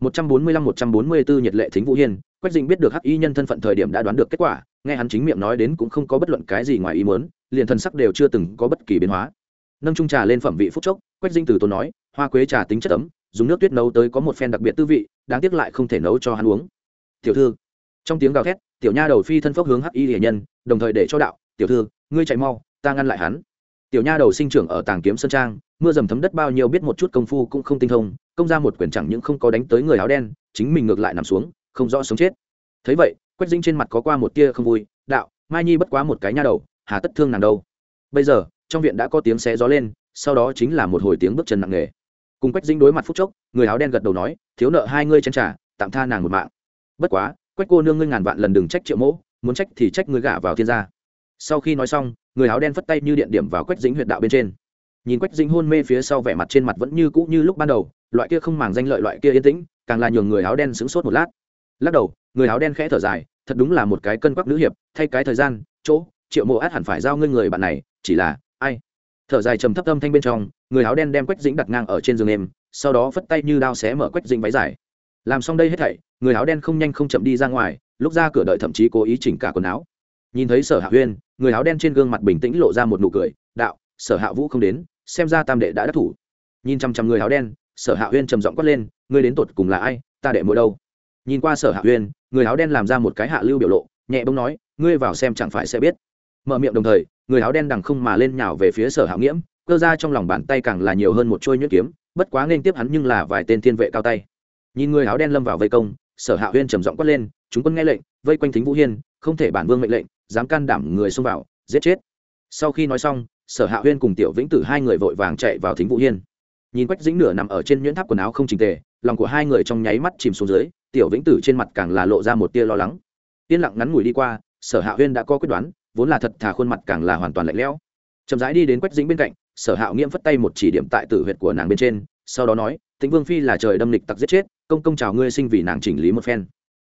145-144 nhiệt lệ thính vũ hiên, quách dinh biết được hắc y nhân thân phận thời điểm đã đoán được kết quả, nghe hắn chính miệng nói đến cũng không có bất luận cái gì ngoài ý muốn, liền thân sắc đều chưa từng có bất kỳ biến hóa. Nâng trung trà lên phẩm vị phúc chốc, quách dinh từ tốn nói, hoa quế trà tính chất ấm, dùng nước tuyết nấu tới có một phen đặc biệt tư vị, đáng tiếc lại không thể nấu cho hắn uống. Tiểu thư. Trong tiếng gào thét, tiểu nha đầu phi thân phốc hướng hắc y hiền nhân, đồng thời để cho đạo, tiểu thư, ngươi chạy mau, ta ngăn lại hắn. Tiểu nha đầu sinh trưởng ở tàng kiếm sơn trang mưa dầm thấm đất bao nhiêu biết một chút công phu cũng không tinh thông, công ra một quyển chẳng những không có đánh tới người áo đen, chính mình ngược lại nằm xuống, không rõ sống chết. Thấy vậy, quách dính trên mặt có qua một tia không vui, đạo, mai nhi bất quá một cái nha đầu, hà tất thương nàng đâu? Bây giờ, trong viện đã có tiếng xé gió lên, sau đó chính là một hồi tiếng bước chân nặng nề. Cùng quách dính đối mặt phút chốc, người áo đen gật đầu nói, thiếu nợ hai ngươi chân trả tạm tha nàng một mạng. Bất quá, quách cô nương ngươi ngàn vạn lần đừng trách triệu mỗ, muốn trách thì trách ngươi gả vào thiên gia. Sau khi nói xong, người áo đen phất tay như điện điểm vào quách dĩnh huyệt đạo bên trên nhìn quách dĩnh hôn mê phía sau vẻ mặt trên mặt vẫn như cũ như lúc ban đầu, loại kia không màng danh lợi loại kia yên tĩnh, càng là nhường người áo đen sững sốt một lát. Lắc đầu, người áo đen khẽ thở dài, thật đúng là một cái cân quắc nữ hiệp, thay cái thời gian, chỗ, triệu mộ át hẳn phải giao ngươi người bạn này, chỉ là, ai? Thở dài trầm thấp âm thanh bên trong, người áo đen đem quách dĩnh đặt ngang ở trên giường em sau đó phất tay như đao xé mở quách dĩnh váy dài. Làm xong đây hết thảy, người áo đen không nhanh không chậm đi ra ngoài, lúc ra cửa đợi thậm chí cố ý chỉnh cả quần áo. Nhìn thấy sở hạ huyên, người áo đen trên gương mặt bình tĩnh lộ ra một nụ cười, đạo, sở hạ vũ không đến xem ra tam đệ đã đắc thủ. Nhìn chăm chăm người áo đen, sở hạ huyên trầm giọng quát lên, ngươi đến tột cùng là ai? Ta đệ mỗi đâu? Nhìn qua sở hạ huyên người áo đen làm ra một cái hạ lưu biểu lộ, nhẹ bông nói, ngươi vào xem chẳng phải sẽ biết. Mở miệng đồng thời, người áo đen đằng không mà lên nhào về phía sở hạ nghiễm, cơ ra trong lòng bàn tay càng là nhiều hơn một trôi nhuyễn kiếm, bất quá nên tiếp hắn nhưng là vài tên thiên vệ cao tay. Nhìn người áo đen lâm vào vây công, sở hạ huyên trầm giọng quát lên, chúng quân nghe lệnh, vây quanh thính vũ hiên, không thể bản vương mệnh lệnh, dám can đảm người xông vào, giết chết. Sau khi nói xong sở hạ huyên cùng tiểu vĩnh tử hai người vội vàng chạy vào thính vũ hiên. Nhìn quách dĩnh nửa nằm ở trên nhuyễn tháp quần áo không trình tề, lòng của hai người trong nháy mắt chìm xuống dưới, tiểu vĩnh tử trên mặt càng là lộ ra một tia lo lắng. Yên lặng ngắn ngủi đi qua, sở hạ huyên đã có quyết đoán, vốn là thật thà khuôn mặt càng là hoàn toàn lạnh lẽo. Chậm rãi đi đến quách dĩnh bên cạnh, sở hạ nghiễm phất tay một chỉ điểm tại tử huyệt của nàng bên trên, sau đó nói, tĩnh vương phi là trời đâm lịch tặc giết chết, công công chào ngươi sinh vì nàng chỉnh lý một phen.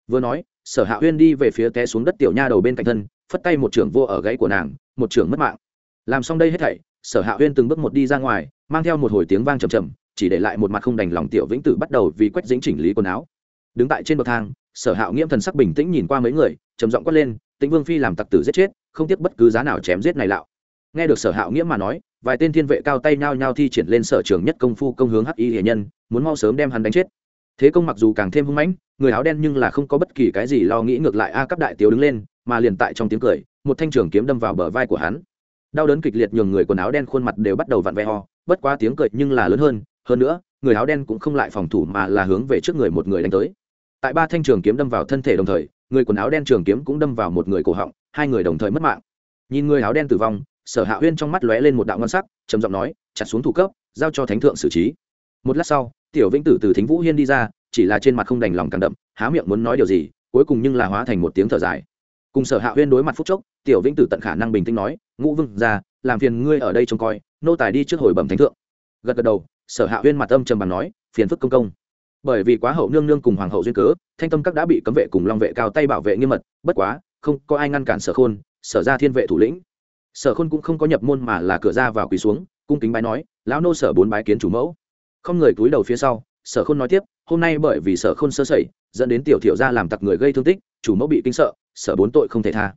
Vừa nói, sở hạ huyên đi về phía té xuống đất tiểu nha đầu bên cạnh thân, phất tay một trưởng vô ở gãy của nàng, một trưởng mất mạng làm xong đây hết thảy, sở hạ huyên từng bước một đi ra ngoài, mang theo một hồi tiếng vang trầm trầm chỉ để lại một mặt không đành lòng tiểu vĩnh tử bắt đầu vì quách dính chỉnh lý quần áo. Đứng tại trên bậc thang, sở hạ nghiễm thần sắc bình tĩnh nhìn qua mấy người, trầm giọng quát lên, tĩnh vương phi làm tặc tử giết chết, không tiếc bất cứ giá nào chém giết này lạo. Nghe được sở hạ nghiễm mà nói, vài tên thiên vệ cao tay nhao nhao thi triển lên sở trường nhất công phu công hướng hắc y hiền nhân, muốn mau sớm đem hắn đánh chết. Thế công mặc dù càng thêm hung mãnh, người áo đen nhưng là không có bất kỳ cái gì lo nghĩ ngược lại a cấp đại tiểu đứng lên, mà liền tại trong tiếng cười, một thanh trường kiếm đâm vào bờ vai của hắn đau đớn kịch liệt nhường người quần áo đen khuôn mặt đều bắt đầu vặn ve ho bất quá tiếng cười nhưng là lớn hơn hơn nữa, người áo đen cũng không lại phòng thủ mà là hướng về trước người một người đánh tới. Tại ba thanh trường kiếm đâm vào thân thể đồng thời, người quần áo đen trường kiếm cũng đâm vào một người cổ họng, hai người đồng thời mất mạng. Nhìn người áo đen tử vong, sở hạ huyên trong mắt lóe lên một đạo ngon sắc, trầm giọng nói chặt xuống thủ cấp, giao cho thánh thượng xử trí. Một lát sau, tiểu vĩnh tử từ thính vũ hiên đi ra, chỉ là trên mặt không đành lòng càng đậm, há miệng muốn nói điều gì, cuối cùng nhưng là hóa thành một tiếng thở dài cùng sở hạ huyên đối mặt phúc chốc, tiểu vĩnh tử tận khả năng bình tĩnh nói, ngũ vương ra làm phiền ngươi ở đây trông coi, nô tài đi trước hồi bẩm thánh thượng. Gật gật đầu, sở hạ huyên mặt âm trầm bàn nói, phiền phức công công. Bởi vì quá hậu nương nương cùng hoàng hậu duyên cớ, thanh tâm các đã bị cấm vệ cùng long vệ cao tay bảo vệ nghiêm mật, bất quá, không có ai ngăn cản sở khôn, sở ra thiên vệ thủ lĩnh. Sở khôn cũng không có nhập môn mà là cửa ra vào quỳ xuống, cung kính bái nói, lão nô sở bốn bái kiến chủ mẫu. Không người cúi đầu phía sau, sở khôn nói tiếp, hôm nay bởi vì sở khôn sơ sẩy, dẫn đến tiểu thiểu gia làm tặc người gây thương tích, chủ mẫu bị kinh sợ sở bốn tội không thể tha.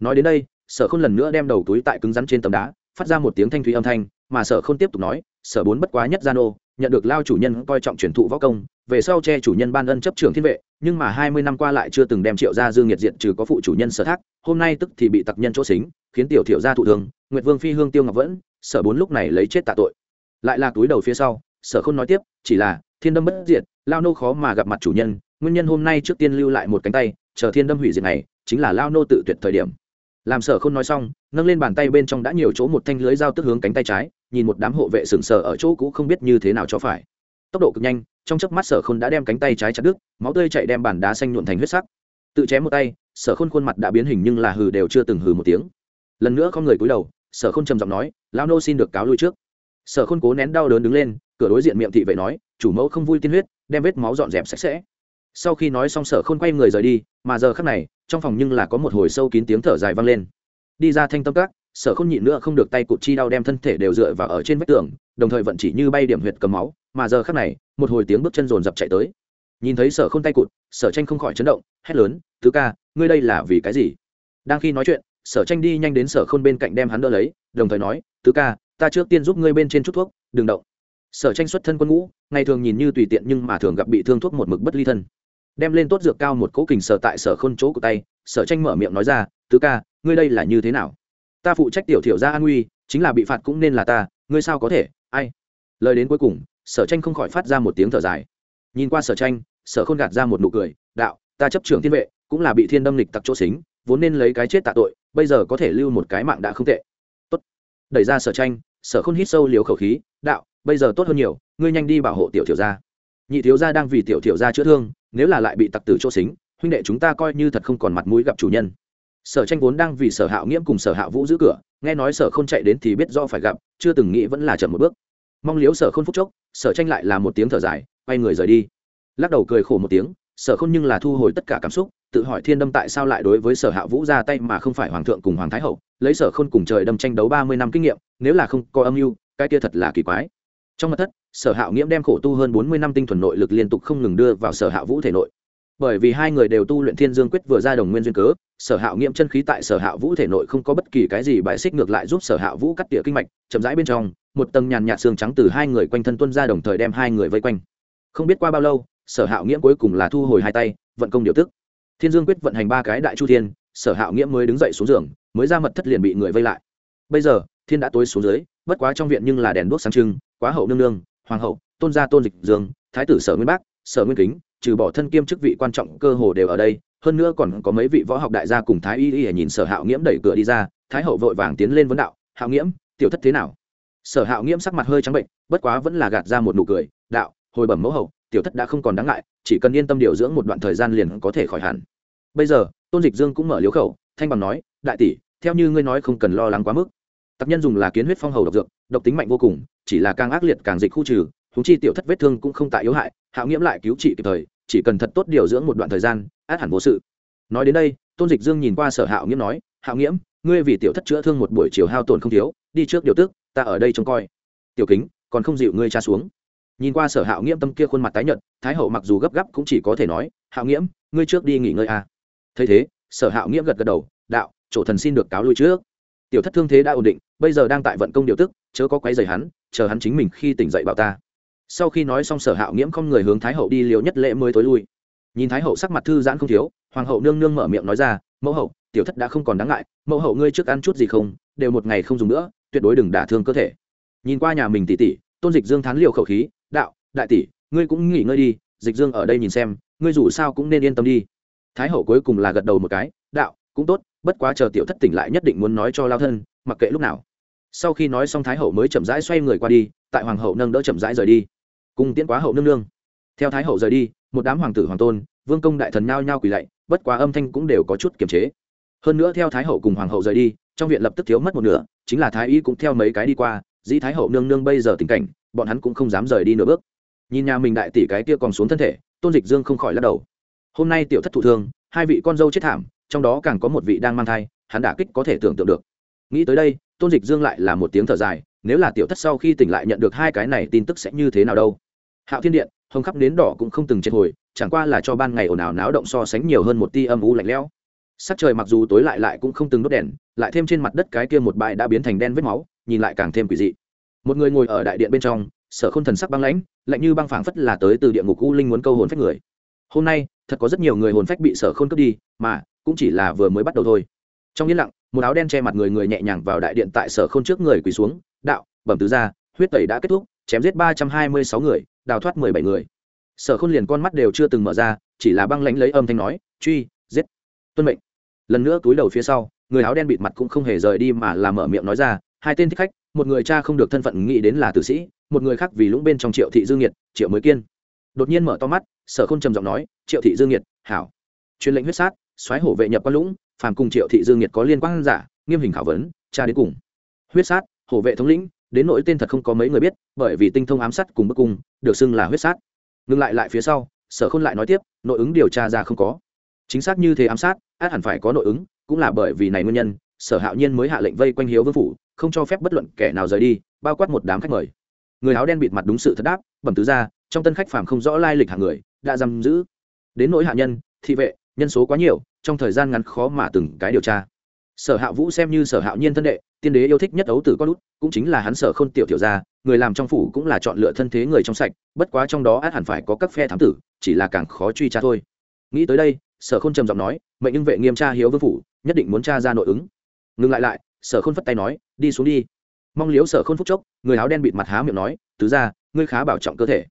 Nói đến đây, sở khôn lần nữa đem đầu túi tại cứng rắn trên tấm đá, phát ra một tiếng thanh thúy âm thanh, mà sở khôn tiếp tục nói, sở bốn bất quá nhất gia nô nhận được lao chủ nhân coi trọng truyền thụ võ công, về sau che chủ nhân ban ân chấp trưởng thiên vệ, nhưng mà hai mươi năm qua lại chưa từng đem triệu gia dương nhiệt diện trừ có phụ chủ nhân sở thác, hôm nay tức thì bị tặc nhân chỗ xính, khiến tiểu thiểu gia thụ thường nguyệt vương phi hương tiêu ngọc vẫn, sở bốn lúc này lấy chết tạ tội. Lại là túi đầu phía sau, sở khôn nói tiếp, chỉ là, thiên đâm bất diệt, lao nô khó mà gặp mặt chủ nhân, nguyên nhân hôm nay trước tiên lưu lại một cánh tay, chờ thiên đâm hủy diệt này chính là lao nô tự tuyệt thời điểm. Làm sở khôn nói xong, nâng lên bàn tay bên trong đã nhiều chỗ một thanh lưới dao tức hướng cánh tay trái, nhìn một đám hộ vệ sừng sờ ở chỗ cũ không biết như thế nào cho phải. Tốc độ cực nhanh, trong chớp mắt sở khôn đã đem cánh tay trái chặt đứt, máu tươi chạy đem bàn đá xanh nhuộn thành huyết sắc. Tự chém một tay, sở khôn khuôn mặt đã biến hình nhưng là hừ đều chưa từng hừ một tiếng. Lần nữa không người cúi đầu, sở khôn trầm giọng nói lao nô xin được cáo lui trước. Sở khôn cố nén đau đớn đứng lên, cửa đối diện miệng thị vệ nói, chủ mẫu không vui tiên huyết, đem vết máu dọn dẹp sạch sẽ. Sau khi nói xong sở khôn quay người rời đi mà giờ khắc này, trong phòng nhưng là có một hồi sâu kín tiếng thở dài vang lên. Đi ra thanh tâm các, sở khôn nhịn nữa không được tay cụt chi đau đem thân thể đều dựa vào ở trên vách tường, đồng thời vận chỉ như bay điểm huyệt cầm máu, mà giờ khắc này, một hồi tiếng bước chân rồn rập chạy tới. Nhìn thấy sở không tay cụt, sở tranh không khỏi chấn động, hét lớn, tứ ca, ngươi đây là vì cái gì? Đang khi nói chuyện, sở tranh đi nhanh đến sở khôn bên cạnh đem hắn đỡ lấy, đồng thời nói, tứ ca, ta trước tiên giúp ngươi bên trên chút thuốc, đừng động. Sở tranh xuất thân quân ngũ, ngày thường nhìn như tùy tiện nhưng mà thường gặp bị thương thuốc một mực bất ly thân đem lên tốt dược cao một cỗ kình sở tại sở khôn chỗ của tay, sở tranh mở miệng nói ra, tứ ca, ngươi đây là như thế nào? Ta phụ trách tiểu thiểu ra an nguy, chính là bị phạt cũng nên là ta, ngươi sao có thể? Ai? Lời đến cuối cùng, sở tranh không khỏi phát ra một tiếng thở dài. Nhìn qua sở tranh, sở khôn gạt ra một nụ cười, đạo, ta chấp trưởng thiên vệ, cũng là bị thiên đâm lịch tặc chỗ xính, vốn nên lấy cái chết tạ tội, bây giờ có thể lưu một cái mạng đã không tệ. Tốt. Đẩy ra sở tranh, sở khôn hít sâu liều khẩu khí, đạo, bây giờ tốt hơn nhiều, ngươi nhanh đi bảo hộ tiểu thiểu gia. Nhị thiếu gia đang vì tiểu thiểu gia chữa thương nếu là lại bị tặc tử chỗ xính, huynh đệ chúng ta coi như thật không còn mặt mũi gặp chủ nhân. Sở tranh vốn đang vì sở hạo nghiễm cùng sở hạ vũ giữ cửa, nghe nói sở không chạy đến thì biết do phải gặp, chưa từng nghĩ vẫn là chậm một bước. Mong liếu sở khôn phúc chốc, sở tranh lại là một tiếng thở dài, quay người rời đi. Lắc đầu cười khổ một tiếng, sở khôn nhưng là thu hồi tất cả cảm xúc, tự hỏi thiên đâm tại sao lại đối với sở hạ vũ ra tay mà không phải hoàng thượng cùng hoàng thái hậu, lấy sở khôn cùng trời đâm tranh đấu ba mươi năm kinh nghiệm, nếu là không có âm mưu, cái kia thật là kỳ quái. Trong mặt thất sở hạ nghiễm đem khổ tu hơn bốn mươi năm tinh thuần nội lực liên tục không ngừng đưa vào sở hạ vũ thể nội. Bởi vì hai người đều tu luyện thiên dương quyết vừa ra đồng nguyên duyên cớ, sở hạ nghiễm chân khí tại sở hạ vũ thể nội không có bất kỳ cái gì bài xích ngược lại giúp sở hạ vũ cắt tỉa kinh mạch, chậm rãi bên trong, một tầng nhàn nhạt xương trắng từ hai người quanh thân tuân ra đồng thời đem hai người vây quanh. Không biết qua bao lâu, sở hạo nghiễm cuối cùng là thu hồi hai tay, vận công điều tức. Thiên dương quyết vận hành ba cái đại chu thiên, sở hạo nghiễm mới đứng dậy xuống giường, mới ra mật thất liền bị người vây lại. Bây giờ, thiên đã tối xuống dưới, bất quá trong viện nhưng là đèn đuốc sáng trưng, quá hậu nương nương hoàng hậu, tôn gia tôn dịch dương, thái tử sở nguyên bác, sở nguyên kính, trừ bỏ thân kiêm chức vị quan trọng cơ hồ đều ở đây, hơn nữa còn có mấy vị võ học đại gia cùng thái y y nhìn sở hạo nghiễm đẩy cửa đi ra, thái hậu vội vàng tiến lên vấn đạo, hạo nghiễm, tiểu thất thế nào? Sở hạo nghiễm sắc mặt hơi trắng bệnh, bất quá vẫn là gạt ra một nụ cười, đạo, hồi bẩm mẫu hậu, tiểu thất đã không còn đáng ngại, chỉ cần yên tâm điều dưỡng một đoạn thời gian liền có thể khỏi hẳn. Bây giờ, tôn dịch dương cũng mở liếu khẩu, thanh bằng nói, đại tỷ, theo như ngươi nói không cần lo lắng quá mức tác nhân dùng là kiến huyết phong hầu độc dược, độc tính mạnh vô cùng, chỉ là càng ác liệt càng dịch khu trừ, huống chi tiểu thất vết thương cũng không tại yếu hại, hạo nghiễm lại cứu trị kịp thời, chỉ cần thật tốt điều dưỡng một đoạn thời gian, át hẳn vô sự. Nói đến đây, tôn dịch dương nhìn qua sở hạo nghiễm nói, hạo nghiễm, ngươi vì tiểu thất chữa thương một buổi chiều hao tổn không thiếu, đi trước điều tức ta ở đây trông coi. Tiểu kính, còn không dịu ngươi cha xuống. Nhìn qua sở hạo nghiễm tâm kia khuôn mặt tái nhợt, thái hậu mặc dù gấp gáp cũng chỉ có thể nói, hạo nghiễm, ngươi trước đi nghỉ ngơi a à. thấy thế, sở hạo nghiễm gật gật đầu, đạo, chỗ thần xin được cáo lui trước tiểu thất thương thế đã ổn định, bây giờ đang tại vận công điều tức, chớ có quấy rầy hắn, chờ hắn chính mình khi tỉnh dậy bảo ta. Sau khi nói xong sở hạo nghiễm không người hướng thái hậu đi liều nhất lễ mới tối lui. Nhìn thái hậu sắc mặt thư giãn không thiếu, hoàng hậu nương nương mở miệng nói ra, mẫu hậu, tiểu thất đã không còn đáng ngại, mẫu hậu ngươi trước ăn chút gì không, đều một ngày không dùng nữa, tuyệt đối đừng đả thương cơ thể. Nhìn qua nhà mình tỉ tỉ tôn dịch dương thán liều khẩu khí, đạo, đại tỷ, ngươi cũng nghỉ ngơi đi, dịch dương ở đây nhìn xem, ngươi dù sao cũng nên yên tâm đi. Thái hậu cuối cùng là gật đầu một cái, đạo, cũng tốt bất quá chờ tiểu thất tỉnh lại nhất định muốn nói cho lao thân, mặc kệ lúc nào. Sau khi nói xong thái hậu mới chậm rãi xoay người qua đi, tại hoàng hậu nâng đỡ chậm rãi rời đi. Cùng tiễn quá hậu nương nương. Theo thái hậu rời đi, một đám hoàng tử hoàng tôn, vương công đại thần nhao nhao quỳ lạy, bất quá âm thanh cũng đều có chút kiềm chế. Hơn nữa theo thái hậu cùng hoàng hậu rời đi, trong viện lập tức thiếu mất một nửa, chính là thái y cũng theo mấy cái đi qua, dĩ thái hậu nương nương bây giờ tình cảnh, bọn hắn cũng không dám rời đi nửa bước. Nhìn nhà mình đại tỷ cái kia còn xuống thân thể, tôn dịch dương không khỏi lắc đầu. Hôm nay tiểu thất thụ thương hai vị con dâu chết thảm trong đó càng có một vị đang mang thai, hắn đả kích có thể tưởng tượng được. Nghĩ tới đây, tôn dịch dương lại là một tiếng thở dài, nếu là tiểu thất sau khi tỉnh lại nhận được hai cái này tin tức sẽ như thế nào đâu? Hạo thiên điện, hồng khắp nến đỏ cũng không từng chết hồi, chẳng qua là cho ban ngày ồn ào náo động so sánh nhiều hơn một ti âm u lạnh lẽo. Sắc trời mặc dù tối lại lại cũng không từng đốt đèn, lại thêm trên mặt đất cái kia một bãi đã biến thành đen vết máu, nhìn lại càng thêm quỷ dị. Một người ngồi ở đại điện bên trong, sở k h ô n thần sắc băng lãnh, lạnh như băng phảng phất là tới từ địa ngục u linh muốn câu hồn phách người. Hôm nay, thật có rất nhiều người hồn phách bị sở khôn cướp đi, mà cũng chỉ là vừa mới bắt đầu thôi. Trong yên lặng, một áo đen che mặt người người nhẹ nhàng vào đại điện tại sở khôn trước người quỳ xuống, đạo, bẩm tứ gia, huyết tẩy đã kết thúc, chém giết ba trăm hai mươi sáu người, đào thoát mười bảy người. Sở khôn liền con mắt đều chưa từng mở ra, chỉ là băng lãnh lấy âm thanh nói, truy, giết, tuân mệnh. Lần nữa túi đầu phía sau, người áo đen bịt mặt cũng không hề rời đi mà làm mở miệng nói ra, hai tên thích khách, một người cha không được thân phận nghĩ đến là tử sĩ, một người khác vì lũng bên trong triệu thị dương nhiệt triệu mới kiên. Đột nhiên mở to mắt, sở khôn trầm giọng nói, triệu thị dương nhiệt hảo. Truyền lệnh huyết sát xoáy hổ vệ nhập quan lũng, phàm cùng triệu thị dương nhiệt có liên quan giả, nghiêm hình khảo vấn, tra đến cùng. Huyết sát, hổ vệ thống lĩnh, đến nỗi tên thật không có mấy người biết, bởi vì tinh thông ám sát cùng bức cung, được xưng là huyết sát. Ngừng lại lại phía sau, sở khôn lại nói tiếp, nội ứng điều tra ra không có. Chính xác như thế ám sát, át hẳn phải có nội ứng, cũng là bởi vì này nguyên nhân, sở hạo nhiên mới hạ lệnh vây quanh hiếu vương phủ, không cho phép bất luận kẻ nào rời đi, bao quát một đám khách mời. Người áo đen bịt mặt đúng sự thật đáp, bẩm tứ ra trong tân khách phàm không rõ lai lịch hàng người, đã giam giữ. Đến nỗi hạ nhân, thị vệ nhân số quá nhiều, trong thời gian ngắn khó mà từng cái điều tra. Sở hạ vũ xem như sở hạo nhiên thân đệ, tiên đế yêu thích nhất ấu tử con út, cũng chính là hắn sở k h ô n tiểu tiểu ra người làm trong phủ cũng là chọn lựa thân thế người trong sạch, bất quá trong đó át hẳn phải có các phe thám tử, chỉ là càng khó truy tra thôi. Nghĩ tới đây, sở k h ô n trầm giọng nói, mệnh nhưng vệ nghiêm tra hiếu vương phủ, nhất định muốn tra ra nội ứng. Ngừng lại lại, sở khôn phất tay nói, đi xuống đi. Mong liếu sở khôn phúc chốc, người áo đen bịt mặt há miệng nói, tứ ra ngươi khá bảo trọng cơ thể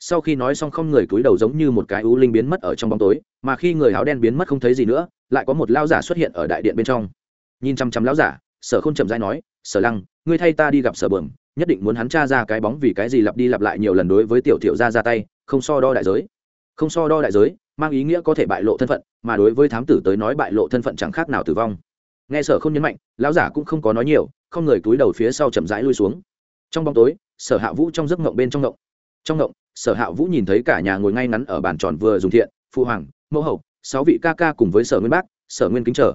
sau khi nói xong không người túi đầu giống như một cái ú linh biến mất ở trong bóng tối, mà khi người áo đen biến mất không thấy gì nữa, lại có một lao giả xuất hiện ở đại điện bên trong. Nhìn chăm chăm lão giả, sở khôn chậm dai nói, sở lăng, ngươi thay ta đi gặp sở bờm nhất định muốn hắn tra ra cái bóng vì cái gì lặp đi lặp lại nhiều lần đối với tiểu thiệu gia ra tay, không so đo đại giới. Không so đo đại giới, mang ý nghĩa có thể bại lộ thân phận, mà đối với thám tử tới nói bại lộ thân phận chẳng khác nào tử vong. Nghe sở không nhấn mạnh, lão giả cũng không có nói nhiều, không người túi đầu phía sau chậm rãi lui xuống. Trong bóng tối, sở hạ vũ trong giấc ngộng bên trong ngộng. Trong ngộng sở hạ vũ nhìn thấy cả nhà ngồi ngay ngắn ở bàn tròn vừa dùng thiện phụ hoàng, mẫu hậu, sáu vị ca ca cùng với sở nguyên bác, sở nguyên kính trở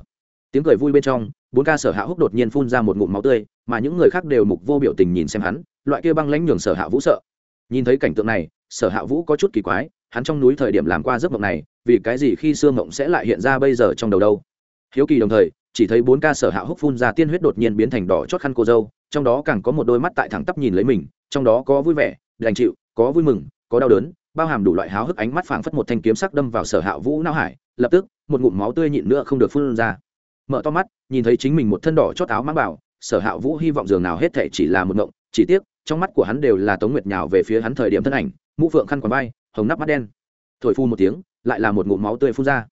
tiếng cười vui bên trong, bốn ca sở hạ húc đột nhiên phun ra một ngụm máu tươi, mà những người khác đều mục vô biểu tình nhìn xem hắn, loại kia băng lãnh nhường sở hạ vũ sợ. Nhìn thấy cảnh tượng này, sở hạ vũ có chút kỳ quái, hắn trong núi thời điểm làm qua giấc mộng này, vì cái gì khi xương mộng sẽ lại hiện ra bây giờ trong đầu đâu? Hiếu kỳ đồng thời, chỉ thấy bốn ca sở hạ húc phun ra tiên huyết đột nhiên biến thành đỏ chót khăn cô dâu, trong đó càng có một đôi mắt tại thẳng tắp nhìn lấy mình, trong đó có vui vẻ đành chịu, có vui mừng, có đau đớn, bao hàm đủ loại háo hức ánh mắt phảng phất một thanh kiếm sắc đâm vào sở hạ vũ não hải, lập tức, một ngụm máu tươi nhịn nữa không được phun ra. Mở to mắt, nhìn thấy chính mình một thân đỏ chót áo mang bảo, sở hạ vũ hy vọng dường nào hết thệ chỉ là một ngộng, chỉ tiếc, trong mắt của hắn đều là tống nguyệt nhào về phía hắn thời điểm thân ảnh, mũ phượng khăn quàng bay hồng nắp mắt đen. Thổi phun một tiếng, lại là một ngụm máu tươi phun ra.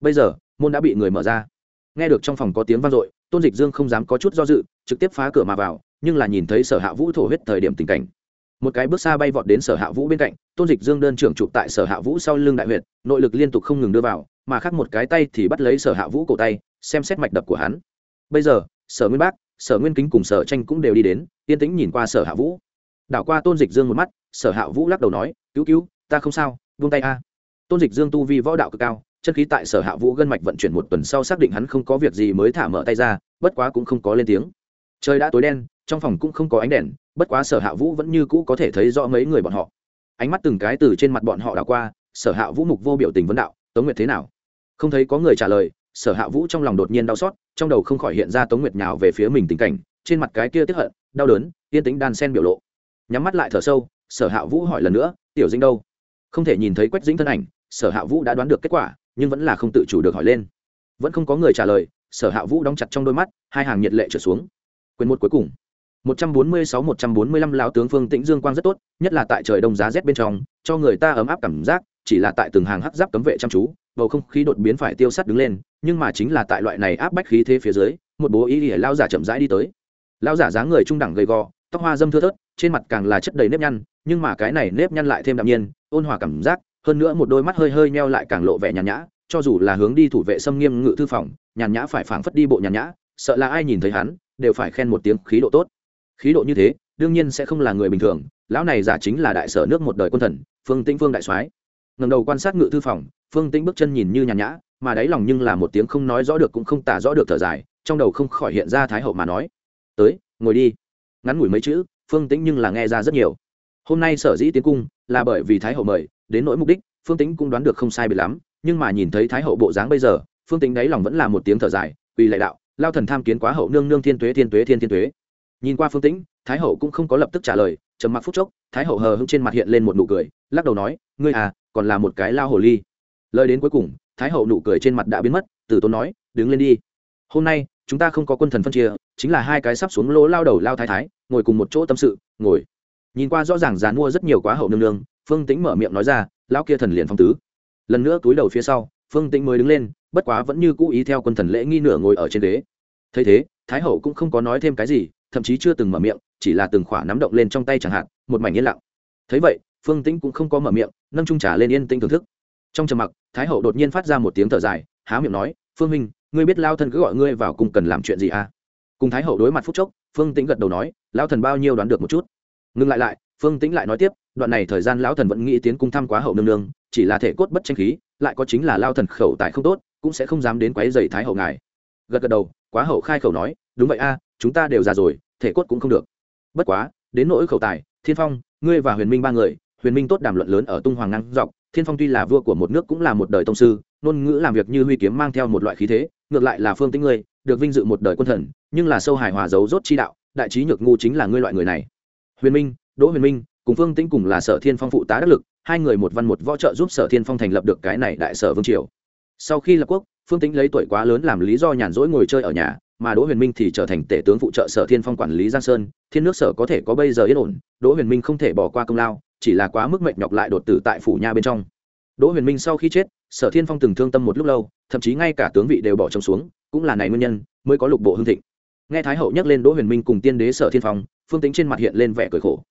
Bây giờ, môn đã bị người mở ra. Nghe được trong phòng có tiếng vang dội, tôn dịch dương không dám có chút do dự, trực tiếp phá cửa mà vào, nhưng là nhìn thấy sở hạ vũ thổ huyết thời điểm tình cảnh một cái bước xa bay vọt đến sở hạ vũ bên cạnh, tôn dịch dương đơn trưởng chụp tại sở hạ vũ sau lưng đại huyệt, nội lực liên tục không ngừng đưa vào, mà khác một cái tay thì bắt lấy sở hạ vũ cổ tay, xem xét mạch đập của hắn. Bây giờ, sở nguyên bác, sở nguyên kính cùng sở tranh cũng đều đi đến, yên tĩnh nhìn qua sở hạ vũ. Đảo qua tôn dịch dương một mắt, sở hạ vũ lắc đầu nói, cứu cứu, ta không sao vung tay a. Tôn dịch dương tu vi võ đạo cực cao, chân khí tại sở hạ vũ gân mạch vận chuyển một tuần sau xác định hắn không có việc gì mới thả mở tay ra, bất quá cũng không có lên tiếng. Trời đã tối đen, trong phòng cũng không có ánh đèn bất quá sở hạ vũ vẫn như cũ có thể thấy rõ mấy người bọn họ. Ánh mắt từng cái từ trên mặt bọn họ đảo qua, sở hạ vũ mục vô biểu tình vấn đạo, tống nguyệt thế nào? Không thấy có người trả lời, sở hạ vũ trong lòng đột nhiên đau xót, trong đầu không khỏi hiện ra tống nguyệt nhào về phía mình tình cảnh, trên mặt cái kia tiếp hận, đau đớn, yên tính đan sen biểu lộ. Nhắm mắt lại thở sâu, sở hạ vũ hỏi lần nữa, tiểu dinh đâu? Không thể nhìn thấy quách dĩnh thân ảnh, sở hạ vũ đã đoán được kết quả, nhưng vẫn là không tự chủ được hỏi lên. Vẫn không có người trả lời, sở hạ vũ đóng chặt trong đôi mắt, hai hàng nhiệt lệ trở xuống. Quyền một cuối cùng. 146-145 lão tướng Phương Tĩnh Dương quang rất tốt, nhất là tại trời đông giá rét bên trong, cho người ta ấm áp cảm giác, chỉ là tại từng hàng hắc giáp cấm vệ chăm chú, bầu không khí đột biến phải tiêu sắt đứng lên, nhưng mà chính là tại loại này áp bách khí thế phía dưới, một bố ý liễu lão giả chậm rãi đi tới. Lão giả dáng người trung đẳng gầy gò, tóc hoa dâm thưa thớt, trên mặt càng là chất đầy nếp nhăn, nhưng mà cái này nếp nhăn lại thêm đạm nhiên, ôn hòa cảm giác, hơn nữa một đôi mắt hơi hơi nheo lại càng lộ vẻ nhàn nhã, cho dù là hướng đi thủ vệ xâm nghiêm ngự thư phòng nhàn nhã phải phảng phất đi bộ nhàn nhã sợ là ai nhìn thấy hắn đều phải khen một tiếng khí độ tốt khí độ như thế, đương nhiên sẽ không là người bình thường, lão này giả chính là đại sở nước một đời quân thần, phương tĩnh phương đại soái. Ngầm đầu quan sát ngự thư phòng, phương tĩnh bước chân nhìn như nhàn nhã, mà đáy lòng nhưng là một tiếng không nói rõ được cũng không tả rõ được thở dài, trong đầu không khỏi hiện ra thái hậu mà nói. Tới, ngồi đi. Ngắn ngủi mấy chữ, phương tĩnh nhưng là nghe ra rất nhiều. Hôm nay sở dĩ tiến cung là bởi vì thái hậu mời, đến nỗi mục đích, phương tĩnh cũng đoán được không sai bị lắm, nhưng mà nhìn thấy thái hậu bộ dáng bây giờ, phương Tĩnh đáy lòng vẫn là một tiếng thở dài vì lệ đạo, lao thần tham kiến quá hậu nương nương thiên tuế thiên tuế thiên thiên tuế nhìn qua phương tĩnh, thái hậu cũng không có lập tức trả lời, trầm mặc phút chốc, thái hậu hờ hững trên mặt hiện lên một nụ cười, lắc đầu nói, ngươi à còn là một cái lao hồ ly. Lời đến cuối cùng, thái hậu nụ cười trên mặt đã biến mất từ tốn nói, đứng lên đi. Hôm nay, chúng ta không có quân thần phân chia, chính là hai cái sắp xuống lỗ lao đầu lao thái thái, ngồi cùng một chỗ tâm sự, ngồi. Nhìn qua rõ ràng dàn mua rất nhiều quá hậu nương nương, phương tĩnh mở miệng nói ra, lão kia thần liền phong tứ. Lần nữa túi đầu phía sau, phương tĩnh mới đứng lên, bất quá vẫn như cũ ý theo quân thần lễ nghi nửa ngồi ở trên ghế. Thấy thế, thái hậu cũng không có nói thêm cái gì thậm chí chưa từng mở miệng, chỉ là từng khỏa nắm động lên trong tay chẳng hạn, một mảnh yên lặng. Thấy vậy, phương tĩnh cũng không có mở miệng, nâng trung trà lên yên tĩnh thưởng thức. Trong trầm mặc, thái hậu đột nhiên phát ra một tiếng thở dài, há miệng nói, phương minh ngươi biết lao thần cứ gọi ngươi vào cùng cần làm chuyện gì à? Cùng thái hậu đối mặt phút chốc, phương tĩnh gật đầu nói, lao thần bao nhiêu đoán được một chút. Ngừng lại lại, phương tĩnh lại nói tiếp, đoạn này thời gian lão thần vẫn nghĩ tiến cung thăm quá hậu nương nương, chỉ là thể cốt bất tranh khí, lại có chính là lao thần khẩu tài không tốt, cũng sẽ không dám đến quấy dày thái hậu ngài. Gật gật đầu, quá hậu khai khẩu nói, đúng vậy a chúng ta đều già rồi, thể cốt cũng không được. Bất quá, đến nỗi khẩu tài, thiên phong, ngươi và huyền minh ba người, huyền minh tốt đàm luận lớn ở tung hoàng năng dọc, thiên phong tuy là vua của một nước cũng là một đời tông sư, ngôn ngữ làm việc như huy kiếm mang theo một loại khí thế, ngược lại là phương tĩnh ngươi, được vinh dự một đời quân thần, nhưng là sâu hài hòa giấu rốt chi đạo, đại trí nhược ngu chính là ngươi loại người này. Huyền minh, đỗ huyền minh, cùng phương tĩnh cùng là sở thiên phong phụ tá đắc lực, hai người một văn một võ trợ giúp sở thiên phong thành lập được cái này đại sở vương triều. Sau khi lập quốc phương tĩnh lấy tuổi quá lớn làm lý do nhàn rỗi ngồi chơi ở nhà, mà đỗ huyền minh thì trở thành tể tướng phụ trợ sở thiên phong quản lý giang sơn. Thiên nước sở có thể có bây giờ yên ổn, đỗ huyền minh không thể bỏ qua công lao, chỉ là quá mức mệnh nhọc lại đột tử tại phủ nha bên trong. Đỗ huyền minh sau khi chết, sở thiên phong từng thương tâm một lúc lâu, thậm chí ngay cả tướng vị đều bỏ trống xuống, cũng là này nguyên nhân mới có lục bộ hương thịnh. Nghe thái hậu nhắc lên đỗ huyền minh cùng tiên đế sở thiên phong, phương tính trên mặt hiện lên vẻ cười khổ.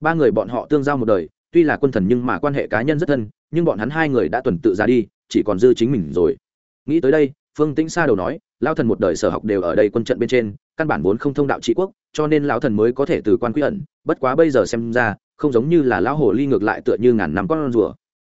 Ba người bọn họ tương giao một đời, tuy là quân thần nhưng mà quan hệ cá nhân rất thân, nhưng bọn hắn hai người đã tuần tự ra đi, chỉ còn dư chính mình rồi nghĩ tới đây, phương tĩnh xa đầu nói lao thần một đời sở học đều ở đây quân trận bên trên, căn bản vốn không thông đạo trị quốc, cho nên lão thần mới có thể từ quan quy ẩn. Bất quá bây giờ xem ra, không giống như là lão hồ ly ngược lại tựa như ngàn năm con rùa.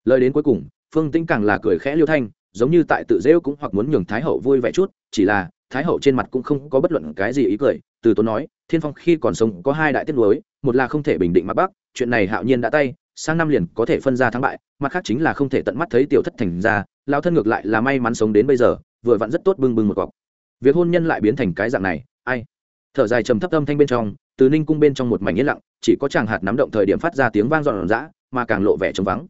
Lời đến cuối cùng, phương tĩnh càng là cười khẽ liêu thanh, giống như tại tự rêu cũng hoặc muốn nhường thái hậu vui vẻ chút, chỉ là thái hậu trên mặt cũng không có bất luận cái gì ý cười. Từ tốn nói, thiên phong khi còn sống có hai đại tiết lối một là không thể bình định mặt bắc, chuyện này hạo nhiên đã tay sang năm liền có thể phân ra thắng bại, mặt khác chính là không thể tận mắt thấy tiểu thất thành ra lao thân ngược lại là may mắn sống đến bây giờ, vừa vặn rất tốt bưng bưng một cọc. Việc hôn nhân lại biến thành cái dạng này, ai? Thở dài trầm thấp âm thanh bên trong, từ ninh cung bên trong một mảnh yên lặng, chỉ có chàng hạt nắm động thời điểm phát ra tiếng vang dọn dã, mà càng lộ vẻ trống vắng.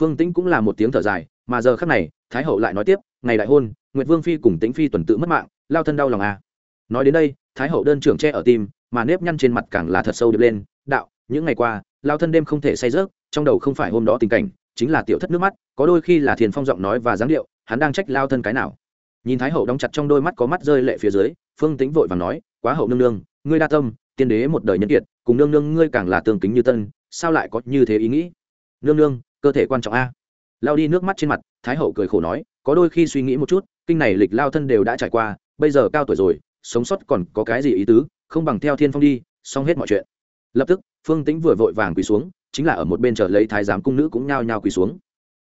Phương tĩnh cũng là một tiếng thở dài, mà giờ khắc này, thái hậu lại nói tiếp, ngày đại hôn, nguyệt vương phi cùng tĩnh phi tuần tự mất mạng, lao thân đau lòng à. nói đến đây, thái hậu đơn trưởng che ở tim, mà nếp nhăn trên mặt càng là thật sâu điệp lên, đạo, những ngày qua lao thân đêm không thể say rớt, trong đầu không phải hôm đó tình cảnh, chính là tiểu thất nước mắt, có đôi khi là thiền phong giọng nói và dáng điệu, hắn đang trách lao thân cái nào. Nhìn thái hậu đóng chặt trong đôi mắt có mắt rơi lệ phía dưới, phương tính vội và nói, quá hậu nương nương, ngươi đa tâm, tiên đế một đời nhân kiệt, cùng nương nương ngươi càng là tương kính như tân, sao lại có như thế ý nghĩ? Nương nương, cơ thể quan trọng a. Lao đi nước mắt trên mặt, thái hậu cười khổ nói, có đôi khi suy nghĩ một chút, kinh này lịch lao thân đều đã trải qua, bây giờ cao tuổi rồi, sống sót còn có cái gì ý tứ, không bằng theo thiên phong đi, xong hết mọi chuyện. Lập tức phương tĩnh vừa vội vàng quỳ xuống, chính là ở một bên chờ lấy thái giám cung nữ cũng nhao nhao quỳ xuống.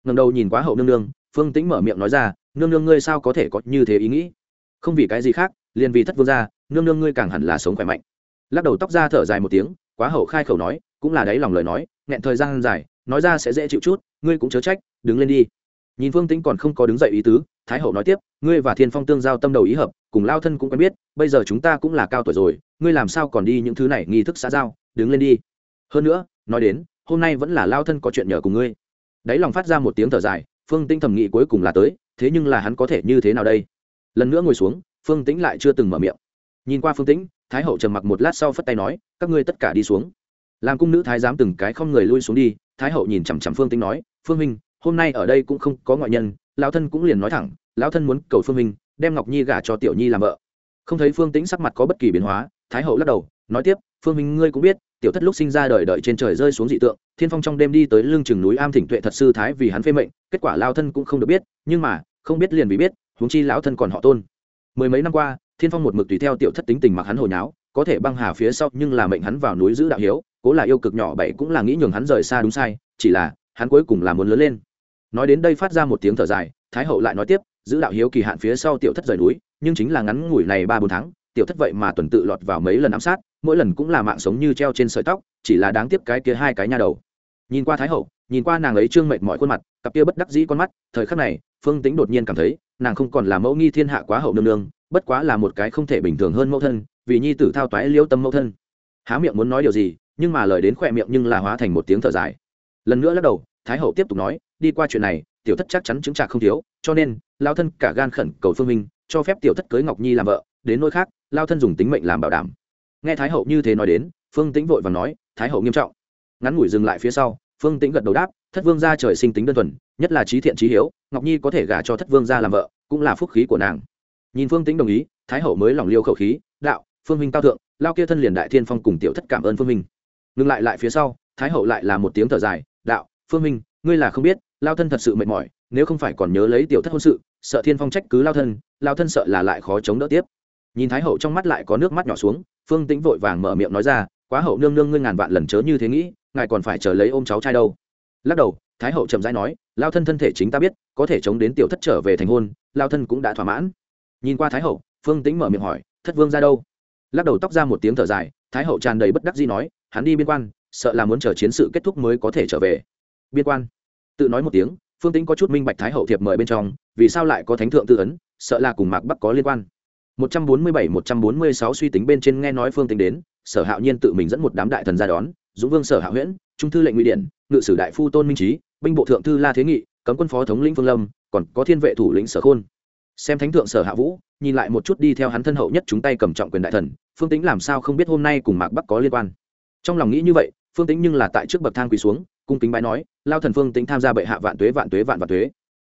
Ngần đầu nhìn quá hậu nương nương, phương tĩnh mở miệng nói ra, nương nương ngươi sao có thể có như thế ý nghĩ? Không vì cái gì khác, liền vì thất vương gia, nương nương ngươi càng hẳn là sống khỏe mạnh. Lắc đầu tóc ra thở dài một tiếng, quá hậu khai khẩu nói, cũng là đáy lòng lời nói, nghẹn thời gian dài, nói ra sẽ dễ chịu chút, ngươi cũng chớ trách, đứng lên đi. Nhìn phương tĩnh còn không có đứng dậy ý tứ, thái hậu nói tiếp, ngươi và thiên phong tương giao tâm đầu ý hợp, cùng lao thân cũng quen biết, bây giờ chúng ta cũng là cao tuổi rồi, ngươi làm sao còn đi những thứ này nghi thức xã giao? Đứng lên đi. Hơn nữa, nói đến, hôm nay vẫn là lao thân có chuyện nhờ cùng ngươi. Đáy lòng phát ra một tiếng thở dài, phương tĩnh thẩm nghĩ cuối cùng là tới, thế nhưng là hắn có thể như thế nào đây? Lần nữa ngồi xuống, phương tĩnh lại chưa từng mở miệng. Nhìn qua phương tĩnh, thái hậu trầm mặc một lát sau phất tay nói, các ngươi tất cả đi xuống. Làm cung nữ thái giám từng cái không người lui xuống đi, thái hậu nhìn chằm chằm phương tĩnh nói, phương minh, hôm nay ở đây cũng không có ngoại nhân, lão thân cũng liền nói thẳng, lão thân muốn cầu phương minh, đem ngọc nhi gả cho tiểu nhi làm vợ. Không thấy phương tĩnh sắc mặt có bất kỳ biến hóa, thái hậu lắc đầu, nói tiếp, phương minh ngươi cũng biết tiểu thất lúc sinh ra đời đợi trên trời rơi xuống dị tượng, thiên phong trong đêm đi tới lưng chừng núi am thỉnh tuệ thật sư thái vì hắn phê mệnh, kết quả lao thân cũng không được biết, nhưng mà, không biết liền vì biết, huống chi lão thân còn họ tôn. Mười mấy năm qua, thiên phong một mực tùy theo tiểu thất tính tình mặc hắn hồi nháo, có thể băng hà phía sau nhưng là mệnh hắn vào núi giữ đạo hiếu, cố là yêu cực nhỏ bảy cũng là nghĩ nhường hắn rời xa đúng sai, chỉ là, hắn cuối cùng là muốn lớn lên. Nói đến đây phát ra một tiếng thở dài, thái hậu lại nói tiếp, giữ đạo hiếu kỳ hạn phía sau tiểu thất rời núi, nhưng chính là ngắn ngủi này ba bốn tháng tiểu thất vậy mà tuần tự lọt vào mấy lần ám sát, mỗi lần cũng là mạng sống như treo trên sợi tóc, chỉ là đáng tiếc cái kia hai cái nha đầu. Nhìn qua thái hậu, nhìn qua nàng ấy trương mệt mọi khuôn mặt, cặp kia bất đắc dĩ con mắt, thời khắc này, phương tính đột nhiên cảm thấy, nàng không còn là mẫu nghi thiên hạ quá hậu nương nương, bất quá là một cái không thể bình thường hơn mẫu thân, vì nhi tử thao toái liễu tâm mẫu thân. Há miệng muốn nói điều gì, nhưng mà lời đến khỏe miệng nhưng là hóa thành một tiếng thở dài. Lần nữa lắc đầu, thái hậu tiếp tục nói, đi qua chuyện này, tiểu thất chắc chắn chứng trạc không thiếu, cho nên lao thân cả gan khẩn cầu phương minh, cho phép tiểu thất cưới ngọc nhi làm vợ, đến nơi khác lao thân dùng tính mệnh làm bảo đảm. Nghe thái hậu như thế nói đến, phương tĩnh vội và nói, thái hậu nghiêm trọng. Ngắn ngủi dừng lại phía sau, phương tĩnh gật đầu đáp, thất vương gia trời sinh tính đơn thuần, nhất là trí thiện trí hiếu, ngọc nhi có thể gả cho thất vương gia làm vợ, cũng là phúc khí của nàng. Nhìn phương tĩnh đồng ý, thái hậu mới lòng liêu khẩu khí, đạo, phương minh cao thượng, lao kia thân liền đại thiên phong cùng tiểu thất cảm ơn phương minh ngừng lại lại phía sau, thái hậu lại là một tiếng thở dài, đạo, phương minh ngươi là không biết, lao thân thật sự mệt mỏi, nếu không phải còn nhớ lấy tiểu thất hôn sự, sợ thiên phong trách cứ lao thân lao thân sợ là lại khó chống đỡ tiếp nhìn thái hậu trong mắt lại có nước mắt nhỏ xuống, phương tĩnh vội vàng mở miệng nói ra, quá hậu nương nương ngươi ngàn vạn lần chớ như thế nghĩ, ngài còn phải chờ lấy ôm cháu trai đâu. Lắc đầu, thái hậu chậm rãi nói, lao thân thân thể chính ta biết, có thể chống đến tiểu thất trở về thành hôn, lao thân cũng đã thỏa mãn. Nhìn qua thái hậu, phương tĩnh mở miệng hỏi, thất vương ra đâu? Lắc đầu tóc ra một tiếng thở dài, thái hậu tràn đầy bất đắc dĩ nói, hắn đi biên quan, sợ là muốn chờ chiến sự kết thúc mới có thể trở về. Biên quan. Tự nói một tiếng, phương tĩnh có chút minh bạch thái hậu thiệp mời bên trong, vì sao lại có thánh thượng tư ấn, sợ là cùng mạc bắc có liên quan. 147-146 suy tính bên trên nghe nói phương tĩnh đến, sở hạo nhiên tự mình dẫn một đám đại thần ra đón, dũng vương sở hạ huyễn, trung thư lệnh ngụy điện ngự sử đại phu tôn minh trí, binh bộ thượng thư la thế nghị, cấm quân phó thống lĩnh phương lâm, còn có thiên vệ thủ lĩnh sở khôn. Xem thánh thượng sở hạ vũ, nhìn lại một chút đi theo hắn thân hậu nhất chúng tay cầm trọng quyền đại thần, phương tính làm sao không biết hôm nay cùng mạc bắc có liên quan. Trong lòng nghĩ như vậy, phương tính nhưng là tại trước bậc thang quỳ xuống, cung kính bái nói, lao thần phương tính tham gia bệ hạ vạn tuế vạn tuế, vạn vạn tuế.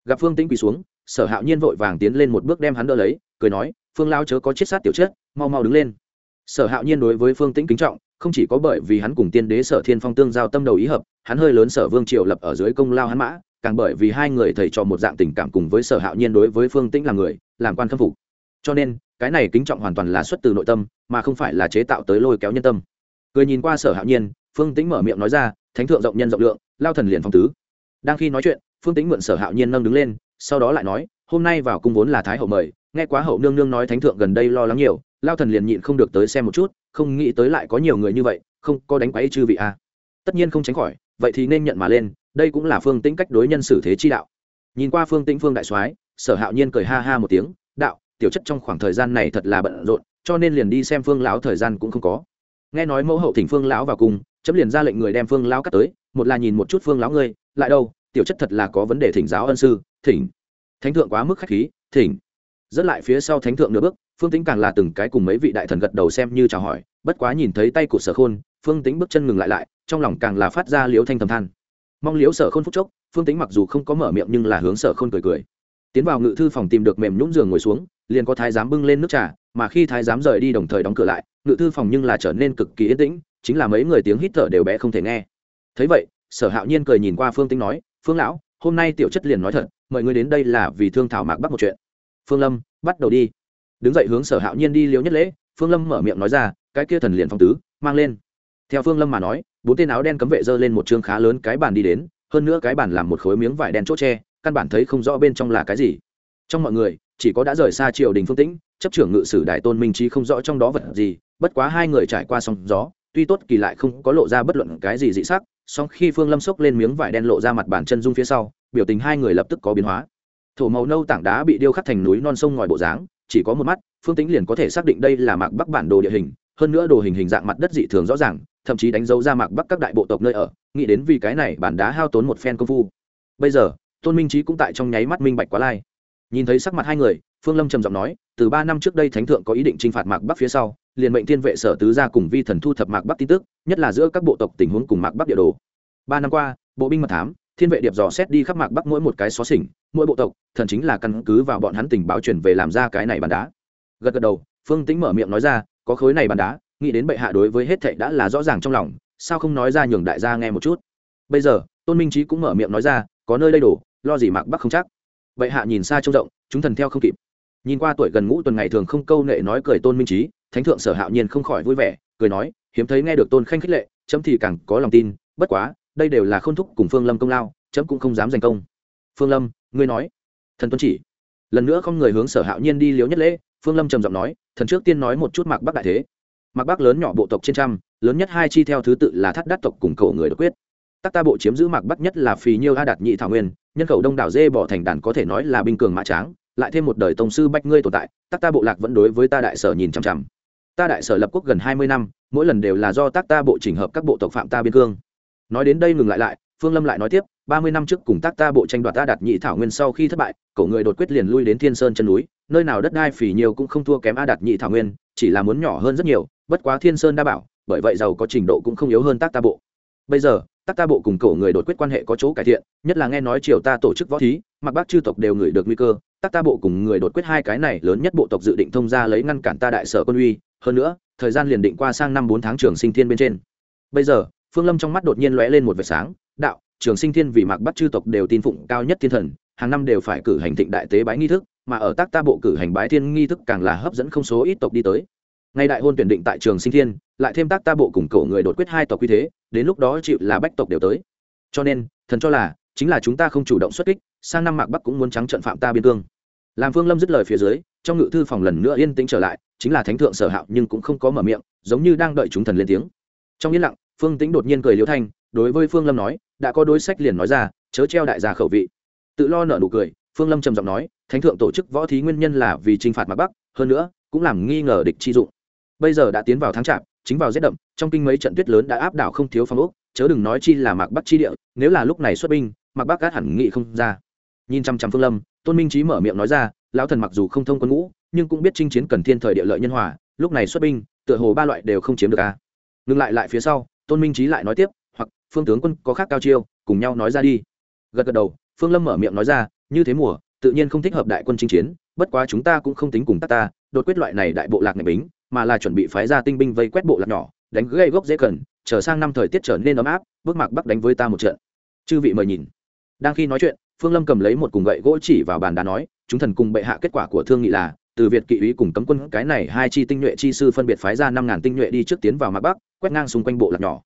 Gặp phương tính quỳ xuống, sở hạo nhiên vội vàng tiến lên một bước đem hắn đỡ lấy, cười nói phương lao chớ có chết sát tiểu chết, mau mau đứng lên. Sở hạo nhiên đối với phương tĩnh kính trọng, không chỉ có bởi vì hắn cùng tiên đế sở thiên phong tương giao tâm đầu ý hợp, hắn hơi lớn sở vương triều lập ở dưới công lao hắn mã, càng bởi vì hai người thầy trò một dạng tình cảm cùng với sở hạo nhiên đối với phương tĩnh là người, làm quan khâm phục. Cho nên, cái này kính trọng hoàn toàn là xuất từ nội tâm, mà không phải là chế tạo tới lôi kéo nhân tâm. Cười nhìn qua sở hạo nhiên, phương tĩnh mở miệng nói ra, thánh thượng rộng nhân rộng lượng, lao thần liền phong tứ. Đang khi nói chuyện, phương tĩnh mượn sở hạo nhiên nâng đứng lên, sau đó lại nói, hôm nay vào cung vốn là thái hậu mời nghe quá hậu nương nương nói thánh thượng gần đây lo lắng nhiều, lao thần liền nhịn không được tới xem một chút, không nghĩ tới lại có nhiều người như vậy, không có đánh quáy chư vị a à. tất nhiên không tránh khỏi, vậy thì nên nhận mà lên, đây cũng là phương tĩnh cách đối nhân xử thế chi đạo. Nhìn qua phương tĩnh phương đại soái, sở hạo nhiên cười ha ha một tiếng, đạo, tiểu chất trong khoảng thời gian này thật là bận rộn, cho nên liền đi xem phương lão thời gian cũng không có. Nghe nói mẫu hậu thỉnh phương lão vào cùng, chấm liền ra lệnh người đem phương lão cắt tới, một là nhìn một chút phương lão ngươi, lại đâu, tiểu chất thật là có vấn đề thỉnh giáo ân sư, thỉnh. Thánh thượng quá mức khách khí, thỉnh rất lại phía sau thánh thượng nửa bước, phương tính càng là từng cái cùng mấy vị đại thần gật đầu xem như chào hỏi, bất quá nhìn thấy tay của sở khôn, phương tính bước chân ngừng lại lại, trong lòng càng là phát ra liễu thanh thầm than. Mong liễu sở khôn phúc chốc, phương tính mặc dù không có mở miệng nhưng là hướng sở khôn cười cười. Tiến vào ngự thư phòng tìm được mềm nhũng giường ngồi xuống, liền có thái giám bưng lên nước trà, mà khi thái giám rời đi đồng thời đóng cửa lại, ngự thư phòng nhưng là trở nên cực kỳ yên tĩnh, chính là mấy người tiếng hít thở đều bé không thể nghe. Thấy vậy, sở hạo nhiên cười nhìn qua phương tính nói, phương lão, hôm nay tiểu chất liền nói thật, mời ngươi đến đây là vì thương thảo mạc bắc một chuyện phương lâm, bắt đầu đi. Đứng dậy hướng sở hạo nhiên đi liếu nhất lễ, phương lâm mở miệng nói ra, cái kia thần liền phong tứ, mang lên. Theo phương lâm mà nói, bốn tên áo đen cấm vệ dơ lên một chương khá lớn cái bàn đi đến, hơn nữa cái bàn làm một khối miếng vải đen chốt tre căn bản thấy không rõ bên trong là cái gì. Trong mọi người, chỉ có đã rời xa triều đình phương tĩnh, chấp trưởng ngự sử đại tôn minh trí không rõ trong đó vật gì, bất quá hai người trải qua sóng gió, tuy tốt kỳ lại không có lộ ra bất luận cái gì dị sắc, song khi phương lâm xốc lên miếng vải đen lộ ra mặt bàn chân dung phía sau, biểu tình hai người lập tức có biến hóa thổ màu nâu tảng đá bị điêu khắc thành núi non sông ngòi bộ dáng, chỉ có một mắt, phương tính liền có thể xác định đây là mạc bắc bản đồ địa hình, hơn nữa đồ hình hình dạng mặt đất dị thường rõ ràng, thậm chí đánh dấu ra mạc bắc các đại bộ tộc nơi ở, nghĩ đến vì cái này bản đá hao tốn một phen công phu. Bây giờ, tôn minh trí cũng tại trong nháy mắt minh bạch quá lai. Nhìn thấy sắc mặt hai người, phương lâm trầm giọng nói, từ ba năm trước đây thánh thượng có ý định t r i n h phạt mạc bắc phía sau, liền mệnh thiên vệ sở tứ ra cùng vi thần thu thập mạc bắc tin tức, nhất là giữa các bộ tộc tình huống cùng mạc bắc địa đồ. Ba năm qua, bộ binh mật thám, thiên vệ điệp dò xét đi khắp mạc bắc mỗi một cái xó xỉnh mỗi bộ tộc thần chính là căn cứ vào bọn hắn tình báo chuyển về làm ra cái này bàn đá. Gật gật đầu phương tính mở miệng nói ra có khối này bàn đá nghĩ đến bệ hạ đối với hết thệ đã là rõ ràng trong lòng sao không nói ra nhường đại gia nghe một chút. Bây giờ tôn minh trí cũng mở miệng nói ra có nơi đây đủ, lo gì mạc bắc không chắc. Bệ hạ nhìn xa trông rộng chúng thần theo không kịp. Nhìn qua tuổi gần ngũ tuần ngày thường không câu nệ nói cười tôn minh trí thánh thượng sở hạo nhiên không khỏi vui vẻ cười nói hiếm thấy nghe được tôn khanh khích lệ chấm thì càng có lòng tin bất quá đây đều là k h ô n thúc cùng phương lâm công lao chấm cũng không dám giành công. Phương lâm ngươi nói. Thần tuân chỉ. Lần nữa không người hướng sở hạo nhiên đi liếu nhất lễ, phương lâm trầm giọng nói, thần trước tiên nói một chút mạc bắc đại thế. Mạc bắc lớn nhỏ bộ tộc trên trăm, lớn nhất hai chi theo thứ tự là thắt đắt tộc cùng cậu người đột quyết. Tắc ta bộ chiếm giữ mạc bắc nhất là phì nhiêu a đạt nhị thảo nguyên, nhân khẩu đông đảo dê bỏ thành đàn có thể nói là binh cường mã tráng, lại thêm một đời tổng sư bách ngươi tồn tại tác ta bộ lạc vẫn đối với ta đại sở nhìn chằm chằm. Ta đại sở lập quốc gần hai mươi năm, mỗi lần đều là do tác ta bộ chỉnh hợp các bộ tộc phạm ta biên cương. Nói đến đây ngừng lại lại phương lâm lại nói tiếp, ba mươi năm trước cùng tác ta bộ tranh đoạt ta Đạt nhị thảo nguyên sau khi thất bại cậu người đột quyết liền lui đến thiên sơn chân núi, nơi nào đất đai phỉ nhiều cũng không thua kém a Đạt nhị thảo nguyên, chỉ là muốn nhỏ hơn rất nhiều, bất quá thiên sơn đa bảo, bởi vậy giàu có trình độ cũng không yếu hơn tác ta bộ. Bây giờ, Tác ta bộ cùng cổ người đột quyết quan hệ có chỗ cải thiện, nhất là nghe nói triều ta tổ chức võ thí, mặc bác chư tộc đều ngửi được nguy cơ, Tác ta bộ cùng người đột quyết hai cái này lớn nhất bộ tộc dự định thông ra lấy ngăn cản ta đại sở quân uy, hơn nữa, thời gian liền định qua sang năm bốn tháng trường sinh thiên bên trên. Bây giờ, phương lâm trong mắt đột nhiên lóe lên một vệt sáng đạo, trường sinh thiên vì mạc bắc chư tộc đều tin phụng cao nhất thiên thần, hàng năm đều phải cử hành thịnh đại tế bái nghi thức, mà ở tác ta bộ cử hành bái thiên nghi thức càng là hấp dẫn không số ít tộc đi tới. Ngay đại hôn tuyển định tại trường sinh thiên, lại thêm tác ta bộ cùng cổ người đột quyết hai tộc quy thế, đến lúc đó chịu là bách tộc đều tới. Cho nên, thần cho là, chính là chúng ta không chủ động xuất kích, sang năm mạc bắc cũng muốn trắng trận phạm ta biên cương. Làm phương lâm dứt lời phía dưới, trong ngự thư phòng lần nữa yên tĩnh trở lại, chính là thánh thượng sở hạo nhưng cũng không có mở miệng, giống như đang đợi chúng thần lên tiếng. Trong yên lặng, phương tĩnh đột nhiên cười liễu thanh đối với phương lâm nói, đã có đối sách liền nói ra, chớ treo đại gia khẩu vị. Tự lo nợ nụ cười, phương lâm trầm giọng nói, thánh thượng tổ chức võ thí nguyên nhân là vì t r i n h phạt mặt bắc, hơn nữa, cũng làm nghi ngờ địch chi dụng. Bây giờ đã tiến vào tháng chạp, chính vào rét đậm, trong kinh mấy trận tuyết lớn đã áp đảo không thiếu phong ốc, chớ đừng nói chi là mạc bắc chi địa, nếu là lúc này xuất binh, mạc bắc gắt hẳn nghị không ra. Nhìn chăm chăm phương lâm, tôn minh trí mở miệng nói ra, lão thần mặc dù không thông quân ngũ, nhưng cũng biết chinh chiến cần thiên thời địa lợi nhân hòa, lúc này xuất binh, tựa hồ ba loại đều không chiếm được a. Ngừng lại lại phía sau, tôn minh trí lại nói tiếp hoặc phương tướng quân có khác cao chiêu, cùng nhau nói ra đi. Gật gật đầu, phương lâm mở miệng nói ra, như thế mùa, tự nhiên không thích hợp đại quân chinh chiến, bất quá chúng ta cũng không tính cùng tác ta, đột quyết loại này đại bộ lạc ngày bính, mà là chuẩn bị phái ra tinh binh vây quét bộ lạc nhỏ, đánh gây gốc dễ cần chờ sang năm thời tiết trở nên ấm áp, bước mạc bắc đánh với ta một trận. Chư vị mời nhìn. Đang khi nói chuyện, phương lâm cầm lấy một cùng gậy gỗ chỉ vào bàn đá nói, chúng thần cùng bệ hạ kết quả của thương nghị là, từ việt kỵ ý cùng cấm quân, cái này hai chi tinh nhuệ chi sư phân biệt phái ra năm ngàn tinh nhuệ đi trước tiến vào mạc bắc, quét ngang xung quanh bộ lạc nhỏ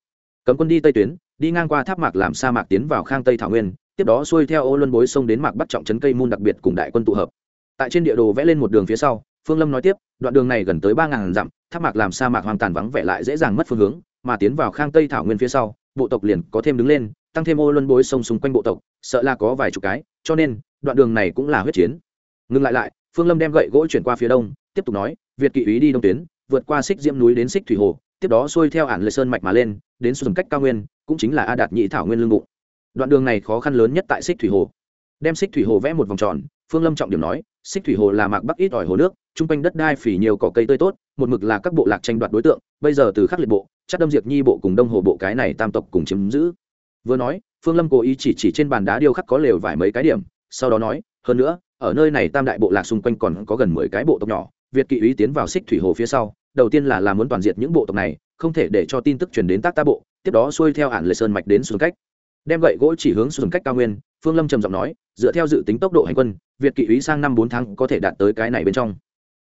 cấm quân đi tây tuyến, đi ngang qua tháp mạc làm sa mạc tiến vào khang tây thảo nguyên, tiếp đó xuôi theo ô luân bối sông đến mạc bắt trọng trấn cây môn đặc biệt cùng đại quân tụ hợp. Tại trên địa đồ vẽ lên một đường phía sau, phương lâm nói tiếp, đoạn đường này gần tới ba ngàn dặm, tháp mạc làm sa mạc hoang tàn vắng vẻ lại dễ dàng mất phương hướng, mà tiến vào khang tây thảo nguyên phía sau, bộ tộc liền có thêm đứng lên, tăng thêm ô luân bối sông xung quanh bộ tộc, sợ là có vài chục cái, cho nên, đoạn đường này cũng là huyết chiến. Ngừng lại lại, phương lâm đem gậy gỗ chuyển qua phía đông, tiếp tục nói, việt kỵ ý đi đông tuyến, vượt qua xích diễm núi đến xích thủy hồ, tiếp đó xuôi theo ản lệ sơn mạch mà lên đến xuân cách cao nguyên, cũng chính là a đạt nhị thảo nguyên lương bụng. Đoạn đường này khó khăn lớn nhất tại xích thủy hồ. Đem xích thủy hồ vẽ một vòng tròn, phương lâm trọng điểm nói, xích thủy hồ là mạc bắc ít ỏi hồ nước chung quanh đất đai phỉ nhiều cỏ cây tươi tốt, một mực là các bộ lạc tranh đoạt đối tượng, bây giờ từ khắc liệt bộ, chắc đâm diệt nhi bộ cùng đông hồ bộ cái này tam tộc cùng chiếm giữ. Vừa nói, phương lâm cố ý chỉ chỉ trên bàn đá điêu khắc có lều vài mấy cái điểm, sau đó nói, hơn nữa, ở nơi này tam đại bộ lạc xung quanh còn có gần mười cái bộ tộc nhỏ, việt kỵ ý tiến vào xích thủy hồ phía sau, đầu tiên là làm muốn toàn diệt những bộ tộc này không thể để cho tin tức truyền đến tác ta bộ, tiếp đó xuôi theo ản lệ sơn mạch đến xuống cách. Đem gậy gỗ chỉ hướng xuống cách cao nguyên, phương lâm trầm giọng nói, dựa theo dự tính tốc độ hành quân, việt kỵ ý sang năm bốn tháng có thể đạt tới cái này bên trong.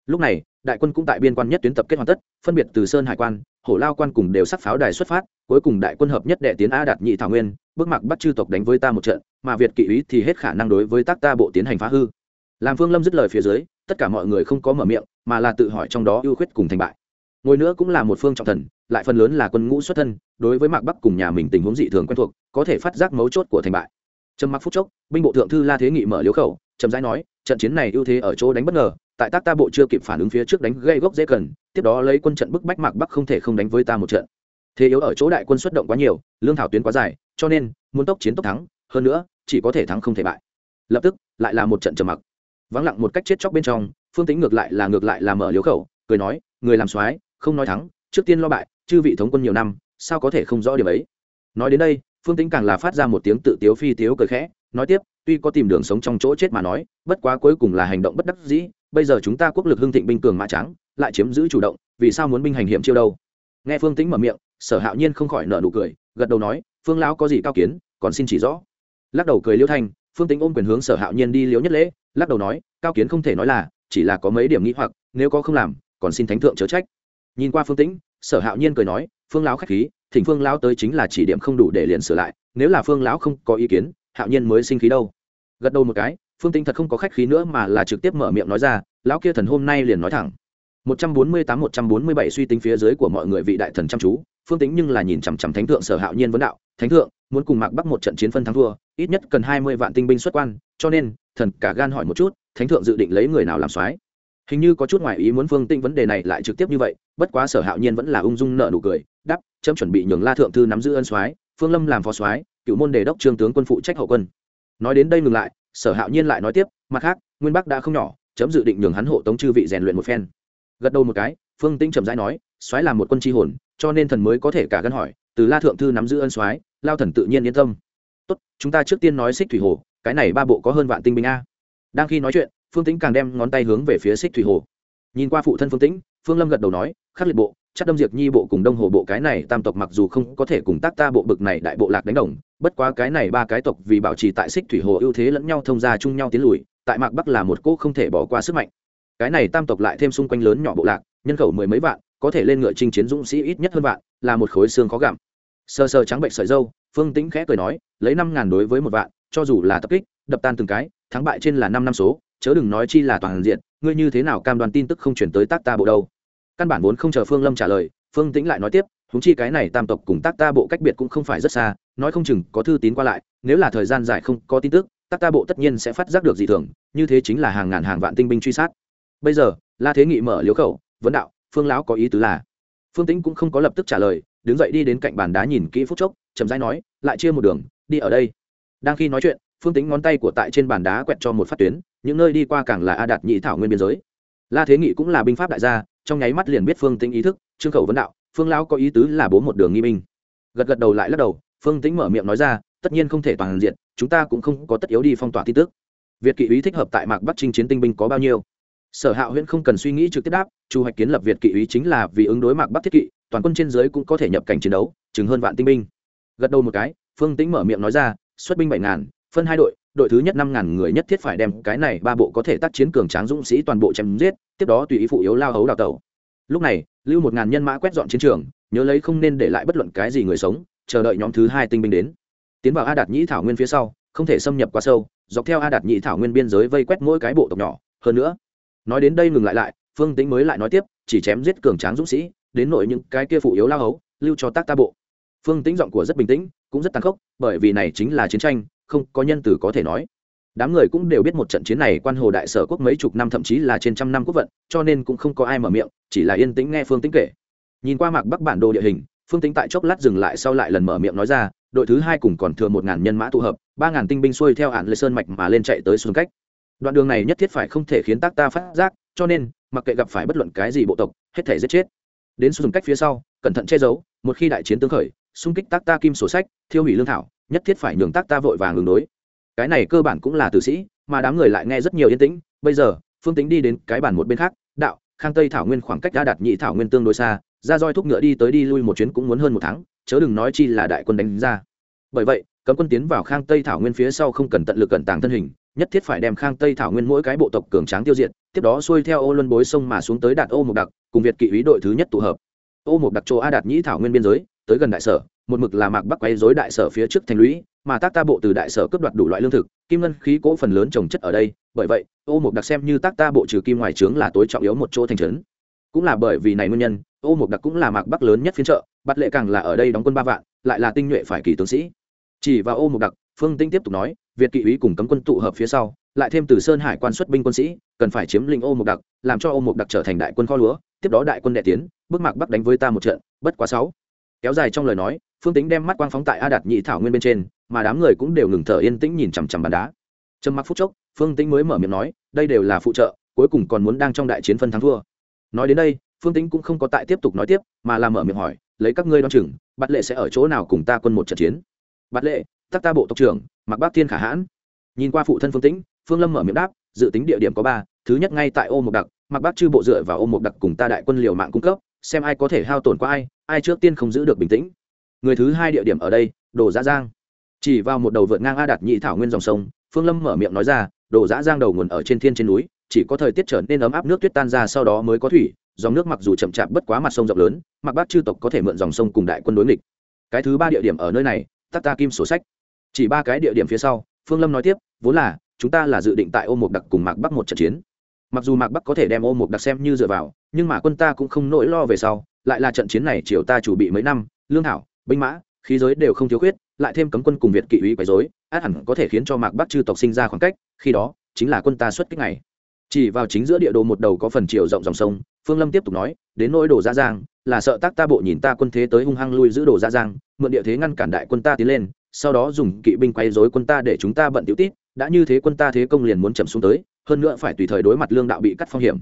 Lúc này, đại quân cũng tại biên quan nhất tuyến tập kết hoàn tất, phân biệt từ sơn hải quan, hổ lao quan cùng đều sắc pháo đài xuất phát, cuối cùng đại quân hợp nhất đệ tiến a đạt nhị thảo nguyên, bước mặc bắt chư tộc đánh với ta một trận, mà việt kỵ ý thì hết khả năng đối với tác ta bộ tiến hành phá hư. Làm phương lâm dứt lời phía dưới, tất cả mọi người không có mở miệng, mà là tự hỏi trong đó ưu khuyết cùng thành bại ngồi nữa cũng là một phương trọng thần, lại phần lớn là quân ngũ xuất thân, đối với mạc bắc cùng nhà mình tình huống dị thường quen thuộc, có thể phát giác mấu chốt của thành bại. Trầm mặc phút chốc, binh bộ thượng thư la thế nghị mở liếu khẩu trầm rãi nói, trận chiến này ưu thế ở chỗ đánh bất ngờ, tại tác ta bộ chưa kịp phản ứng phía trước đánh gây gốc dễ cần, tiếp đó lấy quân trận bức bách mạc bắc không thể không đánh với ta một trận. Thế yếu ở chỗ đại quân xuất động quá nhiều, lương thảo tuyến quá dài, cho nên, muốn tốc chiến tốc thắng, hơn nữa, chỉ có thể thắng không thể bại. Lập tức, lại là một trận trầm mặc. Vắng lặng một cách chết chóc bên trong, phương tính ngược lại là ngược lại là mở liếu khẩu, cười nói, người làm soái không nói thắng, trước tiên lo bại, chư vị thống quân nhiều năm, sao có thể không rõ điểm ấy? Nói đến đây, phương tính càng là phát ra một tiếng tự tiếu phi tiếu cười khẽ, nói tiếp, tuy có tìm đường sống trong chỗ chết mà nói, bất quá cuối cùng là hành động bất đắc dĩ, bây giờ chúng ta quốc lực hưng thịnh binh cường mã trắng, lại chiếm giữ chủ động, vì sao muốn binh hành hiểm chiêu đâu? Nghe phương tính mở miệng, sở hạo nhiên không khỏi nợ nụ cười, gật đầu nói, phương lão có gì cao kiến, còn xin chỉ rõ. Lắc đầu cười liêu thanh, phương tính ôm quyền hướng sở hạo nhiên đi liễu nhất lễ, lắc đầu nói, cao kiến không thể nói là, chỉ là có mấy điểm nghĩ hoặc, nếu có không làm, còn xin thánh thượng chớ trách nhìn qua phương tĩnh, sở hạo nhiên cười nói, phương lão khách khí, thỉnh phương lão tới chính là chỉ điểm không đủ để liền sửa lại, nếu là phương lão không có ý kiến, hạo nhiên mới sinh khí đâu. Gật đầu một cái, phương tĩnh thật không có khách khí nữa mà là trực tiếp mở miệng nói ra, lão kia thần hôm nay liền nói thẳng. 148-147 suy tính phía dưới của mọi người vị đại thần chăm chú, phương tĩnh nhưng là nhìn chằm chằm thánh thượng sở hạo nhiên vấn đạo, thánh thượng, muốn cùng mạc bắc một trận chiến phân thắng thua, ít nhất cần hai mươi vạn tinh binh xuất quan, cho nên, thần cả gan hỏi một chút, thánh thượng dự định lấy người nào làm soái? Hình như có chút ngoại ý muốn phương tinh vấn đề này lại trực tiếp như vậy, bất quá sở hạo nhiên vẫn là ung dung nợ nụ cười đắp chấm chuẩn bị nhường la thượng thư nắm giữ ân soái, phương lâm làm phó soái, cựu môn đề đốc trương tướng quân phụ trách hậu quân. Nói đến đây ngừng lại, sở hạo nhiên lại nói tiếp, mặt khác, nguyên bắc đã không nhỏ, chấm dự định nhường hắn hộ tống chư vị rèn luyện một phen. Gật đầu một cái, phương tinh trầm rãi nói, soái là một quân tri hồn, cho nên thần mới có thể cả gân hỏi, từ la thượng thư nắm giữ ân soái, lao thần tự nhiên yên tâm. Tốt, chúng ta trước tiên nói xích thủy hồ, cái này ba bộ có hơn vạn tinh binh a. Đang khi nói chuyện phương tĩnh càng đem ngón tay hướng về phía xích thủy hồ. Nhìn qua phụ thân phương tĩnh, phương lâm gật đầu nói, khắc liệt bộ chắc đâm diệt nhi bộ cùng đông hồ bộ cái này tam tộc mặc dù không có thể cùng tác ta bộ bực này đại bộ lạc đánh đồng, bất quá cái này ba cái tộc vì bảo trì tại xích thủy hồ ưu thế lẫn nhau thông gia chung nhau tiến lùi, tại mạc bắc là một cỗ không thể bỏ qua sức mạnh. Cái này tam tộc lại thêm xung quanh lớn nhỏ bộ lạc, nhân khẩu mười mấy vạn, có thể lên ngựa chinh chiến dũng sĩ ít nhất hơn vạn, là một khối xương khó gặm. Sơ sơ trắng bệnh sợi dâu, phương tĩnh khẽ cười nói, lấy năm ngàn đối với một vạn, cho dù là tập kích, đập tan từng cái, thắng bại trên là năm năm số chớ đừng nói chi là toàn diện, ngươi như thế nào cam đoan tin tức không chuyển tới tác ta bộ đâu. Căn bản vốn không chờ phương lâm trả lời, phương tĩnh lại nói tiếp húng chi cái này tam tộc cùng tác ta bộ cách biệt cũng không phải rất xa, nói không chừng có thư tín qua lại, nếu là thời gian dài không có tin tức, tác ta bộ tất nhiên sẽ phát giác được dị thường, như thế chính là hàng ngàn hàng vạn tinh binh truy sát. Bây giờ, la thế nghị mở liếu khẩu, vấn đạo, phương lão có ý tứ là? Phương tĩnh cũng không có lập tức trả lời, đứng dậy đi đến cạnh bàn đá nhìn kỹ phút chốc, chậm rãi nói, lại chia một đường, đi ở đây. Đang khi nói chuyện phương tính ngón tay của tại trên bàn đá quẹt cho một phát tuyến, những nơi đi qua càng là a đạt nhị thảo nguyên biên giới. La thế nghị cũng là binh pháp đại gia, trong nháy mắt liền biết phương tính ý thức, trương khẩu vấn đạo, phương lão có ý tứ là bố một đường nghi minh gật gật đầu lại lắc đầu, phương tính mở miệng nói ra, tất nhiên không thể toàn diện, chúng ta cũng không có tất yếu đi phong tỏa tin tức. Việt kỵ ý thích hợp tại mạc bắc trinh chiến tinh binh có bao nhiêu? Sở hạ huyễn không cần suy nghĩ trực tiếp đáp, chu hoạch kiến lập việt kỵ ý chính là vì ứng đối mạc bắc thiết kỵ, toàn quân trên dưới cũng có thể nhập cảnh chiến đấu, chừng hơn vạn tinh binh. Gật đầu một cái, phương tĩnh mở miệng nói ra, xuất binh bảy ngàn phân hai đội đội thứ nhất năm ngàn người nhất thiết phải đem cái này ba bộ có thể tác chiến cường tráng dũng sĩ toàn bộ chém giết, tiếp đó tùy ý phụ yếu lao hấu đào tẩu. Lúc này, lưu một ngàn nhân mã quét dọn chiến trường, nhớ lấy không nên để lại bất luận cái gì người sống, chờ đợi nhóm thứ hai tinh binh đến. Tiến vào a đạt nhĩ thảo nguyên phía sau, không thể xâm nhập quá sâu, dọc theo a đạt nhĩ thảo nguyên biên giới vây quét mỗi cái bộ tộc nhỏ. Hơn nữa, nói đến đây ngừng lại lại, phương tính mới lại nói tiếp, chỉ chém giết cường tráng dũng sĩ, đến nội những cái kia phụ yếu lao hấu, lưu cho tác ta bộ. Phương tính giọng của rất bình tĩnh, cũng rất tàn khốc, bởi vì này chính là chiến tranh không có nhân từ có thể nói. Đám người cũng đều biết một trận chiến này quan hồ đại sở quốc mấy chục năm thậm chí là trên trăm năm quốc vận, cho nên cũng không có ai mở miệng, chỉ là yên tĩnh nghe phương tính kể. Nhìn qua mạc bắc bản đồ địa hình, phương tính tại chốc lát dừng lại sau lại lần mở miệng nói ra, đội thứ hai cùng còn thừa một ngàn nhân mã tụ hợp, ba ngàn tinh binh xuôi theo hạn lê sơn mạch mà lên chạy tới xuống cách. Đoạn đường này nhất thiết phải không thể khiến tác ta phát giác, cho nên, mặc kệ gặp phải bất luận cái gì bộ tộc, hết thể giết chết. Đến xuống cách phía sau, cẩn thận che giấu, một khi đại chiến tương khởi, xung kích tác ta kim sổ sách, thiêu hủy lương thảo nhất thiết phải nhường tác ta vội vàng ứng đối. Cái này cơ bản cũng là tử sĩ, mà đám người lại nghe rất nhiều yên tĩnh. Bây giờ, phương tính đi đến cái bản một bên khác, đạo, khang tây thảo nguyên khoảng cách đã đạt nhị thảo nguyên tương đối xa, ra roi thúc ngựa đi tới đi lui một chuyến cũng muốn hơn một tháng, chớ đừng nói chi là đại quân đánh ra. Bởi vậy, cấm quân tiến vào khang tây thảo nguyên phía sau không cần tận lực cẩn tàng thân hình, nhất thiết phải đem khang tây thảo nguyên mỗi cái bộ tộc cường tráng tiêu diệt, tiếp đó xuôi theo ô luân bối sông mà xuống tới đạt ô mộc đặc, cùng việt kỵ ý đội thứ nhất tụ hợp. Ô mộc đặc chỗ a đạt nhĩ thảo nguyên biên giới tới gần đại sở, một mực là mạc bắc quấy dối đại sở phía trước thành lũy, mà tác ta bộ từ đại sở cướp đoạt đủ loại lương thực, kim ngân khí cỗ phần lớn trồng chất ở đây, bởi vậy, ô mục đặc xem như tác ta bộ trừ kim ngoài trướng là tối trọng yếu một chỗ thành trấn. Cũng là bởi vì này nguyên nhân, ô mục đặc cũng là mạc bắc lớn nhất phiên trợ bắt lệ càng là ở đây đóng quân ba vạn, lại là tinh nhuệ phải kỳ tướng sĩ. Chỉ vào ô mục đặc, phương tinh tiếp tục nói, việt kỵ úy cùng cấm quân tụ hợp phía sau, lại thêm từ sơn hải quan xuất binh quân sĩ, cần phải chiếm lĩnh ô mục đặc, làm cho ô mục đặc trở thành đại quân kho lúa, tiếp đó đại quân đệ tiến, bước mạc bắc đánh với ta một trận, bất quá sáu kéo dài trong lời nói, phương tính đem mắt quang phóng tại a đạt nhị thảo nguyên bên trên, mà đám người cũng đều ngừng thở yên tĩnh nhìn chằm chằm bàn đá. Trầm mặc phút chốc, phương tính mới mở miệng nói, đây đều là phụ trợ, cuối cùng còn muốn đang trong đại chiến phân thắng thua. Nói đến đây, phương tính cũng không có tại tiếp tục nói tiếp, mà là mở miệng hỏi, lấy các ngươi đ o chừng bắt lệ sẽ ở chỗ nào cùng ta quân một trận chiến? Bắt lệ, tắc ta bộ tộc trưởng mặc bác thiên khả hãn. Nhìn qua phụ thân phương tĩnh, phương lâm mở miệng đáp, dự tính địa điểm có ba, thứ nhất ngay tại ô mộc đặc mặc bác chư bộ dựa vào ô mộc đặc cùng ta đại quân liều mạng cung cấp xem ai có thể hao tổn qua ai ai trước tiên không giữ được bình tĩnh. Người thứ hai địa điểm ở đây, đồ dã giang. Chỉ vào một đầu vượt ngang a đạt nhị thảo nguyên dòng sông, phương lâm mở miệng nói ra, đồ dã giang đầu nguồn ở trên thiên trên núi, chỉ có thời tiết trở nên ấm áp nước tuyết tan ra sau đó mới có thủy, dòng nước mặc dù chậm chạp bất quá mặt sông rộng lớn, mặc bác chư tộc có thể mượn dòng sông cùng đại quân đối nghịch. Cái thứ ba địa điểm ở nơi này, tắc ta kim sổ sách. Chỉ ba cái địa điểm phía sau, phương lâm nói tiếp, vốn là, chúng ta là dự định tại ô mục đặc cùng mạc bắc một trận chiến mặc dù mạc bắc có thể đem ô mục đặc xem như dựa vào, nhưng mà quân ta cũng không nỗi lo về sau, lại là trận chiến này triều ta chủ bị mấy năm, lương thảo, binh mã, khí giới đều không thiếu khuyết, lại thêm cấm quân cùng việt kỵ uy quấy dối át hẳn có thể khiến cho mạc bắc chư tộc sinh ra khoảng cách, khi đó, chính là quân ta xuất kích này chỉ vào chính giữa địa đồ một đầu có phần chiều rộng dòng sông, phương lâm tiếp tục nói, đến nỗi đồ ra giang là sợ tác ta bộ nhìn ta quân thế tới hung hăng lui giữ đồ ra giang mượn địa thế ngăn cản đại quân ta tiến lên, sau đó dùng kỵ binh quay dối quân ta để chúng ta bận tiểu tít đã như thế quân ta thế công liền muốn chậm xuống tới, hơn nữa phải tùy thời đối mặt lương đạo bị cắt phong hiểm.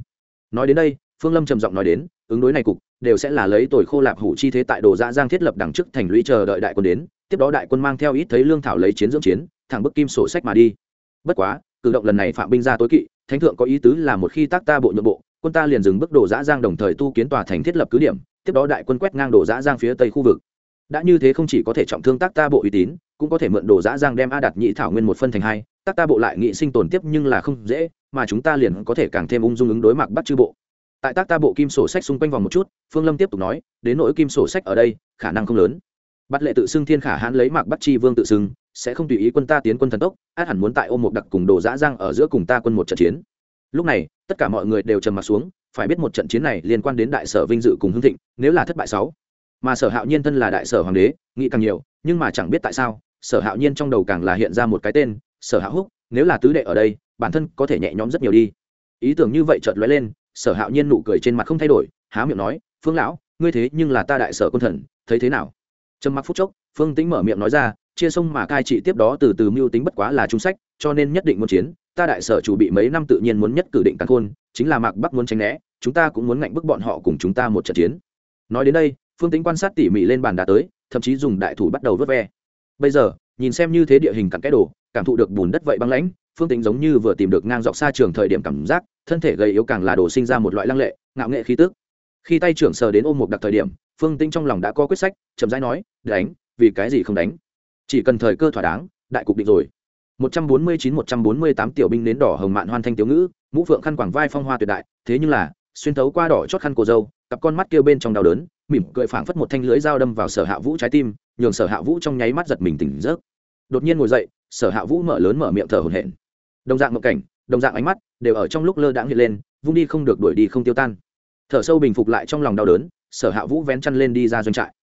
Nói đến đây, phương lâm trầm giọng nói đến, ứng đối này cục, đều sẽ là lấy tồi khô lạp hủ chi thế tại đồ dạ giang thiết lập đằng trước thành lũy chờ đợi đại quân đến, tiếp đó đại quân mang theo ít thấy lương thảo lấy chiến dưỡng chiến, thẳng bức kim sổ sách mà đi. Bất quá, cử động lần này phạm binh ra tối kỵ, thánh thượng có ý tứ là một khi tác ta bộ nhượng bộ, quân ta liền dừng bước đồ dã giang đồng thời tu kiến tòa thành thiết lập cứ điểm, tiếp đó đại quân quét ngang đồ dã giang phía tây khu vực. Đã như thế không chỉ có thể trọng thương tác ta bộ uy tín, cũng có thể mượn đồ dã giang đem a đặt nhị thảo nguyên một phân thành hai tác ta bộ lại nghị sinh tồn tiếp nhưng là không dễ, mà chúng ta liền có thể càng thêm ung dung ứng đối mặt bắt chư bộ. Tại tác ta bộ kim sổ sách xung quanh vòng một chút, phương lâm tiếp tục nói, đến nỗi kim sổ sách ở đây, khả năng không lớn. Bắt lệ tự xưng thiên khả hãn lấy mạc bắt chi vương tự xưng, sẽ không tùy ý quân ta tiến quân thần tốc, át hẳn muốn tại ôm một đặc cùng đồ dã giang ở giữa cùng ta quân một trận chiến. Lúc này, tất cả mọi người đều trầm m ặ t xuống, phải biết một trận chiến này liên quan đến đại sở vinh dự cùng hương thịnh, nếu là thất bại sáu. Mà sở hạo nhiên thân là đại sở hoàng đế, nghĩ càng nhiều, nhưng mà chẳng biết tại sao, sở hạo nhiên trong đầu càng là hiện ra một cái tên sở hạ húc, nếu là tứ đệ ở đây, bản thân có thể nhẹ nhõm rất nhiều đi. Ý tưởng như vậy chợt lóe lên, sở hạo nhiên nụ cười trên mặt không thay đổi, há miệng nói, phương lão, ngươi thế nhưng là ta đại sở quân thần, thấy thế nào? Trầm mặc phút chốc, phương tĩnh mở miệng nói ra, chia sông mà cai trị tiếp đó từ từ mưu tính bất quá là trung sách, cho nên nhất định muốn chiến, ta đại sở chủ bị mấy năm tự nhiên muốn nhất cử định càn khôn, chính là mạc bắc muốn tránh né, chúng ta cũng muốn ngạnh bức bọn họ cùng chúng ta một trận chiến. Nói đến đây, phương tính quan sát tỉ mỉ lên bàn đá tới, thậm chí dùng đại thủ bắt đầu vớt ve. Bây giờ, nhìn xem như thế địa hình cặn cái đồ cảm thụ được bùn đất vậy băng lãnh, phương tính giống như vừa tìm được ngang dọc xa trường thời điểm cảm giác, thân thể gầy yếu càng là đồ sinh ra một loại lăng lệ, ngạo nghệ khí tức. Khi tay trưởng sờ đến ôm một đặc thời điểm, phương tinh trong lòng đã có quyết sách, chậm rãi nói, đánh, vì cái gì không đánh? Chỉ cần thời cơ thỏa đáng, đại cục định rồi. 149-148 tiểu binh nến đỏ hồng mạn hoan thanh tiểu ngữ, mũ phượng khăn quàng vai phong hoa tuyệt đại, thế nhưng là, xuyên thấu qua đỏ chót khăn cô dâu, cặp con mắt kia bên trong đau đớn, mỉm cười phảng phất một thanh lưới dao đâm vào sở hạ vũ trái tim, nhường sở hạ vũ trong nháy mắt giật mình tỉnh giấc. Đột nhiên ngồi dậy sở hạ vũ mở lớn mở miệng thở hổn hển. Đồng dạng ngộ cảnh, đồng dạng ánh mắt đều ở trong lúc lơ đãng hiện lên, vung đi không được đuổi đi không tiêu tan. Thở sâu bình phục lại trong lòng đau đớn, sở hạ vũ vén chăn lên đi ra doanh trại.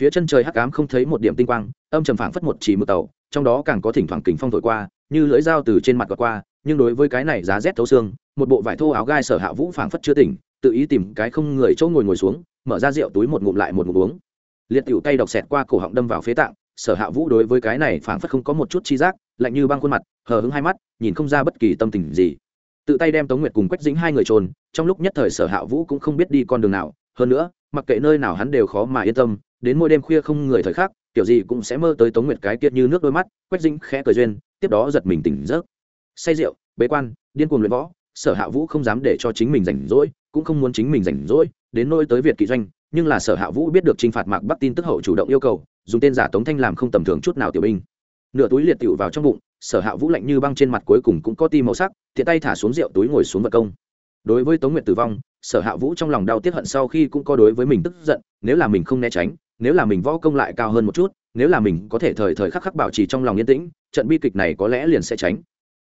Phía chân trời hắc ám không thấy một điểm tinh quang, âm trầm phảng phất một chỉ mực tàu, trong đó càng có thỉnh thoảng kính phong thổi qua, như lưỡi dao từ trên mặt qua, nhưng đối với cái này giá rét thấu xương, một bộ vải thô áo gai sở hạ vũ phảng phất chưa tỉnh, tự ý tìm cái không người chỗ ngồi ngồi xuống, mở ra rượu túi một ngụm lại một ngụm uống. Liệt tiểu tay độc xẹt qua cổ họng đâm vào phế tạng sở hạ vũ đối với cái này phảng phất không có một chút chi giác, lạnh như băng khuôn mặt, hờ hững hai mắt, nhìn không ra bất kỳ tâm tình gì. Tự tay đem tống nguyệt cùng quách dính hai người trồn trong lúc nhất thời sở hạ vũ cũng không biết đi con đường nào, hơn nữa, mặc kệ nơi nào hắn đều khó mà yên tâm, đến mỗi đêm khuya không người thời khắc, kiểu gì cũng sẽ mơ tới tống nguyệt cái kiệt như nước đôi mắt, quách dính khẽ cười duyên, tiếp đó giật mình tỉnh giấc. Say rượu, bế quan, điên cuồng luyện võ, sở hạ vũ không dám để cho chính mình rảnh rỗi, cũng không muốn chính mình rảnh rỗi, đến nôi tới việt kỵ doanh nhưng là sở hạ vũ biết được t r i n h phạt mạc bắc tin tức hậu chủ động yêu cầu, dùng tên giả tống thanh làm không tầm thường chút nào tiểu binh. Nửa túi liệt tiểu vào trong bụng, sở hạ vũ lạnh như băng trên mặt cuối cùng cũng có ti màu sắc, tiện tay thả xuống rượu túi ngồi xuống vật công. Đối với tống nguyệt tử vong, sở hạ vũ trong lòng đau tiết hận sau khi cũng có đối với mình tức giận, nếu là mình không né tránh, nếu là mình võ công lại cao hơn một chút, nếu là mình có thể thời thời khắc khắc bảo trì trong lòng yên tĩnh, trận bi kịch này có lẽ liền sẽ tránh.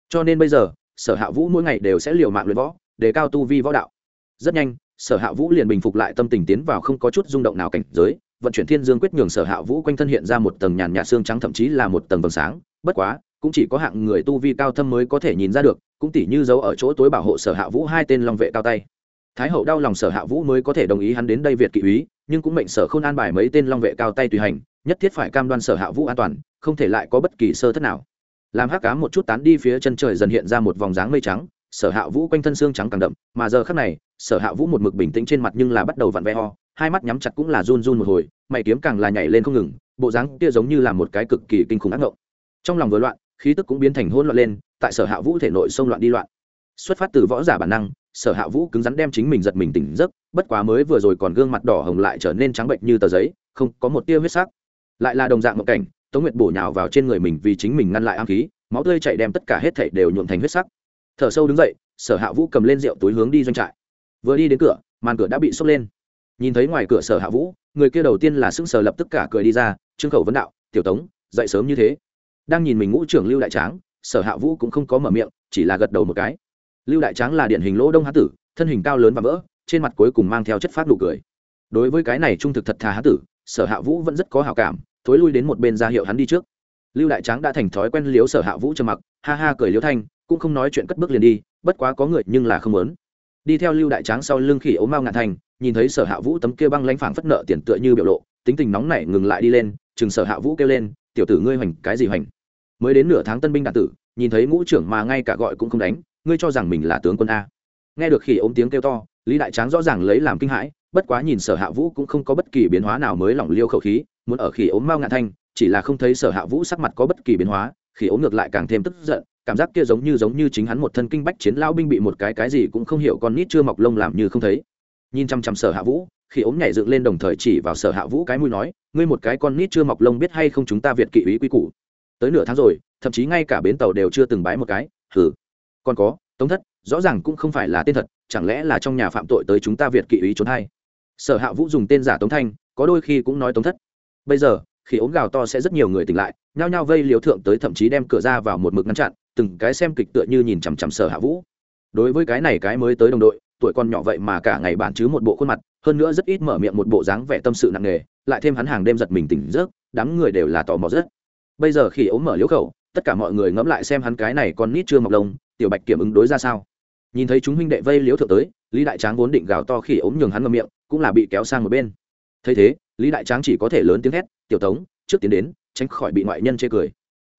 Cho nên bây giờ, sở hạ vũ mỗi ngày đều sẽ liều mạng luyện võ, để cao tu vi võ đạo. Rất nhanh sở hạ vũ liền bình phục lại tâm tình tiến vào không có chút rung động nào cảnh giới, vận chuyển thiên dương quyết nhường sở hạ vũ quanh thân hiện ra một tầng nhàn nhạt xương trắng thậm chí là một tầng vầng sáng, bất quá, cũng chỉ có hạng người tu vi cao thâm mới có thể nhìn ra được, cũng tỉ như giấu ở chỗ tối bảo hộ sở hạ vũ hai tên long vệ cao tay. Thái hậu đau lòng sở hạ vũ mới có thể đồng ý hắn đến đây việt kỵ úy, nhưng cũng mệnh sở không an bài mấy tên long vệ cao tay tùy hành, nhất thiết phải cam đoan sở hạ vũ an toàn, không thể lại có bất kỳ sơ thất nào. Làm hắc cá một chút tán đi phía chân trời dần hiện ra một vòng dáng mây trắng sở hạ vũ quanh thân xương trắng càng đậm, mà giờ khắc này, sở hạ vũ một mực bình tĩnh trên mặt nhưng là bắt đầu vặn ve ho hai mắt nhắm chặt cũng là run run một hồi, mày kiếm càng là nhảy lên không ngừng, bộ dáng kia giống như là một cái cực kỳ kinh khủng ác ngộng. Trong lòng vừa loạn, khí tức cũng biến thành hỗn loạn lên, tại sở hạ vũ thể nội xông loạn đi loạn. Xuất phát từ võ giả bản năng, sở hạ vũ cứng rắn đem chính mình giật mình tỉnh giấc, bất quá mới vừa rồi còn gương mặt đỏ hồng lại trở nên trắng bệnh như tờ giấy, không, có một tia huyết sắc. Lại là đồng dạng một cảnh, tống nguyệt bổ nhào vào trên người mình vì chính mình ngăn lại am khí, máu tươi chạy đem tất cả hết thảy đều nhuộm thành huyết sắc thở sâu đứng dậy, sở hạ vũ cầm lên rượu túi hướng đi doanh trại. Vừa đi đến cửa, màn cửa đã bị sốc lên. Nhìn thấy ngoài cửa sở hạ vũ, người kia đầu tiên là sững sờ lập tức cả cười đi ra, trương khẩu vấn đạo, tiểu tống, dậy sớm như thế. Đang nhìn mình ngũ trưởng lưu đại tráng, sở hạ vũ cũng không có mở miệng, chỉ là gật đầu một cái. Lưu đại tráng là điển hình lỗ đông hán tử, thân hình cao lớn và vỡ, trên mặt cuối cùng mang theo chất phát nụ cười. Đối với cái này trung thực thật thà hán tử, sở hạ vũ vẫn rất có hào cảm, thối lui đến một bên ra hiệu hắn đi trước. Lưu đại tráng đã thành thói quen liếu sở hạ vũ trầm mặc, ha ha cười liếu thanh cũng không nói chuyện cất bước liền đi, bất quá có người nhưng là không muốn. Đi theo lưu đại tráng sau lưng khỉ ốm mao ngạn thành, nhìn thấy sở hạ vũ tấm kia băng lãnh phảng phất nợ tiền tựa như biểu lộ, tính tình nóng nảy ngừng lại đi lên, chừng sở hạ vũ kêu lên, tiểu tử ngươi hoành, cái gì hoành? Mới đến nửa tháng tân binh đạn tử, nhìn thấy ngũ trưởng mà ngay cả gọi cũng không đánh, ngươi cho rằng mình là tướng quân a? Nghe được khỉ ốm tiếng kêu to, lý đại tráng rõ ràng lấy làm kinh hãi, bất quá nhìn sở hạ vũ cũng không có bất kỳ biến hóa nào mới lỏng liêu khẩu khí, muốn ở khỉ ốm mao ngạn thanh chỉ là không thấy sở hạ vũ sắc mặt có bất kỳ biến hóa khi ốm ngược lại càng thêm tức giận, cảm giác kia giống như giống như chính hắn một thân kinh bách chiến lao binh bị một cái cái gì cũng không hiểu con nít chưa mọc lông làm như không thấy. Nhìn chăm chăm sở hạ vũ khi ốm nhảy dựng lên đồng thời chỉ vào sở hạ vũ cái mũi nói, ngươi một cái con nít chưa mọc lông biết hay không chúng ta việt kỵ ý quy củ? Tới nửa tháng rồi, thậm chí ngay cả bến tàu đều chưa từng bái một cái, hừ, còn có, tống thất, rõ ràng cũng không phải là tên thật, chẳng lẽ là trong nhà phạm tội tới chúng ta việt kỵ ý trốn hay? Sở hạ vũ dùng tên giả tống thanh, có đôi khi cũng nói tống thất, bây giờ khi ốm gào to sẽ rất nhiều người tỉnh lại, nhao nhao vây liều thượng tới thậm chí đem cửa ra vào một mực ngăn chặn, từng cái xem kịch tựa như nhìn chằm chằm sở hạ vũ. Đối với cái này cái mới tới đồng đội, tuổi con nhỏ vậy mà cả ngày bản chứ một bộ khuôn mặt, hơn nữa rất ít mở miệng một bộ dáng vẻ tâm sự nặng nề, lại thêm hắn hàng đêm giật mình tỉnh giấc, đám người đều là tò mò rất. Bây giờ khi ốm mở liễu khẩu, tất cả mọi người ngẫm lại xem hắn cái này còn nít chưa mọc lông, tiểu bạch kiểm ứng đối ra sao. Nhìn thấy chúng huynh đệ vây liếu thượng tới, lý đại tráng vốn định gào to khi ốm nhường hắn ngậm miệng, cũng là bị kéo sang một bên. Thấy thế lý đại tráng chỉ có thể lớn tiếng hét, tiểu tống, trước tiến đến, tránh khỏi bị ngoại nhân chê cười.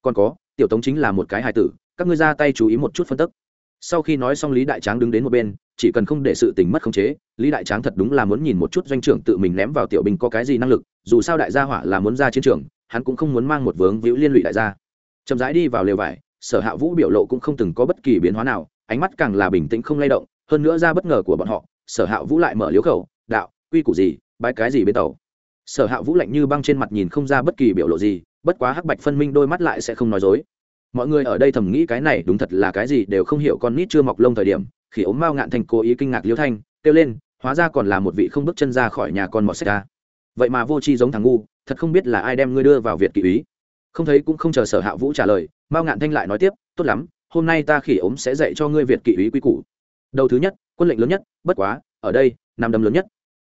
Còn có, tiểu tống chính là một cái hài tử, các ngươi ra tay chú ý một chút phân tức. Sau khi nói xong lý đại tráng đứng đến một bên, chỉ cần không để sự tình mất khống chế, lý đại tráng thật đúng là muốn nhìn một chút doanh trưởng tự mình ném vào tiểu binh có cái gì năng lực, dù sao đại gia hỏa là muốn ra chiến trường, hắn cũng không muốn mang một vướng víu liên lụy đại gia. Chậm rãi đi vào lều vải, sở hạ vũ biểu lộ cũng không từng có bất kỳ biến hóa nào, ánh mắt càng là bình tĩnh không lay động, hơn nữa ra bất ngờ của bọn họ, sở hạ vũ lại mở liếu khẩu, đạo, quy củ gì bãi cái gì bên tàu? Sở hạ vũ lạnh như băng trên mặt nhìn không ra bất kỳ biểu lộ gì, bất quá hắc bạch phân minh đôi mắt lại sẽ không nói dối. Mọi người ở đây thầm nghĩ cái này đúng thật là cái gì đều không hiểu con nít chưa mọc lông thời điểm, khi ống mao ngạn thành cố ý kinh ngạc liêu thanh, kêu lên, hóa ra còn là một vị không bước chân ra khỏi nhà con mọt sách ra vậy mà vô tri giống thằng ngu, thật không biết là ai đem ngươi đưa vào việt kỵ ý không thấy cũng không chờ sở hạ vũ trả lời mao ngạn thanh lại nói tiếp, tốt lắm, hôm nay ta khỉ ốm sẽ dạy cho ngươi việt kỵ ý quy củ. Đầu thứ nhất, quân lệnh lớn nhất, bất quá, ở đây nằm đấm lớn nhất.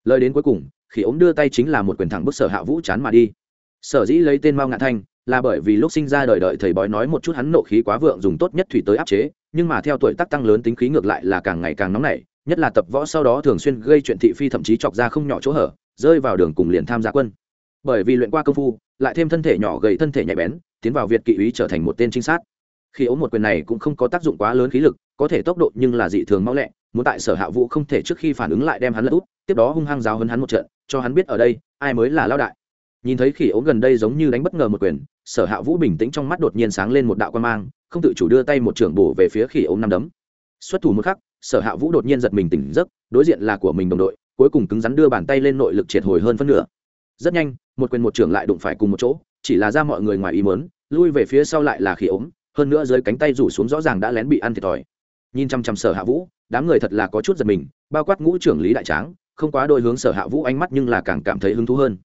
Lời đến cuối cùng khi ống đưa tay chính là một quyền thẳng bức sở hạ vũ chán mà đi. Sở dĩ lấy tên mao ngạn thanh là bởi vì lúc sinh ra đời đợi thầy bói nói một chút hắn nộ khí quá vượng dùng tốt nhất thủy tới áp chế, nhưng mà theo tuổi tác tăng lớn tính khí ngược lại là càng ngày càng nóng nảy, nhất là tập võ sau đó thường xuyên gây chuyện thị phi thậm chí chọc ra không nhỏ chỗ hở, rơi vào đường cùng liền tham gia quân. Bởi vì luyện qua công phu, lại thêm thân thể nhỏ gầy thân thể nhạy bén, tiến vào việt kỵ úy trở thành một tên trinh sát. Khi ống một quyền này cũng không có tác dụng quá lớn khí lực, có thể tốc độ nhưng là dị thường mau lẹ, muốn tại sở hạ vũ không thể trước khi phản ứng lại đem hắn lật út tiếp đó hung hăng giáo hấn hắn một trận cho hắn biết ở đây ai mới là lao đại. Nhìn thấy khỉ ốm gần đây giống như đánh bất ngờ một quyền sở hạ vũ bình tĩnh trong mắt đột nhiên sáng lên một đạo quan mang không tự chủ đưa tay một trưởng bổ về phía khỉ ốm năm đấm. Xuất thủ một khắc sở hạ vũ đột nhiên giật mình tỉnh giấc đối diện là của mình đồng đội cuối cùng cứng rắn đưa bàn tay lên nội lực triệt hồi hơn phân nửa. Rất nhanh một quyền một trưởng lại đụng phải cùng một chỗ chỉ là ra mọi người ngoài ý mớn lui về phía sau lại là khỉ ốm, hơn nữa dưới cánh tay rủ xuống rõ ràng đã lén bị ăn thiệt thòi. Nhìn chăm chăm sở hạ vũ đám người thật là có chút giật mình bao quát ngũ trưởng lý đại tráng không quá đôi hướng sở hạ vũ ánh mắt nhưng là càng cảm thấy hứng thú hơn.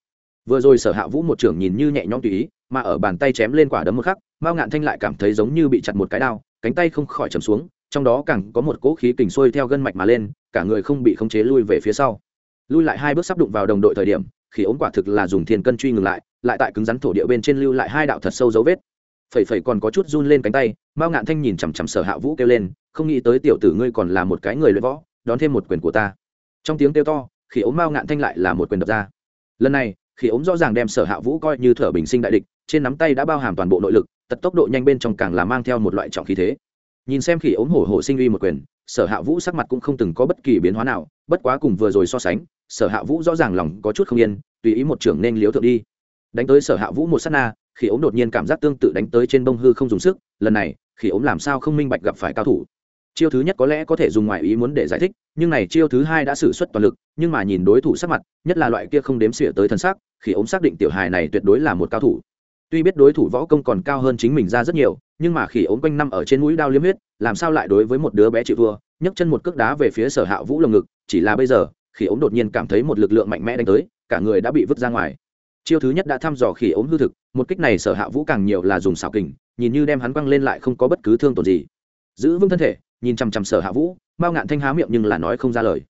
Vừa rồi sở hạ vũ một trưởng nhìn như nhẹ nhõm tùy ý, mà ở bàn tay chém lên quả đấm một khắc, mao ngạn thanh lại cảm thấy giống như bị chặt một cái đao, cánh tay không khỏi chầm xuống, trong đó càng có một cỗ khí kình sôi theo gân mạch mà lên, cả người không bị khống chế lui về phía sau. Lui lại hai bước sắp đụng vào đồng đội thời điểm khi ống quả thực là dùng thiên cân truy ngừng lại lại tại cứng rắn thổ địa bên trên lưu lại hai đạo thật sâu dấu vết. Phẩy phẩy còn có chút run lên cánh tay, mao ngạn thanh nhìn chằm chằm sở hạ vũ kêu lên, không nghĩ tới tiểu tử ngươi còn là một cái người luyện võ, đón thêm một quyền của ta trong tiếng kêu to khi ống mao ngạn thanh lại là một quyền đập ra. Lần này khi ống rõ ràng đem sở hạ vũ coi như thở bình sinh đại địch, trên nắm tay đã bao hàm toàn bộ nội lực, tật tốc độ nhanh bên trong càng là mang theo một loại trọng khí thế. Nhìn xem khi ống hổ hổ sinh uy một quyền, sở hạ vũ sắc mặt cũng không từng có bất kỳ biến hóa nào, bất quá cùng vừa rồi so sánh, sở hạ vũ rõ ràng lòng có chút không yên, tùy ý một trưởng nên liếu thượng đi. Đánh tới sở hạ vũ một s á t na khi ống đột nhiên cảm giác tương tự đánh tới trên bông hư không dùng sức, lần này khi ống làm sao không minh bạch gặp phải cao thủ chiêu thứ nhất có lẽ có thể dùng ngoại ý muốn để giải thích, nhưng này chiêu thứ hai đã xử suất toàn lực, nhưng mà nhìn đối thủ sắc mặt, nhất là loại kia không đếm xỉa tới thân xác khi ống xác định tiểu hài này tuyệt đối là một cao thủ. Tuy biết đối thủ võ công còn cao hơn chính mình ra rất nhiều, nhưng mà khi ống quanh năm ở trên mũi đao liếm huyết, làm sao lại đối với một đứa bé chịu thua, nhấc chân một cước đá về phía sở hạ vũ lồng ngực, chỉ là bây giờ, khi ống đột nhiên cảm thấy một lực lượng mạnh mẽ đánh tới, cả người đã bị vứt ra ngoài. Chiêu thứ nhất đã thăm dò khi ống hư thực, một kích này sở hạ vũ càng nhiều là dùng xảo kình, nhìn như đem hắn quăng lên lại không có bất cứ thương tổn gì. Giữ vững thân thể nhìn chằm chằm sở hạ vũ, mao ngạn thanh há miệng nhưng là nói không ra lời.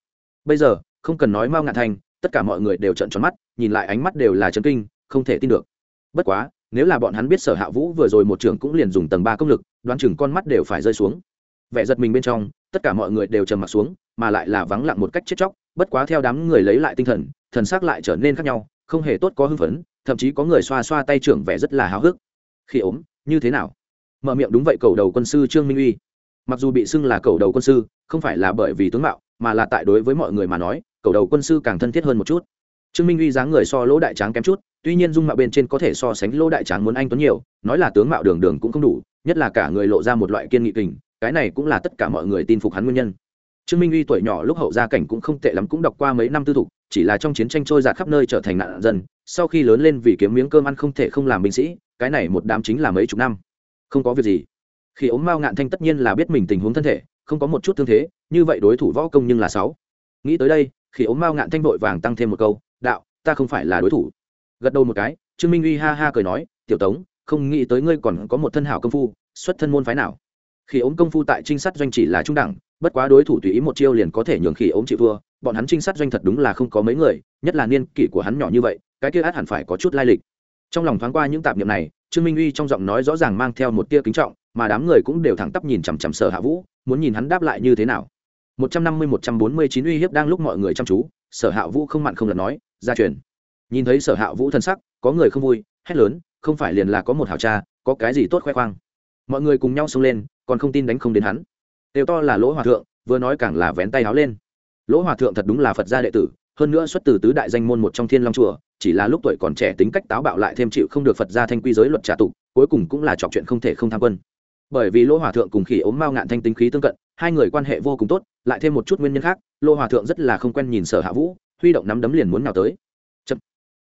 Bây giờ, không cần nói mao ngạn thanh, tất cả mọi người đều trận tròn mắt, nhìn lại ánh mắt đều là chấn kinh, không thể tin được. Bất quá, nếu là bọn hắn biết sở hạ vũ vừa rồi một trường cũng liền dùng tầng ba công lực, đoán chừng con mắt đều phải rơi xuống. Vẻ giật mình bên trong, tất cả mọi người đều trầm m ặ t xuống, mà lại là vắng lặng một cách chết chóc, bất quá theo đám người lấy lại tinh thần thần s ắ c lại trở nên khác nhau, không hề tốt có hưng phấn, thậm chí có người xoa xoa tay trưởng vẻ rất là háo hức. Khi ốm, như thế nào? Mở miệng đúng vậy cầu đầu quân sư trương minh uy mặc dù bị xưng là cầu đầu quân sư, không phải là bởi vì tướng mạo, mà là tại đối với mọi người mà nói, cầu đầu quân sư càng thân thiết hơn một chút. Trương minh uy dáng người so lỗ đại tráng kém chút, tuy nhiên dung mạo bên trên có thể so sánh lỗ đại tráng muốn anh tuấn nhiều, nói là tướng mạo đường đường cũng không đủ, nhất là cả người lộ ra một loại kiên nghị kình cái này cũng là tất cả mọi người tin phục hắn nguyên nhân. Trương minh uy tuổi nhỏ lúc hậu gia cảnh cũng không tệ lắm cũng đọc qua mấy năm tư thục, chỉ là trong chiến tranh trôi giạt khắp nơi trở thành nạn dân, sau khi lớn lên vì kiếm miếng cơm ăn không thể không làm binh sĩ, cái này một đám chính là mấy chục năm. Không có việc gì khi ốm mao ngạn thanh tất nhiên là biết mình tình huống thân thể, không có một chút thương thế, như vậy đối thủ võ công nhưng là sáu. Nghĩ tới đây, khi ốm mao ngạn thanh vội vàng tăng thêm một câu, đạo, ta không phải là đối thủ. Gật đầu một cái, trương minh uy ha ha cười nói, tiểu tống, không nghĩ tới ngươi còn có một thân hảo công phu, xuất thân môn phái nào? Khi ốm công phu tại trinh sát doanh chỉ là trung đẳng, bất quá đối thủ tùy ý một chiêu liền có thể nhường khi ốm chịu thua, bọn hắn trinh sát doanh thật đúng là không có mấy người, nhất là niên kỷ của hắn nhỏ như vậy, cái kia át hẳn phải có chút lai lịch. Trong lòng thoáng qua những tạp niệm này, trương minh uy trong giọng nói rõ ràng mang theo một tia kính trọng mà đám người cũng đều thẳng tắp nhìn chằm chằm sở hạ vũ, muốn nhìn hắn đáp lại như thế nào. Một trăm năm mươi, một trăm bốn mươi chín uy hiếp đang lúc mọi người chăm chú, sở hạ vũ không mặn không lật nói ra truyền. Nhìn thấy sở hạ vũ thân sắc, có người không vui, hét lớn, không phải liền là có một hào cha, có cái gì tốt khoe khoang? Mọi người cùng nhau xông lên, còn không tin đánh không đến hắn. Đều to là lỗ hòa thượng, vừa nói càng là vén tay háo lên. Lỗ hòa thượng thật đúng là phật gia đệ tử, hơn nữa xuất từ tứ đại danh môn một trong thiên long chùa, chỉ là lúc tuổi còn trẻ tính cách táo bạo lại thêm chịu không được phật gia thanh quy giới luật trả tục, cuối cùng cũng là trọc chuyện không thể không tham quân bởi vì lỗ hòa thượng cùng khỉ ốm mao ngạn thanh tính khí tương cận, hai người quan hệ vô cùng tốt, lại thêm một chút nguyên nhân khác, lỗ hòa thượng rất là không quen nhìn sở hạ vũ, huy động nắm đấm liền muốn nào tới. Chậm.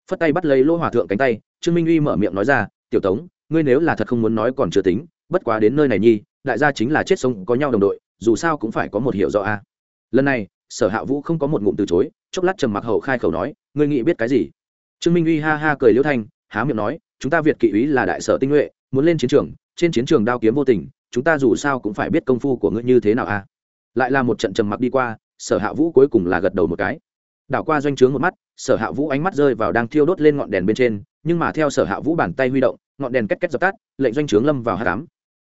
phất tay bắt lấy lỗ hòa thượng cánh tay, trương minh uy mở miệng nói ra, tiểu tống, ngươi nếu là thật không muốn nói còn chưa tính, bất quá đến nơi này nhi, đại gia chính là chết sống có nhau đồng đội, dù sao cũng phải có một hiểu rõ a. Lần này, sở hạ vũ không có một ngụm từ chối, chốc lát trầm mặc hậu khai khẩu nói, ngươi nghĩ biết cái gì? Trương minh uy ha ha cười liễu thanh, há miệng nói, chúng ta việt kỵ úy là đại sở tinh nhuệ, muốn lên chiến trường trên chiến trường đao kiếm vô tình, chúng ta dù sao cũng phải biết công phu của ngươi như thế nào a lại là một trận trầm mặc đi qua, sở hạ vũ cuối cùng là gật đầu một cái. Đảo qua doanh trướng một mắt, sở hạ vũ ánh mắt rơi vào đang thiêu đốt lên ngọn đèn bên trên, nhưng mà theo sở hạ vũ bàn tay huy động, ngọn đèn két két dập tắt, lệnh doanh trướng lâm vào hạ cám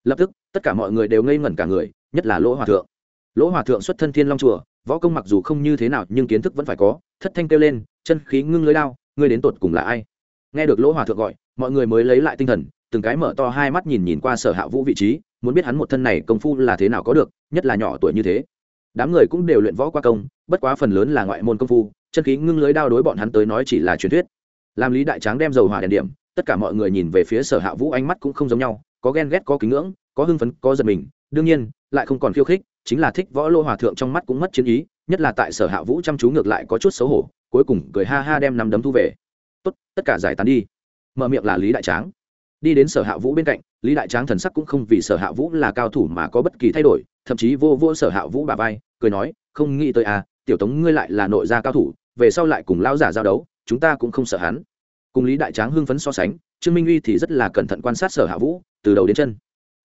lập tức, tất cả mọi người đều ngây ngẩn cả người, nhất là lỗ hòa thượng. Lỗ hòa thượng xuất thân thiên long chùa, võ công mặc dù không như thế nào, nhưng kiến thức vẫn phải có, thất thanh kêu lên, chân khí ngưng lưới lao ngươi đến tột cùng là ai? Nghe được lỗ hòa thượng gọi, mọi người mới lấy lại tinh thần từng cái mở to hai mắt nhìn nhìn qua sở hạ vũ vị trí, muốn biết hắn một thân này công phu là thế nào có được, nhất là nhỏ tuổi như thế. Đám người cũng đều luyện võ qua công, bất quá phần lớn là ngoại môn công phu, chân khí ngưng lưới đao đối bọn hắn tới nói chỉ là truyền thuyết. Làm lý đại tráng đem dầu hỏa đèn điểm, tất cả mọi người nhìn về phía sở hạ vũ ánh mắt cũng không giống nhau, có ghen ghét, có kính ngưỡng, có hưng phấn, có giật mình, đương nhiên, lại không còn khiêu khích, chính là thích võ lô hòa thượng trong mắt cũng mất chiến ý, nhất là tại sở hạ vũ chăm chú ngược lại có chút xấu hổ, cuối cùng cười ha ha đem nắm đấm thu về. Tốt, tất cả giải tán đi. Mở miệng là lý đại tráng đi đến sở hạ vũ bên cạnh, lý đại tráng thần sắc cũng không vì sở hạ vũ là cao thủ mà có bất kỳ thay đổi, thậm chí vô vô sở hạ vũ bà vai, cười nói, không nghĩ tới à tiểu tống ngươi lại là nội gia cao thủ, về sau lại cùng lao giả giao đấu, chúng ta cũng không sợ hắn. Cùng lý đại tráng hưng phấn so sánh, trương minh uy thì rất là cẩn thận quan sát sở hạ vũ, từ đầu đến chân.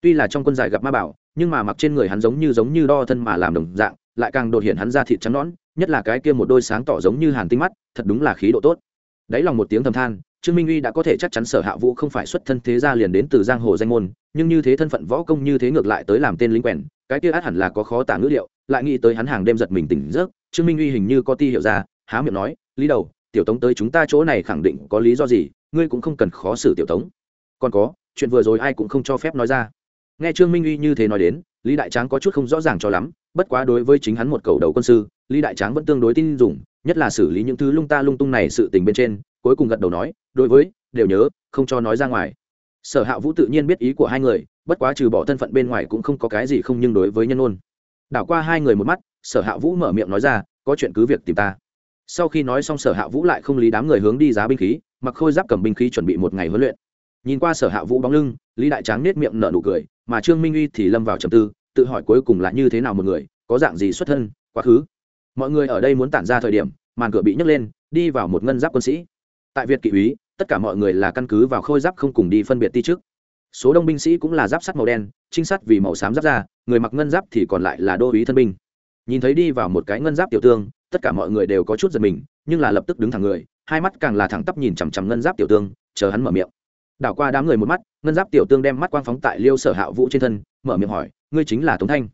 Tuy là trong quân giải gặp ma bảo, nhưng mà mặc trên người hắn giống như giống như đo thân mà làm đồng dạng, lại càng đột hiện hắn ra thịt trắng nõn, nhất là cái kia một đôi sáng tỏ giống như hàn tinh mắt, thật đúng là khí độ tốt. Đáy lòng một tiếng thầm than trương minh uy đã có thể chắc chắn sở hạ vũ không phải xuất thân thế gia liền đến từ giang hồ danh môn, nhưng như thế thân phận võ công như thế ngược lại tới làm tên lính quèn, cái kia át hẳn là có khó tả ngữ liệu, lại nghĩ tới hắn hàng đêm giật mình tỉnh giấc, trương minh uy hình như có ti hiệu ra, há miệng nói, lý đầu, tiểu tống tới chúng ta chỗ này khẳng định có lý do gì, ngươi cũng không cần khó xử tiểu tống. Còn có, chuyện vừa rồi ai cũng không cho phép nói ra. Nghe trương minh uy như thế nói đến, lý đại tráng có chút không rõ ràng cho lắm, bất quá đối với chính hắn một cầu đầu quân sư, lý đại tráng vẫn tương đối tin dùng, nhất là xử lý những thứ lung ta lung tung này sự tình bên trên cuối cùng gật đầu nói, đối với, đều nhớ, không cho nói ra ngoài. Sở hạ vũ tự nhiên biết ý của hai người, bất quá trừ bỏ thân phận bên ngoài cũng không có cái gì không nhưng đối với nhân ôn. Đảo qua hai người một mắt, sở hạ vũ mở miệng nói ra, có chuyện cứ việc tìm ta. Sau khi nói xong sở hạ vũ lại không lý đám người hướng đi giá binh khí, mặc khôi giáp cầm binh khí chuẩn bị một ngày huấn luyện. Nhìn qua sở hạ vũ bóng lưng, lý đại tráng nết miệng nở nụ cười, mà trương minh uy thì lâm vào trầm tư, tự hỏi cuối cùng là như thế nào một người, có dạng gì xuất thân, quá khứ. Mọi người ở đây muốn tản ra thời điểm, màn cửa bị nhấc lên, đi vào một ngân giáp quân sĩ tại việt kỵ úy, tất cả mọi người là căn cứ vào khôi giáp không cùng đi phân biệt ti trước số đông binh sĩ cũng là giáp sắt màu đen, trinh sát vì màu xám giáp ra người mặc ngân giáp thì còn lại là đô úy thân binh. Nhìn thấy đi vào một cái ngân giáp tiểu tương, tất cả mọi người đều có chút giật mình, nhưng là lập tức đứng thẳng người, hai mắt càng là thẳng tắp nhìn chằm chằm ngân giáp tiểu tương, chờ hắn mở miệng. Đảo qua đám người một mắt, ngân giáp tiểu tương đem mắt quang phóng tại liêu sở hạ vũ trên thân, mở miệng hỏi, ngươi chính là tống thanh?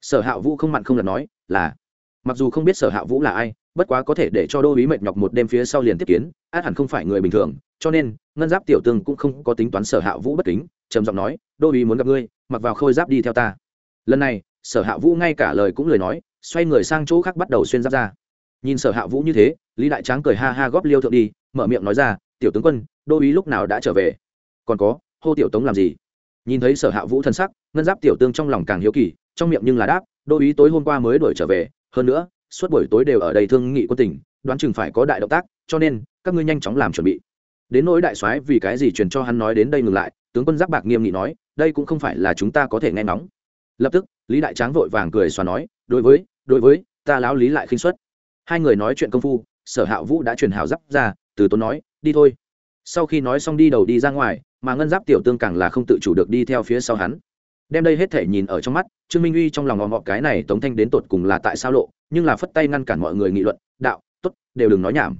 Sở hạ vũ không mặn không lần nói, là. Mặc dù không biết sở hạ vũ là ai bất quá có thể để cho đô ý mệt nhọc một đêm phía sau liền tiếp kiến, át hẳn không phải người bình thường, cho nên, ngân giáp tiểu tương cũng không có tính toán sở hạ vũ bất kính, trầm giọng nói, đô ý muốn gặp ngươi, mặc vào khôi giáp đi theo ta. Lần này, sở hạ vũ ngay cả lời cũng lời nói, xoay người sang chỗ khác bắt đầu xuyên giáp ra. Nhìn sở hạ vũ như thế, lý đại tráng cười ha ha góp liêu thượng đi, mở miệng nói ra, tiểu tướng quân, đô ý lúc nào đã trở về? Còn có, hô tiểu tống làm gì? Nhìn thấy sở hạ vũ thân sắc, ngân giáp tiểu tương trong lòng càng hiếu kỳ, trong miệng nhưng là đáp, đô ý tối hôm qua mới đuổi trở về, hơn nữa suốt buổi tối đều ở đây thương nghị quân tỉnh đoán chừng phải có đại động tác, cho nên, các ngươi nhanh chóng làm chuẩn bị. Đến nỗi đại soái vì cái gì truyền cho hắn nói đến đây ngừng lại, tướng quân giáp bạc nghiêm nghị nói, đây cũng không phải là chúng ta có thể nghe ngóng. Lập tức, lý đại tráng vội vàng cười xóa nói, đối với đối với, ta lão lý lại khinh suất. hai người nói chuyện công phu, sở hạ vũ đã truyền hào giáp ra, từ tốn nói, đi thôi. Sau khi nói xong đi đầu đi ra ngoài, mà ngân giáp tiểu tương càng là không tự chủ được đi theo phía sau hắn đem đây hết thể nhìn ở trong mắt, trương minh uy trong lòng ngọn ngọ cái này tống thanh đến tột cùng là tại sao lộ, nhưng là phất tay ngăn cản mọi người nghị luận, đạo t ố t đều đừng nói nhảm.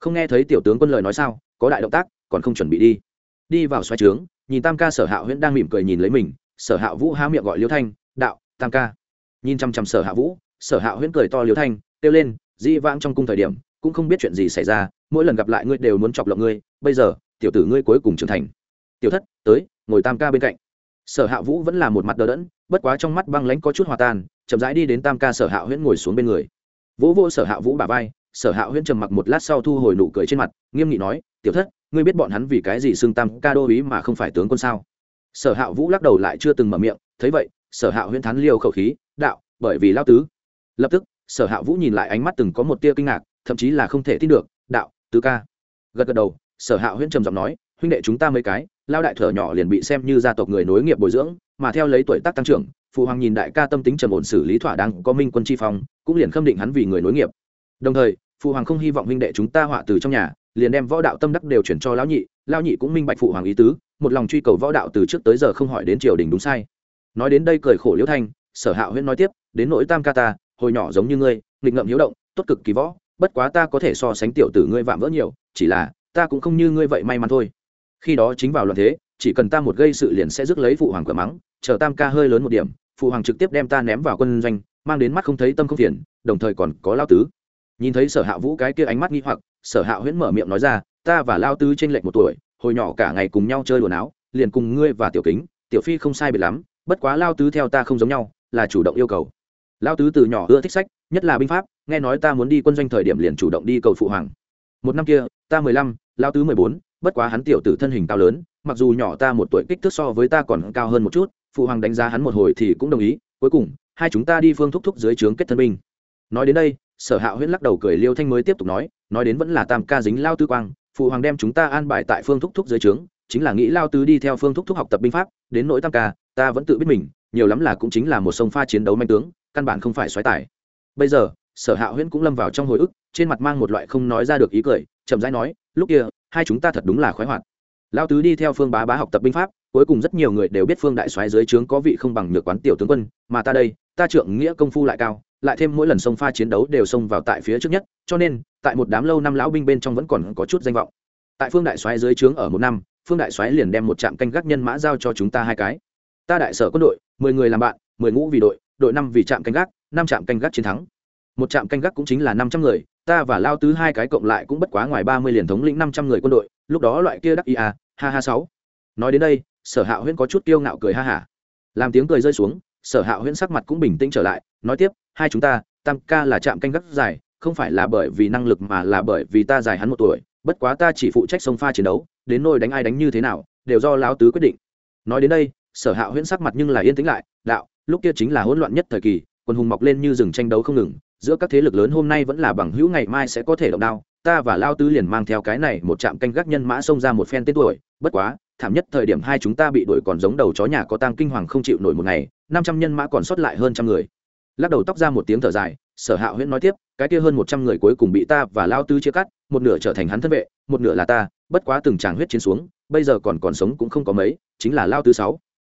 Không nghe thấy tiểu tướng quân lời nói sao, có đại động tác, còn không chuẩn bị đi. Đi vào xoay trướng, nhìn tam ca sở hạ huyễn đang mỉm cười nhìn lấy mình, sở hạ vũ há miệng gọi liêu thanh, đạo, tam ca. Nhìn chăm chăm sở hạ vũ, sở hạ huyễn cười to liêu thanh, kêu lên dĩ vãng trong cung thời điểm, cũng không biết chuyện gì xảy ra, mỗi lần gặp lại ngươi đều muốn chọc lộng ngươi, bây giờ, tiểu tử ngươi cuối cùng trưởng thành. Tiểu thất, tới, ngồi tam ca bên cạnh sở hạ vũ vẫn là một mặt đờ đẫn, bất quá trong mắt băng lãnh có chút hòa tan, chậm rãi đi đến tam ca sở hạ huyễn ngồi xuống bên người. Vỗ vô sở hạ vũ bà vai, sở hạ huyễn trầm mặc một lát sau thu hồi nụ cười trên mặt, nghiêm nghị nói, tiểu thất, ngươi biết bọn hắn vì cái gì xưng tam ca đô ý mà không phải tướng quân sao? Sở hạ vũ lắc đầu lại chưa từng mở miệng, thấy vậy, sở hạ huyễn thắn liêu khẩu khí, đạo, bởi vì lao tứ. Lập tức, sở hạ vũ nhìn lại ánh mắt từng có một tia kinh ngạc, thậm chí là không thể tin được, đạo, tứ ca. Gật gật đầu, sở hạ huyễn trầm giọng nói huynh đệ chúng ta mấy cái, lao đại thở nhỏ liền bị xem như gia tộc người nối nghiệp bồi dưỡng, mà theo lấy tuổi tác tăng trưởng, phụ hoàng nhìn đại ca tâm tính trầm ổn xử lý thỏa đáng, có minh quân chi phong, cũng liền khâm định hắn vì người nối nghiệp. Đồng thời, phụ hoàng không hy vọng huynh đệ chúng ta họa từ trong nhà, liền đem võ đạo tâm đắc đều chuyển cho lão nhị lão nhị cũng minh bạch phụ hoàng ý tứ, một lòng truy cầu võ đạo từ trước tới giờ không hỏi đến triều đình đúng sai. Nói đến đây cười khổ liễu thanh, sở hạ huyễn nói tiếp, đến nỗi tam ca ta, hồi nhỏ giống như ngươi, nghịch ngợm hiếu động, tốt cực kỳ võ, bất quá ta có thể so sánh tiểu tử ngươi vạm vỡ nhiều, chỉ là, ta cũng không như ngươi vậy may mắn thôi khi đó chính vào loạn thế, chỉ cần ta một gây sự liền sẽ rước lấy phụ hoàng cửa mắng, chờ tam ca hơi lớn một điểm, phụ hoàng trực tiếp đem ta ném vào quân doanh, mang đến mắt không thấy tâm không phiền, đồng thời còn có lao tứ. Nhìn thấy sở hạ vũ cái kia ánh mắt nghi hoặc, sở hạ huyễn mở miệng nói ra, ta và lao tứ t r ê n lệch một tuổi, hồi nhỏ cả ngày cùng nhau chơi đùa áo liền cùng ngươi và tiểu kính, tiểu phi không sai biệt lắm, bất quá lao tứ theo ta không giống nhau, là chủ động yêu cầu. Lao tứ từ nhỏ ưa thích sách, nhất là binh pháp, nghe nói ta muốn đi quân doanh thời điểm liền chủ động đi cầu phụ hoàng. Một năm kia, ta mười lăm, lao tứ mười bốn bất quá hắn tiểu tử thân hình cao lớn, mặc dù nhỏ ta một tuổi kích thước so với ta còn cao hơn một chút, phụ hoàng đánh giá hắn một hồi thì cũng đồng ý, cuối cùng, hai chúng ta đi phương thúc thúc dưới trướng kết thân binh. Nói đến đây, sở hạ huyễn lắc đầu cười liêu thanh mới tiếp tục nói nói đến vẫn là tam ca dính lao tư quang, phụ hoàng đem chúng ta an bài tại phương thúc thúc dưới trướng, chính là nghĩ lao tứ đi theo phương thúc thúc học tập binh pháp, đến nỗi tam ca, ta vẫn tự biết mình, nhiều lắm là cũng chính là một sông pha chiến đấu manh tướng, căn bản không phải xoáy tải bây giờ, sở hạ huyễn cũng lâm vào trong hồi ức, trên mặt mang một loại không nói ra được ý cười, chậm rãi nói, lúc kia hai chúng ta thật đúng là khoái hoạt. Lao tứ đi theo phương bá bá học tập binh pháp, cuối cùng rất nhiều người đều biết phương đại soái dưới trướng có vị không bằng nhược quán tiểu tướng quân, mà ta đây, ta trượng nghĩa công phu lại cao, lại thêm mỗi lần sông pha chiến đấu đều xông vào tại phía trước nhất, cho nên, tại một đám lâu năm lão binh bên trong vẫn còn có chút danh vọng. Tại phương đại soái dưới trướng ở một năm, phương đại soái liền đem một trạm canh gác nhân mã giao cho chúng ta hai cái. Ta đại sở quân đội, mười người làm bạn, mười ngũ vì đội đội năm vì trạm canh gác, năm trạm canh gác chiến thắng một trạm canh gác cũng chính là năm trăm người, ta và lao tứ hai cái cộng lại cũng bất quá ngoài ba mươi liền thống lĩnh năm trăm người quân đội, lúc đó loại kia đắc ý à ha ha sáu. Nói đến đây, sở hạ huyễn có chút kiêu ngạo cười ha hả. Làm tiếng cười rơi xuống, sở hạ huyễn sắc mặt cũng bình tĩnh trở lại, nói tiếp, hai chúng ta, tam ca là trạm canh gác dài, không phải là bởi vì năng lực mà là bởi vì ta dài hắn một tuổi, bất quá ta chỉ phụ trách sông pha chiến đấu, đến nôi đánh ai đánh như thế nào, đều do lão tứ quyết định. Nói đến đây, sở hạ huyễn sắc mặt nhưng là yên tĩnh lại, đạo, lúc kia chính là hỗn loạn nhất thời kỳ, quân hùng mọc lên như rừng tranh đấu không ngừng giữa các thế lực lớn hôm nay vẫn là bằng hữu ngày mai sẽ có thể động đao, ta và lao tứ liền mang theo cái này một trạm canh gác nhân mã xông ra một phen tên tuổi, bất quá, thảm nhất thời điểm hai chúng ta bị đuổi còn giống đầu chó nhà có tang kinh hoàng không chịu nổi một ngày, năm trăm nhân mã còn sót lại hơn trăm người. Lắc đầu tóc ra một tiếng thở dài, sở hạ huyễn nói tiếp, cái kia hơn một trăm người cuối cùng bị ta và lao tứ chia cắt, một nửa trở thành hắn thân vệ, một nửa là ta, bất quá từng tràng huyết chiến xuống, bây giờ còn còn sống cũng không có mấy, chính là lao tứ sáu.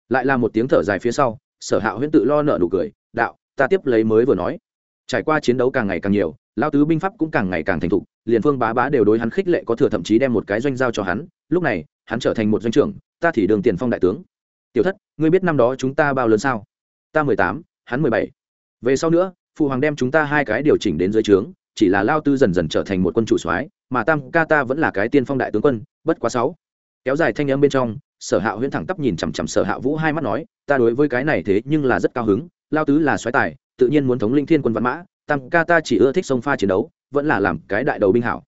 Lại là một tiếng thở dài phía sau, sở hạ huyễn tự lo nợ nụ cười, đạo, ta tiếp lấy mới vừa nói trải qua chiến đấu càng ngày càng nhiều lao tứ binh pháp cũng càng ngày càng thành thục, liền phương bá bá đều đối hắn khích lệ có thừa thậm chí đem một cái doanh giao cho hắn, lúc này, hắn trở thành một doanh trưởng, ta thì đường tiền phong đại tướng. Tiểu thất, ngươi biết năm đó chúng ta bao lớn sao? Ta mười tám, hắn mười bảy. Về sau nữa, phụ hoàng đem chúng ta hai cái điều chỉnh đến dưới trướng, chỉ là lao tư dần dần trở thành một quân chủ soái, mà tam ca ta vẫn là cái tiên phong đại tướng quân, bất quá sáu. Kéo dài thanh âm bên trong, sở hạ huyễn thẳng tắp nhìn chằm chằm sở hạ vũ hai mắt nói, ta đối với cái này thế nhưng là rất cao hứng lao tứ là soái tài tự nhiên muốn thống linh thiên quân văn mã, tam ca ta chỉ ưa thích sông pha chiến đấu, vẫn là làm cái đại đầu binh hảo.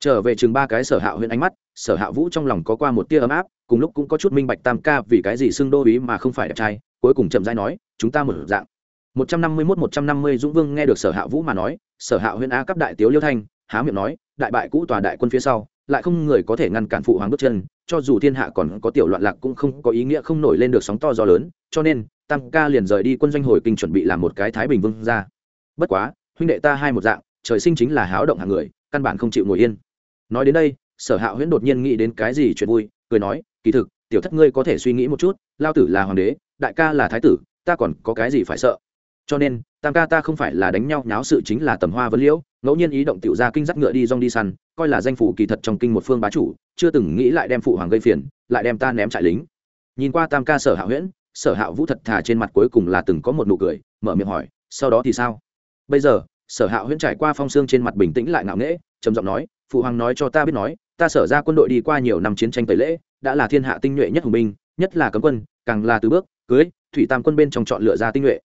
Trở về chừng ba cái sở hạ huyễn ánh mắt, sở hạ vũ trong lòng có qua một tia ấm áp, cùng lúc cũng có chút minh bạch tam ca vì cái gì xưng đô ý mà không phải đẹp trai, cuối cùng chậm rãi nói, chúng ta mở dạng. Một trăm năm mươi mốt, một trăm năm mươi dũng vương nghe được sở hạ vũ mà nói, sở hạ huyễn a cấp đại tiếu liêu thanh, há miệng nói, đại bại cũ tòa đại quân phía sau, lại không người có thể ngăn cản phụ hoàng bước chân, cho dù thiên hạ còn có tiểu loạn lạc cũng không có ý nghĩa không nổi lên được sóng to gió lớn, cho nên tam ca liền rời đi quân doanh hồi kinh chuẩn bị làm một cái thái bình vương ra bất quá, huynh đệ ta hai một dạng, trời sinh chính là háo động hàng người, căn bản không chịu ngồi yên. Nói đến đây, sở hạ huyễn đột nhiên nghĩ đến cái gì chuyện vui, cười nói, kỳ thực, tiểu thất ngươi có thể suy nghĩ một chút, lao tử là hoàng đế, đại ca là thái tử, ta còn có cái gì phải sợ? Cho nên, tam ca ta không phải là đánh nhau nháo sự chính là tầm hoa vân liễu, ngẫu nhiên ý động tiểu ra kinh dắt ngựa đi rong đi săn, coi là danh phủ kỳ thật trong kinh một phương bá chủ, chưa từng nghĩ lại đem phụ hoàng gây phiền, lại đem ta ném trại lính. Nhìn qua tam ca sở hạ huyễn sở hạ vũ thật thà trên mặt cuối cùng là từng có một nụ cười, mở miệng hỏi, sau đó thì sao? Bây giờ, sở hạ huyễn trải qua phong xương trên mặt bình tĩnh lại ngạo nghễ, trầm giọng nói, phụ hoàng nói cho ta biết nói, ta sở ra quân đội đi qua nhiều năm chiến tranh tẩy lễ, đã là thiên hạ tinh nhuệ nhất hùng binh, nhất là cấm quân, càng là từ bước, cưới, thủy tam quân bên trong chọn lựa ra tinh nhuệ.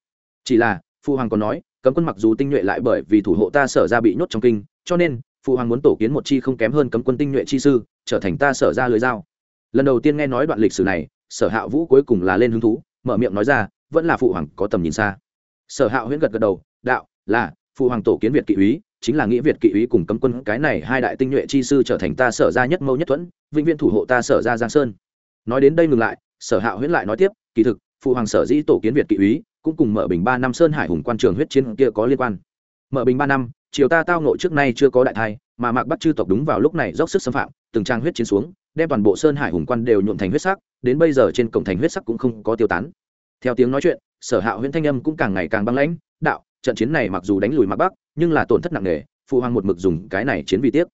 Chỉ là, phụ hoàng còn nói, cấm quân mặc dù tinh nhuệ lại bởi vì thủ hộ ta sở ra bị nhốt trong kinh, cho nên, phụ hoàng muốn tổ kiến một chi không kém hơn cấm quân tinh nhuệ chi sư, trở thành ta sở ra lưới dao. Lần đầu tiên nghe nói đoạn lịch sử này sở hạ vũ cuối cùng là lên hứng thú, mở miệng nói ra, vẫn là phụ hoàng có tầm nhìn xa. Sở hạ huyễn gật gật đầu, đạo, là, phụ hoàng tổ kiến việt kỵ úy, chính là nghĩa việt kỵ úy cùng cấm quân cái này hai đại tinh nhuệ chi sư trở thành ta sở ra nhất mâu nhất thuẫn, vĩnh viễn thủ hộ ta sở ra giang sơn. Nói đến đây ngừng lại, sở hạ huyễn lại nói tiếp, kỳ thực, phụ hoàng sở dĩ tổ kiến việt kỵ úy, cũng cùng mở bình ba năm sơn hải hùng quan trường huyết chiến kia có liên quan. Mở bình ba năm, triều ta tao nội trước nay chưa có đại thai, mà mạc bắt chư tộc đúng vào lúc này dốc sức xâm phạm, từng trang huyết chiến xuống đem toàn bộ sơn hải hùng quan đều nhuộm thành huyết sắc, đến bây giờ trên cổng thành huyết sắc cũng không có tiêu tán. Theo tiếng nói chuyện, sở hạ huyễn thanh âm cũng càng ngày càng băng lãnh, đạo, trận chiến này mặc dù đánh lùi mạc bắc, nhưng là tổn thất nặng nề, phụ hoàng một mực dùng cái này chiến vì tiếc.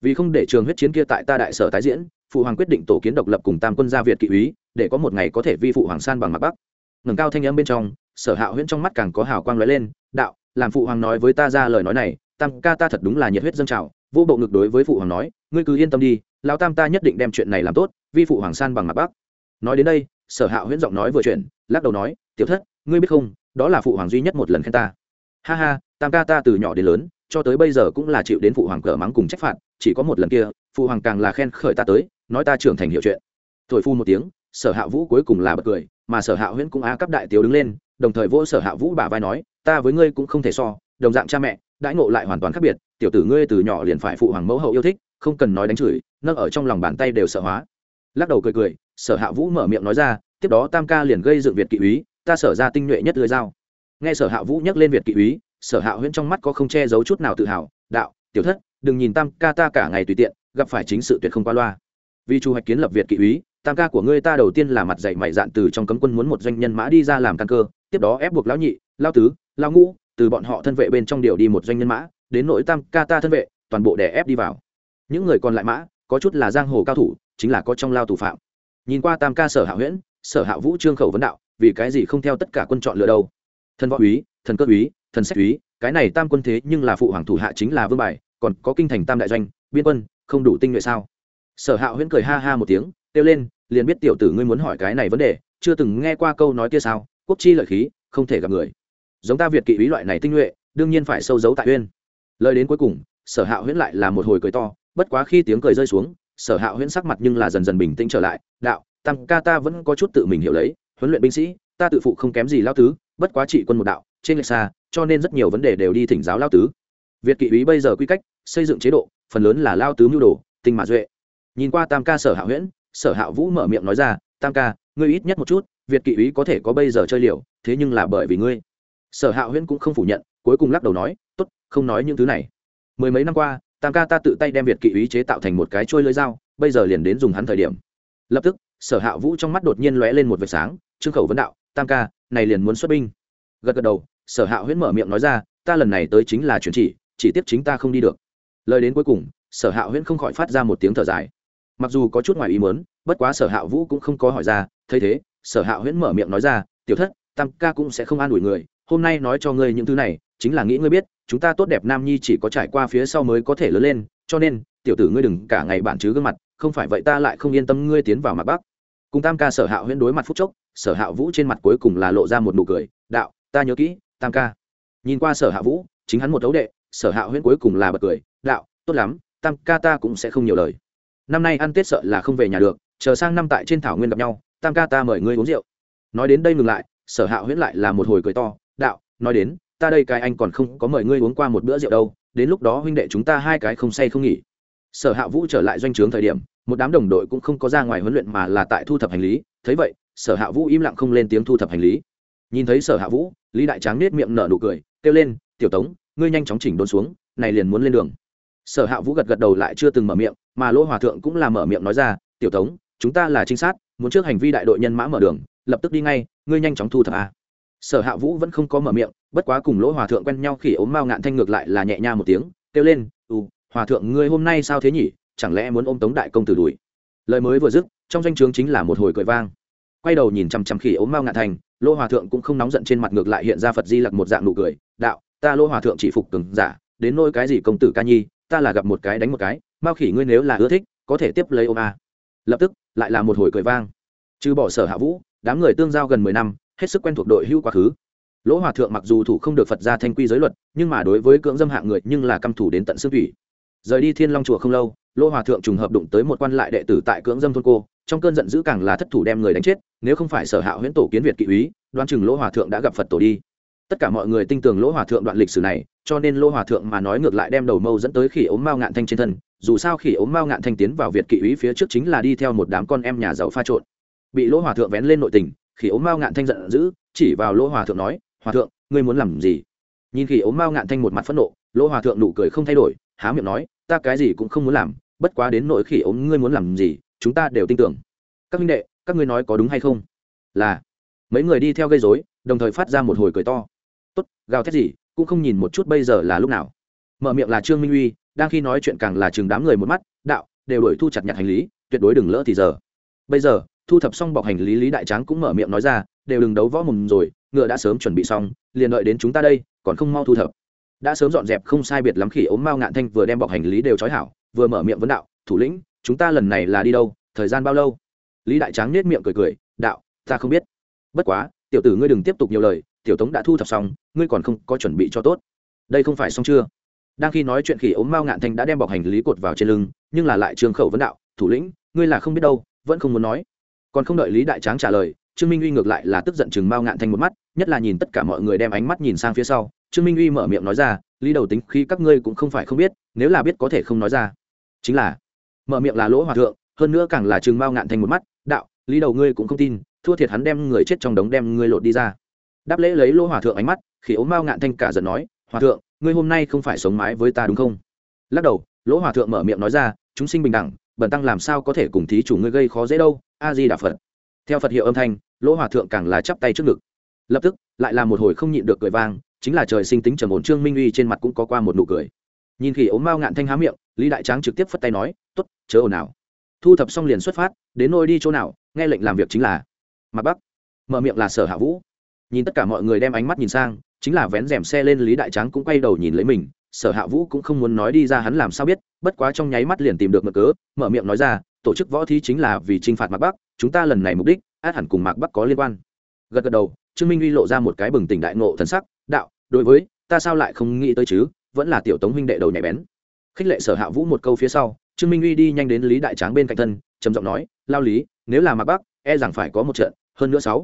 Vì không để trường huyết chiến kia tại ta đại sở tái diễn, phụ hoàng quyết định tổ kiến độc lập cùng tam quân gia việt kỵ úy, để có một ngày có thể vi phụ hoàng san bằng mạc bắc. Ngẩng cao thanh âm bên trong, sở hạ huyễn trong mắt càng có hào quang lóe lên, đạo, làm phụ hoàng nói với ta ra lời nói này, tam ca ta thật đúng là nhiệt huyết dâng trào vô bộ ngực đối với phụ hoàng nói, ngươi cứ yên tâm đi, lão tam ta nhất định đem chuyện này làm tốt, vi phụ hoàng san bằng mặt bắc. Nói đến đây, sở hạ huyễn giọng nói vừa chuyện lắc đầu nói, tiểu thất, ngươi biết không, đó là phụ hoàng duy nhất một lần khen ta. Ha ha, tam ca ta từ nhỏ đến lớn, cho tới bây giờ cũng là chịu đến phụ hoàng cờ mắng cùng trách phạt, chỉ có một lần kia, phụ hoàng càng là khen khởi ta tới, nói ta trưởng thành hiệu chuyện. Thổi phu một tiếng, sở hạ vũ cuối cùng là bật cười, mà sở hạ huyễn cũng á cấp đại tiểu đứng lên, đồng thời vỗ sở hạ vũ bả vai nói, ta với ngươi cũng không thể so, đồng dạng cha mẹ, đãi ngộ lại hoàn toàn khác biệt tiểu tử ngươi từ nhỏ liền phải phụ hoàng mẫu hậu yêu thích, không cần nói đánh chửi, nâng ở trong lòng bàn tay đều sợ hóa. Lắc đầu cười cười, sở hạ vũ mở miệng nói ra, tiếp đó tam ca liền gây dựng việt kỵ úy, ta sở ra tinh nhuệ nhất lưới dao. Nghe sở hạ vũ nhắc lên việt kỵ úy, sở hạ huyễn trong mắt có không che giấu chút nào tự hào, đạo, tiểu thất, đừng nhìn tam ca ta cả ngày tùy tiện, gặp phải chính sự tuyệt không qua loa. Vì chu hoạch kiến lập việt kỵ úy, tam ca của ngươi ta đầu tiên là mặt dạy mày dạn từ trong cấm quân muốn một doanh nhân mã đi ra làm căn cơ, tiếp đó ép buộc lão nhị lao tứ lao ngũ, từ bọn họ thân vệ bên trong điều đi một doanh nhân mã đến nội tam ca ta thân vệ, toàn bộ đè ép đi vào. Những người còn lại mã, có chút là giang hồ cao thủ, chính là có trong lao thủ phạm. Nhìn qua tam ca sở hạ huyễn, sở hạ vũ trương khẩu vấn đạo, vì cái gì không theo tất cả quân chọn lựa đâu? Thần võ úy, thần cơ úy, thần sách úy, cái này tam quân thế nhưng là phụ hoàng thủ hạ chính là vương bài, còn có kinh thành tam đại doanh, biên quân, không đủ tinh nhuệ sao? Sở hạ huyễn cười ha ha một tiếng, kêu lên, liền biết tiểu tử ngươi muốn hỏi cái này vấn đề, chưa từng nghe qua câu nói kia sao, quốc chi lợi khí, không thể gặp người. Giống ta việt kỵ ý loại này tinh nhuệ, đương nhiên phải sâu giấu tại uyên lời đến cuối cùng, sở hạ huyễn lại là một hồi cười to, bất quá khi tiếng cười rơi xuống, sở hạ huyễn sắc mặt nhưng là dần dần bình tĩnh trở lại, đạo, tam ca ta vẫn có chút tự mình hiểu lấy, huấn luyện binh sĩ, ta tự phụ không kém gì lao tứ, bất quá trị quân một đạo, trên lệch xa, cho nên rất nhiều vấn đề đều đi thỉnh giáo lao tứ. Việt kỵ ý bây giờ quy cách, xây dựng chế độ, phần lớn là lao tứ mưu đồ, tinh mà duệ. Nhìn qua tam ca sở hạ huyễn, sở hạ vũ mở miệng nói ra, tam ca, ngươi ít nhất một chút, việt kỵ ý có thể có bây giờ chơi liều, thế nhưng là bởi vì ngươi. Sở hạ huyễn cũng không phủ nhận, cuối cùng lắc đầu nói Tốt, không nói những thứ này. Mười mấy năm qua tam ca ta tự tay đem việt kỵ ý chế tạo thành một cái trôi lưới dao bây giờ liền đến dùng hắn thời điểm. Lập tức sở hạ vũ trong mắt đột nhiên lóe lên một vệt sáng trương khẩu vấn đạo tam ca này liền muốn xuất binh. Gật gật đầu sở hạ huyễn mở miệng nói ra ta lần này tới chính là chuyển chỉ chỉ tiếp chính ta không đi được. Lời đến cuối cùng sở hạ huyễn không khỏi phát ra một tiếng thở dài. Mặc dù có chút ngoài ý mớn bất quá sở hạ vũ cũng không có hỏi ra thấy thế sở hạ huyễn mở miệng nói ra tiểu thất tam ca cũng sẽ không an ủi người hôm nay nói cho ngươi những thứ này chính là nghĩ ngươi biết chúng ta tốt đẹp nam nhi chỉ có trải qua phía sau mới có thể lớn lên, cho nên, tiểu tử ngươi đừng cả ngày bản chứ gương mặt, không phải vậy ta lại không yên tâm ngươi tiến vào mặt bắc. Cùng tam ca sở hạ huyễn đối mặt phúc chốc, sở hạ vũ trên mặt cuối cùng là lộ ra một nụ cười, đạo, ta nhớ kỹ, tam ca. Nhìn qua sở hạ vũ, chính hắn một đấu đệ, sở hạ huyễn cuối cùng là bật cười, đạo, tốt lắm, tam ca ta cũng sẽ không nhiều lời. Năm nay ăn tết sợ là không về nhà được, chờ sang năm tại trên thảo nguyên gặp nhau, tam ca ta mời ngươi uống rượu. Nói đến đây ngừng lại, sở hạ huyễn lại là một hồi cười to, đạo, nói đến ta đây cái anh còn không có mời ngươi uống qua một bữa rượu đâu, đến lúc đó huynh đệ chúng ta hai cái không say không nghỉ. Sở hạ vũ trở lại doanh trướng thời điểm, một đám đồng đội cũng không có ra ngoài huấn luyện mà là tại thu thập hành lý. Thấy vậy, sở hạ vũ im lặng không lên tiếng thu thập hành lý. Nhìn thấy sở hạ vũ, lý đại tráng nết miệng nở nụ cười, kêu lên, tiểu tống, ngươi nhanh chóng chỉnh đốn xuống, này liền muốn lên đường. Sở hạ vũ gật gật đầu lại chưa từng mở miệng, mà lỗ hòa thượng cũng là mở miệng nói ra, tiểu tống, chúng ta là trinh sát, muốn trước hành vi đại đội nhân mã mở đường, lập tức đi ngay, ngươi nhanh chóng thu thập a sở hạ vũ vẫn không có mở miệng, bất quá cùng lỗ hòa thượng quen nhau khi ốm mao ngạn thanh ngược lại là nhẹ nha một tiếng, kêu lên ừ hòa thượng, ngươi hôm nay sao thế nhỉ? Chẳng lẽ muốn ôm tống đại công tử đuổi? Lời mới vừa dứt, trong danh o chướng chính là một hồi cười vang. Quay đầu nhìn chằm chằm khỉ ốm mao ngạn thành lỗ hòa thượng cũng không nóng giận trên mặt ngược lại hiện ra phật di lặc một dạng nụ cười, đạo, ta lỗ hòa thượng chỉ phục cứng giả, đến nôi cái gì công tử ca nhi, ta là gặp một cái đánh một cái mao khỉ ngươi nếu là ưa thích, có thể tiếp lấy ôm a. Lập tức, lại là một hồi cười vang. Trừ bỏ sở hạ vũ, đám người tương giao gần mười năm hết sức quen thuộc đội hưu quá khứ. Lỗ hòa thượng mặc dù thủ không được phật ra thanh quy giới luật, nhưng mà đối với cưỡng dâm hạng người nhưng là căm thủ đến tận xương thủy rời đi thiên long chùa không lâu, lỗ hòa thượng trùng hợp đụng tới một quan lại đệ tử tại cưỡng dâm thôn cô, trong cơn giận dữ càng là thất thủ đem người đánh chết, nếu không phải sở hạ huyễn tổ kiến việt kỵ úy đoan chừng lỗ hòa thượng đã gặp phật tổ đi. Tất cả mọi người tin tưởng lỗ hòa thượng đoạn lịch sử này, cho nên lỗ hòa thượng mà nói ngược lại đem đầu mâu dẫn tới khỉ ốm mao ngạn thanh trên thân, dù sao khỉ ốm mao ngạn thanh tiến vào việt kỵ úy phía trước chính là đi theo một đám con em nhà giàu pha trộn. Bị lỗ hòa thượng vén lên nội tình khỉ ốm mao ngạn thanh giận dữ, chỉ vào lỗ hòa thượng nói, hòa thượng, ngươi muốn làm gì? Nhìn khỉ ốm mao ngạn thanh một mặt phẫn nộ, lỗ hòa thượng nụ cười không thay đổi, há miệng nói, ta cái gì cũng không muốn làm, bất quá đến nội khỉ ốm ngươi muốn làm gì, chúng ta đều tin tưởng. Các minh đệ, các ngươi nói có đúng hay không? Là. Mấy người đi theo gây dối đồng thời phát ra một hồi cười to. Tốt, gào thét gì, cũng không nhìn một chút bây giờ là lúc nào. Mở miệng là trương minh uy, đang khi nói chuyện càng là chừng đám người một mắt, đạo, đều đổi thu chặt nhặt hành lý, tuyệt đối đừng lỡ thì giờ. Bây giờ thu thập xong bọc hành lý lý đại tráng cũng mở miệng nói ra, đều đừng đấu võ mồm rồi, ngựa đã sớm chuẩn bị xong, liền đợi đến chúng ta đây, còn không mau thu thập. Đã sớm dọn dẹp không sai biệt lắm khi ốm mao ngạn thanh vừa đem bọc hành lý đều trói hảo, vừa mở miệng vấn đạo, thủ lĩnh, chúng ta lần này là đi đâu, thời gian bao lâu? Lý đại tráng nết miệng cười cười, đạo, ta không biết. Bất quá, tiểu tử ngươi đừng tiếp tục nhiều lời, tiểu tống đã thu thập xong, ngươi còn không có chuẩn bị cho tốt. Đây không phải xong chưa? Đang khi nói chuyện khỉ ốm mao ngạn thanh đã đem bọc hành lý cột vào trên lưng, nhưng là lại trường khẩu vấn đạo, thủ lĩnh, ngươi là không biết đâu, vẫn không muốn nói còn không đợi lý đại tráng trả lời trương minh uy ngược lại là tức giận chừng mao ngạn thanh một mắt nhất là nhìn tất cả mọi người đem ánh mắt nhìn sang phía sau trương minh uy mở miệng nói ra lý đầu tính khi các ngươi cũng không phải không biết nếu là biết có thể không nói ra chính là mở miệng là lỗ hòa thượng hơn nữa càng là chừng mao ngạn thanh một mắt đạo lý đầu ngươi cũng không tin thua thiệt hắn đem người chết trong đống đem ngươi lột đi ra đáp lễ lấy lỗ hòa thượng ánh mắt khi ốm mao ngạn thanh cả giận nói hòa thượng ngươi hôm nay không phải sống mái với ta đúng không lắc đầu lỗ hòa thượng mở miệng nói ra chúng sinh bình đẳng bần tăng làm sao có thể cùng thí chủ ngươi gây khó dễ đâu, a di đà phật. Theo phật hiệu âm thanh, lỗ hòa thượng càng là chắp tay trước ngực. Lập tức, lại là một hồi không nhịn được cười vang, chính là trời sinh tính trầm ổn trương minh uy trên mặt cũng có qua một nụ cười. Nhìn khỉ ốm mao ngạn thanh há miệng, lý đại tráng trực tiếp phất tay nói t ố t chớ ồn ào. Thu thập xong liền xuất phát, đến nơi đi chỗ nào, nghe lệnh làm việc chính là mặt bắc. Mở miệng là sở hạ vũ. Nhìn tất cả mọi người đem ánh mắt nhìn sang, chính là vén rèm xe lên, lý đại tráng cũng quay đầu nhìn lấy mình sở hạ vũ cũng không muốn nói đi ra hắn làm sao biết, bất quá trong nháy mắt liền tìm được mực cớ, mở miệng nói ra, tổ chức võ thí chính là vì t r i n h phạt mạc bắc, chúng ta lần này mục đích, át hẳn cùng mạc bắc có liên quan. Gật gật đầu, trương minh uy lộ ra một cái bừng tỉnh đại ngộ thần sắc, đạo, đối với, ta sao lại không nghĩ tới chứ, vẫn là tiểu tống huynh đệ đầu nhạy bén. Khích lệ sở hạ vũ một câu phía sau, trương minh uy đi nhanh đến lý đại tráng bên cạnh thân, trầm giọng nói, lao lý, nếu là mạc bắc e rằng phải có một trận, hơn nữa sáu.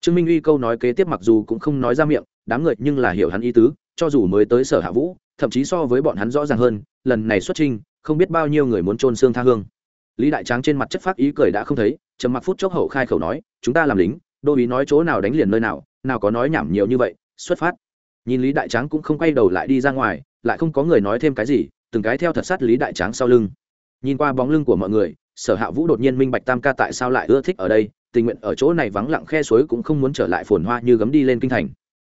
Trương minh uy câu nói kế tiếp mặc dù cũng không nói ra miệng, đám người nhưng là hiểu hắn ý tứ cho dù mới tới sở hạ vũ, thậm chí so với bọn hắn rõ ràng hơn, lần này xuất trinh không biết bao nhiêu người muốn trôn xương tha hương. Lý đại tráng trên mặt chất phác ý cười đã không thấy, trầm mặc phút chốc hậu khai khẩu nói, chúng ta làm lính, đô ý nói chỗ nào đánh liền nơi nào nào có nói nhảm nhiều như vậy, xuất phát. Nhìn lý đại tráng cũng không quay đầu lại đi ra ngoài, lại không có người nói thêm cái gì, từng cái theo thật sát lý đại tráng sau lưng. Nhìn qua bóng lưng của mọi người, sở hạ vũ đột nhiên minh bạch tam ca tại sao lại ưa thích ở đây, tình nguyện ở chỗ này vắng lặng khe suối cũng không muốn trở lại phồn hoa như gấm đi lên kinh thành.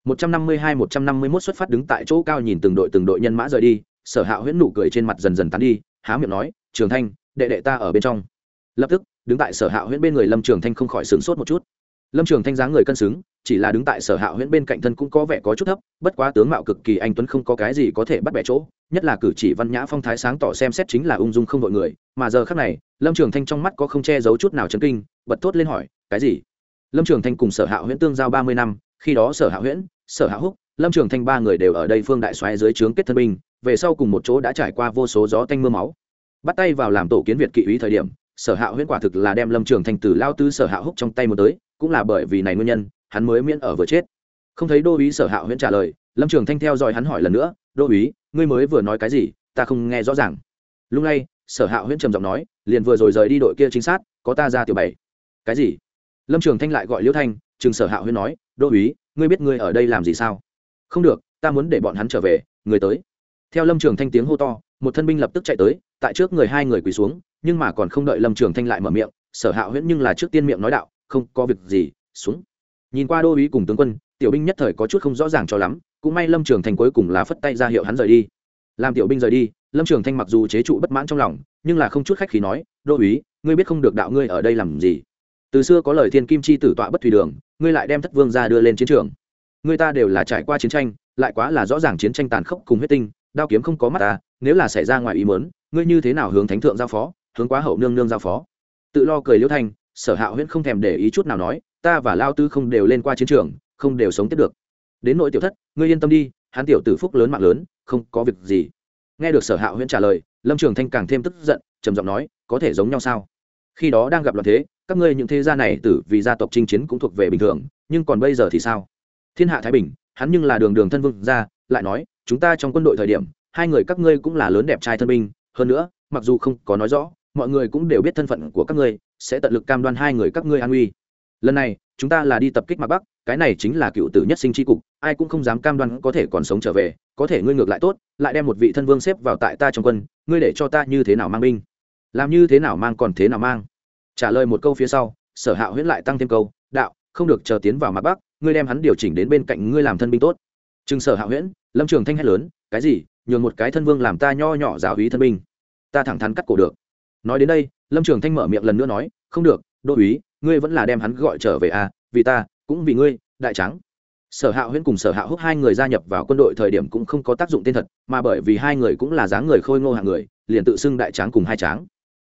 152-151 xuất phát đứng tại chỗ cao nhìn từng đội từng đội nhân mã rời đi, sở hạ huyễn nụ cười trên mặt dần dần tán đi, há miệng nói, trường thanh, đệ đệ ta ở bên trong. Lập tức, đứng tại sở hạ huyễn bên người lâm trường thanh không khỏi sửng sốt một chút. Lâm trường thanh dáng người cân xứng, chỉ là đứng tại sở hạ huyễn bên cạnh thân cũng có vẻ có chút thấp, bất quá tướng mạo cực kỳ anh tuấn không có cái gì có thể bắt bẻ chỗ, nhất là cử chỉ văn nhã phong thái sáng tỏ xem xét chính là ung dung không đội người, mà giờ khắc này, lâm trường thanh trong mắt có không che giấu chút nào chấn kinh, bật thốt lên hỏi, cái gì? Lâm trường thanh cùng sở hạ huyễn tương giao ba mươi năm khi đó sở hạ huyễn, sở hạ húc, lâm trường thanh ba người đều ở đây phương đại xoáy dưới trướng kết thân binh, về sau cùng một chỗ đã trải qua vô số gió tanh m ư a máu. Bắt tay vào làm tổ kiến việt kỵ ý thời điểm, sở hạ huyễn quả thực là đem lâm trường thanh từ lao tư sở hạ húc trong tay một tới, cũng là bởi vì này nguyên nhân, hắn mới miễn ở vừa chết. Không thấy đô uý sở hạ huyễn trả lời, lâm trường thanh theo dõi hắn hỏi lần nữa, đô uý, ngươi mới vừa nói cái gì? Ta không nghe rõ ràng. Lúc này, sở hạ huyễn trầm giọng nói, liền vừa rồi rời đi đội kia chính xác có ta ra tiểu bảy. Cái gì? Lâm trường thanh lại gọi liễu thanh chừng sở hạ huyễn nói đô uý ngươi biết ngươi ở đây làm gì sao? Không được, ta muốn để bọn hắn trở về, người tới. Theo lâm trường thanh tiếng hô to, một thân binh lập tức chạy tới, tại trước người hai người quỳ xuống, nhưng mà còn không đợi lâm trường thanh lại mở miệng, sở hạ huyễn nhưng là trước tiên miệng nói đạo, không, có việc gì, xuống. Nhìn qua đô uý cùng tướng quân, tiểu binh nhất thời có chút không rõ ràng cho lắm, cũng may lâm trường thanh cuối cùng là phất tay ra hiệu hắn rời đi. Làm tiểu binh rời đi, lâm trường thanh mặc dù chế trụ bất mãn trong lòng, nhưng là không chút khách khí nói đô uý ngươi biết không được đạo ngươi ở đây làm gì. Từ xưa có lời thiên kim chi tử tọa bất thủy đường ngươi lại đem thất vương ra đưa lên chiến trường. Người ta đều là trải qua chiến tranh, lại quá là rõ ràng chiến tranh tàn khốc cùng huyết tinh, đao kiếm không có mắt ta, nếu là xảy ra ngoài ý mớn ngươi như thế nào hướng thánh thượng giao phó, hướng quá hậu nương nương giao phó? Tự lo cười liễu thanh, sở hạ huyễn không thèm để ý chút nào nói, ta và lao tư không đều lên qua chiến trường, không đều sống tiếp được. Đến nỗi tiểu thất, ngươi yên tâm đi, hắn tiểu tử phúc lớn mạng lớn, không có việc gì. Nghe được sở hạ huyễn trả lời, lâm trường thanh càng thêm tức giận, trầm giọng nói, có thể giống nhau sao? Khi đó đang gặp loạn thế các ngươi những thế gia này tử vì gia tộc chinh chiến cũng thuộc về bình thường, nhưng còn bây giờ thì sao? Thiên hạ thái bình, hắn nhưng là đường đường thân vương gia, lại nói, chúng ta trong quân đội thời điểm, hai người các ngươi cũng là lớn đẹp trai thân binh, hơn nữa, mặc dù không có nói rõ, mọi người cũng đều biết thân phận của các ngươi, sẽ tận lực cam đoan hai người các ngươi an nguy lần này, chúng ta là đi tập kích mặt bắc, cái này chính là cựu tử nhất sinh tri cục, ai cũng không dám cam đoan có thể còn sống trở về, có thể ngươi ngược lại tốt, lại đem một vị thân vương xếp vào tại ta trong quân, ngươi để cho ta như thế nào mang binh? Làm như thế nào mang còn thế nào mang? Trả lời một câu phía sau, sở hạ huyễn lại tăng thêm câu, đạo, không được chờ tiến vào mặt bắc, ngươi đem hắn điều chỉnh đến bên cạnh ngươi làm thân binh tốt. Chừng sở hạ huyễn, lâm trường thanh hét lớn, cái gì? Nhường một cái thân vương làm ta nho nhỏ giáo hí thân binh. Ta thẳng thắn cắt cổ được. Nói đến đây, lâm trường thanh mở miệng lần nữa nói, không được, đô úy, ngươi vẫn là đem hắn gọi trở về à vì ta, cũng vì ngươi, đại trắng sở hạ huyễn cùng sở hạ húc hai người gia nhập vào quân đội thời điểm cũng không có tác dụng tên thật, mà bởi vì hai người cũng là dáng người khôi ngô hạng người, liền tự xưng đại tráng cùng hai tráng.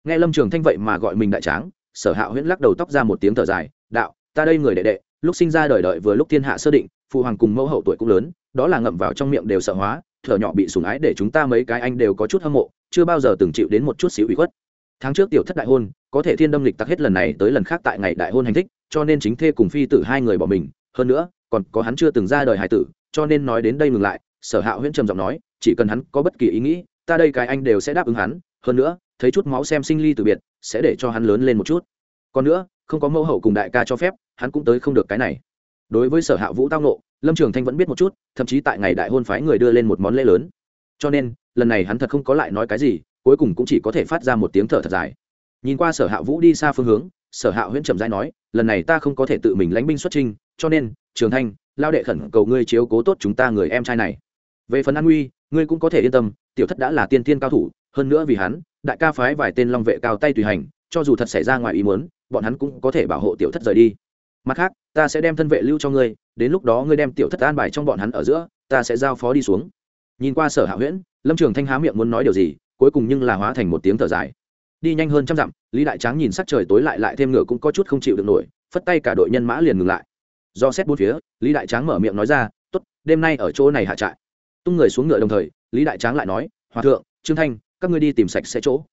Nghe lâm trường thanh vậy mà gọi mình đại tráng sở hạ huyễn lắc đầu tóc ra một tiếng thở dài, đạo, ta đây người đệ đệ, lúc sinh ra đời đợi vừa lúc thiên hạ sơ định, phụ hoàng cùng mẫu hậu tuổi cũng lớn, đó là ngậm vào trong miệng đều sợ hóa, thở nhỏ bị sủng ái để chúng ta mấy cái anh đều có chút hâm mộ, chưa bao giờ từng chịu đến một chút xíu ủy khuất. Tháng trước tiểu thất đại hôn, có thể thiên đâm lịch tặc hết lần này tới lần khác tại ngày đại hôn hành thích, cho nên chính thê cùng phi tử hai người bỏ mình, hơn nữa, còn có hắn chưa từng ra đời hải tử, cho nên nói đến đây ngừng lại, sở hạ huyễn trầm giọng nói, chỉ cần hắn có bất kỳ ý nghĩ, ta đây cái anh đều sẽ đáp ứng hắn, hơn nữa, thấy chút máu xem sinh ly từ biệt sẽ để cho hắn lớn lên một chút. Còn nữa, không có mẫu hậu cùng đại ca cho phép, hắn cũng tới không được cái này. Đối với sở hạ vũ tao nộ lâm trường thanh vẫn biết một chút, thậm chí tại ngày đại hôn phái người đưa lên một món lễ lớn. Cho nên, lần này hắn thật không có lại nói cái gì, cuối cùng cũng chỉ có thể phát ra một tiếng thở thật dài. Nhìn qua sở hạ vũ đi xa phương hướng, sở hạ huyễn trầm giai nói, lần này ta không có thể tự mình lánh binh xuất trinh cho nên, trường thanh, lao đệ khẩn cầu ngươi chiếu cố tốt chúng ta người em trai này. Về phần an nguy ngươi cũng có thể yên tâm, tiểu thất đã là tiên tiên cao thủ hơn nữa vì hắn, đại ca phái vài tên long vệ cao tay tùy hành, cho dù thật xảy ra ngoài ý muốn, bọn hắn cũng có thể bảo hộ tiểu thất rời đi. Mặt khác, ta sẽ đem thân vệ lưu cho ngươi, đến lúc đó ngươi đem tiểu thất an bài trong bọn hắn ở giữa, ta sẽ giao phó đi xuống. Nhìn qua sở hạ huyễn, lâm trường thanh há miệng muốn nói điều gì, cuối cùng nhưng là hóa thành một tiếng thở dài. Đi nhanh hơn trăm dặm, lý đại tráng nhìn sắc trời tối lại lại thêm ngựa cũng có chút không chịu được nổi, phất tay cả đội nhân mã liền ngừng lại. Do xét bốn phía, lý đại tráng mở miệng nói ra t ố t đêm nay ở chỗ này hạ trại. Tung người xuống ngựa đồng thời, lý đại tráng lại nói, hòa thượng, trương thanh các ngươi đi tìm sạch sẽ chỗ.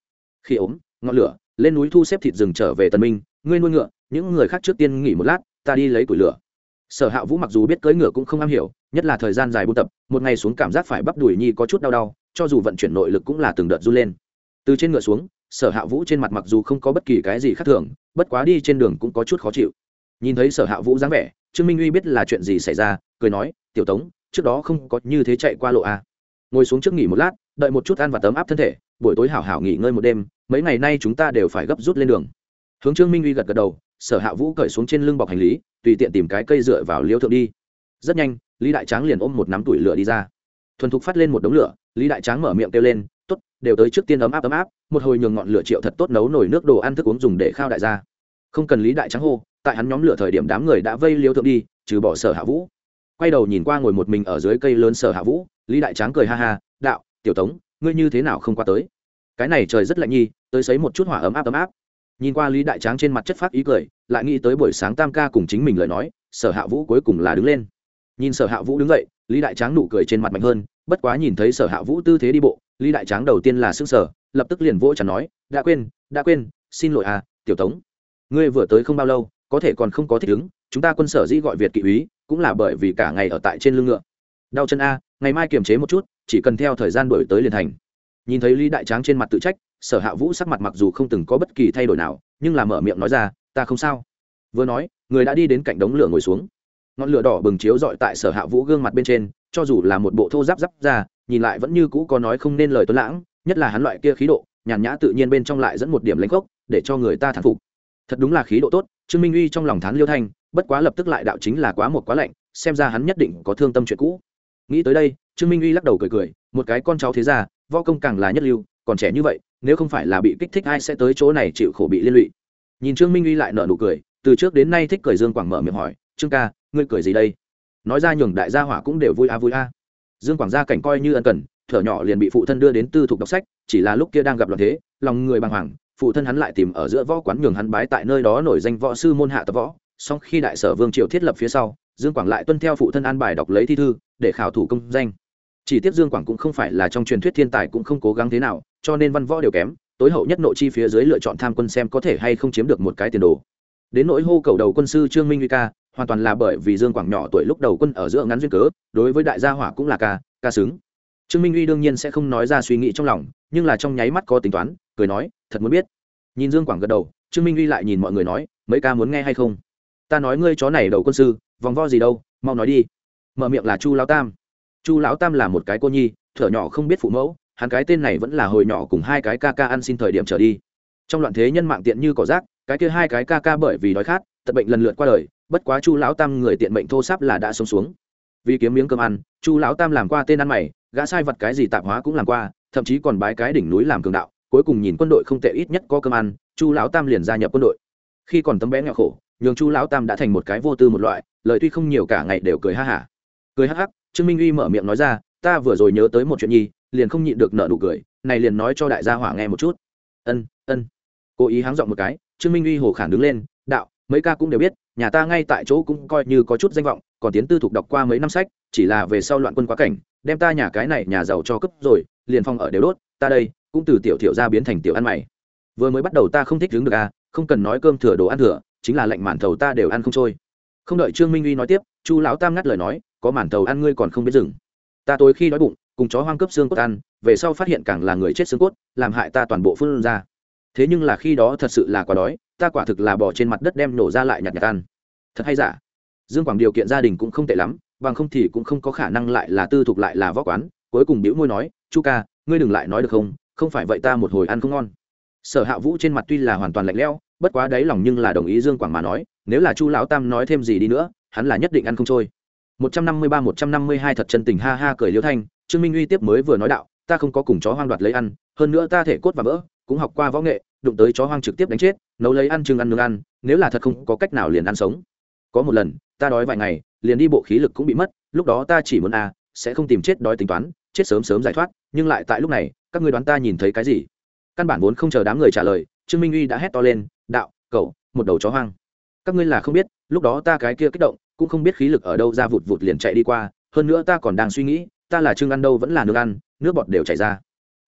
Khi ốm, ngọn lửa, lên núi thu xếp thịt rừng trở về tần minh, ngươi nuôi ngựa, những người khác trước tiên nghỉ một lát, ta đi lấy củi lửa. Sở hạ vũ mặc dù biết cưỡi ngựa cũng không am hiểu, nhất là thời gian dài buôn tập, một ngày xuống cảm giác phải bắp đùi nhi có chút đau đau, cho dù vận chuyển nội lực cũng là từng đợt run lên. Từ trên ngựa xuống, sở hạ vũ trên mặt mặc dù không có bất kỳ cái gì khác thường, bất quá đi trên đường cũng có chút khó chịu. Nhìn thấy sở hạ vũ dáng vẻ, trương minh uy biết là chuyện gì xảy ra, cười nói, tiểu tống, trước đó không có như thế chạy qua lộ a à. ngồi xuống trước nghỉ một lát, đợi một chút ăn và tấm áp thân thể buổi tối hảo hảo nghỉ ngơi một đêm, mấy ngày nay chúng ta đều phải gấp rút lên đường. Hướng trương minh uy gật gật đầu, sở hạ vũ cởi xuống trên lưng bọc hành lý, tùy tiện tìm cái cây dựa vào liêu thượng đi. Rất nhanh, lý đại tráng liền ôm một nắm tuổi lửa đi ra. Thuần thục phát lên một đống lửa, lý đại tráng mở miệng kêu lên t ố t đều tới trước tiên ấm áp ấm áp, một hồi nhường ngọn lửa triệu thật tốt nấu nổi nước đồ ăn thức uống dùng để khao đại gia. Không cần lý đại tráng hô, tại hắn nhóm lửa thời điểm đám người đã vây liêu thượng đi, trừ bỏ sở hạ vũ. Quay đầu nhìn qua ngồi một mình ở dưới cây lớn sở hạ vũ, lý đại tráng cười ha ha, đạo, tiểu tống ngươi như thế nào không qua tới? Cái này trời rất lạnh nhi, tới sấy một chút hỏa ấm áp ấm áp. Nhìn qua lý đại tráng trên mặt chất phát ý cười, lại nghĩ tới buổi sáng tam ca cùng chính mình lời nói, sở hạ vũ cuối cùng là đứng lên. Nhìn sở hạ vũ đứng dậy, lý đại tráng nụ cười trên mặt mạnh hơn, bất quá nhìn thấy sở hạ vũ tư thế đi bộ, lý đại tráng đầu tiên là s ư n g sở lập tức liền vỗ chẳng nói, đã quên đã quên, xin lỗi à tiểu tống. Ngươi vừa tới không bao lâu, có thể còn không có thích ứng, chúng ta quân sở dĩ gọi việt kỵ úy, cũng là bởi vì cả ngày ở tại trên lưng ngựa. Đau chân a, ngày mai kiềm chế một chút chỉ cần theo thời gian đổi tới liền thành. Nhìn thấy lý đại tráng trên mặt tự trách, sở hạ vũ sắc mặt mặc dù không từng có bất kỳ thay đổi nào, nhưng là mở miệng nói ra, ta không sao. Vừa nói, người đã đi đến cạnh đống lửa ngồi xuống. Ngọn lửa đỏ bừng chiếu dọi tại sở hạ vũ gương mặt bên trên, cho dù là một bộ thô giáp giáp ra, nhìn lại vẫn như cũ có nói không nên lời tuấn lãng, nhất là hắn loại kia khí độ, nhàn nhã tự nhiên bên trong lại dẫn một điểm lãnh gốc để cho người ta thán phục. Thật đúng là khí độ tốt, trương minh uy trong lòng thán liêu thanh, bất quá lập tức lại đạo chính là quá một quá lạnh, xem ra hắn nhất định có thương tâm chuyện cũ. Nghĩ tới đây trương minh uy lắc đầu cười cười, một cái con cháu thế ra võ công càng là nhất lưu, còn trẻ như vậy, nếu không phải là bị kích thích ai sẽ tới chỗ này chịu khổ bị liên lụy. Nhìn trương minh uy lại nợ nụ cười, từ trước đến nay thích cười dương quảng mở miệng hỏi, trương ca, ngươi cười gì đây? Nói ra nhường đại gia hỏa cũng đều vui a vui a. Dương quảng gia cảnh coi như ân cần, thở nhỏ liền bị phụ thân đưa đến tư thục đọc sách, chỉ là lúc kia đang gặp loạn thế, lòng người bàng hoàng, phụ thân hắn lại tìm ở giữa võ quán nhường hắn bái tại nơi đó nổi danh võ sư môn hạ tập võ. Song khi đại sở vương triều thiết lập phía sau, dương quảng lại tuân theo phụ thân an bài đọc lấy thi thư, để khảo thủ công danh chỉ tiếp dương quảng cũng không phải là trong truyền thuyết thiên tài cũng không cố gắng thế nào, cho nên văn võ đều kém, tối hậu nhất nội chi phía dưới lựa chọn tham quân xem có thể hay không chiếm được một cái tiền đồ. Đến nỗi hô cầu đầu quân sư trương minh huy ca, hoàn toàn là bởi vì dương quảng nhỏ tuổi lúc đầu quân ở giữa ngắn duyên cớ, đối với đại gia hỏa cũng là ca ca xứng. Trương minh huy đương nhiên sẽ không nói ra suy nghĩ trong lòng, nhưng là trong nháy mắt có tính toán, cười nói, thật muốn biết. Nhìn dương quảng gật đầu, trương minh huy lại nhìn mọi người nói, mấy ca muốn nghe hay không? Ta nói ngươi chó này đầu quân sư, vòng vo gì đâu, mau nói đi. Mở miệng là chu lão tam chu lão tam là một cái cô nhi, thở nhỏ không biết phụ mẫu, hắn cái tên này vẫn là hồi nhỏ cùng hai cái ca ca ăn xin thời điểm trở đi. Trong loạn thế nhân mạng tiện như cỏ rác, cái kia hai cái ca ca bởi vì đói khát tật bệnh lần lượt qua đời, bất quá chu lão tam người tiện mệnh thô sáp là đã sống xuống. Vì kiếm miếng cơm ăn, chu lão tam làm qua tên ăn mày, gã sai vật cái gì tạp hóa cũng làm qua, thậm chí còn bái cái đỉnh núi làm cường đạo, cuối cùng nhìn quân đội không tệ ít nhất có cơm ăn, chu lão tam liền gia nhập quân đội. Khi còn tấm bé nghèo khổ, nhường chu lão tam đã thành một cái vô tư một loại, lời tuy không nhiều cả ngày đều cười ha hả. Cười hắc hắc trương minh uy mở miệng nói ra, ta vừa rồi nhớ tới một chuyện nhi, liền không nhịn được nợ nụ cười, này liền nói cho đại gia hỏa nghe một chút. Ân ân. Cố ý háng dọn một cái, trương minh uy hồ khản đứng lên, đạo, mấy ca cũng đều biết, nhà ta ngay tại chỗ cũng coi như có chút danh vọng, còn tiến tư thục đọc qua mấy năm sách, chỉ là về sau loạn quân quá cảnh, đem ta nhà cái này nhà giàu cho cấp rồi, liền phong ở đều đốt, ta đây cũng từ tiểu thiểu ra biến thành tiểu ăn mày. Vừa mới bắt đầu ta không thích đứng được à không cần nói cơm thừa đồ ăn thừa, chính là lệnh màn thầu ta đều ăn không trôi. Không đợi trương minh uy nói tiếp, chu lão tam ngắt lời nói có màn tàu ăn ngươi còn không biết dừng ta tối khi đói bụng, cùng chó hoang cấp xương cốt ăn, về sau phát hiện càng là người chết xương cốt, làm hại ta toàn bộ phương ra. Thế nhưng là khi đó thật sự là quá đói, ta quả thực là bỏ trên mặt đất đem nổ ra lại nhặt nhặt ăn. Thật hay giả? Dương quảng điều kiện gia đình cũng không tệ lắm, bằng không thì cũng không có khả năng lại là tư thục lại là võ quán. Cuối cùng biểu môi nói, chu ca, ngươi đừng lại nói được không? Không phải vậy ta một hồi ăn không ngon. Sở hạ vũ trên mặt tuy là hoàn toàn lạnh lẽo, bất quá đáy lòng nhưng là đồng ý dương quảng mà nói, nếu là chu lão tam nói thêm gì đi nữa, hắn là nhất định ăn không trôi một trăm năm mươi ba một trăm năm mươi hai thật chân tình ha ha cười liêu thanh trương minh uy tiếp mới vừa nói đạo ta không có cùng chó hoang đoạt lấy ăn hơn nữa ta thể cốt và vỡ cũng học qua võ nghệ đụng tới chó hoang trực tiếp đánh chết nấu lấy ăn chừng ăn nương ăn nếu là thật không có cách nào liền ăn sống. Có một lần ta đói vài ngày liền đi bộ khí lực cũng bị mất lúc đó ta chỉ muốn a à, sẽ không tìm chết đói tính toán chết sớm sớm giải thoát nhưng lại tại lúc này các ngươi đoán ta nhìn thấy cái gì? Căn bản vốn không chờ đám người trả lời trương minh uy đã hét to lên đạo cậu một đầu chó hoang. Các ngươi là không biết lúc đó ta cái kia kích động cũng không biết khí lực ở đâu ra vụt vụt liền chạy đi qua, hơn nữa ta còn đang suy nghĩ, ta là trương ăn đâu vẫn là nước ăn, nước bọt đều chảy ra.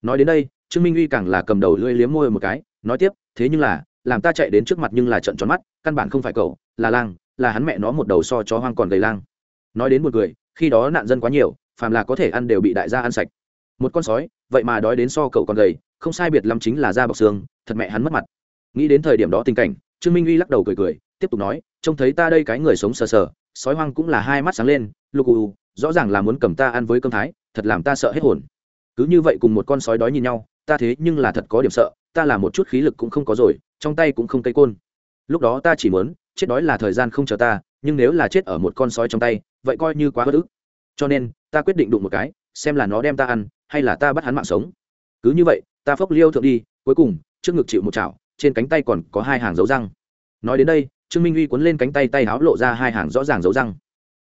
Nói đến đây, trương minh uy càng là cầm đầu lưỡi liếm môi một cái, nói tiếp, thế nhưng là, làm ta chạy đến trước mặt nhưng là trận tròn mắt, căn bản không phải cậu, là lang, là hắn mẹ nó một đầu so chó hoang còn gầy lang. Nói đến một người khi đó nạn dân quá nhiều, phàm là có thể ăn đều bị đại gia ăn sạch. Một con sói, vậy mà đói đến so cậu còn gầy, không sai biệt lắm chính là da bọc xương, thật mẹ hắn mất mặt. Nghĩ đến thời điểm đó tình cảnh, trương minh uy lắc đầu cười cười tiếp tục nói, trông thấy ta đây cái người sống sờ sờ, sói hoang cũng là hai mắt sáng lên, lục ù rõ ràng là muốn cầm ta ăn với cơm thái, thật làm ta sợ hết hồn. Cứ như vậy cùng một con sói đói nhìn nhau, ta thế nhưng là thật có điểm sợ, ta là một chút khí lực cũng không có rồi, trong tay cũng không cây côn. Lúc đó ta chỉ muốn, chết đói là thời gian không chờ ta, nhưng nếu là chết ở một con sói trong tay, vậy coi như quá bất ức. Cho nên, ta quyết định đụng một cái, xem là nó đem ta ăn, hay là ta bắt hắn mạng sống. Cứ như vậy, ta phốc liêu thượng đi, cuối cùng, trước ngực chịu một chảo, trên cánh tay còn có hai hàng dấu răng. Nói đến đây trương minh uy cuốn lên cánh tay tay háo lộ ra hai hàng rõ ràng dấu răng.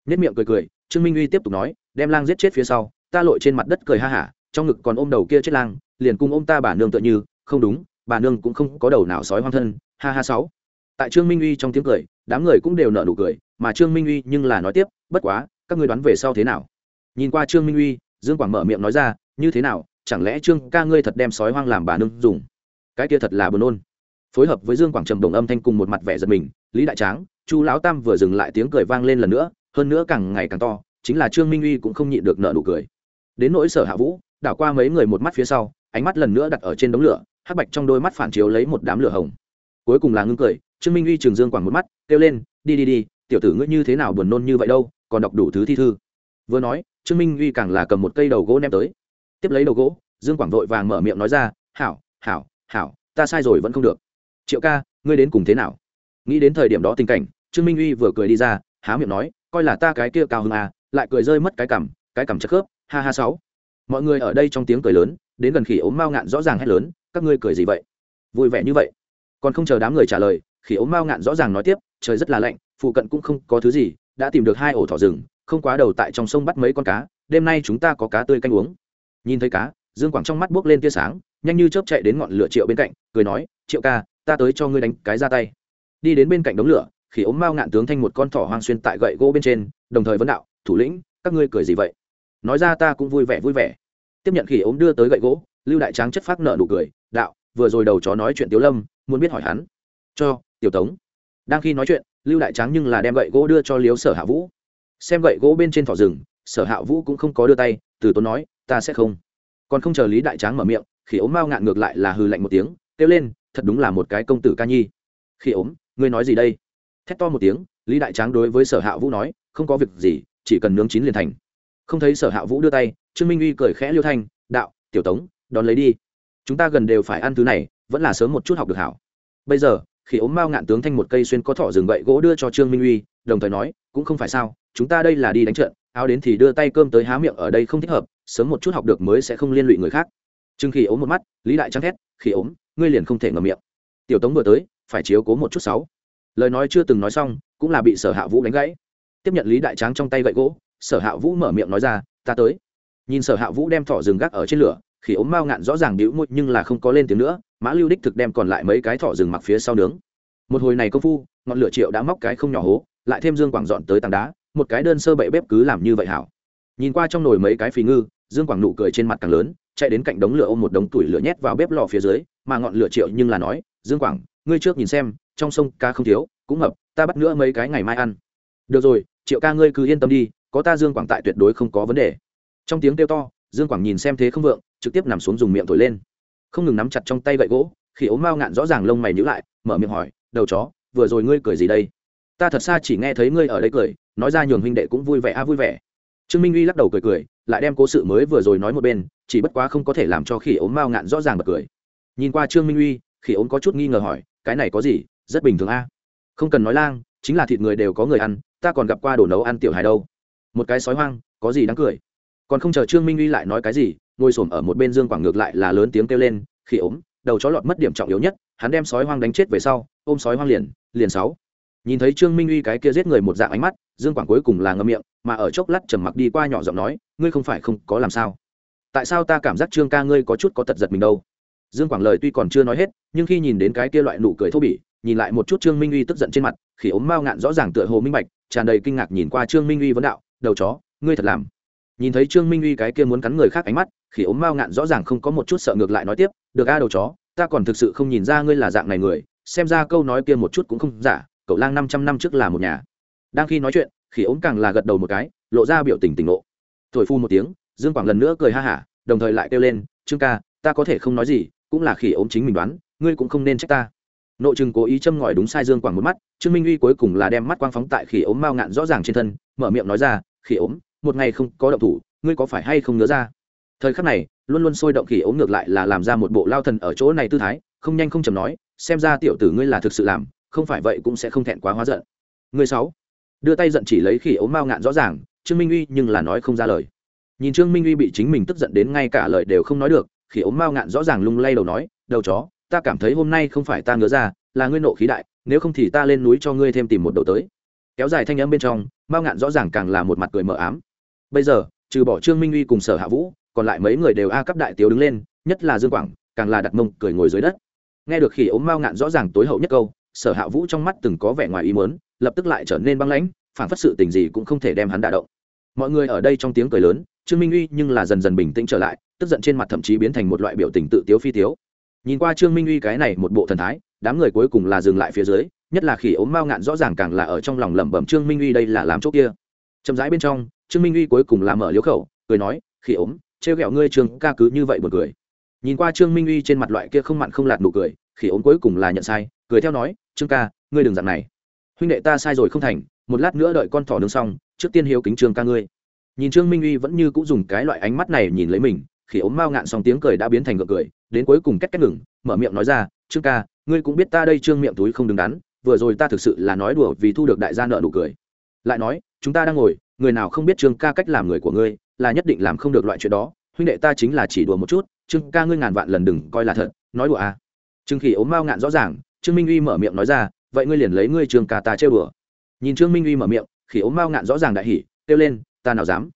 Nhất miệng cười cười, trương minh uy tiếp tục nói, đem lang giết chết phía sau, ta lội trên mặt đất cười ha hả, trong ngực còn ôm đầu kia chết lang, liền cung ôm ta bà nương tựa như, không đúng, bà nương cũng không có đầu nào sói hoang thân, ha ha sáu. Tại trương minh uy trong tiếng cười, đám người cũng đều nở nụ cười, mà trương minh uy nhưng là nói tiếp, bất quá, các người đoán về sau thế nào? Nhìn qua trương minh uy, dương quảng mở miệng nói ra, như thế nào, chẳng lẽ trương ca ngươi thật đem sói hoang làm bà nương dùng? Cái kia thật là buồn nôn. Phối hợp với dương quảng trầm đồng âm thanh cùng một mặt vẻ giật mình lý đại tráng, chu lão tam vừa dừng lại tiếng cười vang lên lần nữa, hơn nữa càng ngày càng to, chính là trương minh uy cũng không nhịn được nợ nụ cười. Đến nỗi sở hạ vũ, đảo qua mấy người một mắt phía sau, ánh mắt lần nữa đặt ở trên đống lửa, hắc bạch trong đôi mắt phản chiếu lấy một đám lửa hồng. Cuối cùng là ngưng cười, trương minh uy trường dương quảng một mắt, kêu lên, đi đi đi, tiểu tử ngươi như thế nào buồn nôn như vậy đâu, còn đọc đủ thứ thi thư. Vừa nói, trương minh uy càng là cầm một cây đầu gỗ ném tới. Tiếp lấy đầu gỗ, dương quảng vội vàng mở miệng nói ra, hảo hảo hảo, ta sai rồi vẫn không được. Triệu ca, ngươi đến cùng thế nào? Nghĩ đến thời điểm đó tình cảnh, trương minh uy vừa cười đi ra, há miệng nói, coi là ta cái kia cao hơn à lại cười rơi mất cái cằm cái cằm chất khớp, ha ha sáu. Mọi người ở đây trong tiếng cười lớn, đến gần khỉ ốm mao ngạn rõ ràng hét lớn, các ngươi cười gì vậy? Vui vẻ như vậy. Còn không chờ đám người trả lời khi ốm mao ngạn rõ ràng nói tiếp, trời rất là lạnh, phụ cận cũng không có thứ gì, đã tìm được hai ổ thỏ rừng, không quá đầu tại trong sông bắt mấy con cá, đêm nay chúng ta có cá tươi canh uống. Nhìn thấy cá, dương quảng trong mắt buốc lên tia sáng, nhanh như chớp chạy đến ngọn lửa triệu bên cạnh, cười nói, triệu ca, ta tới cho ngươi đánh cái ra tay đi đến bên cạnh đống lửa khi ốm mao ngạn tướng thanh một con thỏ hoang xuyên tại gậy gỗ bên trên, đồng thời vấn đạo, thủ lĩnh, các ngươi cười gì vậy? Nói ra ta cũng vui vẻ vui vẻ. Tiếp nhận khi ốm đưa tới gậy gỗ, lưu đại tráng chất phát nợ nụ cười, đạo, vừa rồi đầu chó nói chuyện tiếu lâm, muốn biết hỏi hắn. Cho, tiểu tống. Đang khi nói chuyện, lưu đại tráng nhưng là đem gậy gỗ đưa cho liếu sở hạ vũ. Xem gậy gỗ bên trên thỏ rừng, sở hạ vũ cũng không có đưa tay, từ tốn nói, ta sẽ không. Còn không chờ lý đại tráng mở miệng khi ốm mao ngạn ngược lại là hư lạnh một tiếng, kêu lên, thật đúng là một cái công tử ca nhi. Khi ốm ngươi nói gì đây? Thét to một tiếng, lý đại tráng đối với sở hạ vũ nói, không có việc gì, chỉ cần nướng chín liền thành. Không thấy sở hạ vũ đưa tay, trương minh uy cười khẽ liêu thanh, đạo, tiểu tống, đón lấy đi. Chúng ta gần đều phải ăn thứ này, vẫn là sớm một chút học được hảo. Bây giờ, khi ốm mao ngạn tướng thanh một cây xuyên có thỏ rừng gậy gỗ đưa cho trương minh uy, đồng thời nói, cũng không phải sao, chúng ta đây là đi đánh trận, áo đến thì đưa tay cơm tới há miệng ở đây không thích hợp, sớm một chút học được mới sẽ không liên lụy người khác. Trương khi ốm một mắt, lý đại trắng thét khi ốm, ngươi liền không thể ngậm miệng. Tiểu tống vừa tới phải chiếu cố một chút sáu. Lời nói chưa từng nói xong, cũng là bị sở hạ vũ đánh gãy. Tiếp nhận lý đại tráng trong tay gậy gỗ, sở hạ vũ mở miệng nói ra, ta tới. Nhìn sở hạ vũ đem thỏ rừng gác ở trên lửa, khi ốm mao ngạn rõ ràng đĩu môi, nhưng là không có lên tiếng nữa, mã lưu đích thực đem còn lại mấy cái thỏ rừng mặc phía sau nướng. Một hồi này công phu, ngọn lửa triệu đã móc cái không nhỏ hố, lại thêm dương quảng dọn tới tảng đá, một cái đơn sơ bậy bếp cứ làm như vậy hảo. Nhìn qua trong nồi mấy cái phì ngư, dương quảng nụ cười trên mặt càng lớn, chạy đến cạnh đống lửa ôm một đống tuổi lửa nhét vào bếp lò phía dưới, mà ngọn lửa triệu nhưng là nói, dương quảng ngươi trước nhìn xem trong sông ca không thiếu cũng hợp, ta bắt nữa mấy cái ngày mai ăn. Được rồi triệu ca ngươi cứ yên tâm đi có ta dương quảng tại tuyệt đối không có vấn đề. Trong tiếng kêu to dương quảng nhìn xem thế không vượng trực tiếp nằm xuống dùng miệng thổi lên. Không ngừng nắm chặt trong tay gậy gỗ khi ốm mao ngạn rõ ràng lông mày nhữ lại mở miệng hỏi đầu chó vừa rồi ngươi cười gì đây? Ta thật xa chỉ nghe thấy ngươi ở đây cười nói ra nhường huynh đệ cũng vui vẻ a vui vẻ. Trương minh uy lắc đầu cười cười lại đem cố sự mới vừa rồi nói một bên chỉ bất quá không có thể làm cho khi ốm mao ngạn rõ ràng bật cười. Nhìn qua trương minh uy khi ốm có chút nghi ngờ hỏi cái này có gì, rất bình thường a. Không cần nói lang, chính là thịt người đều có người ăn, ta còn gặp qua đồ nấu ăn tiểu hài đâu. Một cái sói hoang, có gì đáng cười. Còn không chờ trương minh uy lại nói cái gì, ngồi s ở một bên dương quảng ngược lại là lớn tiếng kêu lên khi ốm, đầu chó lọt mất điểm trọng yếu nhất, hắn đem sói hoang đánh chết về sau, ôm sói hoang liền liền sáu. Nhìn thấy trương minh uy cái kia giết người một dạng ánh mắt, dương quảng cuối cùng là ngâm miệng, mà ở chốc lát trầm mặc đi qua nhỏ giọng nói, ngươi không phải không có làm sao? Tại sao ta cảm giác trương ca ngươi có chút có tật giật mình đâu? Dương quảng lời tuy còn chưa nói hết, nhưng khi nhìn đến cái kia loại nụ cười thô bỉ, nhìn lại một chút trương minh uy tức giận trên mặt khi ốm mao ngạn rõ ràng tựa hồ minh bạch, tràn đầy kinh ngạc nhìn qua trương minh uy vấn đạo, đầu chó, ngươi thật làm. Nhìn thấy trương minh uy cái kia muốn cắn người khác ánh mắt khi ốm mao ngạn rõ ràng không có một chút sợ ngược lại nói tiếp, được a đầu chó, ta còn thực sự không nhìn ra ngươi là dạng này người, xem ra câu nói kia một chút cũng không giả, cậu lang năm trăm năm trước là một nhà. Đang khi nói chuyện khi ốm càng là gật đầu một cái, lộ ra biểu tình tỉnh ngộ. Thổi phu một tiếng, dương quảng lần nữa cười ha hả, đồng thời lại kêu lên, trương ca, ta có thể không nói gì cũng là khi ốm chính mình đoán, ngươi cũng không nên trách ta. Nội chừng cố ý châm ngòi đúng sai dương quảng một mắt, trương minh uy cuối cùng là đem mắt quang phóng tại khi ốm mao ngạn rõ ràng trên thân, mở miệng nói ra khi ốm, một ngày không có động thủ, ngươi có phải hay không nhớ ra thời khắc này, luôn luôn sôi động khi ốm ngược lại là làm ra một bộ lao thần ở chỗ này tư thái, không nhanh không chầm nói, xem ra tiểu tử ngươi là thực sự làm, không phải vậy cũng sẽ không thẹn quá hóa giận. Ngươi sáu, đưa tay giận chỉ lấy khi ốm mao ngạn rõ ràng, trương minh uy nhưng là nói không ra lời. Nhìn trương minh uy bị chính mình tức giận đến ngay cả lời đều không nói được khi ốm mao ngạn rõ ràng lung lay đầu nói, đầu chó, ta cảm thấy hôm nay không phải ta ngứa ra, là ngươi nộ khí đại, nếu không thì ta lên núi cho ngươi thêm tìm một đầu tới. Kéo dài thanh âm bên trong mao ngạn rõ ràng càng là một mặt cười mờ ám. Bây giờ, trừ bỏ trương minh uy cùng sở hạ vũ, còn lại mấy người đều a cấp đại tiếu đứng lên, nhất là dương quảng, càng là đặt mông cười ngồi dưới đất. Nghe được khi ốm mao ngạn rõ ràng tối hậu nhất câu, sở hạ vũ trong mắt từng có vẻ ngoài ý mớn lập tức lại trở nên băng lãnh phản phất sự tình gì cũng không thể đem hắn đả động. Mọi người ở đây trong tiếng cười lớn, trương minh uy nhưng là dần dần bình tĩnh trở lại tức giận trên mặt thậm chí biến thành một loại biểu tình tự tiếu phi tiếu. Nhìn qua trương minh uy cái này một bộ thần thái, đám người cuối cùng là dừng lại phía dưới, nhất là khi ốm mao ngạn rõ ràng càng là ở trong lòng lẩm bẩm trương minh uy đây là làm chỗ kia. Chậm rãi bên trong, trương minh uy cuối cùng là mở liếu khẩu, cười nói khi ốm, trêu ghẹo ngươi trương ca cứ như vậy một cười. Nhìn qua trương minh uy trên mặt loại kia không mặn không lạt nụ cười khi ốm cuối cùng là nhận sai, cười theo nói, trương ca, ngươi đừng dạng này. Huynh đệ ta sai rồi không thành, một lát nữa đợi con thỏ nướng xong, trước tiên hiếu kính trương ca ngươi. Nhìn trương minh uy vẫn như cũng dùng cái loại ánh mắt này nhìn lấy mình khi ốm mao ngạn xong tiếng cười đã biến thành ngựa cười, đến cuối cùng cách cách ngừng, mở miệng nói ra, trương ca, ngươi cũng biết ta đây trương miệng túi không đứng đắn, vừa rồi ta thực sự là nói đùa vì thu được đại gia nợ nụ cười. Lại nói, chúng ta đang ngồi, người nào không biết trương ca cách làm người của ngươi, là nhất định làm không được loại chuyện đó, huynh đệ ta chính là chỉ đùa một chút, trương ca ngươi ngàn vạn lần đừng coi là thật, nói đùa à. Trương khỉ ốm mao ngạn rõ ràng, trương minh uy mở miệng nói ra, vậy ngươi liền lấy ngươi Trương Ca ta chơi đùa. nhìn trương minh uy mở miệng, khỉ ốm mao ngạn rõ ràng đại hỉ, kêu lên, ta nào dám?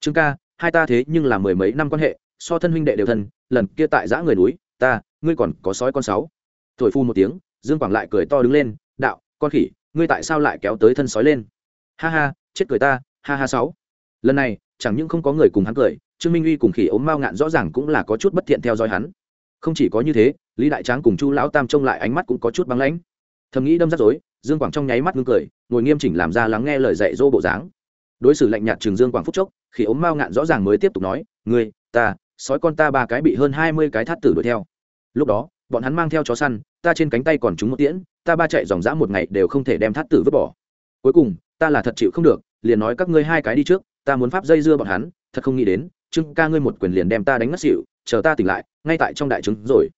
Trương ca, hai ta thế nhưng là mười mấy năm quan hệ so thân huynh đệ đều thân, lần kia tại giã người núi, ta, ngươi còn có sói con sáu. Thổi phu một tiếng, dương quảng lại cười to đứng lên, đạo, con khỉ, ngươi tại sao lại kéo tới thân sói lên? Ha ha, chết cười ta, ha ha sáu. Lần này, chẳng những không có người cùng hắn cười, trương minh uy cùng khỉ ốm mao ngạn rõ ràng cũng là có chút bất thiện theo dõi hắn. Không chỉ có như thế, lý đại tráng cùng chu lão tam trông lại ánh mắt cũng có chút băng lãnh. Thầm nghĩ đâm rắc rối, dương quảng trong nháy mắt ngưng cười, ngồi nghiêm chỉnh làm ra lắng nghe lời dạy dỗ bộ dáng. Đối xử lạnh nhạt trường dương quảng phúc chốc khi ốm mao ngạn rõ ràng mới tiếp tục nói, ngươi, ta sói con ta ba cái bị hơn hai mươi cái thắt tử đuổi theo. Lúc đó, bọn hắn mang theo chó săn, ta trên cánh tay còn trúng một tiễn, ta ba chạy dòng dã một ngày đều không thể đem thắt tử vứt bỏ. Cuối cùng, ta là thật chịu không được, liền nói các ngươi hai cái đi trước, ta muốn pháp dây dưa bọn hắn, thật không nghĩ đến, trương ca ngươi một quyền liền đem ta đánh ngất xỉu, chờ ta tỉnh lại, ngay tại trong đại trứng rồi.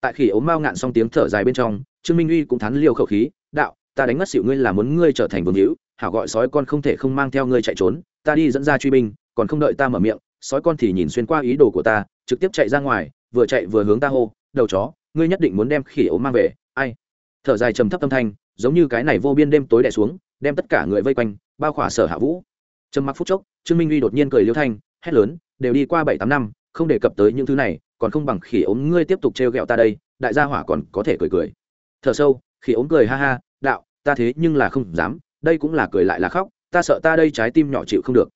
Tại khi ốm mao ngạn xong tiếng thở dài bên trong, trương minh uy cũng thắn liều khẩu khí, đạo, ta đánh ngất xỉu ngươi là muốn ngươi trở thành vương hữu, hảo gọi sói con không thể không mang theo ngươi chạy trốn, ta đi dẫn ra truy binh, còn không đợi ta mở miệng sói con thì nhìn xuyên qua ý đồ của ta, trực tiếp chạy ra ngoài, vừa chạy vừa hướng ta hô, đầu chó, ngươi nhất định muốn đem khỉ ốm mang về. Ai? Thở dài trầm thấp tâm thanh, giống như cái này vô biên đêm tối đè xuống, đem tất cả người vây quanh, bao khỏa sở hạ vũ. Trầm mặc phút chốc, trương minh uy đột nhiên cười liêu thanh, hét lớn, đều đi qua bảy tám năm, không đề cập tới những thứ này, còn không bằng khỉ ốm ngươi tiếp tục trêu ghẹo ta đây, đại gia hỏa còn có thể cười cười. Thở sâu, khỉ ốm cười ha ha, đạo, ta thế nhưng là không dám, đây cũng là cười lại là khóc, ta sợ ta đây trái tim nhỏ chịu không được.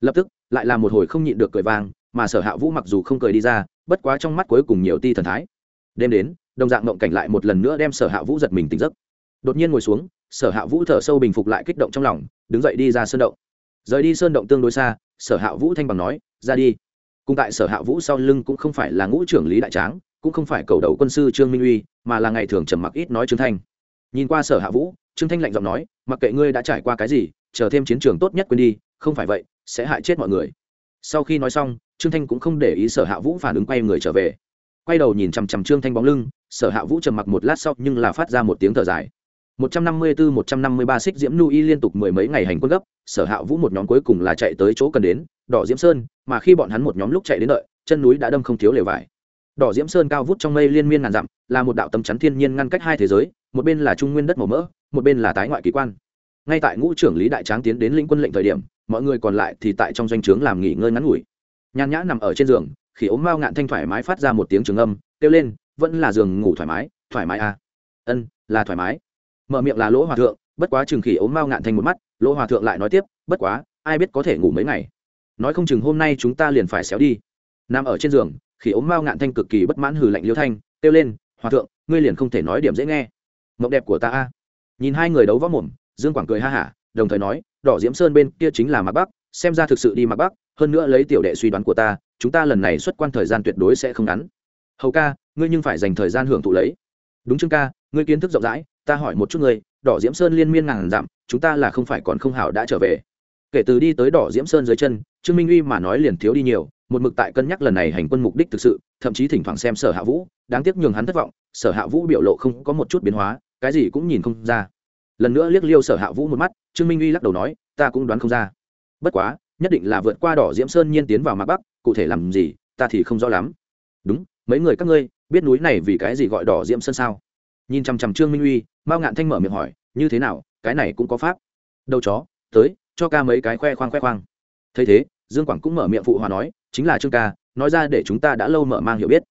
Lập tức lại là một hồi không nhịn được cười vang, mà sở hạ vũ mặc dù không cười đi ra, bất quá trong mắt cuối cùng nhiều ti thần thái. Đêm đến, đồng dạng mộng cảnh lại một lần nữa đem sở hạ vũ giật mình tỉnh giấc. Đột nhiên ngồi xuống, sở hạ vũ thở sâu bình phục lại kích động trong lòng, đứng dậy đi ra sơn động. Rời đi sơn động tương đối xa, sở hạ vũ thanh bằng nói, ra đi. Cùng tại sở hạ vũ sau lưng cũng không phải là ngũ trưởng lý đại tráng, cũng không phải cầu đầu quân sư trương minh uy, mà là ngày thường trầm mặc ít nói trương thanh. Nhìn qua sở hạ vũ, trương thanh lạnh giọng nói, mặc kệ ngươi đã trải qua cái gì, chờ thêm chiến trường tốt nhất quên đi, không phải vậy sẽ hại chết mọi người. Sau khi nói xong, trương thanh cũng không để ý sở hạ vũ phản ứng quay người trở về. Quay đầu nhìn chằm chằm trương thanh bóng lưng, sở hạ vũ trầm mặc một lát sau nhưng là phát ra một tiếng thở dài. 154-153 xích diễm nu y liên tục mười mấy ngày hành quân gấp, sở hạ vũ một nhóm cuối cùng là chạy tới chỗ cần đến, đỏ diễm sơn, mà khi bọn hắn một nhóm lúc chạy đến đợi, chân núi đã đâm không thiếu lều vải. Đỏ diễm sơn cao vút trong mây liên miên ngàn dặm, là một đạo tấm chắn thiên nhiên ngăn cách hai thế giới, một bên là trung nguyên đất màu mỡ, một bên là tái ngoại kỳ quan. Ngay tại ngũ trưởng lý đại tráng tiến đến lĩnh quân lệnh thời điểm mọi người còn lại thì tại trong doanh trướng làm nghỉ ngơi ngắn ngủi. Nhàn nhã nằm ở trên giường, khi ốm mao ngạn thanh thoải mái phát ra một tiếng trường âm, kêu lên, vẫn là giường ngủ thoải mái thoải mái à? Ân, là thoải mái. Mở miệng là lỗ hòa thượng, bất quá chừng khỉ ốm mao ngạn thanh một mắt, lỗ hòa thượng lại nói tiếp, bất quá, ai biết có thể ngủ mấy ngày? Nói không chừng hôm nay chúng ta liền phải xéo đi. Nằm ở trên giường khỉ ốm mao ngạn thanh cực kỳ bất mãn hừ lạnh liêu thanh, kêu lên, hòa thượng, ngươi liền không thể nói điểm dễ nghe. Mộng đẹp của ta a. Nhìn hai người đấu võ mồm, dương quảng cười ha hả đồng thời nói, đỏ diễm sơn bên kia chính là mạc bắc, xem ra thực sự đi mạc bắc, hơn nữa lấy tiểu đệ suy đoán của ta, chúng ta lần này xuất quan thời gian tuyệt đối sẽ không ngắn. Hầu ca, ngươi nhưng phải dành thời gian hưởng thụ lấy. Đúng chương ca, ngươi kiến thức rộng rãi, ta hỏi một chút ngươi, đỏ diễm sơn liên miên ngàn dặm, chúng ta là không phải còn không hảo đã trở về. Kể từ đi tới đỏ diễm sơn dưới chân, trương minh uy mà nói liền thiếu đi nhiều, một mực tại cân nhắc lần này hành quân mục đích thực sự, thậm chí thỉnh thoảng xem sở hạ vũ, đáng tiếc nhường hắn thất vọng, sở hạ vũ biểu lộ không có một chút biến hóa, cái gì cũng nhìn không ra lần nữa liếc liêu sở hạ vũ một mắt trương minh uy lắc đầu nói ta cũng đoán không ra bất quá nhất định là vượt qua đỏ diễm sơn nhiên tiến vào mạc bắc cụ thể làm gì ta thì không rõ lắm đúng mấy người các ngươi biết núi này vì cái gì gọi đỏ diễm sơn sao nhìn chằm chằm trương minh uy mao ngạn thanh mở miệng hỏi như thế nào cái này cũng có pháp đầu chó tới cho ca mấy cái khoe khoang khoe khoang thấy thế dương quảng cũng mở miệng phụ hòa nói chính là trương ca nói ra để chúng ta đã lâu mở mang hiểu biết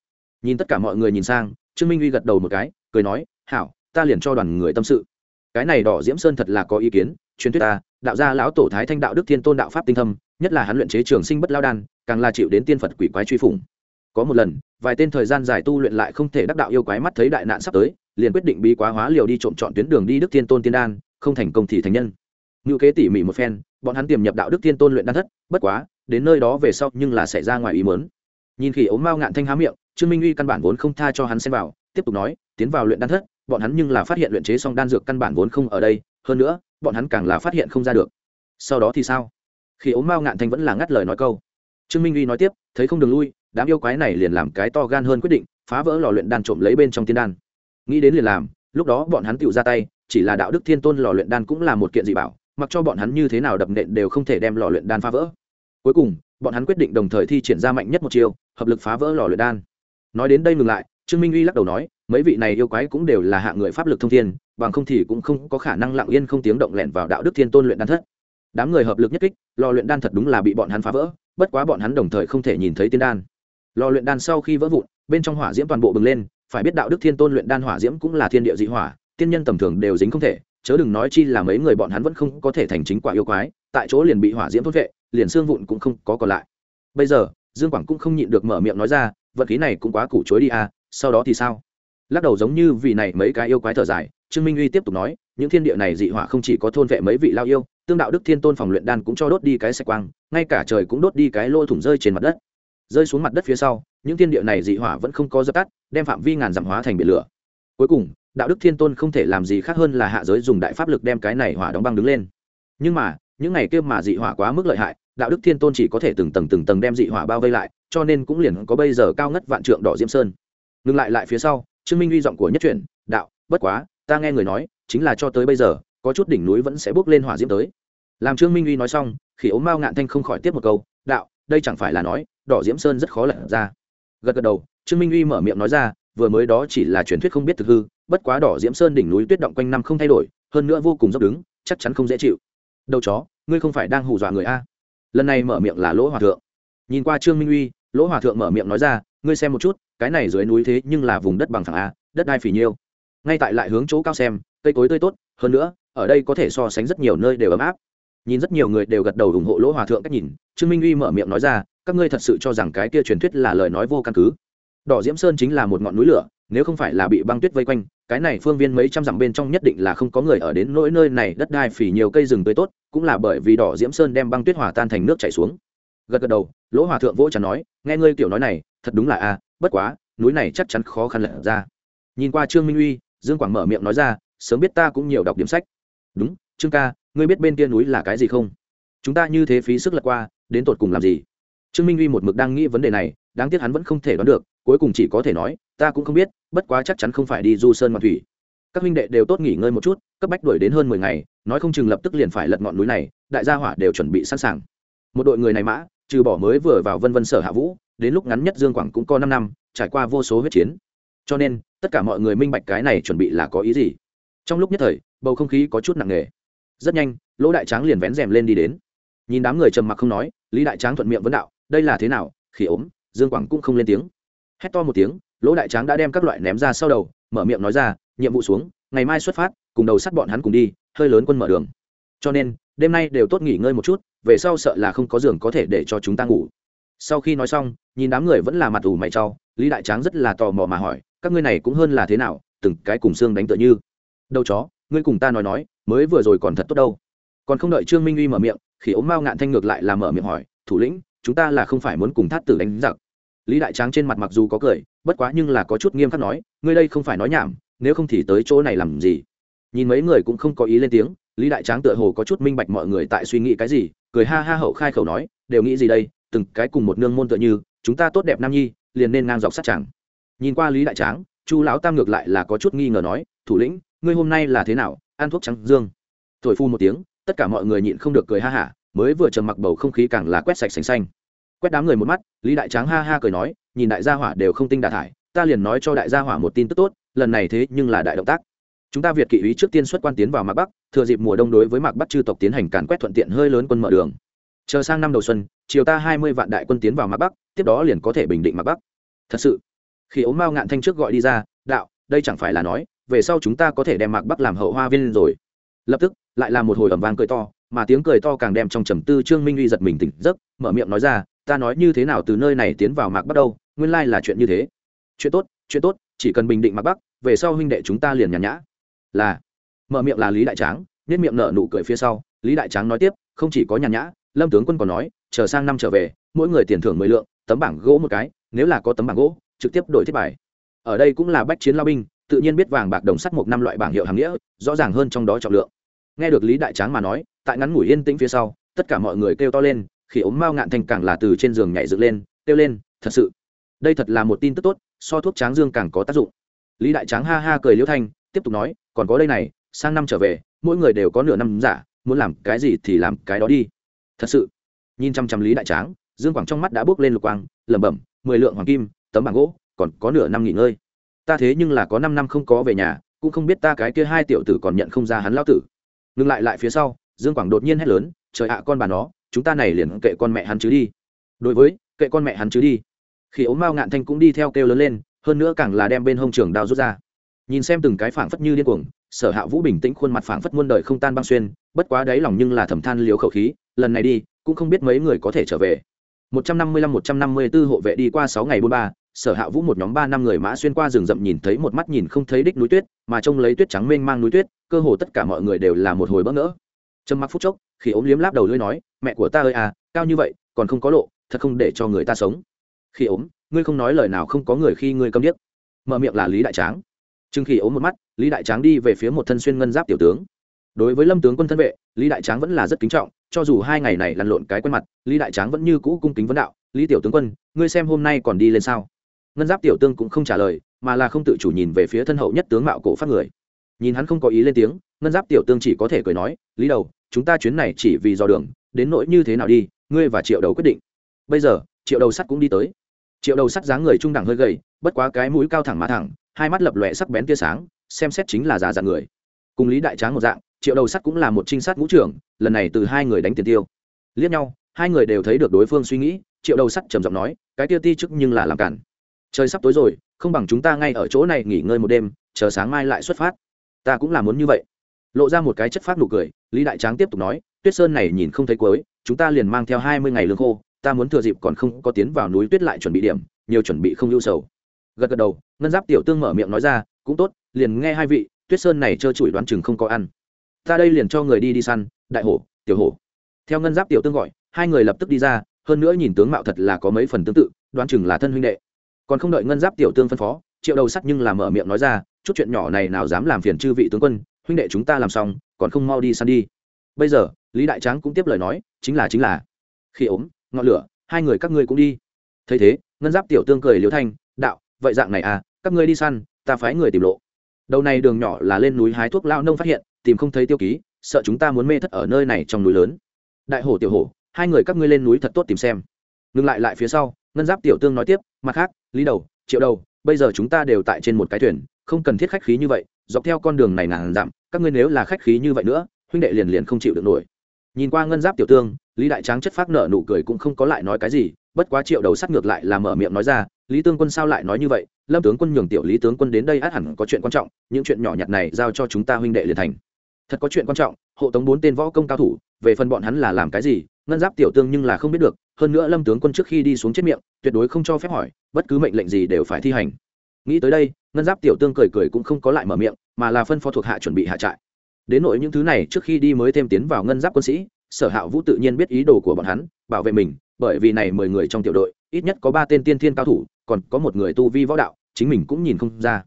nhìn tất cả mọi người nhìn sang trương minh uy gật đầu một cái cười nói hảo ta liền cho đoàn người tâm sự cái này đỏ diễm sơn thật là có ý kiến, truyền thuyết ta, đạo gia lão tổ thái thanh đạo đức thiên tôn đạo pháp tinh thâm, nhất là hắn luyện chế trường sinh bất lao đan, càng là chịu đến tiên phật quỷ quái truy phủng. Có một lần, vài tên thời gian dài tu luyện lại không thể đắc đạo yêu quái mắt thấy đại nạn sắp tới, liền quyết định bí quá hóa liều đi trộm chọn tuyến đường đi đức thiên tôn tiên đan, không thành công thì thành nhân. Ngữ kế tỉ mỉ một phen, bọn hắn tiềm nhập đạo đức thiên tôn luyện đan thất, bất quá, đến nơi đó về sau nhưng là xảy ra ngoài ý mớn nhìn khỉ ốm mao ngạn thanh há miệng, trương minh uy căn bản vốn không tha cho hắn xem vào, tiếp tục nói, tiến vào luyện đan thất bọn hắn nhưng là phát hiện luyện chế xong đan dược căn bản vốn không ở đây, hơn nữa, bọn hắn càng là phát hiện không ra được. Sau đó thì sao? Khi ốm mao ngạn thanh vẫn là ngắt lời nói câu. Trương minh uy nói tiếp, thấy không đường lui, đám yêu quái này liền làm cái to gan hơn quyết định, phá vỡ lò luyện đan trộm lấy bên trong tiên đan. Nghĩ đến liền làm, lúc đó bọn hắn tựu ra tay, chỉ là đạo đức thiên tôn lò luyện đan cũng là một kiện dị bảo, mặc cho bọn hắn như thế nào đập nện đều không thể đem lò luyện đan phá vỡ. Cuối cùng, bọn hắn quyết định đồng thời thi triển ra mạnh nhất một chiêu, hợp lực phá vỡ lò luyện đan. Nói đến đây ngừng lại, trương minh uy lắc đầu nói mấy vị này yêu quái cũng đều là hạ người pháp lực thông thiên, bằng không thì cũng không có khả năng lặng yên không tiếng động lẹn vào đạo đức thiên tôn luyện đan thất. Đám người hợp lực nhất kích, lò luyện đan thật đúng là bị bọn hắn phá vỡ, bất quá bọn hắn đồng thời không thể nhìn thấy tiên đan. Lò luyện đan sau khi vỡ vụn, bên trong hỏa diễm toàn bộ bừng lên, phải biết đạo đức thiên tôn luyện đan hỏa diễm cũng là thiên địa dị hỏa, tiên nhân tầm thường đều dính không thể, chớ đừng nói chi là mấy người bọn hắn vẫn không có thể thành chính quả yêu quái, tại chỗ liền bị hỏa diễm thốt vệ, liền xương vụn cũng không có còn lại. Bây giờ, dương quảng cũng không nhịn được mở miệng nói ra, vật khí này cũng quá củ chối đi à sau đó thì sao? Lắc đầu giống như vì này mấy cái yêu quái thở dài, trương minh uy tiếp tục nói, những thiên địa này dị hỏa không chỉ có thôn vệ mấy vị lao yêu, tương đạo đức thiên tôn phòng luyện đan cũng cho đốt đi cái sạch quang, ngay cả trời cũng đốt đi cái lô thủng rơi trên mặt đất. Rơi xuống mặt đất phía sau, những thiên địa này dị hỏa vẫn không có dập tắt, đem phạm vi ngàn dặm hóa thành biển lửa. Cuối cùng, đạo đức thiên tôn không thể làm gì khác hơn là hạ giới dùng đại pháp lực đem cái này hỏa đóng băng đứng lên. Nhưng mà, những ngày kia mà dị hỏa quá mức lợi hại, đạo đức thiên tôn chỉ có thể từng tầng từng tầng đem dị hỏa bao vây lại, cho nên cũng liền có bây giờ cao ngất vạn trượng đỏ diễm sơn. Ngừng lại lại phía sau trương minh uy giọng của nhất truyền, đạo, bất quá, ta nghe người nói, chính là cho tới bây giờ, có chút đỉnh núi vẫn sẽ bước lên hỏa diễm tới. Làm trương minh uy nói xong khi ốm mao ngạn thanh không khỏi tiếp một câu, đạo, đây chẳng phải là nói, đỏ diễm sơn rất khó lật ra. Gật gật đầu, trương minh uy mở miệng nói ra, vừa mới đó chỉ là truyền thuyết không biết thực hư, bất quá đỏ diễm sơn đỉnh núi tuyết động quanh năm không thay đổi, hơn nữa vô cùng dốc đứng, chắc chắn không dễ chịu. Đâu chó, ngươi không phải đang hù dọa người a? Lần này mở miệng là lỗ hòa thượng. Nhìn qua trương minh uy, lỗ hòa thượng mở miệng nói ra ngươi xem một chút, cái này dưới núi thế nhưng là vùng đất bằng phẳng a, đất đai phì nhiêu. Ngay tại lại hướng chỗ cao xem, cây cối tươi tốt, hơn nữa, ở đây có thể so sánh rất nhiều nơi đều ấm áp. Nhìn rất nhiều người đều gật đầu ủng hộ lỗ hòa thượng cách nhìn, trương minh uy mở miệng nói ra, các ngươi thật sự cho rằng cái kia truyền thuyết là lời nói vô căn cứ. Đỏ diễm sơn chính là một ngọn núi lửa, nếu không phải là bị băng tuyết vây quanh, cái này phương viên mấy trăm dặm bên trong nhất định là không có người ở đến nỗi nơi này, đất đai phỉ nhiều cây rừng tươi tốt, cũng là bởi vì đỏ diễm sơn đem băng tuyết hòa tan thành nước chảy xuống. Gật gật đầu, lỗ hòa thượng vỗ chẳng nói, nghe ngươi kiểu nói này thật đúng là a, bất quá, núi này chắc chắn khó khăn lật ra. Nhìn qua trương minh uy, dương quảng mở miệng nói ra, sớm biết ta cũng nhiều đọc điểm sách. Đúng, trương ca, ngươi biết bên kia núi là cái gì không? Chúng ta như thế phí sức lật qua, đến tột cùng làm gì? Trương minh uy một mực đang nghĩ vấn đề này, đáng tiếc hắn vẫn không thể đoán được, cuối cùng chỉ có thể nói, ta cũng không biết, bất quá chắc chắn không phải đi du sơn ngoạn thủy. Các huynh đệ đều tốt nghỉ ngơi một chút, cấp bách đuổi đến hơn mười ngày, nói không chừng lập tức liền phải lật ngọn núi này, đại gia hỏa đều chuẩn bị sẵn sàng. Một đội người này mã, trừ bỏ mới vừa vào vân vân sở hạ vũ đến lúc ngắn nhất dương quảng cũng có năm năm, trải qua vô số huyết chiến. Cho nên, tất cả mọi người minh bạch cái này chuẩn bị là có ý gì. Trong lúc nhất thời, bầu không khí có chút nặng nề. Rất nhanh, lỗ đại tráng liền vén rèm lên đi đến. Nhìn đám người trầm mặc không nói, lý đại tráng thuận miệng vấn đạo, đây là thế nào? Khi ốm, dương quảng cũng không lên tiếng. Hét to một tiếng, lỗ đại tráng đã đem các loại ném ra sau đầu, mở miệng nói ra, nhiệm vụ xuống, ngày mai xuất phát, cùng đầu sắt bọn hắn cùng đi, hơi lớn quân mở đường. Cho nên, đêm nay đều tốt nghỉ ngơi một chút, về sau sợ là không có giường có thể để cho chúng ta ngủ sau khi nói xong nhìn đám người vẫn là mặt ủ mày trao, lý đại tráng rất là tò mò mà hỏi các ngươi này cũng hơn là thế nào từng cái cùng xương đánh tựa như. Đâu chó ngươi cùng ta nói nói mới vừa rồi còn thật tốt đâu. Còn không đợi trương minh uy mở miệng khi ốm mao ngạn thanh ngược lại là mở miệng hỏi thủ lĩnh chúng ta là không phải muốn cùng thát tử đánh giặc. Lý đại tráng trên mặt mặc dù có cười bất quá nhưng là có chút nghiêm khắc nói ngươi đây không phải nói nhảm nếu không thì tới chỗ này làm gì? Nhìn mấy người cũng không có ý lên tiếng lý đại tráng tựa hồ có chút minh bạch mọi người tại suy nghĩ cái gì cười ha ha hậu khai khẩu nói đều nghĩ gì đây từng cái cùng một nương môn tựa như, chúng ta tốt đẹp nam nhi, liền nên ngang dọc sát chẳng nhìn qua lý đại tráng, chu lão tam ngược lại là có chút nghi ngờ nói, thủ lĩnh, ngươi hôm nay là thế nào? Ăn thuốc trắng dương. Thổi phu một tiếng, tất cả mọi người nhịn không được cười ha hả, mới vừa trầm mặc bầu không khí càng là quét sạch sành xanh. Quét đám người một mắt, lý đại tráng ha ha cười nói, nhìn đại gia hỏa đều không tinh đà thải, ta liền nói cho đại gia hỏa một tin tức tốt, lần này thế nhưng là đại động tác. Chúng ta việt kỵ ý trước tiên xuất quan tiến vào mạc bắc, thừa dịp mùa đông đối với mạc bắc chư tộc tiến hành càn quét thuận tiện hơi lớn quân mở đường chờ sang năm đầu xuân, chiều ta hai mươi vạn đại quân tiến vào mạc bắc, tiếp đó liền có thể bình định mạc bắc. Thật sự, khi ống mao ngạn thanh trước gọi đi ra, đạo, đây chẳng phải là nói, về sau chúng ta có thể đem mạc bắc làm hậu hoa viên rồi. Lập tức, lại là một hồi ẩm vang cười to, mà tiếng cười to càng đem trong trầm tư trương minh uy giật mình tỉnh giấc, mở miệng nói ra, ta nói như thế nào từ nơi này tiến vào mạc bắc đâu, nguyên lai là chuyện như thế. Chuyện tốt chuyện tốt, chỉ cần bình định mạc bắc, về sau huynh đệ chúng ta liền nhàn nhã. Là, mở miệng là lý đại tráng nhất miệng nở nụ cười phía sau, lý đại tráng nói tiếp, không chỉ có nhàn nhã lâm tướng quân còn nói, chờ sang năm trở về, mỗi người tiền thưởng mười lượng, tấm bảng gỗ một cái, nếu là có tấm bảng gỗ, trực tiếp đổi thiết bài. Ở đây cũng là bách chiến lao binh, tự nhiên biết vàng bạc đồng sắt một năm loại bảng hiệu hàng nghĩa, rõ ràng hơn trong đó trọng lượng. Nghe được lý đại tráng mà nói, tại ngắn ngủi yên tĩnh phía sau, tất cả mọi người kêu to lên, khi ống mao ngạn thành càng là từ trên giường nhảy dựng lên, kêu lên, thật sự, đây thật là một tin tức tốt, so thuốc tráng dương càng có tác dụng. Lý đại tráng ha ha cười liễu thanh, tiếp tục nói, còn có đây này, sang năm trở về, mỗi người đều có nửa năm giả, muốn làm cái gì thì làm cái đó đi thật sự. Nhìn chăm chăm lý đại tráng, dương quảng trong mắt đã bước lên lục quang, lẩm bẩm, mười lượng hoàng kim, tấm bảng gỗ, còn có nửa năm nghỉ ngơi. Ta thế nhưng là có năm năm không có về nhà, cũng không biết ta cái kia hai tiểu tử còn nhận không ra hắn lão tử. Ngừng lại lại phía sau, dương quảng đột nhiên hét lớn, trời ạ, con bà nó, chúng ta này liền kệ con mẹ hắn chứ đi. Đối với, kệ con mẹ hắn chứ đi. Khi ốm mao ngạn thanh cũng đi theo kêu lớn lên, hơn nữa càng là đem bên hông trường đao rút ra. Nhìn xem từng cái phảng phất như điên cuồng, sở hạ vũ bình tĩnh khuôn mặt phảng phất muôn đời không tan băng xuyên, bất quá đáy lòng nhưng là thầm than liếu khẩu khí lần này đi cũng không biết mấy người có thể trở về. 155-154 hộ vệ đi qua 6 ngày 43, sở hạ vũ một nhóm ba năm người mã xuyên qua rừng rậm nhìn thấy một mắt nhìn không thấy đích núi tuyết mà trông lấy tuyết trắng mênh mang núi tuyết cơ hồ tất cả mọi người đều là một hồi bỡ ngỡ. Trầm mặc phút chốc khi ốm liếm láp đầu lưỡi nói mẹ của ta ơi à cao như vậy còn không có lộ thật không để cho người ta sống. Khi ốm ngươi không nói lời nào không có người khi ngươi câm điếc. Mở miệng là lý đại tráng. Chừng khi ốm một mắt lý đại tráng đi về phía một thân xuyên ngân giáp tiểu tướng đối với lâm tướng quân thân vệ, lý đại tráng vẫn là rất kính trọng, cho dù hai ngày này lăn lộn cái quen mặt, lý đại tráng vẫn như cũ cung kính vấn đạo, lý tiểu tướng quân, ngươi xem hôm nay còn đi lên sao? Ngân giáp tiểu tương cũng không trả lời, mà là không tự chủ nhìn về phía thân hậu nhất tướng mạo cổ phát người. Nhìn hắn không có ý lên tiếng, ngân giáp tiểu tương chỉ có thể cười nói, lý đầu, chúng ta chuyến này chỉ vì do đường, đến nỗi như thế nào đi, ngươi và triệu đầu quyết định. Bây giờ, triệu đầu sắt cũng đi tới. Triệu đầu sắt dáng người trung đẳng hơi gầy, bất quá cái mũi cao thẳng má thẳng, hai mắt lập lòe sắc bén tia sáng, xem xét chính là già dạng người. Cùng lý đại tráng một dạng triệu đầu sắt cũng là một trinh sát ngũ trưởng, lần này từ hai người đánh tiền tiêu. Liếc nhau, hai người đều thấy được đối phương suy nghĩ, triệu đầu sắt trầm giọng nói, cái tiêu ti chức nhưng là làm cản. Trời sắp tối rồi, không bằng chúng ta ngay ở chỗ này nghỉ ngơi một đêm, chờ sáng mai lại xuất phát. Ta cũng là muốn như vậy. Lộ ra một cái chất phát nụ cười, lý đại tráng tiếp tục nói, tuyết sơn này nhìn không thấy cuối, chúng ta liền mang theo hai mươi ngày lương khô, ta muốn thừa dịp còn không có tiến vào núi tuyết lại chuẩn bị điểm, nhiều chuẩn bị không lưu sầu. Gật gật đầu, ngân giáp tiểu tương mở miệng nói ra, cũng tốt, liền nghe hai vị, tuyết sơn này trơ trụi đoán chừng không có ăn ta đây liền cho người đi đi săn, đại hổ, tiểu hổ. Theo ngân giáp tiểu tương gọi, hai người lập tức đi ra, hơn nữa nhìn tướng mạo thật là có mấy phần tương tự, đoán chừng là thân huynh đệ. Còn không đợi ngân giáp tiểu tương phân phó, triệu đầu sắt nhưng làm mở miệng nói ra, chút chuyện nhỏ này nào dám làm phiền chư vị tướng quân, huynh đệ chúng ta làm xong, còn không mau đi săn đi. Bây giờ, lý đại tráng cũng tiếp lời nói, chính là chính là. Khi ốm, ngọn lửa, hai người các ngươi cũng đi. Thấy thế, ngân giáp tiểu tương cười liễu thanh, đạo, vậy dạng này à các ngươi đi săn, ta phái người tìm lộ đầu này đường nhỏ là lên núi hái thuốc lao nông phát hiện, tìm không thấy tiêu ký, sợ chúng ta muốn mê thất ở nơi này trong núi lớn. Đại hổ, tiểu hổ, hai người các ngươi lên núi thật tốt tìm xem. Ngừng lại lại phía sau, ngân giáp tiểu tương nói tiếp, mặt khác, lý đầu, triệu đầu, bây giờ chúng ta đều tại trên một cái thuyền, không cần thiết khách khí như vậy, dọc theo con đường này ngàn dặm, các ngươi nếu là khách khí như vậy nữa, huynh đệ liền liền không chịu được nổi. Nhìn qua ngân giáp tiểu tương, lý đại tráng chất phát nợ nụ cười cũng không có lại nói cái gì, bất quá triệu đầu sắt ngược lại là mở miệng nói ra, lý tương quân sao lại nói như vậy? Lâm tướng quân nhường tiểu lý tướng quân đến đây át hẳn có chuyện quan trọng, những chuyện nhỏ nhặt này giao cho chúng ta huynh đệ liền thành. Thật có chuyện quan trọng, hộ tống bốn tên võ công cao thủ, về phần bọn hắn là làm cái gì, ngân giáp tiểu tương nhưng là không biết được, hơn nữa lâm tướng quân trước khi đi xuống chết miệng, tuyệt đối không cho phép hỏi, bất cứ mệnh lệnh gì đều phải thi hành. Nghĩ tới đây, ngân giáp tiểu tương cười cười cũng không có lại mở miệng, mà là phân phó thuộc hạ chuẩn bị hạ trại. Đến nội những thứ này, trước khi đi mới thêm tiến vào ngân giáp quân sĩ, sở hạ vũ tự nhiên biết ý đồ của bọn hắn, bảo vệ mình, bởi vì này mười người trong tiểu đội, ít nhất có ba tên tiên thiên cao thủ, còn có một người tu vi võ đạo chính mình cũng nhìn không ra.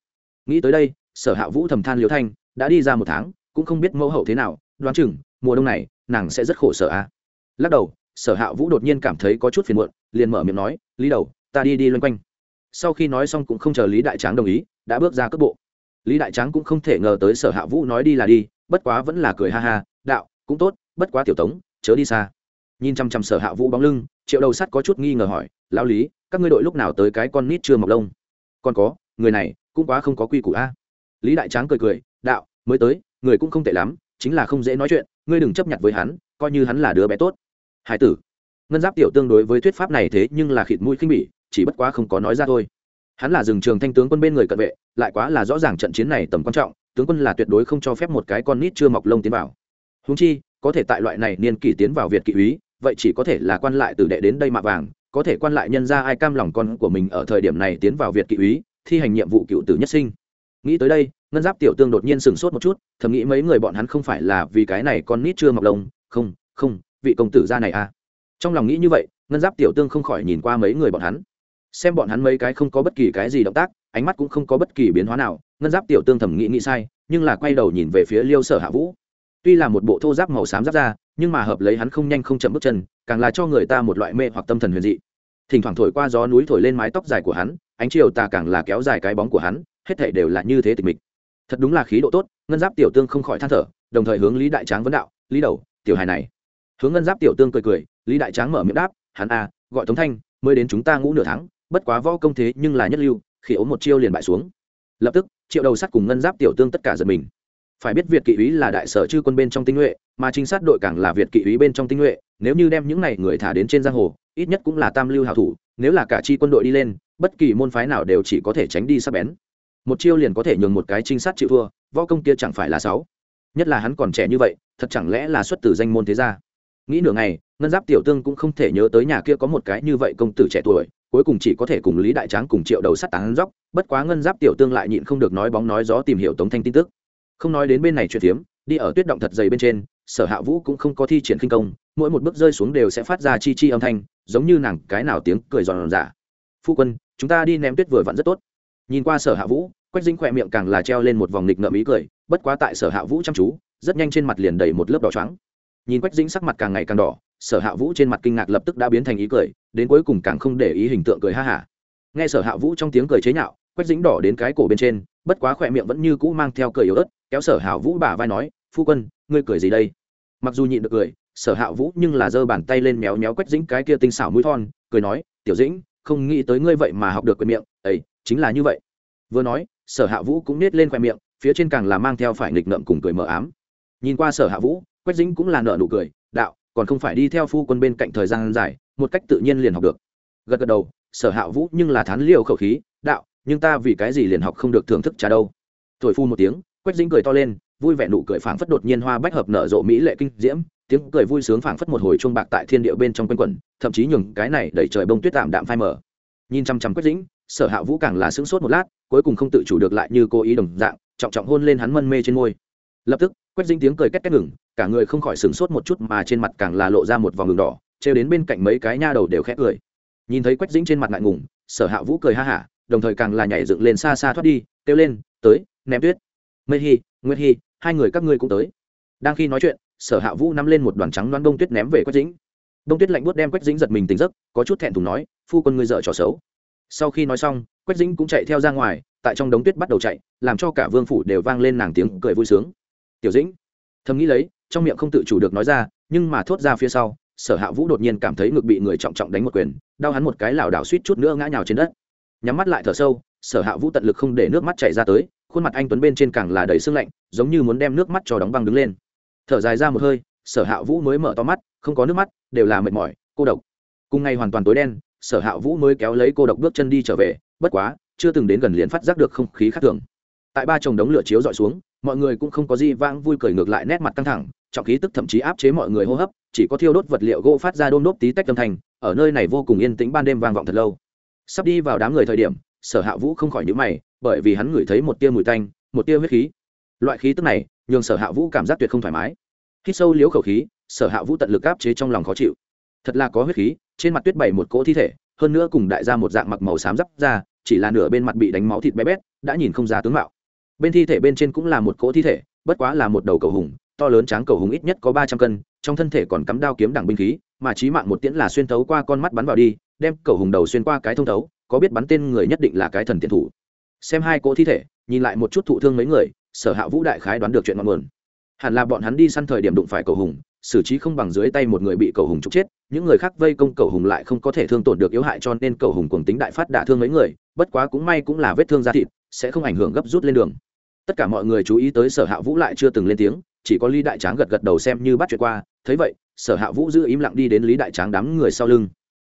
Nghĩ tới đây, sở hạ vũ thầm than liêu thanh, đã đi ra một tháng, cũng không biết mẫu hậu thế nào, đoán chừng, mùa đông này, nàng sẽ rất khổ sở a à. lắc đầu, sở hạ vũ đột nhiên cảm thấy có chút phiền muộn, liền mở miệng nói, lý đầu, ta đi đi loanh quanh. Sau khi nói xong cũng không chờ lý đại tráng đồng ý, đã bước ra cấp bộ. Lý đại tráng cũng không thể ngờ tới sở hạ vũ nói đi là đi, bất quá vẫn là cười ha ha, đạo, cũng tốt, bất quá tiểu tống, chớ đi xa. Nhìn chăm chăm sở hạ vũ bóng lưng, triệu đầu sắt có chút nghi ngờ hỏi, lão lý, các ngươi đội lúc nào tới cái con nít chưa mọc lông? Còn có, người này cũng quá không có quy củ a. Lý đại tráng cười cười, đạo, mới tới, người cũng không tệ lắm, chính là không dễ nói chuyện, ngươi đừng chấp nhận với hắn, coi như hắn là đứa bé tốt. Hải tử, ngân giáp tiểu tương đối với thuyết pháp này thế nhưng là khịt mũi khinh bỉ, chỉ bất quá không có nói ra thôi. Hắn là rừng trường thanh tướng quân bên người cận vệ, lại quá là rõ ràng trận chiến này tầm quan trọng, tướng quân là tuyệt đối không cho phép một cái con nít chưa mọc lông tiến vào. Húng chi, có thể tại loại này niên kỷ tiến vào việt kỵ úy, vậy chỉ có thể là quan lại từ đệ đến đây mạ vàng có thể quan lại nhân ra ai cam lòng con của mình ở thời điểm này tiến vào việt kỵ úy, thi hành nhiệm vụ cựu tử nhất sinh. Nghĩ tới đây, ngân giáp tiểu tương đột nhiên sửng sốt một chút, thầm nghĩ mấy người bọn hắn không phải là vì cái này con nít chưa mọc lông. Không không, vị công tử gia này à. Trong lòng nghĩ như vậy, ngân giáp tiểu tương không khỏi nhìn qua mấy người bọn hắn. Xem bọn hắn mấy cái không có bất kỳ cái gì động tác, ánh mắt cũng không có bất kỳ biến hóa nào, ngân giáp tiểu tương thầm nghĩ nghĩ sai, nhưng là quay đầu nhìn về phía liêu sở hạ vũ. Tuy là một bộ thô giáp màu xám giáp ra nhưng mà hợp lấy hắn không nhanh không chậm bước chân, càng là cho người ta một loại mê hoặc tâm thần huyền dị. Thỉnh thoảng thổi qua gió núi thổi lên mái tóc dài của hắn, ánh chiều tà càng là kéo dài cái bóng của hắn, hết thảy đều là như thế tịch mịch. Thật đúng là khí độ tốt, ngân giáp tiểu tương không khỏi than thở, đồng thời hướng lý đại tráng vấn đạo, lý đầu, tiểu hài này. Hướng ngân giáp tiểu tương cười cười, lý đại tráng mở miệng đáp, hắn a, gọi tống thanh, mới đến chúng ta ngũ nửa tháng, bất quá võ công thế nhưng là nhất lưu, khi ốm một chiêu liền bại xuống. Lập tức, triệu đầu sắt cùng ngân giáp tiểu tương tất cả giật mình phải biết việt kỵ úy là đại sở chư quân bên trong tinh nhuệ, mà trinh sát đội càng là việt kỵ úy bên trong tinh nhuệ. Nếu như đem những này người thả đến trên giang hồ, ít nhất cũng là tam lưu hảo thủ, nếu là cả chi quân đội đi lên, bất kỳ môn phái nào đều chỉ có thể tránh đi sắp bén. Một chiêu liền có thể nhường một cái trinh sát chịu thua, võ công kia chẳng phải là sáu. Nhất là hắn còn trẻ như vậy, thật chẳng lẽ là xuất từ danh môn thế gia? Nghĩ nửa ngày, ngân giáp tiểu tương cũng không thể nhớ tới nhà kia có một cái như vậy công tử trẻ tuổi, cuối cùng chỉ có thể cùng lý đại tráng cùng triệu đầu sắt tán dóc bất quá ngân giáp tiểu tương lại nhịn không được nói bóng nói gió tìm hiểu tống thanh tin tức không nói đến bên này chuyện tiếm đi ở tuyết động thật dày bên trên, sở hạ vũ cũng không có thi triển khinh công, mỗi một bước rơi xuống đều sẽ phát ra chi chi âm thanh, giống như nàng cái nào tiếng cười giòn giả phu quân, chúng ta đi ném tuyết vừa vặn rất tốt. Nhìn qua sở hạ vũ, quách dinh khỏe miệng càng là treo lên một vòng nghịch ngợm ý cười, bất quá tại sở hạ vũ chăm chú, rất nhanh trên mặt liền đầy một lớp đỏ trắng nhìn quách dinh sắc mặt càng ngày càng đỏ, sở hạ vũ trên mặt kinh ngạc lập tức đã biến thành ý cười, đến cuối cùng càng không để ý hình tượng cười ha hả. Nghe sở hạ vũ trong tiếng cười chế nhạo, quách dính đỏ đến cái cổ bên trên, bất quá khỏe miệng vẫn như cũ mang theo cười yếu ớt kéo sở hạ vũ bả vai nói, phu quân, ngươi cười gì đây? Mặc dù nhịn được cười, sở hạ vũ nhưng là giơ bàn tay lên méo méo quách dính cái kia tinh xảo mũi thon, cười nói, tiểu dĩnh, không nghĩ tới ngươi vậy mà học được quyền miệng, ấy, chính là như vậy. Vừa nói, sở hạ vũ cũng nết lên khoe miệng, phía trên càng là mang theo phải nghịch ngợm cùng cười mờ ám. Nhìn qua sở hạ vũ quách dính cũng là nợ nụ cười, đạo, còn không phải đi theo phu quân bên cạnh thời gian dài, một cách tự nhiên liền học được. Gật gật đầu, sở hạ vũ nhưng là thán liều khẩu khí, đạo, nhưng ta vì cái gì liền học không được thưởng thức trà đâu? Thổi phu một tiếng quách dính cười to lên, vui vẻ nụ cười phảng phất đột nhiên hoa bách hợp nở rộ mỹ lệ kinh diễm, tiếng cười vui sướng phảng phất một hồi chuông bạc tại thiên địa bên trong quanh quẩn, thậm chí nhường cái này đẩy trời bông tuyết tạm đạm phai mở nhìn chăm chăm quách dính sở hạ vũ càng là sững sốt một lát, cuối cùng không tự chủ được lại như cố ý đồng dạng, trọng trọng hôn lên hắn mân mê trên môi. Lập tức, quách dính tiếng cười két két ngừng, cả người không khỏi sửng sốt một chút mà trên mặt càng là lộ ra một vòng ngừng đỏ, trêu đến bên cạnh mấy cái nha đầu đều khét cười. Nhìn thấy quách dính trên mặt ngại ngùng, sở hạ vũ cười ha hả, đồng thời càng là nhảy dựng lên xa xa thoát đi, kêu lên, tới, ném tuyết mây hi nguyên hi, hai người các ngươi cũng tới. Đang khi nói chuyện, sở hạ vũ nắm lên một đoàn trắng đoán đông tuyết ném về quách Dĩnh. đông tuyết lạnh buốt đem quách Dĩnh giật mình tỉnh giấc, có chút thẹn thùng nói, phu quân ngươi dợ trò xấu. Sau khi nói xong, quách Dĩnh cũng chạy theo ra ngoài, tại trong đống tuyết bắt đầu chạy, làm cho cả vương phủ đều vang lên nàng tiếng cười vui sướng. Tiểu dĩnh. Thầm nghĩ lấy, trong miệng không tự chủ được nói ra, nhưng mà thốt ra phía sau, sở hạ vũ đột nhiên cảm thấy ngực bị người trọng trọng đánh một quyền, đau hắn một cái lảo đảo suýt chút nữa ngã nhào trên đất. Nhắm mắt lại thở sâu sở hạ vũ tận lực không để nước mắt chảy ra tới, khuôn mặt anh tuấn bên trên càng là đầy sương lạnh, giống như muốn đem nước mắt cho đóng băng đứng lên. Thở dài ra một hơi, sở hạ vũ mới mở to mắt, không có nước mắt, đều là mệt mỏi, cô độc. Cùng ngày hoàn toàn tối đen, sở hạ vũ mới kéo lấy cô độc bước chân đi trở về, bất quá, chưa từng đến gần liền phát giác được không khí khác thường. Tại ba chồng đống lửa chiếu dọi xuống, mọi người cũng không có gì vang vui cười ngược lại nét mặt căng thẳng, trọng khí tức thậm chí áp chế mọi người hô hấp, chỉ có thiêu đốt vật liệu gỗ phát ra đôn đốt tí tách âm thanh, ở nơi này vô cùng yên tĩnh ban đêm vang vọng thật lâu. Sắp đi vào đám người thời điểm sở hạ vũ không khỏi nhữ mày, bởi vì hắn ngửi thấy một tia mùi tanh, một tia huyết khí. Loại khí tức này, nhường sở hạ vũ cảm giác tuyệt không thoải mái. Hít sâu liếu khẩu khí, sở hạ vũ tận lực áp chế trong lòng khó chịu. Thật là có huyết khí, trên mặt tuyết bày một cỗ thi thể, hơn nữa cùng đại ra một dạng mặc màu xám giáp ra, chỉ là nửa bên mặt bị đánh máu thịt bé bét, đã nhìn không ra tướng mạo. Bên thi thể bên trên cũng là một cỗ thi thể, bất quá là một đầu cầu hùng, to lớn tráng cầu hùng ít nhất có ba trăm cân, trong thân thể còn cắm đao kiếm đẳng binh khí, mà trí mạng một tiễn là xuyên thấu qua con mắt bắn vào đi, đem cầu hùng đầu xuyên qua cái thông thấu có biết bắn tên người nhất định là cái thần tiền thủ. Xem hai cỗ thi thể, nhìn lại một chút thụ thương mấy người, sở hạ vũ đại khái đoán được chuyện ngọn nguồn. Hẳn là bọn hắn đi săn thời điểm đụng phải cầu hùng, xử trí không bằng dưới tay một người bị cầu hùng trục chết, những người khác vây công cầu hùng lại không có thể thương tổn được yếu hại cho nên cầu hùng cùng tính đại phát đả thương mấy người, bất quá cũng may cũng là vết thương da thịt, sẽ không ảnh hưởng gấp rút lên đường. Tất cả mọi người chú ý tới sở hạ vũ lại chưa từng lên tiếng, chỉ có lý đại tráng gật gật đầu xem như bắt chuyện qua, thấy vậy, sở hạ vũ giữ im lặng đi đến lý đại tráng đám người sau lưng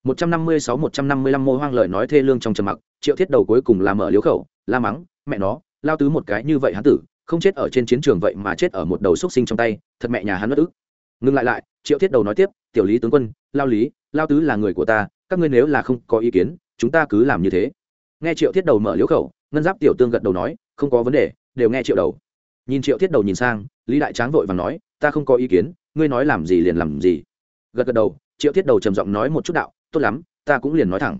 một trăm năm mươi sáu, một trăm năm mươi lăm mô hoang lời nói thê lương trong trầm mặc, triệu thiết đầu cuối cùng là mở liếu khẩu, la mắng, mẹ nó, lao tứ một cái như vậy hắn tử, không chết ở trên chiến trường vậy mà chết ở một đầu xúc sinh trong tay, thật mẹ nhà hắn bất ức. Ngừng lại lại, triệu thiết đầu nói tiếp, tiểu lý tướng quân, lao lý, lao tứ là người của ta, các ngươi nếu là không có ý kiến, chúng ta cứ làm như thế. Nghe triệu thiết đầu mở liếu khẩu, ngân giáp tiểu tương gật đầu nói, không có vấn đề, đều nghe triệu đầu. Nhìn triệu thiết đầu nhìn sang, lý đại tráng vội và nói, ta không có ý kiến, ngươi nói làm gì liền làm gì. Gật gật đầu, triệu thiết đầu trầm giọng nói một chút đạo tốt lắm, ta cũng liền nói thẳng.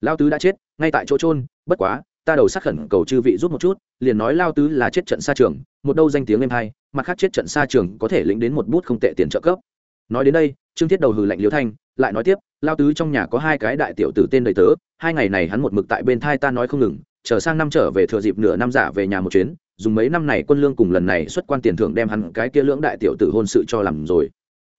Lao tứ đã chết, ngay tại chỗ trôn bất quá, ta đầu sát khẩn cầu chư vị giúp một chút, liền nói lao tứ là chết trận xa trường, một đâu danh tiếng êm hay, mặt khác chết trận xa trường có thể lĩnh đến một bút không tệ tiền trợ cấp. Nói đến đây, trương thiết đầu hừ lạnh liễu thanh, lại nói tiếp, lao tứ trong nhà có hai cái đại tiểu tử tên đầy tớ, hai ngày này hắn một mực tại bên thai ta nói không ngừng, chờ sang năm trở về thừa dịp nửa năm giả về nhà một chuyến, dùng mấy năm này quân lương cùng lần này xuất quan tiền thưởng đem hắn cái kia lưỡng đại tiểu tử hôn sự cho làm rồi.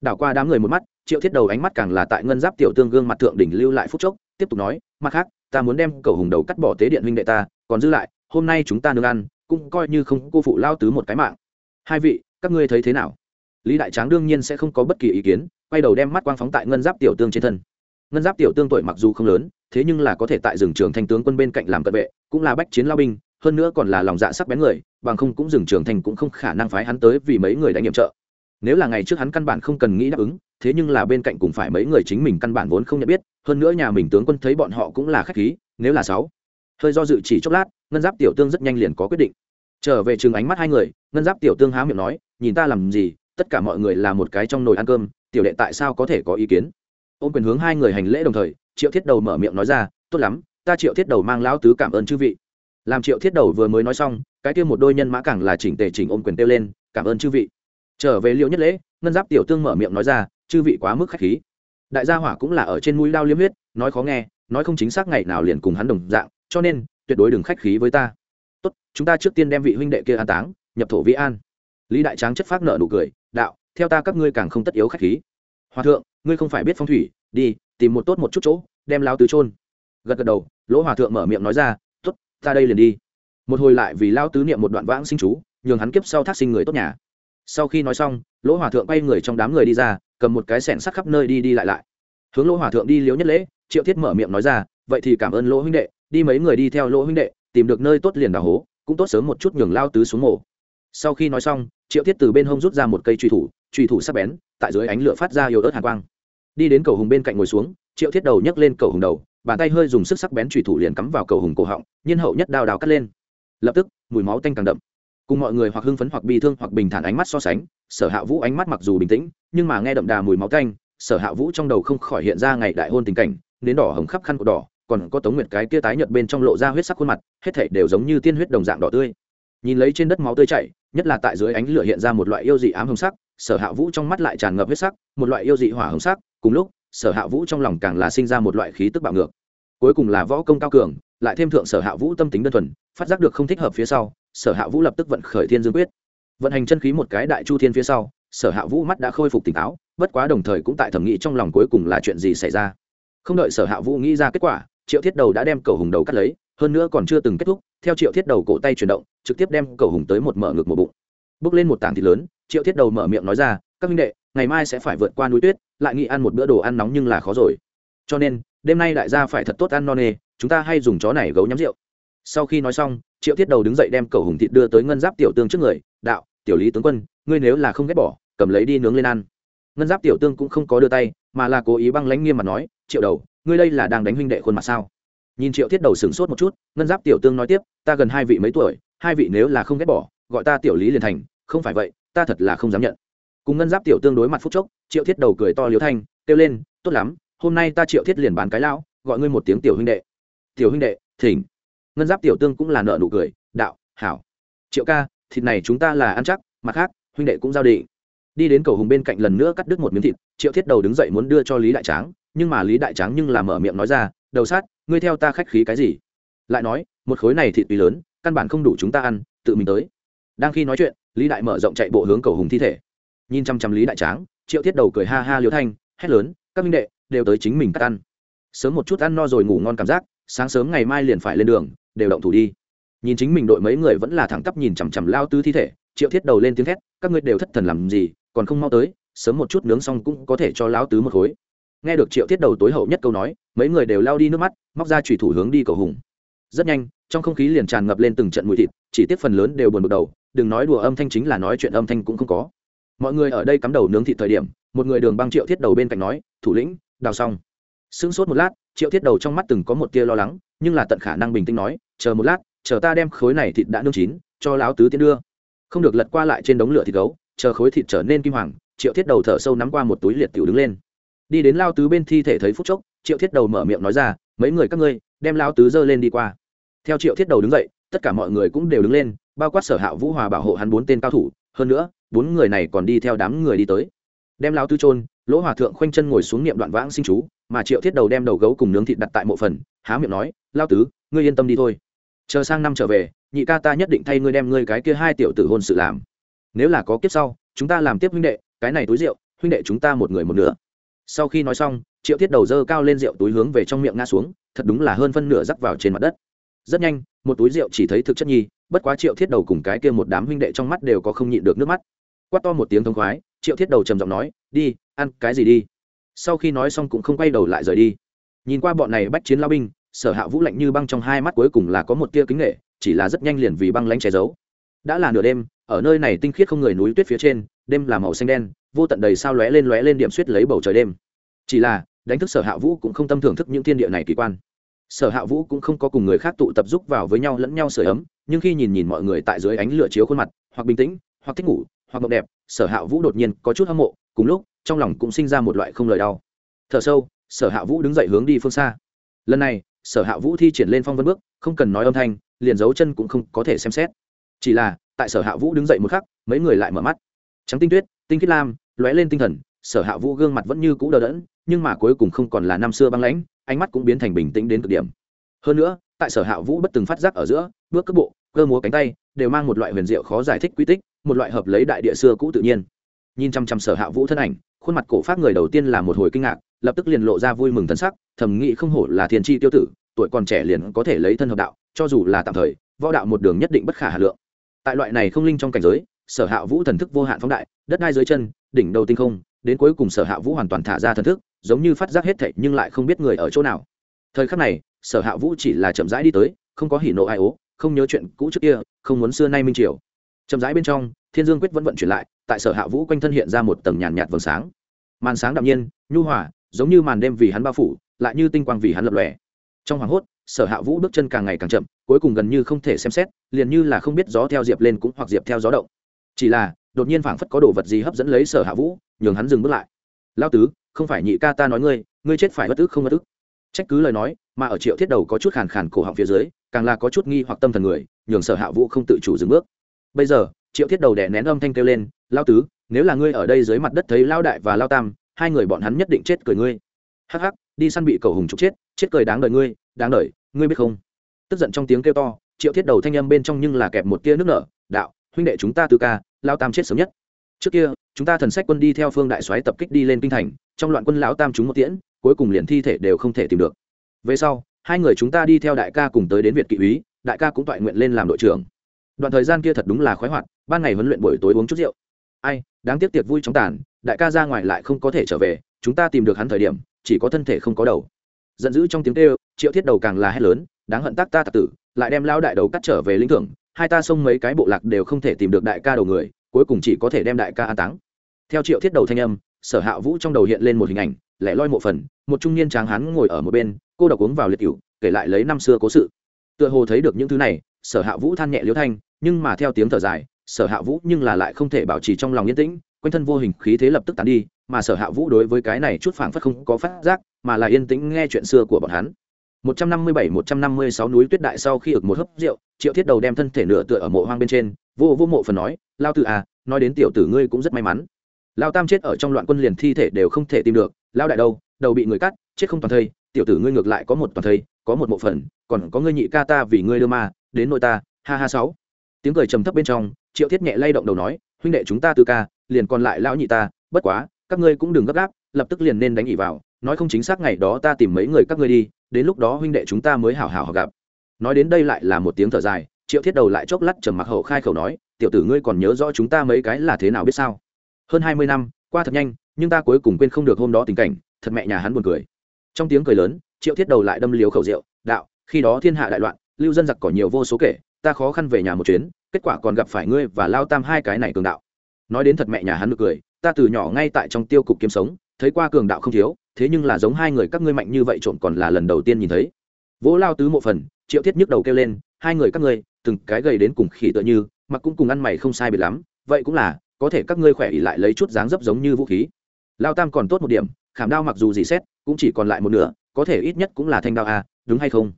Đảo qua đám người một mắt triệu thiết đầu ánh mắt càng là tại ngân giáp tiểu tương gương mặt thượng đỉnh lưu lại phút chốc, tiếp tục nói, mặt khác, ta muốn đem cầu hùng đầu cắt bỏ tế điện huynh đệ ta, còn giữ lại, hôm nay chúng ta nương ăn, cũng coi như không cô phụ lao tứ một cái mạng. Hai vị, các ngươi thấy thế nào? Lý đại tráng đương nhiên sẽ không có bất kỳ ý kiến, quay đầu đem mắt quang phóng tại ngân giáp tiểu tương trên thân. Ngân giáp tiểu tương tuổi mặc dù không lớn, thế nhưng là có thể tại rừng trường thanh tướng quân bên cạnh làm cận vệ, cũng là bách chiến lao binh, hơn nữa còn là lòng dạ sắc bén người, bằng không cũng rừng trường thanh cũng không khả năng phái hắn tới vì mấy người đã nhiệm trợ nếu là ngày trước hắn căn bản không cần nghĩ đáp ứng, thế nhưng là bên cạnh cũng phải mấy người chính mình căn bản vốn không nhận biết, hơn nữa nhà mình tướng quân thấy bọn họ cũng là khách khí, nếu là sáu. Hơi do dự chỉ chốc lát, ngân giáp tiểu tương rất nhanh liền có quyết định. Trở về chừng ánh mắt hai người, ngân giáp tiểu tương há miệng nói, nhìn ta làm gì, tất cả mọi người là một cái trong nồi ăn cơm, tiểu đệ tại sao có thể có ý kiến? Ôm quyền hướng hai người hành lễ đồng thời, triệu thiết đầu mở miệng nói ra, tốt lắm, ta triệu thiết đầu mang lão tứ cảm ơn chư vị. Làm triệu thiết đầu vừa mới nói xong, cái kia một đôi nhân mã càng là chỉnh tề chỉnh ôm quyền kêu lên, cảm ơn chư vị trở về liệu nhất lễ, ngân giáp tiểu tương mở miệng nói ra, chư vị quá mức khách khí. Đại gia hỏa cũng là ở trên mũi đao liếm huyết, nói khó nghe, nói không chính xác ngày nào liền cùng hắn đồng dạng, cho nên, tuyệt đối đừng khách khí với ta. Tốt, chúng ta trước tiên đem vị huynh đệ kia an táng, nhập thổ vĩ an. Lý đại tráng chất phát nợ nụ cười, đạo, theo ta các ngươi càng không tất yếu khách khí. Hòa thượng, ngươi không phải biết phong thủy, đi, tìm một tốt một chút chỗ, đem lao tứ trôn gật gật đầu, lỗ hòa thượng mở miệng nói ra t ố t ta đây liền đi. Một hồi lại vì lao tứ niệm một đoạn vãng sinh chú, nhường hắn kiếp sau thác sinh người tốt nhà sau khi nói xong, lỗ hòa thượng bay người trong đám người đi ra, cầm một cái sẻn sắt khắp nơi đi đi lại lại. Hướng lỗ hòa thượng đi liếu nhất lễ, triệu thiết mở miệng nói ra, vậy thì cảm ơn lỗ huynh đệ, đi mấy người đi theo lỗ huynh đệ, tìm được nơi tốt liền đào hố, cũng tốt sớm một chút nhường lao tứ xuống mổ sau khi nói xong, triệu thiết từ bên hông rút ra một cây truy thủ truy thủ sắc bén, tại dưới ánh lửa phát ra yếu ớt hàn quang. Đi đến cầu hùng bên cạnh ngồi xuống, triệu thiết đầu nhấc lên cầu hùng đầu, bàn tay hơi dùng sức sắc bén truy thủ liền cắm vào cầu hùng cổ họng, nhiên hậu nhất đao đào cắt lên. Lập tức, mùi máu tanh càng đậm cùng mọi người hoặc hưng phấn hoặc bi thương hoặc bình thản ánh mắt so sánh, sở hạ vũ ánh mắt mặc dù bình tĩnh, nhưng mà nghe đậm đà mùi máu tanh, sở hạ vũ trong đầu không khỏi hiện ra ngày đại hôn tình cảnh, nến đỏ hồng khắp khăn của đỏ, còn có tống nguyệt cái kia tái nhợt bên trong lộ ra huyết sắc khuôn mặt, hết thảy đều giống như tiên huyết đồng dạng đỏ tươi. Nhìn lấy trên đất máu tươi chảy, nhất là tại dưới ánh lửa hiện ra một loại yêu dị ám hồng sắc, sở hạ vũ trong mắt lại tràn ngập huyết sắc, một loại yêu dị hỏa hồng sắc, cùng lúc, sở hạ vũ trong lòng càng là sinh ra một loại khí tức bạo ngược. Cuối cùng là võ công cao cường, lại thêm thượng sở hạ vũ tâm tính đơn thuần, phát giác được không thích hợp phía sau sở hạ vũ lập tức vận khởi thiên dương quyết. Vận hành chân khí một cái đại chu thiên phía sau, sở hạ vũ mắt đã khôi phục tỉnh táo, bất quá đồng thời cũng tại thẩm nghĩ trong lòng cuối cùng là chuyện gì xảy ra. Không đợi sở hạ vũ nghĩ ra kết quả, triệu thiết đầu đã đem cầu hùng đầu cắt lấy, hơn nữa còn chưa từng kết thúc, theo triệu thiết đầu cổ tay chuyển động, trực tiếp đem cầu hùng tới một mở ngực một bụng. Bước lên một tảng thịt lớn, triệu thiết đầu mở miệng nói ra, các minh đệ, ngày mai sẽ phải vượt qua núi tuyết, lại nghĩ ăn một bữa đồ ăn nóng nhưng là khó rồi. Cho nên, đêm nay đại gia phải thật tốt ăn no nê, chúng ta hay dùng chó này gấu nhắm rượu sau khi nói xong, triệu thiết đầu đứng dậy đem cầu hùng thịt đưa tới ngân giáp tiểu tương trước người, đạo, tiểu lý tướng quân, ngươi nếu là không ghét bỏ, cầm lấy đi nướng lên ăn. Ngân giáp tiểu tương cũng không có đưa tay, mà là cố ý băng lánh nghiêm mặt nói, triệu đầu, ngươi đây là đang đánh huynh đệ khuôn mặt sao? Nhìn triệu thiết đầu sửng sốt một chút, ngân giáp tiểu tương nói tiếp, ta gần hai vị mấy tuổi, hai vị nếu là không ghét bỏ, gọi ta tiểu lý liền thành, không phải vậy, ta thật là không dám nhận. Cùng ngân giáp tiểu tương đối mặt phút chốc, triệu thiết đầu cười to liếu thanh, kêu lên, tốt lắm, hôm nay ta triệu thiết liền bán cái lão, gọi ngươi một tiếng tiểu huynh đệ. Tiểu huynh đệ, thỉnh ngân giáp tiểu tương cũng là nợ nụ cười, đạo, hảo. Triệu ca, thịt này chúng ta là ăn chắc, mặt khác, huynh đệ cũng giao định. Đi đến cầu hùng bên cạnh lần nữa cắt đứt một miếng thịt, triệu thiết đầu đứng dậy muốn đưa cho lý đại tráng, nhưng mà lý đại tráng nhưng là mở miệng nói ra, đầu sát, ngươi theo ta khách khí cái gì? Lại nói, một khối này thịt tùy lớn, căn bản không đủ chúng ta ăn, tự mình tới. Đang khi nói chuyện, lý đại mở rộng chạy bộ hướng cầu hùng thi thể. Nhìn chăm chăm lý đại tráng, triệu thiết đầu cười ha ha liêu thanh, hét lớn, các minh đệ, đều tới chính mình cắt ăn. Sớm một chút ăn no rồi ngủ ngon cảm giác, sáng sớm ngày mai liền phải lên đường đều động thủ đi. Nhìn chính mình đội mấy người vẫn là thẳng tắp nhìn chằm chằm lao tứ thi thể, triệu thiết đầu lên tiếng thét, các ngươi đều thất thần làm gì, còn không mau tới, sớm một chút nướng xong cũng có thể cho lao tứ một khối. Nghe được triệu thiết đầu tối hậu nhất câu nói, mấy người đều lao đi nước mắt, móc ra trùy thủ hướng đi cầu hùng. Rất nhanh, trong không khí liền tràn ngập lên từng trận mùi thịt, chỉ tiếc phần lớn đều buồn bực đầu, đừng nói đùa âm thanh chính là nói chuyện âm thanh cũng không có. Mọi người ở đây cắm đầu nướng thịt thời điểm, một người đường băng triệu thiết đầu bên cạnh nói, thủ lĩnh, đào xong. Sững sốt một lát, triệu thiết đầu trong mắt từng có một tia lo lắng nhưng là tận khả năng bình tĩnh nói, chờ một lát, chờ ta đem khối này thịt đã nương chín, cho lão tứ tiến đưa. Không được lật qua lại trên đống lửa thịt gấu, chờ khối thịt trở nên kim hoàng, triệu thiết đầu thở sâu nắm qua một túi liệt tiểu đứng lên. Đi đến lao tứ bên thi thể thấy phút chốc, triệu thiết đầu mở miệng nói ra, mấy người các ngươi, đem lao tứ dơ lên đi qua. Theo triệu thiết đầu đứng dậy, tất cả mọi người cũng đều đứng lên, bao quát sở hạ vũ hòa bảo hộ hắn bốn tên cao thủ, hơn nữa, bốn người này còn đi theo đám người đi tới. Đem lao tứ trôn lỗ hòa thượng khoanh chân ngồi xuống niệm đoạn vãng sinh chú, mà triệu thiết đầu đem đầu gấu cùng nướng thịt đặt tại mộ phần, há miệng nói, lao tứ, ngươi yên tâm đi thôi. Chờ sang năm trở về, nhị ca ta nhất định thay ngươi đem ngươi cái kia hai tiểu tử hôn sự làm. Nếu là có kiếp sau, chúng ta làm tiếp huynh đệ, cái này túi rượu, huynh đệ chúng ta một người một nửa. Sau khi nói xong, triệu thiết đầu dơ cao lên rượu túi hướng về trong miệng ngã xuống, thật đúng là hơn phân nửa rắc vào trên mặt đất. Rất nhanh, một túi rượu chỉ thấy thực chất nhi, bất quá triệu thiết đầu cùng cái kia một đám huynh đệ trong mắt đều có không nhịn được nước mắt. Quát to một tiếng thông khoái, triệu thiết đầu trầm giọng nói, đi ăn cái gì đi. Sau khi nói xong cũng không quay đầu lại rời đi. Nhìn qua bọn này bách chiến lao binh, sở hạ vũ lạnh như băng trong hai mắt cuối cùng là có một tia kính nghệ chỉ là rất nhanh liền vì băng lánh che giấu. Đã là nửa đêm, ở nơi này tinh khiết không người núi tuyết phía trên, đêm là màu xanh đen, vô tận đầy sao lóe lên lóe lên điểm suýt lấy bầu trời đêm. Chỉ là, đánh thức sở hạ vũ cũng không tâm thưởng thức những thiên địa này kỳ quan. Sở hạ vũ cũng không có cùng người khác tụ tập giúp vào với nhau lẫn nhau sửa ấm, nhưng khi nhìn nhìn mọi người tại dưới ánh lửa chiếu khuôn mặt, hoặc bình tĩnh, hoặc thích ngủ hoặc mộng đẹp, sở hạ vũ đột nhiên có chút hâm mộ, cùng lúc, trong lòng cũng sinh ra một loại không lời đau. Thở sâu, sở hạ vũ đứng dậy hướng đi phương xa. Lần này, sở hạ vũ thi triển lên phong vân bước, không cần nói âm thanh, liền dấu chân cũng không có thể xem xét. Chỉ là, tại sở hạ vũ đứng dậy một khắc, mấy người lại mở mắt. Trắng tinh tuyết, tinh khiết lam, lóe lên tinh thần, sở hạ vũ gương mặt vẫn như cũ đờ đẫn, nhưng mà cuối cùng không còn là năm xưa băng lãnh, ánh mắt cũng biến thành bình tĩnh đến cực điểm. Hơn nữa, tại sở hạ vũ bất từng phát giác ở giữa, bước cước bộ, cơ múa cánh tay, đều mang một loại huyền diệu khó giải thích quy tích một loại hợp lấy đại địa xưa cũ tự nhiên. Nhìn chăm chăm sở hạ vũ thân ảnh, khuôn mặt cổ phát người đầu tiên là một hồi kinh ngạc, lập tức liền lộ ra vui mừng thân sắc, thầm nghĩ không hổ là thiên tri tiêu tử, tuổi còn trẻ liền có thể lấy thân hợp đạo, cho dù là tạm thời, võ đạo một đường nhất định bất khả hà lượng. Tại loại này không linh trong cảnh giới, sở hạ vũ thần thức vô hạn phóng đại, đất đai dưới chân, đỉnh đầu tinh không, đến cuối cùng sở hạ vũ hoàn toàn thả ra thần thức, giống như phát giác hết thảy nhưng lại không biết người ở chỗ nào. Thời khắc này, sở hạ vũ chỉ là chậm rãi đi tới, không có hỉ nộ ai ố, không nhớ chuyện cũ trước kia, không muốn xưa nay minh triều chậm rãi bên trong, thiên dương quyết vẫn vận chuyển lại, tại sở hạ vũ quanh thân hiện ra một tầng nhàn nhạt vầng sáng. Màn sáng đạm nhiên, nhu hòa, giống như màn đêm vì hắn bao phủ, lại như tinh quang vì hắn lập lòe. Trong hoàng hốt, sở hạ vũ bước chân càng ngày càng chậm, cuối cùng gần như không thể xem xét, liền như là không biết gió theo diệp lên cũng hoặc diệp theo gió động. Chỉ là, đột nhiên phảng phất có đồ vật gì hấp dẫn lấy sở hạ vũ, nhường hắn dừng bước lại. Lao tứ, không phải nhị ca ta nói ngươi ngươi chết phải bất ức không bất ức. Trách cứ lời nói, mà ở triệu thiết đầu có chút khàn khàn cổ họng phía dưới, càng là có chút nghi hoặc tâm thần người, nhường sở hạ vũ không tự chủ dừng bước bây giờ, triệu thiết đầu đẻ nén âm thanh kêu lên lao tứ, nếu là ngươi ở đây dưới mặt đất thấy lao đại và lao tam, hai người bọn hắn nhất định chết cười ngươi. Hắc hắc, đi săn bị cầu hùng trục chết chết cười đáng đời ngươi, đáng đời, ngươi biết không? Tức giận trong tiếng kêu to, triệu thiết đầu thanh âm bên trong nhưng là kẹp một tia nước nở, đạo, huynh đệ chúng ta tứ ca lao tam chết sớm nhất. Trước kia, chúng ta thần sách quân đi theo phương đại soái tập kích đi lên kinh thành, trong loạn quân lão tam chúng một tiễn, cuối cùng liền thi thể đều không thể tìm được. Về sau, hai người chúng ta đi theo đại ca cùng tới đến việt kỵ úy, đại ca cũng toại nguyện lên làm đội trưởng đoạn thời gian kia thật đúng là khoái hoạt, ban ngày huấn luyện buổi tối uống chút rượu. Ai, đáng tiếc tiệc vui trong tàn, đại ca ra ngoài lại không có thể trở về, chúng ta tìm được hắn thời điểm, chỉ có thân thể không có đầu. Giận dữ trong tiếng kêu, triệu thiết đầu càng là hét lớn, đáng hận tác ta tạc tử, lại đem lao đại đầu cắt trở về lĩnh thưởng, hai ta xông mấy cái bộ lạc đều không thể tìm được đại ca đầu người, cuối cùng chỉ có thể đem đại ca an táng. Theo triệu thiết đầu thanh âm, sở hạ vũ trong đầu hiện lên một hình ảnh, lẻ loi mộ phần, một trung niên tráng hán ngồi ở một bên, cô độc uống vào liệt cựu kể lại lấy năm xưa cố sự. Tựa hồ thấy được những thứ này sở hạ vũ than nhẹ liếu thanh, nhưng mà theo tiếng thở dài, sở hạ vũ nhưng là lại không thể bảo trì trong lòng yên tĩnh, quanh thân vô hình khí thế lập tức tán đi, mà sở hạ vũ đối với cái này chút phảng phất không có phát giác, mà là yên tĩnh nghe chuyện xưa của bọn hắn. 157-156 núi tuyết đại sau khi ực một hớp rượu, triệu thiết đầu đem thân thể nửa tựa ở mộ hoang bên trên, vô vô mộ phần nói, lao tử à nói đến tiểu tử ngươi cũng rất may mắn. Lao tam chết ở trong loạn quân liền thi thể đều không thể tìm được, lao đại đâu, đầu bị người cắt, chết không toàn thây, tiểu tử ngươi ngược lại có một toàn thây, có một mộ phần, còn có ngươi nhị ca ta vì ngươi đưa ma đến nội ta, ha ha sáu. Tiếng cười trầm thấp bên trong, triệu thiết nhẹ lay động đầu nói, huynh đệ chúng ta tư ca, liền còn lại lão nhị ta, bất quá, các ngươi cũng đừng gấp gáp, lập tức liền nên đánh ỉ vào, nói không chính xác ngày đó ta tìm mấy người các ngươi đi, đến lúc đó huynh đệ chúng ta mới hảo hảo gặp. Nói đến đây lại là một tiếng thở dài, triệu thiết đầu lại chốc lát trầm mặc hậu khai khẩu nói, tiểu tử ngươi còn nhớ rõ chúng ta mấy cái là thế nào biết sao? Hơn hai mươi năm, qua thật nhanh, nhưng ta cuối cùng quên không được hôm đó tình cảnh, thật mẹ nhà hắn buồn cười. Trong tiếng cười lớn, triệu thiết đầu lại đâm liếu khẩu rượu, đạo, khi đó thiên hạ đại loạn lưu dân giặc cỏ nhiều vô số kể ta khó khăn về nhà một chuyến kết quả còn gặp phải ngươi và lao tam hai cái này cường đạo. Nói đến thật mẹ nhà hắn được cười ta từ nhỏ ngay tại trong tiêu cục kiếm sống thấy qua cường đạo không thiếu thế nhưng là giống hai người các ngươi mạnh như vậy trộm còn là lần đầu tiên nhìn thấy. Vỗ lao tứ mộ phần triệu thiết nhức đầu kêu lên hai người các ngươi từng cái gầy đến cùng khỉ tựa như mặc cũng cùng ăn mày không sai biệt lắm vậy cũng là có thể các ngươi khỏe ỉ lại lấy chút dáng dấp giống như vũ khí. Lao tam còn tốt một điểm khảm đao mặc dù gì xét cũng chỉ còn lại một nửa có thể ít nhất cũng là thanh đao à, đúng hay không?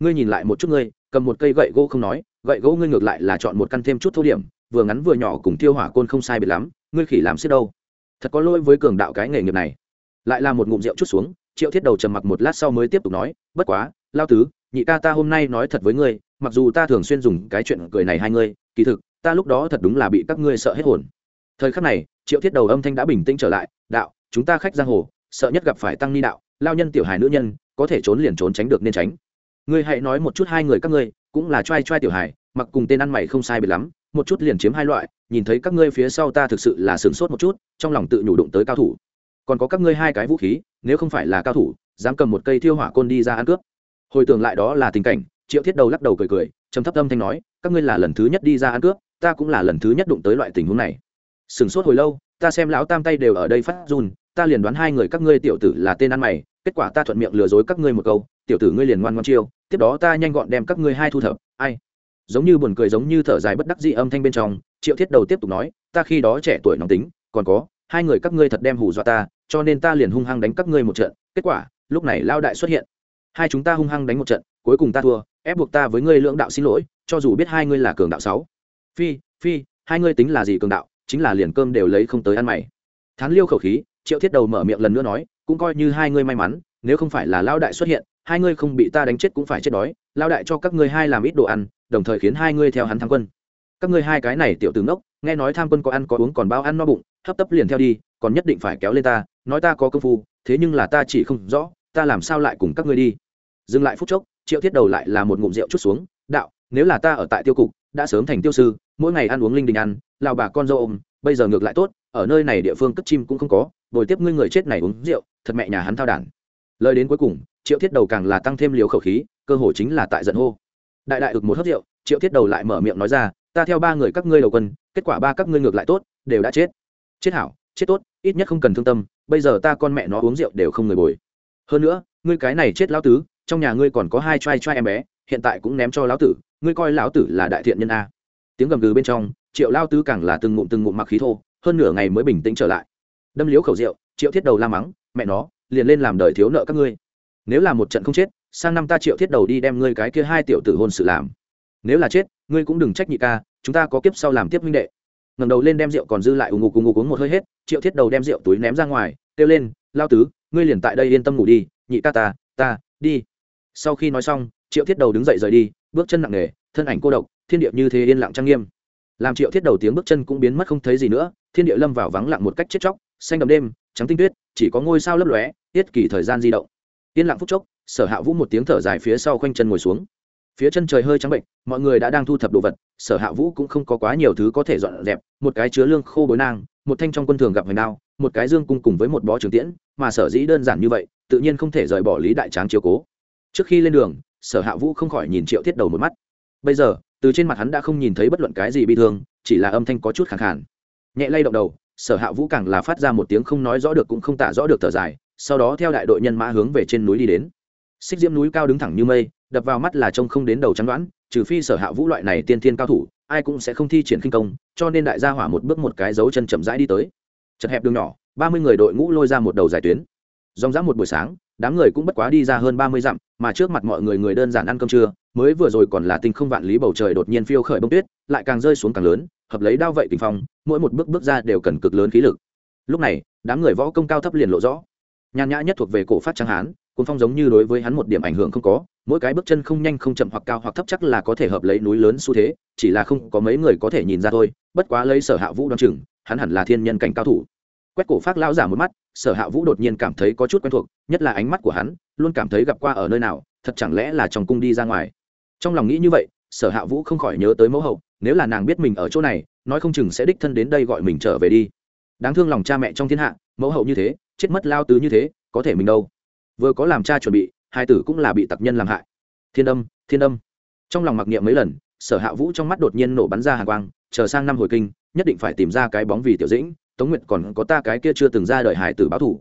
Ngươi nhìn lại một chút ngươi, cầm một cây gậy gỗ không nói, gậy gỗ ngươi ngược lại là chọn một căn thêm chút thô điểm, vừa ngắn vừa nhỏ cùng tiêu hỏa côn không sai biệt lắm, ngươi khỉ làm xếp đâu. Thật có lỗi với cường đạo cái nghề nghiệp này. Lại là một ngụm rượu chút xuống, triệu thiết đầu trầm mặc một lát sau mới tiếp tục nói, bất quá, lao tứ, nhị ca ta hôm nay nói thật với ngươi, mặc dù ta thường xuyên dùng cái chuyện cười này hai ngươi, kỳ thực, ta lúc đó thật đúng là bị các ngươi sợ hết hồn. Thời khắc này, triệu thiết đầu âm thanh đã bình tĩnh trở lại, đạo, chúng ta khách giang hồ, sợ nhất gặp phải tăng ni đạo, lao nhân tiểu hài nữ nhân, có thể trốn liền trốn tránh được nên tránh ngươi hãy nói một chút hai người các ngươi, cũng là t r a i t r a i tiểu hải mặc cùng tên ăn mày không sai biệt lắm, một chút liền chiếm hai loại, nhìn thấy các ngươi phía sau ta thực sự là sửng sốt một chút, trong lòng tự nhủ đụng tới cao thủ. Còn có các ngươi hai cái vũ khí, nếu không phải là cao thủ, dám cầm một cây thiêu hỏa côn đi ra ăn cướp. Hồi tưởng lại đó là tình cảnh, triệu thiết đầu lắc đầu cười cười, trầm thấp âm thanh nói, các ngươi là lần thứ nhất đi ra ăn cướp, ta cũng là lần thứ nhất đụng tới loại tình huống này. Sửng sốt hồi lâu, ta xem lão tam tay đều ở đây phát run, ta liền đoán hai người các ngươi tiểu tử là tên ăn mày, kết quả ta thuận miệng lừa dối các ngươi một câu tiểu tử ngươi liền ngoan ngoan chiêu, tiếp đó ta nhanh gọn đem các ngươi hai thu thập, ai? Giống như buồn cười giống như thở dài bất đắc dị âm thanh bên trong, triệu thiết đầu tiếp tục nói, ta khi đó trẻ tuổi nóng tính, còn có, hai người các ngươi thật đem hù dọa ta, cho nên ta liền hung hăng đánh các ngươi một trận, kết quả, lúc này lao đại xuất hiện. Hai chúng ta hung hăng đánh một trận, cuối cùng ta thua, ép buộc ta với ngươi lưỡng đạo xin lỗi, cho dù biết hai ngươi là cường đạo sáu. Phi phi, hai ngươi tính là gì cường đạo, chính là liền cơm đều lấy không tới ăn mày. Thán liêu khẩu khí, triệu thiết đầu mở miệng lần nữa nói, cũng coi như hai ngươi may mắn nếu không phải là lao đại xuất hiện, hai ngươi không bị ta đánh chết cũng phải chết đói lao đại cho các ngươi hai làm ít đồ ăn, đồng thời khiến hai ngươi theo hắn tham quân. Các ngươi hai cái này tiểu tướng đốc nghe nói tham quân có ăn có uống còn bao ăn no bụng, hấp tấp liền theo đi, còn nhất định phải kéo lên ta, nói ta có công phu, thế nhưng là ta chỉ không rõ, ta làm sao lại cùng các ngươi đi. Dừng lại phút chốc, triệu thiết đầu lại là một ngụm rượu chút xuống, đạo, nếu là ta ở tại tiêu cục, đã sớm thành tiêu sư, mỗi ngày ăn uống linh đình ăn lào bà con dâu ôm, bây giờ ngược lại tốt, ở nơi này địa phương cất chim cũng không có, bồi tiếp ngươi người chết này uống rượu, thật mẹ nhà hắn thao đản lời đến cuối cùng, triệu thiết đầu càng là tăng thêm liều khẩu khí, cơ hồ chính là tại giận hô. Đại đại ực một hớt rượu, triệu thiết đầu lại mở miệng nói ra, ta theo ba người các ngươi đầu quân, kết quả ba các ngươi ngược lại tốt, đều đã chết. Chết hảo, chết tốt, ít nhất không cần thương tâm, bây giờ ta con mẹ nó uống rượu đều không người bồi. Hơn nữa, ngươi cái này chết lão tứ, trong nhà ngươi còn có hai trai trai em bé, hiện tại cũng ném cho lão tử, ngươi coi lão tử là đại thiện nhân a. Tiếng gầm gừ bên trong, triệu lao tứ càng là từng ngụm từng ngụm mặc khí thô, hơn nửa ngày mới bình tĩnh trở lại. Đâm liếu khẩu rượu, triệu thiết đầu la mắng, mẹ nó liền lên làm đời thiếu nợ các ngươi. Nếu là một trận không chết, sang năm ta triệu thiết đầu đi đem ngươi cái kia hai tiểu tử hôn sự làm. Nếu là chết, ngươi cũng đừng trách nhị ca, chúng ta có kiếp sau làm tiếp minh đệ. Ngẩng đầu lên đem rượu còn dư lại, ù ngục ù ngục uống một hơi hết, triệu thiết đầu đem rượu túi ném ra ngoài, kêu lên, lao tứ, ngươi liền tại đây yên tâm ngủ đi, nhị ca ta ta, đi. Sau khi nói xong, triệu thiết đầu đứng dậy rời đi, bước chân nặng nề, thân ảnh cô độc, thiên địa như thế yên lặng trang nghiêm. Làm triệu thiết đầu tiếng bước chân cũng biến mất không thấy gì nữa, thiên địa lâm vào vắng lặng một cách chết chóc, xanh đậm đêm, trắng tinh tuyết, chỉ có ngôi sao lấp lóe tiết kỳ thời gian di động. Yên lặng phút chốc, sở hạ vũ một tiếng thở dài phía sau khoanh chân ngồi xuống. Phía chân trời hơi trắng bệnh, mọi người đã đang thu thập đồ vật, sở hạ vũ cũng không có quá nhiều thứ có thể dọn dẹp, một cái chứa lương khô bối nang, một thanh trong quân thường gặp hồi nào một cái dương cung cùng với một bó trường tiễn, mà sở dĩ đơn giản như vậy, tự nhiên không thể rời bỏ lý đại tráng chiếu cố. Trước khi lên đường, sở hạ vũ không khỏi nhìn triệu thiết đầu một mắt. Bây giờ, từ trên mặt hắn đã không nhìn thấy bất luận cái gì bị thương, chỉ là âm thanh có chút khẳng khản nhẹ lay động đầu, sở hạ vũ càng là phát ra một tiếng không nói rõ được cũng không tả rõ được thở dài sau đó theo đại đội nhân mã hướng về trên núi đi đến. Xích diễm núi cao đứng thẳng như mây, đập vào mắt là trông không đến đầu chắn đoán, trừ phi sở hạ vũ loại này tiên thiên cao thủ, ai cũng sẽ không thi triển khinh công, cho nên đại gia hỏa một bước một cái dấu chân chậm rãi đi tới. Chật hẹp đường nhỏ, ba mươi người đội ngũ lôi ra một đầu dài tuyến. Dòng dã một buổi sáng, đám người cũng bất quá đi ra hơn ba mươi dặm, mà trước mặt mọi người người đơn giản ăn cơm trưa, mới vừa rồi còn là tinh không vạn lý bầu trời đột nhiên phiêu khởi bông tuyết, lại càng rơi xuống càng lớn, hợp lấy đao vậy tình phong, mỗi một bước bước ra đều cần cực lớn khí lực. Lúc này, đám người võ công cao thấp liền lộ rõ nhàn nhã nhất thuộc về cổ phát trang hán cuốn phong giống như đối với hắn một điểm ảnh hưởng không có, mỗi cái bước chân không nhanh không chậm hoặc cao hoặc thấp chắc là có thể hợp lấy núi lớn xu thế, chỉ là không có mấy người có thể nhìn ra thôi, bất quá lấy sở hạ vũ đoan chừng, hắn hẳn là thiên nhân cảnh cao thủ. Quét cổ phát lao giả một mắt, sở hạ vũ đột nhiên cảm thấy có chút quen thuộc, nhất là ánh mắt của hắn, luôn cảm thấy gặp qua ở nơi nào, thật chẳng lẽ là trong cung đi ra ngoài. Trong lòng nghĩ như vậy, sở hạ vũ không khỏi nhớ tới mẫu hậu, nếu là nàng biết mình ở chỗ này, nói không chừng sẽ đích thân đến đây gọi mình trở về đi. Đáng thương lòng cha mẹ trong thiên hạ, mẫu hậu như thế chết mất lao tứ như thế, có thể mình đâu? Vừa có làm cha chuẩn bị, hai tử cũng là bị tặc nhân làm hại. Thiên âm thiên âm. Trong lòng mặc niệm mấy lần, sở hạ vũ trong mắt đột nhiên nổ bắn ra hàng quang, chờ sang năm hồi kinh, nhất định phải tìm ra cái bóng vì tiểu dĩnh, tống nguyện còn có ta cái kia chưa từng ra đời hải tử báo thủ.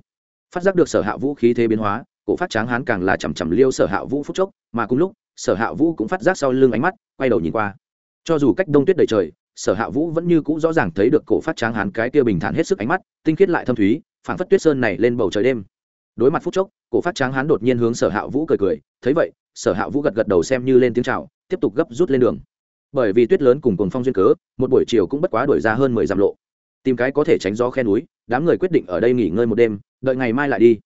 Phát giác được sở hạ vũ khí thế biến hóa, cổ phát tráng hán càng là chằm chằm liêu sở hạ vũ phúc chốc, mà cùng lúc, sở hạ vũ cũng phát giác sau lưng ánh mắt, quay đầu nhìn qua. Cho dù cách đông tuyết đầy trời, sở hạ vũ vẫn như cũ rõ ràng thấy được cổ phát tráng hán cái kia bình thản hết sức ánh mắt, tinh khiết lại thâm thúy phảng phất tuyết sơn này lên bầu trời đêm. Đối mặt phút chốc, cổ phát tráng hán đột nhiên hướng sở hạ vũ cười cười, thấy vậy, sở hạ vũ gật gật đầu xem như lên tiếng chào, tiếp tục gấp rút lên đường. Bởi vì tuyết lớn cùng cồn phong duyên cớ, một buổi chiều cũng bất quá đổi ra hơn mười dặm lộ. Tìm cái có thể tránh gió khe núi, đám người quyết định ở đây nghỉ ngơi một đêm, đợi ngày mai lại đi.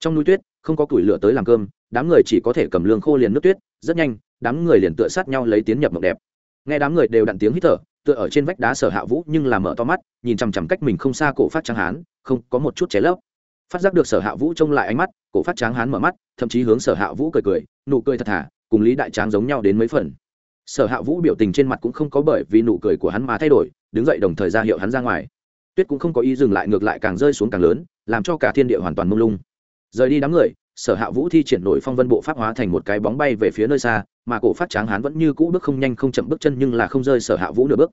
Trong núi tuyết, không có củi lửa tới làm cơm, đám người chỉ có thể cầm lương khô liền nước tuyết, rất nhanh, đám người liền tựa sát nhau lấy tiến nhập mộng đẹp. Nghe đám người đều đặn tiếng hít thở tựa ở trên vách đá sở hạ vũ nhưng làm mở to mắt, nhìn chằm chằm cách mình không xa cổ phát tráng hán, không, có một chút cháy lấp. Phát giác được sở hạ vũ trông lại ánh mắt, cổ phát tráng hán mở mắt, thậm chí hướng sở hạ vũ cười cười, nụ cười thật thà, cùng lý đại tráng giống nhau đến mấy phần. Sở hạ vũ biểu tình trên mặt cũng không có bởi vì nụ cười của hắn mà thay đổi, đứng dậy đồng thời ra hiệu hắn ra ngoài. Tuyết cũng không có ý dừng lại, ngược lại càng rơi xuống càng lớn, làm cho cả thiên địa hoàn toàn mông lung. Rời đi đám người sở hạ vũ thi triển nổi phong vân bộ pháp hóa thành một cái bóng bay về phía nơi xa, mà cổ phát tráng hán vẫn như cũ bước không nhanh không chậm bước chân nhưng là không rơi sở hạ vũ nửa bước.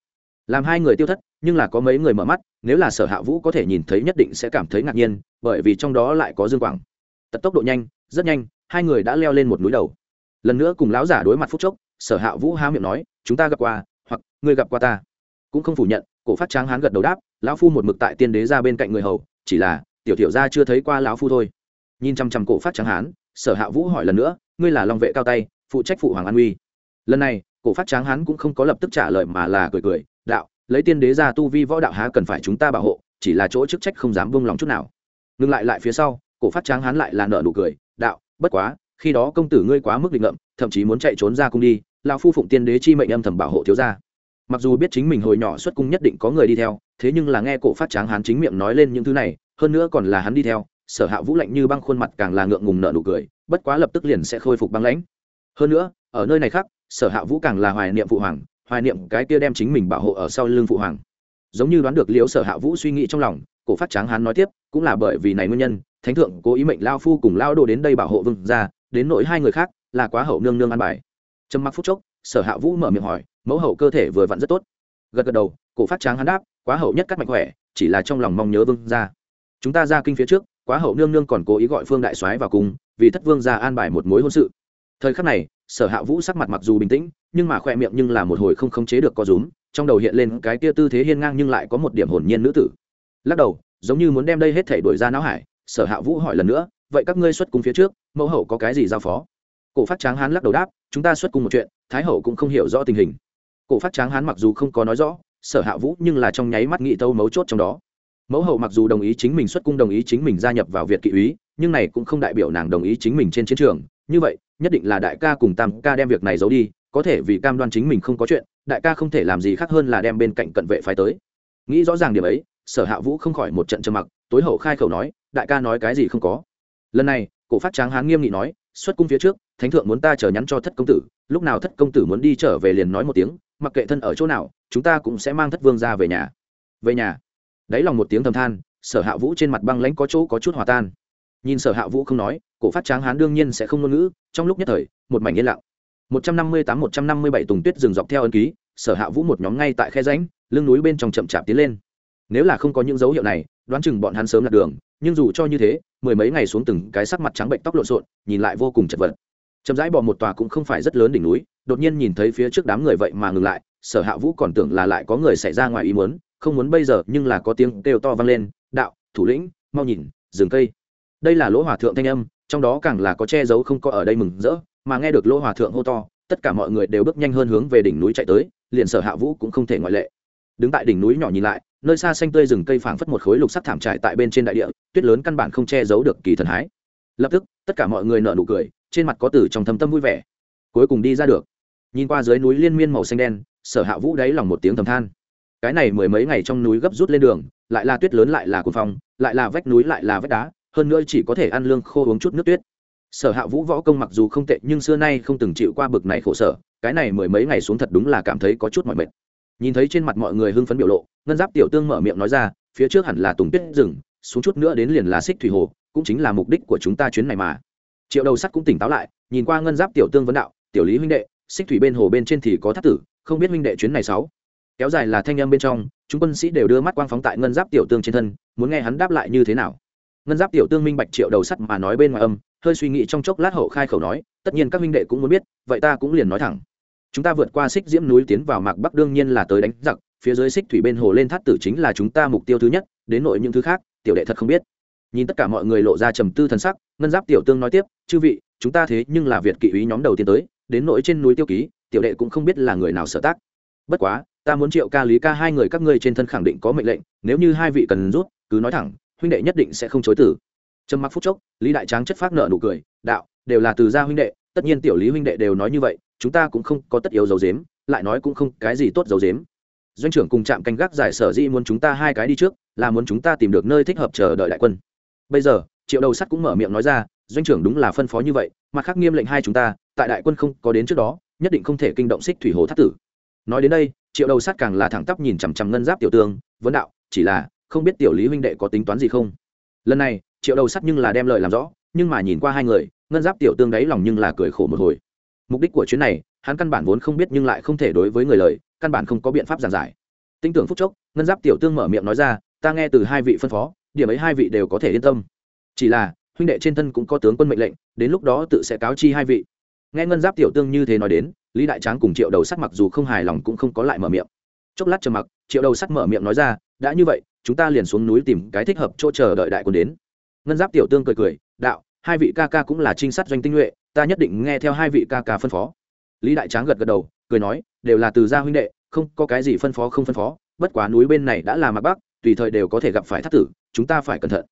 Làm hai người tiêu thất, nhưng là có mấy người mở mắt, nếu là sở hạ vũ có thể nhìn thấy nhất định sẽ cảm thấy ngạc nhiên, bởi vì trong đó lại có dương quảng. Tật tốc độ nhanh, rất nhanh, hai người đã leo lên một núi đầu. Lần nữa cùng lão giả đối mặt phúc chốc, sở hạ vũ há miệng nói, chúng ta gặp qua, hoặc ngươi gặp qua ta. Cũng không phủ nhận, cổ phát tráng hán gật đầu đáp, lão phu một mực tại tiên đế ra bên cạnh người hầu, chỉ là tiểu tiểu gia chưa thấy qua lão phu thôi nhìn chăm chăm cổ phát tráng hán, sở hạ vũ hỏi lần nữa, ngươi là long vệ cao tay, phụ trách phụ hoàng an uy. Lần này, cổ phát tráng hán cũng không có lập tức trả lời mà là cười cười, đạo, lấy tiên đế ra tu vi võ đạo há cần phải chúng ta bảo hộ, chỉ là chỗ chức trách không dám buông lòng chút nào. Ngừng lại lại phía sau, cổ phát tráng hán lại là nợ nụ cười, đạo, bất quá, khi đó công tử ngươi quá mức định ngậm thậm chí muốn chạy trốn ra cung đi, lão phu phụng tiên đế chi mệnh âm thầm bảo hộ thiếu gia. Mặc dù biết chính mình hồi nhỏ xuất cung nhất định có người đi theo, thế nhưng là nghe cổ phát tráng hán chính miệng nói lên những thứ này, hơn nữa còn là hắn đi theo sở hạ vũ lạnh như băng khuôn mặt càng là ngượng ngùng nợ nụ cười, bất quá lập tức liền sẽ khôi phục băng lãnh. Hơn nữa, ở nơi này khác, sở hạ vũ càng là hoài niệm phụ hoàng, hoài niệm cái kia đem chính mình bảo hộ ở sau lưng phụ hoàng. Giống như đoán được liễu sở hạ vũ suy nghĩ trong lòng, cổ phát tráng hán nói tiếp, cũng là bởi vì này nguyên nhân, thánh thượng cố ý mệnh lao phu cùng lao đồ đến đây bảo hộ vương ra đến nỗi hai người khác, là quá hậu nương nương an bài. Trầm mặc phút chốc, sở hạ vũ mở miệng hỏi, mẫu hậu cơ thể vừa vặn rất tốt. Gật gật đầu, cổ phát tráng hán đáp, quá hậu nhất cắt mạnh khỏe, chỉ là trong lòng mong nhớ vương ra chúng ta ra kinh phía trước quá hậu nương nương còn cố ý gọi phương đại soái vào cùng, vì thất vương ra an bài một mối hôn sự. Thời khắc này, sở hạ vũ sắc mặt mặc dù bình tĩnh, nhưng mà khoe miệng nhưng là một hồi không khống chế được co rúm, trong đầu hiện lên cái tia tư thế hiên ngang nhưng lại có một điểm hồn nhiên nữ tử. Lắc đầu, giống như muốn đem đây hết thể đổi ra não hải, sở hạ vũ hỏi lần nữa, vậy các ngươi xuất cung phía trước, mẫu hậu có cái gì giao phó? Cổ phát tráng hán lắc đầu đáp, chúng ta xuất cung một chuyện, thái hậu cũng không hiểu rõ tình hình. Cổ phát tráng hán mặc dù không có nói rõ, sở hạ vũ nhưng là trong nháy mắt nghị tâu mấu chốt trong đó mẫu hậu mặc dù đồng ý chính mình xuất cung, đồng ý chính mình gia nhập vào việt kỵ úy, nhưng này cũng không đại biểu nàng đồng ý chính mình trên chiến trường. Như vậy, nhất định là đại ca cùng tam ca đem việc này giấu đi, có thể vì cam đoan chính mình không có chuyện, đại ca không thể làm gì khác hơn là đem bên cạnh cận vệ phái tới. Nghĩ rõ ràng điểm ấy, sở hạ vũ không khỏi một trận trầm mặc, tối hậu khai khẩu nói, đại ca nói cái gì không có. Lần này, cổ phát tráng hán nghiêm nghị nói, xuất cung phía trước, thánh thượng muốn ta chờ nhắn cho thất công tử, lúc nào thất công tử muốn đi trở về liền nói một tiếng, mặc kệ thân ở chỗ nào, chúng ta cũng sẽ mang thất vương ra về nhà. Về nhà đáy lòng một tiếng thầm than, sở hạ vũ trên mặt băng lãnh có chỗ có chút hòa tan. Nhìn sở hạ vũ không nói, cổ phát tráng hán đương nhiên sẽ không ngôn ngữ, trong lúc nhất thời, một mảnh yên lặng. Một trăm năm mươi tám, một trăm năm mươi bảy tùng tuyết dừng dọc theo ân ký, sở hạ vũ một nhóm ngay tại khe ránh lưng núi bên trong chậm chạp tiến lên. Nếu là không có những dấu hiệu này, đoán chừng bọn hắn sớm lạc đường, nhưng dù cho như thế, mười mấy ngày xuống từng cái sắc mặt trắng bệnh tóc lộn xộn, nhìn lại vô cùng chật vật. Chậm rãi bỏ một tòa cũng không phải rất lớn đỉnh núi, đột nhiên nhìn thấy phía trước đám người vậy mà ngừng lại, sở hạ vũ còn tưởng là lại có người xảy ra ngoài ý muốn không muốn bây giờ, nhưng là có tiếng kêu to vang lên, đạo, thủ lĩnh, mau nhìn, rừng cây. Đây là lỗ hòa thượng thanh âm, trong đó càng là có che giấu không có ở đây mừng rỡ, mà nghe được lỗ hòa thượng hô to, tất cả mọi người đều bước nhanh hơn hướng về đỉnh núi chạy tới, liền sở hạ vũ cũng không thể ngoại lệ. Đứng tại đỉnh núi nhỏ nhìn lại, nơi xa xanh tươi rừng cây phảng phất một khối lục sắc thảm trải tại bên trên đại địa, tuyết lớn căn bản không che giấu được kỳ thần hái lập tức, tất cả mọi người nở nụ cười, trên mặt có từ trong thâm tâm vui vẻ. Cuối cùng đi ra được. Nhìn qua dưới núi liên miên màu xanh đen, sở hạ vũ đáy lòng một tiếng thầm than cái này mười mấy ngày trong núi gấp rút lên đường, lại là tuyết lớn lại là cuồng phong, lại là vách núi lại là vách đá, hơn nữa chỉ có thể ăn lương khô uống chút nước tuyết. Sở hạ vũ võ công mặc dù không tệ, nhưng xưa nay không từng chịu qua bực này khổ sở, cái này mười mấy ngày xuống thật đúng là cảm thấy có chút mỏi mệt. Nhìn thấy trên mặt mọi người hưng phấn biểu lộ, ngân giáp tiểu tương mở miệng nói ra, phía trước hẳn là tùng tuyết rừng, xuống chút nữa đến liền là xích thủy hồ, cũng chính là mục đích của chúng ta chuyến này mà. Triệu đầu sắt cũng tỉnh táo lại, nhìn qua ngân giáp tiểu tương vấn đạo, tiểu lý huynh đệ, xích thủy bên hồ bên trên thì có thác tử, không biết huynh đệ chuyến này sáu? Kéo dài là thanh âm bên trong, chúng quân sĩ đều đưa mắt quang phóng tại ngân giáp tiểu tương trên thân, muốn nghe hắn đáp lại như thế nào. Ngân giáp tiểu tương minh bạch triệu đầu sắt mà nói bên ngoài âm, hơi suy nghĩ trong chốc lát hậu khai khẩu nói, tất nhiên các minh đệ cũng muốn biết, vậy ta cũng liền nói thẳng. Chúng ta vượt qua xích diễm núi tiến vào mạc bắc đương nhiên là tới đánh giặc, phía dưới xích thủy bên hồ lên thắt tử chính là chúng ta mục tiêu thứ nhất, đến nội những thứ khác, tiểu đệ thật không biết. Nhìn tất cả mọi người lộ ra trầm tư thần sắc, ngân giáp tiểu tương nói tiếp, chư vị, chúng ta thế nhưng là việt kỵ úy nhóm đầu tiên tới, đến nội trên núi tiêu ký, tiểu đệ cũng không biết là người nào sở tác. Bất quá ta muốn triệu ca lý ca hai người các ngươi trên thân khẳng định có mệnh lệnh, nếu như hai vị cần rút, cứ nói thẳng, huynh đệ nhất định sẽ không chối tử trầm mặc phút chốc, lý đại tráng chất phát nợ nụ cười, đạo, đều là từ gia huynh đệ, tất nhiên tiểu lý huynh đệ đều nói như vậy, chúng ta cũng không có tất yếu dấu dếm lại nói cũng không cái gì tốt dấu dếm doanh trưởng cùng trạm canh gác giải sở dĩ muốn chúng ta hai cái đi trước, là muốn chúng ta tìm được nơi thích hợp chờ đợi đại quân. Bây giờ, triệu đầu sắt cũng mở miệng nói ra, doanh trưởng đúng là phân phó như vậy, mặt khác nghiêm lệnh hai chúng ta, tại đại quân không có đến trước đó, nhất định không thể kinh động xích thủy hồ thác tử. Nói đến đây triệu đầu sắt càng là thẳng tắp nhìn chằm chằm ngân giáp tiểu tương, vấn đạo, chỉ là, không biết tiểu lý huynh đệ có tính toán gì không? Lần này, triệu đầu sắt nhưng là đem lời làm rõ, nhưng mà nhìn qua hai người, ngân giáp tiểu tương đáy lòng nhưng là cười khổ một hồi. Mục đích của chuyến này, hắn căn bản vốn không biết nhưng lại không thể đối với người lời, căn bản không có biện pháp giảng giải. Tinh tưởng phúc chốc, ngân giáp tiểu tương mở miệng nói ra, ta nghe từ hai vị phân phó, điểm ấy hai vị đều có thể yên tâm. Chỉ là, huynh đệ trên thân cũng có tướng quân mệnh lệnh, đến lúc đó tự sẽ cáo chi hai vị nghe ngân giáp tiểu tương như thế nói đến, lý đại tráng cùng triệu đầu sắt mặc dù không hài lòng cũng không có lại mở miệng. Chốc lát trầm mặc, triệu đầu sắt mở miệng nói ra, đã như vậy, chúng ta liền xuống núi tìm cái thích hợp chỗ chờ đợi đại quân đến. Ngân giáp tiểu tương cười cười, đạo, hai vị ca ca cũng là trinh sát doanh tinh nhuệ, ta nhất định nghe theo hai vị ca ca phân phó. Lý đại tráng gật gật đầu, cười nói, đều là từ gia huynh đệ, không có cái gì phân phó không phân phó, bất quá núi bên này đã là mặt bắc, tùy thời đều có thể gặp phải thác tử, chúng ta phải cẩn thận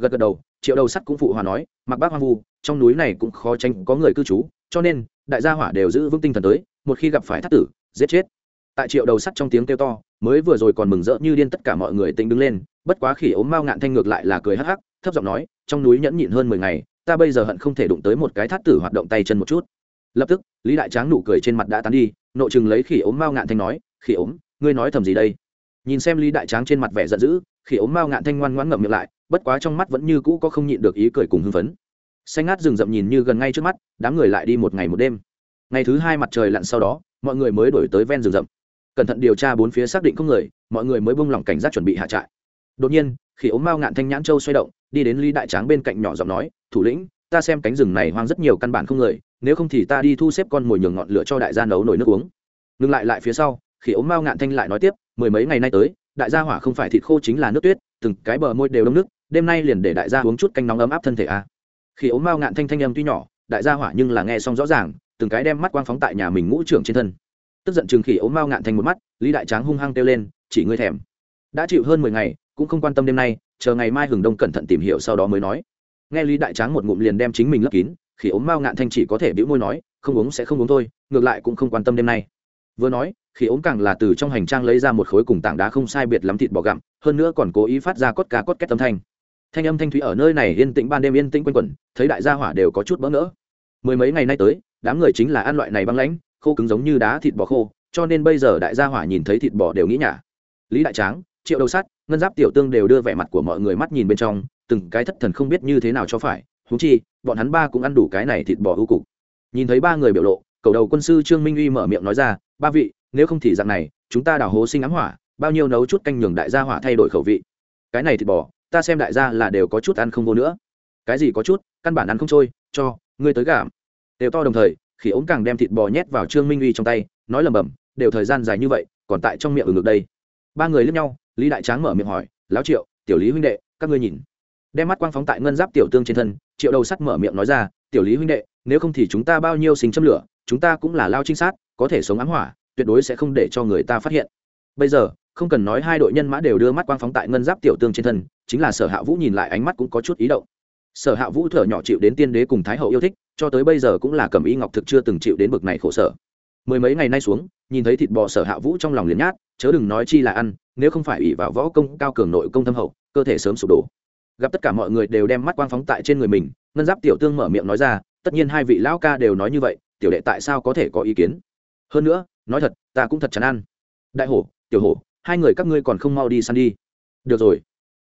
gật gật đầu, triệu đầu sắt cũng phụ hòa nói, mặc bác hoang vu, trong núi này cũng khó tránh có người cư trú, cho nên, đại gia hỏa đều giữ vững tinh thần tới, một khi gặp phải thác tử, giết chết. Tại triệu đầu sắt trong tiếng kêu to, mới vừa rồi còn mừng rỡ như điên tất cả mọi người tính đứng lên, bất quá khỉ ốm mao ngạn thanh ngược lại là cười hắc hắc, thấp giọng nói, trong núi nhẫn nhịn hơn mười ngày, ta bây giờ hận không thể đụng tới một cái thát tử hoạt động tay chân một chút. Lập tức, lý đại tráng nụ cười trên mặt đã tán đi nội chừng lấy khỉ ốm mao ngạn thanh nói, khỉ ốm, ngươi nói thầm gì đây? Nhìn xem lý đại tráng trên mặt vẻ giận dữ khi ốm mao ngạn thanh ngoan ngoãn ngậm miệng lại, bất quá trong mắt vẫn như cũ có không nhịn được ý cười cùng hưng phấn. Xanh ngát rừng rậm nhìn như gần ngay trước mắt, đám người lại đi một ngày một đêm. Ngày thứ hai mặt trời lặn sau đó, mọi người mới đổi tới ven rừng rậm. Cẩn thận điều tra bốn phía xác định không người, mọi người mới bông lỏng cảnh giác chuẩn bị hạ trại. Đột nhiên, khi ốm mao ngạn thanh nhãn châu xoay động, đi đến ly đại tráng bên cạnh nhỏ giọng nói, thủ lĩnh, ta xem cánh rừng này hoang rất nhiều căn bản không người, nếu không thì ta đi thu xếp con mồi nhường ngọn lửa cho đại gia nấu nồi nước uống. Ngừng lại lại phía sau, khi ốm mao ngạn thanh lại nói tiếp, mười mấy ngày nay tới đại gia hỏa không phải thịt khô chính là nước tuyết, từng cái bờ môi đều đông nước, đêm nay liền để đại gia uống chút canh nóng ấm áp thân thể a à. khi ốm mao ngạn thanh thanh âm tuy nhỏ, đại gia hỏa nhưng là nghe xong rõ ràng, từng cái đem mắt quang phóng tại nhà mình ngũ trưởng trên thân. Tức giận chừng khỉ ốm mao ngạn thành một mắt, lý đại tráng hung hăng kêu lên, chỉ ngươi thèm. Đã chịu hơn mười ngày, cũng không quan tâm đêm nay, chờ ngày mai hừng đông cẩn thận tìm hiểu sau đó mới nói. Nghe lý đại tráng một ngụm liền đem chính mình lấp kín khỉ ốm mao ngạn thanh chỉ có thể bĩu môi nói, không uống sẽ không uống thôi, ngược lại cũng không quan tâm đêm nay. Vừa nói khi ốm càng là từ trong hành trang lấy ra một khối cùng tảng đá không sai biệt lắm thịt bò gặm, hơn nữa còn cố ý phát ra cốt cá cốt két âm thanh. Thanh âm thanh thúy ở nơi này yên tĩnh ban đêm yên tĩnh quanh quẩn, thấy đại gia hỏa đều có chút bỡ ngỡ. Mười mấy ngày nay tới, đám người chính là ăn loại này băng lãnh, khô cứng giống như đá thịt bò khô, cho nên bây giờ đại gia hỏa nhìn thấy thịt bò đều nghĩ nhả. Lý đại tráng, triệu đầu sắt, ngân giáp tiểu tương đều đưa vẻ mặt của mọi người mắt nhìn bên trong, từng cái thất thần không biết như thế nào cho phải thú chi, bọn hắn ba cũng ăn đủ cái này thịt bò ưu cục. Nhìn thấy ba người biểu lộ, cầu đầu quân sư trương minh uy mở miệng nói ra, ba vị nếu không thì dạng này, chúng ta đào hố sinh ám hỏa, bao nhiêu nấu chút canh nhường đại gia hỏa thay đổi khẩu vị. Cái này thịt bò, ta xem đại gia là đều có chút ăn không vô nữa. Cái gì có chút, căn bản ăn không trôi, cho, ngươi tới gảm đều to đồng thời khi ống càng đem thịt bò nhét vào trương minh uy trong tay, nói lầm bầm đều thời gian dài như vậy, còn tại trong miệng ở ngược đây. Ba người lướt nhau, lý đại tráng mở miệng hỏi, lão triệu, tiểu lý huynh đệ, các ngươi nhìn. Đem mắt quang phóng tại ngân giáp tiểu tương trên thân, triệu đầu sắt mở miệng nói ra, tiểu lý huynh đệ, nếu không thì chúng ta bao nhiêu sinh châm lửa, chúng ta cũng là lao trinh sát, có thể sống ám hỏa tuyệt đối sẽ không để cho người ta phát hiện. Bây giờ, không cần nói hai đội nhân mã đều đưa mắt quang phóng tại ngân giáp tiểu tương trên thân, chính là sở hạ vũ nhìn lại ánh mắt cũng có chút ý động. Sở hạ vũ thở nhỏ chịu đến tiên đế cùng thái hậu yêu thích, cho tới bây giờ cũng là cầm y ngọc thực chưa từng chịu đến bực này khổ sở. Mười mấy ngày nay xuống, nhìn thấy thịt bò sở hạ vũ trong lòng liền nhát, chớ đừng nói chi là ăn, nếu không phải ủy vào võ công cao cường nội công thâm hậu, cơ thể sớm sụp đổ. Gặp tất cả mọi người đều đem mắt quang phóng tại trên người mình, ngân giáp tiểu tương mở miệng nói ra, tất nhiên hai vị lão ca đều nói như vậy, tiểu đệ tại sao có thể có ý kiến? Hơn nữa nói thật, ta cũng thật chán ăn. Đại hổ, tiểu hổ, hai người các ngươi còn không mau đi săn đi. Được rồi.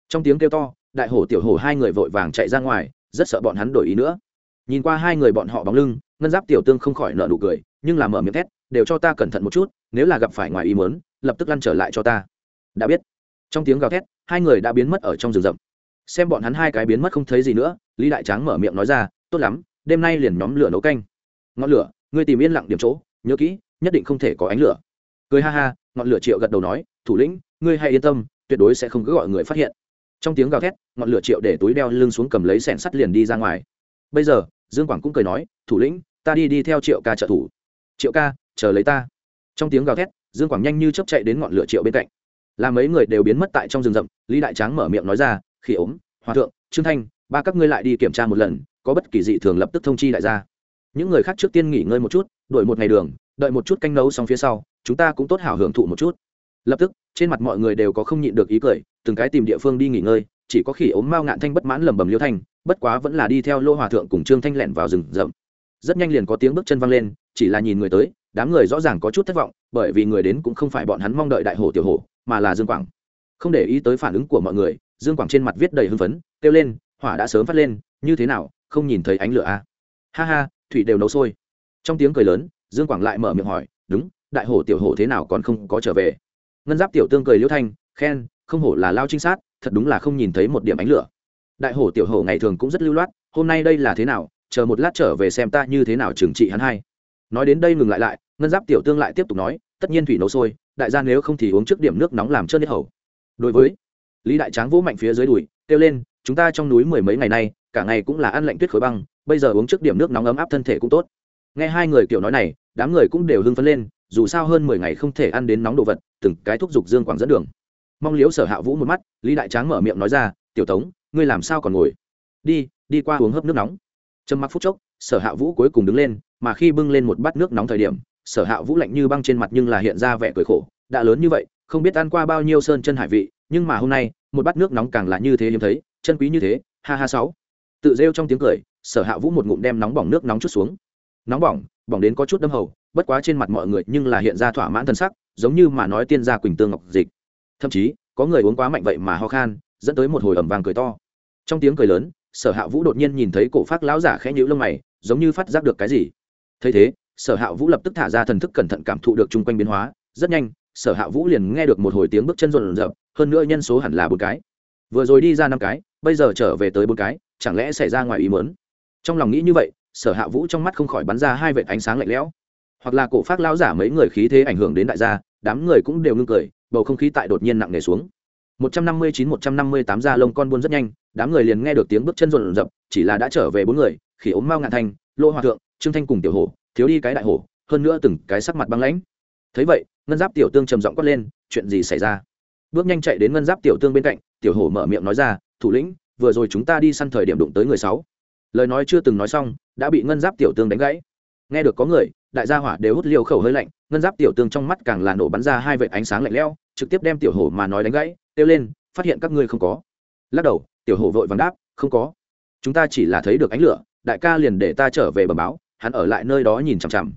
Trong tiếng kêu to, đại hổ, tiểu hổ hai người vội vàng chạy ra ngoài, rất sợ bọn hắn đổi ý nữa. Nhìn qua hai người bọn họ bóng lưng, ngân giáp tiểu tương không khỏi nợ nụ cười, nhưng làm mở miệng thét, đều cho ta cẩn thận một chút, nếu là gặp phải ngoài ý mớn lập tức lăn trở lại cho ta. Đã biết. Trong tiếng gào thét, hai người đã biến mất ở trong rừng rậm. Xem bọn hắn hai cái biến mất không thấy gì nữa, lý đại tráng mở miệng nói ra, tốt lắm, đêm nay liền nhóm lửa nấu canh. Ngọn lửa, ngươi tìm yên lặng điểm chỗ, nhớ kỹ nhất định không thể có ánh lửa. Cười ha ha, ngọn lửa triệu gật đầu nói, thủ lĩnh, ngươi hãy yên tâm, tuyệt đối sẽ không cứ gọi người phát hiện. Trong tiếng gào thét, ngọn lửa triệu để túi đeo lưng xuống cầm lấy sẻn sắt liền đi ra ngoài. Bây giờ, dương quảng cũng cười nói, thủ lĩnh, ta đi đi theo triệu ca trợ thủ. Triệu ca, chờ lấy ta. Trong tiếng gào thét, dương quảng nhanh như chấp chạy đến ngọn lửa triệu bên cạnh. Là mấy người đều biến mất tại trong rừng rậm, lý đại tráng mở miệng nói ra khi ốm, hòa thượng, trương thanh, ba các ngươi lại đi kiểm tra một lần, có bất kỳ dị thường lập tức thông chi đại gia những người khác trước tiên nghỉ ngơi một chút đổi một ngày đường đợi một chút canh nấu xong phía sau, chúng ta cũng tốt hảo hưởng thụ một chút. Lập tức, trên mặt mọi người đều có không nhịn được ý cười, từng cái tìm địa phương đi nghỉ ngơi, chỉ có khỉ ốm mao ngạn thanh bất mãn lầm bầm liêu thanh, bất quá vẫn là đi theo lô hòa thượng cùng trương thanh lẹn vào rừng rậm. Rất nhanh liền có tiếng bước chân văng lên, chỉ là nhìn người tới, đám người rõ ràng có chút thất vọng, bởi vì người đến cũng không phải bọn hắn mong đợi đại hổ tiểu hổ, mà là dương quảng. Không để ý tới phản ứng của mọi người, dương quảng trên mặt viết đầy hưng phấn, kêu lên, hỏa đã sớm phát lên, như thế nào, không nhìn thấy ánh lửa à? ha ha, thủy đều nấu sôi. Trong tiếng cười lớn dương quảng lại mở miệng hỏi, đúng, đại hổ tiểu hổ thế nào còn không có trở về? Ngân giáp tiểu tương cười liễu thanh, khen, không hổ là lao trinh sát, thật đúng là không nhìn thấy một điểm ánh lửa. Đại hổ tiểu hổ ngày thường cũng rất lưu loát, hôm nay đây là thế nào? Chờ một lát trở về xem ta như thế nào trừng trị hắn hay. nói đến đây ngừng lại lại, ngân giáp tiểu tương lại tiếp tục nói, tất nhiên thủy nấu sôi, đại gia nếu không thì uống trước điểm nước nóng làm trơn hết hầu. Đối với lý đại tráng vỗ mạnh phía dưới đùi, kêu lên, chúng ta trong núi mười mấy ngày nay, cả ngày cũng là ăn lạnh tuyết khối băng, bây giờ uống trước điểm nước nóng ấm áp thân thể cũng tốt nghe hai người kiểu nói này, đám người cũng đều hưng phấn lên, dù sao hơn mười ngày không thể ăn đến nóng đồ vật, từng cái thúc giục dương quảng dẫn đường. Mong liếu sở hạ vũ một mắt, lý đại tráng mở miệng nói ra, tiểu tống, ngươi làm sao còn ngồi? Đi đi qua uống hớp nước nóng. Trầm mặc phút chốc, sở hạ vũ cuối cùng đứng lên, mà khi bưng lên một bát nước nóng thời điểm, sở hạ vũ lạnh như băng trên mặt nhưng là hiện ra vẻ cười khổ, đã lớn như vậy, không biết ăn qua bao nhiêu sơn chân hải vị, nhưng mà hôm nay, một bát nước nóng càng là như thế hiếm thấy, chân quý như thế, ha ha sáu. Tự rêu trong tiếng cười, sở hạ vũ một ngụm đem nóng bỏng nước nóng chút xuống nóng bỏng bỏng đến có chút đâm hầu bất quá trên mặt mọi người nhưng là hiện ra thỏa mãn thân sắc giống như mà nói tiên gia quỳnh tương ngọc dịch. Thậm chí có người uống quá mạnh vậy mà ho khan dẫn tới một hồi ẩm vàng cười to. Trong tiếng cười lớn sở hạ vũ đột nhiên nhìn thấy cổ phát lão giả khẽ nhíu lông mày giống như phát giác được cái gì. Thấy thế sở hạ vũ lập tức thả ra thần thức cẩn thận cảm thụ được chung quanh biến hóa. Rất nhanh sở hạ vũ liền nghe được một hồi tiếng bước chân rộn rập, hơn nữa nhân số hẳn là bốn cái. Vừa rồi đi ra năm cái bây giờ trở về tới bốn cái chẳng lẽ xảy ra ngoài ý mớn trong lòng nghĩ như vậy sở hạ vũ trong mắt không khỏi bắn ra hai vệt ánh sáng lạnh lẽo. Hoặc là cổ phát lão giả mấy người khí thế ảnh hưởng đến đại gia, đám người cũng đều ngưng cười, bầu không khí tại đột nhiên nặng nề xuống. 159-158 ra lông con buôn rất nhanh, đám người liền nghe được tiếng bước chân rộn rập, chỉ là đã trở về bốn người, khỉ ốm mao ngạn thanh lô hòa thượng, trương thanh cùng tiểu hổ, thiếu đi cái đại hổ, hơn nữa từng cái sắc mặt băng lãnh. Thấy vậy, ngân giáp tiểu tương trầm giọng quát lên, chuyện gì xảy ra? Bước nhanh chạy đến ngân giáp tiểu tương bên cạnh, tiểu hổ mở miệng nói ra, thủ lĩnh, vừa rồi chúng ta đi săn thời điểm đụng tới người sáu lời nói chưa từng nói xong, đã bị ngân giáp tiểu tương đánh gãy. Nghe được có người, đại gia hỏa đều hút liều khẩu hơi lạnh, ngân giáp tiểu tương trong mắt càng là nổ bắn ra hai vệt ánh sáng lạnh lẽo, trực tiếp đem tiểu hổ mà nói đánh gãy, kêu lên, phát hiện các ngươi không có. Lắc đầu, tiểu hổ vội vàng đáp, không có. Chúng ta chỉ là thấy được ánh lửa, đại ca liền để ta trở về bờ báo, hắn ở lại nơi đó nhìn chằm chằm.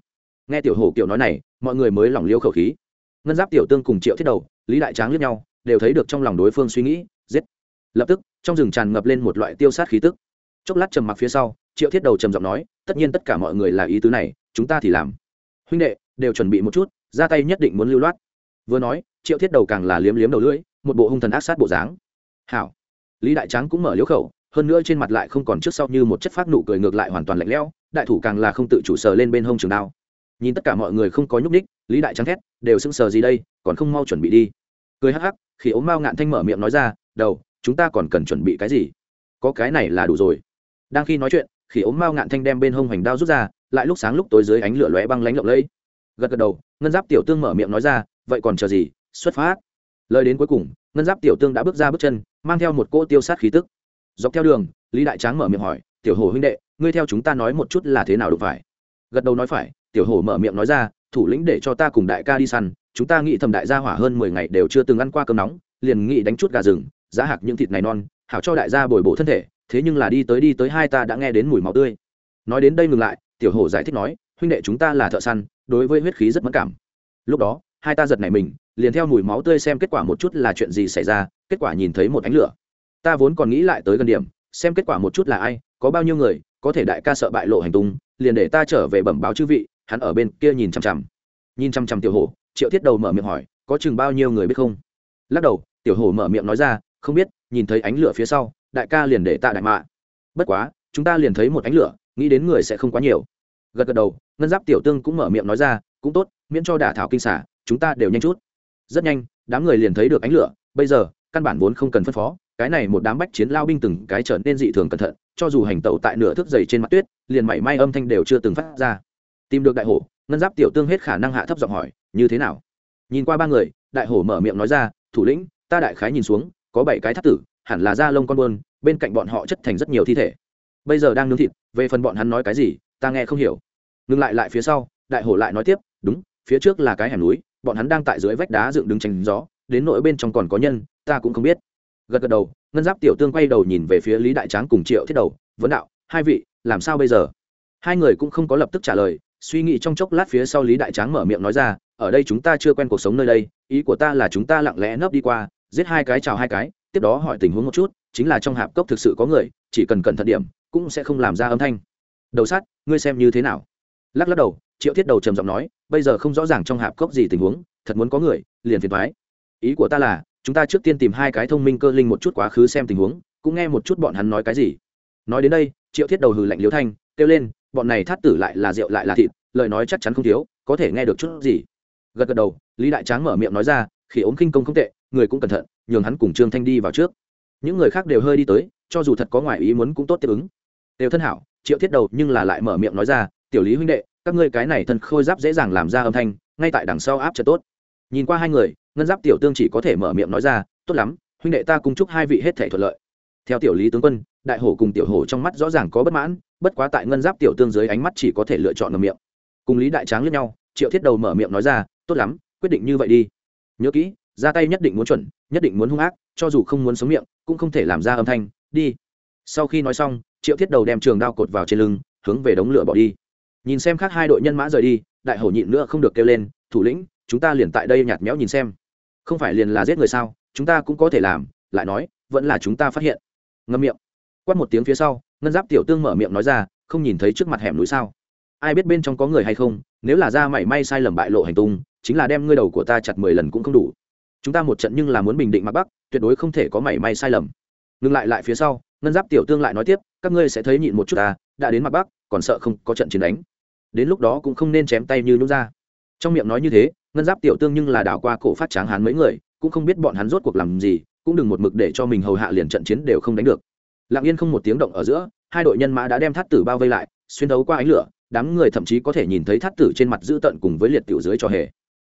Nghe tiểu hổ kiểu nói này, mọi người mới lỏng liêu khẩu khí. Ngân giáp tiểu tương cùng triệu thiết đầu, lý đại tráng liếc nhau, đều thấy được trong lòng đối phương suy nghĩ, giết. Lập tức, trong rừng tràn ngập lên một loại tiêu sát khí tức chốc lát trầm mặc phía sau, triệu thiết đầu trầm giọng nói, tất nhiên tất cả mọi người là ý tứ này, chúng ta thì làm. Huynh đệ, đều chuẩn bị một chút, ra tay nhất định muốn lưu loát. Vừa nói, triệu thiết đầu càng là liếm liếm đầu lưỡi, một bộ hung thần ác sát bộ dáng. Hảo. Lý đại tráng cũng mở liếu khẩu, hơn nữa trên mặt lại không còn trước sau như một chất phát nụ cười ngược lại hoàn toàn lạnh lẽo, đại thủ càng là không tự chủ sờ lên bên hông trường đao. Nhìn tất cả mọi người không có nhúc ních lý đại trắng thét, đều sững sờ gì đây, còn không mau chuẩn bị đi. Cười hắc hắc, khi ốm mao ngạn thanh mở miệng nói ra, đầu, chúng ta còn cần chuẩn bị cái gì? Có cái này là đủ rồi đang khi nói chuyện khi ốm mao ngạn thanh đem bên hông hoành đao rút ra, lại lúc sáng lúc tối dưới ánh lửa lóe băng lánh lộng lẫy. Gật gật đầu, ngân giáp tiểu tương mở miệng nói ra, vậy còn chờ gì? Xuất phát. Lời đến cuối cùng, ngân giáp tiểu tương đã bước ra bước chân, mang theo một cỗ tiêu sát khí tức. Dọc theo đường, lý đại tráng mở miệng hỏi, tiểu hồ huynh đệ, ngươi theo chúng ta nói một chút là thế nào được phải? Gật đầu nói phải, tiểu hồ mở miệng nói ra, thủ lĩnh để cho ta cùng đại ca đi săn, chúng ta nghĩ thầm đại gia hỏa hơn mười ngày đều chưa từng ăn qua cơm nóng, liền nghĩ đánh chút gà rừng, giá hạc những thịt này non, hảo cho đại gia bồi bổ thân thể thế nhưng là đi tới đi tới hai ta đã nghe đến mùi máu tươi. Nói đến đây ngừng lại, tiểu hồ giải thích nói, huynh đệ chúng ta là thợ săn, đối với huyết khí rất mất cảm. Lúc đó, hai ta giật nảy mình, liền theo mùi máu tươi xem kết quả một chút là chuyện gì xảy ra, kết quả nhìn thấy một ánh lửa. Ta vốn còn nghĩ lại tới gần điểm, xem kết quả một chút là ai, có bao nhiêu người, có thể đại ca sợ bại lộ hành tung, liền để ta trở về bẩm báo chư vị, hắn ở bên kia nhìn chằm chằm. Nhìn chằm chằm tiểu hổ, triệu thiết đầu mở miệng hỏi, có chừng bao nhiêu người biết không? Lắc đầu, tiểu hổ mở miệng nói ra, không biết, nhìn thấy ánh lửa phía sau đại ca liền để tạ đại mạ. Bất quá, chúng ta liền thấy một ánh lửa, nghĩ đến người sẽ không quá nhiều. Gật gật đầu, ngân giáp tiểu tương cũng mở miệng nói ra, cũng tốt, miễn cho đả thảo kinh xả, chúng ta đều nhanh chút. Rất nhanh, đám người liền thấy được ánh lửa, bây giờ, căn bản vốn không cần phân phó, cái này một đám bách chiến lao binh từng cái trở nên dị thường cẩn thận, cho dù hành tẩu tại nửa thước dày trên mặt tuyết, liền mảy may âm thanh đều chưa từng phát ra. Tìm được đại hổ, ngân giáp tiểu tương hết khả năng hạ thấp giọng hỏi, như thế nào? Nhìn qua ba người, đại hổ mở miệng nói ra, thủ lĩnh, ta đại khái nhìn xuống, có bảy cái thắt tử hẳn là da lông con buôn, bên cạnh bọn họ chất thành rất nhiều thi thể. Bây giờ đang nướng thịt, về phần bọn hắn nói cái gì, ta nghe không hiểu. Ngừng lại lại phía sau, đại hổ lại nói tiếp, đúng, phía trước là cái hẻm núi, bọn hắn đang tại dưới vách đá dựng đứng tránh gió, đến nỗi bên trong còn có nhân, ta cũng không biết. Gật gật đầu, ngân giáp tiểu tương quay đầu nhìn về phía lý đại tráng cùng triệu thiết đầu, vấn đạo, hai vị, làm sao bây giờ? Hai người cũng không có lập tức trả lời, suy nghĩ trong chốc lát phía sau lý đại tráng mở miệng nói ra, ở đây chúng ta chưa quen cuộc sống nơi đây, ý của ta là chúng ta lặng lẽ nấp đi qua, giết hai cái chào hai cái tiếp đó hỏi tình huống một chút, chính là trong hạp cốc thực sự có người, chỉ cần cẩn thận điểm, cũng sẽ không làm ra âm thanh. Đầu sát, ngươi xem như thế nào? Lắc lắc đầu, triệu thiết đầu trầm giọng nói, bây giờ không rõ ràng trong hạp cốc gì tình huống, thật muốn có người, liền phiền thoái ý của ta là, chúng ta trước tiên tìm hai cái thông minh cơ linh một chút quá khứ xem tình huống, cũng nghe một chút bọn hắn nói cái gì. Nói đến đây, triệu thiết đầu hừ lạnh liếu thanh, kêu lên, bọn này thát tử lại là rượu lại là thịt, lời nói chắc chắn không thiếu, có thể nghe được chút gì. Gật gật đầu, lý đại tráng mở miệng nói ra khi ốm khinh công không tệ, người cũng cẩn thận nhường hắn cùng trương thanh đi vào trước. Những người khác đều hơi đi tới, cho dù thật có ngoài ý muốn cũng tốt tiếp ứng. Đều thân hảo, triệu thiết đầu nhưng là lại mở miệng nói ra, tiểu lý huynh đệ, các ngươi cái này thân khôi giáp dễ dàng làm ra âm thanh, ngay tại đằng sau áp chợt tốt. Nhìn qua hai người, ngân giáp tiểu tương chỉ có thể mở miệng nói ra, tốt lắm, huynh đệ ta cùng chúc hai vị hết thể thuận lợi. Theo tiểu lý tướng quân, đại hổ cùng tiểu hổ trong mắt rõ ràng có bất mãn, bất quá tại ngân giáp tiểu tương dưới ánh mắt chỉ có thể lựa chọn ngầm miệng. Cùng lý đại tráng lẫn nhau, triệu thiết đầu mở miệng nói ra, tốt lắm, quyết định như vậy đi. Nhớ kỹ, ra tay nhất định muốn chuẩn nhất định muốn hung ác, cho dù không muốn sống miệng, cũng không thể làm ra âm thanh, đi. Sau khi nói xong, triệu thiết đầu đem trường đao cột vào trên lưng, hướng về đống lửa bỏ đi. Nhìn xem khác hai đội nhân mã rời đi, đại hổ nhịn nữa không được kêu lên, thủ lĩnh, chúng ta liền tại đây nhạt méo nhìn xem. Không phải liền là giết người sao, chúng ta cũng có thể làm, lại nói, vẫn là chúng ta phát hiện. Ngâm miệng. Quát một tiếng phía sau, ngân giáp tiểu tương mở miệng nói ra, không nhìn thấy trước mặt hẻm núi sao? Ai biết bên trong có người hay không, nếu là ra mảy may sai lầm bại lộ hành tung, chính là đem ngươi đầu của ta chặt mười lần cũng không đủ chúng ta một trận nhưng là muốn bình định mặc bắc, tuyệt đối không thể có mảy may sai lầm. Ngừng lại lại phía sau, ngân giáp tiểu tương lại nói tiếp, các ngươi sẽ thấy nhịn một chút ta, đã đến mặc bắc, còn sợ không có trận chiến đánh. Đến lúc đó cũng không nên chém tay như nhút ra. Trong miệng nói như thế, ngân giáp tiểu tương nhưng là đảo qua cổ phát tráng hán mấy người, cũng không biết bọn hắn rốt cuộc làm gì, cũng đừng một mực để cho mình hầu hạ liền trận chiến đều không đánh được. Lặng yên không một tiếng động ở giữa, hai đội nhân mã đã đem thắt tử bao vây lại, xuyên đấu qua ánh lửa, đám người thậm chí có thể nhìn thấy thắt tử trên mặt dữ tận cùng với liệt tiểu dưới trò hề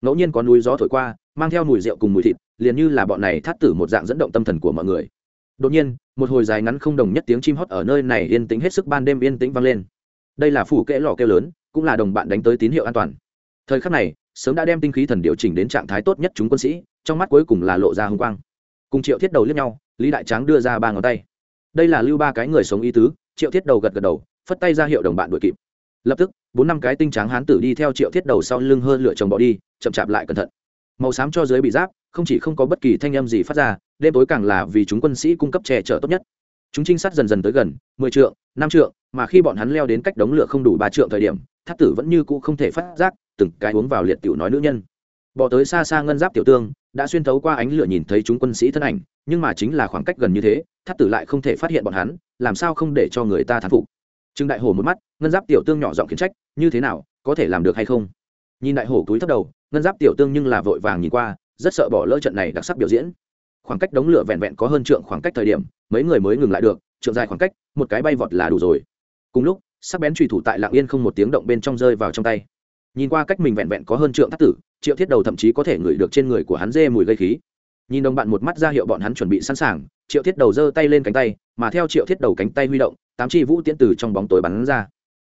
ngẫu nhiên có núi gió thổi qua, mang theo mùi rượu cùng mùi thịt, liền như là bọn này thắt tử một dạng dẫn động tâm thần của mọi người. Đột nhiên, một hồi dài ngắn không đồng nhất tiếng chim hót ở nơi này yên tĩnh hết sức ban đêm yên tĩnh vang lên. Đây là phủ kẽ lò kêu lớn, cũng là đồng bạn đánh tới tín hiệu an toàn. Thời khắc này, sớm đã đem tinh khí thần điều chỉnh đến trạng thái tốt nhất chúng quân sĩ, trong mắt cuối cùng là lộ ra hung quang. Cùng triệu thiết đầu liếc nhau, lý đại tráng đưa ra ba ngón tay. Đây là lưu ba cái người sống ý tứ, triệu thiết đầu gật gật đầu, phất tay ra hiệu đồng bạn đuổi kịp. Lập tức bốn năm cái tinh tráng hán tử đi theo triệu thiết đầu sau lưng hơn lựa chồng bỏ đi, chậm chạp lại cẩn thận. Màu xám cho dưới bị giáp, không chỉ không có bất kỳ thanh âm gì phát ra, đêm tối càng là vì chúng quân sĩ cung cấp che chở tốt nhất. Chúng trinh sát dần dần tới gần, mười trượng, năm trượng, mà khi bọn hắn leo đến cách đống lửa không đủ ba trượng thời điểm, tháp tử vẫn như cũ không thể phát giác, từng cái uống vào liệt tiểu nói nữ nhân. Bỏ tới xa xa ngân giáp tiểu tương, đã xuyên thấu qua ánh lửa nhìn thấy chúng quân sĩ thân ảnh, nhưng mà chính là khoảng cách gần như thế, tháp tử lại không thể phát hiện bọn hắn, làm sao không để cho người ta thán phục trương đại hổ một mắt, ngân giáp tiểu tương nhỏ giọng khiển trách, như thế nào, có thể làm được hay không? Nhìn đại hổ túi thấp đầu, ngân giáp tiểu tương nhưng là vội vàng nhìn qua, rất sợ bỏ lỡ trận này đặc sắc biểu diễn. Khoảng cách đống lửa vẹn vẹn có hơn trượng khoảng cách thời điểm, mấy người mới ngừng lại được, trượng dài khoảng cách, một cái bay vọt là đủ rồi. Cùng lúc, sắc bén truy thủ tại lạng yên không một tiếng động bên trong rơi vào trong tay. Nhìn qua cách mình vẹn vẹn có hơn trượng thắt tử, triệu thiết đầu thậm chí có thể ngửi được trên người của hắn dê mùi gây khí nhìn đồng bạn một mắt ra hiệu bọn hắn chuẩn bị sẵn sàng, triệu thiết đầu giơ tay lên cánh tay, mà theo triệu thiết đầu cánh tay huy động, tám chi vũ tiễn từ trong bóng tối bắn ra.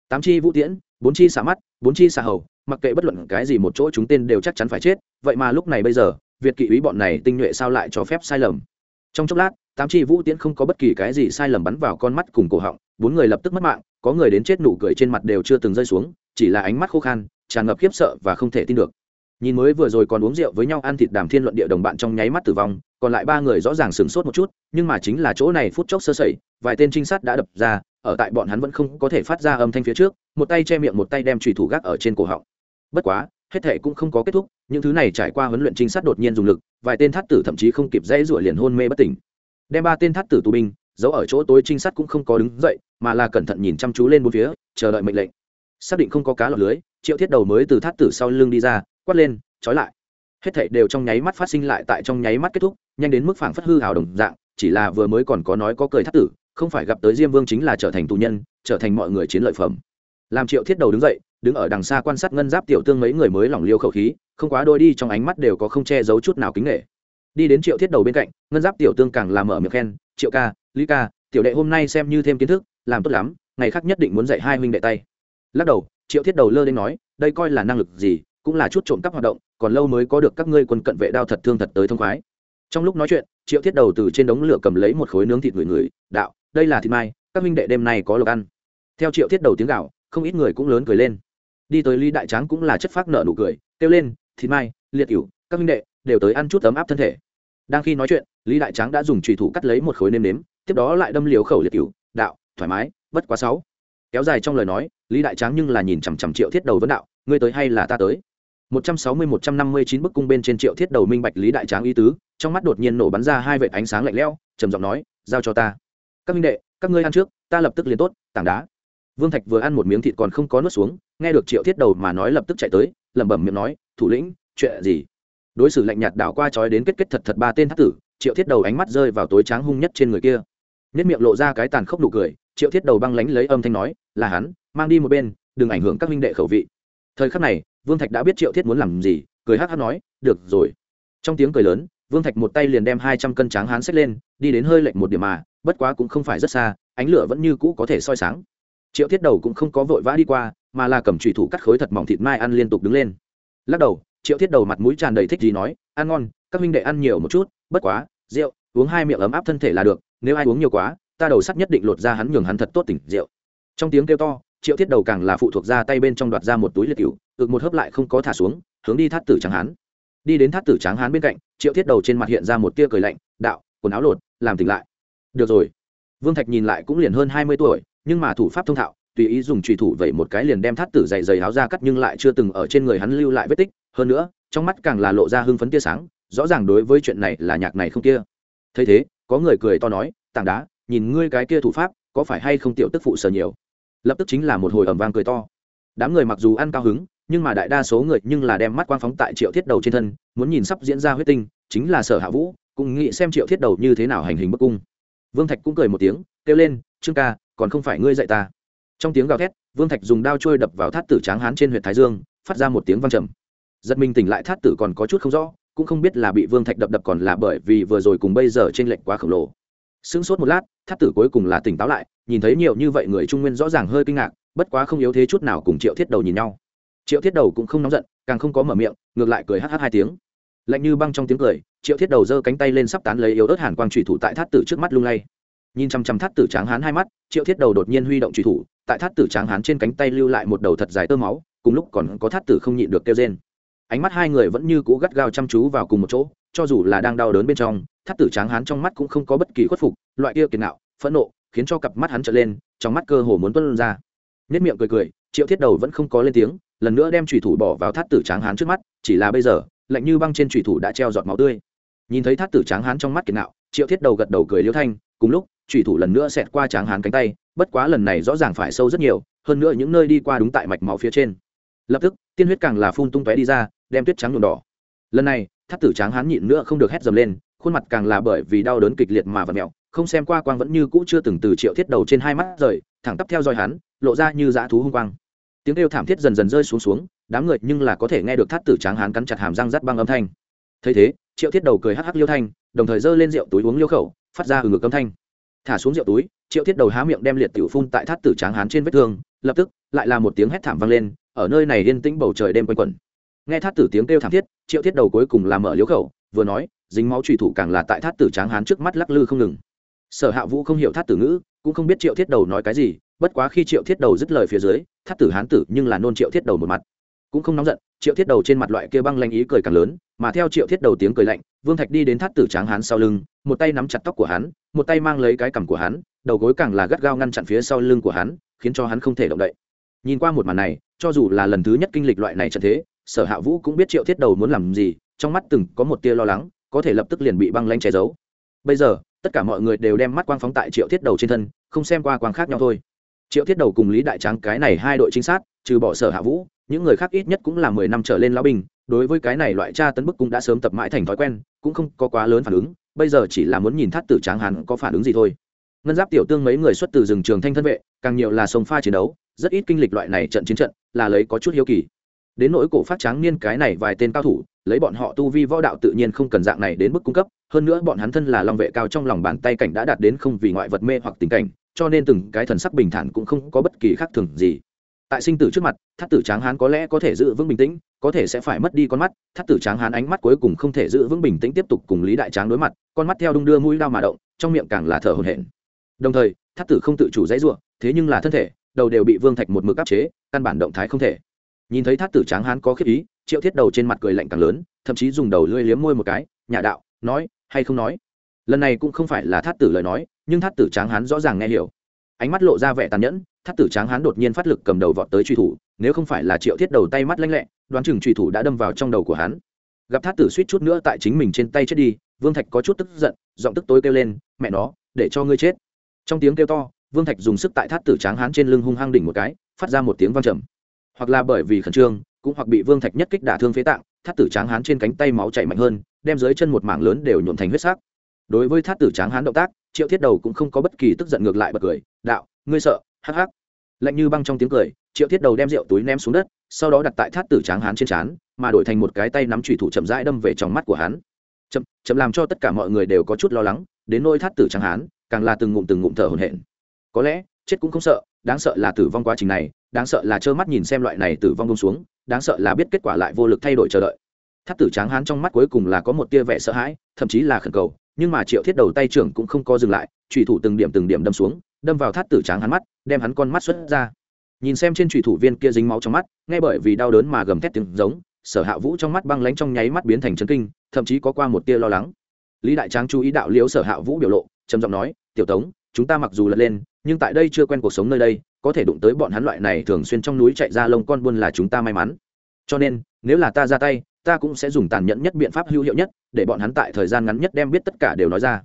Tám chi vũ tiễn, bốn chi xả mắt, bốn chi xả hầu, mặc kệ bất luận cái gì một chỗ chúng tên đều chắc chắn phải chết, vậy mà lúc này bây giờ, việt kỵ úy bọn này tinh nhuệ sao lại cho phép sai lầm? Trong chốc lát, tám chi vũ tiễn không có bất kỳ cái gì sai lầm bắn vào con mắt cùng cổ họng, bốn người lập tức mất mạng, có người đến chết nụ cười trên mặt đều chưa từng rơi xuống, chỉ là ánh mắt khô khan, tràn ngập khiếp sợ và không thể tin được nhìn mới vừa rồi còn uống rượu với nhau ăn thịt đàm thiên luận địa đồng bạn trong nháy mắt tử vong, còn lại ba người rõ ràng sửng sốt một chút, nhưng mà chính là chỗ này phút chốc sơ sẩy, vài tên trinh sát đã đập ra, ở tại bọn hắn vẫn không có thể phát ra âm thanh phía trước, một tay che miệng một tay đem trùy thủ gác ở trên cổ họng. Bất quá, hết thệ cũng không có kết thúc, những thứ này trải qua huấn luyện trinh sát đột nhiên dùng lực, vài tên thát tử thậm chí không kịp dãy rủa liền hôn mê bất tỉnh. Đem ba tên thát tử tù binh, giấu ở chỗ tối trinh sát cũng không có đứng dậy, mà là cẩn thận nhìn chăm chú lên bốn phía, chờ đợi mệnh lệnh. Xác định không có cá lọt lưới, triệu thiết đầu mới từ thát tử sau lưng đi ra quát lên, trói lại. Hết thảy đều trong nháy mắt phát sinh lại tại trong nháy mắt kết thúc, nhanh đến mức phảng phất hư hào đồng dạng, chỉ là vừa mới còn có nói có cười thất tử, không phải gặp tới diêm vương chính là trở thành tù nhân, trở thành mọi người chiến lợi phẩm. Làm triệu thiết đầu đứng dậy, đứng ở đằng xa quan sát ngân giáp tiểu tương mấy người mới lỏng liêu khẩu khí, không quá đôi đi trong ánh mắt đều có không che giấu chút nào kính nghệ đi đến triệu thiết đầu bên cạnh, ngân giáp tiểu tương càng làm mở miệng khen, triệu ca, lý ca, tiểu đệ hôm nay xem như thêm kiến thức, làm tốt lắm, ngày khác nhất định muốn dạy hai huynh đệ tay. Lắc đầu, triệu thiết đầu lơ lên nói, đây coi là năng lực gì cũng là chút trộm cắp hoạt động, còn lâu mới có được các ngươi quân cận vệ đao thật thương thật tới thông khoái. Trong lúc nói chuyện, triệu thiết đầu từ trên đống lửa cầm lấy một khối nướng thịt người người, đạo, đây là thịt mai, các huynh đệ đêm nay có lộc ăn. Theo triệu thiết đầu tiếng gạo không ít người cũng lớn cười lên. Đi tới lý đại tráng cũng là chất phác nợ nụ cười, kêu lên, thịt mai, liệt cửu các minh đệ đều tới ăn chút ấm áp thân thể. Đang khi nói chuyện, lý đại tráng đã dùng trùy thủ cắt lấy một khối nêm nếm, tiếp đó lại đâm liều khẩu liệt cửu đạo, thoải mái, bất quá sáu. Kéo dài trong lời nói, lý đại tráng nhưng là nhìn chằm chằm triệu thiết đầu vấn đạo, ngươi tới hay là ta tới? 160-159 bức cung bên trên triệu thiết đầu minh bạch lý đại tráng ý tứ, trong mắt đột nhiên nổ bắn ra hai vệt ánh sáng lạnh lẽo, trầm giọng nói, giao cho ta. Các minh đệ, các ngươi ăn trước, ta lập tức liền tốt, tảng đá. Vương thạch vừa ăn một miếng thịt còn không có nuốt xuống, nghe được triệu thiết đầu mà nói lập tức chạy tới, lẩm bẩm miệng nói, thủ lĩnh, chuyện gì? Đối xử lạnh nhạt đảo qua trói đến kết kết thật thật ba tên thắt tử, triệu thiết đầu ánh mắt rơi vào tối tráng hung nhất trên người kia. Nhất miệng lộ ra cái tàn khốc nụ cười, triệu thiết đầu băng lánh lấy âm thanh nói, là hắn, mang đi một bên, đừng ảnh hưởng các minh đệ khẩu vị. Thời khắc này vương thạch đã biết triệu thiết muốn làm gì, cười hát hát nói, được rồi. Trong tiếng cười lớn, vương thạch một tay liền đem hai trăm cân tráng hán xách lên, đi đến hơi lệch một điểm mà, bất quá cũng không phải rất xa, ánh lửa vẫn như cũ có thể soi sáng. Triệu thiết đầu cũng không có vội vã đi qua, mà là cầm trùy thủ cắt khối thật mỏng thịt mai ăn liên tục đứng lên. Lắc đầu, triệu thiết đầu mặt mũi tràn đầy thích gì nói, ăn ngon, các minh đệ ăn nhiều một chút, bất quá, rượu, uống hai miệng ấm áp thân thể là được, nếu ai uống nhiều quá, ta đầu sắt nhất định lột ra hắn nhường hắn thật tốt tỉnh rượu. Trong tiếng kêu to triệu thiết đầu càng là phụ thuộc ra tay bên trong đoạt ra một túi liệt cựu ực một hớp lại không có thả xuống, hướng đi thát tử tráng hán. Đi đến thát tử tráng hán bên cạnh, triệu thiết đầu trên mặt hiện ra một tia cười lạnh, đạo, quần áo lột, làm tỉnh lại. Được rồi. Vương thạch nhìn lại cũng liền hơn hai mươi tuổi, nhưng mà thủ pháp thông thạo, tùy ý dùng trùy thủ vẩy một cái liền đem thát tử dày dày áo ra cắt nhưng lại chưa từng ở trên người hắn lưu lại vết tích. Hơn nữa, trong mắt càng là lộ ra hưng phấn tia sáng, rõ ràng đối với chuyện này là nhạc này không kia. Thấy thế, có người cười to nói, tảng đá, nhìn ngươi cái kia thủ pháp, có phải hay không tiểu tức phụ sở nhiều? Lập tức chính là một hồi ẩm vang cười to. Đám người mặc dù ăn cao hứng, nhưng mà đại đa số người nhưng là đem mắt quang phóng tại triệu thiết đầu trên thân, muốn nhìn sắp diễn ra huyết tinh, chính là sở hạ vũ, cũng nghĩ xem triệu thiết đầu như thế nào hành hình bức cung. Vương thạch cũng cười một tiếng, kêu lên, trương ca, còn không phải ngươi dạy ta. Trong tiếng gào thét, vương thạch dùng đao trôi đập vào thát tử tráng hán trên huyện thái dương, phát ra một tiếng văng trầm. Giật mình tỉnh lại thát tử còn có chút không rõ, cũng không biết là bị vương thạch đập đập còn là bởi vì vừa rồi cùng bây giờ t r ê n lệch quá khổng lồ. Sững sốt một lát thát tử cuối cùng là tỉnh táo lại nhìn thấy nhiều như vậy người trung nguyên rõ ràng hơi kinh ngạc, bất quá không yếu thế chút nào cùng triệu thiết đầu nhìn nhau. Triệu thiết đầu cũng không nóng giận, càng không có mở miệng, ngược lại cười hh hai tiếng. Lạnh như băng trong tiếng cười, triệu thiết đầu giơ cánh tay lên sắp tán lấy yếu ớt hàn quang trùy thủ tại thát tử trước mắt lung lay. Nhìn chăm chăm thát tử tráng hán hai mắt, triệu thiết đầu đột nhiên huy động trùy thủ, tại thát tử tráng hán trên cánh tay lưu lại một đầu thật dài tơ máu, cùng lúc còn có thát tử không nhịn được kêu trên ánh mắt hai người vẫn như cũ gắt gao chăm chú vào cùng một chỗ, cho dù là đang đau đớn bên trong Thát tử tráng hán trong mắt cũng không có bất kỳ khuất phục, loại kia kiệt nạo, phẫn nộ khiến cho cặp mắt hắn trở lên, trong mắt cơ hồ muốn tuân ra. Nhất miệng cười cười, triệu thiết đầu vẫn không có lên tiếng, lần nữa đem thủy thủ bỏ vào thắt tử tráng hán trước mắt, chỉ là bây giờ, lạnh như băng trên thủy thủ đã treo giọt máu tươi. Nhìn thấy thắt tử tráng hán trong mắt kiệt nạo, triệu thiết đầu gật đầu cười liêu thanh, cùng lúc thủy thủ lần nữa xẹt qua tráng hán cánh tay, bất quá lần này rõ ràng phải sâu rất nhiều, hơn nữa những nơi đi qua đúng tại mạch máu phía trên. Lập tức, tiên huyết càng là phun tung tóe đi ra, đem tuyết trắng nhuộm đỏ. Lần này, thắt tử tráng hán nhịn nữa không được hét dầm lên, khuôn mặt càng là bởi vì đau đớn kịch liệt mà vật mẹo không xem qua quang vẫn như cũ chưa từng từ triệu thiết đầu trên hai mắt rời, thẳng tắp theo dõi hắn, lộ ra như dã thú hung quang. Tiếng kêu thảm thiết dần dần rơi xuống xuống, đám người nhưng là có thể nghe được thắt tử tráng hán cắn chặt hàm răng rắt băng âm thanh. Thấy thế, triệu thiết đầu cười hắc hắc liêu thanh, đồng thời giơ lên rượu túi uống liêu khẩu, phát ra hừng ngực âm thanh. Thả xuống rượu túi, triệu thiết đầu há miệng đem liệt tiểu phun tại thắt tử tráng hán trên vết thương, lập tức, lại là một tiếng hét thảm vang lên, ở nơi này yên tĩnh bầu trời đêm quanh quẩn. Nghe thát tử tiếng kêu thảm thiết, triệu thiết đầu cuối cùng là mở liếu khẩu, vừa nói, dính máu trùy thủ càng là tại thát tử tráng hán trước mắt lắc lư không ngừng sở hạ vũ không hiểu thát tử ngữ, cũng không biết triệu thiết đầu nói cái gì, bất quá khi triệu thiết đầu dứt lời phía dưới, thát tử hán tử nhưng là nôn triệu thiết đầu một mặt. Cũng không nóng giận, triệu thiết đầu trên mặt loại kia băng lanh ý cười càng lớn, mà theo triệu thiết đầu tiếng cười lạnh, vương thạch đi đến thát tử tráng hán sau lưng, một tay nắm chặt tóc của hắn, một tay mang lấy cái cằm của hắn, đầu gối càng là gắt gao ngăn chặn phía sau lưng của hắn, khiến cho hắn không thể động đậy. Nhìn qua một màn này, cho dù là lần thứ nhất kinh lịch loại này trận thế, sở hạ vũ cũng biết triệu thiết đầu muốn làm gì, trong mắt từng có một tia lo lắng, có thể lập tức liền bị băng lanh che giấu. Bây giờ tất cả mọi người đều đem mắt quang phóng tại triệu thiết đầu trên thân, không xem qua quang khác nhau thôi. Triệu thiết đầu cùng lý đại tráng, cái này hai đội trinh sát, trừ bỏ sở hạ vũ, những người khác ít nhất cũng là mười năm trở lên lão binh, đối với cái này loại tra tấn bức cũng đã sớm tập mãi thành thói quen, cũng không có quá lớn phản ứng, bây giờ chỉ là muốn nhìn thắt tử tráng hẳn có phản ứng gì thôi. Ngân giáp tiểu tương mấy người xuất từ rừng trường thanh thân vệ, càng nhiều là sông pha chiến đấu, rất ít kinh lịch loại này trận chiến trận, là lấy có chút hiếu kỳ đến nỗi cổ phát tráng niên cái này vài tên cao thủ, lấy bọn họ tu vi võ đạo tự nhiên không cần dạng này đến mức cung cấp, hơn nữa bọn hắn thân là long vệ cao trong lòng bàn tay cảnh đã đạt đến không vì ngoại vật mê hoặc tình cảnh, cho nên từng cái thần sắc bình thản cũng không có bất kỳ khác thường gì. Tại sinh tử trước mặt thắt tử tráng hán có lẽ có thể giữ vững bình tĩnh, có thể sẽ phải mất đi con mắt. Thắt tử tráng hán ánh mắt cuối cùng không thể giữ vững bình tĩnh tiếp tục cùng lý đại tráng đối mặt, con mắt theo đung đưa mũi đao mà động, trong miệng càng là thở hổn hển. Đồng thời thắt tử không tự chủ dãy ruộng thế nhưng là thân thể, đầu đều bị vương thạch một mực áp chế, căn bản động thái không thể nhìn thấy thát tử tráng hán có khiếp ý, triệu thiết đầu trên mặt cười lạnh càng lớn, thậm chí dùng đầu lưỡi liếm môi một cái nhà đạo, nói, hay không nói. Lần này cũng không phải là thát tử lời nói, nhưng thát tử tráng hán rõ ràng nghe hiểu. Ánh mắt lộ ra vẻ tàn nhẫn thát tử tráng hán đột nhiên phát lực cầm đầu vọt tới truy thủ, nếu không phải là triệu thiết đầu tay mắt lanh lẹ, đoán chừng truy thủ đã đâm vào trong đầu của hắn. Gặp thát tử suýt chút nữa tại chính mình trên tay chết đi, vương thạch có chút tức giận, giọng tức tối kêu lên, mẹ nó, để cho ngươi chết. Trong tiếng kêu to, vương thạch dùng sức tại thát tử tráng hán trên lưng hung hăng đỉnh một cái, phát ra một tiếng vang trầm hoặc là bởi vì khẩn trương, cũng hoặc bị vương thạch nhất kích đả thương phế tạng thắt tử tráng hán trên cánh tay máu chảy mạnh hơn, đem dưới chân một mảng lớn đều nhuộm thành huyết sắc. Đối với thắt tử tráng hán động tác, triệu thiết đầu cũng không có bất kỳ tức giận ngược lại bật cười, đạo, ngươi sợ, hắc hắc. Lạnh như băng trong tiếng cười, triệu thiết đầu đem rượu túi ném xuống đất, sau đó đặt tại thắt tử tráng hán trên trán, mà đổi thành một cái tay nắm trùy thủ chậm rãi đâm về trong mắt của hắn. Chậm chậm làm cho tất cả mọi người đều có chút lo lắng, đến nôi thắt tử tráng hán, càng là từng ngụm từng ngụm thở hổn hển. Có lẽ, chết cũng không sợ, đáng sợ là tử vong quá trình này đáng sợ là trơ mắt nhìn xem loại này tử vong bông xuống, đáng sợ là biết kết quả lại vô lực thay đổi chờ đợi. Thắt tử tráng hán trong mắt cuối cùng là có một tia vẻ sợ hãi, thậm chí là khẩn cầu, nhưng mà triệu thiết đầu tay trưởng cũng không co dừng lại trùy thủ từng điểm từng điểm đâm xuống, đâm vào thắt tử tráng hắn mắt, đem hắn con mắt xuất ra. Nhìn xem trên trùy thủ viên kia dính máu trong mắt ngay bởi vì đau đớn mà gầm thét tiếng giống, sở hạ vũ trong mắt băng lánh trong nháy mắt biến thành chấn kinh, thậm chí có qua một tia lo lắng. Lý đại tráng chú ý đạo liễu sở hạ vũ biểu lộ, trầm giọng nói, tiểu tống, chúng ta mặc dù lật lên, nhưng tại đây chưa quen cuộc sống nơi đây có thể đụng tới bọn hắn loại này thường xuyên trong núi chạy ra lông con buôn là chúng ta may mắn. Cho nên, nếu là ta ra tay, ta cũng sẽ dùng tàn nhẫn nhất biện pháp hữu hiệu nhất, để bọn hắn tại thời gian ngắn nhất đem biết tất cả đều nói ra.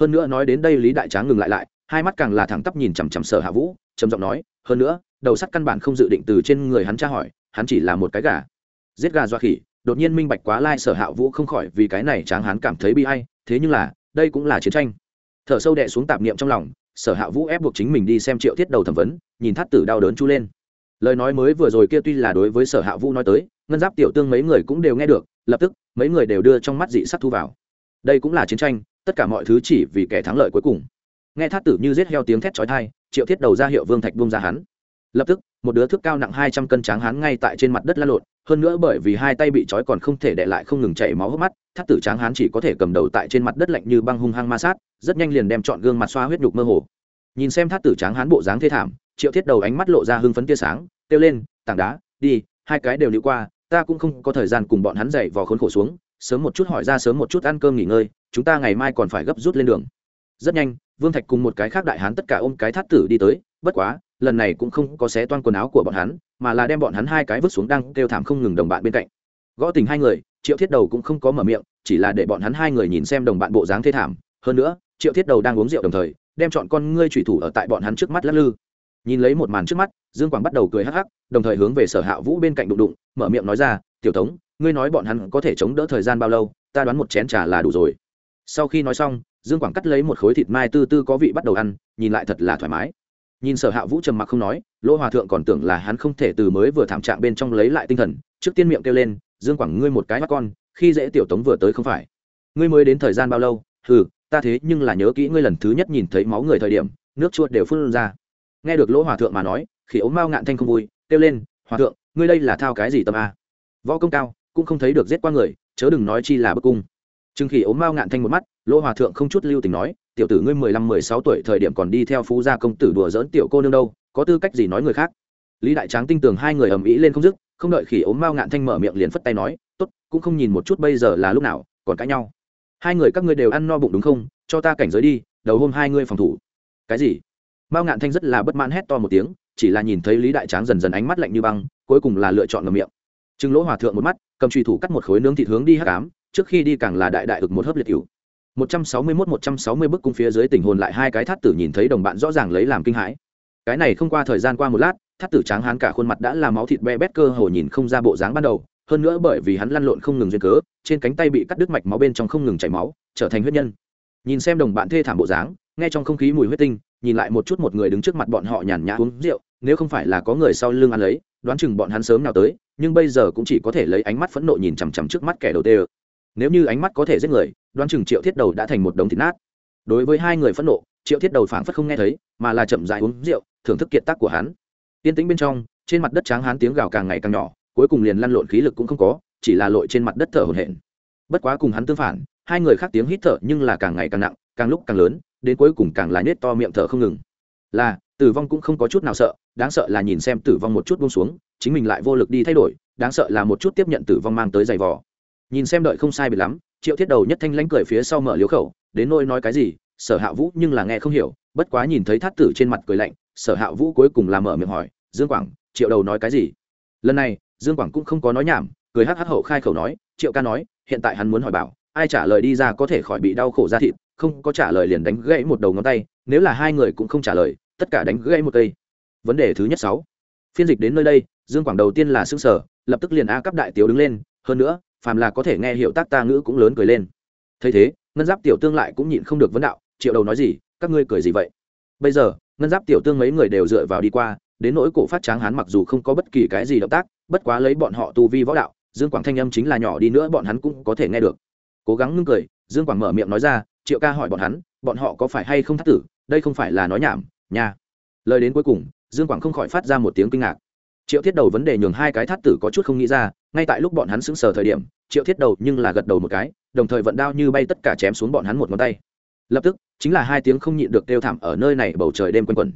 Hơn nữa nói đến đây lý đại tráng ngừng lại lại, hai mắt càng là thẳng tắp nhìn chằm chằm sở hạ vũ, trầm giọng nói, hơn nữa, đầu sắt căn bản không dự định từ trên người hắn tra hỏi, hắn chỉ là một cái gà. Giết gà doa khỉ, đột nhiên minh bạch quá lai sở hạ vũ không khỏi vì cái này tráng hắn cảm thấy bi hay thế nhưng là, đây cũng là chiến tranh. Thở sâu đệ xuống tạp niệm trong lòng sở hạ vũ ép buộc chính mình đi xem triệu thiết đầu thẩm vấn, nhìn thắt tử đau đớn chu lên. Lời nói mới vừa rồi kia tuy là đối với sở hạ vũ nói tới, ngân giáp tiểu tương mấy người cũng đều nghe được, lập tức, mấy người đều đưa trong mắt dị sắc thu vào. Đây cũng là chiến tranh, tất cả mọi thứ chỉ vì kẻ thắng lợi cuối cùng. Nghe thát tử như giết heo tiếng thét chói tai, triệu thiết đầu ra hiệu vương thạch buông ra hắn. Lập tức, một đứa thước cao nặng hai trăm cân tráng hắn ngay tại trên mặt đất la lộn hơn nữa bởi vì hai tay bị trói còn không thể để lại không ngừng chảy máu hốc mắt, thắt tử tráng hán chỉ có thể cầm đầu tại trên mặt đất lạnh như băng hung hăng ma sát, rất nhanh liền đem chọn gương mặt xoa huyết nhục mơ hồ. Nhìn xem thắt tử tráng hán bộ dáng thê thảm, triệu thiết đầu ánh mắt lộ ra hưng phấn tia sáng, kêu lên, tảng đá, đi, hai cái đều đi qua, ta cũng không có thời gian cùng bọn hắn dậy vò khốn khổ xuống, sớm một chút hỏi ra sớm một chút ăn cơm nghỉ ngơi, chúng ta ngày mai còn phải gấp rút lên đường. Rất nhanh vương thạch cùng một cái khác đại hán tất cả ôm cái thắt tử đi tới, bất quá, lần này cũng không có xé toan quần áo của bọn hắn, mà là đem bọn hắn hai cái vứt xuống đang kêu thảm không ngừng đồng bạn bên cạnh. Gõ tình hai người, triệu thiết đầu cũng không có mở miệng, chỉ là để bọn hắn hai người nhìn xem đồng bạn bộ dáng thê thảm. Hơn nữa, triệu thiết đầu đang uống rượu đồng thời, đem chọn con ngươi thủy thủ ở tại bọn hắn trước mắt lắc lư. Nhìn lấy một màn trước mắt, dương quảng bắt đầu cười hắc hắc, đồng thời hướng về sở hạ vũ bên cạnh đụng đụng, mở miệng nói ra, tiểu tống, ngươi nói bọn hắn có thể chống đỡ thời gian bao lâu? Ta đoán một chén trà là đủ rồi. Sau khi nói xong dương quảng cắt lấy một khối thịt mai tư tư có vị bắt đầu ăn, nhìn lại thật là thoải mái. Nhìn sở hạ vũ trầm mặc không nói, lỗ hòa thượng còn tưởng là hắn không thể từ mới vừa thảm trạng bên trong lấy lại tinh thần, trước tiên miệng kêu lên, dương quảng, ngươi một cái mắt con, khi dễ tiểu tống vừa tới không phải? Ngươi mới đến thời gian bao lâu? Ừ ta thế nhưng là nhớ kỹ ngươi lần thứ nhất nhìn thấy máu người thời điểm, nước chuột đều phun ra. Nghe được lỗ hòa thượng mà nói, khi ống mao ngạn thanh không vui, kêu lên, hòa thượng, ngươi đây là thao cái gì tâm a? Võ công cao, cũng không thấy được giết qua người, chớ đừng nói chi là bức cung chừng khỉ ốm mao ngạn thanh một mắt, lỗ hòa thượng không chút lưu tình nói, tiểu tử ngươi mười lăm, mười sáu tuổi thời điểm còn đi theo phú gia công tử đùa dỡn tiểu cô nương đâu, có tư cách gì nói người khác? Lý đại tráng tinh tường hai người ầm ĩ lên không dứt, không đợi khỉ ốm mao ngạn thanh mở miệng liền phất tay nói, tốt, cũng không nhìn một chút bây giờ là lúc nào, còn cãi nhau. Hai người các ngươi đều ăn no bụng đúng không? Cho ta cảnh giới đi, đầu hôm hai ngươi phòng thủ. Cái gì? Mao ngạn thanh rất là bất mãn hét to một tiếng, chỉ là nhìn thấy lý đại tráng dần dần ánh mắt lạnh như băng, cuối cùng là lựa chọn ngầm miệng. Trừng lỗ hòa thượng một mắt, cầm chùy thủ cắt một khối nướng thịt hướng đi hắc ám trước khi đi càng là đại đại ực một hớp liệt cửu 161 160 bức cung phía dưới tình hồn lại hai cái thát tử nhìn thấy đồng bạn rõ ràng lấy làm kinh hãi. Cái này không qua thời gian qua một lát, thát tử tráng hán cả khuôn mặt đã là máu thịt be bét cơ hồ nhìn không ra bộ dáng ban đầu, hơn nữa bởi vì hắn lăn lộn không ngừng duyên cớ, trên cánh tay bị cắt đứt mạch máu bên trong không ngừng chảy máu, trở thành huyết nhân. Nhìn xem đồng bạn thê thảm bộ dáng, nghe trong không khí mùi huyết tinh, nhìn lại một chút một người đứng trước mặt bọn họ nhàn nhã uống rượu, nếu không phải là có người sau lưng ăn lấy, đoán chừng bọn hắn sớm nào tới, nhưng bây giờ cũng chỉ có thể lấy ánh mắt phẫn nộ nhìn chằm chằm trước mắt kẻ đầu tê nếu như ánh mắt có thể giết người, đoán chừng triệu thiết đầu đã thành một đống thịt nát. Đối với hai người phẫn nộ, triệu thiết đầu phảng phất không nghe thấy, mà là chậm dại uống rượu, thưởng thức kiệt tác của hắn. Tiên tĩnh bên trong, trên mặt đất tráng hán tiếng gào càng ngày càng nhỏ, cuối cùng liền lăn lộn khí lực cũng không có, chỉ là lội trên mặt đất thở hổn hển. Bất quá cùng hắn tương phản, hai người khác tiếng hít thở nhưng là càng ngày càng nặng, càng lúc càng lớn, đến cuối cùng càng là nhét to miệng thở không ngừng. Là, tử vong cũng không có chút nào sợ, đáng sợ là nhìn xem tử vong một chút buông xuống, chính mình lại vô lực đi thay đổi, đáng sợ là một chút tiếp nhận tử vong mang tới giày vò nhìn xem đợi không sai bị lắm, triệu thiết đầu nhất thanh lãnh cười phía sau mở liếu khẩu, đến nôi nói cái gì, sở hạ vũ nhưng là nghe không hiểu, bất quá nhìn thấy thát tử trên mặt cười lạnh, sở hạ vũ cuối cùng là mở miệng hỏi, dương quảng, triệu đầu nói cái gì? Lần này, dương quảng cũng không có nói nhảm, cười hắc hắc hậu khai khẩu nói, triệu ca nói, hiện tại hắn muốn hỏi bảo, ai trả lời đi ra có thể khỏi bị đau khổ ra thịt, không có trả lời liền đánh gãy một đầu ngón tay, nếu là hai người cũng không trả lời, tất cả đánh gãy một cây. Vấn đề thứ nhất sáu. Phiên dịch đến nơi đây, dương quảng đầu tiên là xương sở lập tức liền a cấp đại tiểu đứng lên, hơn nữa phàm là có thể nghe hiệu tác ta ngữ cũng lớn cười lên. Thấy thế, ngân giáp tiểu tương lại cũng nhịn không được vấn đạo, triệu đầu nói gì, các ngươi cười gì vậy? Bây giờ, ngân giáp tiểu tương mấy người đều dựa vào đi qua, đến nỗi cổ phát tráng hán mặc dù không có bất kỳ cái gì động tác, bất quá lấy bọn họ tu vi võ đạo, dương quảng thanh âm chính là nhỏ đi nữa bọn hắn cũng có thể nghe được. Cố gắng ngưng cười, dương quảng mở miệng nói ra, triệu ca hỏi bọn hắn, bọn họ có phải hay không thắt tử, đây không phải là nói nhảm, nha. Lời đến cuối cùng, dương quảng không khỏi phát ra một tiếng kinh ngạc triệu thiết đầu vấn đề nhường hai cái thắt tử có chút không nghĩ ra, ngay tại lúc bọn hắn sững sờ thời điểm, triệu thiết đầu nhưng là gật đầu một cái, đồng thời vận đao như bay tất cả chém xuống bọn hắn một ngón tay. Lập tức, chính là hai tiếng không nhịn được kêu thảm ở nơi này bầu trời đêm quanh quẩn.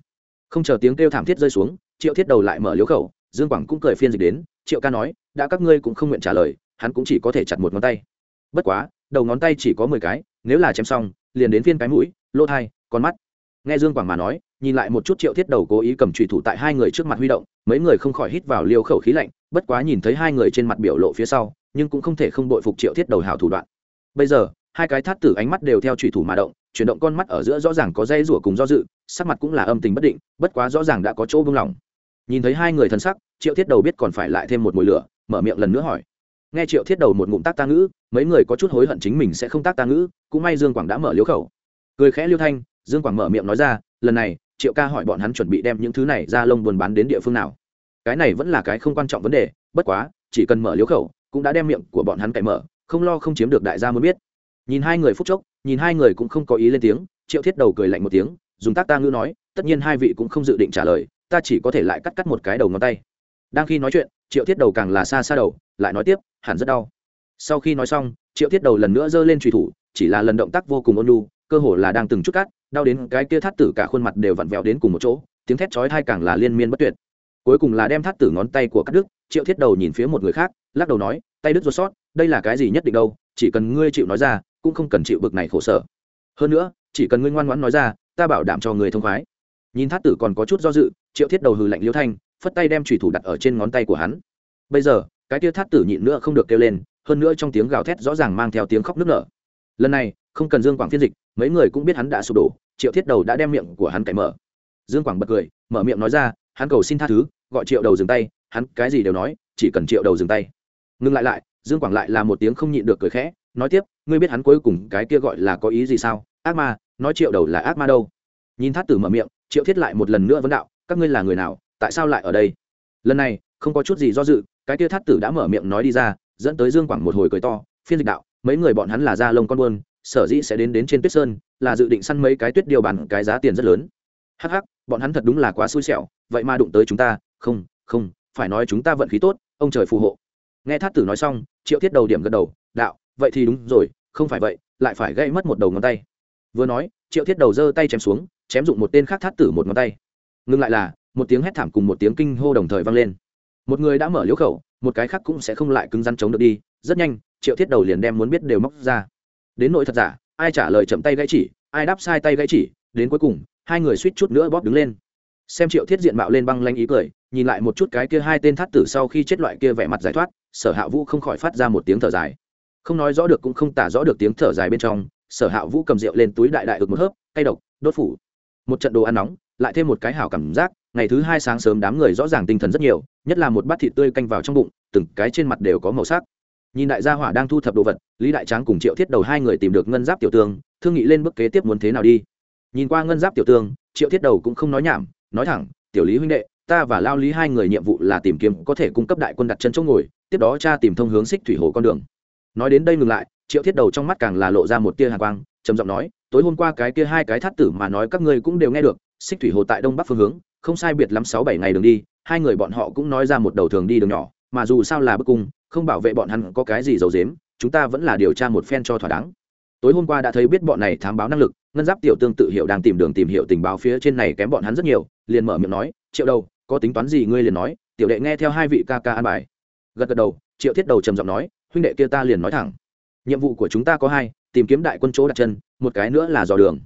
Không chờ tiếng kêu thảm thiết rơi xuống, triệu thiết đầu lại mở liếu khẩu, dương quảng cũng cười phiên dịch đến, triệu ca nói, đã các ngươi cũng không nguyện trả lời, hắn cũng chỉ có thể chặt một ngón tay. Bất quá, đầu ngón tay chỉ có mười cái, nếu là chém xong, liền đến phiên cái mũi, lỗ thai, con mắt nghe dương quảng mà nói, nhìn lại một chút triệu thiết đầu cố ý cầm trùy thủ tại hai người trước mặt huy động, mấy người không khỏi hít vào liều khẩu khí lạnh, bất quá nhìn thấy hai người trên mặt biểu lộ phía sau, nhưng cũng không thể không bội phục triệu thiết đầu hào thủ đoạn. Bây giờ, hai cái thắt tử ánh mắt đều theo trùy thủ mà động, chuyển động con mắt ở giữa rõ ràng có dây rủa cùng do dự, sắc mặt cũng là âm tình bất định, bất quá rõ ràng đã có chỗ buông lỏng. Nhìn thấy hai người thân sắc, triệu thiết đầu biết còn phải lại thêm một mùi lửa, mở miệng lần nữa hỏi. Nghe triệu thiết đầu một ngụm tác ta ngữ, mấy người có chút hối hận chính mình sẽ không tác ta ngữ, cũng may dương quảng đã mở liếu khẩu. Cười khẽ liêu thanh dương quảng mở miệng nói ra, lần này, triệu ca hỏi bọn hắn chuẩn bị đem những thứ này ra lông Buôn bán đến địa phương nào. Cái này vẫn là cái không quan trọng vấn đề, bất quá, chỉ cần mở liếu khẩu, cũng đã đem miệng của bọn hắn cậy mở, không lo không chiếm được đại gia muốn biết. Nhìn hai người phút chốc, nhìn hai người cũng không có ý lên tiếng, triệu thiết đầu cười lạnh một tiếng, dùng tác ta ngữ nói, tất nhiên hai vị cũng không dự định trả lời, ta chỉ có thể lại cắt cắt một cái đầu ngón tay. Đang khi nói chuyện, triệu thiết đầu càng là xa xa đầu, lại nói tiếp, hẳn rất đau. Sau khi nói xong, triệu thiết đầu lần nữa giơ lên truy thủ, chỉ là lần động tác vô cùng ôn nhu cơ hồ là đang từng chút cắt đau đến cái kia thắt tử cả khuôn mặt đều vặn vẹo đến cùng một chỗ, tiếng thét chói thai càng là liên miên bất tuyệt. Cuối cùng là đem thắt tử ngón tay của cắt đứt, triệu thiết đầu nhìn phía một người khác, lắc đầu nói, tay đứt ruột sót, đây là cái gì nhất định đâu, chỉ cần ngươi chịu nói ra, cũng không cần chịu bực này khổ sở. Hơn nữa, chỉ cần ngươi ngoan ngoãn nói ra, ta bảo đảm cho người thông khoái. Nhìn thát tử còn có chút do dự, triệu thiết đầu hừ lạnh liêu thanh, phất tay đem trùy thủ đặt ở trên ngón tay của hắn. Bây giờ, cái tia thát tử nhịn nữa không được kêu lên, hơn nữa trong tiếng gào thét rõ ràng mang theo tiếng khóc nức nở. Lần này không cần dương quảng phiên dịch, mấy người cũng biết hắn đã sụp đổ, triệu thiết đầu đã đem miệng của hắn cậy mở. Dương quảng bật cười, mở miệng nói ra, hắn cầu xin tha thứ, gọi triệu đầu dừng tay, hắn cái gì đều nói, chỉ cần triệu đầu dừng tay. Ngừng lại lại, dương quảng lại là một tiếng không nhịn được cười khẽ, nói tiếp, ngươi biết hắn cuối cùng cái kia gọi là có ý gì sao? Ác ma, nói triệu đầu là ác ma đâu? Nhìn thát tử mở miệng, triệu thiết lại một lần nữa vấn đạo, các ngươi là người nào, tại sao lại ở đây? Lần này, không có chút gì do dự, cái kia thát tử đã mở miệng nói đi ra, dẫn tới dương quảng một hồi cười to, phiên dịch đạo, mấy người bọn hắn là da lông con buôn sở dĩ sẽ đến đến trên tuyết sơn là dự định săn mấy cái tuyết điều bàn cái giá tiền rất lớn. Hắc hắc, bọn hắn thật đúng là quá xui xẻo, vậy mà đụng tới chúng ta, không không, phải nói chúng ta vận khí tốt, ông trời phù hộ. Nghe thát tử nói xong, triệu thiết đầu điểm gật đầu, đạo, vậy thì đúng rồi, không phải vậy, lại phải gây mất một đầu ngón tay. Vừa nói, triệu thiết đầu giơ tay chém xuống, chém dụng một tên khác thát tử một ngón tay. Ngừng lại là, một tiếng hét thảm cùng một tiếng kinh hô đồng thời vang lên. Một người đã mở liễu khẩu, một cái khác cũng sẽ không lại cứng rắn chống được đi. Rất nhanh, triệu thiết đầu liền đem muốn biết đều móc ra đến nội thật giả, ai trả lời chậm tay gãy chỉ, ai đáp sai tay gãy chỉ, đến cuối cùng, hai người suýt chút nữa bóp đứng lên. Xem triệu thiết diện mạo lên băng lanh ý cười, nhìn lại một chút cái kia hai tên thắt tử sau khi chết loại kia vẻ mặt giải thoát, sở hạ vũ không khỏi phát ra một tiếng thở dài. Không nói rõ được cũng không tả rõ được tiếng thở dài bên trong, sở hạ vũ cầm rượu lên túi đại đại ực một hớp, cay độc, đốt phủ. Một trận đồ ăn nóng, lại thêm một cái hảo cảm giác, ngày thứ hai sáng sớm đám người rõ ràng tinh thần rất nhiều, nhất là một bát thịt tươi canh vào trong bụng, từng cái trên mặt đều có màu sắc. Nhìn đại gia hỏa đang thu thập đồ vật lý đại tráng cùng triệu thiết đầu hai người tìm được ngân giáp tiểu tương thương nghị lên bước kế tiếp muốn thế nào đi. Nhìn qua ngân giáp tiểu tương triệu thiết đầu cũng không nói nhảm, nói thẳng, tiểu lý huynh đệ, ta và lao lý hai người nhiệm vụ là tìm kiếm có thể cung cấp đại quân đặt chân chỗ ngồi, tiếp đó cha tìm thông hướng xích thủy hồ con đường. Nói đến đây ngừng lại, triệu thiết đầu trong mắt càng là lộ ra một tia hàng quang, trầm giọng nói, tối hôm qua cái kia hai cái thắt tử mà nói các ngươi cũng đều nghe được, xích thủy hồ tại đông bắc phương hướng, không sai biệt lắm sáu bảy ngày đường đi, hai người bọn họ cũng nói ra một đầu thường đi đường nhỏ, mà dù sao là bức cung, không bảo vệ bọn hắn có cái gì giấu dếm chúng ta vẫn là điều tra một phen cho thỏa đáng. Tối hôm qua đã thấy biết bọn này thám báo năng lực, ngân giáp tiểu tương tự hiệu đang tìm đường tìm hiểu tình báo phía trên này kém bọn hắn rất nhiều, liền mở miệng nói, triệu đầu, có tính toán gì ngươi liền nói, tiểu đệ nghe theo hai vị ca ca an bài. Gật gật đầu, triệu thiết đầu trầm giọng nói, huynh đệ kia ta liền nói thẳng. Nhiệm vụ của chúng ta có hai, tìm kiếm đại quân chỗ đặt chân, một cái nữa là dò đường.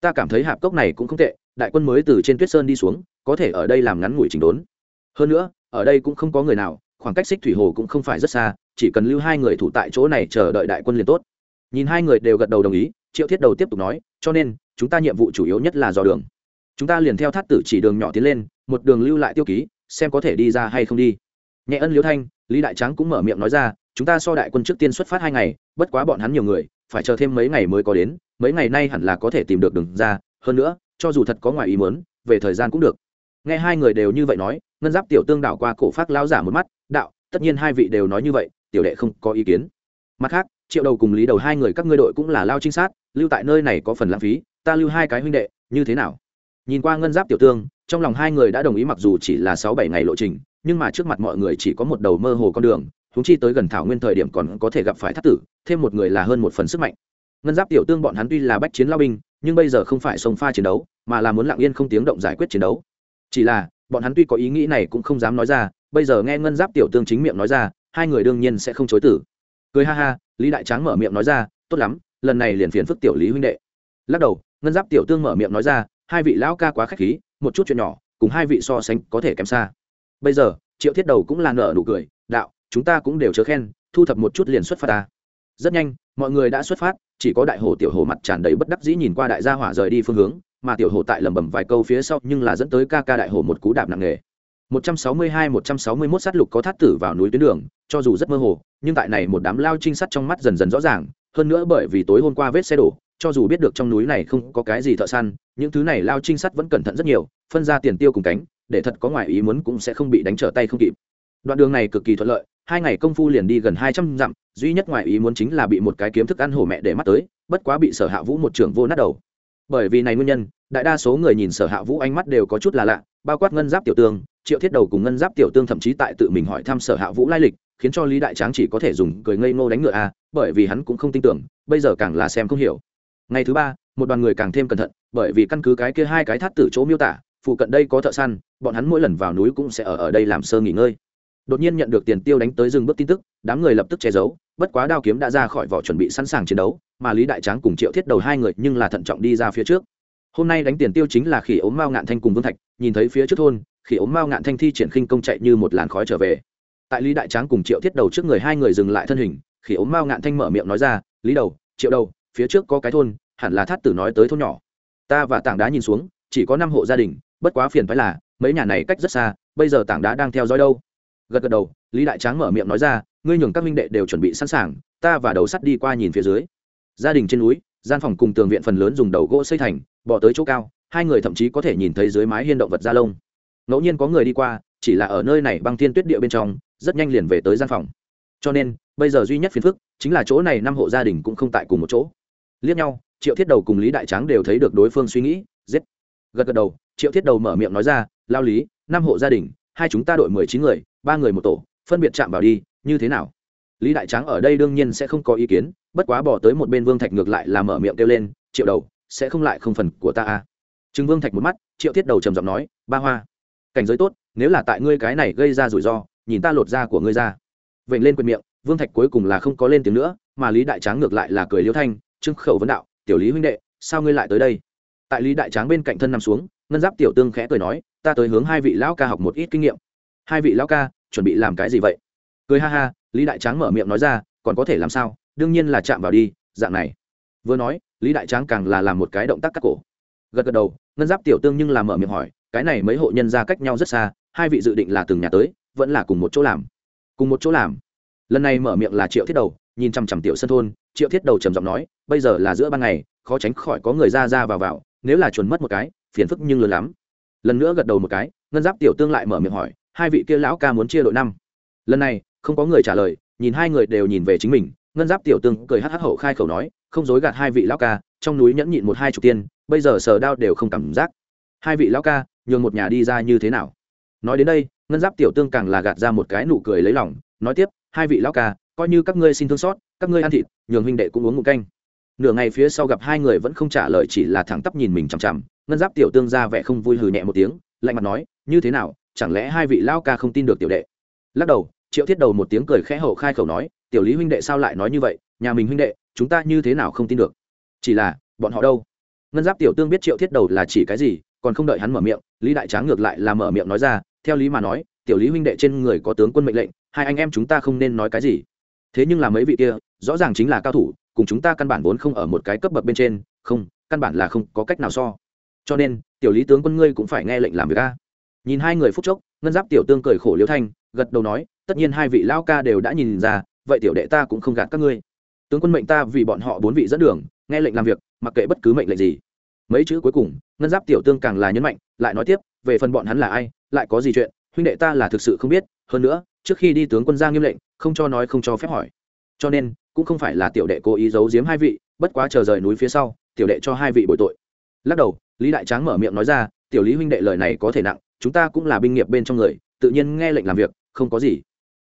Ta cảm thấy hạp cốc này cũng không tệ, đại quân mới từ trên tuyết sơn đi xuống, có thể ở đây làm ngắn ngủi chỉnh đốn. Hơn nữa, ở đây cũng không có người nào khoảng cách xích thủy hồ cũng không phải rất xa, chỉ cần lưu hai người thủ tại chỗ này chờ đợi đại quân liền tốt. Nhìn hai người đều gật đầu đồng ý, triệu thiết đầu tiếp tục nói, cho nên, chúng ta nhiệm vụ chủ yếu nhất là dò đường. Chúng ta liền theo thắt tử chỉ đường nhỏ tiến lên, một đường lưu lại tiêu ký, xem có thể đi ra hay không đi. Nhẹ ân liễu thanh, lý đại tráng cũng mở miệng nói ra, chúng ta so đại quân trước tiên xuất phát hai ngày, bất quá bọn hắn nhiều người, phải chờ thêm mấy ngày mới có đến, mấy ngày nay hẳn là có thể tìm được đường ra, hơn nữa, cho dù thật có ngoài ý muốn, về thời gian cũng được nghe hai người đều như vậy nói, ngân giáp tiểu tương đảo qua cổ phát lao giả một mắt, đạo, tất nhiên hai vị đều nói như vậy, tiểu đệ không có ý kiến. Mặt khác, triệu đầu cùng lý đầu hai người các ngươi đội cũng là lao trinh sát, lưu tại nơi này có phần lãng phí, ta lưu hai cái huynh đệ, như thế nào? Nhìn qua ngân giáp tiểu tương, trong lòng hai người đã đồng ý mặc dù chỉ là sáu bảy ngày lộ trình, nhưng mà trước mặt mọi người chỉ có một đầu mơ hồ con đường húng chi tới gần thảo nguyên thời điểm còn có thể gặp phải thác tử, thêm một người là hơn một phần sức mạnh. Ngân giáp tiểu tương bọn hắn tuy là bách chiến lao binh, nhưng bây giờ không phải sông pha chiến đấu, mà là muốn lặng yên không tiếng động giải quyết chiến đấu chỉ là, bọn hắn tuy có ý nghĩ này cũng không dám nói ra, bây giờ nghe ngân giáp tiểu tương chính miệng nói ra, hai người đương nhiên sẽ không chối tử cười ha ha, lý đại tráng mở miệng nói ra, tốt lắm, lần này liền phiền phức tiểu lý huynh đệ. Lắc đầu, ngân giáp tiểu tương mở miệng nói ra, hai vị lão ca quá k h á c h khí, một chút chuyện nhỏ, cùng hai vị so sánh có thể kém xa. Bây giờ, triệu thiết đầu cũng là nợ nụ cười, đạo, chúng ta cũng đều chớ khen, thu thập một chút liền xuất phát ta. Rất nhanh, mọi người đã xuất phát, chỉ có đại hồ tiểu hồ mặt tràn đầy bất đắc dĩ nhìn qua đại gia hỏa rời đi phương hướng mà tiểu hồ tại lẩm bẩm vài câu phía sau nhưng là dẫn tới ca ca đại hổ một cú đạp nặng nề 162 161 sát lục có thát tử vào núi tuyến đường, cho dù rất mơ hồ, nhưng tại này một đám lao trinh sát trong mắt dần dần rõ ràng, hơn nữa bởi vì tối hôm qua vết xe đổ, cho dù biết được trong núi này không có cái gì thợ săn, những thứ này lao trinh sát vẫn cẩn thận rất nhiều, phân ra tiền tiêu cùng cánh, để thật có ngoài ý muốn cũng sẽ không bị đánh trở tay không kịp. Đoạn đường này cực kỳ thuận lợi, hai ngày công phu liền đi gần 200 dặm, duy nhất ngoài ý muốn chính là bị một cái kiếm thức ăn hổ mẹ để mắt tới, bất quá bị Sở Hạ Vũ một trưởng vô nát đầu. Bởi vì này nguyên nhân, đại đa số người nhìn Sở Hạ Vũ ánh mắt đều có chút là lạ, bao quát ngân giáp tiểu tương, triệu thiết đầu cùng ngân giáp tiểu tương thậm chí tại tự mình hỏi thăm sở hạ vũ lai lịch khiến cho lý đại tráng chỉ có thể dùng cười ngây ngô đánh ngựa a bởi vì hắn cũng không tin tưởng bây giờ càng là xem không hiểu. Ngày thứ ba một đoàn người càng thêm cẩn thận bởi vì căn cứ cái kia hai cái thắt tử chỗ miêu tả phụ cận đây có thợ săn bọn hắn mỗi lần vào núi cũng sẽ ở ở đây làm sơ nghỉ ngơi. Đột nhiên nhận được tiền tiêu đánh tới dừng bước tin tức đám người lập tức che giấu bất quá đao kiếm đã ra khỏi vỏ chuẩn bị sẵn sàng chiến đấu mà lý đại tráng cùng triệu thiết đầu hai người nhưng là thận trọng đi ra phía trước. Hôm nay đánh tiền tiêu chính là khỉ ốm mao ngạn thanh cùng vương thạch, nhìn thấy phía trước thôn khi ốm mao ngạn thanh thi triển khinh công chạy như một làn khói trở về. Tại lý đại tráng cùng triệu thiết đầu trước người hai người dừng lại thân hình khi ốm mao ngạn thanh mở miệng nói ra, lý đầu, triệu đầu, phía trước có cái thôn, hẳn là thát tử nói tới thôn nhỏ. Ta và tảng đá nhìn xuống, chỉ có năm hộ gia đình, bất quá phiền phải là, mấy nhà này cách rất xa, bây giờ tảng đá đang theo dõi đâu. Gật gật đầu, lý đại tráng mở miệng nói ra, ngươi nhường các minh đệ đều chuẩn bị sẵn sàng, ta và đầu sắt đi qua nhìn phía dưới gia đình trên núi, gian phòng cùng tường viện phần lớn dùng đầu gỗ xây thành, bỏ tới chỗ cao, hai người thậm chí có thể nhìn thấy dưới mái hiên động vật da lông. Ngẫu nhiên có người đi qua, chỉ là ở nơi này băng thiên tuyết địa bên trong, rất nhanh liền về tới gian phòng. Cho nên, bây giờ duy nhất phiền phức chính là chỗ này năm hộ gia đình cũng không tại cùng một chỗ. Liếc nhau, triệu thiết đầu cùng lý đại tráng đều thấy được đối phương suy nghĩ, giết. Gật gật đầu, triệu thiết đầu mở miệng nói ra, lao lý, năm hộ gia đình, hai chúng ta đội mười chín người, ba người một tổ, phân biệt chạm vào đi, như thế nào? Lý đại tráng ở đây đương nhiên sẽ không có ý kiến bất quá bỏ tới một bên vương thạch ngược lại là mở miệng kêu lên triệu đầu sẽ không lại không phần của ta à? a chứng Vương Thạch một mắt, Triệu Thiết Đầu trầm giọng nói, "Ba Hoa, cảnh giới tốt, nếu là tại ngươi cái này gây ra rủi ro, nhìn ta lột da của ngươi ra." Vểnh lên quyền miệng, Vương Thạch cuối cùng là không có lên tiếng nữa, mà Lý Đại Tráng ngược lại là cười liêu thanh, trưng khẩu vấn đạo, "Tiểu Lý huynh đệ, sao ngươi lại tới đây?" Tại Lý Đại Tráng bên cạnh thân nằm xuống, ngân giáp tiểu tương khẽ cười nói, "Ta tới hướng hai vị lão ca học một ít kinh nghiệm." Hai vị lão ca, chuẩn bị làm cái gì vậy? Cười ha ha, Lý Đại Tráng mở miệng nói ra, "Còn có thể làm sao? Đương nhiên là chạm vào đi, dạng này." Vừa nói, Lý Đại Tráng càng là làm một cái động tác cắt cổ. Gật gật đầu ngân giáp tiểu tương nhưng làm mở miệng hỏi cái này mấy hộ nhân ra cách nhau rất xa hai vị dự định là từng nhà tới vẫn là cùng một chỗ làm. Cùng một chỗ làm. Lần này mở miệng là triệu thiết đầu nhìn chằm chằm tiểu sân thôn triệu thiết đầu trầm giọng nói bây giờ là giữa ban ngày khó tránh khỏi có người ra ra vào vào nếu là chuẩn mất một cái phiền phức nhưng lớn lắm. Lần nữa gật đầu một cái ngân giáp tiểu tương lại mở miệng hỏi hai vị kia lão ca muốn chia đội năm. Lần này không có người trả lời nhìn hai người đều nhìn về chính mình ngân giáp tiểu tương cười hắc hắc hậu khai khẩu nói, không dối gạt hai vị lão ca, trong núi nhẫn nhịn một hai chục tiên, bây giờ sờ đao đều không cảm giác. Hai vị lão ca, nhường một nhà đi ra như thế nào? Nói đến đây, ngân giáp tiểu tương càng là gạt ra một cái nụ cười lấy lòng, nói tiếp, hai vị lão ca, coi như các ngươi xin thương xót, các ngươi ăn thịt, nhường huynh đệ cũng uống một canh. Nửa ngày phía sau gặp hai người vẫn không trả lời chỉ là thẳng tắp nhìn mình chằm chằm, ngân giáp tiểu tương ra vẻ không vui hừ nhẹ một tiếng, lạnh mặt nói, như thế nào, chẳng lẽ hai vị lão ca không tin được tiểu đệ? Lắc đầu, triệu thiết đầu một tiếng cười khẽ hậu khai khẩu nói tiểu lý huynh đệ sao lại nói như vậy, nhà mình huynh đệ, chúng ta như thế nào không tin được? Chỉ là, bọn họ đâu? Ngân giáp tiểu tương biết triệu thiết đầu là chỉ cái gì, còn không đợi hắn mở miệng, lý đại tráng ngược lại là mở miệng nói ra, theo lý mà nói, tiểu lý huynh đệ trên người có tướng quân mệnh lệnh, hai anh em chúng ta không nên nói cái gì. Thế nhưng là mấy vị kia, rõ ràng chính là cao thủ, cùng chúng ta căn bản vốn không ở một cái cấp bậc bên trên, không, căn bản là không có cách nào so. Cho nên, tiểu lý tướng quân ngươi cũng phải nghe lệnh làm việc a. Nhìn hai người phúc chốc, ngân giáp tiểu tương cười khổ liễu thanh, gật đầu nói, tất nhiên hai vị lao ca đều đã nhìn ra vậy tiểu đệ ta cũng không gạt các ngươi. Tướng quân mệnh ta vì bọn họ bốn vị dẫn đường, nghe lệnh làm việc, mặc kệ bất cứ mệnh lệnh gì. Mấy chữ cuối cùng, ngân giáp tiểu tương càng là nhấn mạnh, lại nói tiếp, về phần bọn hắn là ai, lại có gì chuyện, huynh đệ ta là thực sự không biết, hơn nữa, trước khi đi tướng quân ra nghiêm lệnh, không cho nói không cho phép hỏi. Cho nên, cũng không phải là tiểu đệ cố ý giấu giếm hai vị, bất quá chờ rời núi phía sau, tiểu đệ cho hai vị bội tội. Lắc đầu, lý đại tráng mở miệng nói ra, tiểu lý huynh đệ lời này có thể nặng, chúng ta cũng là binh nghiệp bên trong người, tự nhiên nghe lệnh làm việc, không có gì.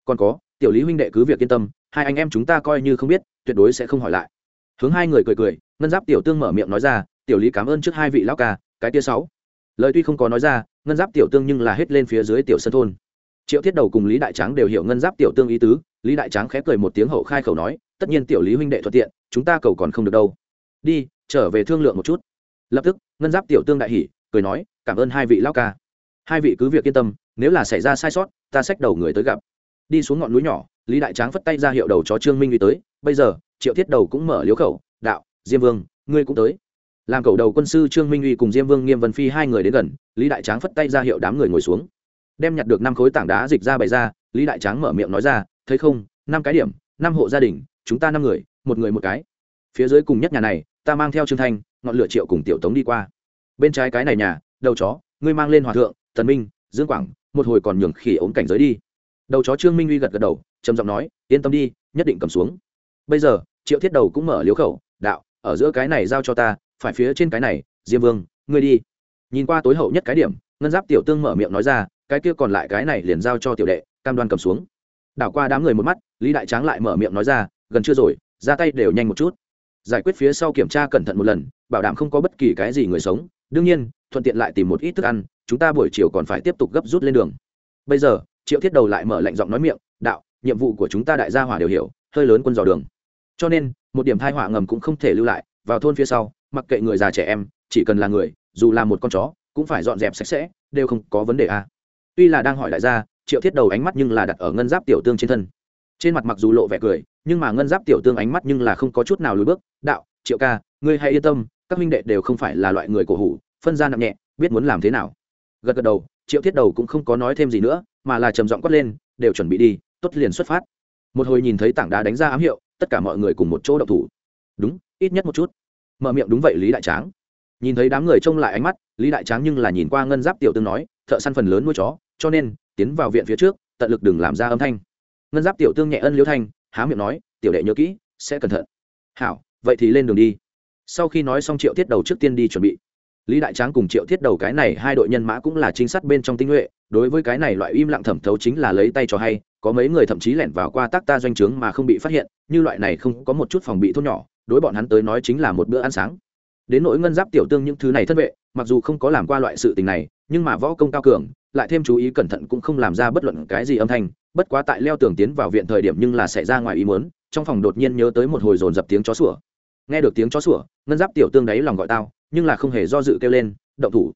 Còn có tiểu lý huynh đệ cứ việc yên tâm, hai anh em chúng ta coi như không biết, tuyệt đối sẽ không hỏi lại. Hướng hai người cười cười, ngân giáp tiểu tương mở miệng nói ra, tiểu lý cảm ơn trước hai vị lão ca, cái tia sáu. Lời tuy không có nói ra, ngân giáp tiểu tương nhưng là hết lên phía dưới tiểu sân thôn. Triệu thiết đầu cùng lý đại tráng đều hiểu ngân giáp tiểu tương ý tứ, lý đại tráng khép cười một tiếng hậu khai khẩu nói, tất nhiên tiểu lý huynh đệ thuận tiện, chúng ta cầu còn không được đâu. Đi, trở về thương lượng một chút. Lập tức, ngân giáp tiểu tương đại hỉ, cười nói, cảm ơn hai vị lão ca. Hai vị cứ việc yên tâm, nếu là xảy ra sai sót, ta xách đầu người tới gặp đi xuống ngọn núi nhỏ, lý đại tráng phất tay ra hiệu đầu cho trương minh uy tới, bây giờ, triệu thiết đầu cũng mở liếu khẩu, đạo, diêm vương, ngươi cũng tới. Làm cầu đầu quân sư trương minh uy cùng diêm vương nghiêm vân phi hai người đến gần, lý đại tráng phất tay ra hiệu đám người ngồi xuống. Đem nhặt được năm khối tảng đá dịch ra bày ra, lý đại tráng mở miệng nói ra, thấy không, năm cái điểm, năm hộ gia đình, chúng ta năm người, một người một cái. Phía dưới cùng nhất nhà này, ta mang theo trương thanh, ngọn lửa triệu cùng tiểu tống đi qua. Bên trái cái này nhà, đầu chó, ngươi mang lên hòa thượng, tần minh, dương quảng, một hồi còn nhường khỉ ống cảnh giới đi đầu chó trương minh uy gật gật đầu, trầm giọng nói, yên tâm đi, nhất định cầm xuống. Bây giờ, triệu thiết đầu cũng mở liếu khẩu, đạo, ở giữa cái này giao cho ta, phải phía trên cái này, diêm vương, ngươi đi. Nhìn qua tối hậu nhất cái điểm, ngân giáp tiểu tương mở miệng nói ra, cái kia còn lại cái này liền giao cho tiểu đệ, cam đoan cầm xuống. Đảo qua đám người một mắt, lý đại tráng lại mở miệng nói ra, gần chưa rồi, ra tay đều nhanh một chút. Giải quyết phía sau kiểm tra cẩn thận một lần, bảo đảm không có bất kỳ cái gì người sống. Đương nhiên, thuận tiện lại tìm một ít thức ăn, chúng ta buổi chiều còn phải tiếp tục gấp rút lên đường. Bây giờ triệu thiết đầu lại mở lệnh giọng nói miệng, đạo, nhiệm vụ của chúng ta đại gia hỏa đều hiểu, hơi lớn quân dò đường. Cho nên, một điểm thai hỏa ngầm cũng không thể lưu lại, vào thôn phía sau, mặc kệ người già trẻ em, chỉ cần là người, dù là một con chó, cũng phải dọn dẹp sạch sẽ, đều không có vấn đề a à. tuy là đang hỏi đại gia, triệu thiết đầu ánh mắt nhưng là đặt ở ngân giáp tiểu tương trên thân. Trên mặt mặc dù lộ vẻ cười, nhưng mà ngân giáp tiểu tương ánh mắt nhưng là không có chút nào lùi bước. Đạo, triệu ca, ngươi hãy yên tâm, các minh đệ đều không phải là loại người cổ hủ, phân ra nặng nhẹ, biết muốn làm thế nào. Gật gật đầu, triệu thiết đầu cũng không có nói thêm gì nữa mà là trầm giọng quát lên, đều chuẩn bị đi, tốt liền xuất phát. Một hồi nhìn thấy tảng đá đánh ra ám hiệu, tất cả mọi người cùng một chỗ đậu thủ. Đúng, ít nhất một chút. Mở miệng đúng vậy lý đại tráng. Nhìn thấy đám người trông lại ánh mắt, lý đại tráng nhưng là nhìn qua ngân giáp tiểu tương nói, thợ săn phần lớn nuôi chó, cho nên, tiến vào viện phía trước, tận lực đừng làm ra âm thanh. Ngân giáp tiểu tương nhẹ ân liễu thanh, há miệng nói, tiểu đệ nhớ kỹ, sẽ cẩn thận. Hảo, vậy thì lên đường đi. Sau khi nói xong triệu thiết đầu trước tiên đi chuẩn bị. Lý đại tráng cùng triệu thiết đầu cái này hai đội nhân mã cũng là trinh sát bên trong tinh nhuệ đối với cái này loại im lặng thẩm thấu chính là lấy tay cho hay, có mấy người thậm chí lẻn vào qua tác ta doanh trướng mà không bị phát hiện, như loại này không có một chút phòng bị thốt nhỏ, đối bọn hắn tới nói chính là một bữa ăn sáng. Đến nỗi ngân giáp tiểu tương những thứ này thân vệ, mặc dù không có làm qua loại sự tình này, nhưng mà võ công cao cường, lại thêm chú ý cẩn thận cũng không làm ra bất luận cái gì âm thanh, bất quá tại leo tường tiến vào viện thời điểm nhưng là xảy ra ngoài ý muốn, trong phòng đột nhiên nhớ tới một hồi dồn dập tiếng chó sủa. Nghe được tiếng chó sủa, ngân giáp tiểu tương đáy lòng gọi tao, nhưng là không hề do dự kêu lên, động thủ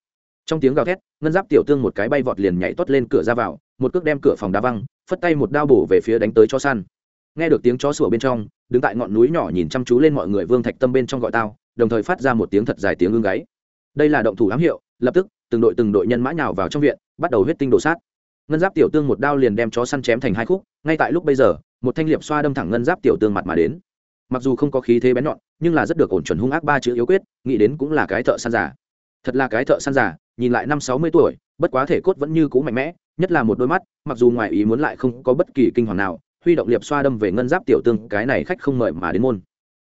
trong tiếng gào thét, ngân giáp tiểu tương một cái bay vọt liền nhảy toát lên cửa ra vào, một cước đem cửa phòng đá văng, phất tay một đao bổ về phía đánh tới chó săn. Nghe được tiếng chó sủa bên trong, đứng tại ngọn núi nhỏ nhìn chăm chú lên mọi người vương thạch tâm bên trong gọi tao, đồng thời phát ra một tiếng thật dài tiếng ưng gáy. Đây là động thủ ám hiệu, lập tức, từng đội từng đội nhân mã nhào vào trong viện, bắt đầu huyết tinh đổ sát. Ngân giáp tiểu tương một đao liền đem chó săn chém thành hai khúc, ngay tại lúc bây giờ, một thanh liệp xoa đâm thẳng ngân giáp tiểu tương mặt mà đến. Mặc dù không có khí thế bén nhọn, nhưng là rất được ổn chuẩn hung ác ba chữ yếu quyết, nghĩ đến cũng là cái thợ săn giả thật là cái thợ săn giả nhìn lại năm sáu mươi tuổi, bất quá thể cốt vẫn như cũ mạnh mẽ, nhất là một đôi mắt, mặc dù ngoài ý muốn lại không có bất kỳ kinh hoàng nào, huy động liệp xoa đâm về ngân giáp tiểu tương, cái này khách không mời mà đến môn.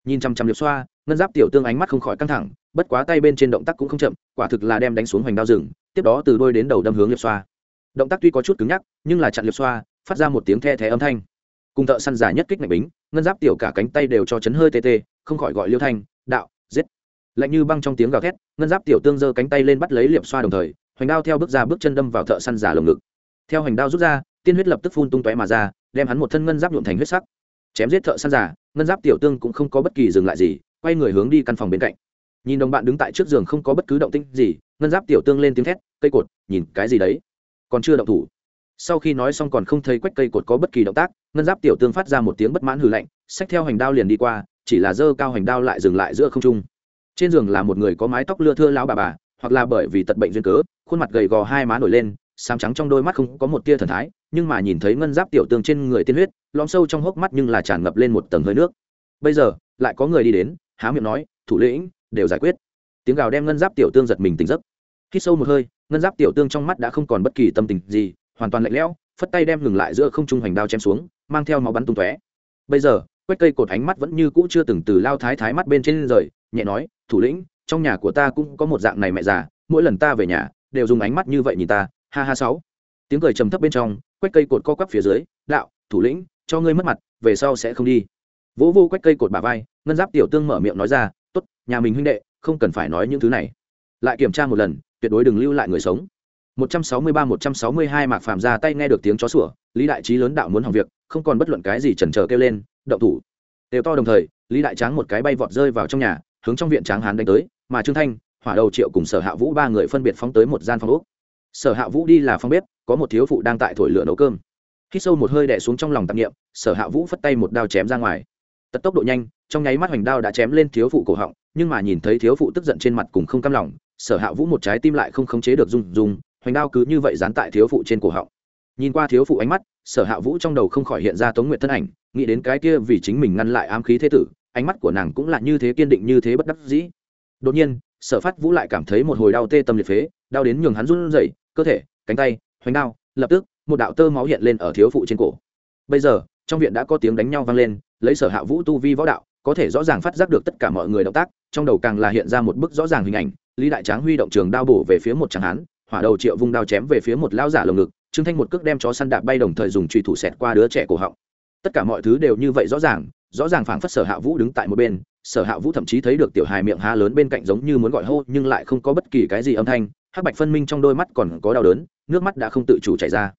Nhìn chăm chăm liệp xoa, ngân giáp tiểu tương ánh mắt không khỏi căng thẳng, bất quá tay bên trên động tác cũng không chậm, quả thực là đem đánh xuống hoành đao rừng, tiếp đó từ đôi đến đầu đâm hướng liệp xoa. Động tác tuy có chút cứng nhắc, nhưng là chặn liệp xoa, phát ra một tiếng the thé âm thanh. Cùng thợ săn giả nhất kích mạnh bính, ngân giáp tiểu cả cánh tay đều cho chấn hơi tê tê, không khỏi gọi liêu thanh, đạo lạnh như băng trong tiếng gào thét, ngân giáp tiểu tương giơ cánh tay lên bắt lấy liệp xoa đồng thời, hoành đao theo bước ra bước chân đâm vào thợ săn giả lồng ngực. Theo hoành đao rút ra, tiên huyết lập tức phun tung tóe mà ra, đem hắn một thân ngân giáp nhuộm thành huyết sắc. Chém giết thợ săn giả, ngân giáp tiểu tương cũng không có bất kỳ dừng lại gì, quay người hướng đi căn phòng bên cạnh. Nhìn đồng bạn đứng tại trước giường không có bất cứ động tĩnh gì, ngân giáp tiểu tương lên tiếng thét, cây cột, nhìn cái gì đấy? Còn chưa động thủ. Sau khi nói xong còn không thấy quách cây cột có bất kỳ động tác, ngân giáp tiểu tương phát ra một tiếng bất mãn hừ lạnh, xách theo hành đao liền đi qua, chỉ là dơ cao hành đao lại dừng lại giữa không trung trên giường là một người có mái tóc lưa thưa lão bà bà, hoặc là bởi vì tật bệnh duyên cớ, khuôn mặt gầy gò hai má nổi lên sám trắng trong đôi mắt không có một tia thần thái, nhưng mà nhìn thấy ngân giáp tiểu tương trên người tiên huyết, lõm sâu trong hốc mắt nhưng là tràn ngập lên một tầng hơi nước. Bây giờ, lại có người đi đến, há miệng nói, thủ lĩnh, đều giải quyết. Tiếng gào đem ngân giáp tiểu tương giật mình tỉnh giấc. Khi sâu một hơi, ngân giáp tiểu tương trong mắt đã không còn bất kỳ tâm tình gì, hoàn toàn lạnh lẽo, phất tay đem ngừng lại giữa không trung hoành đao chém xuống, mang theo máu bắn tung tóe. Bây giờ, quét cây cột ánh mắt vẫn như cũ chưa từng từ lao thái thái mắt bên trên rời nhẹ nói, thủ lĩnh, trong nhà của ta cũng có một dạng này mẹ già, mỗi lần ta về nhà, đều dùng ánh mắt như vậy nhìn ta, ha ha sáu. Tiếng cười trầm thấp bên trong quét cây cột co quắp phía dưới, đạo, thủ lĩnh, cho ngươi mất mặt, về sau sẽ không đi. Vỗ vô quét cây cột bà vai, ngân giáp tiểu tương mở miệng nói ra, tốt, nhà mình huynh đệ, không cần phải nói những thứ này. Lại kiểm tra một lần, tuyệt đối đừng lưu lại người sống. 163-162 mạc phàm ra tay nghe được tiếng chó sủa, lý đại trí lớn đạo muốn hỏng việc, không còn bất luận cái gì chần chờ kêu lên, động thủ. Đều to đồng thời, lý đại tráng một cái bay vọt rơi vào trong nhà hướng trong viện tráng hán đánh tới, mà trương thanh, hỏa đầu triệu cùng sở hạ vũ ba người phân biệt phóng tới một gian phòng úc sở hạ vũ đi là phòng bếp, có một thiếu phụ đang tại thổi lửa nấu cơm. Khi sâu một hơi đẻ xuống trong lòng tạp nghiệm sở hạ vũ phất tay một đao chém ra ngoài. Tật tốc độ nhanh, trong nháy mắt hoành đao đã chém lên thiếu phụ cổ họng, nhưng mà nhìn thấy thiếu phụ tức giận trên mặt cùng không cam lòng, sở hạ vũ một trái tim lại không khống chế được rung rung, hoành đao cứ như vậy dán tại thiếu phụ trên cổ họng. Nhìn qua thiếu phụ ánh mắt, sở hạ vũ trong đầu không khỏi hiện ra tống nguyện thân ảnh, nghĩ đến cái kia vì chính mình ngăn lại ám khí thế tử ánh mắt của nàng cũng là như thế kiên định như thế bất đắc dĩ. Đột nhiên, sở phát vũ lại cảm thấy một hồi đau tê tâm liệt phế, đau đến nhường hắn run rẩy, cơ thể, cánh tay, hoành đao, lập tức, một đạo tơ máu hiện lên ở thiếu phụ trên cổ. Bây giờ, trong viện đã có tiếng đánh nhau vang lên, lấy sở hạ vũ tu vi võ đạo, có thể rõ ràng phát giác được tất cả mọi người động tác, trong đầu càng là hiện ra một bức rõ ràng hình ảnh, lý đại tráng huy động trường đao bổ về phía một tràng hán hỏa đầu triệu vung đao chém về phía một lao giả lồng ngực, trương thanh một cước đem chó săn đạp bay đồng thời dùng truy thủ xẹt qua đứa trẻ cổ họng. Tất cả mọi thứ đều như vậy rõ ràng rõ ràng phảng phất sở hạ vũ đứng tại một bên, sở hạ vũ thậm chí thấy được tiểu hài miệng há lớn bên cạnh giống như muốn gọi hô, nhưng lại không có bất kỳ cái gì âm thanh, hắc bạch phân minh trong đôi mắt còn có đau đớn, nước mắt đã không tự chủ chảy ra.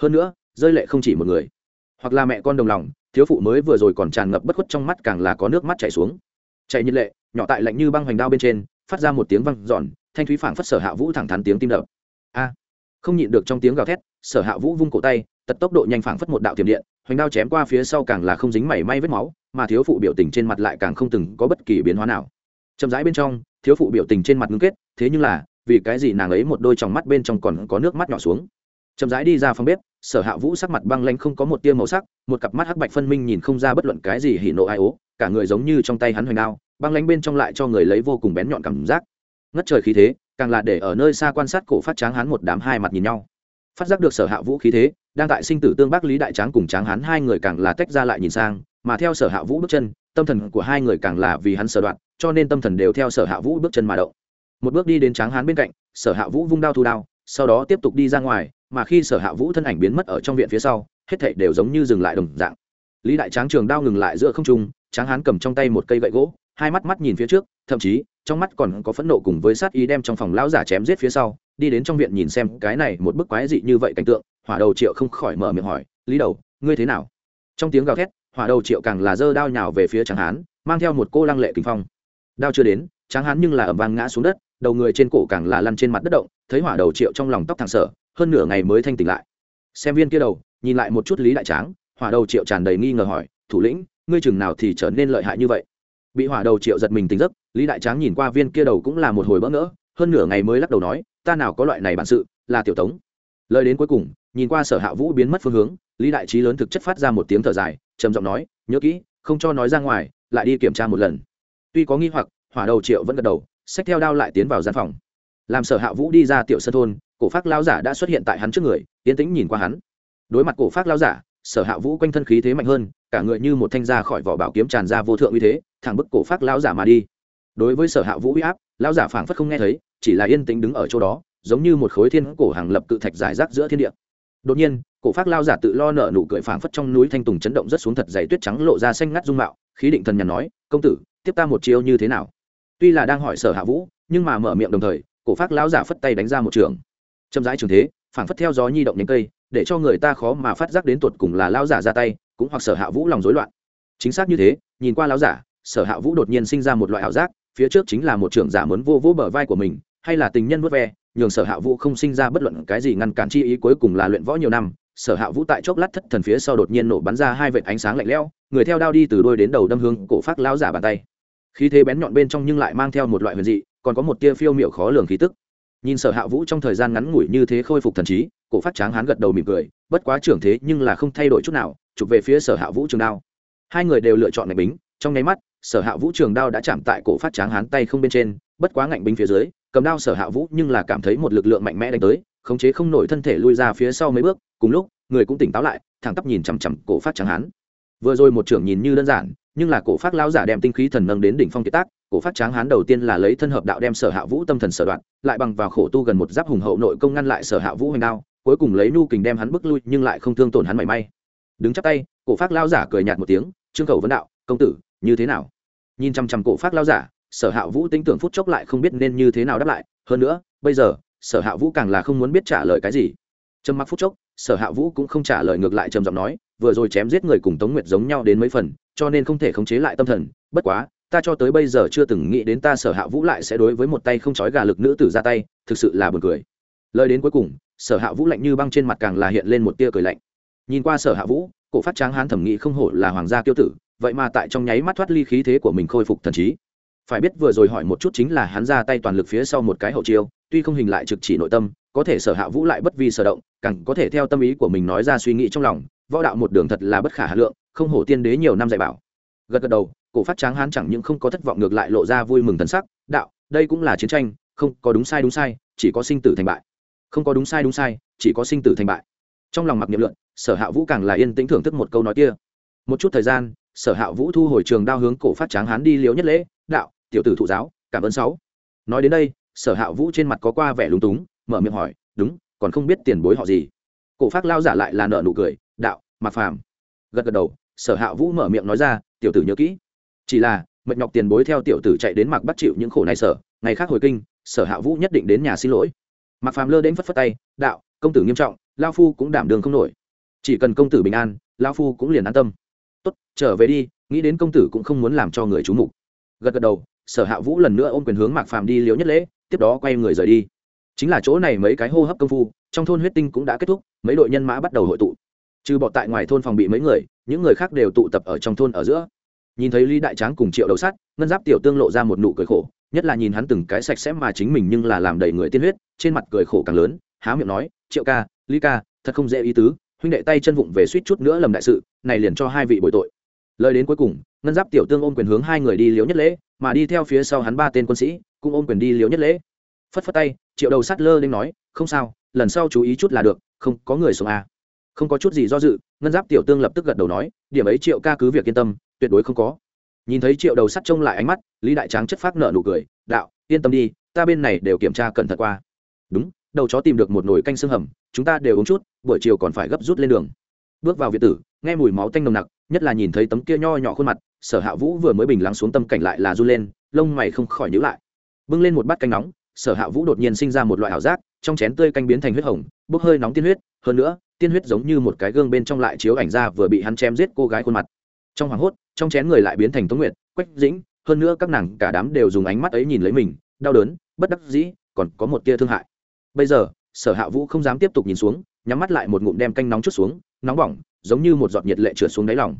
Hơn nữa, rơi lệ không chỉ một người, hoặc là mẹ con đồng lòng, thiếu phụ mới vừa rồi còn tràn ngập bất khuất trong mắt càng là có nước mắt chảy xuống. Chạy như lệ, nhỏ tại lạnh như băng hoành đao bên trên, phát ra một tiếng văng giòn thanh thúy phảng phất sở hạ vũ thẳng thắn tiếng tim đập. A, không nhịn được trong tiếng gào thét, sở hạ vũ vung cổ tay tật tốc độ nhanh phảng phất một đạo tiềm điện, hoành đao chém qua phía sau càng là không dính mảy may vết máu, mà thiếu phụ biểu tình trên mặt lại càng không từng có bất kỳ biến hóa nào. Chậm rãi bên trong, thiếu phụ biểu tình trên mặt ngưng kết, thế nhưng là, vì cái gì nàng ấy một đôi tròng mắt bên trong còn có nước mắt nhỏ xuống? Chậm rãi đi ra phòng bếp, sở hạ vũ sắc mặt băng lanh không có một tia màu sắc, một cặp mắt hắc bạch phân minh nhìn không ra bất luận cái gì hỉ nộ ai ố, cả người giống như trong tay hắn hoành đao, băng lanh bên trong lại cho người lấy vô cùng bén nhọn cảm giác. Ngất trời khí thế, càng là để ở nơi xa quan sát cổ phát tráng hắn một đám hai mặt nhìn nhau. Phát giác được sở hạ vũ khí thế đang tại sinh tử tương bác lý đại tráng cùng tráng Hán, hai người càng là tách ra lại nhìn sang, mà theo sở hạ vũ bước chân, tâm thần của hai người càng là vì hắn sở đoạn, cho nên tâm thần đều theo sở hạ vũ bước chân mà động. Một bước đi đến tráng hán bên cạnh, sở hạ vũ vung đao thu đao, sau đó tiếp tục đi ra ngoài, mà khi sở hạ vũ thân ảnh biến mất ở trong viện phía sau, hết thảy đều giống như dừng lại đồng dạng. Lý đại tráng trường đao ngừng lại giữa không trung, tráng hán cầm trong tay một cây gậy gỗ, hai mắt mắt nhìn phía trước, thậm chí trong mắt còn có phẫn nộ cùng với sát ý đem trong phòng lão giả chém giết phía sau, đi đến trong viện nhìn xem cái này một bức quái dị như vậy cảnh tượng, hỏa đầu triệu không khỏi mở miệng hỏi, lý đầu, ngươi thế nào? Trong tiếng gào thét, hỏa đầu triệu càng là dơ đao nhào về phía tráng hán, mang theo một cô lăng lệ kinh phong. Đao chưa đến, tráng hán nhưng là ẩm vang ngã xuống đất, đầu người trên cổ càng là lăn trên mặt đất động, thấy hỏa đầu triệu trong lòng tóc thẳng sở hơn nửa ngày mới thanh tỉnh lại. Xem viên kia đầu, nhìn lại một chút lý đại tráng, hỏa đầu triệu tràn đầy nghi ngờ hỏi, thủ lĩnh, ngươi chừng nào thì trở nên lợi hại như vậy? Bị hỏa đầu triệu giật mình tỉnh giấc lý đại tráng nhìn qua viên kia đầu cũng là một hồi bỡ ngỡ, hơn nửa ngày mới lắc đầu nói, ta nào có loại này bản sự, là tiểu tống. Lời đến cuối cùng, nhìn qua sở hạ vũ biến mất phương hướng, lý đại trí lớn thực chất phát ra một tiếng thở dài, trầm giọng nói, nhớ kỹ, không cho nói ra ngoài, lại đi kiểm tra một lần. Tuy có nghi hoặc, hỏa đầu triệu vẫn gật đầu, xách theo đao lại tiến vào gian phòng. Làm sở hạ vũ đi ra tiểu sân thôn, cổ phát lao giả đã xuất hiện tại hắn trước người tiến tĩnh nhìn qua hắn. Đối mặt cổ phát lao giả, sở hạ vũ quanh thân khí thế mạnh hơn, cả người như một thanh ra khỏi vỏ bảo kiếm tràn ra vô thượng uy thế, thẳng bức cổ phát lao giả mà đi đối với sở hạ vũ uy áp, lão giả phảng phất không nghe thấy, chỉ là yên tĩnh đứng ở chỗ đó, giống như một khối thiên cổ hàng lập cự thạch giải rác giữa thiên địa. Đột nhiên, cổ phát lao giả tự lo nợ nụ cười phảng phất trong núi thanh tùng chấn động rất xuống thật dày tuyết trắng lộ ra xanh ngắt dung mạo, khí định thần nhàn nói, công tử, tiếp ta một chiêu như thế nào? Tuy là đang hỏi sở hạ vũ, nhưng mà mở miệng đồng thời, cổ phát lao giả phất tay đánh ra một trường. Chậm rãi trường thế, phảng phất theo gió nhi động nhánh cây, để cho người ta khó mà phát giác đến tuột cùng là lao giả ra tay, cũng hoặc sở hạ vũ lòng rối loạn. Chính xác như thế, nhìn qua lao giả, sở hạ vũ đột nhiên sinh ra một loại ảo giác phía trước chính là một trưởng giả muốn vô vô bờ vai của mình, hay là tình nhân vớt ve, nhường sở hạ vũ không sinh ra bất luận cái gì ngăn cản chi ý cuối cùng là luyện võ nhiều năm. Sở hạ vũ tại chốc lát thất thần phía sau đột nhiên nổ bắn ra hai vệt ánh sáng lạnh lẽo, người theo đao đi từ đôi đến đầu đâm hương cổ phát lao giả bàn tay. Khí thế bén nhọn bên trong nhưng lại mang theo một loại huyền dị, còn có một tia phiêu miệu khó lường khí tức. Nhìn sở hạ vũ trong thời gian ngắn ngủi như thế khôi phục thần trí, cổ phát tráng hán gật đầu mỉm cười, bất quá trưởng thế nhưng là không thay đổi chút nào, chụp về phía sở hạ vũ trường đao. Hai người đều lựa chọn ngạch bính, trong nháy mắt sở hạ vũ trường đao đã chạm tại cổ phát tráng hán tay không bên trên, bất quá ngạnh binh phía dưới, cầm đao sở hạ vũ nhưng là cảm thấy một lực lượng mạnh mẽ đánh tới, khống chế không nổi thân thể lui ra phía sau mấy bước, cùng lúc, người cũng tỉnh táo lại, thẳng tắp nhìn chằm chằm cổ phát tráng hán. Vừa rồi một trưởng nhìn như đơn giản, nhưng là cổ phát lao giả đem tinh khí thần nâng đến đỉnh phong kiệt tác, cổ phát tráng hán đầu tiên là lấy thân hợp đạo đem sở hạ vũ tâm thần sở đoạn, lại bằng vào khổ tu gần một giáp hùng hậu nội công ngăn lại sở hạ vũ hoành đao, cuối cùng lấy nu kình đem hắn bước lui nhưng lại không thương tổn hắn mảy may. Đứng chắp tay, cổ phát lao giả cười nhạt một tiếng, trương khẩu vấn đạo, công tử, như thế nào? Nhìn chăm chăm cổ phát lao giả, sở hạ vũ tính tưởng phút chốc lại không biết nên như thế nào đáp lại. Hơn nữa, bây giờ, sở hạ vũ càng là không muốn biết trả lời cái gì. Trầm mặc phút chốc, sở hạ vũ cũng không trả lời ngược lại trầm giọng nói, vừa rồi chém giết người cùng tống nguyệt giống nhau đến mấy phần, cho nên không thể khống chế lại tâm thần. Bất quá, ta cho tới bây giờ chưa từng nghĩ đến ta sở hạ vũ lại sẽ đối với một tay không trói gà lực nữ tử ra tay, thực sự là buồn cười. Lời đến cuối cùng, sở hạ vũ lạnh như băng trên mặt càng là hiện lên một tia cười lạnh. Nhìn qua sở hạ vũ, cổ phát tráng hán thẩm nghĩ không hổ là hoàng gia kiêu tử vậy mà tại trong nháy mắt thoát ly khí thế của mình khôi phục thần trí. Phải biết vừa rồi hỏi một chút chính là hắn ra tay toàn lực phía sau một cái hậu chiêu, tuy không hình lại trực chỉ nội tâm, có thể sở hạ vũ lại bất vi sở động, càng có thể theo tâm ý của mình nói ra suy nghĩ trong lòng, võ đạo một đường thật là bất khả hà lượng, không hổ tiên đế nhiều năm dạy bảo. Gật gật đầu, cổ phát tráng hán chẳng những không có thất vọng ngược lại lộ ra vui mừng thần sắc, đạo, đây cũng là chiến tranh, không có đúng sai đúng sai, chỉ có sinh tử thành bại. Không có đúng sai đúng sai, chỉ có sinh tử thành bại. Trong lòng mặc niệm luận, sở hạ vũ càng là yên tĩnh thưởng thức một câu nói kia. Một chút thời gian sở hạ vũ thu hồi trường đao hướng cổ phát tráng hán đi liếu nhất lễ, đạo, tiểu tử thụ giáo, cảm ơn sáu. Nói đến đây, sở hạ vũ trên mặt có qua vẻ lúng túng, mở miệng hỏi, đúng, còn không biết tiền bối họ gì? Cổ phát lao giả lại là nợ nụ cười, đạo mặc phàm. Gật gật đầu, sở hạ vũ mở miệng nói ra, tiểu tử nhớ kỹ, chỉ là, mệt nhọc tiền bối theo tiểu tử chạy đến mặc bắt chịu những khổ này sở, ngày khác hồi kinh, sở hạ vũ nhất định đến nhà xin lỗi. Mặc phàm lơ đến phất phất tay, đạo, công tử nghiêm trọng, lao phu cũng đảm đường không nổi. Chỉ cần công tử bình an, lao phu cũng liền an tâm tốt, trở về đi, nghĩ đến công tử cũng không muốn làm cho người chú mục. Gật gật đầu, sở hạ vũ lần nữa ôm quyền hướng mạc phàm đi liếu nhất lễ, tiếp đó quay người rời đi. Chính là chỗ này mấy cái hô hấp công phu, trong thôn huyết tinh cũng đã kết thúc, mấy đội nhân mã bắt đầu hội tụ. Trừ bọt tại ngoài thôn phòng bị mấy người, những người khác đều tụ tập ở trong thôn ở giữa. Nhìn thấy lý đại tráng cùng triệu đầu sắt, ngân giáp tiểu tương lộ ra một nụ cười khổ, nhất là nhìn hắn từng cái sạch sẽ mà chính mình nhưng là làm đầy người tiên huyết, trên mặt cười khổ càng lớn, há miệng nói, triệu ca, lý ca, thật không dễ ý tứ huynh đệ tay chân vụng về suýt chút nữa lầm đại sự, này liền cho hai vị bồi tội. Lời đến cuối cùng, ngân giáp tiểu tương ôm quyền hướng hai người đi liếu nhất lễ, mà đi theo phía sau hắn ba tên quân sĩ cũng ôm quyền đi liếu nhất lễ. Phất phất tay, triệu đầu sát lơ lên nói, không sao, lần sau chú ý chút là được, không có người xuống à. không có chút gì do dự, ngân giáp tiểu tương lập tức gật đầu nói, điểm ấy triệu ca cứ việc yên tâm, tuyệt đối không có. Nhìn thấy triệu đầu sắt trông lại ánh mắt, lý đại tráng chất phát nợ nụ cười, đạo, yên tâm đi, ta bên này đều kiểm tra cẩn thận qua. Đúng đầu chó tìm được một nồi canh xương hầm, chúng ta đều uống chút, buổi chiều còn phải gấp rút lên đường. Bước vào việt tử, nghe mùi máu tanh nồng nặc, nhất là nhìn thấy tấm kia nho nhỏ khuôn mặt, sở hạ vũ vừa mới bình lắng xuống tâm cảnh lại là run lên, lông mày không khỏi nhữ lại. Bưng lên một bát canh nóng, sở hạ vũ đột nhiên sinh ra một loại ảo giác, trong chén tươi canh biến thành huyết hồng, bốc hơi nóng tiên huyết, hơn nữa, tiên huyết giống như một cái gương bên trong lại chiếu ảnh ra vừa bị hắn chém giết cô gái khuôn mặt. Trong hoàng hốt, trong chén người lại biến thành tống nguyệt, quách dĩnh, hơn nữa các nàng cả đám đều dùng ánh mắt ấy nhìn lấy mình, đau đớn, bất đắc dĩ, còn có một tia thương hại bây giờ, sở hạ vũ không dám tiếp tục nhìn xuống, nhắm mắt lại một ngụm đem canh nóng chút xuống, nóng bỏng, giống như một giọt nhiệt lệ trượt xuống đáy lòng.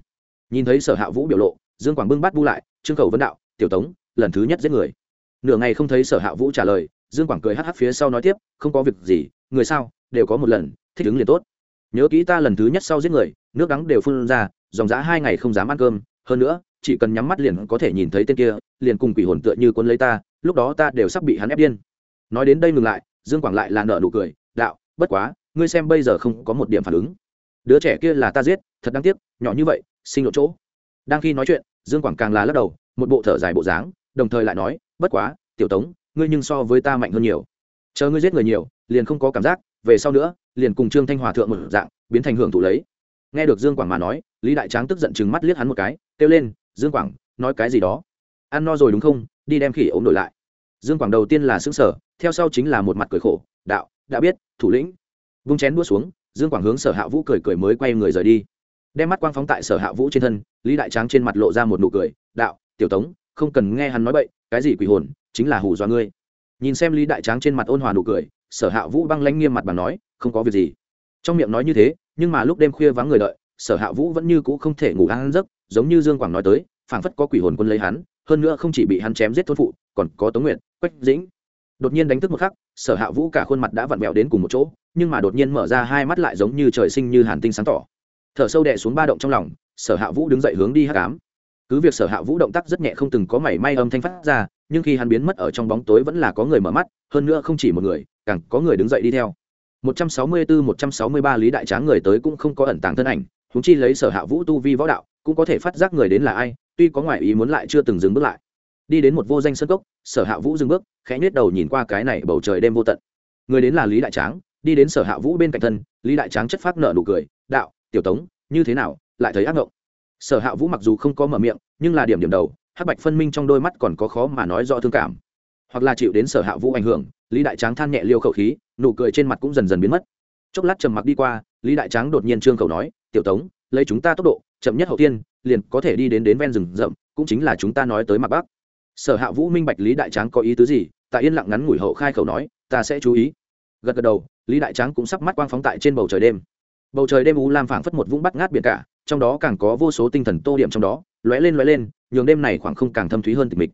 Nhìn thấy sở hạ vũ biểu lộ, dương quảng bưng bắt bu lại, trương khẩu vấn đạo, tiểu tống, lần thứ nhất giết người. Nửa ngày không thấy sở hạ vũ trả lời, dương quảng cười hắc hắc phía sau nói tiếp, không có việc gì, người sao, đều có một lần, thích ứng liền tốt. Nhớ kỹ ta lần thứ nhất sau giết người, nước đắng đều phun ra, dòng dã hai ngày không dám ăn cơm. Hơn nữa, chỉ cần nhắm mắt liền có thể nhìn thấy tên kia, liền cùng quỷ hồn tựa như quân lấy ta, lúc đó ta đều sắp bị hắn ép điên. Nói đến đây ngừng lại dương quảng lại là nợ nụ cười, đạo, bất quá, ngươi xem bây giờ không có một điểm phản ứng. Đứa trẻ kia là ta giết, thật đáng tiếc, nhỏ như vậy, sinh lộ chỗ. Đang khi nói chuyện, dương quảng càng là lắc đầu, một bộ thở dài bộ dáng, đồng thời lại nói, bất quá, tiểu tống, ngươi nhưng so với ta mạnh hơn nhiều. Chờ ngươi giết người nhiều, liền không có cảm giác, về sau nữa, liền cùng trương thanh hòa thượng một dạng, biến thành hưởng thụ lấy. Nghe được dương quảng mà nói, lý đại tráng tức giận chừng mắt liếc hắn một cái, kêu lên, dương quảng, nói cái gì đó? Ăn no rồi đúng không? Đi đem khỉ ống đổi lại dương quảng đầu tiên là xứng sở theo sau chính là một mặt cười khổ, đạo, đã biết, thủ lĩnh. Vung chén đua xuống, dương quảng hướng sở hạ vũ cười cười mới quay người rời đi. Đem mắt quang phóng tại sở hạ vũ trên thân, lý đại tráng trên mặt lộ ra một nụ cười, đạo, tiểu tống, không cần nghe hắn nói bậy, cái gì quỷ hồn, chính là hù do ngươi. Nhìn xem lý đại tráng trên mặt ôn hòa nụ cười, sở hạ vũ băng lanh nghiêm mặt bà nói, không có việc gì. Trong miệng nói như thế, nhưng mà lúc đêm khuya vắng người đợi, sở hạ vũ vẫn như cũ không thể ngủ ăn giấc, giống như dương quảng nói tới, phảng phất có quỷ hồn quân lấy hắn, hơn nữa không chỉ bị hắn chém giết thôn phụ, còn có tống nguyện quách dĩnh. Đột nhiên đánh thức một khắc, sở hạ vũ cả khuôn mặt đã vặn vẹo đến cùng một chỗ, nhưng mà đột nhiên mở ra hai mắt lại giống như trời sinh như hàn tinh sáng tỏ. Thở sâu đè xuống ba động trong lòng, sở hạ vũ đứng dậy hướng đi hát cám cứ việc sở hạ vũ động tác rất nhẹ không từng có mảy may âm thanh phát ra, nhưng khi hắn biến mất ở trong bóng tối vẫn là có người mở mắt, hơn nữa không chỉ một người, càng có người đứng dậy đi theo. 164-163 lý đại tráng người tới cũng không có ẩn tàng thân ảnh húng chi lấy sở hạ vũ tu vi võ đạo, cũng có thể phát giác người đến là ai, tuy có ngoại ý muốn lại chưa từng dừng bước lại. Đi đến một vô danh sân cốc sở hạ vũ dừng bước, khẽ nhếch đầu nhìn qua cái này bầu trời đêm vô tận. Người đến là lý đại tráng, đi đến sở hạ vũ bên cạnh thân, lý đại tráng chất phát nợ nụ cười, đạo, tiểu tống, như thế nào, lại thấy ác ngộng? Sở hạ vũ mặc dù không có mở miệng, nhưng là điểm điểm đầu, hắc bạch phân minh trong đôi mắt còn có khó mà nói rõ thương cảm. Hoặc là chịu đến sở hạ vũ ảnh hưởng, lý đại tráng than nhẹ liêu khẩu khí, nụ cười trên mặt cũng dần dần biến mất. Chốc lát trầm mặc đi qua, lý đại tráng đột nhiên trương khẩu nói, tiểu tống, lấy chúng ta tốc độ, chậm nhất hậu tiên, liền có thể đi đến đến ven rừng rậm, cũng chính là chúng ta nói tới mặt bắc sở hạ vũ minh bạch lý đại tráng có ý tứ gì, tại yên lặng ngắn ngủi hậu khai khẩu nói, ta sẽ chú ý. Gật gật đầu, lý đại tráng cũng sắp mắt quang phóng tại trên bầu trời đêm. Bầu trời đêm u lam phảng phất một vũng bắt ngát biển cả, trong đó càng có vô số tinh thần tô điểm trong đó, lóe lên lóe lên, nhường đêm này khoảng không càng thâm thúy hơn tịch mịch.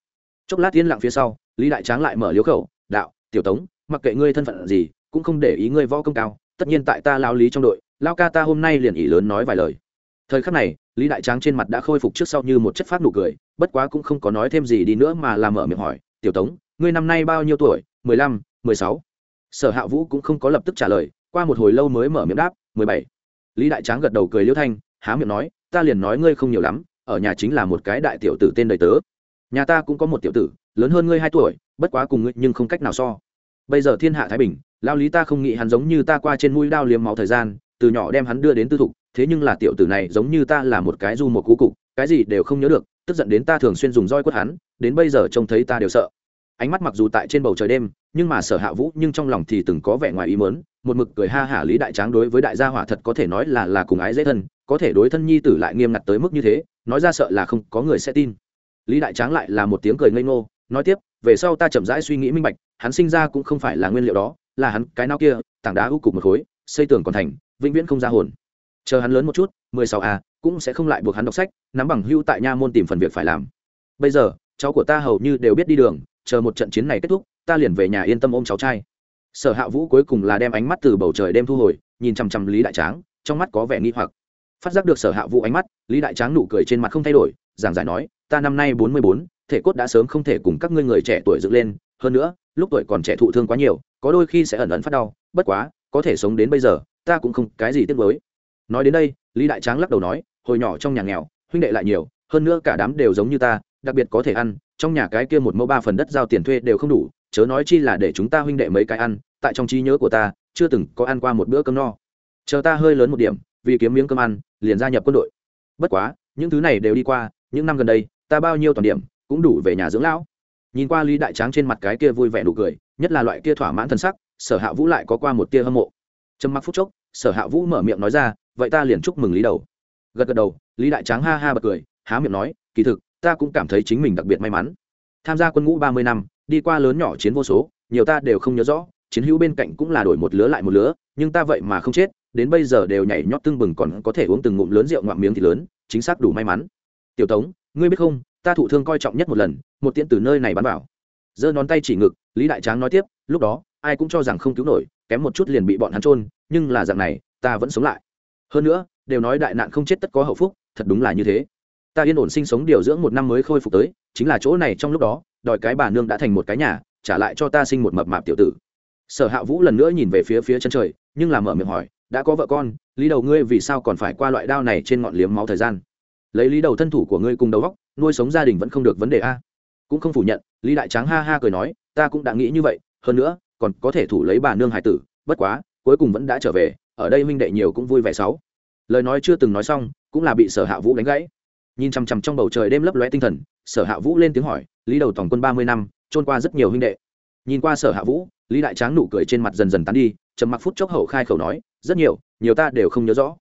Chốc lát yên lặng phía sau, lý đại tráng lại mở liếu khẩu, đạo, tiểu tống, mặc kệ ngươi thân phận gì, cũng không để ý ngươi võ công cao, tất nhiên tại ta lao lý trong đội, lao ca ta hôm nay liền ỉ lớn nói vài lời thời khắc này, lý đại tráng trên mặt đã khôi phục trước sau như một chất phát nụ cười, bất quá cũng không có nói thêm gì đi nữa mà làm mở miệng hỏi, tiểu tống, ngươi năm nay bao nhiêu tuổi? Mười lăm, mười sáu? Sở hạ vũ cũng không có lập tức trả lời, qua một hồi lâu mới mở miệng đáp, mười bảy. Lý đại tráng gật đầu cười liễu thanh, há miệng nói, ta liền nói ngươi không nhiều lắm, ở nhà chính là một cái đại tiểu tử tên đầy tớ. Nhà ta cũng có một tiểu tử, lớn hơn ngươi hai tuổi, bất quá cùng ngươi nhưng không cách nào so. Bây giờ thiên hạ thái bình, lao lý ta không nghĩ hắn giống như ta qua trên mũi đao liếm máu thời gian, từ nhỏ đem hắn đưa đến tư thục thế nhưng là tiểu tử này giống như ta là một cái du một cú cục, cái gì đều không nhớ được, tức giận đến ta thường xuyên dùng roi quất hắn, đến bây giờ trông thấy ta đều sợ. Ánh mắt mặc dù tại trên bầu trời đêm, nhưng mà sở hạ vũ nhưng trong lòng thì từng có vẻ ngoài ý mớn một mực cười ha hả lý đại tráng đối với đại gia hỏa thật có thể nói là là cùng ái dễ thân, có thể đối thân nhi tử lại nghiêm ngặt tới mức như thế, nói ra sợ là không có người sẽ tin. Lý đại tráng lại là một tiếng cười ngây ngô, nói tiếp, về sau ta chậm rãi suy nghĩ minh bạch, hắn sinh ra cũng không phải là nguyên liệu đó, là hắn cái nào kia, tảng đá hữu cục một khối, xây tường còn thành, vĩnh viễn không ra hồn chờ hắn lớn một chút, mười sáu a, cũng sẽ không lại buộc hắn đọc sách, nắm bằng hưu tại nha môn tìm phần việc phải làm. Bây giờ, cháu của ta hầu như đều biết đi đường, chờ một trận chiến này kết thúc, ta liền về nhà yên tâm ôm cháu trai. Sở hạ vũ cuối cùng là đem ánh mắt từ bầu trời đem thu hồi, nhìn chằm chằm lý đại tráng, trong mắt có vẻ nghi hoặc. Phát giác được sở hạ vũ ánh mắt, lý đại tráng nụ cười trên mặt không thay đổi, giảng giải nói, ta năm nay bốn mươi bốn, thể cốt đã sớm không thể cùng các ngươi người trẻ tuổi dựng lên, hơn nữa, lúc tuổi còn trẻ thụ thương quá nhiều, có đôi khi sẽ ẩn ẩn phát đau, bất quá, có thể sống đến bây giờ, ta cũng không cái gì tiếc với nói đến đây, lý đại tráng lắc đầu nói, hồi nhỏ trong nhà nghèo, huynh đệ lại nhiều, hơn nữa cả đám đều giống như ta, đặc biệt có thể ăn, trong nhà cái kia một mẫu ba phần đất giao tiền thuê đều không đủ, chớ nói chi là để chúng ta huynh đệ mấy cái ăn, tại trong trí nhớ của ta, chưa từng có ăn qua một bữa cơm no. Chờ ta hơi lớn một điểm, vì kiếm miếng cơm ăn, liền gia nhập quân đội. Bất quá, những thứ này đều đi qua, những năm gần đây, ta bao nhiêu toàn điểm, cũng đủ về nhà dưỡng lão. Nhìn qua lý đại tráng trên mặt cái kia vui vẻ đủ cười, nhất là loại kia thỏa mãn thân sắc, sở hạ vũ lại có qua một tia hâm mộ. Trầm mặc phút chốc sở hạ vũ mở miệng nói ra, vậy ta liền chúc mừng lý đầu. Gật gật đầu, lý đại tráng ha ha bật cười, há miệng nói, kỳ thực, ta cũng cảm thấy chính mình đặc biệt may mắn. Tham gia quân ngũ ba mươi năm, đi qua lớn nhỏ chiến vô số, nhiều ta đều không nhớ rõ, chiến hữu bên cạnh cũng là đổi một lứa lại một lứa, nhưng ta vậy mà không chết, đến bây giờ đều nhảy nhót tưng bừng còn có thể uống từng ngụm lớn rượu ngoạm miếng thì lớn, chính xác đủ may mắn. Tiểu tống, ngươi biết không, ta thụ thương coi trọng nhất một lần, một tiễn từ nơi này bắn vào. Giơ ngón tay chỉ ngực, lý đại tráng nói tiếp, lúc đó ai cũng cho rằng không cứu nổi, kém một chút liền bị bọn hắn trôn nhưng là dạng này, ta vẫn sống lại. Hơn nữa, đều nói đại nạn không chết tất có hậu phúc, thật đúng là như thế. Ta yên ổn sinh sống điều dưỡng một năm mới khôi phục tới, chính là chỗ này trong lúc đó, đòi cái bà nương đã thành một cái nhà, trả lại cho ta sinh một mập mạp tiểu tử. Sở hạ vũ lần nữa nhìn về phía phía chân trời, nhưng là mở miệng hỏi, đã có vợ con, lý đầu ngươi vì sao còn phải qua loại đao này trên ngọn liếm máu thời gian? Lấy lý đầu thân thủ của ngươi cùng đầu góc nuôi sống gia đình vẫn không được vấn đề a. Cũng không phủ nhận, lý đại tráng ha ha cười nói, ta cũng đã nghĩ như vậy, hơn nữa còn có thể thủ lấy bà nương hải tử, bất quá, cuối cùng vẫn đã trở về, ở đây minh đệ nhiều cũng vui vẻ sáu. Lời nói chưa từng nói xong, cũng là bị sở hạ vũ đánh gãy. Nhìn chằm chằm trong bầu trời đêm lấp lóe tinh thần, sở hạ vũ lên tiếng hỏi, lý đầu tổng quân ba mươi năm, trôn qua rất nhiều huynh đệ. Nhìn qua sở hạ vũ, lý đại tráng nụ cười trên mặt dần dần tán đi, trầm mặc phút chốc hậu khai khẩu nói, rất nhiều nhiều ta đều không nhớ rõ.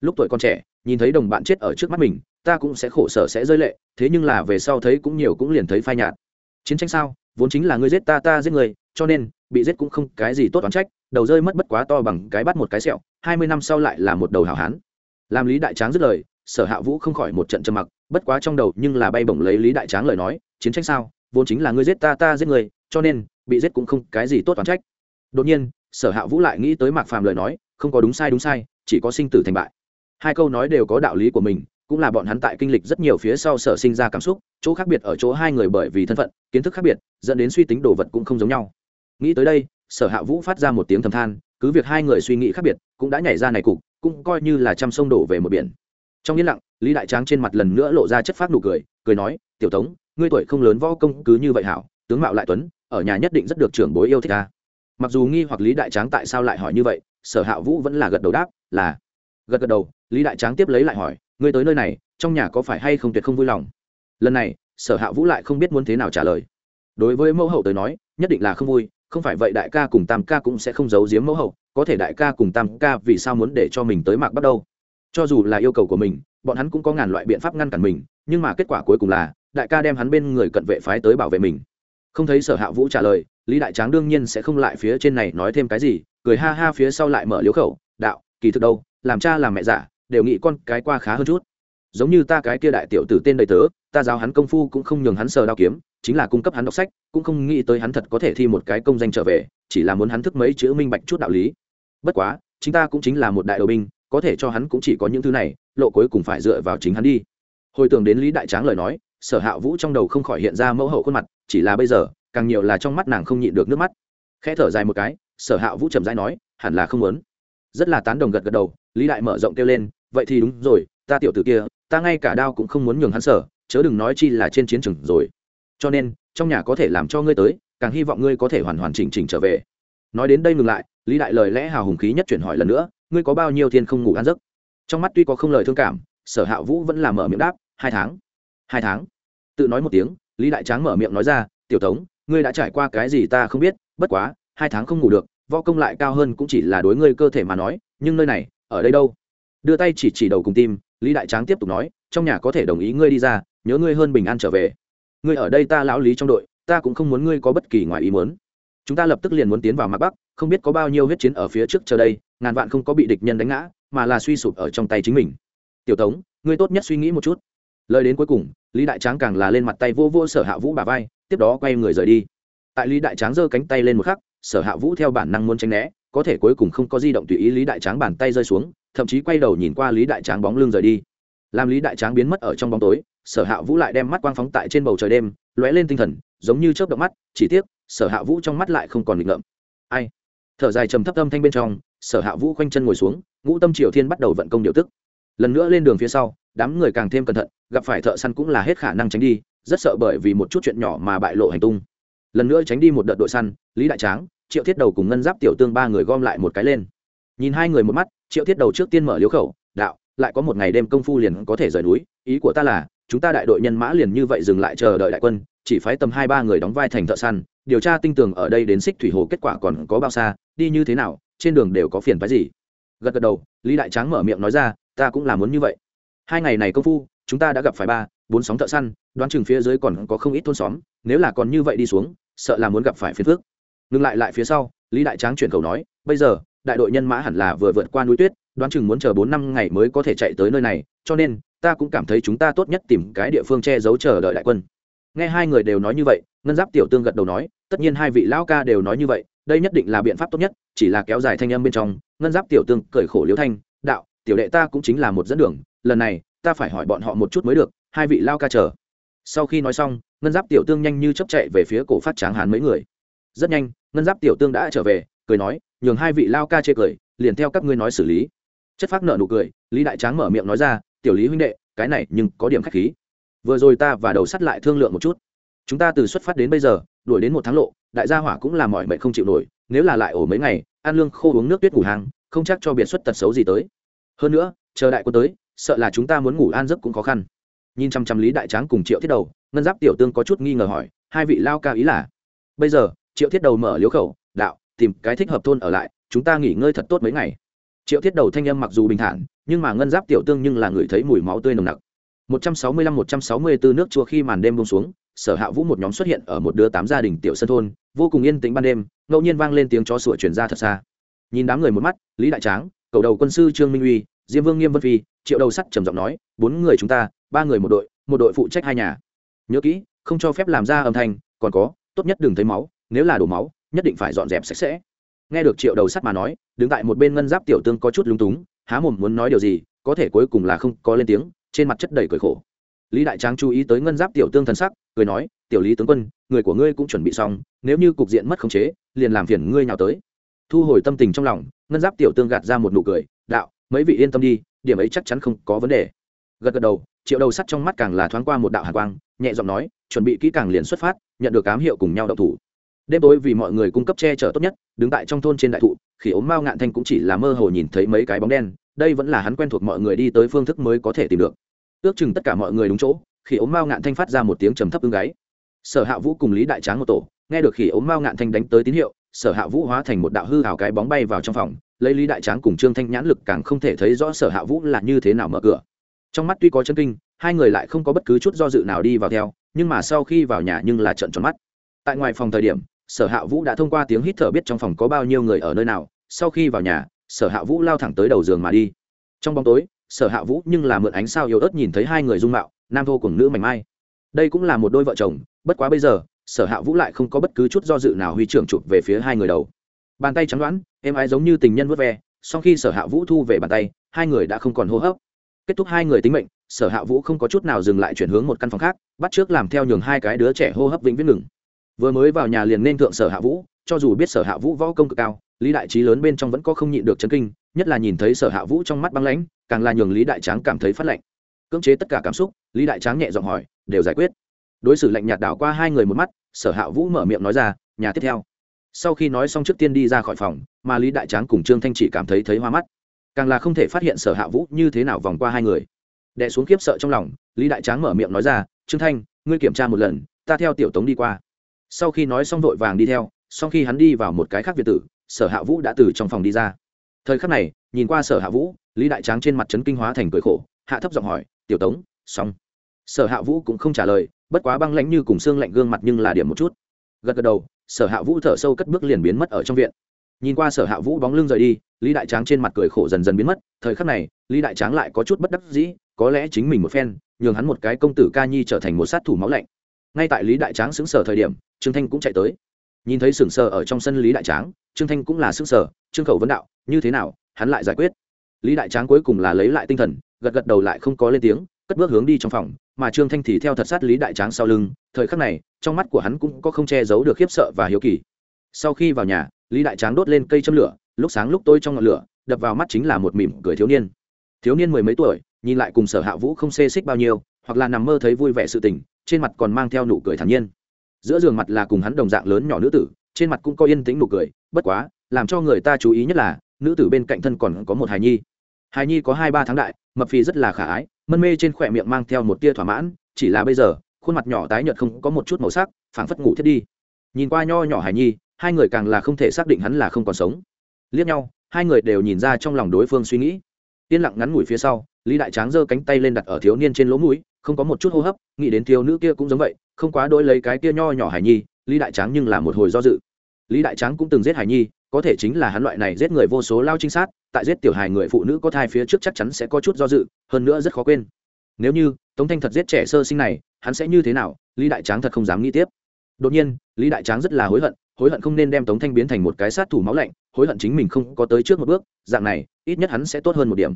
Lúc tuổi còn trẻ, nhìn thấy đồng bạn chết ở trước mắt mình, ta cũng sẽ khổ sở sẽ rơi lệ, thế nhưng là về sau thấy cũng nhiều cũng liền thấy phai nhạt. Chiến tranh sao? Vốn chính là ngươi giết ta ta giết người cho nên bị giết cũng không cái gì tốt oán trách, đầu rơi mất bất quá to bằng cái bắt một cái sẹo, hai mươi năm sau lại là một đầu hảo hán. Làm lý đại tráng dứt lời, sở hạ vũ không khỏi một trận trầm mặc, bất quá trong đầu nhưng là bay bổng lấy lý đại tráng lời nói, chiến tranh sao, vốn chính là ngươi giết ta ta giết người cho nên, bị giết cũng không cái gì tốt oán trách. Đột nhiên, sở hạ vũ lại nghĩ tới mạc phàm lời nói, không có đúng sai đúng sai, chỉ có sinh tử thành bại. Hai câu nói đều có đạo lý của mình, cũng là bọn hắn tại kinh lịch rất nhiều phía sau sở sinh ra cảm xúc, chỗ khác biệt ở chỗ hai người bởi vì thân phận, kiến thức khác biệt, dẫn đến suy tính đồ vật cũng không giống nhau nghĩ tới đây, sở hạ vũ phát ra một tiếng thầm than, cứ việc hai người suy nghĩ khác biệt, cũng đã nhảy ra này cục, cũng coi như là trăm sông đổ về một biển. Trong yên lặng, lý đại tráng trên mặt lần nữa lộ ra chất phát nụ cười cười nói, tiểu tống, ngươi tuổi không lớn võ công cứ như vậy hảo, tướng mạo lại tuấn, ở nhà nhất định rất được trưởng bối yêu thích ta. Mặc dù nghi hoặc lý đại tráng tại sao lại hỏi như vậy, sở hạ vũ vẫn là gật đầu đáp, là. Gật gật đầu, lý đại tráng tiếp lấy lại hỏi, ngươi tới nơi này, trong nhà có phải hay không tuyệt không vui lòng? Lần này, sở hạ vũ lại không biết muốn thế nào trả lời. Đối với mẫu hậu tới nói, nhất định là không vui không phải vậy đại ca cùng tam ca cũng sẽ không giấu giếm mẫu hậu, có thể đại ca cùng tam ca vì sao muốn để cho mình tới mạc bắt đâu? Cho dù là yêu cầu của mình, bọn hắn cũng có ngàn loại biện pháp ngăn cản mình, nhưng mà kết quả cuối cùng là, đại ca đem hắn bên người cận vệ phái tới bảo vệ mình. Không thấy sở hạ vũ trả lời, lý đại tráng đương nhiên sẽ không lại phía trên này nói thêm cái gì, cười ha ha phía sau lại mở liếu khẩu, đạo, kỳ thực đâu, làm cha làm mẹ giả, đều nghĩ con cái qua khá hơn chút giống như ta cái kia đại tiểu tử tên đầy tớ, ta giáo hắn công phu cũng không nhường hắn sờ đao kiếm, chính là cung cấp hắn đọc sách, cũng không nghĩ tới hắn thật có thể thi một cái công danh trở về, chỉ là muốn hắn thức mấy chữ minh bạch chút đạo lý. Bất quá, chính ta cũng chính là một đại đội binh, có thể cho hắn cũng chỉ có những thứ này, lộ cuối cùng phải dựa vào chính hắn đi. Hồi tưởng đến lý đại tráng lời nói, sở hạ vũ trong đầu không khỏi hiện ra mẫu hậu khuôn mặt, chỉ là bây giờ, càng nhiều là trong mắt nàng không nhịn được nước mắt. Khẽ thở dài một cái, sở hạ vũ trầm rãi nói, hẳn là không muốn. Rất là tán đồng gật gật đầu, lý đại mở rộng kêu lên, vậy thì đúng rồi, ta tiểu t ử kia ta ngay cả đao cũng không muốn nhường hắn sở, chớ đừng nói chi là trên chiến trường rồi. Cho nên, trong nhà có thể làm cho ngươi tới, càng hy vọng ngươi có thể hoàn hoàn chỉnh chỉnh trở về. Nói đến đây ngừng lại, lý đại lời lẽ hào hùng khí nhất chuyển hỏi lần nữa, ngươi có bao nhiêu thiên không ngủ ăn giấc? Trong mắt tuy có không lời thương cảm, sở hạ vũ vẫn làm mở miệng đáp, hai tháng. Hai tháng. Tự nói một tiếng, lý đại tráng mở miệng nói ra, tiểu tống, ngươi đã trải qua cái gì ta không biết, bất quá, hai tháng không ngủ được, võ công lại cao hơn cũng chỉ là đối ngươi cơ thể mà nói, nhưng nơi này, ở đây đâu? Đưa tay chỉ chỉ đầu cùng tim, lý đại tráng tiếp tục nói, trong nhà có thể đồng ý ngươi đi ra, nhớ ngươi hơn bình an trở về. Ngươi ở đây ta lão lý trong đội, ta cũng không muốn ngươi có bất kỳ ngoài ý muốn. Chúng ta lập tức liền muốn tiến vào mặt bắc, không biết có bao nhiêu huyết chiến ở phía trước chờ đây, ngàn vạn không có bị địch nhân đánh ngã, mà là suy sụp ở trong tay chính mình. Tiểu tống, ngươi tốt nhất suy nghĩ một chút. Lời đến cuối cùng, lý đại tráng càng là lên mặt tay vô vô sở hạ vũ bà vai, tiếp đó quay người rời đi. Tại lý đại tráng giơ cánh tay lên một khắc, sở hạ vũ theo bản năng muốn tránh né, có thể cuối cùng không có di động tùy ý lý đại tráng bàn tay rơi xuống thậm chí quay đầu nhìn qua lý đại tráng bóng lưng rời đi. Làm lý đại tráng biến mất ở trong bóng tối, sở hạ vũ lại đem mắt quang phóng tại trên bầu trời đêm, lóe lên tinh thần, giống như chớp động mắt, chỉ tiếc, sở hạ vũ trong mắt lại không còn nghịch ngợm. Ai? Thở dài trầm thấp âm thanh bên trong, sở hạ vũ khoanh chân ngồi xuống, ngũ tâm triều thiên bắt đầu vận công điều tức. Lần nữa lên đường phía sau, đám người càng thêm cẩn thận, gặp phải thợ săn cũng là hết khả năng tránh đi, rất sợ bởi vì một chút chuyện nhỏ mà bại lộ hành tung. Lần nữa tránh đi một đợt đội săn, lý đại tráng, triệu thiết đầu cùng ngân giáp tiểu tương ba người gom lại một cái lên. Nhìn hai người một mắt triệu thiết đầu trước tiên mở liếu khẩu, đạo, lại có một ngày đêm công phu liền có thể rời núi, ý của ta là, chúng ta đại đội nhân mã liền như vậy dừng lại chờ đợi đại quân, chỉ phái tầm hai ba người đóng vai thành thợ săn, điều tra tinh tường ở đây đến xích thủy hồ kết quả còn có bao xa, đi như thế nào, trên đường đều có phiền phái gì. Gật gật đầu, lý đại tráng mở miệng nói ra, ta cũng là muốn như vậy. Hai ngày này công phu, chúng ta đã gặp phải ba, bốn sóng thợ săn, đoán chừng phía dưới còn có không ít thôn xóm, nếu là còn như vậy đi xuống, sợ là muốn gặp phải phiền phước ngừng lại lại phía sau, lý đại tráng chuyển cầu nói, bây giờ đại đội nhân mã hẳn là vừa vượt qua núi tuyết, đoán chừng muốn chờ bốn năm ngày mới có thể chạy tới nơi này, cho nên, ta cũng cảm thấy chúng ta tốt nhất tìm cái địa phương che giấu chờ đợi đại quân. Nghe hai người đều nói như vậy, ngân giáp tiểu tương gật đầu nói, tất nhiên hai vị lão ca đều nói như vậy, đây nhất định là biện pháp tốt nhất, chỉ là kéo dài thanh âm bên trong, ngân giáp tiểu tương cởi khổ liễu thanh, đạo, tiểu đệ ta cũng chính là một dẫn đường, lần này, ta phải hỏi bọn họ một chút mới được, hai vị lao ca chờ. Sau khi nói xong, ngân giáp tiểu tương nhanh như chấp chạy về phía cổ phát tráng hán mấy người. Rất nhanh, ngân giáp tiểu tương đã trở về cười nói, nhường hai vị lao ca chê cười, liền theo các ngươi nói xử lý. Chất phác nợ nụ cười, lý đại tráng mở miệng nói ra, tiểu lý huynh đệ, cái này nhưng có điểm k h á c h khí. Vừa rồi ta và đầu sắt lại thương lượng một chút. Chúng ta từ xuất phát đến bây giờ, đuổi đến một tháng lộ, đại gia hỏa cũng là mọi mệnh không chịu nổi, nếu là lại ổ mấy ngày, ăn lương khô uống nước tuyết ngủ hàng, không chắc cho biệt xuất tật xấu gì tới. Hơn nữa, chờ đại quân tới, sợ là chúng ta muốn ngủ an giấc cũng khó khăn. Nhìn chăm chăm lý đại tráng cùng triệu thiết đầu, ngân giáp tiểu tương có chút nghi ngờ hỏi, hai vị lao ca ý là? Bây giờ, triệu thiết đầu mở liếu khẩu, đạo tìm cái thích hợp thôn ở lại, chúng ta nghỉ ngơi thật tốt mấy ngày. Triệu thiết đầu thanh âm mặc dù bình thản, nhưng mà ngân giáp tiểu tương nhưng là người thấy mùi máu tươi nồng nặc. 165-164 nước chua khi màn đêm buông xuống, sở hạ vũ một nhóm xuất hiện ở một đứa tám gia đình tiểu sân thôn, vô cùng yên tĩnh ban đêm, ngẫu nhiên vang lên tiếng chó sủa truyền ra thật xa. Nhìn đám người một mắt, lý đại tráng, cầu đầu quân sư trương minh uy, diêm vương nghiêm vân phi, triệu đầu sắt trầm giọng nói, bốn người chúng ta, ba người một đội một đội phụ trách hai nhà. Nhớ kỹ, không cho phép làm ra âm thanh, còn có, tốt nhất đừng thấy máu, nếu là đổ máu nhất định phải dọn dẹp sạch sẽ. Nghe được triệu đầu sắt mà nói, đứng tại một bên ngân giáp tiểu tương có chút lúng túng, há mồm muốn nói điều gì, có thể cuối cùng là không có lên tiếng, trên mặt chất đầy cười khổ. Lý đại tráng chú ý tới ngân giáp tiểu tương thần sắc, cười nói, tiểu lý tướng quân, người của ngươi cũng chuẩn bị xong, nếu như cục diện mất khống chế, liền làm phiền ngươi nhào tới. Thu hồi tâm tình trong lòng, ngân giáp tiểu tương gạt ra một nụ cười, đạo, mấy vị yên tâm đi, điểm ấy chắc chắn không có vấn đề. Gật gật đầu, triệu đầu sắt trong mắt càng là thoáng qua một đạo hạ quang, nhẹ giọng nói, chuẩn bị kỹ càng liền xuất phát, nhận được cám hiệu cùng nhau đậu thủ đêm tối vì mọi người cung cấp che chở tốt nhất, đứng tại trong thôn trên đại thụ khi ốm mao ngạn thanh cũng chỉ là mơ hồ nhìn thấy mấy cái bóng đen, đây vẫn là hắn quen thuộc mọi người đi tới phương thức mới có thể tìm được. Ước chừng tất cả mọi người đúng chỗ khi ốm mao ngạn thanh phát ra một tiếng trầm thấp ưng gáy. Sở hạ vũ cùng lý đại tráng một tổ, nghe được khi ốm mao ngạn thanh đánh tới tín hiệu, sở hạ vũ hóa thành một đạo hư hào cái bóng bay vào trong phòng, lấy lý đại tráng cùng trương thanh nhãn lực càng không thể thấy rõ sở hạ vũ là như thế nào mở cửa. Trong mắt tuy có chân kinh, hai người lại không có bất cứ chút do dự nào đi vào theo, nhưng mà sau khi vào nhà nhưng là trận tròn mắt. Tại ngoài phòng thời điểm sở hạ vũ đã thông qua tiếng hít thở biết trong phòng có bao nhiêu người ở nơi nào, sau khi vào nhà, sở hạ vũ lao thẳng tới đầu giường mà đi. Trong bóng tối, sở hạ vũ nhưng là mượn ánh sao yếu ớt nhìn thấy hai người dung mạo, nam vô cùng nữ mảnh mai. Đây cũng là một đôi vợ chồng, bất quá bây giờ, sở hạ vũ lại không có bất cứ chút do dự nào huy trưởng chụp về phía hai người đầu. Bàn tay trắng đoán em ái giống như tình nhân vớt ve sau khi sở hạ vũ thu về bàn tay, hai người đã không còn hô hấp. Kết thúc hai người tính mệnh, sở hạ vũ không có chút nào dừng lại chuyển hướng một căn phòng khác, bắt trước làm theo nhường hai cái đứa trẻ hô hấp vĩnh viễn ngừng vừa mới vào nhà liền nên thượng sở hạ vũ, cho dù biết sở hạ vũ võ công cực cao, lý đại trí lớn bên trong vẫn có không nhịn được chấn kinh, nhất là nhìn thấy sở hạ vũ trong mắt băng lãnh, càng là nhường lý đại tráng cảm thấy phát lạnh cưỡng chế tất cả cảm xúc, lý đại tráng nhẹ giọng hỏi, đều giải quyết. Đối xử lạnh nhạt đảo qua hai người một mắt, sở hạ vũ mở miệng nói ra, nhà tiếp theo. Sau khi nói xong trước tiên đi ra khỏi phòng, mà lý đại tráng cùng trương thanh chỉ cảm thấy thấy hoa mắt. Càng là không thể phát hiện sở hạ vũ như thế nào vòng qua hai người. Đẻ xuống khiếp sợ trong lòng, lý đại tráng mở miệng nói ra, trương thanh, ngươi kiểm tra một lần, ta theo tiểu tống đi qua sau khi nói xong vội vàng đi theo, sau khi hắn đi vào một cái khác việt tử, sở hạ vũ đã từ trong phòng đi ra. Thời khắc này, nhìn qua sở hạ vũ, lý đại tráng trên mặt trấn kinh hóa thành cười khổ, hạ thấp giọng hỏi, tiểu tống, xong. Sở hạ vũ cũng không trả lời, bất quá băng lãnh như cùng xương lạnh gương mặt nhưng là điểm một chút. Gật gật đầu, sở hạ vũ thở sâu cất bước liền biến mất ở trong viện. Nhìn qua sở hạ vũ bóng lưng rời đi, lý đại tráng trên mặt cười khổ dần dần biến mất, thời khắc này, lý đại tráng lại có chút bất đắc dĩ, có lẽ chính mình một phen, nhường hắn một cái công tử ca nhi trở thành một sát thủ máu lạnh ngay tại lý đại tráng xứng sở thời điểm, trương thanh cũng chạy tới. Nhìn thấy sừng sờ ở trong sân lý đại tráng, trương thanh cũng là xứng sở trương khẩu vấn đạo, như thế nào, hắn lại giải quyết. Lý đại tráng cuối cùng là lấy lại tinh thần, gật gật đầu lại không có lên tiếng, cất bước hướng đi trong phòng, mà trương thanh thì theo thật sát lý đại tráng sau lưng. Thời khắc này, trong mắt của hắn cũng có không che giấu được khiếp sợ và hiếu kỳ. Sau khi vào nhà, lý đại tráng đốt lên cây châm lửa, lúc sáng lúc tôi trong ngọn lửa, đập vào mắt chính là một mỉm cười thiếu niên. Thiếu niên mười mấy tuổi, nhìn lại cùng sở hạ vũ không xê xích bao nhiêu, hoặc là nằm mơ thấy vui vẻ sự tình trên mặt còn mang theo nụ cười thản nhiên. Giữa giường mặt là cùng hắn đồng dạng lớn nhỏ nữ tử, trên mặt cũng có yên tĩnh nụ cười, bất quá, làm cho người ta chú ý nhất là, nữ tử bên cạnh thân còn có một hài nhi. Hài nhi có hai ba tháng đại, mập phì rất là khả ái, mân mê trên khỏe miệng mang theo một tia thỏa mãn, chỉ là bây giờ, khuôn mặt nhỏ tái nhợt không có một chút màu sắc, phảng phất ngủ thiết đi. Nhìn qua nho nhỏ hài nhi, hai người càng là không thể xác định hắn là không còn sống. Liếc nhau, hai người đều nhìn ra trong lòng đối phương suy nghĩ. Yên lặng ngắn ngủi phía sau, lý đại tráng giơ cánh tay lên đặt ở thiếu niên trên lỗ mũi không có một chút hô hấp, nghĩ đến thiếu nữ kia cũng giống vậy, không quá đôi lấy cái kia nho nhỏ hải nhi, lý đại tráng nhưng là một hồi do dự. Lý đại tráng cũng từng giết hải nhi, có thể chính là hắn loại này giết người vô số lao trinh sát, tại giết tiểu hài người phụ nữ có thai phía trước chắc chắn sẽ có chút do dự, hơn nữa rất khó quên. Nếu như tống thanh thật giết trẻ sơ sinh này, hắn sẽ như thế nào, lý đại tráng thật không dám nghĩ tiếp. Đột nhiên, lý đại tráng rất là hối hận hối hận không nên đem tống thanh biến thành một cái sát thủ máu lạnh, hối hận chính mình không có tới trước một bước, dạng này, ít nhất hắn sẽ tốt hơn một điểm.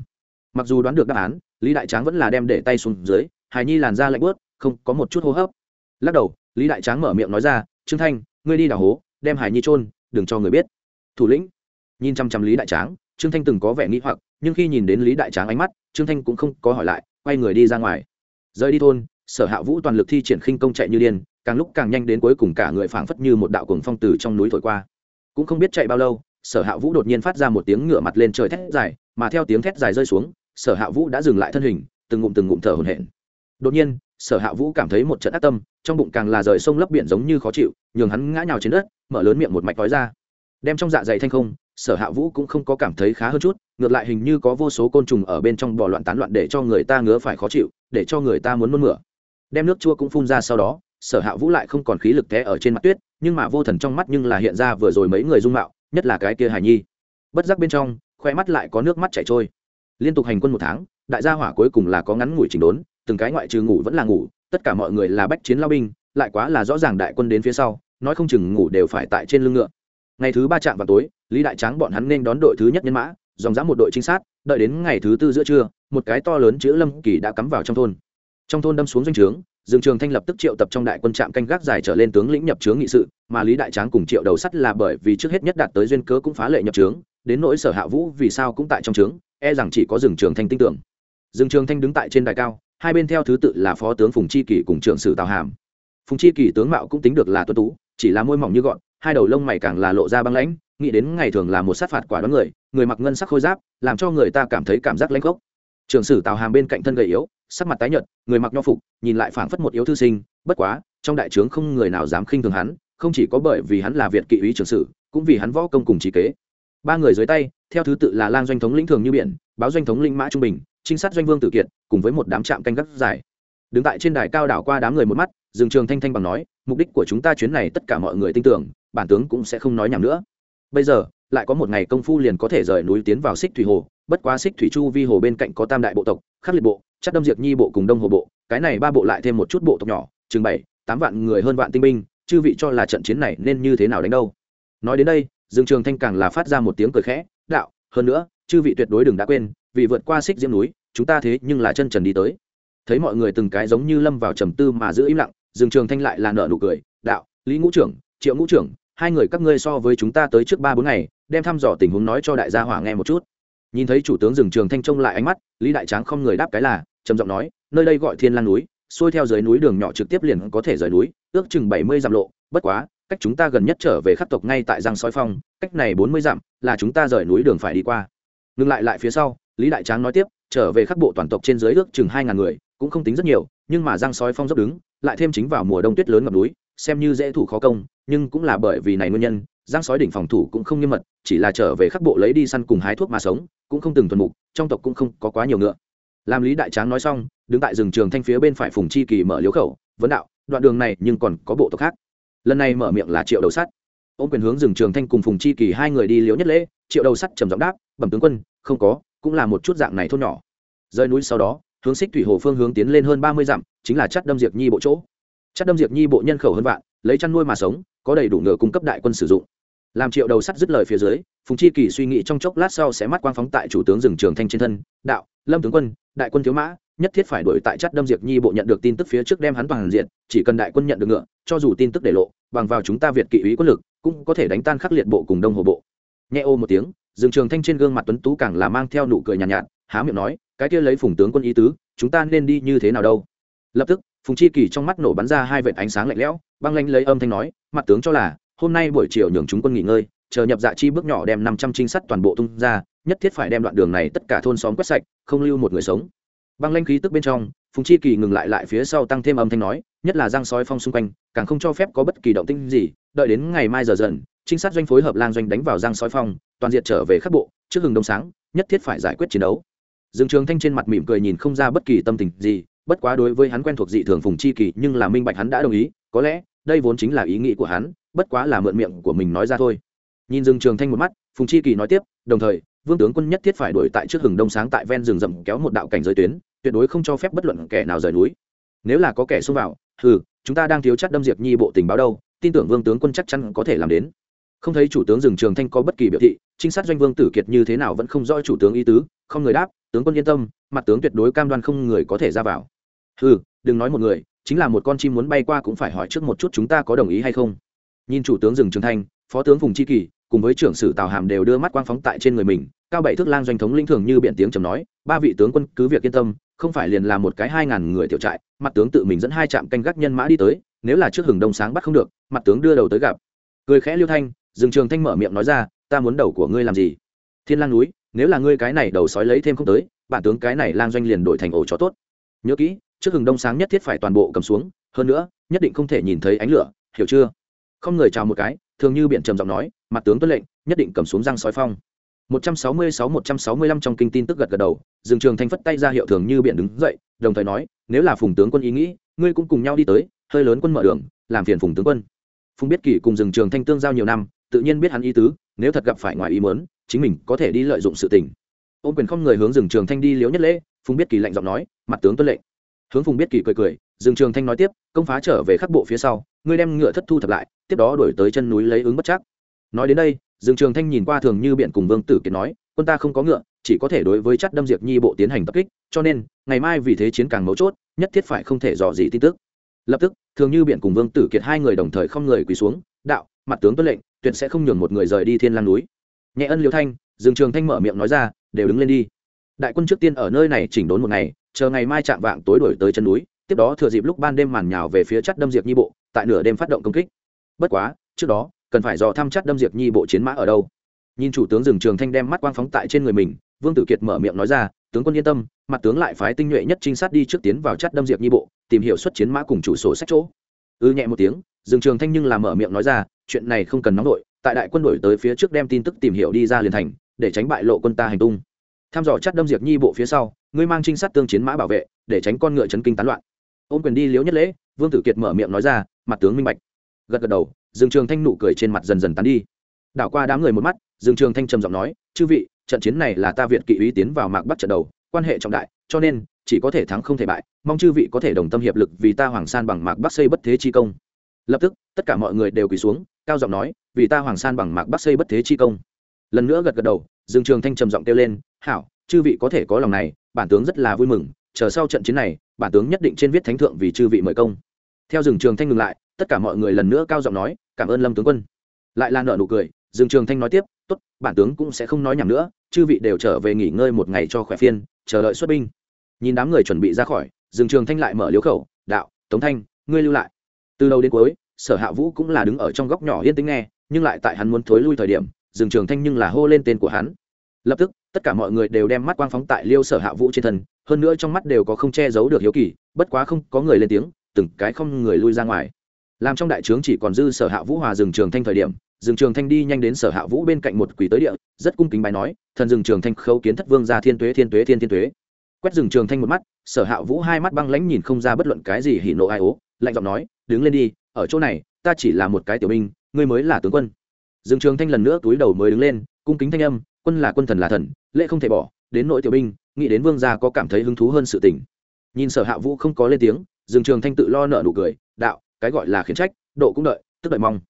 Mặc dù đoán được đáp án, lý đại tráng vẫn là đem để tay xuống dưới hài nhi làn da lạnh bớt không, có một chút hô hấp. Lắc đầu, lý đại tráng mở miệng nói ra, trương thanh, ngươi đi đào hố, đem hải nhi trôn đừng cho người biết. Thủ lĩnh, nhìn chăm chăm lý đại tráng, trương thanh từng có vẻ nghĩ hoặc, nhưng khi nhìn đến lý đại tráng ánh mắt, trương thanh cũng không có hỏi lại, quay người đi ra ngoài. Rời đi thôn, sở hạ vũ toàn lực thi triển khinh công chạy như điên, càng lúc càng nhanh đến cuối cùng cả người phảng phất như một đạo cuồng phong từ trong núi thổi qua. Cũng không biết chạy bao lâu, sở hạ vũ đột nhiên phát ra một tiếng ngựa mặt lên trời thét dài, mà theo tiếng thét dài rơi xuống, sở hạ vũ đã dừng lại thân hình, từng ngụm từng ngụm thở hổn hển đột nhiên, sở hạ vũ cảm thấy một trận ác tâm, trong bụng càng là rời sông lấp biển giống như khó chịu, nhường hắn ngã nhào trên đất, mở lớn miệng một mạch nói ra. Đem trong dạ dày thanh không, sở hạ vũ cũng không có cảm thấy khá hơn chút, ngược lại hình như có vô số côn trùng ở bên trong bò loạn tán loạn để cho người ta ngứa phải khó chịu, để cho người ta muốn nôn mửa. Đem nước chua cũng phun ra sau đó, sở hạ vũ lại không còn khí lực té ở trên mặt tuyết, nhưng mà vô thần trong mắt nhưng là hiện ra vừa rồi mấy người dung mạo, nhất là cái kia hài nhi. Bất giác bên trong, khoe mắt lại có nước mắt chảy trôi. Liên tục hành quân một tháng, đại gia hỏa cuối cùng là có ngắn ngủi chỉnh đốn từng cái ngoại trừ ngủ vẫn là ngủ, tất cả mọi người là bách chiến lao binh, lại quá là rõ ràng đại quân đến phía sau, nói không chừng ngủ đều phải tại trên lưng ngựa. Ngày thứ ba chạm vào tối, lý đại tráng bọn hắn nên đón đội thứ nhất nhân mã, dòng dã một đội trinh sát, đợi đến ngày thứ tư giữa trưa, một cái to lớn chữ lâm kỳ đã cắm vào trong thôn. Trong thôn đâm xuống doanh trướng, dương trường thanh lập tức triệu tập trong đại quân trạm canh gác dài trở lên tướng lĩnh nhập trướng nghị sự, mà lý đại tráng cùng triệu đầu sắt là bởi vì trước hết nhất đạt tới duyên cớ cũng phá lệ nhập trướng, đến nỗi sở hạ vũ vì sao cũng tại trong trướng e rằng chỉ có dương trường thanh tin tưởng. Dương trường thanh đứng tại trên đài cao hai bên theo thứ tự là phó tướng phùng chi kỳ cùng trưởng sử tào hàm. Phùng chi kỳ tướng mạo cũng tính được là tuân tú, chỉ là môi mỏng như gọn, hai đầu lông mày càng là lộ ra băng lãnh, nghĩ đến ngày thường là một sát phạt quả đoán người người mặc ngân sắc khôi giáp, làm cho người ta cảm thấy cảm giác lãnh gốc. Trưởng sử tào hàm bên cạnh thân gầy yếu, sắc mặt tái nhợt, người mặc nho phục, nhìn lại phảng phất một yếu thư sinh, bất quá, trong đại trướng không người nào dám khinh thường hắn, không chỉ có bởi vì hắn là việt kỵ úy trưởng sử, cũng vì hắn võ công cùng trí kế. Ba người dưới tay, theo thứ tự là lang doanh thống lĩnh thường như biển, báo doanh thống lĩnh mã trung bình trinh sát doanh vương tử kiệt cùng với một đám trạm canh gác dài. Đứng tại trên đài cao đảo qua đám người một mắt, Dương trường thanh thanh bằng nói, mục đích của chúng ta chuyến này tất cả mọi người tin tưởng, bản tướng cũng sẽ không nói nhảm nữa. Bây giờ, lại có một ngày công phu liền có thể rời núi tiến vào xích thủy hồ, bất quá xích thủy chu vi hồ bên cạnh có tam đại bộ tộc khắc liệt bộ chắc đâm diệt nhi bộ cùng đông hồ bộ, cái này ba bộ lại thêm một chút bộ tộc nhỏ, chừng bảy, tám vạn người hơn vạn tinh binh, chư vị cho là trận chiến này nên như thế nào đánh đâu? Nói đến đây, dương trường thanh càng là phát ra một tiếng cười khẽ, đạo, hơn nữa, chư vị tuyệt đối đừng đã quên, vì vượt qua xích diễm núi chúng ta thế nhưng là chân trần đi tới. Thấy mọi người từng cái giống như lâm vào trầm tư mà giữ im lặng, dương trường thanh lại là nợ nụ cười, đạo, lý ngũ trưởng, triệu ngũ trưởng, hai người các ngươi so với chúng ta tới trước ba bốn ngày, đem thăm dò tình huống nói cho đại gia hỏa nghe một chút. Nhìn thấy chủ tướng rừng trường thanh trông lại ánh mắt, lý đại tráng không người đáp cái là, trầm giọng nói, nơi đây gọi thiên lan núi, xuôi theo dưới núi đường nhỏ trực tiếp liền có thể rời núi, ước chừng bảy mươi dặm lộ, bất quá, cách chúng ta gần nhất trở về khắc tộc ngay tại giang sói phong, cách này bốn mươi dặm là chúng ta rời núi đường phải đi qua. Ngừng lại lại phía sau, lý đại tráng nói tiếp trở về khắc bộ toàn tộc trên dưới ước chừng hai ngàn người, cũng không tính rất nhiều, nhưng mà giang sói phong dốc đứng, lại thêm chính vào mùa đông tuyết lớn ngập núi, xem như dễ thủ khó công, nhưng cũng là bởi vì này nguyên nhân, giang sói đỉnh phòng thủ cũng không nghiêm mật, chỉ là trở về khắc bộ lấy đi săn cùng hái thuốc mà sống, cũng không từng tuần mục, trong tộc cũng không có quá nhiều ngựa. Làm lý đại tráng nói xong, đứng tại rừng trường thanh phía bên phải phùng chi kỳ mở liếu khẩu, vấn đạo, đoạn đường này nhưng còn có bộ tộc khác. Lần này mở miệng là triệu đầu sắt. Ôn quyền hướng rừng trường thanh cùng phùng chi kỳ hai người đi liếu nhất lễ, triệu đầu sắt trầm giọng đáp, bẩm tướng quân, không có cũng là một chút dạng này thôn nhỏ. Rơi núi sau đó, hướng xích thủy hồ phương hướng tiến lên hơn ba mươi dặm, chính là chất đâm diệt nhi bộ chỗ. Chất đâm diệt nhi bộ nhân khẩu hơn vạn, lấy chăn nuôi mà sống, có đầy đủ ngựa cung cấp đại quân sử dụng. Làm triệu đầu sắt dứt lời phía dưới, phùng chi kỳ suy nghĩ trong chốc lát sau sẽ mắt quang phóng tại chủ tướng rừng trường thanh trên thân, đạo, lâm tướng quân, đại quân thiếu mã, nhất thiết phải đuổi tại chất đâm diệt nhi bộ nhận được tin tức phía trước đem hắn toàn diện, chỉ cần đại quân nhận được ngựa, cho dù tin tức để lộ, bằng vào chúng ta việt kỵ ý quân lực, cũng có thể đánh tan khắc liệt bộ cùng đông hồ bộ. Nhẹ ô một tiếng Dương trường thanh trên gương mặt tuấn tú càng là mang theo nụ cười nhàn nhạt, nhạt há miệng nói cái kia lấy phùng tướng quân ý tứ chúng ta nên đi như thế nào đâu? Lập tức phùng chi kỳ trong mắt nổ bắn ra hai vệt ánh sáng lạnh lẽo băng lanh lấy âm thanh nói mặt tướng cho là hôm nay buổi chiều nhường chúng quân nghỉ ngơi chờ nhập dạ chi bước nhỏ đem năm trăm trinh sát toàn bộ tung ra nhất thiết phải đem đoạn đường này tất cả thôn xóm quét sạch không lưu một người sống. Băng lanh khí tức bên trong phùng chi kỳ ngừng lại lại phía sau tăng thêm âm thanh nói nhất là giang sói phong xung quanh càng không cho phép có bất kỳ động tĩnh gì đợi đến ngày mai giờ dần trinh sát doanh phối hợp lang doanh đánh vào giang sói phong, toàn diện trở về khắc bộ, trước hừng đông sáng, nhất thiết phải giải quyết chiến đấu. Dương trường thanh trên mặt mỉm cười nhìn không ra bất kỳ tâm tình gì, bất quá đối với hắn quen thuộc dị thường phùng chi kỳ, nhưng là minh bạch hắn đã đồng ý, có lẽ, đây vốn chính là ý nghĩ của hắn, bất quá là mượn miệng của mình nói ra thôi. Nhìn dương trường thanh một mắt, phùng chi kỳ nói tiếp, đồng thời, vương tướng quân nhất thiết phải đuổi tại trước hừng đông sáng tại ven rừng rậm kéo một đạo cảnh giới tuyến, tuyệt đối không cho phép bất luận kẻ nào rời núi. Nếu là có kẻ xông vào, hừ, chúng ta đang thiếu chắc đâm diệt nhi bộ tình báo đâu, tin tưởng vương tướng quân chắc chắn có thể làm đến không thấy chủ tướng rừng trường thanh có bất kỳ biểu thị, trinh sát doanh vương tử kiệt như thế nào vẫn không rõ chủ tướng ý tứ, không người đáp, tướng quân yên tâm, mặt tướng tuyệt đối cam đoan không người có thể ra vào. Hừ, đừng nói một người, chính là một con chim muốn bay qua cũng phải hỏi trước một chút chúng ta có đồng ý hay không. Nhìn chủ tướng rừng trường thanh, phó tướng phùng chi kỳ, cùng với trưởng sử tào hàm đều đưa mắt quang phóng tại trên người mình, cao bảy thước lang doanh thống linh thường như biện tiếng trầm nói, ba vị tướng quân cứ việc yên tâm, không phải liền là một cái hai ngàn người tiểu trại, mặt tướng tự mình dẫn hai trạm canh gác nhân mã đi tới, nếu là trước hừng đông sáng bắt không được, mặt tướng đưa đầu tới gặp. Cười khẽ liêu thanh Dương trường thanh mở miệng nói ra, ta muốn đầu của ngươi làm gì? Thiên lang núi, nếu là ngươi cái này đầu sói lấy thêm không tới, bản tướng cái này lang doanh liền đổi thành ổ chó tốt. Nhớ kỹ, trước hừng đông sáng nhất thiết phải toàn bộ cầm xuống, hơn nữa, nhất định không thể nhìn thấy ánh lửa, hiểu chưa? Không người chào một cái, thường như biển trầm giọng nói, mặt tướng tuân lệnh, nhất định cầm xuống răng sói phong. 166-165 trong kinh tin tức gật gật đầu, dương trường thanh phất tay ra hiệu thường như biển đứng dậy, đồng thời nói, nếu là phùng tướng quân ý nghĩ, ngươi cũng cùng nhau đi tới, hơi lớn quân mở đường, làm phiền phùng tướng quân. Phùng biết Kỳ cùng dương trường thanh tương giao nhiều năm tự nhiên biết hắn ý tứ, nếu thật gặp phải ngoài ý muốn, chính mình có thể đi lợi dụng sự tình. Ôm quyền không người hướng dương trường thanh đi liếu nhất lễ, phùng biết kỳ lạnh giọng nói, mặt tướng tuân lệnh. Hướng phùng biết kỳ cười cười, dương trường thanh nói tiếp, công phá trở về khắc bộ phía sau, ngươi đem ngựa thất thu thập lại, tiếp đó đổi tới chân núi lấy ứng bất chắc. Nói đến đây, dương trường thanh nhìn qua thường như biện cùng vương tử kiệt nói, quân ta không có ngựa, chỉ có thể đối với chắc đâm diệp nhi bộ tiến hành tập kích, cho nên, ngày mai vì thế chiến càng mấu chốt, nhất thiết phải không thể dò gì tin tức. Lập tức, thường như biện cùng vương tử kiệt hai người đồng thời không người quỳ xuống, đạo mặt tướng tuân lệnh, tuyệt sẽ không nhường một người rời đi thiên lang núi. Nhẹ ân liêu thanh, dương trường thanh mở miệng nói ra, đều đứng lên đi. Đại quân trước tiên ở nơi này chỉnh đốn một ngày, chờ ngày mai chạm vạng tối đổi tới chân núi, tiếp đó thừa dịp lúc ban đêm màn nhào về phía chát đâm diệt nhi bộ, tại nửa đêm phát động công kích. Bất quá, trước đó, cần phải dò thăm chát đâm diệt nhi bộ chiến mã ở đâu. Nhìn chủ tướng rừng trường thanh đem mắt quang phóng tại trên người mình, vương tử kiệt mở miệng nói ra, tướng quân yên tâm, mặt tướng lại phái tinh nhuệ nhất trinh sát đi trước tiến vào chát đâm diệt nhi bộ, tìm hiểu xuất chiến mã cùng chủ sổ sách chỗ ư ừ nhẹ một tiếng, Dương trường thanh nhưng làm mở miệng nói ra, chuyện này không cần nóng đội tại đại quân đổi tới phía trước đem tin tức tìm hiểu đi ra liền thành, để tránh bại lộ quân ta hành tung. Tham dò chắc đâm diệt nhi bộ phía sau, ngươi mang trinh sát tương chiến mã bảo vệ, để tránh con ngựa chấn kinh tán loạn. Ôm quyền đi liếu nhất lễ, vương tử kiệt mở miệng nói ra, mặt tướng minh bạch. Gật gật đầu, dương trường thanh nụ cười trên mặt dần dần tán đi. Đảo qua đám người một mắt, dương trường thanh trầm giọng nói, chư vị, trận chiến này là ta việt kỵ ý tiến vào mạc bắc trận đầu, quan hệ trọng đại, cho nên chỉ có thể thắng không thể bại, mong chư vị có thể đồng tâm hiệp lực vì ta hoàng san bằng mạc bắc xây bất thế chi công. Lập tức, tất cả mọi người đều quỳ xuống, cao giọng nói, vì ta hoàng san bằng mạc bắc xây bất thế chi công. Lần nữa gật gật đầu, dương trường thanh trầm giọng kêu lên, hảo, chư vị có thể có lòng này, bản tướng rất là vui mừng, chờ sau trận chiến này, bản tướng nhất định trên viết thánh thượng vì chư vị mời công. Theo dương trường thanh ngừng lại, tất cả mọi người lần nữa cao giọng nói, cảm ơn lâm tướng quân. Lại là nợ nụ cười, dương trường thanh nói tiếp, tốt, bản tướng cũng sẽ không nói nhảm nữa, chư vị đều trở về nghỉ ngơi một ngày cho khỏe phiên chờ đợi xuất binh nhìn đám người chuẩn bị ra khỏi, dương trường thanh lại mở liếu khẩu, đạo, tống thanh, ngươi lưu lại. Từ đầu đến cuối, sở hạ vũ cũng là đứng ở trong góc nhỏ yên tĩnh nghe, nhưng lại tại hắn muốn thối lui thời điểm, dương trường thanh nhưng là hô lên tên của hắn. Lập tức, tất cả mọi người đều đem mắt quang phóng tại liêu sở hạ vũ trên thân, hơn nữa trong mắt đều có không che giấu được hiếu kỳ, bất quá không có người lên tiếng, từng cái không người lui ra ngoài. Làm trong đại trướng chỉ còn dư sở hạ vũ hòa rừng trường thanh thời điểm rừng trường thanh đi nhanh đến sở hạ vũ bên cạnh một quỷ tới địa, rất cung kính bài nói, thần rừng trường thanh khâu kiến thất vương ra thiên tuế thiên tuế thiên thiên tuế quét rừng trường thanh một mắt, sở hạ vũ hai mắt băng lãnh nhìn không ra bất luận cái gì hỉ nộ ai ố, lạnh giọng nói, đứng lên đi, ở chỗ này, ta chỉ là một cái tiểu binh, ngươi mới là tướng quân. Rừng trường thanh lần nữa túi đầu mới đứng lên, cung kính thanh âm, quân là quân thần là thần, lễ không thể bỏ, đến nội tiểu binh, nghĩ đến vương gia có cảm thấy hứng thú hơn sự tình. Nhìn sở hạ vũ không có lên tiếng, rừng trường thanh tự lo nợ nụ cười, đạo, cái gọi là khiển trách, độ cũng đợi, tức đợi mong.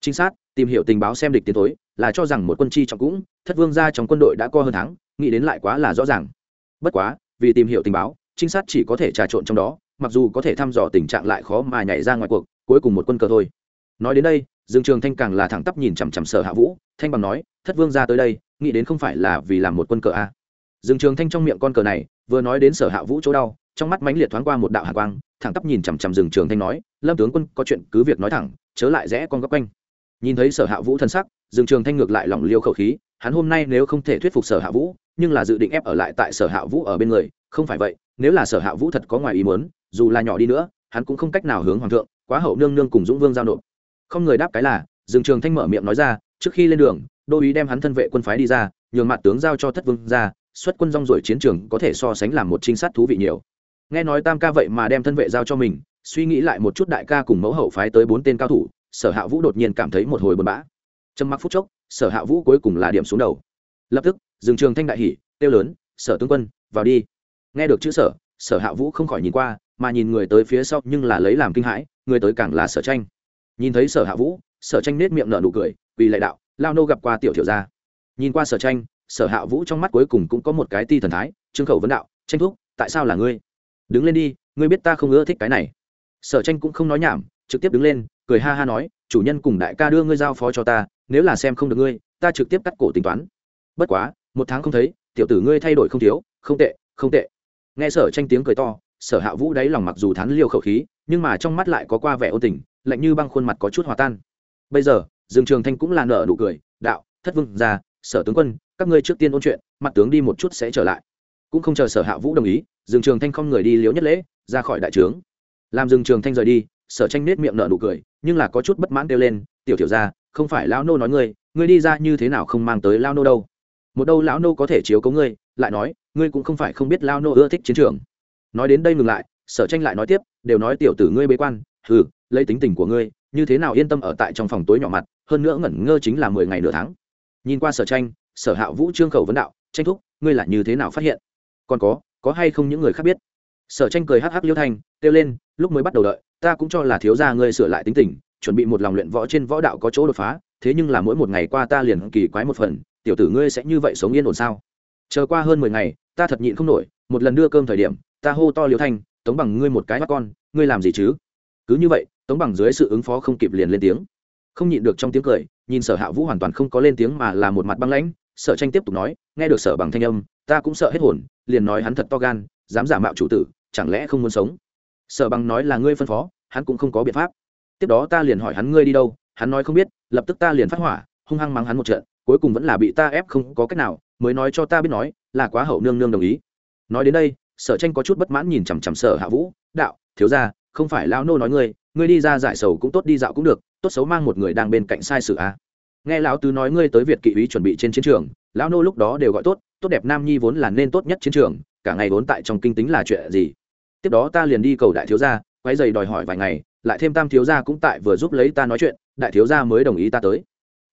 Trinh sát, tìm hiểu tình báo xem địch tiến tối là cho rằng một quân chi trọng cũng, thất vương gia trong quân đội đã co hơn tháng nghĩ đến lại quá là rõ ràng. Bất quá vì tìm hiểu tình báo, trinh sát chỉ có thể trà trộn trong đó, mặc dù có thể thăm dò tình trạng lại khó mà nhảy ra ngoài cuộc, cuối cùng một quân cờ thôi. Nói đến đây, dương trường thanh càng là thẳng tắp nhìn chằm chằm sở hạ vũ, thanh bằng nói, thất vương ra tới đây, nghĩ đến không phải là vì làm một quân cờ a dương trường thanh trong miệng con cờ này, vừa nói đến sở hạ vũ chỗ đau, trong mắt mãnh liệt thoáng qua một đạo hạ quang, thẳng tắp nhìn chằm chằm dương trường thanh nói, lâm tướng quân, có chuyện cứ việc nói thẳng, chớ lại rẽ con góc quanh. Nhìn thấy sở hạ vũ thân sắc, dương trường thanh ngược lại lỏng liêu khẩu khí, hắn hôm nay nếu không thể thuyết phục sở hạ vũ nhưng là dự định ép ở lại tại sở hạ vũ ở bên người, không phải vậy, nếu là sở hạ vũ thật có ngoài ý muốn, dù là nhỏ đi nữa, hắn cũng không cách nào hướng hoàng thượng, quá hậu nương nương cùng dũng vương giao nộp. Không người đáp cái là, dương trường thanh mở miệng nói ra, trước khi lên đường, đô ý đem hắn thân vệ quân phái đi ra, nhường mặt tướng giao cho thất vương ra, xuất quân rong ruổi chiến trường có thể so sánh làm một trinh sát thú vị nhiều. Nghe nói tam ca vậy mà đem thân vệ giao cho mình, suy nghĩ lại một chút đại ca cùng mẫu hậu phái tới bốn tên cao thủ, sở hạ vũ đột nhiên cảm thấy một hồi buồn bã. Trầm mặc phút chốc, sở hạ vũ cuối cùng là điểm xuống đầu lập tức dừng trường thanh đại hỷ tiêu lớn, sở tướng quân, vào đi. Nghe được chữ sở sở hạ vũ không khỏi nhìn qua, mà nhìn người tới phía sau nhưng là lấy làm kinh hãi, người tới càng là sở tranh. Nhìn thấy sở hạ vũ, sở tranh nết miệng nở nụ cười vì lại đạo, lao nô gặp qua tiểu thiểu gia. Nhìn qua sở tranh, sở hạ vũ trong mắt cuối cùng cũng có một cái ti thần thái, trương khẩu vấn đạo, tranh thúc, tại sao là ngươi? Đứng lên đi, ngươi biết ta không ưa thích cái này. Sở tranh cũng không nói nhảm, trực tiếp đứng lên, cười ha ha nói, chủ nhân cùng đại ca đưa ngươi giao phó cho ta, nếu là xem không được ngươi, ta trực tiếp cắt cổ tính toán bất quá, một tháng không thấy, tiểu tử ngươi thay đổi không thiếu, không tệ không tệ. Nghe sở tranh tiếng cười to, sở hạ vũ đáy lòng mặc dù thán liêu khẩu khí, nhưng mà trong mắt lại có qua vẻ ôn tình, lạnh như băng khuôn mặt có chút hòa tan. Bây giờ, dương trường thanh cũng là nở nụ cười, đạo, thất vương ra sở tướng quân, các ngươi trước tiên ôn chuyện, mặt tướng đi một chút sẽ trở lại. Cũng không chờ sở hạ vũ đồng ý, dương trường thanh không người đi liếu nhất lễ, ra khỏi đại trướng. Làm dương trường thanh rời đi, sở tranh nết miệng nở nụ cười, nhưng là có chút bất mãn kêu lên, tiểu tiểu ra không phải lao nô nói ngươi ngươi đi ra như thế nào không mang tới lao nô đâu? Một đâu lão nô có thể chiếu cố ngươi, lại nói, ngươi cũng không phải không biết lao nô ưa thích chiến trường. Nói đến đây ngừng lại, sở tranh lại nói tiếp, đều nói tiểu tử ngươi bế quan, hừ, lấy tính tình của ngươi, như thế nào yên tâm ở tại trong phòng tối nhỏ mặt, hơn nữa ngẩn ngơ chính là mười ngày nửa tháng. Nhìn qua sở tranh, sở hạ vũ trương khẩu vấn đạo, tranh thúc, ngươi là như thế nào phát hiện? Còn có có hay không những người khác biết? Sở tranh cười hắc hắc liêu thanh, kêu lên, lúc mới bắt đầu đợi, ta cũng cho là thiếu gia ngươi sửa lại tính tình, chuẩn bị một lòng luyện võ trên võ đạo có chỗ đột phá, thế nhưng là mỗi một ngày qua ta liền kỳ quái một phần tiểu tử ngươi sẽ như vậy sống yên ổn sao? Chờ qua hơn mười ngày, ta thật nhịn không nổi, một lần đưa cơm thời điểm, ta hô to liều thanh, tống bằng ngươi một cái mắt con, ngươi làm gì chứ? Cứ như vậy, tống bằng dưới sự ứng phó không kịp liền lên tiếng. Không nhịn được trong tiếng cười, nhìn sở hạ vũ hoàn toàn không có lên tiếng mà là một mặt băng lãnh, sở tranh tiếp tục nói, nghe được sở bằng thanh âm, ta cũng sợ hết hồn, liền nói hắn thật to gan, dám giả mạo chủ tử, chẳng lẽ không muốn sống? Sở bằng nói là ngươi phân phó, hắn cũng không có biện pháp. Tiếp đó ta liền hỏi hắn ngươi đi đâu, hắn nói không biết, lập tức ta liền phát hỏa hung hăng mắng hắn một trận, cuối cùng vẫn là bị ta ép không có cách nào, mới nói cho ta biết nói, là quá hậu nương nương đồng ý. Nói đến đây, sở tranh có chút bất mãn nhìn chằm chằm sở hạ vũ, đạo, thiếu ra không phải lão nô nói ngươi ngươi đi ra giải sầu cũng tốt, đi dạo cũng được, tốt xấu mang một người đang bên cạnh sai sự à. nghe lão tứ nói ngươi tới việt kỵ ý chuẩn bị trên chiến trường, lão nô lúc đó đều gọi tốt tốt đẹp nam nhi vốn là nên tốt nhất chiến trường, cả ngày vốn tại trong kinh tính là chuyện gì. Tiếp đó ta liền đi cầu đại thiếu gia quay giày đòi hỏi vài ngày, lại thêm tam thiếu gia cũng tại vừa giúp lấy ta nói chuyện, đại thiếu gia mới đồng ý ta tới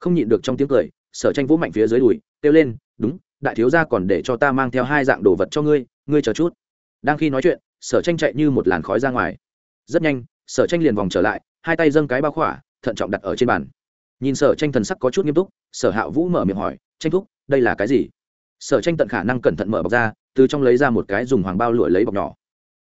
không nhịn được trong tiếng cười, sở tranh vũ mạnh phía dưới đùi, kêu lên, đúng, đại thiếu gia còn để cho ta mang theo hai dạng đồ vật cho ngươi ngươi chờ chút. Đang khi nói chuyện, sở tranh chạy như một làn khói ra ngoài. Rất nhanh, sở tranh liền vòng trở lại, hai tay dâng cái bao khỏa, thận trọng đặt ở trên bàn. Nhìn sở tranh thần sắc có chút nghiêm túc, sở hạ vũ mở miệng hỏi, tranh thúc, đây là cái gì? Sở tranh tận khả năng cẩn thận mở bọc ra, từ trong lấy ra một cái dùng hoàng bao lụa lấy bọc nhỏ.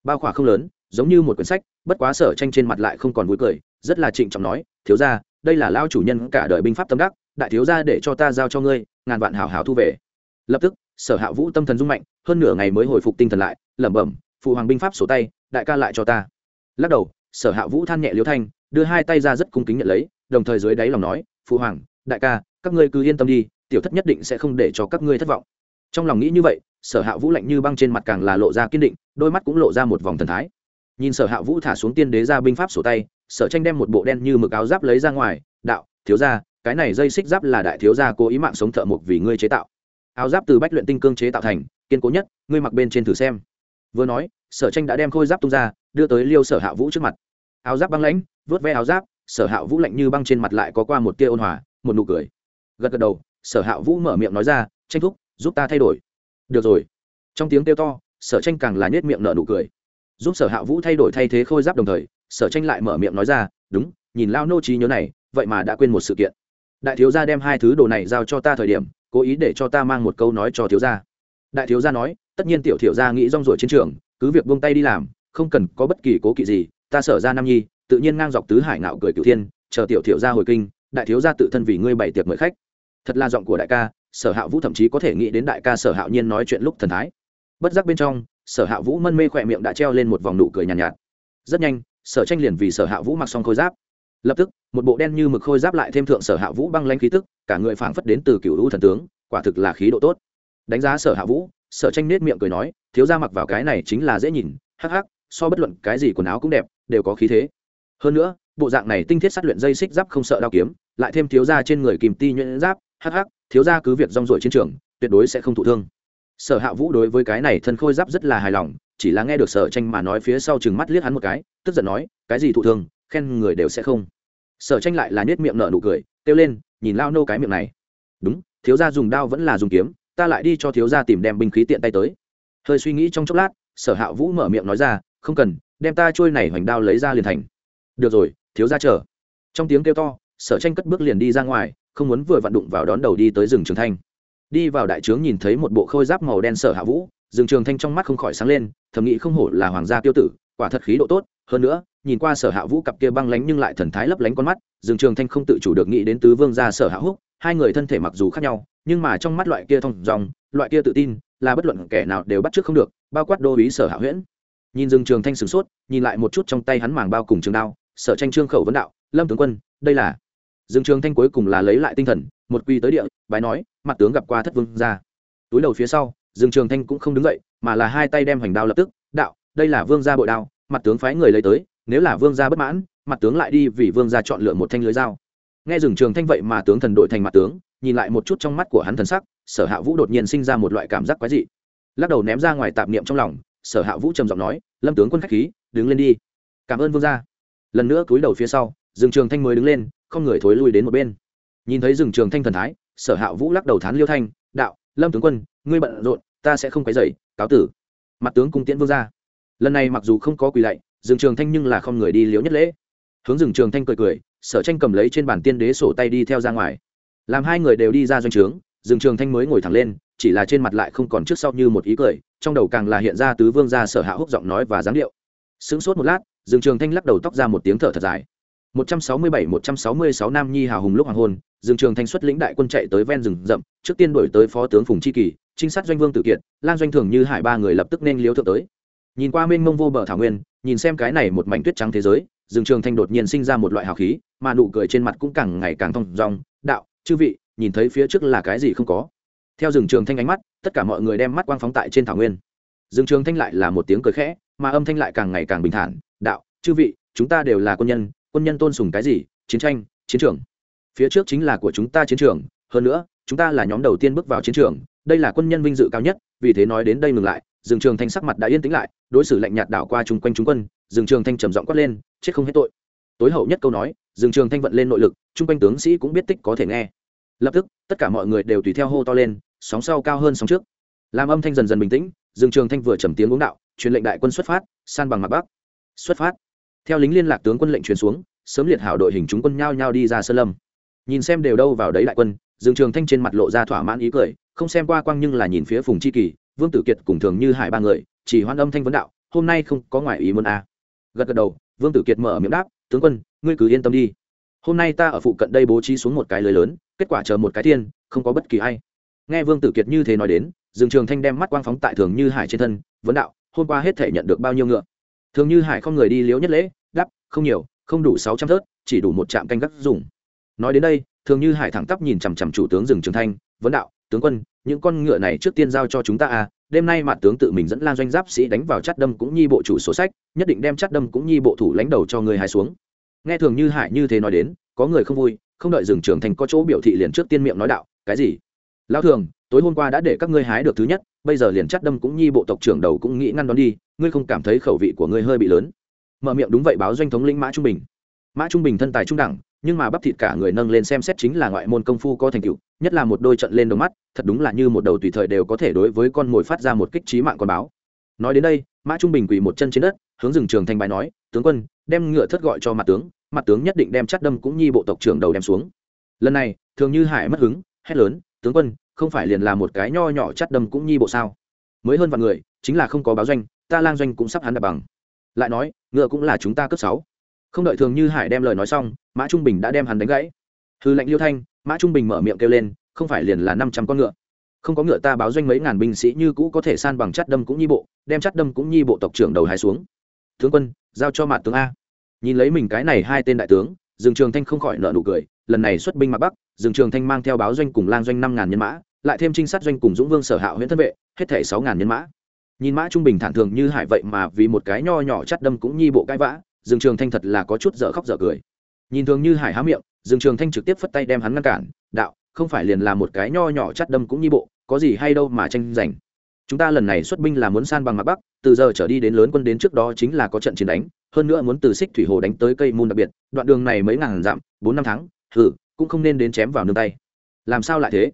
Bao khỏa không lớn, giống như một quyển sách, bất quá sở tranh trên mặt lại không còn vui cười, rất là trịnh trọng nói, thiếu ra đây là lao chủ nhân cả đời binh pháp tâm đắc, đại thiếu ra để cho ta giao cho ngươi, ngàn vạn hảo hảo thu về. Lập tức, sở hạ vũ tâm thần rung mạnh, hơn nửa ngày mới hồi phục tinh thần lại, lẩm bẩm, phụ hoàng binh pháp sổ tay, đại ca lại cho ta. Lắc đầu, sở hạ vũ than nhẹ liêu thanh, đưa hai tay ra rất cung kính nhận lấy, đồng thời dưới đáy lòng nói, phụ hoàng, đại ca, các ngươi cứ yên tâm đi, tiểu thất nhất định sẽ không để cho các ngươi thất vọng. Trong lòng nghĩ như vậy, sở hạ vũ lạnh như băng trên mặt càng là lộ ra kiên định, đôi mắt cũng lộ ra một vòng thần thái. Nhìn sở hạ vũ thả xuống tiên đế ra binh pháp sổ tay sở tranh đem một bộ đen như mực áo giáp lấy ra ngoài, đạo, thiếu ra cái này dây xích giáp là đại thiếu gia cố ý mạng sống thợ mộc vì ngươi chế tạo. Áo giáp từ bách luyện tinh cương chế tạo thành, kiên cố nhất, ngươi mặc bên trên thử xem. Vừa nói, sở tranh đã đem khôi giáp tung ra, đưa tới liêu sở hạ vũ trước mặt. Áo giáp băng lãnh, vớt ve áo giáp, sở hạ vũ lạnh như băng trên mặt lại có qua một tia ôn hòa, một nụ cười. Gật gật đầu, sở hạ vũ mở miệng nói ra, tranh thúc, giúp ta thay đổi. Được rồi. Trong tiếng kêu to, sở tranh càng là nhét miệng nở nụ cười. Giúp sở hạ vũ thay đổi thay thế khôi giáp đồng thời sở tranh lại mở miệng nói ra đúng nhìn lao nô trí nhớ này vậy mà đã quên một sự kiện. Đại thiếu gia đem hai thứ đồ này giao cho ta thời điểm cố ý để cho ta mang một câu nói cho thiếu gia. Đại thiếu gia nói tất nhiên tiểu thiếu gia nghĩ rong ruổi chiến trường cứ việc buông tay đi làm không cần có bất kỳ cố kỵ gì ta sở ra nam nhi tự nhiên ngang dọc tứ hải nạo cười cửu thiên chờ tiểu thiếu gia hồi kinh đại thiếu gia tự thân vì ngươi bày tiệc mời khách. Thật là giọng của đại ca sở hạ vũ thậm chí có thể nghĩ đến đại ca sở hạo nhiên nói chuyện lúc thần thái. Bất giác bên trong sở hạ vũ mân mê khỏe miệng đã treo lên một vòng nụ cười nhàn nhạt, nhạt. Rất nhanh sở tranh liền vì sở hạ vũ mặc xong khôi giáp. Lập tức, một bộ đen như mực khôi giáp lại thêm thượng sở hạ vũ băng lanh khí tức, cả người phảng phất đến từ cựu hữu thần tướng, quả thực là khí độ tốt. Đánh giá sở hạ vũ, sở tranh nết miệng cười nói, thiếu ra mặc vào cái này chính là dễ nhìn, hắc hắc, so bất luận cái gì quần áo cũng đẹp, đều có khí thế. Hơn nữa, bộ dạng này tinh thiết sát luyện dây xích giáp không sợ đao kiếm, lại thêm thiếu ra trên người kìm ti nhuyễn giáp, hắc hắc, thiếu ra cứ việc rong rổi chiến trường, tuyệt đối sẽ không thụ thương. Sở hạ vũ đối với cái này thân khôi giáp rất là hài lòng chỉ là nghe được sở tranh mà nói phía sau chừng mắt liếc hắn một cái, tức giận nói, cái gì thụ thương khen người đều sẽ không. Sở tranh lại là nết miệng nở nụ cười, kêu lên, nhìn lao nô cái miệng này. Đúng, thiếu gia dùng đao vẫn là dùng kiếm, ta lại đi cho thiếu gia tìm đem binh khí tiện tay tới. Hơi suy nghĩ trong chốc lát, sở hạ vũ mở miệng nói ra, không cần, đem ta trôi này hoành đao lấy ra liền thành. Được rồi, thiếu gia chờ. Trong tiếng kêu to, sở tranh cất bước liền đi ra ngoài, không muốn vừa vặn đụng vào đón đầu đi tới rừng trường thanh. Đi vào đại trướng nhìn thấy một bộ khôi giáp màu đen sở hạ vũ, rừng trường thanh trong mắt không khỏi sáng lên thầm nghĩ không hổ là hoàng gia tiêu tử, quả thật khí độ tốt, hơn nữa, nhìn qua sở hạ vũ cặp kia băng lánh nhưng lại thần thái lấp lánh con mắt, dương trường thanh không tự chủ được nghĩ đến tứ vương gia sở hạ húc, hai người thân thể mặc dù khác nhau, nhưng mà trong mắt loại kia thông dòng, loại kia tự tin, là bất luận kẻ nào đều bắt trước không được, bao quát đô ý sở hạ huyễn. Nhìn dương trường thanh sửng sốt, nhìn lại một chút trong tay hắn màng bao cùng trường đao, sở tranh trương khẩu vấn đạo, lâm tướng quân, đây là dương trường thanh cuối cùng là lấy lại tinh thần, một quy tới địa, bái nói, mặt tướng gặp qua thất vương gia. Túi đầu phía sau Dương trường thanh cũng không đứng dậy, mà là hai tay đem hoành đao lập tức, đạo, đây là vương gia bội đao, mặt tướng phái người lấy tới, nếu là vương gia bất mãn, mặt tướng lại đi vì vương gia chọn lựa một thanh lưới dao. Nghe rừng trường thanh vậy mà tướng thần đội thành mặt tướng, nhìn lại một chút trong mắt của hắn thần sắc, sở hạ vũ đột nhiên sinh ra một loại cảm giác quái dị. Lắc đầu ném ra ngoài tạp niệm trong lòng, sở hạ vũ trầm giọng nói, lâm tướng quân khách khí, đứng lên đi. Cảm ơn vương gia. Lần nữa cúi đầu phía sau rừng trường thanh mới đứng lên, không người thối lui đến một bên. Nhìn thấy rừng trường thanh thần thái, sở hạ vũ lắc đầu thán liêu thanh, đạo lâm tướng quân, ngươi bận rộn, ta sẽ không quấy dậy cáo tử. Mặt tướng cung tiễn vương ra. lần này mặc dù không có quỳ lạy rừng trường thanh nhưng là không người đi liễu nhất lễ. Hướng rừng trường thanh cười cười, sở tranh cầm lấy trên bàn tiên đế sổ tay đi theo ra ngoài. Làm hai người đều đi ra doanh trướng rừng trường thanh mới ngồi thẳng lên, chỉ là trên mặt lại không còn trước sau như một ý cười, trong đầu càng là hiện ra tứ vương gia sở hạ húc giọng nói và dáng điệu. Sững sốt một lát rừng trường thanh lắc đầu tóc ra một tiếng thở thật dài. 167-166 Nam Nhi hào hùng lúc hoàng hôn, Dương Trường Thanh xuất lĩnh đại quân chạy tới ven rừng rậm, trước tiên đuổi tới phó tướng Phùng Chi Kỳ, trinh sát doanh vương Tử Kiệt, Lan doanh thường như hải ba người lập tức nên liếu thượng tới. Nhìn qua mênh mông vô bờ thảo nguyên, nhìn xem cái này một mảnh tuyết trắng thế giới, Dương Trường Thanh đột nhiên sinh ra một loại hào khí, mà nụ cười trên mặt cũng càng ngày càng thông dong, "Đạo, chư vị, nhìn thấy phía trước là cái gì không có?" Theo Dương Trường Thanh ánh mắt, tất cả mọi người đem mắt quang phóng tại trên thảo nguyên. Dương Trường Thanh lại là một tiếng cười khẽ, mà âm thanh lại càng ngày càng bình thản, "Đạo, chư vị, chúng ta đều là quân nhân, quân nhân tôn sùng cái gì, chiến tranh, chiến trường. Phía trước chính là của chúng ta chiến trường, hơn nữa, chúng ta là nhóm đầu tiên bước vào chiến trường, đây là quân nhân vinh dự cao nhất, vì thế nói đến đây ngừng lại rừng trường thanh sắc mặt đã yên tĩnh lại, đối xử lạnh nhạt đảo qua chung quanh chúng quân rừng trường thanh trầm giọng quát lên, chết không hết tội. Tối hậu nhất câu nói rừng trường thanh vận lên nội lực, chung quanh tướng sĩ cũng biết tích có thể nghe. Lập tức, tất cả mọi người đều tùy theo hô to lên, sóng sau cao hơn sóng trước. Làm âm thanh dần dần bình tĩnh rừng trường thanh vừa trầm tiếng uống đạo, truyền lệnh đại quân xuất phát, san bằng mặt bắc. Xuất phát theo lính liên lạc tướng quân lệnh truyền xuống, sớm liệt hảo đội hình chúng quân nhao nhao đi ra sơn lâm. Nhìn xem đều đâu vào đấy đại quân, dương trường thanh trên mặt lộ ra thỏa mãn ý cười, không xem qua quang nhưng là nhìn phía phùng chi kỳ, vương tử kiệt cùng thường như hải ba người, chỉ hoan âm thanh vấn đạo, hôm nay không có ngoại ý muốn a à. gật gật đầu, vương tử kiệt mở miệng đáp, tướng quân, ngươi cứ yên tâm đi. Hôm nay ta ở phụ cận đây bố trí xuống một cái lưới lớn, kết quả chờ một cái thiên, không có bất kỳ ai. Nghe vương tử kiệt như thế nói đến, dương trường thanh đem mắt quang phóng tại thường như hải trên thân, vấn đạo, hôm qua hết thể nhận được bao nhiêu ngựa? Thường như hải không người đi liếu nhất lễ đắp không nhiều, không đủ sáu trăm thớt, chỉ đủ một trạm canh gác dùng. Nói đến đây, thường như hải thẳng tắp nhìn chằm chằm chủ tướng rừng trường thanh, vấn đạo, tướng quân, những con ngựa này trước tiên giao cho chúng ta à đêm nay mặt tướng tự mình dẫn lan doanh giáp sĩ đánh vào chát đâm cũng nhi bộ chủ sổ sách, nhất định đem chát đâm cũng nhi bộ thủ lãnh đầu cho người hải xuống. Nghe thường như hải như thế nói đến, có người không vui, không đợi rừng trường thành có chỗ biểu thị liền trước tiên miệng nói đạo, cái gì? Lao thường tối hôm qua đã để các ngươi hái được thứ nhất, bây giờ liền chát đâm cũng nhi bộ tộc trưởng đầu cũng nghĩ ngăn đón đi, ngươi không cảm thấy khẩu vị của ngươi hơi bị lớn. Mở miệng đúng vậy báo doanh thống lĩnh mã trung bình. Mã trung bình thân tài trung đẳng, nhưng mà bắp thịt cả người nâng lên xem xét chính là ngoại môn công phu có thành tựu, nhất là một đôi trận lên đầu mắt, thật đúng là như một đầu tùy thời đều có thể đối với con mồi phát ra một kích trí mạng con báo. Nói đến đây, mã trung bình quỳ một chân trên đất, hướng rừng trường thành bài nói, tướng quân, đem ngựa thất gọi cho mặt tướng mặt tướng nhất định đem chắt đâm cũng nhi bộ tộc trưởng đầu đem xuống. Lần này, thường như hải mất hứng, hét lớn, tướng quân không phải liền là một cái nho nhỏ chắt đâm cũng nhi bộ sao? Mới hơn vạn người, chính là không có báo doanh, ta lang doanh cũng sắp hắn đặt bằng. Lại nói, ngựa cũng là chúng ta cướp sáu. Không đợi thường như hải đem lời nói xong, mã trung bình đã đem hắn đánh gãy. Hư lệnh liêu thanh, mã trung bình mở miệng kêu lên, không phải liền là năm trăm con ngựa. Không có ngựa ta báo doanh mấy ngàn binh sĩ như cũ có thể san bằng chắt đâm cũng nhi bộ, đem chắt đâm cũng nhi bộ tộc trưởng đầu hai xuống. Tướng quân, giao cho mặt tướng a. Nhìn lấy mình cái này hai tên đại tướng, dương trường thanh không khỏi nợ nụ cười, lần này xuất binh mặt bắc dương trường thanh mang theo báo doanh cùng lang doanh năm ngàn nhân mã, lại thêm trinh sát doanh cùng dũng vương sở hạo huyện thân vệ, hết thể sáu ngàn nhân mã nhìn mã trung bình thản thường như hải vậy mà vì một cái nho nhỏ chắt đâm cũng nhi bộ cãi vã dương trường thanh thật là có chút dở khóc dở cười nhìn thường như hải há miệng dương trường thanh trực tiếp phất tay đem hắn ngăn cản, đạo, không phải liền là một cái nho nhỏ chắt đâm cũng nhi bộ, có gì hay đâu mà tranh giành chúng ta lần này xuất binh là muốn san bằng mặt bắc, từ giờ trở đi đến lớn quân đến trước đó chính là có trận chiến đánh, hơn nữa muốn từ xích thủy hồ đánh tới cây môn đặc biệt, đoạn đường này mấy ngàn dặm, bốn năm tháng, hừ cũng không nên đến chém vào nương tay. Làm sao lại thế?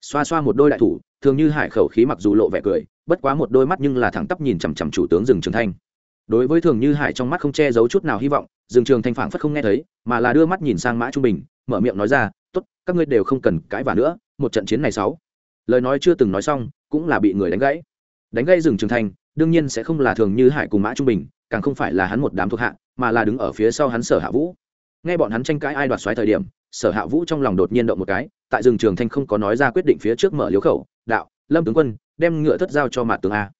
Xoa xoa một đôi đại thủ, thường như hải khẩu khí mặc dù lộ vẻ cười, bất quá một đôi mắt nhưng là thẳng tắp nhìn chằm chằm chủ tướng rừng trường thanh. Đối với thường như hải trong mắt không che giấu chút nào hy vọng rừng trường thanh phảng phất không nghe thấy, mà là đưa mắt nhìn sang mã trung bình, mở miệng nói ra, tốt, các ngươi đều không cần cãi vả nữa, một trận chiến này sáu. Lời nói chưa từng nói xong, cũng là bị người đánh gãy. Đánh gãy rừng trường thanh, đương nhiên sẽ không là thường như hải cùng mã trung bình, càng không phải là hắn một đám thuộc hạ, mà là đứng ở phía sau hắn sở hạ vũ. Nghe bọn hắn tranh cãi ai đoạt xoáy thời điểm sở hạ vũ trong lòng đột nhiên động một cái, tại rừng trường thanh không có nói ra quyết định phía trước mở liếu khẩu, đạo, lâm tướng quân, đem ngựa thất giao cho mạt tướng a.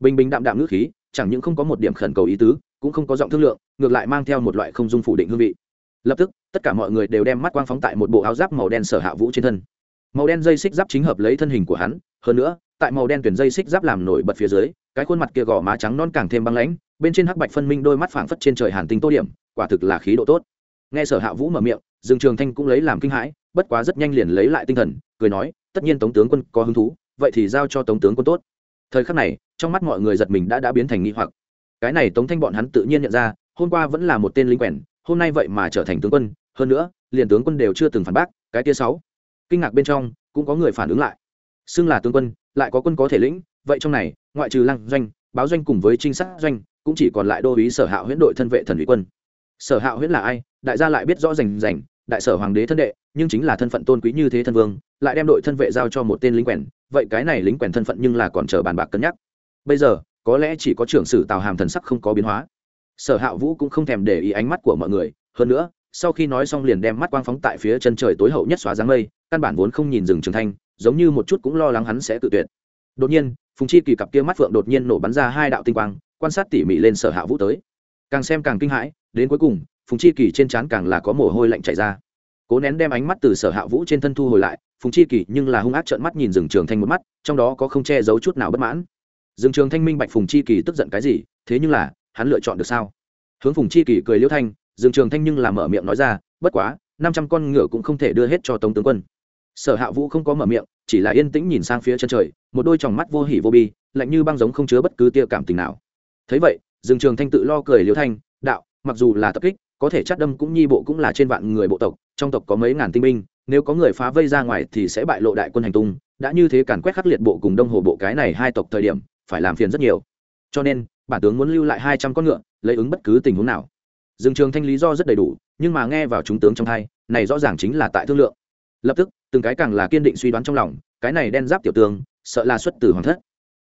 Bình bình đạm đạm ngữ khí, chẳng những không có một điểm khẩn cầu ý tứ, cũng không có giọng thương lượng, ngược lại mang theo một loại không dung phủ định hương vị. Lập tức, tất cả mọi người đều đem mắt quang phóng tại một bộ áo giáp màu đen sở hạ vũ trên thân. Màu đen dây xích giáp chính hợp lấy thân hình của hắn, hơn nữa, tại màu đen tuyển dây xích giáp làm nổi bật phía dưới, cái khuôn mặt kia gò má trắng non càng thêm băng lãnh, bên trên hắc bạch phân minh đôi mắt phảng phất trên trời hàn tinh tô điểm, quả thực là khí độ tốt. Nghe sở hạ vũ mở miệng dương trường thanh cũng lấy làm kinh hãi, bất quá rất nhanh liền lấy lại tinh thần, cười nói, tất nhiên tống tướng quân có hứng thú, vậy thì giao cho tống tướng quân tốt. Thời khắc này, trong mắt mọi người giật mình đã đã biến thành nghi hoặc. Cái này tống thanh bọn hắn tự nhiên nhận ra, hôm qua vẫn là một tên lính quèn, hôm nay vậy mà trở thành tướng quân, hơn nữa, liền tướng quân đều chưa từng phản bác, cái tia sáu. Kinh ngạc bên trong, cũng có người phản ứng lại. Xưng là tướng quân, lại có quân có thể lĩnh, vậy trong này, ngoại trừ lăng doanh, báo doanh cùng với trinh sát doanh, cũng chỉ còn lại đô úy sở hạo huyễn đội thân vệ thần ủy quân. Sở hạo huyễn là ai? Đại gia lại biết rõ rành rành đại sở hoàng đế thân đệ, nhưng chính là thân phận tôn quý như thế thân vương, lại đem đội thân vệ giao cho một tên lính quèn, vậy cái này lính quèn thân phận nhưng là còn chờ bàn bạc cân nhắc. Bây giờ, có lẽ chỉ có trưởng sử tào hàm thần sắc không có biến hóa. Sở hạ vũ cũng không thèm để ý ánh mắt của mọi người, hơn nữa, sau khi nói xong liền đem mắt quang phóng tại phía chân trời tối hậu nhất xóa dáng mây, căn bản vốn không nhìn rừng trường thanh giống như một chút cũng lo lắng hắn sẽ tự tuyệt. Đột nhiên, phùng chi kỳ cặp kia mắt phượng đột nhiên nổ bắn ra hai đạo tinh quang, quan sát tỉ mỉ lên sở hạ vũ tới. Càng xem càng kinh hãi, đến cuối cùng phùng chi kỳ trên trán càng là có mồ hôi lạnh chảy ra. Cố nén đem ánh mắt từ sở hạ vũ trên thân thu hồi lại, phùng chi kỳ nhưng là hung ác trợn mắt nhìn rừng trường thanh một mắt, trong đó có không che giấu chút nào bất mãn. Rừng trường thanh minh bạch phùng chi kỳ tức giận cái gì, thế nhưng là, hắn lựa chọn được sao? Hướng phùng chi kỳ cười liễu thanh rừng trường thanh nhưng là mở miệng nói ra, bất quá, năm trăm con ngựa cũng không thể đưa hết cho tống tướng quân. Sở hạ vũ không có mở miệng, chỉ là yên tĩnh nhìn sang phía chân trời, một đôi tròng mắt vô hỉ vô bi, lạnh như băng giống không chứa bất cứ tia cảm tình nào. Thấy vậy rừng trường thanh tự lo cười liễu thanh, đạo, mặc dù là tập kích có thể chát đâm cũng nhi bộ cũng là trên vạn người bộ tộc, trong tộc có mấy ngàn tinh binh, nếu có người phá vây ra ngoài thì sẽ bại lộ đại quân hành tung, đã như thế càn quét khắc liệt bộ cùng đông hồ bộ cái này hai tộc thời điểm, phải làm phiền rất nhiều. Cho nên, bản tướng muốn lưu lại hai trăm con ngựa, lấy ứng bất cứ tình huống nào. Dương trường thanh lý do rất đầy đủ, nhưng mà nghe vào chúng tướng trong hai, này rõ ràng chính là tại thương lượng. Lập tức, từng cái càng là kiên định suy đoán trong lòng, cái này đen giáp tiểu tướng, sợ là xuất từ hoàng thất.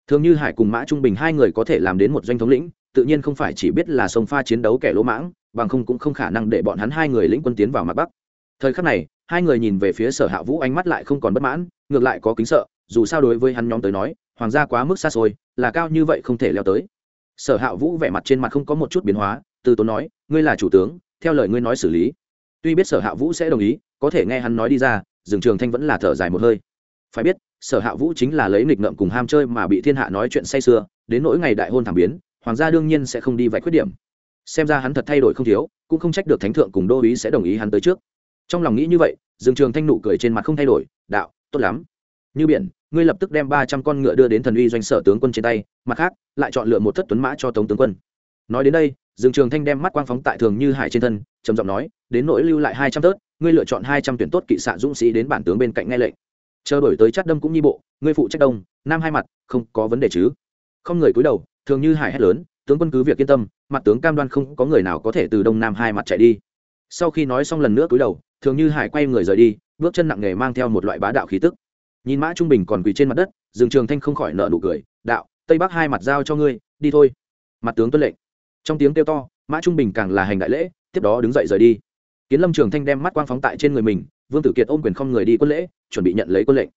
Thường như hải cùng mã trung bình hai người có thể làm đến một doanh thống lĩnh tự nhiên không phải chỉ biết là sông pha chiến đấu kẻ lỗ mãng, bằng không cũng không khả năng để bọn hắn hai người lĩnh quân tiến vào mặt bắc. Thời khắc này, hai người nhìn về phía sở hạ vũ ánh mắt lại không còn bất mãn, ngược lại có kính sợ, dù sao đối với hắn nhóm tới nói, hoàng gia quá mức xa xôi, là cao như vậy không thể leo tới. Sở hạ vũ vẻ mặt trên mặt không có một chút biến hóa, từ tốn nói, ngươi là chủ tướng, theo lời ngươi nói xử lý. Tuy biết sở hạ vũ sẽ đồng ý, có thể nghe hắn nói đi ra, rừng trường thanh vẫn là thở dài một hơi. Phải biết, sở hạ vũ chính là lấy nghịch ngợm cùng ham chơi mà bị thiên hạ nói chuyện say sưa, đến nỗi ngày đại hôn thảm biến hoàng gia đương nhiên sẽ không đi vạch khuyết điểm. Xem ra hắn thật thay đổi không thiếu, cũng không trách được thánh thượng cùng đô ý sẽ đồng ý hắn tới trước. Trong lòng nghĩ như vậy, Dương trường thanh nụ cười trên mặt không thay đổi, đạo, tốt lắm. Như biển, ngươi lập tức đem ba trăm con ngựa đưa đến thần uy doanh sở tướng quân trên tay, mặt khác, lại chọn lựa một thất tuấn mã cho tống tướng quân. Nói đến đây, dương trường thanh đem mắt quang phóng tại thường như hải trên thân, trầm giọng nói, đến nỗi lưu lại hai trăm tớt, ngươi lựa chọn hai trăm tuyển tốt kỵ xạ dũng sĩ đến bản tướng bên cạnh nghe lệnh. Chờ đổi tới chát đâm cũng nhi bộ, ngươi phụ trách đông, nam hai mặt, không có vấn đề chứ? Không người cúi đầu thường như hải hét lớn, tướng quân cứ việc yên tâm, mặt tướng cam đoan không có người nào có thể từ đông nam hai mặt chạy đi. Sau khi nói xong lần nữa cúi đầu, thường như hải quay người rời đi, bước chân nặng nề mang theo một loại bá đạo khí tức. Nhìn mã trung bình còn quỳ trên mặt đất, dương trường thanh không khỏi nợ nụ cười, đạo, tây bắc hai mặt giao cho ngươi, đi thôi. Mặt tướng tuân lệnh. Trong tiếng kêu to, mã trung bình càng là hành đại lễ, tiếp đó đứng dậy rời đi. Kiến lâm trường thanh đem mắt quang phóng tại trên người mình, vương tử kiệt ôm quyền không người đi quân lễ, chuẩn bị nhận lấy quân lệnh.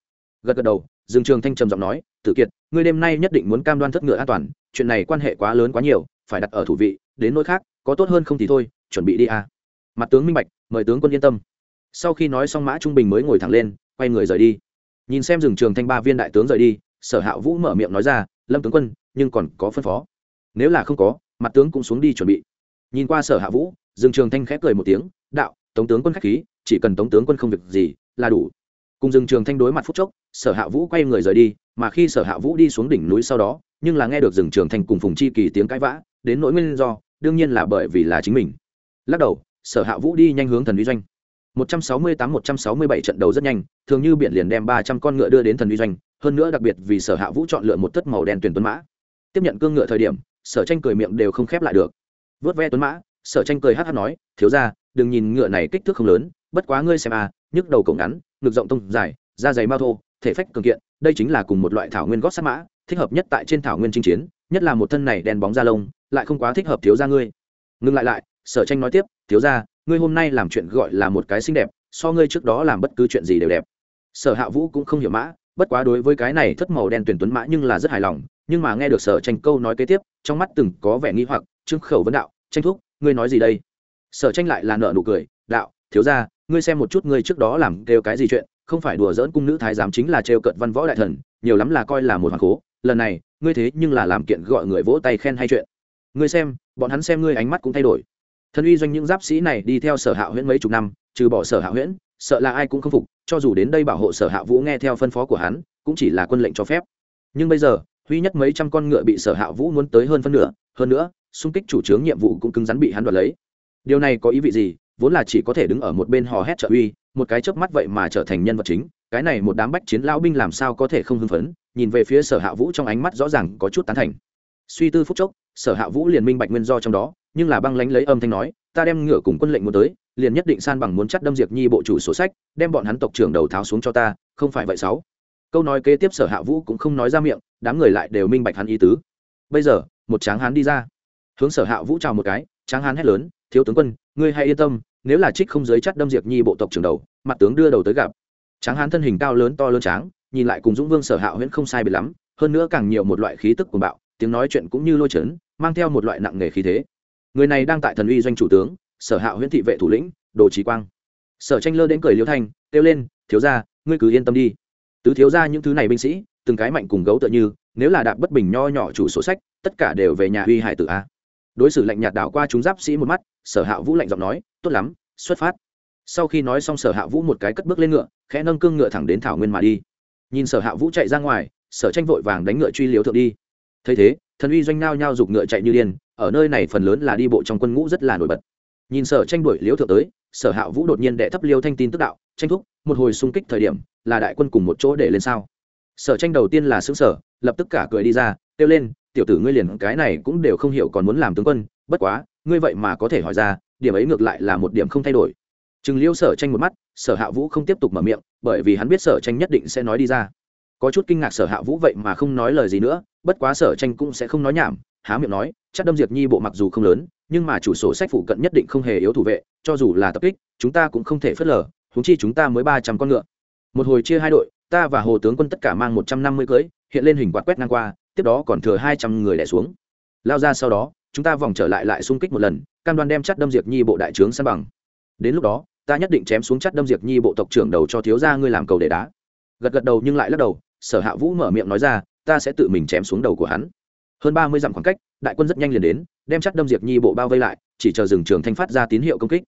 Gật gật đầu, dương trường thanh trầm giọng nói, tử kiệt, ngươi đêm nay nhất định muốn cam đoan thất ngựa an toàn chuyện này quan hệ quá lớn quá nhiều, phải đặt ở thủ vị, đến nỗi khác, có tốt hơn không thì thôi, chuẩn bị đi a mặt tướng minh bạch, mời tướng quân yên tâm. Sau khi nói xong mã trung bình mới ngồi thẳng lên, quay người rời đi. Nhìn xem rừng trường thanh ba viên đại tướng rời đi, sở hạ vũ mở miệng nói ra, lâm tướng quân, nhưng còn có phân phó. Nếu là không có, mặt tướng cũng xuống đi chuẩn bị. Nhìn qua sở hạ vũ, rừng trường thanh khép cười một tiếng, đạo, tống tướng quân k h á c h khí, chỉ cần tống tướng quân không việc gì, là đủ. Cùng rừng trường thanh đối mặt phút chốc sở hạ vũ quay người rời đi mà khi sở hạ vũ đi xuống đỉnh núi sau đó nhưng là nghe được rừng trường thanh cùng phùng chi kỳ tiếng cãi vã đến nỗi nguyên do đương nhiên là bởi vì là chính mình lắc đầu sở hạ vũ đi nhanh hướng thần uy doanh 168-167 trận đấu rất nhanh, thường như biển liền đem 300 con ngựa đưa đến thần uy doanh, hơn nữa đặc biệt vì Sở Hạ Vũ chọn lựa một tất màu đen tuyển tuấn mã. Tiếp nhận cương ngựa thời điểm, Sở Tranh cười miệng đều không khép lại được. Vớt ve tuấn mã, Sở Tranh cười hắc hắc nói, "Thiếu gia, đừng nhìn ngựa này kích thước không lớn, bất quá ngươi xem à, nhức đầu cổng ngắn, ngực rộng tung dài, da dày mao thô, thể phách cường kiện, đây chính là cùng một loại thảo nguyên gót sát mã, thích hợp nhất tại trên thảo nguyên chinh chiến, nhất là một thân này đen bóng da lông, lại không quá thích hợp thiếu gia ngươi." Ngưng lại lại, Sở Tranh nói tiếp, "Thiếu gia, ngươi hôm nay làm chuyện gọi là một cái xinh đẹp so ngươi trước đó làm bất cứ chuyện gì đều đẹp sở hạ vũ cũng không hiểu mã bất quá đối với cái này thất màu đen tuyển tuấn mã nhưng là rất hài lòng nhưng mà nghe được sở tranh câu nói kế tiếp trong mắt từng có vẻ nghi hoặc trương khẩu vấn đạo tranh thúc ngươi nói gì đây sở tranh lại là nợ nụ cười đạo thiếu ra ngươi xem một chút ngươi trước đó làm kêu cái gì chuyện không phải đùa dỡn cung nữ thái giám chính là trêu cợt văn võ đại thần, nhiều lắm là coi là một hoàng cố. Lần này, ngươi thế nhưng là làm kiện gọi người vỗ tay khen hay chuyện. Ngươi xem, bọn hắn xem ngươi ánh mắt cũng thay đổi. Thần uy doanh những giáp sĩ này đi theo sở hạ huyễn mấy chục năm, trừ bỏ sở hạ huyễn, sợ là ai cũng không phục, cho dù đến đây bảo hộ sở hạ vũ nghe theo phân phó của hắn, cũng chỉ là quân lệnh cho phép. Nhưng bây giờ huy nhất mấy trăm con ngựa bị sở hạ vũ muốn tới hơn phân nửa, hơn nữa, xung kích chủ trướng nhiệm vụ cũng cứng rắn bị hắn đoạt lấy. Điều này có ý vị gì? Vốn là chỉ có thể đứng ở một bên hò hét trợ uy một cái chớp mắt vậy mà trở thành nhân vật chính, cái này một đám bách chiến lão binh làm sao có thể không hưng phấn, nhìn về phía sở hạ vũ trong ánh mắt rõ ràng có chút tán thành. Suy tư phúc chốc, sở hạ vũ liền minh bạch nguyên do trong đó, nhưng là băng lánh lấy âm thanh nói, ta đem ngựa cùng quân lệnh muốn tới, liền nhất định san bằng muốn chắt đâm diệt nhi bộ chủ sổ sách, đem bọn hắn tộc trưởng đầu tháo xuống cho ta, không phải vậy sáu. Câu nói kế tiếp sở hạ vũ cũng không nói ra miệng, đám người lại đều minh bạch hắn ý tứ. Bây giờ, một tráng hán đi ra. Hướng sở hạ vũ chào một cái, tráng hán hét lớn, thiếu tướng quân, ngươi hãy yên tâm nếu là trích không giới chắt đâm diệt nhi bộ tộc trưởng đầu, mặt tướng đưa đầu tới gặp. Tráng hán thân hình cao lớn to lớn tráng, nhìn lại cùng dũng vương sở hạ huyễn không sai biệt lắm, hơn nữa càng nhiều một loại khí tức của bạo, tiếng nói chuyện cũng như lôi chấn, mang theo một loại nặng nghề khí thế. Người này đang tại thần uy doanh chủ tướng, sở hạ huyễn thị vệ thủ lĩnh, đồ trí quang. Sở tranh lơ đến cười liêu thanh, kêu lên, thiếu ra ngươi cứ yên tâm đi. Tứ thiếu ra những thứ này binh sĩ, từng cái mạnh cùng gấu tựa như, nếu là đạp bất bình nho nhỏ chủ sổ sách, tất cả đều về nhà uy hải tử a. Đối xử lạnh nhạt đảo qua chúng giáp sĩ một mắt sở hạ vũ lạnh giọng nói, tốt lắm, xuất phát. Sau khi nói xong, sở hạ vũ một cái cất bước lên ngựa, khẽ nâng cương ngựa thẳng đến thảo nguyên mà đi. Nhìn sở hạ vũ chạy ra ngoài, sở tranh vội vàng đánh ngựa truy liếu thượng đi. Thấy thế, thần uy doanh nao nhao giục ngựa chạy như điên, ở nơi này phần lớn là đi bộ trong quân ngũ rất là nổi bật. Nhìn sở tranh đuổi liếu thượng tới, sở hạ vũ đột nhiên đệ thấp liêu thanh tin tức đạo, tranh thúc, một hồi xung kích thời điểm, là đại quân cùng một chỗ để lên sao? Sở tranh đầu tiên là xứng sở lập tức cả cười đi ra, kêu lên, tiểu tử ngươi liền, cái này cũng đều không hiểu còn muốn làm tướng quân bất quá, ngươi vậy mà có thể hỏi ra, điểm ấy ngược lại là một điểm không thay đổi. Chừng liêu sở tranh một mắt, sở hạ vũ không tiếp tục mở miệng, bởi vì hắn biết sở tranh nhất định sẽ nói đi ra. Có chút kinh ngạc sở hạ vũ vậy mà không nói lời gì nữa, bất quá sở tranh cũng sẽ không nói nhảm, há miệng nói, chắc đâm diệt nhi bộ mặc dù không lớn, nhưng mà chủ sổ sách phụ cận nhất định không hề yếu thủ vệ, cho dù là tập kích, chúng ta cũng không thể phớt lờ húng chi chúng ta mới ba trăm con ngựa. Một hồi chia hai đội, ta và hồ tướng quân tất cả mang một trăm năm mươi cưới, hiện lên hình quạt quét ngang qua, tiếp đó còn thừa hai trăm người đẻ xuống. Lao ra sau đó chúng ta vòng trở lại lại xung kích một lần, cam đoan đem chắt đâm diệt nhi bộ đại trướng san bằng. Đến lúc đó, ta nhất định chém xuống chắt đâm diệt nhi bộ tộc trưởng đầu cho thiếu gia ngươi làm cầu để đá. Gật gật đầu nhưng lại lắc đầu, sở hạ vũ mở miệng nói ra, ta sẽ tự mình chém xuống đầu của hắn. Hơn ba mươi dặm khoảng cách, đại quân rất nhanh liền đến, đem chắt đâm diệt nhi bộ bao vây lại, chỉ chờ rừng trường thanh phát ra tín hiệu công kích.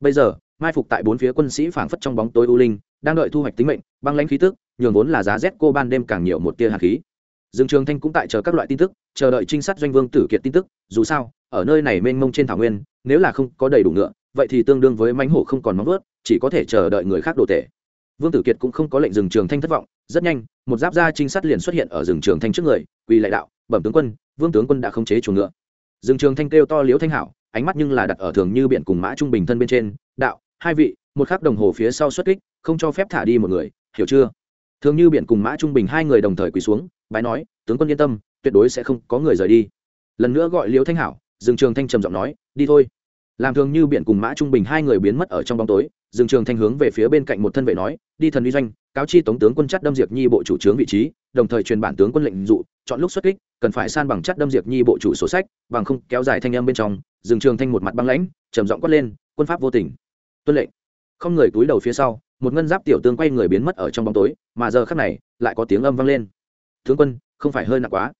Bây giờ, mai phục tại bốn phía quân sĩ phảng phất trong bóng tối u linh, đang đợi thu hoạch tính mệnh, băng lãnh khí tức, nhường vốn là giá rét cô ban đêm càng nhiều một tia hạt khí dương trường thanh cũng tại chờ các loại tin tức, chờ đợi trinh sát doanh vương tử kiệt tin tức, dù sao, ở nơi này mênh mông trên thảo nguyên, nếu là không có đầy đủ ngựa, vậy thì tương đương với mánh hổ không còn móng vớt chỉ có thể chờ đợi người khác đổ tể. Vương tử kiệt cũng không có lệnh dừng trường thanh thất vọng, rất nhanh, một giáp gia trinh sát liền xuất hiện ở rừng trường thanh trước người, quỳ lại đạo, bẩm tướng quân, vương tướng quân đã không chế chuồng ngựa. Rừng trường thanh kêu to liếu thanh hảo, ánh mắt nhưng là đặt ở thường như biển cùng mã trung bình thân bên trên, đạo, hai vị, một khắc đồng hồ phía sau xuất kích, không cho phép thả đi một người, hiểu chưa? Thường như biển cùng mã trung bình hai người đồng thời quỳ xuống, bái nói, tướng quân yên tâm, tuyệt đối sẽ không có người rời đi. Lần nữa gọi liễu thanh hảo, dương trường thanh trầm giọng nói, đi thôi. Làm thường như biển cùng mã trung bình hai người biến mất ở trong bóng tối, dương trường thanh hướng về phía bên cạnh một thân vệ nói, đi thần uy doanh, cáo chi tống tướng quân chắt đâm diệt nhi bộ chủ trướng vị trí, đồng thời truyền bản tướng quân lệnh dụ, chọn lúc xuất kích, cần phải san bằng chắt đâm diệt nhi bộ chủ sổ sách, bằng không kéo dài thanh âm bên trong, dương trường thanh một mặt băng lãnh, trầm giọng quát lên, quân pháp vô tình. Tuân lệnh không người túi đầu phía sau, một ngân giáp tiểu tướng quay người biến mất ở trong bóng tối, mà giờ khắc này, lại có tiếng âm vang lên. Tướng quân, không phải hơi nặng quá.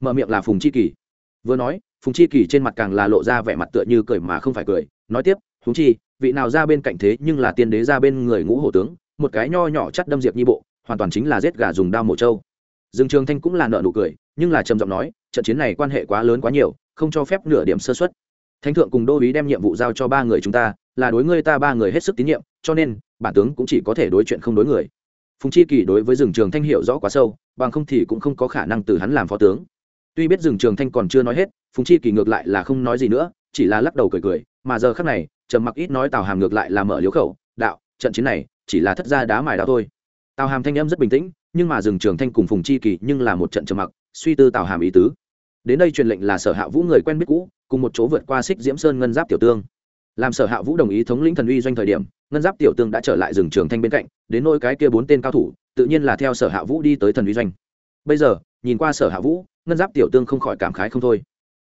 Mở miệng là phùng chi kỳ. Vừa nói, phùng chi kỳ trên mặt càng là lộ ra vẻ mặt tựa như cười mà không phải cười, nói tiếp phùng chi, vị nào ra bên cạnh thế nhưng là tiên đế ra bên người ngũ hổ tướng, một cái nho nhỏ chắt đâm diệp nhi bộ, hoàn toàn chính là giết gà dùng đao mổ trâu. Dương trường thanh cũng là nợ nụ cười, nhưng là trầm giọng nói, trận chiến này quan hệ quá lớn quá nhiều, không cho phép nửa điểm sơ xuất thánh thượng cùng đô ý đem nhiệm vụ giao cho ba người chúng ta là đối ngươi ta ba người hết sức tín nhiệm, cho nên, bản tướng cũng chỉ có thể đối chuyện không đối người. Phùng chi kỳ đối với rừng trường thanh hiểu rõ quá sâu, bằng không thì cũng không có khả năng từ hắn làm phó tướng. Tuy biết rừng trường thanh còn chưa nói hết, phùng chi kỳ ngược lại là không nói gì nữa, chỉ là lắc đầu cười cười, mà giờ khác này, trầm mặc ít nói tào hàm ngược lại là mở liếu khẩu, đạo, trận chiến này, chỉ là thất gia đá mài đạo thôi. Tào hàm thanh em rất bình tĩnh, nhưng mà rừng trường thanh cùng phùng chi kỳ nhưng là một trận trầm mặc, suy tư tào hàm ý tứ. Đến đây truyền lệnh là sở hạ vũ người quen biết cũ, cùng một chỗ vượt qua xích diễm sơn ngân giáp tiểu tương làm sở hạ vũ đồng ý thống lĩnh thần uy doanh thời điểm, ngân giáp tiểu tương đã trở lại rừng trường thanh bên cạnh, đến nôi cái kia bốn tên cao thủ, tự nhiên là theo sở hạ vũ đi tới thần uy doanh. Bây giờ, nhìn qua sở hạ vũ, ngân giáp tiểu tương không khỏi cảm khái không thôi.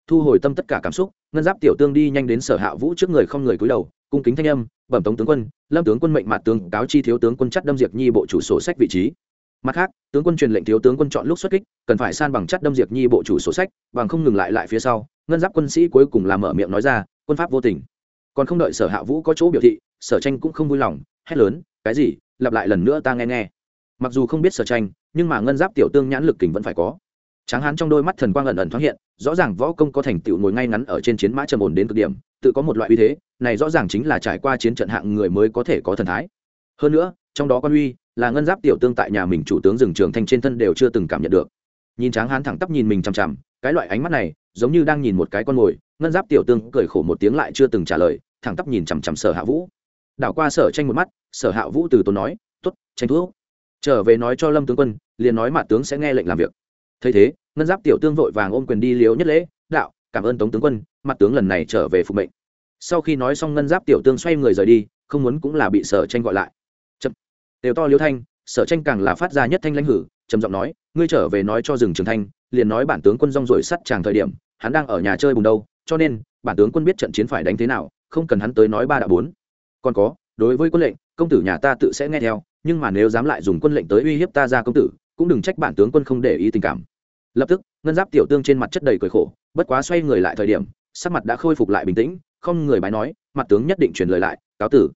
Thu hồi tâm tất cả cảm xúc, ngân giáp tiểu tương đi nhanh đến sở hạ vũ trước người không người cúi đầu, cung kính thanh âm, bẩm tống tướng quân, lâm tướng quân mệnh mặt tướng, cáo chi thiếu tướng quân chắc đâm diệt nhi bộ chủ sổ sách vị trí. Mặt khác, tướng quân truyền lệnh thiếu tướng quân chọn lúc xuất kích, cần phải san bằng chắc đâm diệt nhi bộ chủ sổ sách, bằng không ngừng lại lại phía sau, ngân giáp quân sĩ cuối cùng làm mở miệng nói ra, quân pháp vô tình còn không đợi sở hạ vũ có chỗ biểu thị, sở tranh cũng không vui lòng, hét lớn, cái gì? Lặp lại lần nữa ta nghe nghe. Mặc dù không biết sở tranh, nhưng mà ngân giáp tiểu tương nhãn lực kình vẫn phải có. Tráng hán trong đôi mắt thần quang ẩn ẩn thoáng hiện, rõ ràng võ công có thành tựu ngồi ngay ngắn ở trên chiến mã trầm ổn đến cực điểm, tự có một loại uy thế, này rõ ràng chính là trải qua chiến trận hạng người mới có thể có thần thái. Hơn nữa, trong đó quan uy là ngân giáp tiểu tương tại nhà mình chủ tướng rừng trường thanh trên thân đều chưa từng cảm nhận được. Nhìn tráng hán thẳng tắp nhìn mình chằm chằm, cái loại ánh mắt này giống như đang nhìn một cái con mồi ngân giáp tiểu tương cười khổ một tiếng lại chưa từng trả lời, thẳng tắp nhìn chằm chằm sở hạ vũ. Đảo qua sở tranh một mắt, sở hạ vũ từ tốn nói t ố t tranh thuốc trở về nói cho lâm tướng quân, liền nói mặt tướng sẽ nghe lệnh làm việc. Thấy thế, ngân giáp tiểu tương vội vàng ôm quyền đi liếu nhất lễ, đạo, cảm ơn tống tướng quân mặt tướng lần này trở về phục mệnh. Sau khi nói xong ngân giáp tiểu tương xoay người rời đi, không muốn cũng là bị sở tranh gọi lại. Chậm. Đều to liêu thanh, sở tranh càng là phát ra nhất thanh lãnh hử, trầm giọng nói, ngươi trở về nói cho rừng trường thanh, liền nói bản tướng quân rong rồi sắt chàng thời điểm, hắn đang ở nhà chơi bùng đâu cho nên, bản tướng quân biết trận chiến phải đánh thế nào, không cần hắn tới nói ba đã bốn. Còn có, đối với quân lệnh, công tử nhà ta tự sẽ nghe theo, nhưng mà nếu dám lại dùng quân lệnh tới uy hiếp ta ra công tử, cũng đừng trách bản tướng quân không để ý tình cảm. Lập tức, ngân giáp tiểu tương trên mặt chất đầy cười khổ, bất quá xoay người lại thời điểm, sắc mặt đã khôi phục lại bình tĩnh, không người bái nói, mặt tướng nhất định truyền lời lại, cáo tử.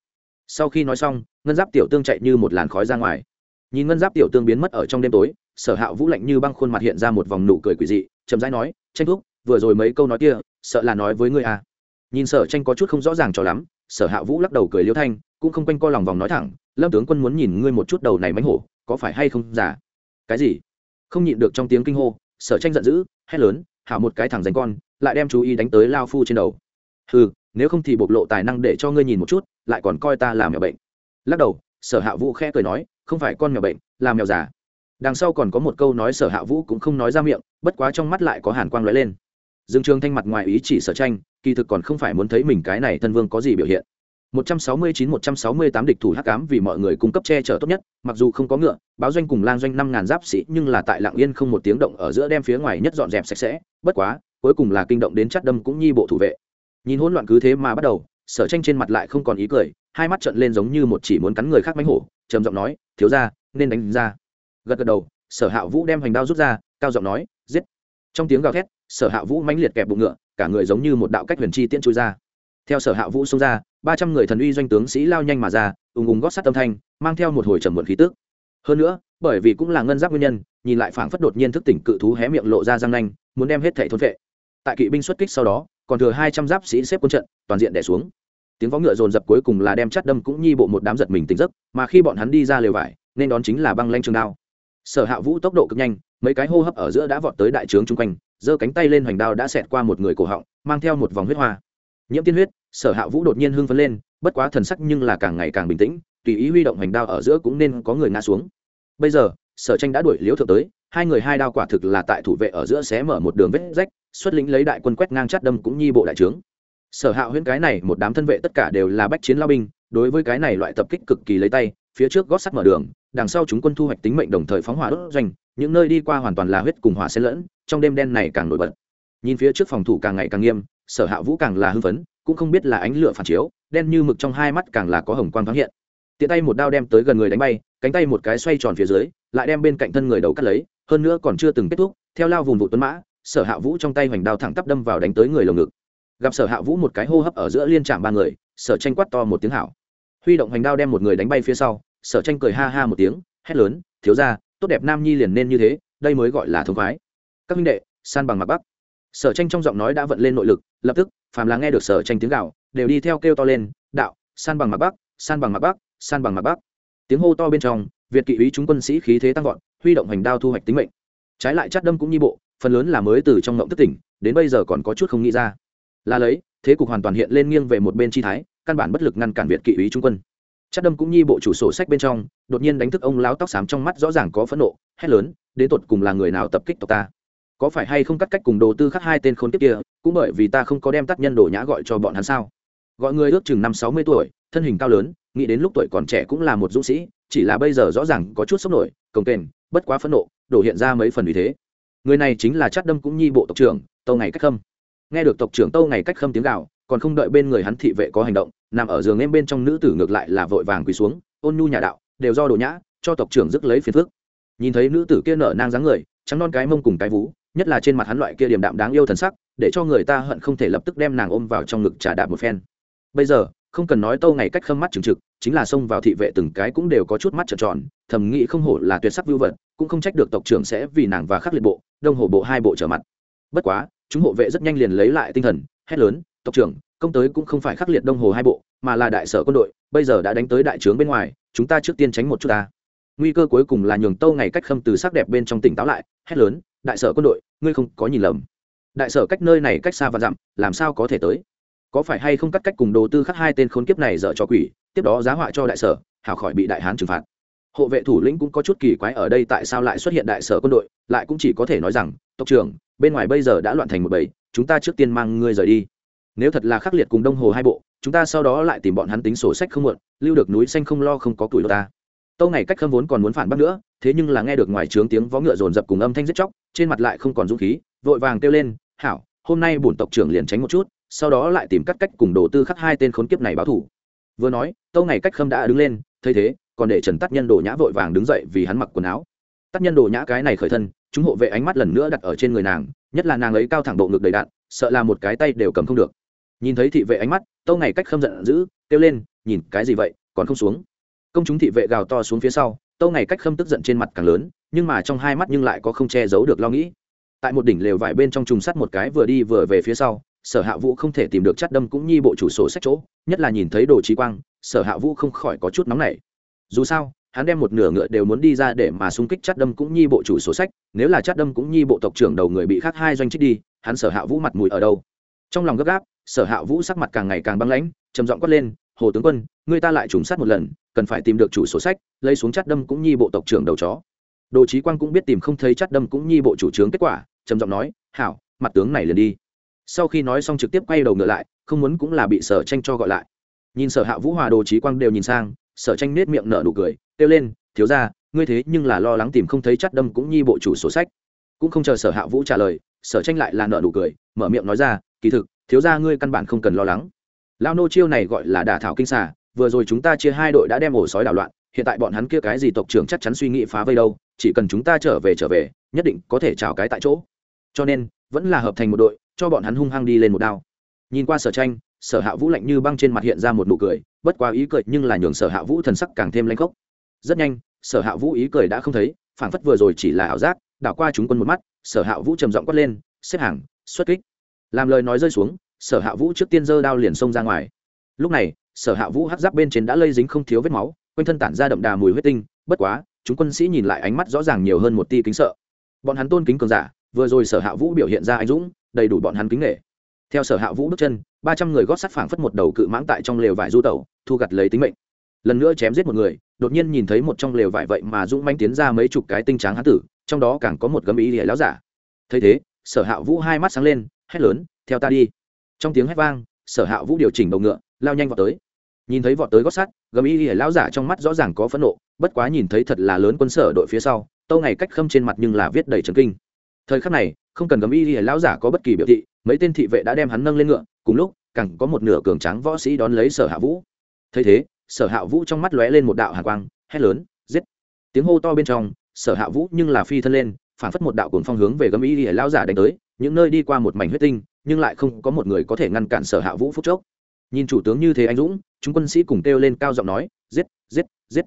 Sau khi nói xong, ngân giáp tiểu tương chạy như một làn khói ra ngoài. Nhìn ngân giáp tiểu tương biến mất ở trong đêm tối, sở hạ vũ lạnh như băng khuôn mặt hiện ra một vòng nụ cười quỷ dị, chậm rãi nói, tranh thúc vừa rồi mấy câu nói kia, sợ là nói với ngươi à. Nhìn sở tranh có chút không rõ ràng cho lắm, sở hạ vũ lắc đầu cười liêu thanh, cũng không quanh co lòng vòng nói thẳng, lâm tướng quân muốn nhìn ngươi một chút đầu này mánh hổ, có phải hay không giả? Cái gì? Không nhịn được trong tiếng kinh hô, sở tranh giận dữ, hét lớn, hảo một cái thằng dành con, lại đem chú ý đánh tới lao phu trên đầu. Ừ nếu không thì bộc lộ tài năng để cho ngươi nhìn một chút, lại còn coi ta làm mèo bệnh. Lắc đầu, sở hạ vũ khẽ cười nói, không phải con mèo bệnh, là mèo già. Đằng sau còn có một câu nói sở hạ vũ cũng không nói ra miệng, bất quá trong mắt lại có hàn quang lóe lên dương trường thanh mặt ngoài ý chỉ sở tranh kỳ thực còn không phải muốn thấy mình cái này thân vương có gì biểu hiện 169-168 địch thủ hắc ám vì mọi người cung cấp che chở tốt nhất, mặc dù không có ngựa, báo doanh cùng lang doanh 5000 giáp sĩ, nhưng là tại Lặng Yên không một tiếng động ở giữa đem phía ngoài nhất dọn dẹp sạch sẽ, bất quá, cuối cùng là kinh động đến chát đâm cũng nhi bộ thủ vệ. Nhìn hỗn loạn cứ thế mà bắt đầu, Sở Tranh trên mặt lại không còn ý cười, hai mắt trợn lên giống như một chỉ muốn cắn người khác mãnh hổ, trầm giọng nói, "Thiếu gia, nên đánh ra." Gật gật đầu, Sở Hạ Vũ đem hành đao rút ra, cao giọng nói, "Giết." Trong tiếng gào thét, Sở Hạ Vũ mãnh liệt kẹp bụng ngựa, cả người giống như một đạo cách huyền chi tiễn chui ra. Theo Sở Hạ Vũ xông ra, ba trăm người thần uy doanh tướng sĩ lao nhanh mà ra ùng ùng gót sát tâm thanh mang theo một hồi trầm muộn khí tức. Hơn nữa bởi vì cũng là ngân giáp nguyên nhân nhìn lại phảng phất đột nhiên thức tỉnh cự thú hé miệng lộ ra răng nanh muốn đem hết thảy thôn vệ tại kỵ binh xuất kích sau đó còn thừa hai trăm giáp sĩ xếp quân trận toàn diện đè xuống. Tiếng võ ngựa dồn dập cuối cùng là đem chắt đâm cũng nhi bộ một đám giật mình tỉnh giấc mà khi bọn hắn đi ra lều vải nên đón chính là băng lanh trường đao. Sở hạ vũ tốc độ cực nhanh mấy cái hô hấp ở giữa đã vọt tới đại trướng chung quanh giơ cánh tay lên hoành đao đã xẹt qua một người cổ họng, mang theo một vòng huyết hoa. Nhiễm tiên huyết, sở hạ vũ đột nhiên hưng phấn lên, bất quá thần sắc nhưng là càng ngày càng bình tĩnh, tùy ý huy động hoành đao ở giữa cũng nên có người ngã xuống. Bây giờ, sở tranh đã đuổi liễu thượng tới, hai người hai đao quả thực là tại thủ vệ ở giữa xé mở một đường vết rách, xuất lĩnh lấy đại quân quét ngang chát đâm cũng nhi bộ đại trướng. Sở hạ huyễn cái này một đám thân vệ tất cả đều là bách chiến lao binh, đối với cái này loại tập kích cực kỳ lấy tay phía trước gót sắt mở đường, đằng sau chúng quân thu hoạch tính mệnh đồng thời phóng hỏa đốt doanh, những nơi đi qua hoàn toàn là huyết cùng hỏa xen lẫn, trong đêm đen này càng nổi bật. Nhìn phía trước phòng thủ càng ngày càng nghiêm, sở hạ vũ càng là hưng phấn, cũng không biết là ánh lửa phản chiếu, đen như mực trong hai mắt càng là có hồng quang thoáng hiện. Tiện tay một đao đem tới gần người đánh bay, cánh tay một cái xoay tròn phía dưới, lại đem bên cạnh thân người đầu cắt lấy, hơn nữa còn chưa từng kết thúc, theo lao vùng vụ tuấn mã, sở hạ vũ trong tay hoành đao thẳng tắp đâm vào đánh tới người lồng ngực. Gặp sở hạ vũ một cái hô hấp ở giữa liên trạm ba người, sở tranh quát to một tiếng hảo. Huy động hoành đao đem một người đánh bay phía sau sở tranh cười ha ha một tiếng, hét lớn, thiếu ra tốt đẹp nam nhi liền nên như thế, đây mới gọi là thống khoái. Các minh đệ, san bằng mặt bắc. Sở tranh trong giọng nói đã vận lên nội lực, lập tức, phàm là nghe được sở tranh tiếng gạo đều đi theo kêu to lên, đạo, san bằng mặt bắc, san bằng mặt bắc, san bằng mặt bắc. Tiếng hô to bên trong, việt kỵ ý chúng quân sĩ khí thế tăng vọt, huy động hành đao thu hoạch tính mệnh. Trái lại chát đâm cũng như bộ, phần lớn là mới từ trong ngộng tức tỉnh, đến bây giờ còn có chút không nghĩ ra. Là lấy, thế cục hoàn toàn hiện lên nghiêng về một bên chi thái, căn bản bất lực ngăn cản việt kỵ ý trung quân chắc đâm cũng nhi bộ chủ sổ sách bên trong, đột nhiên đánh thức ông lão tóc xám trong mắt rõ ràng có phẫn nộ, hét lớn, đến tột cùng là người nào tập kích tộc ta? Có phải hay không cắt cách cùng đồ tư khắc hai tên khốn kiếp kia, cũng bởi vì ta không có đem tác nhân đồ nhã gọi cho bọn hắn sao? Gọi người ước chừng năm sáu mươi tuổi, thân hình cao lớn, nghĩ đến lúc tuổi còn trẻ cũng là một dũng sĩ, chỉ là bây giờ rõ ràng có chút sốc nổi, cồng kềnh, bất quá phẫn nộ, đổ hiện ra mấy phần vì thế. Người này chính là chát đâm cũng nhi bộ tộc trưởng, tâu ngày cách khâm. Nghe được tộc trưởng tâu ngày cách khâm tiếng gạo còn không đợi bên người hắn thị vệ có hành động nằm ở giường em bên trong nữ tử ngược lại là vội vàng quỳ xuống, ôn nhu nhà đạo, đều do đồ nhã, cho tộc trưởng dứt lấy phiền phước nhìn thấy nữ tử kia nở nang dáng người, trắng non cái mông cùng cái vú, nhất là trên mặt hắn loại kia điểm đạm đáng yêu thần sắc, để cho người ta hận không thể lập tức đem nàng ôm vào trong ngực trà đạp một phen. Bây giờ, không cần nói tâu ngày cách khâm mắt trừng trực, chính là xông vào thị vệ từng cái cũng đều có chút mắt trợn tròn, thầm nghĩ không hổ là tuyệt sắc vưu vật, cũng không trách được tộc trưởng sẽ vì nàng và khắc liệt bộ, đông hồ bộ hai bộ trở mặt. Bất quá, chúng hộ vệ rất nhanh liền lấy lại tinh thần, hét lớn, tộc trưởng công tới cũng không phải khắc liệt đông hồ hai bộ, mà là đại sở quân đội, bây giờ đã đánh tới đại trướng bên ngoài, chúng ta trước tiên tránh một chút ta. Nguy cơ cuối cùng là nhường tâu ngày cách khâm từ sắc đẹp bên trong tỉnh táo lại, hét lớn, đại sở quân đội, ngươi không có nhìn lầm. Đại sở cách nơi này cách xa và dặm, làm sao có thể tới? Có phải hay không cắt cách cùng đồ tư khắc hai tên khốn kiếp này dở cho quỷ, tiếp đó giá họa cho đại sở, hảo khỏi bị đại hán trừng phạt. Hộ vệ thủ lĩnh cũng có chút kỳ quái ở đây tại sao lại xuất hiện đại sở quân đội, lại cũng chỉ có thể nói rằng, tộc trưởng, bên ngoài bây giờ đã loạn thành một bầy, chúng ta trước tiên mang ngươi rời đi nếu thật là khắc liệt cùng đông hồ hai bộ, chúng ta sau đó lại tìm bọn hắn tính sổ sách không muộn, lưu được núi xanh không lo không có tuổi ta. Tâu ngày cách khâm vốn còn muốn phản bác nữa, thế nhưng là nghe được ngoài trướng tiếng vó ngựa rồn rập cùng âm thanh giết chóc, trên mặt lại không còn dũng khí, vội vàng kêu lên, hảo, hôm nay bổn tộc trưởng liền tránh một chút, sau đó lại tìm các cách cùng đồ tư khắc hai tên khốn kiếp này báo thủ. Vừa nói, tâu ngày cách khâm đã đứng lên, thấy thế, còn để trần tắc nhân đồ nhã vội vàng đứng dậy vì hắn mặc quần áo. Tắc nhân đồ nhã cái này khởi thân, chúng hộ vệ ánh mắt lần nữa đặt ở trên người nàng, nhất là nàng ấy cao thẳng bộ ngực đầy đạn, sợ là một cái tay đều cầm không được nhìn thấy thị vệ ánh mắt, tâu ngày cách khâm giận dữ, kêu lên, nhìn, cái gì vậy? Còn không xuống? Công chúng thị vệ gào to xuống phía sau, tâu ngày cách khâm tức giận trên mặt càng lớn, nhưng mà trong hai mắt nhưng lại có không che giấu được lo nghĩ. Tại một đỉnh lều vải bên trong trùng sắt một cái vừa đi vừa về phía sau, sở hạ vũ không thể tìm được chắt đâm cũng nhi bộ chủ sổ sách chỗ, nhất là nhìn thấy đồ trí quang, sở hạ vũ không khỏi có chút nóng nảy. Dù sao, hắn đem một nửa ngựa đều muốn đi ra để mà xung kích chắt đâm cũng nhi bộ chủ sổ sách, nếu là chắt đâm cũng nhi bộ tộc trưởng đầu người bị khác hai doanh trích đi, hắn sở hạ vũ mặt mùi ở đâu? Trong lòng gấp gáp sở hạ vũ sắc mặt càng ngày càng băng lãnh, trầm giọng quát lên, hồ tướng quân người ta lại trùng sát một lần, cần phải tìm được chủ sổ sách, lấy xuống chát đâm cũng nhi bộ tộc trưởng đầu chó. Đồ trí quang cũng biết tìm không thấy chát đâm cũng nhi bộ chủ trướng kết quả, trầm giọng nói, hảo, mặt tướng này liền đi. Sau khi nói xong trực tiếp quay đầu ngựa lại, không muốn cũng là bị sở tranh cho gọi lại. Nhìn sở hạ vũ hòa đồ trí quang đều nhìn sang, sở tranh nết miệng nở nụ cười, kêu lên, thiếu ra ngươi thế nhưng là lo lắng tìm không thấy chát đâm cũng nhi bộ chủ sổ sách. Cũng không chờ sở hạ vũ trả lời, sở tranh lại là nở nụ cười, mở miệng nói ra, kỳ thực thiếu ra ngươi căn bản không cần lo lắng. Lao nô chiêu này gọi là đả thảo kinh xà, vừa rồi chúng ta chia hai đội đã đem ổ sói đảo loạn, hiện tại bọn hắn kia cái gì tộc trưởng chắc chắn suy nghĩ phá vây đâu, chỉ cần chúng ta trở về trở về, nhất định có thể trào cái tại chỗ. Cho nên, vẫn là hợp thành một đội, cho bọn hắn hung hăng đi lên một đao. Nhìn qua sở tranh, sở hạ vũ lạnh như băng trên mặt hiện ra một nụ cười, bất quá ý cười nhưng là nhường sở hạ vũ thần sắc càng thêm lanh khốc. Rất nhanh, sở hạ vũ ý cười đã không thấy, phảng phất vừa rồi chỉ là ảo giác, đảo qua chúng quân một mắt, sở hạ vũ trầm giọng quát lên, xếp hàng, xuất kích làm lời nói rơi xuống, sở hạ vũ trước tiên giơ đao liền xông ra ngoài. Lúc này, sở hạ vũ hắt giáp bên trên đã lây dính không thiếu vết máu, quanh thân tản ra đậm đà mùi huyết tinh, bất quá, chúng quân sĩ nhìn lại ánh mắt rõ ràng nhiều hơn một ti kính sợ. Bọn hắn tôn kính cường giả, vừa rồi sở hạ vũ biểu hiện ra anh dũng, đầy đủ bọn hắn kính nghệ theo sở hạ vũ bước chân, ba trăm người gót sắt phảng phất một đầu cự mãng tại trong lều vải du tẩu, thu gặt lấy tính mệnh. Lần nữa chém giết một người, đột nhiên nhìn thấy một trong lều vải vậy mà dũng manh tiến ra mấy chục cái tinh tráng hán tử, trong đó càng có một gấm ý lìa láo giả. Thấy thế, sở hạ vũ hai mắt sáng lên hét lớn, theo ta đi. Trong tiếng hét vang, sở hạ vũ điều chỉnh đầu ngựa, lao nhanh vào tới. Nhìn thấy vọt tới gót sắt gấm y lìa lão giả trong mắt rõ ràng có phẫn nộ, bất quá nhìn thấy thật là lớn quân sở đội phía sau, tâu ngày cách khâm trên mặt nhưng là viết đầy trấn kinh. Thời khắc này, không cần gấm y lìa lão giả có bất kỳ biểu thị, mấy tên thị vệ đã đem hắn nâng lên ngựa, cùng lúc, càng có một nửa cường tráng võ sĩ đón lấy sở hạ vũ. Thấy thế, sở hạ vũ trong mắt lóe lên một đạo hạ quang, hét lớn, giết. Tiếng hô to bên trong, sở hạ vũ nhưng là phi thân lên, phản phất một đạo cồn phong hướng về gấm y lìa lão giả đánh tới những nơi đi qua một mảnh huyết tinh, nhưng lại không có một người có thể ngăn cản sở hạ vũ phúc chốc. Nhìn chủ tướng như thế anh dũng, chúng quân sĩ cùng kêu lên cao giọng nói, giết giết giết!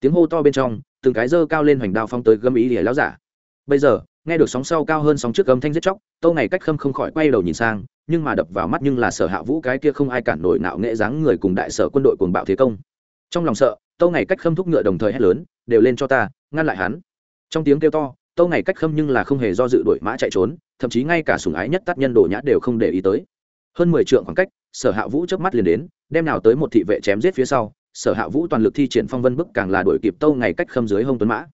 Tiếng hô to bên trong, từng cái dơ cao lên hoành đao phong tới gâm ý lìa lão giả. Bây giờ, nghe được sóng sau cao hơn sóng trước âm thanh giết chóc tâu này cách khâm không khỏi quay đầu nhìn sang, nhưng mà đập vào mắt nhưng là sở hạ vũ cái kia không ai cản nổi nạo nghệ dáng người cùng đại sở quân đội cuồng bạo thế công. Trong lòng sợ tâu này cách khâm thúc ngựa đồng thời hét lớn, đều lên cho ta, ngăn lại hắn! Trong tiếng kêu to tâu ngày cách khâm nhưng là không hề do dự đuổi mã chạy trốn, thậm chí ngay cả sùng ái nhất tác nhân đồ nhã đều không để ý tới. Hơn mười trượng khoảng cách, sở hạ vũ chớp mắt liền đến, đem nào tới một thị vệ chém giết phía sau, sở hạ vũ toàn lực thi triển phong vân bức càng là đuổi kịp tâu ngày cách khâm dưới hông tuấn mã.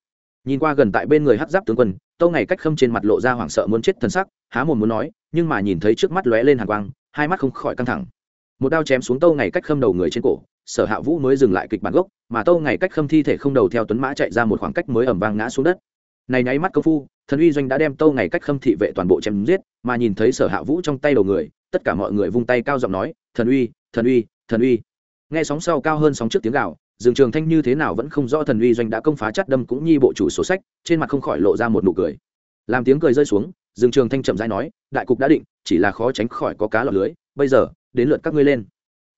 Nhìn qua gần tại bên người hát giáp tướng quân, tâu ngày cách khâm trên mặt lộ ra hoảng sợ muốn chết thân sắc, há mồm muốn nói, nhưng mà nhìn thấy trước mắt lóe lên hàng quang, hai mắt không khỏi căng thẳng. Một đao chém xuống tâu ngày cách khâm đầu người trên cổ, sở hạ vũ mới dừng lại kịch bản gốc, mà tâu ngày cách khâm thi thể không đầu theo tuấn mã chạy ra một khoảng cách mới ẩm vang ngã xuống đất này nháy mắt công phu, thần uy doanh đã đem tâu ngày cách khâm thị vệ toàn bộ chém giết, mà nhìn thấy sở hạ vũ trong tay đầu người, tất cả mọi người vung tay cao giọng nói, thần uy thần uy thần uy. Nghe sóng sau cao hơn sóng trước tiếng gạo dường trường thanh như thế nào vẫn không rõ thần uy doanh đã công phá chắt đâm cũng nhi bộ chủ sổ sách, trên mặt không khỏi lộ ra một nụ cười. Làm tiếng cười rơi xuống dường trường thanh chậm rãi nói, đại cục đã định, chỉ là khó tránh khỏi có cá lọt lưới, bây giờ, đến lượt các ngươi lên.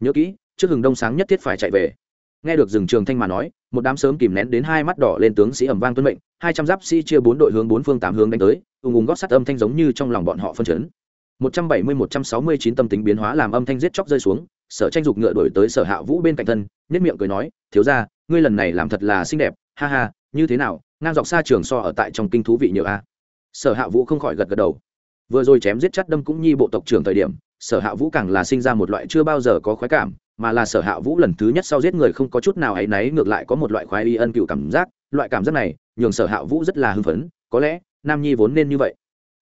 Nhớ kỹ, trước hừng đông sáng nhất thiết phải chạy về. Nghe được rừng trường thanh mà nói một đám sớm kìm nén đến hai mắt đỏ lên tướng sĩ ẩm vang tuân mệnh, hai trăm giáp sĩ chia bốn đội hướng bốn phương tám hướng đánh tới, ùng ùng gót sắt âm thanh giống như trong lòng bọn họ phân chấn. Một trăm bảy mươi, một trăm sáu mươi chín tâm tính biến hóa làm âm thanh giết chóc rơi xuống, sở tranh dục ngựa đổi tới sở hạ vũ bên cạnh thân nếp miệng cười nói, thiếu ra ngươi lần này làm thật là xinh đẹp, ha ha, như thế nào, ngang dọc xa trường so ở tại trong kinh thú vị nhiều a. Sở hạ vũ không khỏi gật gật đầu. Vừa rồi chém giết chắt đâm cũng nhi bộ tộc trưởng thời điểm, sở hạ vũ càng là sinh ra một loại chưa bao giờ có khoái cảm mà là sở hạ vũ lần thứ nhất sau giết người không có chút nào hay náy, ngược lại có một loại khoái y ân cựu cảm giác. Loại cảm giác này, nhường sở hạ vũ rất là hưng phấn. Có lẽ, nam nhi vốn nên như vậy.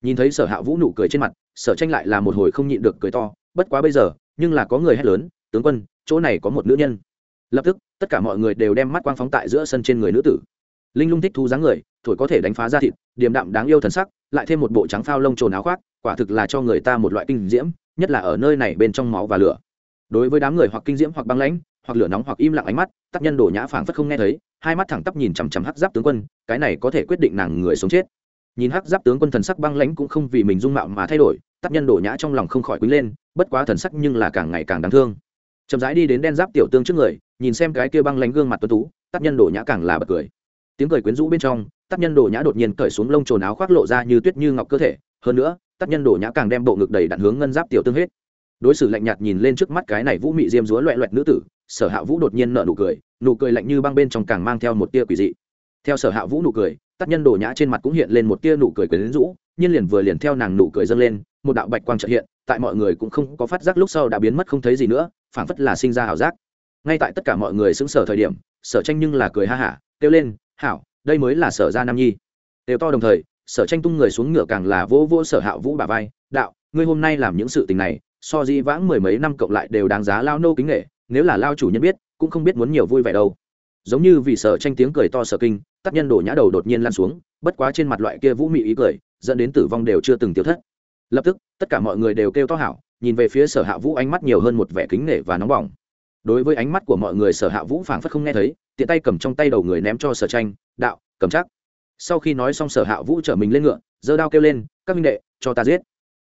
Nhìn thấy sở hạ vũ nụ cười trên mặt, sở tranh lại là một hồi không nhịn được cười to. Bất quá bây giờ, nhưng là có người hét lớn, tướng quân, chỗ này có một nữ nhân. Lập tức, tất cả mọi người đều đem mắt quang phóng tại giữa sân trên người nữ tử. Linh lung thích thú dáng người, thổi có thể đánh phá ra thịt, điềm đạm đáng yêu thần sắc, lại thêm một bộ trắng phao lông trồn áo khoác, quả thực là cho người ta một loại kinh diễm, nhất là ở nơi này bên trong máu và lửa đối với đám người hoặc kinh diễm hoặc băng lãnh, hoặc lửa nóng hoặc im lặng ánh mắt tác nhân đổ nhã phảng phất không nghe thấy, hai mắt thẳng tắp nhìn chằm chằm hắc giáp tướng quân, cái này có thể quyết định nàng người sống chết. Nhìn hắc giáp tướng quân thần sắc băng lãnh cũng không vì mình dung mạo mà thay đổi tác nhân đổ nhã trong lòng không khỏi quý lên, bất quá thần sắc nhưng là càng ngày càng đáng thương. Chậm rãi đi đến đen giáp tiểu tương trước người, nhìn xem cái kia băng lãnh gương mặt tuấn tú tác nhân đổ nhã càng là bật cười. Tiếng cười quyến rũ bên trong tác nhân đổ nhã đột nhiên cởi xuống lông trồn áo khoác lộ ra như tuyết như ngọc cơ thể, hơn nữa tác nhân đổ nhã càng đem bộ ngực đầy đặn hướng ngân giáp tiểu tương hết đối xử lạnh nhạt nhìn lên trước mắt cái này vũ mị diêm dúa loẹ loẹt nữ tử, sở hạ vũ đột nhiên nợ nụ cười nụ cười lạnh như băng bên trong càng mang theo một tia quỷ dị. Theo sở hạ vũ nụ cười tác nhân đổ nhã trên mặt cũng hiện lên một tia nụ cười quyến rũ nhiên liền vừa liền theo nàng nụ cười dâng lên, một đạo bạch quang trợ hiện, tại mọi người cũng không có phát giác lúc sau đã biến mất không thấy gì nữa, phảng phất là sinh ra ảo giác. Ngay tại tất cả mọi người xứng sở thời điểm, sở tranh nhưng là cười ha hả, kêu lên, hảo, đây mới là sở gia nam nhi. Đều to đồng thời, sở tranh tung người xuống ngựa càng là vỗ vỗ sở hạ vũ bà vai, đạo, ngươi hôm nay làm những sự tình này so di vãng mười mấy năm cộng lại đều đáng giá lao nô kính nghệ, nếu là lao chủ nhân biết, cũng không biết muốn nhiều vui vẻ đâu. Giống như vì sở tranh tiếng cười to sở kinh, tác nhân đổ nhã đầu đột nhiên lan xuống, bất quá trên mặt loại kia vũ mị ý cười, dẫn đến tử vong đều chưa từng tiêu thất. Lập tức, tất cả mọi người đều kêu to hảo, nhìn về phía sở hạ vũ ánh mắt nhiều hơn một vẻ kính nể và nóng bỏng. Đối với ánh mắt của mọi người, sở hạ vũ phảng phất không nghe thấy, tiện tay cầm trong tay đầu người ném cho sở tranh, đạo, cầm chắc. Sau khi nói xong, sở hạ vũ trở mình lên ngựa, giơ đao kêu lên, các minh đệ, cho ta giết.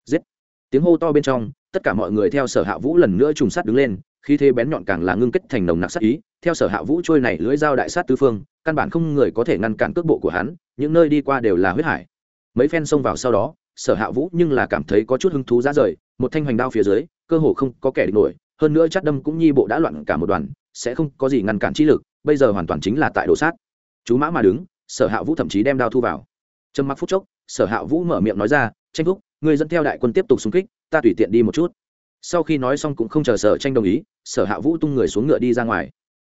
Giết. Tiếng hô to bên trong tất cả mọi người theo sở hạ vũ lần nữa trùng sát đứng lên khi thế bén nhọn càng là ngưng kết thành nồng nặc sát ý, theo sở hạ vũ trôi này lưỡi dao đại sát tứ phương, căn bản không người có thể ngăn cản cước bộ của hắn, những nơi đi qua đều là huyết hải. Mấy phen xông vào sau đó, sở hạ vũ nhưng là cảm thấy có chút hứng thú ra rời, một thanh hoành đao phía dưới, cơ hồ không có kẻ địch nổi, hơn nữa chắc đâm cũng nhi bộ đã loạn cả một đoàn, sẽ không có gì ngăn cản chi lực, bây giờ hoàn toàn chính là tại đồ sát. Chú mã mà đứng, sở hạ vũ thậm chí đem đao thu vào. Trầm mặc phút chốc, sở hạ vũ mở miệng nói ra, tranh thúc người dẫn theo đại quân tiếp tục xung kích, ta tùy tiện đi một chút. Sau khi nói xong cũng không chờ sở tranh đồng ý, sở hạ vũ tung người xuống ngựa đi ra ngoài.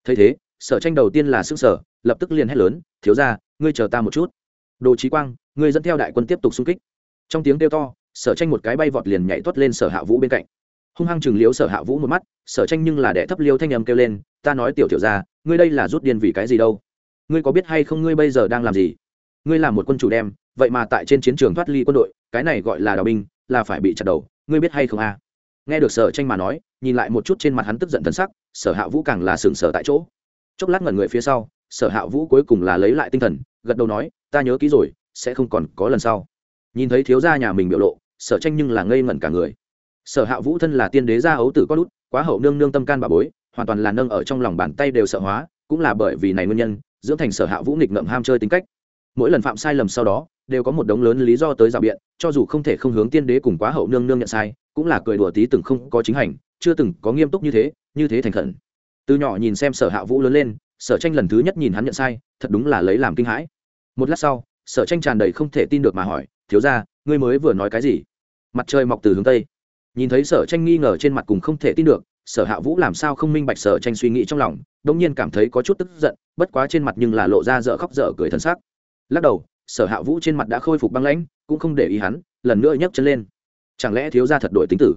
Thấy thế, sở tranh đầu tiên là s sở lập tức liền hét lớn, thiếu ra ngươi chờ ta một chút. Đồ trí quang, ngươi dẫn theo đại quân tiếp tục xung kích. Trong tiếng kêu to, sở tranh một cái bay vọt liền nhảy tuất lên sở hạ vũ bên cạnh. Hung hăng chừng liếu sở hạ vũ một mắt, sở tranh nhưng là đẻ thấp liêu thanh âm kêu lên, ta nói tiểu tiểu ra ngươi đây là rút điên vì cái gì đâu? Ngươi có biết hay không ngươi bây giờ đang làm gì? Ngươi là một quân chủ đem, vậy mà tại trên chiến trường thoát ly quân đội cái này gọi là đào binh, là phải bị chặt đầu, ngươi biết hay không a? À? nghe được sở tranh mà nói, nhìn lại một chút trên mặt hắn tức giận thân sắc, sở hạ vũ càng là sừng sở tại chỗ. Chốc lát ngẩn người phía sau, sở hạ vũ cuối cùng là lấy lại tinh thần, gật đầu nói, ta nhớ kỹ rồi, sẽ không còn có lần sau. Nhìn thấy thiếu gia nhà mình biểu lộ, sở tranh nhưng là ngây ngẩn cả người. Sở hạ vũ thân là tiên đế gia ấu tử có lút quá hậu nương nương tâm can bà bối, hoàn toàn là nâng ở trong lòng bàn tay đều sợ hóa, cũng là bởi vì này nguyên nhân, dưỡng thành sở hạ vũ nghịch ngợm ham chơi tính cách. Mỗi lần phạm sai lầm sau đó đều có một đống lớn lý do tới rào biện, cho dù không thể không hướng tiên đế cùng quá hậu nương nương nhận sai, cũng là cười đùa tí từng không có chính hành, chưa từng có nghiêm túc như thế như thế thành khẩn. Từ nhỏ nhìn xem sở hạ vũ lớn lên, sở tranh lần thứ nhất nhìn hắn nhận sai, thật đúng là lấy làm kinh hãi. Một lát sau, sở tranh tràn đầy không thể tin được mà hỏi, thiếu ra ngươi mới vừa nói cái gì? Mặt trời mọc từ hướng tây. Nhìn thấy sở tranh nghi ngờ trên mặt cùng không thể tin được, sở hạ vũ làm sao không minh bạch sở tranh suy nghĩ trong lòng đông nhiên cảm thấy có chút tức giận, bất quá trên mặt nhưng là lộ ra dở khóc dở cười thân xác lắc đầu sở hạ vũ trên mặt đã khôi phục băng lãnh, cũng không để ý hắn, lần nữa nhấc chân lên. Chẳng lẽ thiếu ra thật đổi tính tử?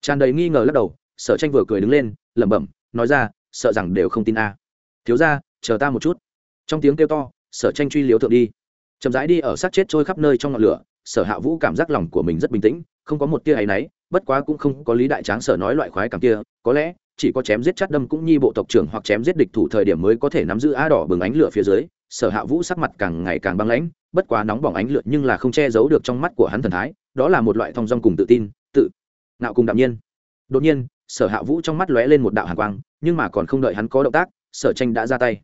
Tràn đầy nghi ngờ lắc đầu, sở tranh vừa cười đứng lên, lẩm bẩm, nói ra, sợ rằng đều không tin a. Thiếu ra chờ ta một chút. Trong tiếng kêu to, sở tranh truy liếu thượng đi. Chậm rãi đi ở sát chết trôi khắp nơi trong ngọn lửa, sở hạ vũ cảm giác lòng của mình rất bình tĩnh, không có một tia áy náy, bất quá cũng không có lý đại tráng sở nói loại khoái cảm kia, có lẽ, chỉ có chém giết chát đâm cũng nhi bộ tộc trưởng hoặc chém giết địch thủ thời điểm mới có thể nắm giữ á đỏ bừng ánh lửa phía dưới, sở hạ vũ sắc mặt càng ngày càng băng lãnh bất quá nóng bỏng ánh lửa nhưng là không che giấu được trong mắt của hắn thần thái, đó là một loại thong dong cùng tự tin, tự ngạo cùng đạm nhiên. Đột nhiên, sở hạ vũ trong mắt lóe lên một đạo hàn quang, nhưng mà còn không đợi hắn có động tác, sở tranh đã ra tay.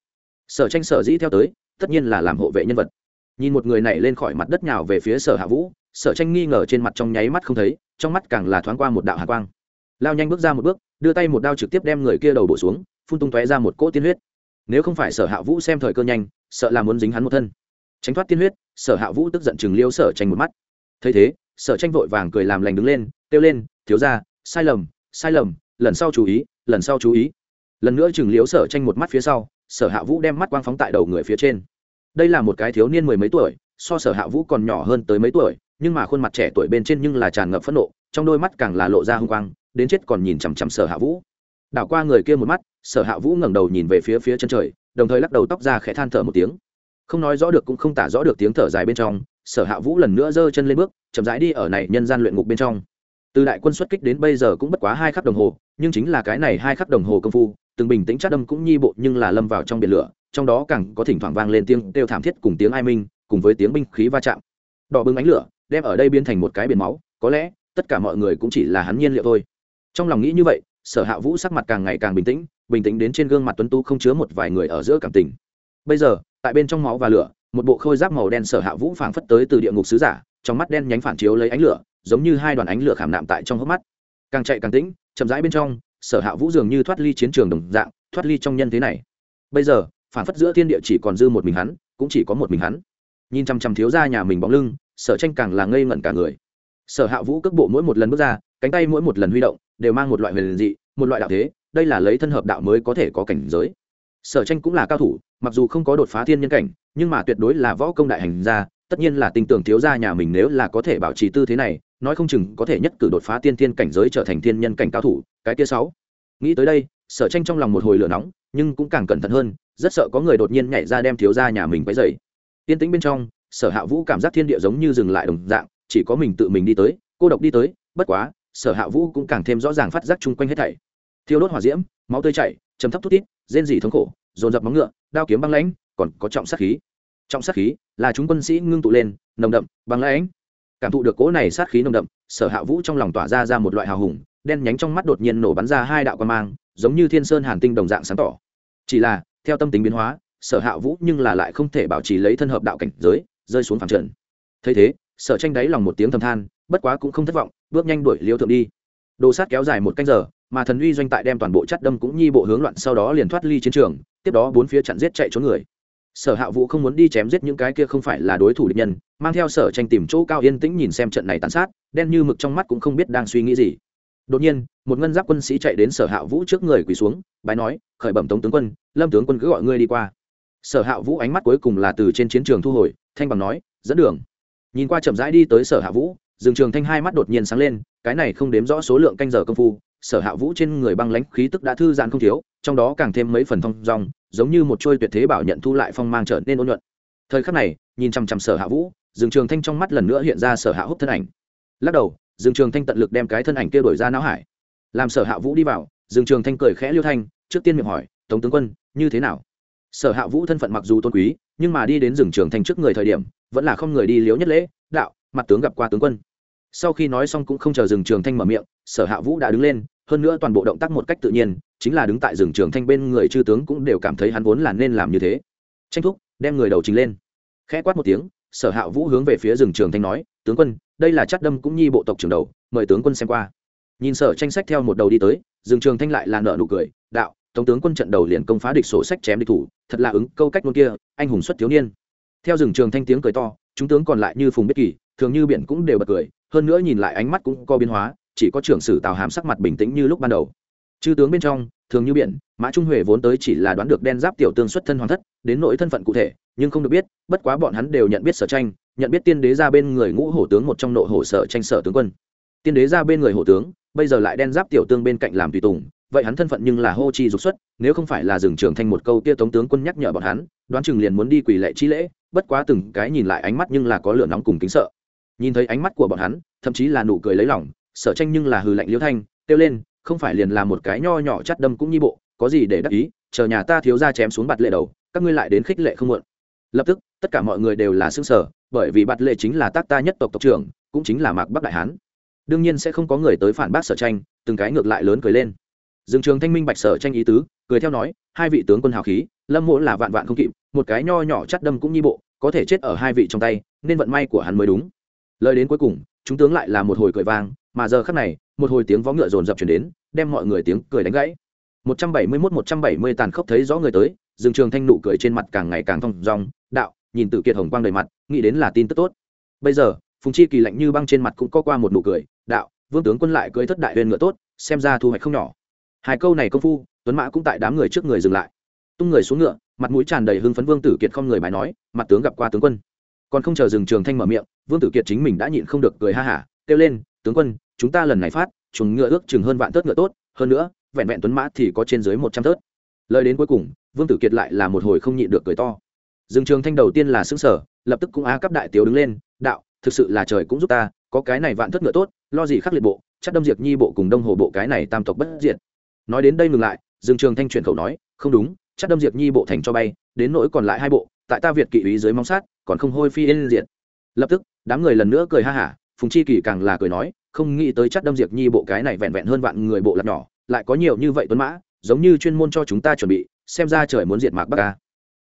Sở tranh sở dĩ theo tới, tất nhiên là làm hộ vệ nhân vật. Nhìn một người này lên khỏi mặt đất nhào về phía sở hạ vũ, sở tranh nghi ngờ trên mặt trong nháy mắt không thấy, trong mắt càng là thoáng qua một đạo hàn quang. Lao nhanh bước ra một bước, đưa tay một đao trực tiếp đem người kia đầu bổ xuống, phun tung tóe ra một cỗ tiên huyết. Nếu không phải sở hạ vũ xem thời cơ nhanh, sợ là muốn dính hắn một thân tránh thoát tiên huyết, sở hạ vũ tức giận chừng liêu sở tranh một mắt. Thấy thế, sở tranh vội vàng cười làm lành đứng lên, kêu lên, thiếu ra sai lầm sai lầm, lần sau chú ý, lần sau chú ý. Lần nữa chừng liếu sở tranh một mắt phía sau, sở hạ vũ đem mắt quang phóng tại đầu người phía trên. Đây là một cái thiếu niên mười mấy tuổi, so sở hạ vũ còn nhỏ hơn tới mấy tuổi, nhưng mà khuôn mặt trẻ tuổi bên trên nhưng là tràn ngập phẫn nộ, trong đôi mắt càng là lộ ra hung quang, đến chết còn nhìn chằm chằm sở hạ vũ. Đảo qua người kia một mắt, sở hạ vũ ngẩng đầu nhìn về phía phía chân trời, đồng thời lắc đầu tóc ra khẽ than thở một tiếng không nói rõ được cũng không tả rõ được tiếng thở dài bên trong, sở hạ vũ lần nữa giơ chân lên bước, chậm rãi đi ở này nhân gian luyện ngục bên trong. Từ đại quân xuất kích đến bây giờ cũng bất quá hai khắc đồng hồ, nhưng chính là cái này hai khắc đồng hồ công phu, từng bình tĩnh chát đâm cũng nhi bộ nhưng là lâm vào trong biển lửa, trong đó càng có thỉnh thoảng vang lên tiếng kêu thảm thiết cùng tiếng ai minh, cùng với tiếng binh khí va chạm. Đỏ bừng ánh lửa đem ở đây biến thành một cái biển máu, có lẽ tất cả mọi người cũng chỉ là hắn nhiên liệu thôi. Trong lòng nghĩ như vậy, sở hạ vũ sắc mặt càng ngày càng bình tĩnh bình tĩnh đến trên gương mặt tuấn tu không chứa một vài người ở giữa cảm tình. Bây giờ tại bên trong máu và lửa, một bộ khôi giáp màu đen sở hạ vũ phảng phất tới từ địa ngục sứ giả, trong mắt đen nhánh phản chiếu lấy ánh lửa, giống như hai đoàn ánh lửa khảm nạm tại trong hốc mắt. Càng chạy càng tĩnh, chậm rãi bên trong, sở hạ vũ dường như thoát ly chiến trường đồng dạng, thoát ly trong nhân thế này. Bây giờ phản phất giữa thiên địa chỉ còn dư một mình hắn, cũng chỉ có một mình hắn. Nhìn chăm chăm thiếu ra nhà mình bóng lưng, sở tranh càng là ngây ngẩn cả người. Sở hạ vũ cước bộ mỗi một lần bước ra, cánh tay mỗi một lần huy động, đều mang một loại huyền dị, một loại đạo thế, đây là lấy thân hợp đạo mới có thể có cảnh giới sở tranh cũng là cao thủ, mặc dù không có đột phá thiên nhân cảnh, nhưng mà tuyệt đối là võ công đại hành gia, tất nhiên là tin tưởng thiếu gia nhà mình nếu là có thể bảo trì tư thế này, nói không chừng có thể nhất cử đột phá tiên thiên cảnh giới trở thành thiên nhân cảnh cao thủ, cái kia sáu. Nghĩ tới đây, sở tranh trong lòng một hồi lửa nóng, nhưng cũng càng cẩn thận hơn, rất sợ có người đột nhiên nhảy ra đem thiếu gia nhà mình quấy dày tiên tĩnh bên trong, sở hạ vũ cảm giác thiên địa giống như dừng lại đồng dạng, chỉ có mình tự mình đi tới, cô độc đi tới, bất quá, sở hạ vũ cũng càng thêm rõ ràng phát giác chung quanh hết thảy. Thiêu đốt hỏa diễm, máu tươi chảy chấm thấp thút tít rên rỉ thống khổ, dồn dập móng ngựa, đao kiếm băng lãnh, còn có trọng sát khí. Trọng sát khí là chúng quân sĩ ngưng tụ lên, nồng đậm, băng lãnh. Cảm thụ được cỗ này sát khí nồng đậm, sở hạ vũ trong lòng tỏa ra ra một loại hào hùng, đen nhánh trong mắt đột nhiên nổ bắn ra hai đạo quan mang, giống như thiên sơn hàn tinh đồng dạng sáng tỏ. Chỉ là, theo tâm tính biến hóa, sở hạ vũ nhưng là lại không thể bảo trì lấy thân hợp đạo cảnh giới, rơi xuống phẳng trần. Thấy thế, sở tranh đáy lòng một tiếng thầm than, bất quá cũng không thất vọng, bước nhanh đuổi liêu thượng đi. Đồ sát kéo dài một canh giờ mà thần uy doanh tại đem toàn bộ chất đâm cũng nhi bộ hướng loạn sau đó liền thoát ly chiến trường, tiếp đó bốn phía chặn giết chạy trốn người. Sở hạ vũ không muốn đi chém giết những cái kia không phải là đối thủ địch nhân, mang theo sở tranh tìm chỗ cao yên tĩnh nhìn xem trận này tàn sát, đen như mực trong mắt cũng không biết đang suy nghĩ gì. Đột nhiên, một ngân giáp quân sĩ chạy đến sở hạ vũ trước người quỳ xuống, bái nói, khởi bẩm tống tướng quân, lâm tướng quân cứ gọi ngươi đi qua. Sở hạ vũ ánh mắt cuối cùng là từ trên chiến trường thu hồi, thanh bằng nói, dẫn đường. Nhìn qua chậm rãi đi tới sở hạ vũ dừng trường thanh hai mắt đột nhiên sáng lên, cái này không đếm rõ số lượng canh giờ công phu sở hạ vũ trên người băng lãnh khí tức đã thư giãn không thiếu, trong đó càng thêm mấy phần thông rong giống như một trôi tuyệt thế bảo nhận thu lại phong mang trở nên ôn nhuận. Thời khắc này, nhìn chằm chằm sở hạ vũ, dương trường thanh trong mắt lần nữa hiện ra sở hạ húc thân ảnh. Lắc đầu, dương trường thanh tận lực đem cái thân ảnh kia đổi ra não hải. Làm sở hạ vũ đi vào, dương trường thanh cười khẽ liêu thanh, trước tiên miệng hỏi, tống tướng quân, như thế nào? Sở hạ vũ thân phận mặc dù tôn quý, nhưng mà đi đến rừng trường thanh trước người thời điểm, vẫn là không người đi liếu nhất lễ, đạo, mặt tướng gặp qua tướng quân. Sau khi nói xong cũng không chờ rừng trường thanh mở miệng, sở hạ vũ đã đứng lên hơn nữa toàn bộ động tác một cách tự nhiên, chính là đứng tại rừng trường thanh bên người chư tướng cũng đều cảm thấy hắn vốn là nên làm như thế. Tranh thúc, đem người đầu chính lên. Khẽ quát một tiếng, sở hạ vũ hướng về phía rừng trường thanh nói, tướng quân, đây là chắc đâm cũng nhi bộ tộc trường đầu, mời tướng quân xem qua. Nhìn sở tranh sách theo một đầu đi tới, rừng trường thanh lại là nợ nụ cười, đạo tổng tướng quân trận đầu liền công phá địch sổ sách chém địch thủ, thật là ứng câu cách luôn kia, anh hùng xuất thiếu niên. Theo rừng trường thanh tiếng cười to, chúng tướng còn lại như phùng biết kỳ, thường như biển cũng đều bật cười, hơn nữa nhìn lại ánh mắt cũng có biến hóa chỉ có trưởng sử tào hàm sắc mặt bình tĩnh như lúc ban đầu. Chư tướng bên trong, thường như biển, mã trung huệ vốn tới chỉ là đoán được đen giáp tiểu tương xuất thân hoàng thất, đến nỗi thân phận cụ thể, nhưng không được biết, bất quá bọn hắn đều nhận biết sở tranh, nhận biết tiên đế ra bên người ngũ hổ tướng một trong nội hổ sở tranh sở tướng quân. Tiên đế ra bên người hổ tướng, bây giờ lại đen giáp tiểu tương bên cạnh làm tùy tùng, vậy hắn thân phận nhưng là hô chi dục xuất, nếu không phải là dừng trưởng thành một câu kia tống tướng quân nhắc nhở bọn hắn, đoán chừng liền muốn đi quỳ lệ chi lễ, bất quá từng cái nhìn lại ánh mắt nhưng là có lửa nóng cùng kính sợ. Nhìn thấy ánh mắt của bọn hắn, thậm chí là nụ cười lấy lòng sở tranh nhưng là hừ lạnh Liễu thanh, kêu lên, không phải liền là một cái nho nhỏ chắt đâm cũng nhi bộ, có gì để đắc ý, chờ nhà ta thiếu ra chém xuống bạt lệ đầu, các ngươi lại đến khích lệ không muộn. Lập tức, tất cả mọi người đều là xương sở bởi vì bạt lệ chính là tác ta nhất tộc tộc trưởng, cũng chính là mạc bắc đại hán. Đương nhiên sẽ không có người tới phản bác sở tranh, từng cái ngược lại lớn cười lên. Dương trường thanh minh bạch sở tranh ý tứ, cười theo nói, hai vị tướng quân hào khí, lâm mỗ là vạn vạn không kịp, một cái nho nhỏ chắt đâm cũng nhi bộ, có thể chết ở hai vị trong tay, nên vận may của hắn mới đúng. Lời đến cuối cùng, chúng tướng lại là một hồi cười vang mà giờ khắc này, một hồi tiếng vó ngựa rồn rập chuyển đến, đem mọi người tiếng cười đánh gãy. 171 170 tàn khốc thấy rõ người tới, dương trường thanh nụ cười trên mặt càng ngày càng thong dong, đạo, nhìn tự kiệt hồng quang đầy mặt, nghĩ đến là tin tức tốt. Bây giờ, phùng chi kỳ lạnh như băng trên mặt cũng có qua một nụ cười, đạo, vương tướng quân lại cưới thất đại huyền ngựa tốt, xem ra thu hoạch không nhỏ. Hai câu này công phu, tuấn mã cũng tại đám người trước người dừng lại. Tung người xuống ngựa, mặt mũi tràn đầy hưng phấn vương tử kiệt không người bài nói, mặt tướng gặp qua tướng quân. Còn không chờ dừng trường thanh mở miệng, vương tử kiệt chính mình đã nhịn không được cười ha hả, kêu lên tướng quân, chúng ta lần này phát, chuồng ngựa ước chừng hơn vạn tớt ngựa tốt, hơn nữa, vẹn vẹn tuấn mã thì có trên dưới một trăm tớt. Lời đến cuối cùng, vương tử kiệt lại là một hồi không nhịn được cười to. Dương trường thanh đầu tiên là xứng sở lập tức cũng á cấp đại tiểu đứng lên, đạo, thực sự là trời cũng giúp ta, có cái này vạn thất ngựa tốt, lo gì khắc liệt bộ, chắc đâm diệt nhi bộ cùng đông hồ bộ cái này tam tộc bất diệt. Nói đến đây ngừng lại, dương trường thanh chuyển khẩu nói, không đúng, chắc đâm diệt nhi bộ thành cho bay, đến nỗi còn lại hai bộ, tại ta việt kỵ ý dưới mong sát, còn không hôi phi yên diệt. Lập tức, đám người lần nữa cười ha hả phùng chi kỳ càng là cười nói, không nghĩ tới chắc đâm diệt nhi bộ cái này vẹn vẹn hơn vạn người bộ lạc nhỏ, lại có nhiều như vậy tuấn mã, giống như chuyên môn cho chúng ta chuẩn bị, xem ra trời muốn diệt mạc bắc ca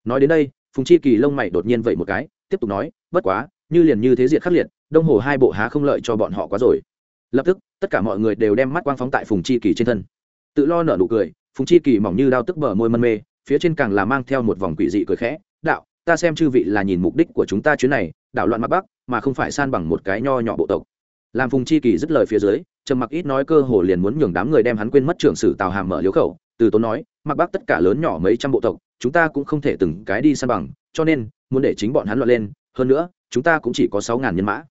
nói đến đây, phùng chi kỳ lông mày đột nhiên vậy một cái, tiếp tục nói, bất quá, như liền như thế diệt khắc liệt, đông hồ hai bộ há không lợi cho bọn họ quá rồi. Lập tức, tất cả mọi người đều đem mắt quang phóng tại phùng chi kỳ trên thân. Tự lo nở nụ cười, phùng chi kỳ mỏng như đao tức bờ môi mân mê, phía trên càng là mang theo một vòng quỷ dị cười khẽ, đạo, ta xem chư vị là nhìn mục đích của chúng ta chuyến này, đảo loạn mặt bắc mà không phải san bằng một cái nho nhỏ bộ tộc. Làm phùng chi kỳ dứt lời phía dưới, trầm mặc ít nói cơ hồ liền muốn nhường đám người đem hắn quên mất trưởng sử tào hàm mở liếu khẩu, từ tốn nói, mặc bắc tất cả lớn nhỏ mấy trăm bộ tộc, chúng ta cũng không thể từng cái đi san bằng, cho nên, muốn để chính bọn hắn loạn lên, hơn nữa, chúng ta cũng chỉ có sáu ngàn nhân mã.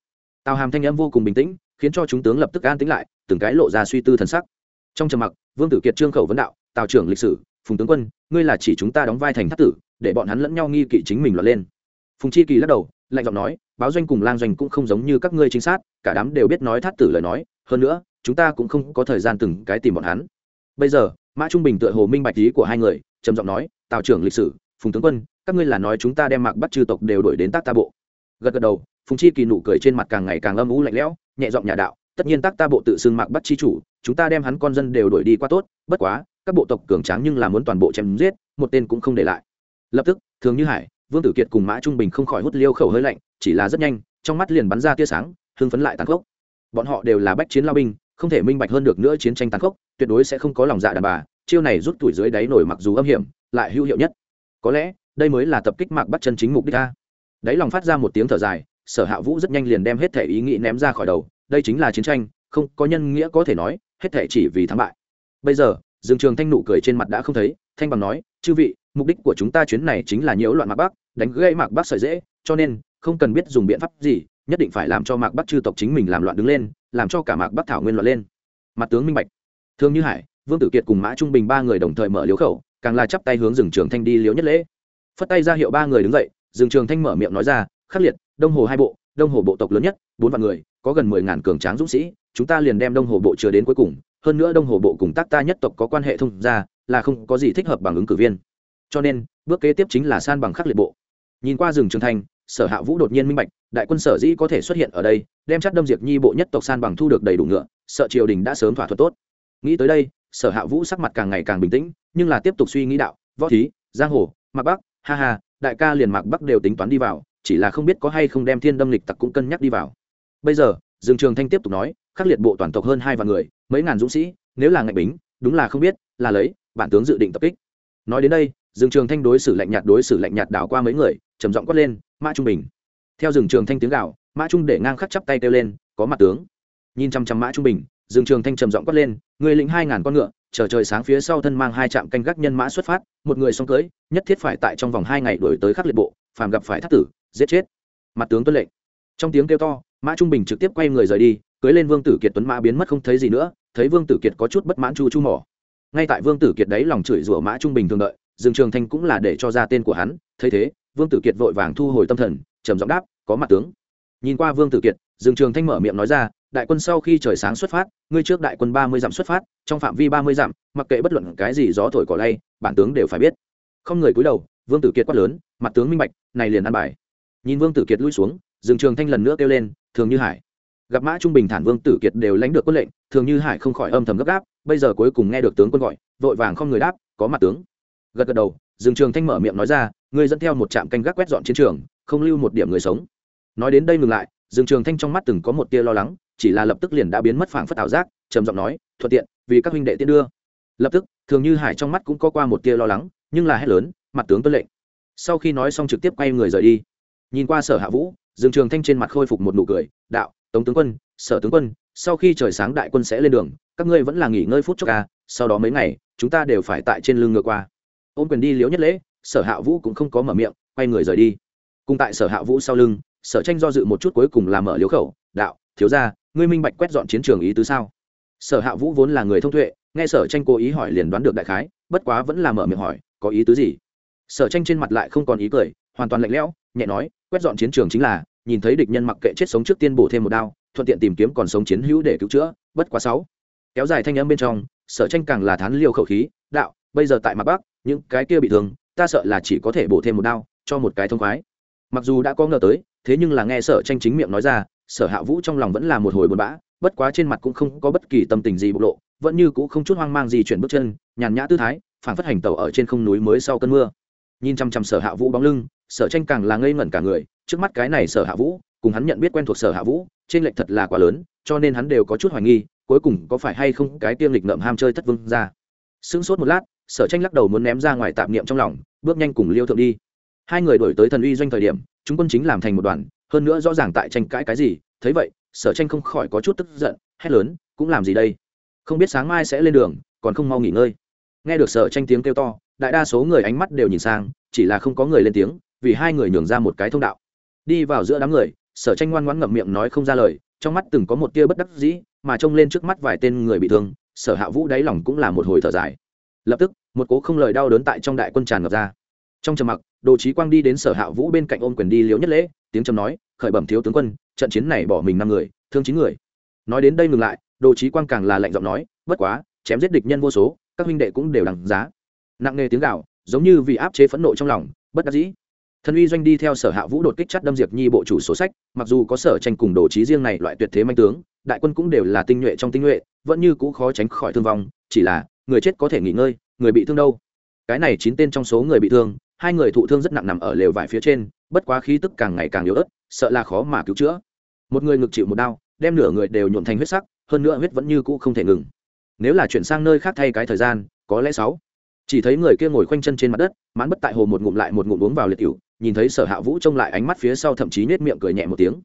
Tào hàm thanh âm vô cùng bình tĩnh, khiến cho chúng tướng lập tức an tĩnh lại, từng cái lộ ra suy tư thần sắc. Trong trầm mặc, vương tử kiệt trương khẩu vấn đạo, tào trưởng lịch sử, phùng tướng quân, ngươi là chỉ chúng ta đóng vai thành thất tử, để bọn hắn lẫn nhau nghi kỵ chính mình loạn lên. Phùng chi kỳ lắc đầu lạnh giọng nói, báo doanh cùng lang doanh cũng không giống như các ngươi chính xác cả đám đều biết nói thắt tử lời nói, hơn nữa, chúng ta cũng không có thời gian từng cái tìm bọn hắn. Bây giờ, mã trung bình tựa hồ minh bạch ý của hai người, trầm giọng nói, tào trưởng lịch sử, phùng tướng quân, các ngươi là nói chúng ta đem mạc bắt chư tộc đều đổi đến tác ta bộ. Gật gật đầu, phùng chi kỳ nụ cười trên mặt càng ngày càng âm ú lạnh lẽo, nhẹ giọng nhà đạo, tất nhiên tác ta bộ tự xưng mạc bắt chi chủ, chúng ta đem hắn con dân đều đổi đi qua tốt, bất quá, các bộ tộc cường tráng nhưng là muốn toàn bộ chém giết, một tên cũng không để lại. Lập tức, thường như hải vương tử kiệt cùng mã trung bình không khỏi hút liêu khẩu hơi lạnh, chỉ là rất nhanh, trong mắt liền bắn ra tia sáng, hưng phấn lại tàn khốc. Bọn họ đều là bách chiến lao binh, không thể minh bạch hơn được nữa chiến tranh tàn khốc, tuyệt đối sẽ không có lòng dạ đàn bà, chiêu này rút tuổi dưới đáy nổi mặc dù âm hiểm, lại hữu hiệu nhất. Có lẽ, đây mới là tập kích mạc bắt chân chính mục đích ta đáy lòng phát ra một tiếng thở dài, sở hạ vũ rất nhanh liền đem hết thể ý nghĩ ném ra khỏi đầu, đây chính là chiến tranh, không, có nhân nghĩa có thể nói, hết thể chỉ vì thắng bại. Bây giờ, dương trường thanh nụ cười trên mặt đã không thấy, thanh bằng nói, chư vị, mục đích của chúng ta chuyến này chính là nhiễu loạn mạc bắc đánh gây mạc bắc sợi dễ, cho nên, không cần biết dùng biện pháp gì, nhất định phải làm cho mạc bắc chư tộc chính mình làm loạn đứng lên, làm cho cả mạc bắc thảo nguyên loạn lên. Mặt tướng minh bạch. Thương như hải, vương tử kiệt cùng mã trung bình ba người đồng thời mở liếu khẩu, càng là chắp tay hướng rừng trường thanh đi liếu nhất lễ. Phất tay ra hiệu ba người đứng dậy, rừng trường thanh mở miệng nói ra, khắc liệt, đông hồ hai bộ, đông hồ bộ tộc lớn nhất, bốn vạn người, có gần mười ngàn cường tráng dũng sĩ, chúng ta liền đem đông hồ bộ chứa đến cuối cùng, hơn nữa đông hồ bộ cùng tác ta nhất tộc có quan hệ thông ra là không có gì thích hợp bằng ứng cử viên. Cho nên, bước kế tiếp chính là san bằng khắc liệt bộ nhìn qua rừng trường thành, sở hạ vũ đột nhiên minh bạch đại quân sở dĩ có thể xuất hiện ở đây đem chắc đâm diệt nhi bộ nhất tộc san bằng thu được đầy đủ ngựa sợ triều đình đã sớm thỏa thuận tốt. Nghĩ tới đây sở hạ vũ sắc mặt càng ngày càng bình tĩnh nhưng là tiếp tục suy nghĩ đạo võ thí giang hồ mạc bắc ha ha đại ca liền mạc bắc đều tính toán đi vào chỉ là không biết có hay không đem thiên đâm lịch tặc cũng cân nhắc đi vào. Bây giờ dương trường thanh tiếp tục nói khắc liệt bộ toàn tộc hơn hai vạn người mấy ngàn dũng sĩ nếu là ngạch bính đúng là không biết là lấy bản tướng dự định tập kích. Nói đến đây dương trường thanh đối xử lạnh nhạt đối xử lạnh nhạt đảo qua mấy người trầm giọng quát lên, mã trung bình. Theo dương trường thanh tiếng gạo mã trung để ngang khắc chắp tay kêu lên, có mặt tướng. Nhìn chăm chăm mã trung bình dương trường thanh trầm giọng quát lên, người lĩnh hai ngàn con ngựa, chờ trời sáng phía sau thân mang hai trạm canh gác nhân mã xuất phát, một người xong cưới, nhất thiết phải tại trong vòng hai ngày đổi tới khắc liệt bộ, phàm gặp phải thắt tử, giết chết. Mặt tướng tuân lệnh. Trong tiếng kêu to, mã trung bình trực tiếp quay người rời đi, cưới lên vương tử kiệt tuấn mã biến mất không thấy gì nữa, thấy vương tử kiệt có chút bất mãn chu chu mỏ. Ngay tại vương tử kiệt đấy lòng chửi rủa mã trung bình thường đợi dương trường thanh cũng là để cho ra tên của hắn, thấy thế vương tử kiệt vội vàng thu hồi tâm thần, trầm giọng đáp, có mặt tướng. Nhìn qua vương tử kiệt, dương trường thanh mở miệng nói ra, đại quân sau khi trời sáng xuất phát, ngươi trước đại quân ba mươi dặm xuất phát, trong phạm vi ba mươi dặm, mặc kệ bất luận cái gì gió thổi cỏ lay, bản tướng đều phải biết. Không người cúi đầu, vương tử kiệt quát lớn, mặt tướng minh bạch, này liền ăn bài. Nhìn vương tử kiệt lui xuống, dương trường thanh lần nữa kêu lên, thường như hải. Gặp mã trung bình thản vương tử kiệt đều lãnh được quân lệnh, thường như hải không khỏi âm thầm gấp gáp, bây giờ cuối cùng nghe được tướng quân gọi, vội vàng không người đáp, có mặt tướng. Gật gật đầu, dương trường thanh mở miệng nói ra người dẫn theo một trạm canh gác quét dọn chiến trường, không lưu một điểm người sống. Nói đến đây ngừng lại, dương trường thanh trong mắt từng có một tia lo lắng, chỉ là lập tức liền đã biến mất phảng phất ảo giác, trầm giọng nói, thuận tiện, vì các huynh đệ tiến đưa. Lập tức, thường như hải trong mắt cũng có qua một tia lo lắng, nhưng là hét lớn, mặt tướng tuân lệnh. Sau khi nói xong trực tiếp quay người rời đi. Nhìn qua sở hạ vũ, dương trường thanh trên mặt khôi phục một nụ cười, đạo, tống tướng quân, sở tướng quân, sau khi trời sáng đại quân sẽ lên đường, các ngươi vẫn là nghỉ ngơi phút chốc ca sau đó mấy ngày, chúng ta đều phải tại trên lưng ngựa qua. Ôm quyền đi liễu nhất lễ sở hạ vũ cũng không có mở miệng, quay người rời đi. Cùng tại sở hạ vũ sau lưng, sở tranh do dự một chút cuối cùng là mở liếu khẩu, đạo, thiếu ra ngươi minh bạch quét dọn chiến trường ý tứ sao? Sở hạ vũ vốn là người thông thuệ nghe sở tranh cố ý hỏi liền đoán được đại khái, bất quá vẫn là mở miệng hỏi, có ý tứ gì? Sở tranh trên mặt lại không còn ý cười, hoàn toàn lạnh lẽo, nhẹ nói, quét dọn chiến trường chính là, nhìn thấy địch nhân mặc kệ chết sống trước tiên bổ thêm một đao, thuận tiện tìm kiếm còn sống chiến hữu để cứu chữa, bất quá sáu. Kéo dài thanh âm bên trong, sở tranh càng là thán liêu khẩu khí, đạo, bây giờ tại mặt bắc, những cái kia bị thương ta sợ là chỉ có thể bổ thêm một đao, cho một cái thông khoái. Mặc dù đã có ngờ tới, thế nhưng là nghe sở tranh chính miệng nói ra, sở hạ vũ trong lòng vẫn là một hồi buồn bã, bất quá trên mặt cũng không có bất kỳ tâm tình gì bộc lộ, vẫn như cũng không chút hoang mang gì chuyển bước chân, nhàn nhã tư thái, phản phất hành tàu ở trên không núi mới sau cơn mưa. Nhìn chăm chăm sở hạ vũ bóng lưng, sở tranh càng là ngây ngẩn cả người, trước mắt cái này sở hạ vũ, cùng hắn nhận biết quen thuộc sở hạ vũ, trên lệnh thật là quá lớn, cho nên hắn đều có chút hoài nghi, cuối cùng có phải hay không cái tiêm lịch ngậm ham chơi thất vương ra. Sững sốt một lát sở tranh lắc đầu muốn ném ra ngoài tạp niệm trong lòng, bước nhanh cùng liêu thượng đi. Hai người đổi tới thần uy doanh thời điểm, chúng quân chính làm thành một đoàn, hơn nữa rõ ràng tại tranh cãi cái gì, thấy vậy, sở tranh không khỏi có chút tức giận, hét lớn, cũng làm gì đây? Không biết sáng mai sẽ lên đường, còn không mau nghỉ ngơi. Nghe được sở tranh tiếng kêu to, đại đa số người ánh mắt đều nhìn sang, chỉ là không có người lên tiếng, vì hai người nhường ra một cái thông đạo. Đi vào giữa đám người, sở tranh ngoan ngoãn ngậm miệng nói không ra lời, trong mắt từng có một tia bất đắc dĩ, mà trông lên trước mắt vài tên người bị thương, sở hạ vũ đáy lòng cũng là một hồi thở dài. Lập tức một cố không lời đau đớn tại trong đại quân tràn ngập ra. Trong trầm mặc, đồ chí quang đi đến sở hạ vũ bên cạnh ôm quyền đi liễu nhất lễ, tiếng trầm nói, khởi bẩm thiếu tướng quân, trận chiến này bỏ mình năm người, thương chín người. Nói đến đây ngừng lại, đồ chí quang càng là lạnh giọng nói, bất quá, chém giết địch nhân vô số, các huynh đệ cũng đều đằng giá. Nặng nề tiếng gạo giống như vì áp chế phẫn nộ trong lòng, bất đắc dĩ. Thân uy doanh đi theo sở hạ vũ đột kích chắt đâm diệt nhi bộ chủ số sách, mặc dù có sở tranh cùng đồ chí riêng này loại tuyệt thế manh tướng, đại quân cũng đều là tinh nhuệ trong tinh nhuệ, vẫn như cũ khó tránh khỏi thương vong, chỉ là, người chết có thể nghỉ ngơi người bị thương đâu? Cái này chín tên trong số người bị thương, hai người thụ thương rất nặng nằm ở lều vải phía trên, bất quá khí tức càng ngày càng yếu ớt, sợ là khó mà cứu chữa. Một người ngực chịu một đau, đem nửa người đều nhuộn thành huyết sắc, hơn nữa huyết vẫn như cũ không thể ngừng. Nếu là chuyển sang nơi khác thay cái thời gian, có lẽ sáu. Chỉ thấy người kia ngồi khoanh chân trên mặt đất, mãn bất tại hồ một ngụm lại một ngụm uống vào liệt cựu nhìn thấy sở hạ vũ trông lại ánh mắt phía sau thậm chí nết miệng cười nhẹ một tiếng.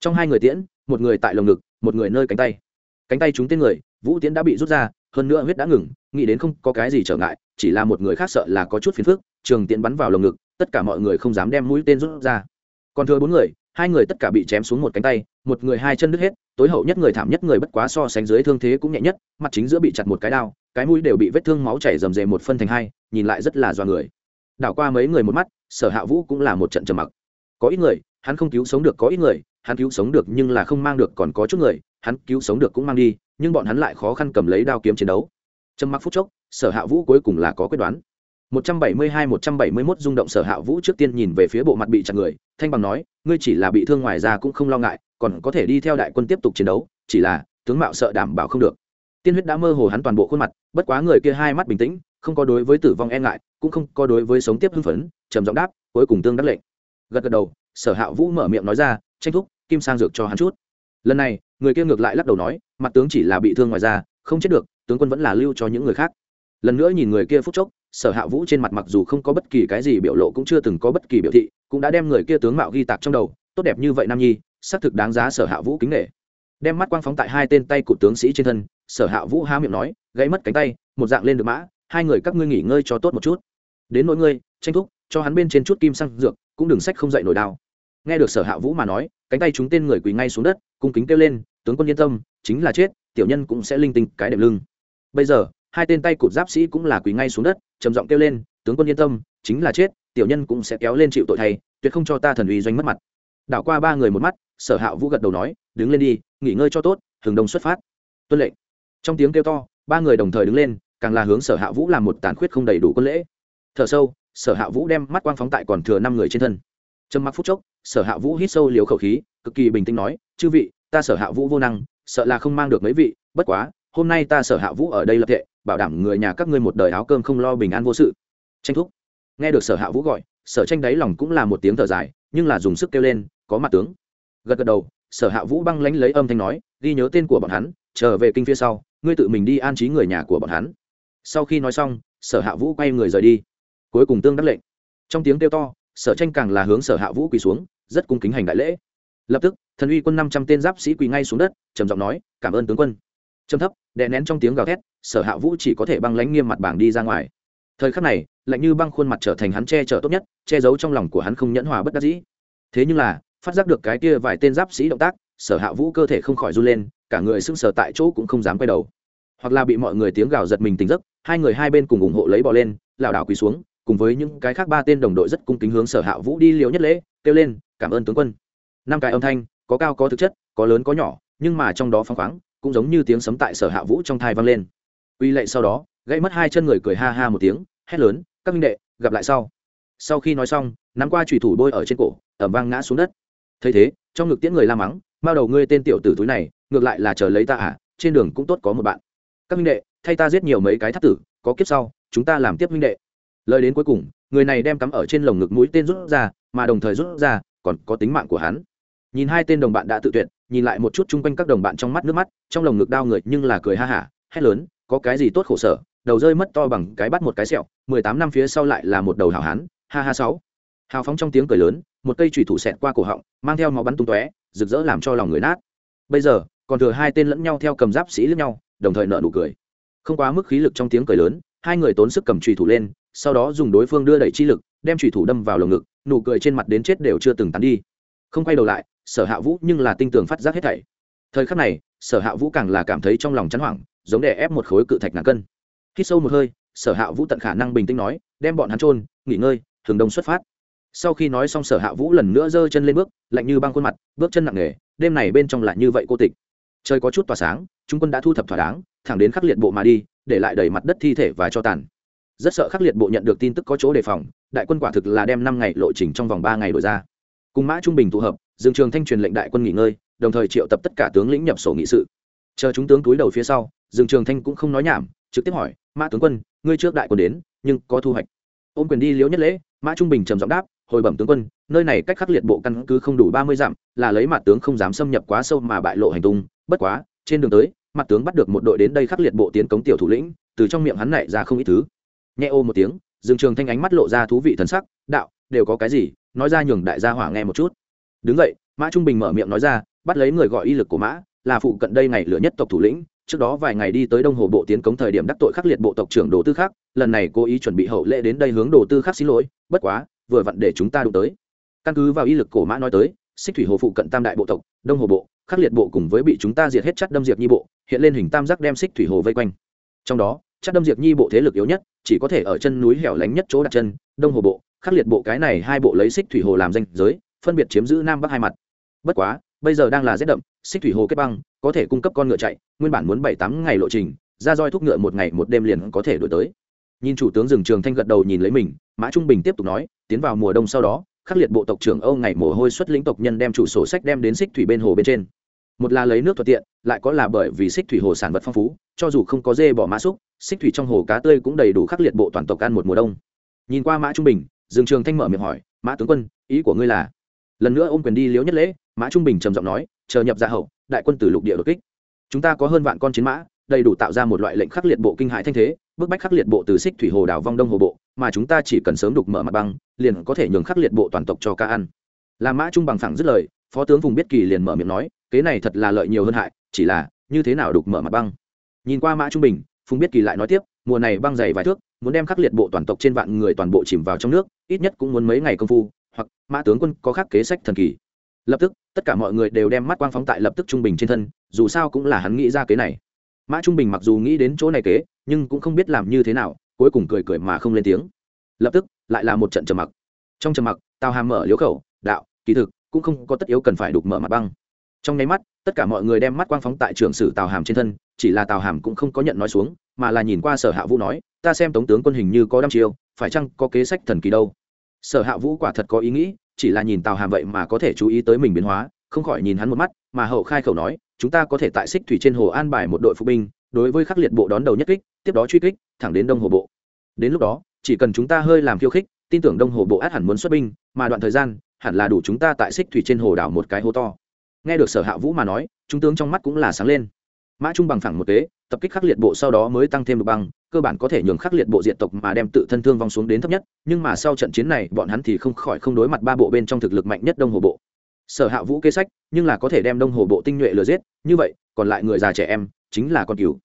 Trong hai người tiễn, một người tại lồng ngực, một người nơi cánh tay. Cánh tay chúng tên người, vũ tiễn đã bị rút ra hơn nữa huyết đã ngừng, nghĩ đến không có cái gì trở ngại, chỉ là một người khác sợ là có chút phiền phức, trường tiễn bắn vào lồng ngực, tất cả mọi người không dám đem mũi tên rút ra. Còn thừa bốn người, hai người tất cả bị chém xuống một cánh tay, một người hai chân đứt hết, tối hậu nhất người thảm nhất người bất quá so sánh dưới thương thế cũng nhẹ nhất, mặt chính giữa bị chặt một cái đao, cái mũi đều bị vết thương máu chảy rầm rề một phân thành hai, nhìn lại rất là do người. Đảo qua mấy người một mắt, sở hạ vũ cũng là một trận trầm mặc. Có ít người, hắn không cứu sống được có ít người, hắn cứu sống được nhưng là không mang được còn có chút người hắn cứu sống được cũng mang đi, nhưng bọn hắn lại khó khăn cầm lấy đao kiếm chiến đấu. Trầm mặc phút chốc, sở hạ vũ cuối cùng là có quyết đoán. 172-171 rung động sở hạ vũ trước tiên nhìn về phía bộ mặt bị chặt người, thanh bằng nói, ngươi chỉ là bị thương ngoài ra cũng không lo ngại, còn có thể đi theo đại quân tiếp tục chiến đấu, chỉ là, tướng mạo sợ đảm bảo không được. Tiên huyết đã mơ hồ hắn toàn bộ khuôn mặt, bất quá người kia hai mắt bình tĩnh, không có đối với tử vong e ngại, cũng không có đối với sống tiếp hưng phấn, trầm giọng đáp, cuối cùng tương đắc lệnh. Gật gật đầu, sở hạ vũ mở miệng nói ra, tranh thúc, kim sang dược cho hắn chút. Lần này người kia ngược lại lắc đầu nói, mặt tướng chỉ là bị thương ngoài ra không chết được, tướng quân vẫn là lưu cho những người khác. Lần nữa nhìn người kia phút chốc, sở hạ vũ trên mặt mặc dù không có bất kỳ cái gì biểu lộ cũng chưa từng có bất kỳ biểu thị, cũng đã đem người kia tướng mạo ghi tạc trong đầu, tốt đẹp như vậy nam nhi, xác thực đáng giá sở hạ vũ kính nghệ đem mắt quang phóng tại hai tên tay của tướng sĩ trên thân, sở hạ vũ há miệng nói, gãy mất cánh tay, một dạng lên được mã, hai người các ngươi nghỉ ngơi cho tốt một chút. Đến nỗi ngươi, tranh thúc, cho hắn bên trên chút kim xăng dược, cũng đừng sách không dậy nổi đao nghe được sở hạ vũ mà nói, cánh tay chúng tên người quỳ ngay xuống đất, cung kính kêu lên tướng quân yên tâm, chính là chết, tiểu nhân cũng sẽ linh tinh cái đệm lưng. Bây giờ, hai tên tay cụt giáp sĩ cũng là quỳ ngay xuống đất, trầm giọng kêu lên, tướng quân yên tâm, chính là chết, tiểu nhân cũng sẽ kéo lên chịu tội thay, tuyệt không cho ta thần uy doanh mất mặt. Đảo qua ba người một mắt, sở hạ vũ gật đầu nói, đứng lên đi, nghỉ ngơi cho tốt, hừng đông xuất phát. Tuân lệnh. Trong tiếng kêu to, ba người đồng thời đứng lên, càng là hướng sở hạ vũ làm một tàn khuyết không đầy đủ quân lễ. Thở sâu, sở hạ vũ đem mắt quang phóng tại còn thừa năm người trên thân. Trầm mặc phút chốc, sở hạ vũ hít sâu liều khẩu khí, cực kỳ bình tĩnh nói, chư vị ta sở hạ vũ vô năng, sợ là không mang được mấy vị, bất quá, hôm nay ta sở hạ vũ ở đây lập tệ bảo đảm người nhà các ngươi một đời áo cơm không lo bình an vô sự. Tranh thúc. Nghe được sở hạ vũ gọi, sở tranh đáy lòng cũng là một tiếng thở dài, nhưng là dùng sức kêu lên, có mặt tướng. Gật gật đầu, sở hạ vũ băng lánh lấy âm thanh nói, ghi nhớ tên của bọn hắn, trở về kinh phía sau, ngươi tự mình đi an trí người nhà của bọn hắn. Sau khi nói xong, sở hạ vũ quay người rời đi. Cuối cùng tương đắc lệnh. Trong tiếng kêu to, sở tranh càng là hướng sở hạ vũ quỳ xuống, rất cung kính hành đại lễ lập tức, thần uy quân năm trăm tên giáp sĩ quỳ ngay xuống đất, trầm giọng nói, cảm ơn tướng quân. Trầm thấp, đè nén trong tiếng gào thét, sở hạ vũ chỉ có thể băng lánh nghiêm mặt bảng đi ra ngoài. Thời khắc này, lạnh như băng khuôn mặt trở thành hắn che chở tốt nhất, che giấu trong lòng của hắn không nhẫn hòa bất đắc dĩ. Thế nhưng là, phát giác được cái kia vài tên giáp sĩ động tác, sở hạ vũ cơ thể không khỏi run lên, cả người sững sờ tại chỗ cũng không dám quay đầu. Hoặc là bị mọi người tiếng gào giật mình tỉnh giấc, hai người hai bên cùng ủng hộ lấy bò lên, lảo đảo quỳ xuống, cùng với những cái khác ba tên đồng đội rất cung kính hướng sở hạ vũ đi liều nhất lễ, kêu lên, cảm ơn tướng quân năm cái âm thanh, có cao có thực chất, có lớn có nhỏ, nhưng mà trong đó phăng khoáng, cũng giống như tiếng sấm tại sở hạ vũ trong thai vang lên. Uy lệ sau đó, gãy mất hai chân người cười ha ha một tiếng, hét lớn, các minh đệ, gặp lại sau. Sau khi nói xong, nắm qua trùy thủ bôi ở trên cổ, ẩm vang ngã xuống đất. Thấy thế, trong ngực tiễn người la mắng bao đầu ngươi tên tiểu tử túi này, ngược lại là chờ lấy ta à trên đường cũng tốt có một bạn. Các minh đệ, thay ta giết nhiều mấy cái thắt tử, có kiếp sau, chúng ta làm tiếp minh đệ. Lời đến cuối cùng, người này đem cắm ở trên lồng ngực mũi tên rút ra, mà đồng thời rút ra còn có tính mạng của hắn. Nhìn hai tên đồng bạn đã tự tuyệt, nhìn lại một chút chung quanh các đồng bạn trong mắt nước mắt, trong lồng ngực đau người nhưng là cười ha hả, hét lớn, có cái gì tốt khổ sở, đầu rơi mất to bằng cái bắt một cái sẹo, mười tám năm phía sau lại là một đầu hảo hán, ha ha sáu. Hào phóng trong tiếng cười lớn, một cây chủy thủ xẹt qua cổ họng, mang theo máu bắn tung tóe, rực rỡ làm cho lòng người nát. Bây giờ, còn thừa hai tên lẫn nhau theo cầm giáp sĩ lẫn nhau, đồng thời nợ nụ cười. Không quá mức khí lực trong tiếng cười lớn, hai người tốn sức cầm chủy thủ lên sau đó dùng đối phương đưa đẩy chi lực, đem thủy thủ đâm vào lồng ngực, nụ cười trên mặt đến chết đều chưa từng tắn đi. Không quay đầu lại, sở hạ vũ nhưng là tinh tường phát giác hết thảy. Thời khắc này, sở hạ vũ càng là cảm thấy trong lòng chán hoảng, giống để ép một khối cự thạch ngàn cân. Khi sâu một hơi, sở hạ vũ tận khả năng bình tĩnh nói, đem bọn hắn trôn nghỉ ngơi thường đông xuất phát. Sau khi nói xong, sở hạ vũ lần nữa giơ chân lên bước, lạnh như băng khuôn mặt, bước chân nặng nề, đêm này bên trong lại như vậy cô tịch. Trời có chút tỏa sáng, chúng quân đã thu thập thỏa đáng, thẳng đến khắc liệt bộ mà đi, để lại đầy mặt đất thi thể và cho tàn rất sợ khắc liệt bộ nhận được tin tức có chỗ đề phòng, đại quân quả thực là đem năm ngày lộ trình trong vòng ba ngày đổi ra. Cùng mã trung bình tụ hợp, dương trường thanh truyền lệnh đại quân nghỉ ngơi, đồng thời triệu tập tất cả tướng lĩnh nhập sổ nghị sự. Chờ chúng tướng túi đầu phía sau, dương trường thanh cũng không nói nhảm, trực tiếp hỏi, mã tướng quân, ngươi trước đại quân đến, nhưng có thu hoạch? Ôm quyền đi liễu nhất lễ, mã trung bình trầm giọng đáp, hồi bẩm tướng quân, nơi này cách khắc liệt bộ căn cứ không đủ ba mươi dặm, là lấy mặt tướng không dám xâm nhập quá sâu mà bại lộ hành tung. Bất quá, trên đường tới, mặt tướng bắt được một đội đến đây khắc liệt bộ tiến cống tiểu thủ lĩnh, từ trong miệng hắn này ra không ít thứ nhẹ ô một tiếng, dương trường thanh ánh mắt lộ ra thú vị thần sắc, đạo, đều có cái gì? Nói ra nhường đại gia hỏa nghe một chút. Đứng vậy mã trung bình mở miệng nói ra, bắt lấy người gọi y lực của mã, là phụ cận đây ngày lửa nhất tộc thủ lĩnh, trước đó vài ngày đi tới đông hồ bộ tiến cống thời điểm đắc tội khắc liệt bộ tộc trưởng đồ tư khác lần này cố ý chuẩn bị hậu lễ đến đây hướng đồ tư khác xin lỗi, bất quá, vừa vặn để chúng ta đụng tới. Căn cứ vào y lực cổ mã nói tới, xích thủy hồ phụ cận tam đại bộ tộc, đông hồ bộ, khắc liệt bộ cùng với bị chúng ta diệt hết chất đâm diệt nhi bộ, hiện lên hình tam giác đem xích thủy hồ vây quanh. Trong đó Chắc đâm diệt nhi bộ thế lực yếu nhất, chỉ có thể ở chân núi hẻo lánh nhất chỗ đặt chân, đông hồ bộ, khắc liệt bộ cái này hai bộ lấy xích thủy hồ làm danh giới, phân biệt chiếm giữ nam bắc hai mặt. Bất quá, bây giờ đang là rét đậm, xích thủy hồ kết băng, có thể cung cấp con ngựa chạy, nguyên bản muốn bảy tám ngày lộ trình, ra roi thúc ngựa một ngày một đêm liền có thể đổi tới. Nhìn chủ tướng rừng trường thanh gật đầu nhìn lấy mình, mã trung bình tiếp tục nói, tiến vào mùa đông sau đó, khắc liệt bộ tộc trưởng âu ngày mồ hôi xuất lĩnh tộc nhân đem chủ sổ sách đem đến xích thủy bên hồ bên trên một là lấy nước thuận tiện, lại có là bởi vì xích thủy hồ sản vật phong phú, cho dù không có dê bỏ mã xúc xích thủy trong hồ cá tươi cũng đầy đủ khắc liệt bộ toàn tộc ăn một mùa đông. Nhìn qua mã trung bình, dương trường thanh mở miệng hỏi, mã tướng quân, ý của ngươi là? Lần nữa ôm quyền đi liếu nhất lễ, mã trung bình trầm giọng nói, chờ nhập ra hậu, đại quân từ lục địa đột kích. Chúng ta có hơn vạn con chiến mã, đầy đủ tạo ra một loại lệnh khắc liệt bộ kinh hại thanh thế, bức bách khắc liệt bộ từ xích thủy hồ đảo vong đông hồ bộ, mà chúng ta chỉ cần sớm đục mở mặt băng, liền có thể nhường khắc liệt bộ toàn tộc cho ca ăn làm mã trung bằng phẳng dứt lời, phó tướng vùng biết kỳ liền mở miệng nói, kế này thật là lợi nhiều hơn hại, chỉ là, như thế nào đục mở mặt băng? Nhìn qua mã trung bình, phùng biết kỳ lại nói tiếp, mùa này băng dày vài thước, muốn đem khắc liệt bộ toàn tộc trên vạn người toàn bộ chìm vào trong nước, ít nhất cũng muốn mấy ngày công phu, hoặc, mã tướng quân có khắc kế sách thần kỳ. Lập tức, tất cả mọi người đều đem mắt quang phóng tại lập tức trung bình trên thân, dù sao cũng là hắn nghĩ ra kế này. Mã trung bình mặc dù nghĩ đến chỗ này kế, nhưng cũng không biết làm như thế nào, cuối cùng cười cười mà không lên tiếng. Lập tức, lại là một trận trầm mặc. Trong trầm mặc, tào hàm mở liếu khẩu, đạo kỳ thực, cũng không có tất yếu cần phải đục mở mặt băng. Trong nháy mắt, tất cả mọi người đem mắt quang phóng tại trường sử tào hàm trên thân, chỉ là tào hàm cũng không có nhận nói xuống, mà là nhìn qua sở hạ vũ nói, ta xem tống tướng quân hình như có đăm chiêu, phải chăng có kế sách thần kỳ đâu? Sở hạ vũ quả thật có ý nghĩ, chỉ là nhìn tào hàm vậy mà có thể chú ý tới mình biến hóa, không khỏi nhìn hắn một mắt, mà hậu khai khẩu nói, chúng ta có thể tại xích thủy trên hồ an bài một đội phục binh, đối với khắc liệt bộ đón đầu nhất kích, tiếp đó truy kích, thẳng đến đông hồ bộ. Đến lúc đó, chỉ cần chúng ta hơi làm khiêu khích, tin tưởng đông hồ bộ át hẳn muốn xuất binh, mà đoạn thời gian hẳn là đủ chúng ta tại xích thủy trên hồ đảo một cái hố to. Nghe được sở hạ vũ mà nói trung tướng trong mắt cũng là sáng lên. Mã trung bằng phẳng một kế, tập kích khắc liệt bộ sau đó mới tăng thêm được băng, cơ bản có thể nhường khắc liệt bộ diện tộc mà đem tự thân thương vong xuống đến thấp nhất, nhưng mà sau trận chiến này, bọn hắn thì không khỏi không đối mặt ba bộ bên trong thực lực mạnh nhất đông hồ bộ. Sở hạ vũ kế sách, nhưng là có thể đem đông hồ bộ tinh nhuệ lừa giết, như vậy, còn lại người già trẻ em, chính là con cừu.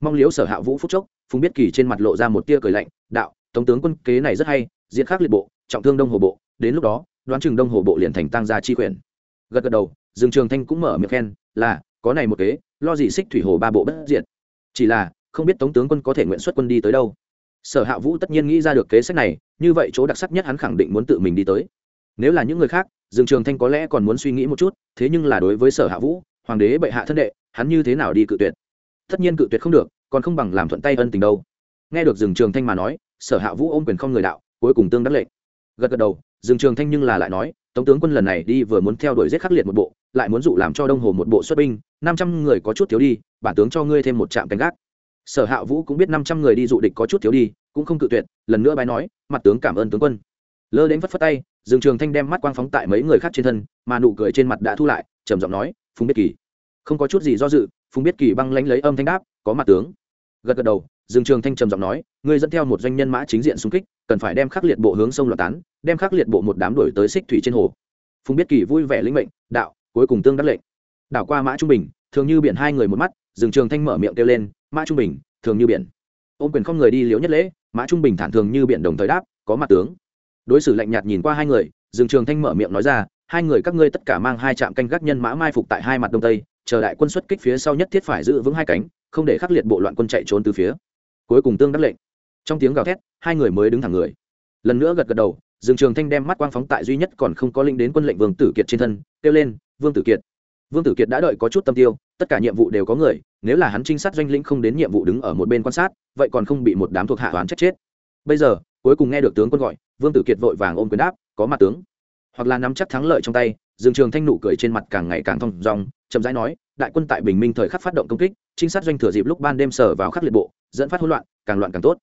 Mong liếu sở hạ vũ phúc chốc, phùng biết kỳ trên mặt lộ ra một tia cười lạnh, đạo, tống tướng quân kế này rất hay, diện khắc liệt bộ, trọng thương đông hồ bộ, đến lúc đó đoán chừng đông hồ bộ liền thành tăng gia chi quyền. Gật gật đầu, dương trường thanh cũng mở miệng khen, là, có này một kế, lo gì xích thủy hồ ba bộ bất diệt. Chỉ là, không biết tống tướng quân có thể nguyện xuất quân đi tới đâu. Sở hạ vũ tất nhiên nghĩ ra được kế sách này, như vậy chỗ đặc sắc nhất hắn khẳng định muốn tự mình đi tới. Nếu là những người khác, dương trường thanh có lẽ còn muốn suy nghĩ một chút, thế nhưng là đối với sở hạ vũ, hoàng đế bệ hạ thân đệ, hắn như thế nào đi cự tuyệt? Tất nhiên cự tuyệt không được, còn không bằng làm thuận tay ân tình đâu. Nghe được dương trường thanh mà nói, sở hạ vũ ôm quyền không người đạo, cuối cùng tương đắc lệnh gật gật đầu dương trường thanh nhưng là lại nói, tống tướng quân lần này đi vừa muốn theo đuổi giết khắc liệt một bộ, lại muốn dụ làm cho đông hồ một bộ xuất binh, năm trăm người có chút thiếu đi, bản tướng cho ngươi thêm một trạm canh gác. Sở hạ vũ cũng biết năm trăm người đi dụ địch có chút thiếu đi, cũng không cự tuyệt, lần nữa bài nói, mặt tướng cảm ơn tướng quân. Lơ đến phất phất tay, dương trường thanh đem mắt quang phóng tại mấy người khác trên thân, mà nụ cười trên mặt đã thu lại, trầm giọng nói, phùng biết kỳ. Không có chút gì do dự, phùng biết kỳ băng lánh lấy âm thanh đáp, có mặt tướng. Gật gật đầu, dương trường thanh trầm giọng nói, ngươi dẫn theo một doanh nhân mã chính diện xung kích cần phải đem khắc liệt bộ hướng sông loạn tán, đem khắc liệt bộ một đám đổi tới xích thủy trên hồ. Phùng biết kỳ vui vẻ lĩnh mệnh, đạo, cuối cùng tương đắc lệnh. Đảo qua mã trung bình, thường như biển hai người một mắt dương trường thanh mở miệng kêu lên, mã trung bình, thường như biển. Ôm quyền không người đi liễu nhất lễ, mã trung bình thản thường như biển đồng thời đáp, có mặt tướng. Đối xử lạnh nhạt nhìn qua hai người dương trường thanh mở miệng nói ra, hai người các ngươi tất cả mang hai trạm canh gác nhân mã mai phục tại hai mặt đông tây, chờ đại quân xuất kích phía sau nhất thiết phải giữ vững hai cánh, không để khắc liệt bộ loạn quân chạy trốn từ phía. Cuối cùng tương đắc lệnh trong tiếng gào thét, hai người mới đứng thẳng người. Lần nữa gật gật đầu, dương trường thanh đem mắt quang phóng tại duy nhất còn không có linh đến quân lệnh vương tử kiệt trên thân, kêu lên, vương tử kiệt. Vương tử kiệt đã đợi có chút tâm tiêu, tất cả nhiệm vụ đều có người, nếu là hắn trinh sát doanh lĩnh không đến nhiệm vụ đứng ở một bên quan sát, vậy còn không bị một đám thuộc hạ toán chết chết. Bây giờ, cuối cùng nghe được tướng quân gọi, vương tử kiệt vội vàng ôm quyền đáp, có mặt tướng. Hoặc là nắm chắc thắng lợi trong tay, dương trường thanh nụ cười trên mặt càng ngày càng thong dong, chậm rãi nói, đại quân tại bình minh thời khắc phát động công kích, trinh sát doanh thừa dịp lúc ban đêm sở vào khắc liệt bộ, dẫn phát hỗn loạn, càng loạn càng tốt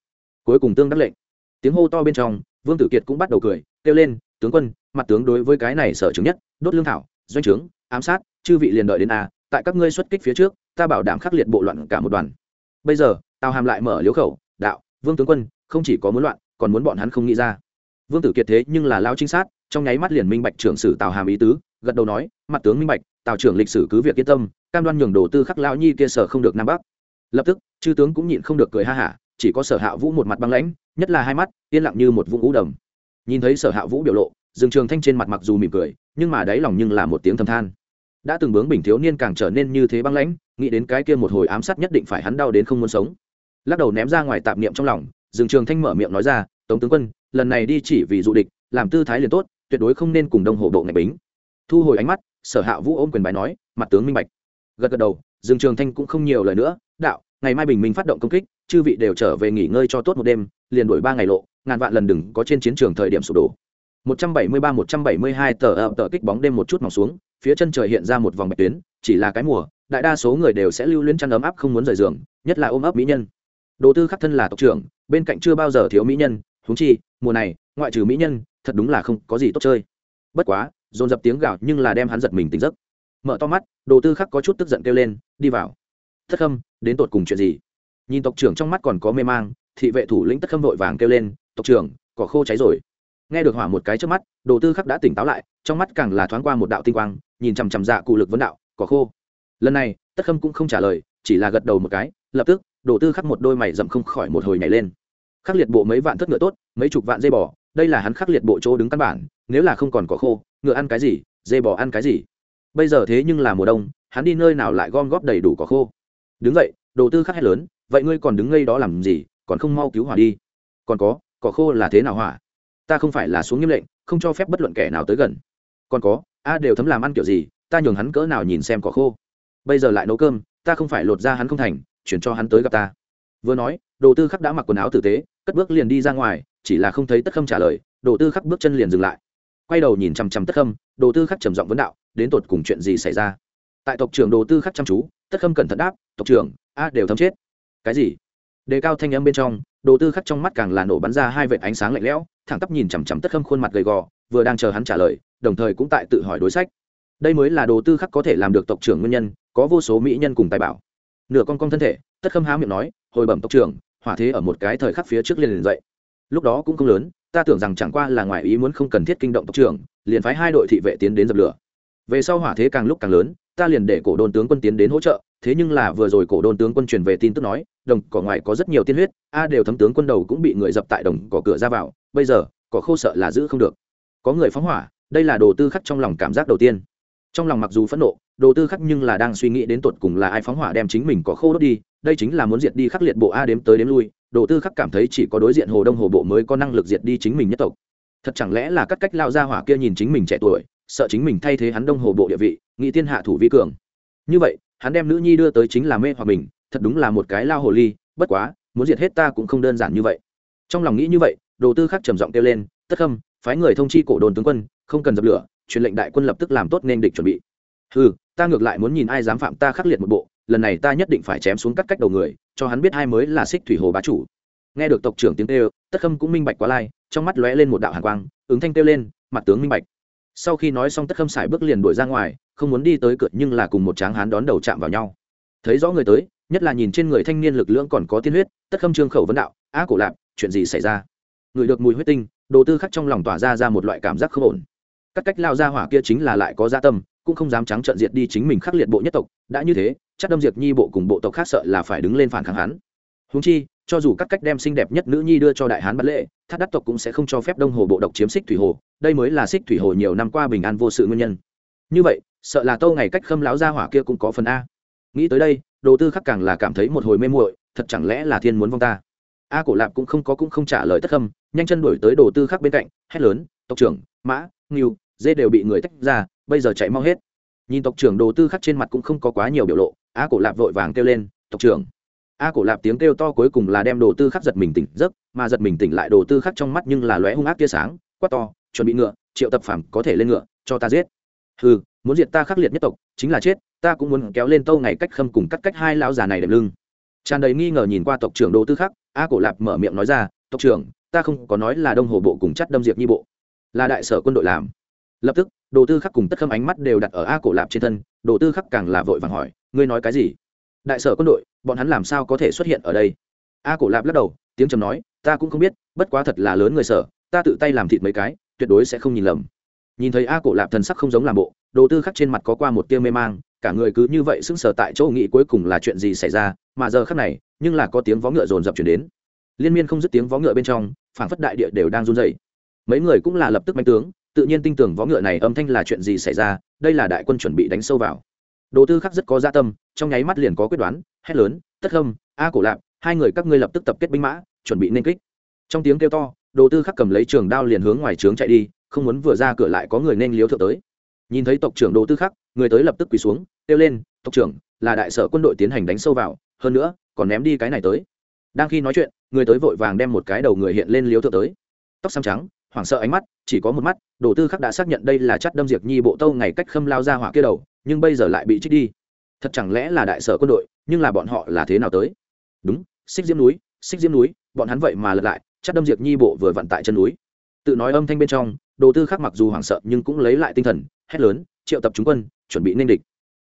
cuối cùng tương đắc lệnh. Tiếng hô to bên trong, vương tử kiệt cũng bắt đầu cười, kêu lên, tướng quân, mặt tướng đối với cái này sở chứng nhất, đốt lương thảo, doanh trướng, ám sát, chư vị liền đợi đến a, tại các ngươi xuất kích phía trước, ta bảo đảm khắc liệt bộ loạn cả một đoàn. Bây giờ, tào hàm lại mở liếu khẩu, đạo, vương tướng quân, không chỉ có muốn loạn, còn muốn bọn hắn không nghĩ ra. Vương tử kiệt thế nhưng là lao trinh sát, trong nháy mắt liền minh bạch trưởng sử tào hàm ý tứ, gật đầu nói, mặt tướng minh bạch, tào trưởng lịch sử cứ việc yên tâm, cam đoan nhường đồ tư khắc lao nhi kia sở không được nam bắc. Lập tức, chư tướng cũng nhịn không được cười ha hả chỉ có sở hạ vũ một mặt băng lãnh, nhất là hai mắt, yên lặng như một vũng ngũ đầm. Nhìn thấy sở hạ vũ biểu lộ, dương trường thanh trên mặt mặc dù mỉm cười, nhưng mà đáy lòng nhưng là một tiếng thầm than. Đã từng bướng bình thiếu niên càng trở nên như thế băng lãnh, nghĩ đến cái kia một hồi ám sát nhất định phải hắn đau đến không muốn sống. Lắc đầu ném ra ngoài tạp niệm trong lòng, dương trường thanh mở miệng nói ra, tống tướng quân, lần này đi chỉ vì dụ địch, làm tư thái liền tốt, tuyệt đối không nên cùng đông hồ bộ ngạch bính. Thu hồi ánh mắt, sở hạ vũ ôm quyền bài nói, mặt tướng minh bạch. Gật gật đầu, dương trường thanh cũng không nhiều lời nữa, đạo ngày mai bình minh phát động công kích, chư vị đều trở về nghỉ ngơi cho tốt một đêm, liền đổi ba ngày lộ, ngàn vạn lần đừng có trên chiến trường thời điểm sụp đổ. 173-172 tờ ập tờ kích bóng đêm một chút mỏng xuống, phía chân trời hiện ra một vòng bạch tuyến, chỉ là cái mùa, đại đa số người đều sẽ lưu luyến chăn ấm áp không muốn rời giường, nhất là ôm ấp mỹ nhân. Đồ tư khắc thân là tộc trưởng, bên cạnh chưa bao giờ thiếu mỹ nhân thúng chi, mùa này, ngoại trừ mỹ nhân, thật đúng là không có gì tốt chơi. Bất quá, dồn dập tiếng gạo nhưng là đem hắn giật mình tỉnh giấc. Mở to mắt, đồ tư khắc có chút tức giận kêu lên, đi vào thất khâm, đến tột cùng chuyện gì? Nhìn tộc trưởng trong mắt còn có mê mang, thị vệ thủ lĩnh tất khâm vội vàng kêu lên, tộc trưởng, cỏ khô cháy rồi. Nghe được hỏa một cái trước mắt, đồ tư khắc đã tỉnh táo lại, trong mắt càng là thoáng qua một đạo tinh quang, nhìn chằm chằm dạ cụ lực vấn đạo, cỏ khô. Lần này tất khâm cũng không trả lời, chỉ là gật đầu một cái, lập tức, đồ tư khắc một đôi mày dậm không khỏi một hồi nhảy lên. Khắc liệt bộ mấy vạn thất ngựa tốt, mấy chục vạn dây bò, đây là hắn khắc liệt bộ chỗ đứng căn bản, nếu là không còn cỏ khô, ngựa ăn cái gì dây bò ăn cái gì. Bây giờ thế nhưng là mùa đông, hắn đi nơi nào lại gom góp đầy đủ cỏ khô? Đứng vậy đồ tư khắc hét lớn, vậy ngươi còn đứng ngây đó làm gì, còn không mau cứu hỏa đi? Còn có, cỏ khô là thế nào hỏa? Ta không phải là xuống nghiêm lệnh, không cho phép bất luận kẻ nào tới gần. Còn có, a đều thấm làm ăn kiểu gì, ta nhường hắn cỡ nào nhìn xem cỏ khô. Bây giờ lại nấu cơm, ta không phải lột ra hắn không thành, chuyển cho hắn tới gặp ta. Vừa nói, đồ tư khắc đã mặc quần áo tử tế, cất bước liền đi ra ngoài, chỉ là không thấy tất khâm trả lời, đồ tư khắc bước chân liền dừng lại. Quay đầu nhìn chằm chằm tất khâm, đồ tư khắc trầm giọng vấn đạo, đến tột cùng chuyện gì xảy ra? Tại tộc trưởng đồ tư khắc chăm chú tất khâm cẩn thận đáp, tộc trưởng, a, đều thấm chết. Cái gì? Đề cao thanh âm bên trong, đồ tư khắc trong mắt càng là nổ bắn ra hai vệt ánh sáng lạnh lẽo, thẳng tắp nhìn chằm chằm tất khâm khuôn mặt gầy gò, vừa đang chờ hắn trả lời, đồng thời cũng tại tự hỏi đối sách. Đây mới là đồ tư khắc có thể làm được tộc trưởng nguyên nhân, có vô số mỹ nhân cùng tài bảo. Nửa con con thân thể, tất khâm há miệng nói, hồi bẩm tộc trưởng, hỏa thế ở một cái thời khắc phía trước liền liền dậy. Lúc đó cũng không lớn, ta tưởng rằng chẳng qua là ngoài ý muốn không cần thiết kinh động tộc trưởng, liền phái hai đội thị vệ tiến đến dập lửa về sau hỏa thế càng lúc càng lớn, ta liền để cổ đồn tướng quân tiến đến hỗ trợ, thế nhưng là vừa rồi cổ đồn tướng quân truyền về tin tức nói, đồng cỏ ngoài có rất nhiều tiên huyết, a đều thấm tướng quân đầu cũng bị người dập tại đồng cỏ cửa ra vào, bây giờ, cỏ khô sợ là giữ không được. Có người phóng hỏa, đây là đồ tư khắc trong lòng cảm giác đầu tiên. Trong lòng mặc dù phẫn nộ, đồ tư khắc nhưng là đang suy nghĩ đến tột cùng là ai phóng hỏa đem chính mình cỏ khô đốt đi, đây chính là muốn diệt đi khắc liệt bộ a đếm tới đếm lui, đồ tư khắc cảm thấy chỉ có đối diện hồ đông hồ bộ mới có năng lực diệt đi chính mình nhất tộc. Thật chẳng lẽ là các cách lao ra hỏa kia nhìn chính mình trẻ tuổi sợ chính mình thay thế hắn đông hồ bộ địa vị, nghĩ tiên hạ thủ vi cường. Như vậy, hắn đem nữ nhi đưa tới chính là mê hoặc mình, thật đúng là một cái lao hồ ly, bất quá, muốn diệt hết ta cũng không đơn giản như vậy. Trong lòng nghĩ như vậy, đồ tư khắc trầm giọng kêu lên, tất khâm, phái người thông chi cổ đồn tướng quân, không cần dập lửa, truyền lệnh đại quân lập tức làm tốt nên địch chuẩn bị. Ừ ta ngược lại muốn nhìn ai dám phạm ta khắc liệt một bộ, lần này ta nhất định phải chém xuống cắt cách đầu người, cho hắn biết hai mới là xích thủy hồ bá chủ. Nghe được tộc trưởng tiếng kêu, tất khâm cũng minh bạch quá lai, trong mắt lóe lên một đạo hàn quang, ứng thanh kêu lên, mặt tướng minh bạch sau khi nói xong tất khâm xài bước liền đuổi ra ngoài, không muốn đi tới cửa nhưng là cùng một tráng hán đón đầu chạm vào nhau. Thấy rõ người tới, nhất là nhìn trên người thanh niên lực lượng còn có tiên huyết, tất khâm trương khẩu vấn đạo, á cổ lạp, chuyện gì xảy ra? Người được mùi huyết tinh, đồ tư khắc trong lòng tỏa ra ra một loại cảm giác không ổn. Các cách lao ra hỏa kia chính là lại có gia tâm, cũng không dám trắng trợn diệt đi chính mình khắc liệt bộ nhất tộc, đã như thế, chắc đâm diệt nhi bộ cùng bộ tộc khác sợ là phải đứng lên phản kháng hắn. Húng chi cho dù các cách đem xinh đẹp nhất nữ nhi đưa cho đại hán bắt lễ thác đắc tộc cũng sẽ không cho phép đông hồ bộ độc chiếm xích thủy hồ. Đây mới là xích thủy hồ nhiều năm qua bình an vô sự nguyên nhân. Như vậy, sợ là tâu ngày cách khâm láo ra hỏa kia cũng có phần a. Nghĩ tới đây, đồ tư khắc càng là cảm thấy một hồi mê muội, thật chẳng lẽ là thiên muốn vong ta? A cổ lạp cũng không có cũng không trả lời tất khâm, nhanh chân đuổi tới đồ tư khắc bên cạnh, hét lớn, tộc trưởng, mã, ngưu, dê đều bị người tách ra, bây giờ chạy mau hết. Nhìn tộc trưởng đồ tư khắc trên mặt cũng không có quá nhiều biểu lộ, a cổ lạp vội vàng kêu lên, tộc trưởng a cổ lạp tiếng kêu to cuối cùng là đem đồ tư khắc giật mình tỉnh giấc mà giật mình tỉnh lại đồ tư khắc trong mắt nhưng là lóe hung ác tia sáng quát to chuẩn bị ngựa triệu tập phàm có thể lên ngựa cho ta giết. Hừ, muốn diệt ta khắc liệt nhất tộc chính là chết ta cũng muốn kéo lên tâu ngày cách khâm cùng cắt cách hai lão già này đẹp lưng. Tràn đầy nghi ngờ nhìn qua tộc trưởng đồ tư khắc a cổ lạp mở miệng nói ra tộc trưởng ta không có nói là đông hồ bộ cùng chắt đâm diệt nhi bộ là đại sở quân đội làm. Lập tức đồ tư khắc cùng tất khâm ánh mắt đều đặt ở a cổ lạp trên thân đồ tư khắc càng là vội vàng hỏi ngươi nói cái gì? Đại sở quân đội, bọn hắn làm sao có thể xuất hiện ở đây? A cổ lạp lắc đầu, tiếng trầm nói, ta cũng không biết, bất quá thật là lớn người sở, ta tự tay làm thịt mấy cái, tuyệt đối sẽ không nhìn lầm. Nhìn thấy a cổ lạp thần sắc không giống làm bộ, đồ tư khắc trên mặt có qua một tia mê mang, cả người cứ như vậy sững sờ tại chỗ nghĩ cuối cùng là chuyện gì xảy ra, mà giờ khắc này, nhưng là có tiếng vó ngựa rồn rập chuyển đến. Liên miên không dứt tiếng vó ngựa bên trong, phảng phất đại địa đều đang run dậy mấy người cũng là lập tức manh tướng, tự nhiên tin tưởng vó ngựa này âm thanh là chuyện gì xảy ra, đây là đại quân chuẩn bị đánh sâu vào đồ tư khắc rất có gia tâm trong nháy mắt liền có quyết đoán hét lớn tất hâm, a cổ lạp hai người các ngươi lập tức tập kết binh mã chuẩn bị nên kích. Trong tiếng kêu to đồ tư khắc cầm lấy trường đao liền hướng ngoài trướng chạy đi không muốn vừa ra cửa lại có người nên liếu thượng tới. Nhìn thấy tộc trưởng đồ tư khắc người tới lập tức quỳ xuống kêu lên tộc trưởng là đại sở quân đội tiến hành đánh sâu vào hơn nữa còn ném đi cái này tới. Đang khi nói chuyện người tới vội vàng đem một cái đầu người hiện lên liếu thượng tới. Tóc xám trắng hoảng sợ ánh mắt chỉ có một mắt đồ tư khắc đã xác nhận đây là chắt đâm diệt nhi bộ tâu ngày cách khâm lao ra hỏa kia đầu nhưng bây giờ lại bị trích đi. Thật chẳng lẽ là đại sở quân đội, nhưng là bọn họ là thế nào tới? Đúng, xích diễm núi, xích diễm núi, bọn hắn vậy mà lật lại chắc đâm diệt nhi bộ vừa vặn tại chân núi. Tự nói âm thanh bên trong, đồ tư khắc mặc dù hoảng sợ nhưng cũng lấy lại tinh thần, hét lớn, triệu tập chúng quân, chuẩn bị nên địch.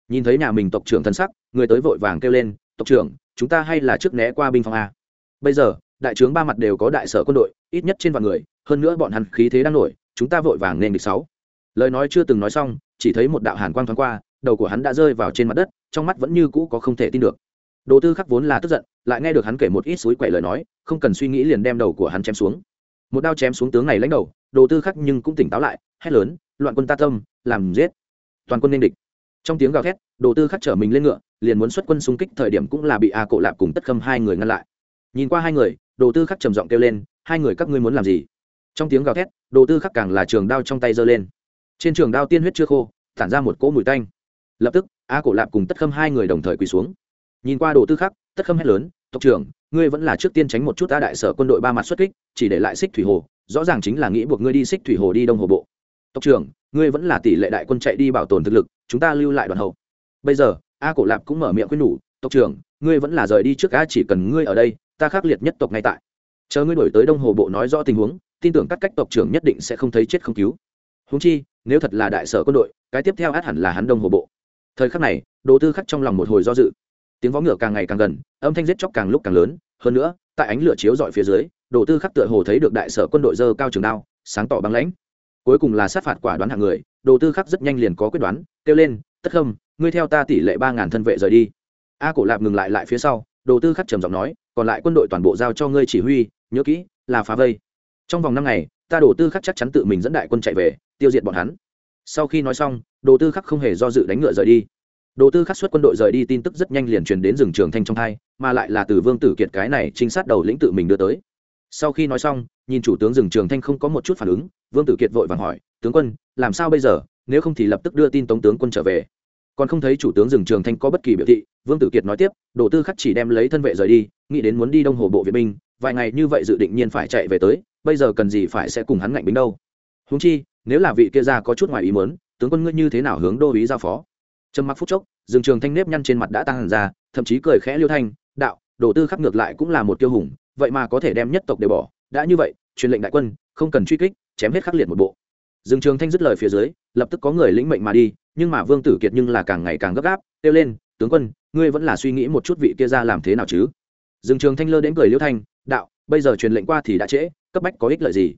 Nhìn thấy nhà mình tộc trưởng thân sắc, người tới vội vàng kêu lên, tộc trưởng, chúng ta hay là trước né qua binh phòng a? Bây giờ, đại trướng ba mặt đều có đại sở quân đội, ít nhất trên vạn người, hơn nữa bọn hắn khí thế đang nổi, chúng ta vội vàng nên địch sáu. Lời nói chưa từng nói xong, chỉ thấy một đạo hàn quang thoáng qua đầu của hắn đã rơi vào trên mặt đất, trong mắt vẫn như cũ có không thể tin được. Đồ tư khắc vốn là tức giận, lại nghe được hắn kể một ít suối quậy lời nói, không cần suy nghĩ liền đem đầu của hắn chém xuống. Một đao chém xuống tướng này lãnh đầu, đồ tư khắc nhưng cũng tỉnh táo lại, hét lớn, loạn quân ta tâm, làm giết. Toàn quân nên địch. Trong tiếng gào thét, đồ tư khắc trở mình lên ngựa, liền muốn xuất quân xung kích, thời điểm cũng là bị a cộ lạp cùng tất khâm hai người ngăn lại. Nhìn qua hai người, đồ tư khắc trầm giọng kêu lên, hai người các ngươi muốn làm gì? Trong tiếng gào thét, đồ tư khắc càng là trường đao trong tay giơ lên. Trên trường đao tiên huyết chưa khô tản ra một cỗ mùi tanh lập tức a cổ lạp cùng tất khâm hai người đồng thời quỳ xuống. Nhìn qua đồ tư khắc, tất khâm hét lớn, tộc trưởng, ngươi vẫn là trước tiên tránh một chút ta đại sở quân đội ba mặt xuất kích, chỉ để lại xích thủy hồ, rõ ràng chính là nghĩ buộc ngươi đi xích thủy hồ đi đông hồ bộ. Tộc trưởng, ngươi vẫn là tỷ lệ đại quân chạy đi bảo tồn thực lực, chúng ta lưu lại đoàn hậu. Bây giờ a cổ lạp cũng mở miệng khuyên nhủ, tộc trưởng, ngươi vẫn là rời đi trước a chỉ cần ngươi ở đây, ta khắc liệt nhất tộc ngay tại. Chờ ngươi đổi tới đông hồ bộ nói rõ tình huống, tin tưởng các cách tộc trưởng nhất định sẽ không thấy chết không cứu. Húng chi, nếu thật là đại sở quân đội, cái tiếp theo át hẳn là hắn đông hồ bộ thời khắc này, đồ tư khắc trong lòng một hồi do dự. Tiếng vó ngựa càng ngày càng gần, âm thanh giết chóc càng lúc càng lớn, hơn nữa, tại ánh lửa chiếu dọi phía dưới, đồ tư khắc tựa hồ thấy được đại sở quân đội dơ cao trường đao, sáng tỏ băng lãnh. Cuối cùng là sát phạt quả đoán hạng người, đồ tư khắc rất nhanh liền có quyết đoán, kêu lên, tất không ngươi theo ta tỷ lệ ba ngàn thân vệ rời đi. A cổ lạp ngừng lại lại phía sau, đồ tư khắc trầm giọng nói, còn lại quân đội toàn bộ giao cho ngươi chỉ huy, nhớ kỹ, là phá vây. Trong vòng năm ngày, ta đồ tư khắc chắc chắn tự mình dẫn đại quân chạy về, tiêu diệt bọn hắn sau khi nói xong, đồ tư khắc không hề do dự đánh ngựa rời đi. Đồ tư khắc xuất quân đội rời đi tin tức rất nhanh liền truyền đến rừng trường thanh trong thai mà lại là từ vương tử kiệt cái này trinh sát đầu lĩnh tự mình đưa tới. Sau khi nói xong, nhìn chủ tướng rừng trường thanh không có một chút phản ứng, vương tử kiệt vội vàng hỏi, tướng quân, làm sao bây giờ? Nếu không thì lập tức đưa tin tống tướng quân trở về. Còn không thấy chủ tướng rừng trường thanh có bất kỳ biểu thị, vương tử kiệt nói tiếp, đồ tư khắc chỉ đem lấy thân vệ rời đi, nghĩ đến muốn đi đông hồ bộ viện binh, vài ngày như vậy dự định nhiên phải chạy về tới, bây giờ cần gì phải sẽ cùng hắn ngạnh bính đâu? Húng chi nếu là vị kia ra có chút ngoài ý mớn tướng quân ngươi như thế nào hướng đô ý giao phó? Trầm mặc phút chốc, Dương trường thanh nếp nhăn trên mặt đã tăng hẳn ra, thậm chí cười khẽ liêu thanh, đạo, đồ tư khắc ngược lại cũng là một tiêu hùng, vậy mà có thể đem nhất tộc đều bỏ. Đã như vậy, truyền lệnh đại quân, không cần truy kích, chém hết khắc liệt một bộ. Dương trường thanh dứt lời phía dưới, lập tức có người lĩnh mệnh mà đi, nhưng mà vương tử kiệt nhưng là càng ngày càng gấp gáp, kêu lên, tướng quân, ngươi vẫn là suy nghĩ một chút vị kia ra làm thế nào chứ? Dương trường thanh lơ đến cười liêu thanh, đạo, bây giờ truyền lệnh qua thì đã trễ, cấp bách có ích lợi gì?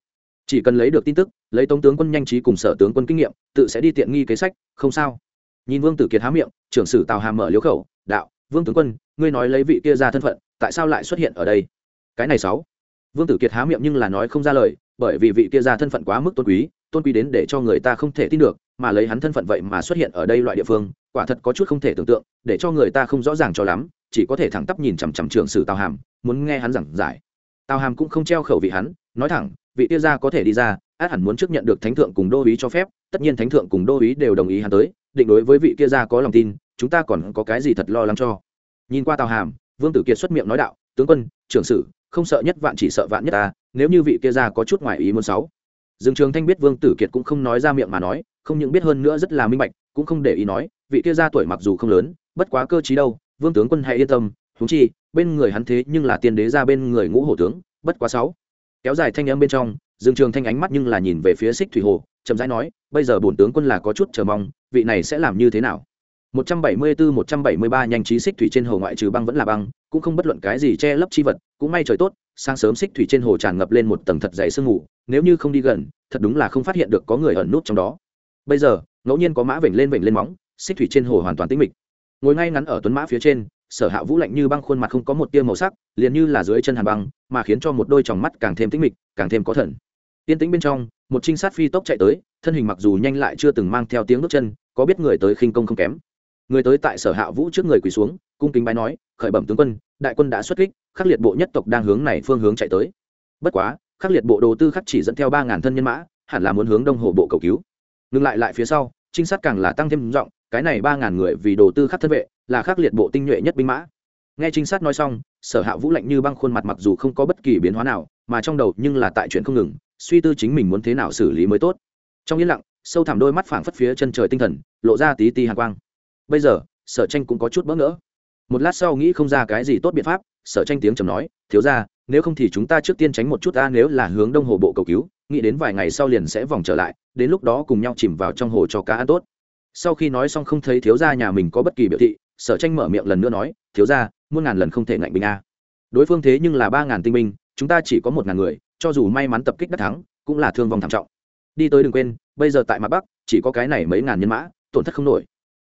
Chỉ cần lấy được tin tức, lấy tống tướng quân nhanh trí cùng sở tướng quân kinh nghiệm, tự sẽ đi tiện nghi kế sách, không sao. Nhìn vương tử kiệt há miệng, trưởng sử tào hàm mở liếu khẩu, đạo, vương tướng quân, ngươi nói lấy vị kia ra thân phận, tại sao lại xuất hiện ở đây? Cái này sáu. Vương tử kiệt há miệng nhưng là nói không ra lời, bởi vì vị kia ra thân phận quá mức tôn quý tôn quý đến để cho người ta không thể tin được, mà lấy hắn thân phận vậy mà xuất hiện ở đây loại địa phương, quả thật có chút không thể tưởng tượng, để cho người ta không rõ ràng cho lắm, chỉ có thể thẳng tắp nhìn chằm chằm trưởng sử tào hàm, muốn nghe hắn giảng giải. Tào hàm cũng không treo khẩu vị hắn, nói thẳng vị tiêu gia có thể đi ra, át hẳn muốn trước nhận được thánh thượng cùng đô ý cho phép, tất nhiên thánh thượng cùng đô ý đều đồng ý hắn tới, định đối với vị kia gia có lòng tin, chúng ta còn có cái gì thật lo lắng cho. Nhìn qua tào hàm, vương tử kiệt xuất miệng nói đạo, tướng quân, trưởng sử, không sợ nhất vạn chỉ sợ vạn nhất ta, nếu như vị kia gia có chút ngoài ý muốn sáu dương trường thanh biết vương tử kiệt cũng không nói ra miệng mà nói, không những biết hơn nữa rất là minh bạch, cũng không để ý nói, vị kia gia tuổi mặc dù không lớn, bất quá cơ trí đâu, vương tướng quân hãy yên tâm húng chi, bên người hắn thế nhưng là tiên đế ra bên người ngũ hổ tướng, bất quá sáu kéo dài thanh âm bên trong, dương trường thanh ánh mắt nhưng là nhìn về phía xích thủy hồ, chậm rãi nói, bây giờ bổn tướng quân là có chút chờ mong, vị này sẽ làm như thế nào? 174-173 nhanh trí xích thủy trên hồ ngoại trừ băng vẫn là băng, cũng không bất luận cái gì che lấp chi vật, cũng may trời tốt, sáng sớm xích thủy trên hồ tràn ngập lên một tầng thật dày sương mù, nếu như không đi gần, thật đúng là không phát hiện được có người ẩn nút trong đó. Bây giờ, ngẫu nhiên có mã vểnh lên vểnh lên móng xích thủy trên hồ hoàn toàn tĩnh mịch. Ngồi ngay ngắn ở tuấn mã phía trên sở hạ vũ lạnh như băng khuôn mặt không có một tia màu sắc, liền như là dưới chân hàn băng, mà khiến cho một đôi tròng mắt càng thêm tĩnh mịch, càng thêm có thần. Yên tĩnh bên trong, một trinh sát phi tốc chạy tới, thân hình mặc dù nhanh lại chưa từng mang theo tiếng bước chân, có biết người tới khinh công không kém. Người tới tại sở hạ vũ trước người quỳ xuống, cung kính bái nói, khởi bẩm tướng quân, đại quân đã xuất kích, khắc liệt bộ nhất tộc đang hướng này phương hướng chạy tới. Bất quá, khắc liệt bộ đồ tư khắc chỉ dẫn theo ba ngàn thân nhân mã, hẳn là muốn hướng đông hồ bộ cầu cứu. Ngừng lại lại phía sau, trinh sát càng là tăng thêm giọng, cái này ba ngàn người vì đồ tư khắc thân vệ là khắc liệt bộ tinh nhuệ nhất binh mã. Nghe trinh sát nói xong, sở hạ vũ lạnh như băng khuôn mặt mặc dù không có bất kỳ biến hóa nào, mà trong đầu nhưng là tại chuyện không ngừng, suy tư chính mình muốn thế nào xử lý mới tốt. Trong yên lặng, sâu thẳm đôi mắt phảng phất phía chân trời tinh thần, lộ ra tí ti hàn quang. Bây giờ, sở tranh cũng có chút bỡ ngỡ. Một lát sau nghĩ không ra cái gì tốt biện pháp, sở tranh tiếng trầm nói, thiếu ra nếu không thì chúng ta trước tiên tránh một chút ta, nếu là hướng đông hồ bộ cầu cứu, nghĩ đến vài ngày sau liền sẽ vòng trở lại, đến lúc đó cùng nhau chìm vào trong hồ cho cá ăn tốt. Sau khi nói xong không thấy thiếu gia nhà mình có bất kỳ biểu thị sở tranh mở miệng lần nữa nói, thiếu gia, muôn ngàn lần không thể ngạnh binh a. Đối phương thế nhưng là ba ngàn tinh binh, chúng ta chỉ có một ngàn người, cho dù may mắn tập kích đắc thắng, cũng là thương vong thảm trọng. Đi tới đừng quên, bây giờ tại mặt bắc, chỉ có cái này mấy ngàn nhân mã, tổn thất không nổi.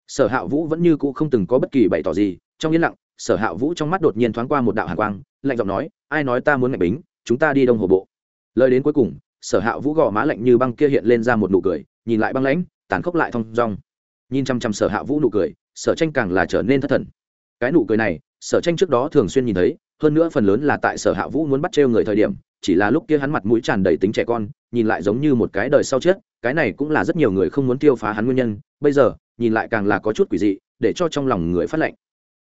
Sở hạ vũ vẫn như cũ không từng có bất kỳ bày tỏ gì, trong yên lặng, sở hạ vũ trong mắt đột nhiên thoáng qua một đạo hàn quang, lạnh giọng nói, ai nói ta muốn ngạch bính, chúng ta đi đông hồ bộ. Lời đến cuối cùng, sở hạ vũ gò má lạnh như băng kia hiện lên ra một nụ cười, nhìn lại băng lãnh, tàn khốc lại thong dong. Nhìn chăm chăm sở hạ vũ nụ cười sở tranh càng là trở nên thất thần. Cái nụ cười này, sở tranh trước đó thường xuyên nhìn thấy, hơn nữa phần lớn là tại sở hạ vũ muốn bắt trêu người thời điểm, chỉ là lúc kia hắn mặt mũi tràn đầy tính trẻ con, nhìn lại giống như một cái đời sau chết, cái này cũng là rất nhiều người không muốn tiêu phá hắn nguyên nhân, bây giờ, nhìn lại càng là có chút quỷ dị, để cho trong lòng người phát lệnh.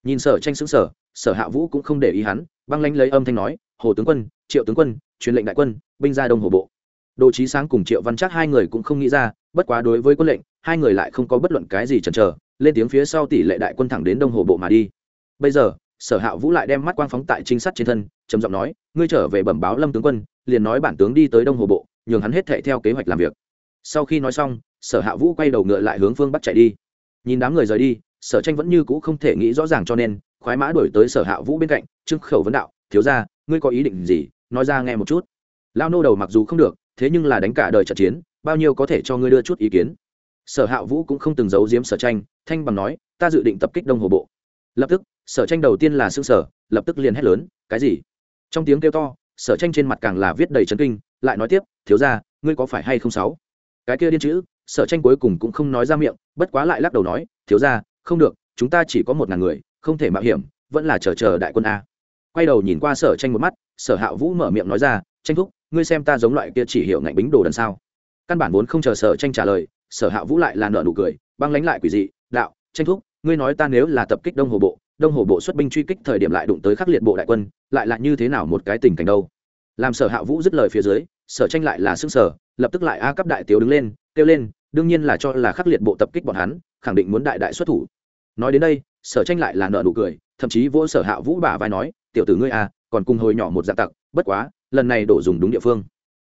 Nhìn sở tranh xứng sở sở hạ vũ cũng không để ý hắn, băng lanh lấy âm thanh nói, hồ tướng quân, triệu tướng quân, truyền lệnh đại quân, binh ra đông hồ bộ. Đồ trí sáng cùng triệu văn chắc hai người cũng không nghĩ ra, bất quá đối với quân lệnh, hai người lại không có bất luận cái gì chần chờ lên tiếng phía sau tỷ lệ đại quân thẳng đến đông hồ bộ mà đi. Bây giờ, sở hạ vũ lại đem mắt quang phóng tại trinh sát trên thân, trầm giọng nói, ngươi trở về bẩm báo lâm tướng quân, liền nói bản tướng đi tới đông hồ bộ, nhường hắn hết thệ theo kế hoạch làm việc. Sau khi nói xong, sở hạ vũ quay đầu ngựa lại hướng phương bắc chạy đi. Nhìn đám người rời đi, sở tranh vẫn như cũ không thể nghĩ rõ ràng cho nên, khoái mã đổi tới sở hạ vũ bên cạnh trưng khẩu vấn đạo, thiếu ra ngươi có ý định gì? Nói ra nghe một chút. Lao nô đầu mặc dù không được, thế nhưng là đánh cả đời trận chiến, bao nhiêu có thể cho ngươi đưa chút ý kiến sở hạ vũ cũng không từng giấu giếm sở tranh, thanh bằng nói, ta dự định tập kích đông hồ bộ. Lập tức, sở tranh đầu tiên là xương sở lập tức liền hét lớn, cái gì? Trong tiếng kêu to, sở tranh trên mặt càng là viết đầy trấn kinh, lại nói tiếp, thiếu ra ngươi có phải hay không sáu cái kia điên chữ, sở tranh cuối cùng cũng không nói ra miệng, bất quá lại lắc đầu nói, thiếu ra không được, chúng ta chỉ có một ngàn người, không thể mạo hiểm, vẫn là chờ chờ đại quân a. Quay đầu nhìn qua sở tranh một mắt, sở hạ vũ mở miệng nói ra, tranh thúc, ngươi xem ta giống loại kia chỉ hiệu ngạnh bính đồ đần sao? Căn bản vốn không chờ sở tranh trả lời sở hạ vũ lại là nợ nụ cười, băng lánh lại quỷ dị, đạo, tranh thúc, ngươi nói ta nếu là tập kích đông hồ bộ, đông hồ bộ xuất binh truy kích thời điểm lại đụng tới khắc liệt bộ đại quân, lại là như thế nào một cái tình cảnh đâu? Làm sở hạ vũ dứt lời phía dưới, sở tranh lại là xương sở lập tức lại a cấp đại tiểu đứng lên, kêu lên, đương nhiên là cho là khắc liệt bộ tập kích bọn hắn, khẳng định muốn đại đại xuất thủ. Nói đến đây, sở tranh lại là nợ nụ cười, thậm chí vỗ sở hạ vũ bả vai nói, tiểu tử ngươi à còn cùng hồi nhỏ một dạng tặc, bất quá, lần này đổ dùng đúng địa phương.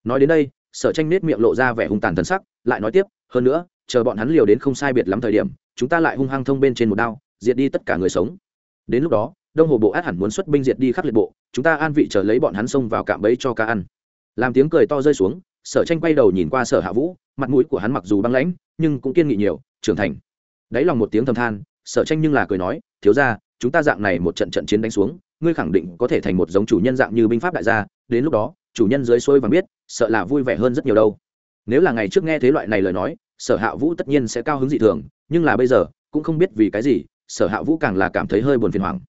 Nói đến đây, sở tranh nết miệng lộ ra vẻ hung tàn thân sắc lại nói tiếp, hơn nữa, chờ bọn hắn liều đến không sai biệt lắm thời điểm, chúng ta lại hung hăng thông bên trên một đao, diệt đi tất cả người sống. Đến lúc đó, đông hồ bộ át hẳn muốn xuất binh diệt đi khắc liệt bộ, chúng ta an vị chờ lấy bọn hắn xông vào cạm bẫy cho ca ăn. Làm tiếng cười to rơi xuống, sở tranh quay đầu nhìn qua sở hạ vũ, mặt mũi của hắn mặc dù băng lãnh, nhưng cũng kiên nghị nhiều, trưởng thành. Đáy lòng một tiếng thầm than, sở tranh nhưng là cười nói, thiếu ra chúng ta dạng này một trận trận chiến đánh xuống, ngươi khẳng định có thể thành một giống chủ nhân dạng như binh pháp đại gia. Đến lúc đó, chủ nhân dưới xuôi và biết, sợ là vui vẻ hơn rất nhiều đâu nếu là ngày trước nghe thế loại này lời nói sở hạ vũ tất nhiên sẽ cao hứng dị thường nhưng là bây giờ cũng không biết vì cái gì sở hạ vũ càng là cảm thấy hơi buồn phiền hoàng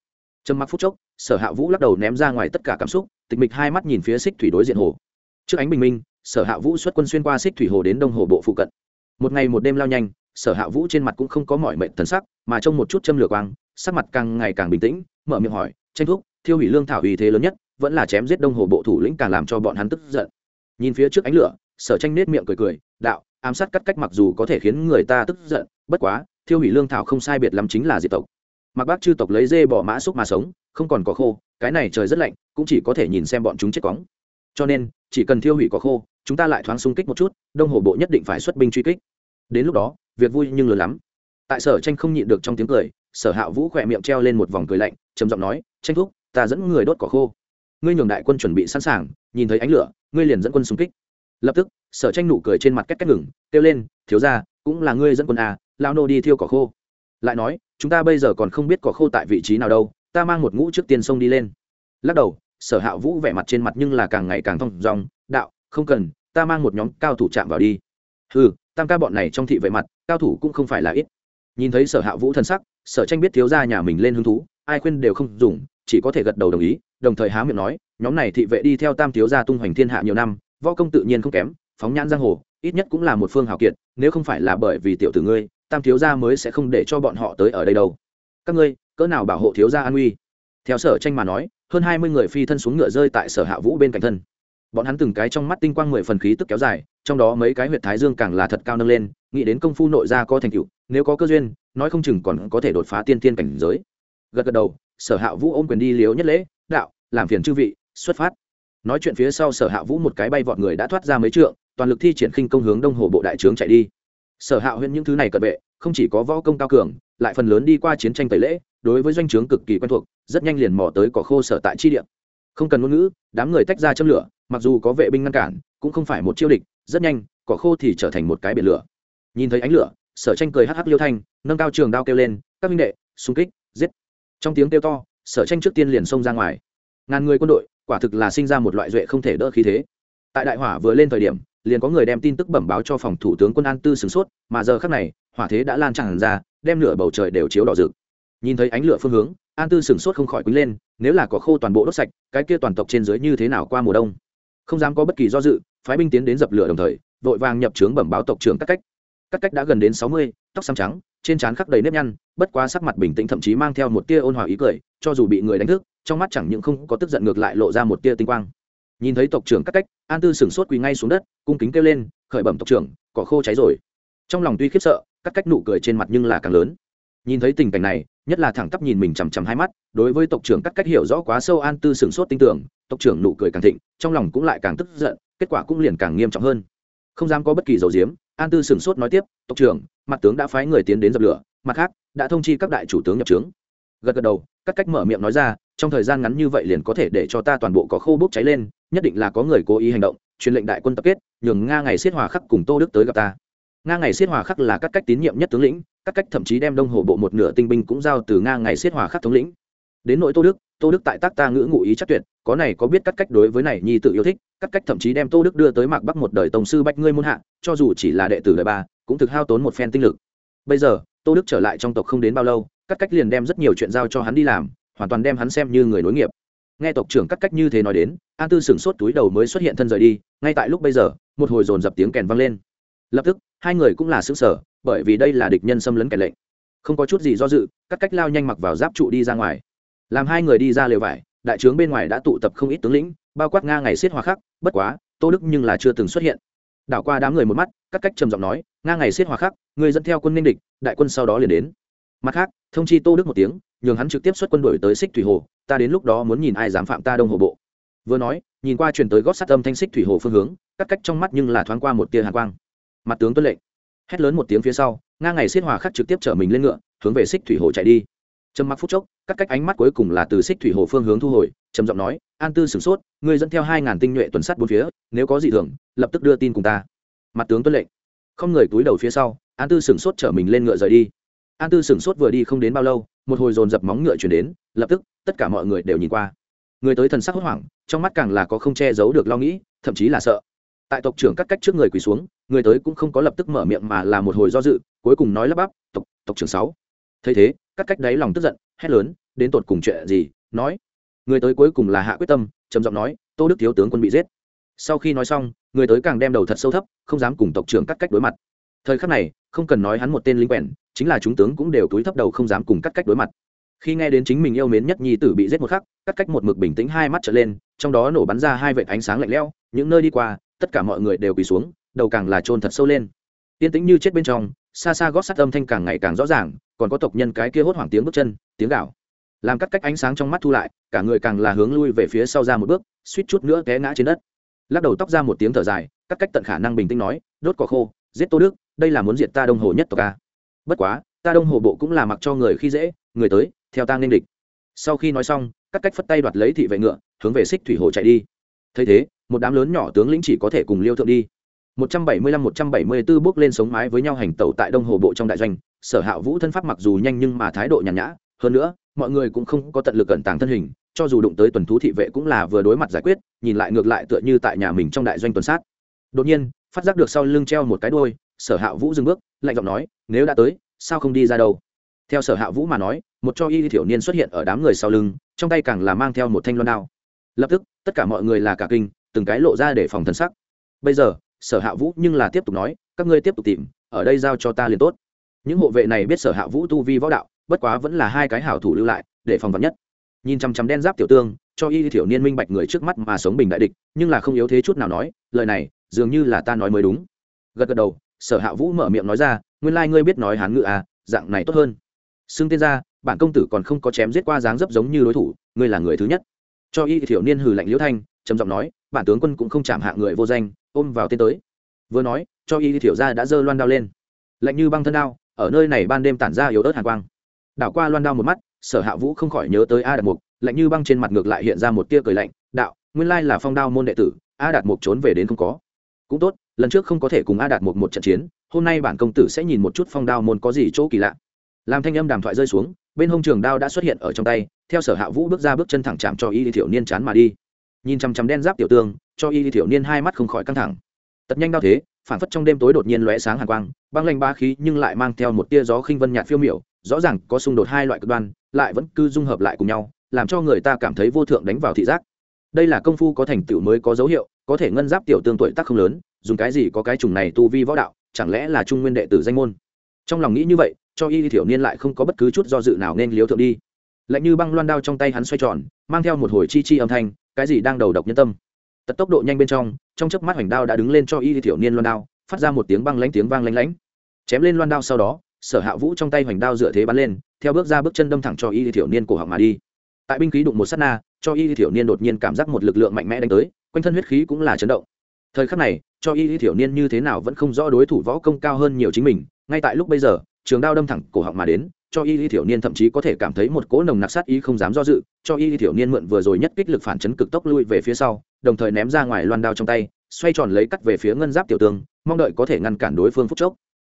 trầm mặc phút chốc sở hạ vũ lắc đầu ném ra ngoài tất cả cảm xúc tịch mịch hai mắt nhìn phía xích thủy đối diện hồ. Trước ánh bình minh sở hạ vũ xuất quân xuyên qua xích thủy hồ đến đông hồ bộ phụ cận. Một ngày một đêm lao nhanh sở hạ vũ trên mặt cũng không có mọi mệnh thần sắc mà trông một chút châm lửa quang sắc mặt càng ngày càng bình tĩnh mở miệng hỏi tranh thúc, thiêu hủy lương thảo uy thế lớn nhất vẫn là chém giết đông hồ bộ thủ lĩnh càng làm cho bọn hắn tức giận. Nhìn phía trước ánh lửa sở tranh nết miệng cười cười, đạo, ám sát cắt cách mặc dù có thể khiến người ta tức giận, bất quá, thiêu hủy lương thảo không sai biệt lắm chính là diệt tộc. Mặc bác chư tộc lấy dê bỏ mã xúc mà sống, không còn có khô, cái này trời rất lạnh, cũng chỉ có thể nhìn xem bọn chúng chết cóng cho nên, chỉ cần thiêu hủy có khô, chúng ta lại thoáng xung kích một chút, đông hồ bộ nhất định phải xuất binh truy kích. Đến lúc đó, việc vui nhưng lớn lắm. Tại sở tranh không nhịn được trong tiếng cười, sở hạ vũ khỏe miệng treo lên một vòng cười lạnh, trầm giọng nói, tranh thúc, ta dẫn người đốt cỏ khô. Ngươi nhường đại quân chuẩn bị sẵn sàng, nhìn thấy ánh lửa, ngươi liền dẫn quân xung kích lập tức, sở tranh nụ cười trên mặt cách cách ngừng, kêu lên, thiếu ra cũng là ngươi dẫn quân à lao nô đi thiêu cỏ khô. Lại nói, chúng ta bây giờ còn không biết cỏ khô tại vị trí nào đâu, ta mang một ngũ trước tiên sông đi lên. Lắc đầu, sở hạ vũ vẻ mặt trên mặt nhưng là càng ngày càng thong dòng đạo, không cần, ta mang một nhóm cao thủ chạm vào đi. Ừ tam ca bọn này trong thị vệ mặt, cao thủ cũng không phải là ít. Nhìn thấy sở hạ vũ thân sắc, sở tranh biết thiếu ra nhà mình lên hứng thú, ai khuyên đều không dùng, chỉ có thể gật đầu đồng ý, đồng thời há miệng nói, nhóm này thị vệ đi theo tam thiếu gia tung hoành thiên hạ nhiều năm võ công tự nhiên không kém, phóng nhãn giang hồ, ít nhất cũng là một phương hào kiệt, nếu không phải là bởi vì tiểu tử ngươi, tam thiếu gia mới sẽ không để cho bọn họ tới ở đây đâu. Các ngươi, cỡ nào bảo hộ thiếu gia an uy? Theo sở tranh mà nói, hơn hai mươi người phi thân xuống ngựa rơi tại sở hạ vũ bên cạnh thân. Bọn hắn từng cái trong mắt tinh quang mười phần khí tức kéo dài, trong đó mấy cái huyệt thái dương càng là thật cao nâng lên, nghĩ đến công phu nội gia có thành tựu, nếu có cơ duyên, nói không chừng còn có thể đột phá tiên tiên cảnh giới. Gật gật đầu, sở hạ vũ ôm quyền đi liếu nhất lễ, đạo, làm phiền chư vị, xuất phát nói chuyện phía sau sở hạ vũ một cái bay vọt người đã thoát ra mấy trượng, toàn lực thi triển khinh công hướng đông hồ bộ đại trướng chạy đi. Sở hạ huyễn những thứ này cận vệ, không chỉ có võ công cao cường, lại phần lớn đi qua chiến tranh tẩy lễ, đối với doanh trướng cực kỳ quen thuộc, rất nhanh liền mò tới cỏ khô sở tại chi địa. Không cần ngôn ngữ, đám người tách ra châm lửa, mặc dù có vệ binh ngăn cản, cũng không phải một chiêu địch, rất nhanh, cỏ khô thì trở thành một cái biển lửa. Nhìn thấy ánh lửa, sở tranh cười hắc hắc liêu thanh, nâng cao trường đao kêu lên, các minh đệ, xung kích, giết. Trong tiếng kêu to, sở tranh trước tiên liền xông ra ngoài. Ngàn người quân đội quả thực là sinh ra một loại duệ không thể đỡ khí thế. Tại đại hỏa vừa lên thời điểm, liền có người đem tin tức bẩm báo cho phòng thủ tướng quân an tư sửng sốt, mà giờ khắc này, hỏa thế đã lan tràn ra, đem lửa bầu trời đều chiếu đỏ rực. Nhìn thấy ánh lửa phương hướng, an tư sửng sốt không khỏi quýnh lên, nếu là có khô toàn bộ đốt sạch, cái kia toàn tộc trên dưới như thế nào qua mùa đông? Không dám có bất kỳ do dự, phái binh tiến đến dập lửa đồng thời, vội vàng nhập trướng bẩm báo tộc trưởng các cách. Các cách đã gần đến sáu mươi, tóc xám trắng, trên trán khắc đầy nếp nhăn, bất quá sắc mặt bình tĩnh thậm chí mang theo một tia ôn hòa ý cười, cho dù bị người đánh thức trong mắt chẳng những không có tức giận ngược lại lộ ra một tia tinh quang. Nhìn thấy tộc trưởng các cách, an tư sửng sốt quỳ ngay xuống đất, cung kính kêu lên, khởi bẩm tộc trưởng, cỏ khô cháy rồi. Trong lòng tuy khiếp sợ, các cách nụ cười trên mặt nhưng là càng lớn. Nhìn thấy tình cảnh này, nhất là thẳng tắp nhìn mình chằm chằm hai mắt, đối với tộc trưởng cắt cách hiểu rõ quá sâu, an tư sửng sốt tin tưởng, tộc trưởng nụ cười càng thịnh, trong lòng cũng lại càng tức giận, kết quả cũng liền càng nghiêm trọng hơn. Không dám có bất kỳ dầu diếm, an tư sửng sốt nói tiếp, tộc trưởng, mặt tướng đã phái người tiến đến dập lửa, mặt khác, đã thông chi các đại chủ tướng nhập trướng. Gật gật đầu, các cách mở miệng nói ra trong thời gian ngắn như vậy liền có thể để cho ta toàn bộ có khô bốc cháy lên, nhất định là có người cố ý hành động, truyền lệnh đại quân tập kết, nhường nga ngày xiết hòa khắc cùng tô đức tới gặp ta. Nga ngày xiết hòa khắc là các cách tín nhiệm nhất tướng lĩnh, các cách thậm chí đem đông hồ bộ một nửa tinh binh cũng giao từ nga ngày xiết hòa khắc thống lĩnh. Đến nội tô đức tô đức tại tác ta ngữ ngụ ý chắc tuyệt, có này có biết các cách đối với này nhi tự yêu thích, các cách thậm chí đem tô đức đưa tới mạc bắc một đời tổng sư bách ngươi muôn hạ, cho dù chỉ là đệ tử đời ba, cũng thực hao tốn một phen tinh lực. Bây giờ, tô đức trở lại trong tộc không đến bao lâu, các cách liền đem rất nhiều chuyện giao cho hắn đi làm hoàn toàn đem hắn xem như người nối nghiệp. Nghe tộc trưởng cắt cách như thế nói đến, an tư sửng sốt túi đầu mới xuất hiện thân rời đi, ngay tại lúc bây giờ, một hồi dồn dập tiếng kèn vang lên. Lập tức, hai người cũng là xứng sở bởi vì đây là địch nhân xâm lấn kẻ lệnh. Không có chút gì do dự, cắt cách lao nhanh mặc vào giáp trụ đi ra ngoài. Làm hai người đi ra lều vải, đại trướng bên ngoài đã tụ tập không ít tướng lĩnh, bao quát nga ngày xiết hòa khắc, bất quá, tô đức nhưng là chưa từng xuất hiện. Đảo qua đám người một mắt các cách trầm giọng nói, nga ngày xiết hòa khắc, người dẫn theo quân ninh địch, đại quân sau đó liền đến mặt khác, thông chi tô đức một tiếng, nhường hắn trực tiếp xuất quân đổi tới xích thủy hồ, ta đến lúc đó muốn nhìn ai dám phạm ta đông hồ bộ. Vừa nói, nhìn qua truyền tới gót sắt âm thanh xích thủy hồ phương hướng, cắt cách trong mắt nhưng là thoáng qua một tia hàn quang. Mặt tướng tuân lệnh. Hét lớn một tiếng phía sau nga ngày xiết hòa khắc trực tiếp chở mình lên ngựa, hướng về xích thủy hồ chạy đi. Trầm mặc phút chốc, cắt cách ánh mắt cuối cùng là từ xích thủy hồ phương hướng thu hồi, trầm giọng nói, an tư sửng sốt, ngươi dẫn theo hai ngàn tinh nhuệ tuần sắt bốn phía, nếu có gì thường, lập tức đưa tin cùng ta. Mặt tướng tuân lệnh. Không người túi đầu phía sau, an tư sửng sốt chở mình lên ngựa rời đi an tư sửng sốt vừa đi không đến bao lâu, một hồi dồn dập móng ngựa chuyển đến, lập tức, tất cả mọi người đều nhìn qua. Người tới thần sắc hốt hoảng, trong mắt càng là có không che giấu được lo nghĩ, thậm chí là sợ. Tại tộc trưởng cắt cách trước người quỳ xuống, người tới cũng không có lập tức mở miệng mà là một hồi do dự, cuối cùng nói lắp bắp, tộc tộc trưởng sáu. Thấy thế, cắt cách đáy lòng tức giận, hét lớn, đến tột cùng chuyện gì? Nói. Người tới cuối cùng là hạ quyết tâm, trầm giọng nói, tô đức thiếu tướng quân bị giết. Sau khi nói xong, người tới càng đem đầu thật sâu thấp, không dám cùng tộc trưởng cắt cách đối mặt thời khắc này, không cần nói hắn một tên lính quèn, chính là chúng tướng cũng đều túi thấp đầu không dám cùng cắt cách đối mặt. Khi nghe đến chính mình yêu mến nhất nhi tử bị giết một khắc, cắt cách một mực bình tĩnh hai mắt trở lên, trong đó nổ bắn ra hai vệt ánh sáng lạnh lẽo, những nơi đi qua, tất cả mọi người đều quỳ xuống, đầu càng là trôn thật sâu lên. Tiên tĩnh như chết bên trong, xa xa gót sắt âm thanh càng ngày càng rõ ràng, còn có tộc nhân cái kia hốt hoảng tiếng bước chân, tiếng gạo làm cắt cách ánh sáng trong mắt thu lại, cả người càng là hướng lui về phía sau ra một bước, suýt chút nữa té ngã trên đất. Lắc đầu tóc ra một tiếng thở dài, cắt cách tận khả năng bình tĩnh nói, đốt cỏ khô, giết tô đức đây là muốn diệt ta đông hồ nhất tộc a. Bất quá, ta đông hồ bộ cũng là mặc cho người khi dễ, người tới, theo ta nên địch. Sau khi nói xong cắt cách phất tay đoạt lấy thị vệ ngựa, hướng về xích thủy hồ chạy đi. Thấy thế, một đám lớn nhỏ tướng lĩnh chỉ có thể cùng liêu thượng đi. 175-174 bước lên sống mái với nhau hành tẩu tại đông hồ bộ trong đại doanh, sở hạ vũ thân pháp mặc dù nhanh nhưng mà thái độ nhàn nhã. Hơn nữa, mọi người cũng không có tận lực cẩn tàng thân hình, cho dù đụng tới tuần thú thị vệ cũng là vừa đối mặt giải quyết, nhìn lại ngược lại tựa như tại nhà mình trong đại doanh tuần sát. Đột nhiên, phát giác được sau lưng treo một cái đôi sở hạ vũ dừng bước, lạnh giọng nói, nếu đã tới, sao không đi ra đâu? Theo sở hạ vũ mà nói, một cho y thiểu niên xuất hiện ở đám người sau lưng, trong tay càng là mang theo một thanh loan đao. Lập tức, tất cả mọi người là cả kinh, từng cái lộ ra để phòng thân sắc. Bây giờ, sở hạ vũ nhưng là tiếp tục nói, các ngươi tiếp tục tìm, ở đây giao cho ta liền tốt. Những hộ vệ này biết sở hạ vũ tu vi võ đạo, bất quá vẫn là hai cái hảo thủ lưu lại, để phòng vật nhất. Nhìn chăm chăm đen giáp tiểu tương, cho y thiểu niên minh bạch người trước mắt mà sống bình đại địch, nhưng là không yếu thế chút nào nói, lời này, dường như là ta nói mới đúng. Gật gật đầu sở hạ vũ mở miệng nói ra, nguyên lai ngươi biết nói hán ngữ à dạng này tốt hơn. Xưng tên ra, bản công tử còn không có chém giết qua dáng dấp giống như đối thủ, ngươi là người thứ nhất. Cho y thiểu niên hừ lạnh liễu thanh, trầm giọng nói, bản tướng quân cũng không chạm hạ người vô danh, ôm vào tên tới. Vừa nói, cho y thiểu ra đã giơ loan đao lên. Lạnh như băng thân đao, ở nơi này ban đêm tản ra yếu ớt hàn quang. Đảo qua loan đao một mắt, sở hạ vũ không khỏi nhớ tới a đạt mục, lạnh như băng trên mặt ngược lại hiện ra một tia cười lạnh, đạo, nguyên lai là phong đao môn đệ tử, a đạt mục trốn về đến không có. Cũng tốt lần trước không có thể cùng a đạt một một trận chiến, hôm nay bản công tử sẽ nhìn một chút phong đao môn có gì chỗ kỳ lạ. Làm thanh âm đàm thoại rơi xuống, bên hông trường đao đã xuất hiện ở trong tay, theo sở hạ vũ bước ra bước chân thẳng chạm cho y thiểu niên chán mà đi. Nhìn chằm chằm đen giáp tiểu tương cho y thiểu niên hai mắt không khỏi căng thẳng. Tật nhanh đao thế, phản phất trong đêm tối đột nhiên lóe sáng hàn quang, băng lanh ba khí nhưng lại mang theo một tia gió khinh vân nhạt phiêu miểu, rõ ràng có xung đột hai loại cực đoan, lại vẫn cứ dung hợp lại cùng nhau, làm cho người ta cảm thấy vô thượng đánh vào thị giác. Đây là công phu có thành tựu mới có dấu hiệu, có thể ngân giáp tiểu tương tuổi tác không lớn dùng cái gì có cái trùng này tu vi võ đạo, chẳng lẽ là trung nguyên đệ tử danh môn? Trong lòng nghĩ như vậy, cho y thiểu niên lại không có bất cứ chút do dự nào nên liếu thượng đi. Lạnh như băng loan đao trong tay hắn xoay tròn, mang theo một hồi chi chi âm thanh, cái gì đang đầu độc nhân tâm. Tật tốc độ nhanh bên trong trong chớp mắt hoành đao đã đứng lên cho y thiểu niên loan đao, phát ra một tiếng băng lánh tiếng vang lánh lánh chém lên loan đao sau đó, sở hạ vũ trong tay hoành đao dựa thế bắn lên, theo bước ra bước chân đâm thẳng cho y thiểu niên cổ họng mà đi. Tại binh khí đụng một s á t na, cho y thiểu niên đột nhiên cảm giác một lực lượng mạnh mẽ đánh tới, quanh thân huyết khí cũng là chấn động. Thời khắc này cho y thiểu niên như thế nào vẫn không rõ đối thủ võ công cao hơn nhiều chính mình, ngay tại lúc bây giờ, trường đao đâm thẳng cổ họng mà đến, cho y thiểu niên thậm chí có thể cảm thấy một cỗ nồng nặc sát ý không dám do dự, cho y thiểu niên mượn vừa rồi nhất kích lực phản chấn cực tốc lui về phía sau, đồng thời ném ra ngoài loan đao trong tay, xoay tròn lấy cắt về phía ngân giáp tiểu tương mong đợi có thể ngăn cản đối phương phúc chốc.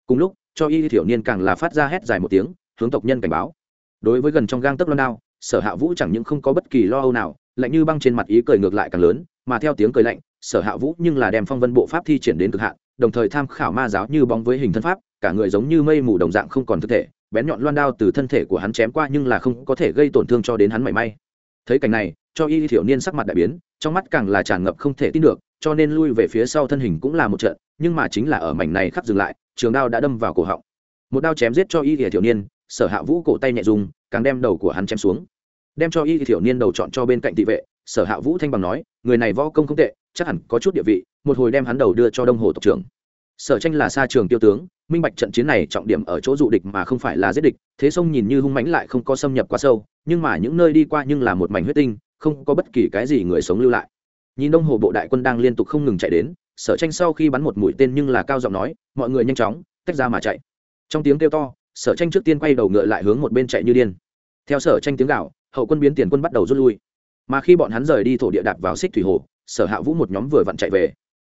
Cùng lúc, cho y thiểu niên càng là phát ra hét dài một tiếng, hướng tộc nhân cảnh báo. Đối với gần trong gang tấc loan đao, sở hạ vũ chẳng những không có bất kỳ lo âu nào lạnh như băng trên mặt ý cười ngược lại càng lớn, mà theo tiếng cười lạnh, sở hạ vũ nhưng là đem phong vân bộ pháp thi triển đến cực hạn, đồng thời tham khảo ma giáo như bóng với hình thân pháp, cả người giống như mây mù đồng dạng không còn thực thể, bén nhọn loan đao từ thân thể của hắn chém qua nhưng là không có thể gây tổn thương cho đến hắn mảy may. Thấy cảnh này, cho y thiểu niên sắc mặt đại biến, trong mắt càng là tràn ngập không thể tin được, cho nên lui về phía sau thân hình cũng là một trận, nhưng mà chính là ở mảnh này khắc dừng lại, trường đao đã đâm vào cổ họng. Một đao chém giết cho y thiểu niên, sở hạ vũ cổ tay nhẹ dùng càng đem đầu của hắn chém xuống đem cho y thiểu niên đầu chọn cho bên cạnh thị vệ, sở hạ vũ thanh bằng nói, người này võ công không tệ, chắc hẳn có chút địa vị, một hồi đem hắn đầu đưa cho đông hồ tộc trưởng. Sở tranh là xa trường tiêu tướng, minh bạch trận chiến này trọng điểm ở chỗ dụ địch mà không phải là giết địch, thế sông nhìn như hung mãnh lại không có xâm nhập quá sâu, nhưng mà những nơi đi qua nhưng là một mảnh huyết tinh, không có bất kỳ cái gì người sống lưu lại. Nhìn đông hồ bộ đại quân đang liên tục không ngừng chạy đến, sở tranh sau khi bắn một mũi tên nhưng là cao giọng nói, mọi người nhanh chóng, tách ra mà chạy. Trong tiếng kêu to, sở tranh trước tiên quay đầu ngựa lại hướng một bên chạy như điên. Theo sở tranh tiếng gạo hậu quân biến tiền quân bắt đầu rút lui. Mà khi bọn hắn rời đi, thổ địa đạp vào xích thủy hồ, sở hạ vũ một nhóm vừa vặn chạy về.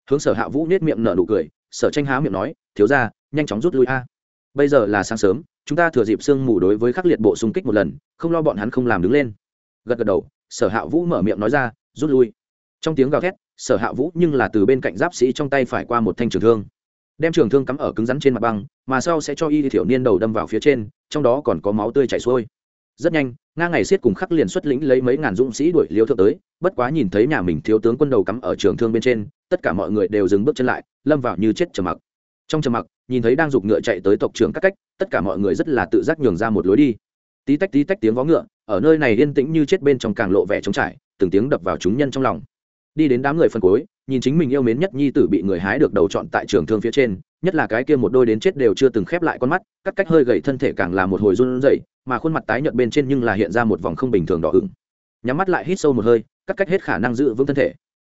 Hướng sở hạ vũ nết miệng nở nụ cười, sở tranh há miệng nói, thiếu ra nhanh chóng rút lui a. Bây giờ là sáng sớm, chúng ta thừa dịp sương mù đối với khắc liệt bộ xung kích một lần, không lo bọn hắn không làm đứng lên. Gật gật đầu, sở hạ vũ mở miệng nói ra, rút lui. Trong tiếng gào thét, sở hạ vũ nhưng là từ bên cạnh giáp sĩ trong tay phải qua một thanh trường thương, đem trường thương cắm ở cứng rắn trên mặt băng, mà sau sẽ cho y thiểu niên đầu đâm vào phía trên, trong đó còn có máu tươi chảy xuôi rất nhanh, nga ngày xiết cùng khắc liền xuất lĩnh lấy mấy ngàn dũng sĩ đuổi liêu thượng tới, bất quá nhìn thấy nhà mình thiếu tướng quân đầu cắm ở trường thương bên trên, tất cả mọi người đều dừng bước chân lại, lâm vào như chết trầm mặc. Trong trầm mặc, nhìn thấy đang giục ngựa chạy tới tộc trưởng các cách, tất cả mọi người rất là tự giác nhường ra một lối đi. Tí tách tí tách tiếng vó ngựa, ở nơi này yên tĩnh như chết bên trong càng lộ vẻ trống trải, từng tiếng đập vào chúng nhân trong lòng. Đi đến đám người phân cối, nhìn chính mình yêu mến nhất nhi tử bị người hái được đầu chọn tại trường thương phía trên, nhất là cái kia một đôi đến chết đều chưa từng khép lại con mắt, các cách hơi gầy thân thể càng là một hồi run rẩy mà khuôn mặt tái nhợt bên trên nhưng là hiện ra một vòng không bình thường đỏ ửng. Nhắm mắt lại hít sâu một hơi, cắt cách hết khả năng giữ vững thân thể.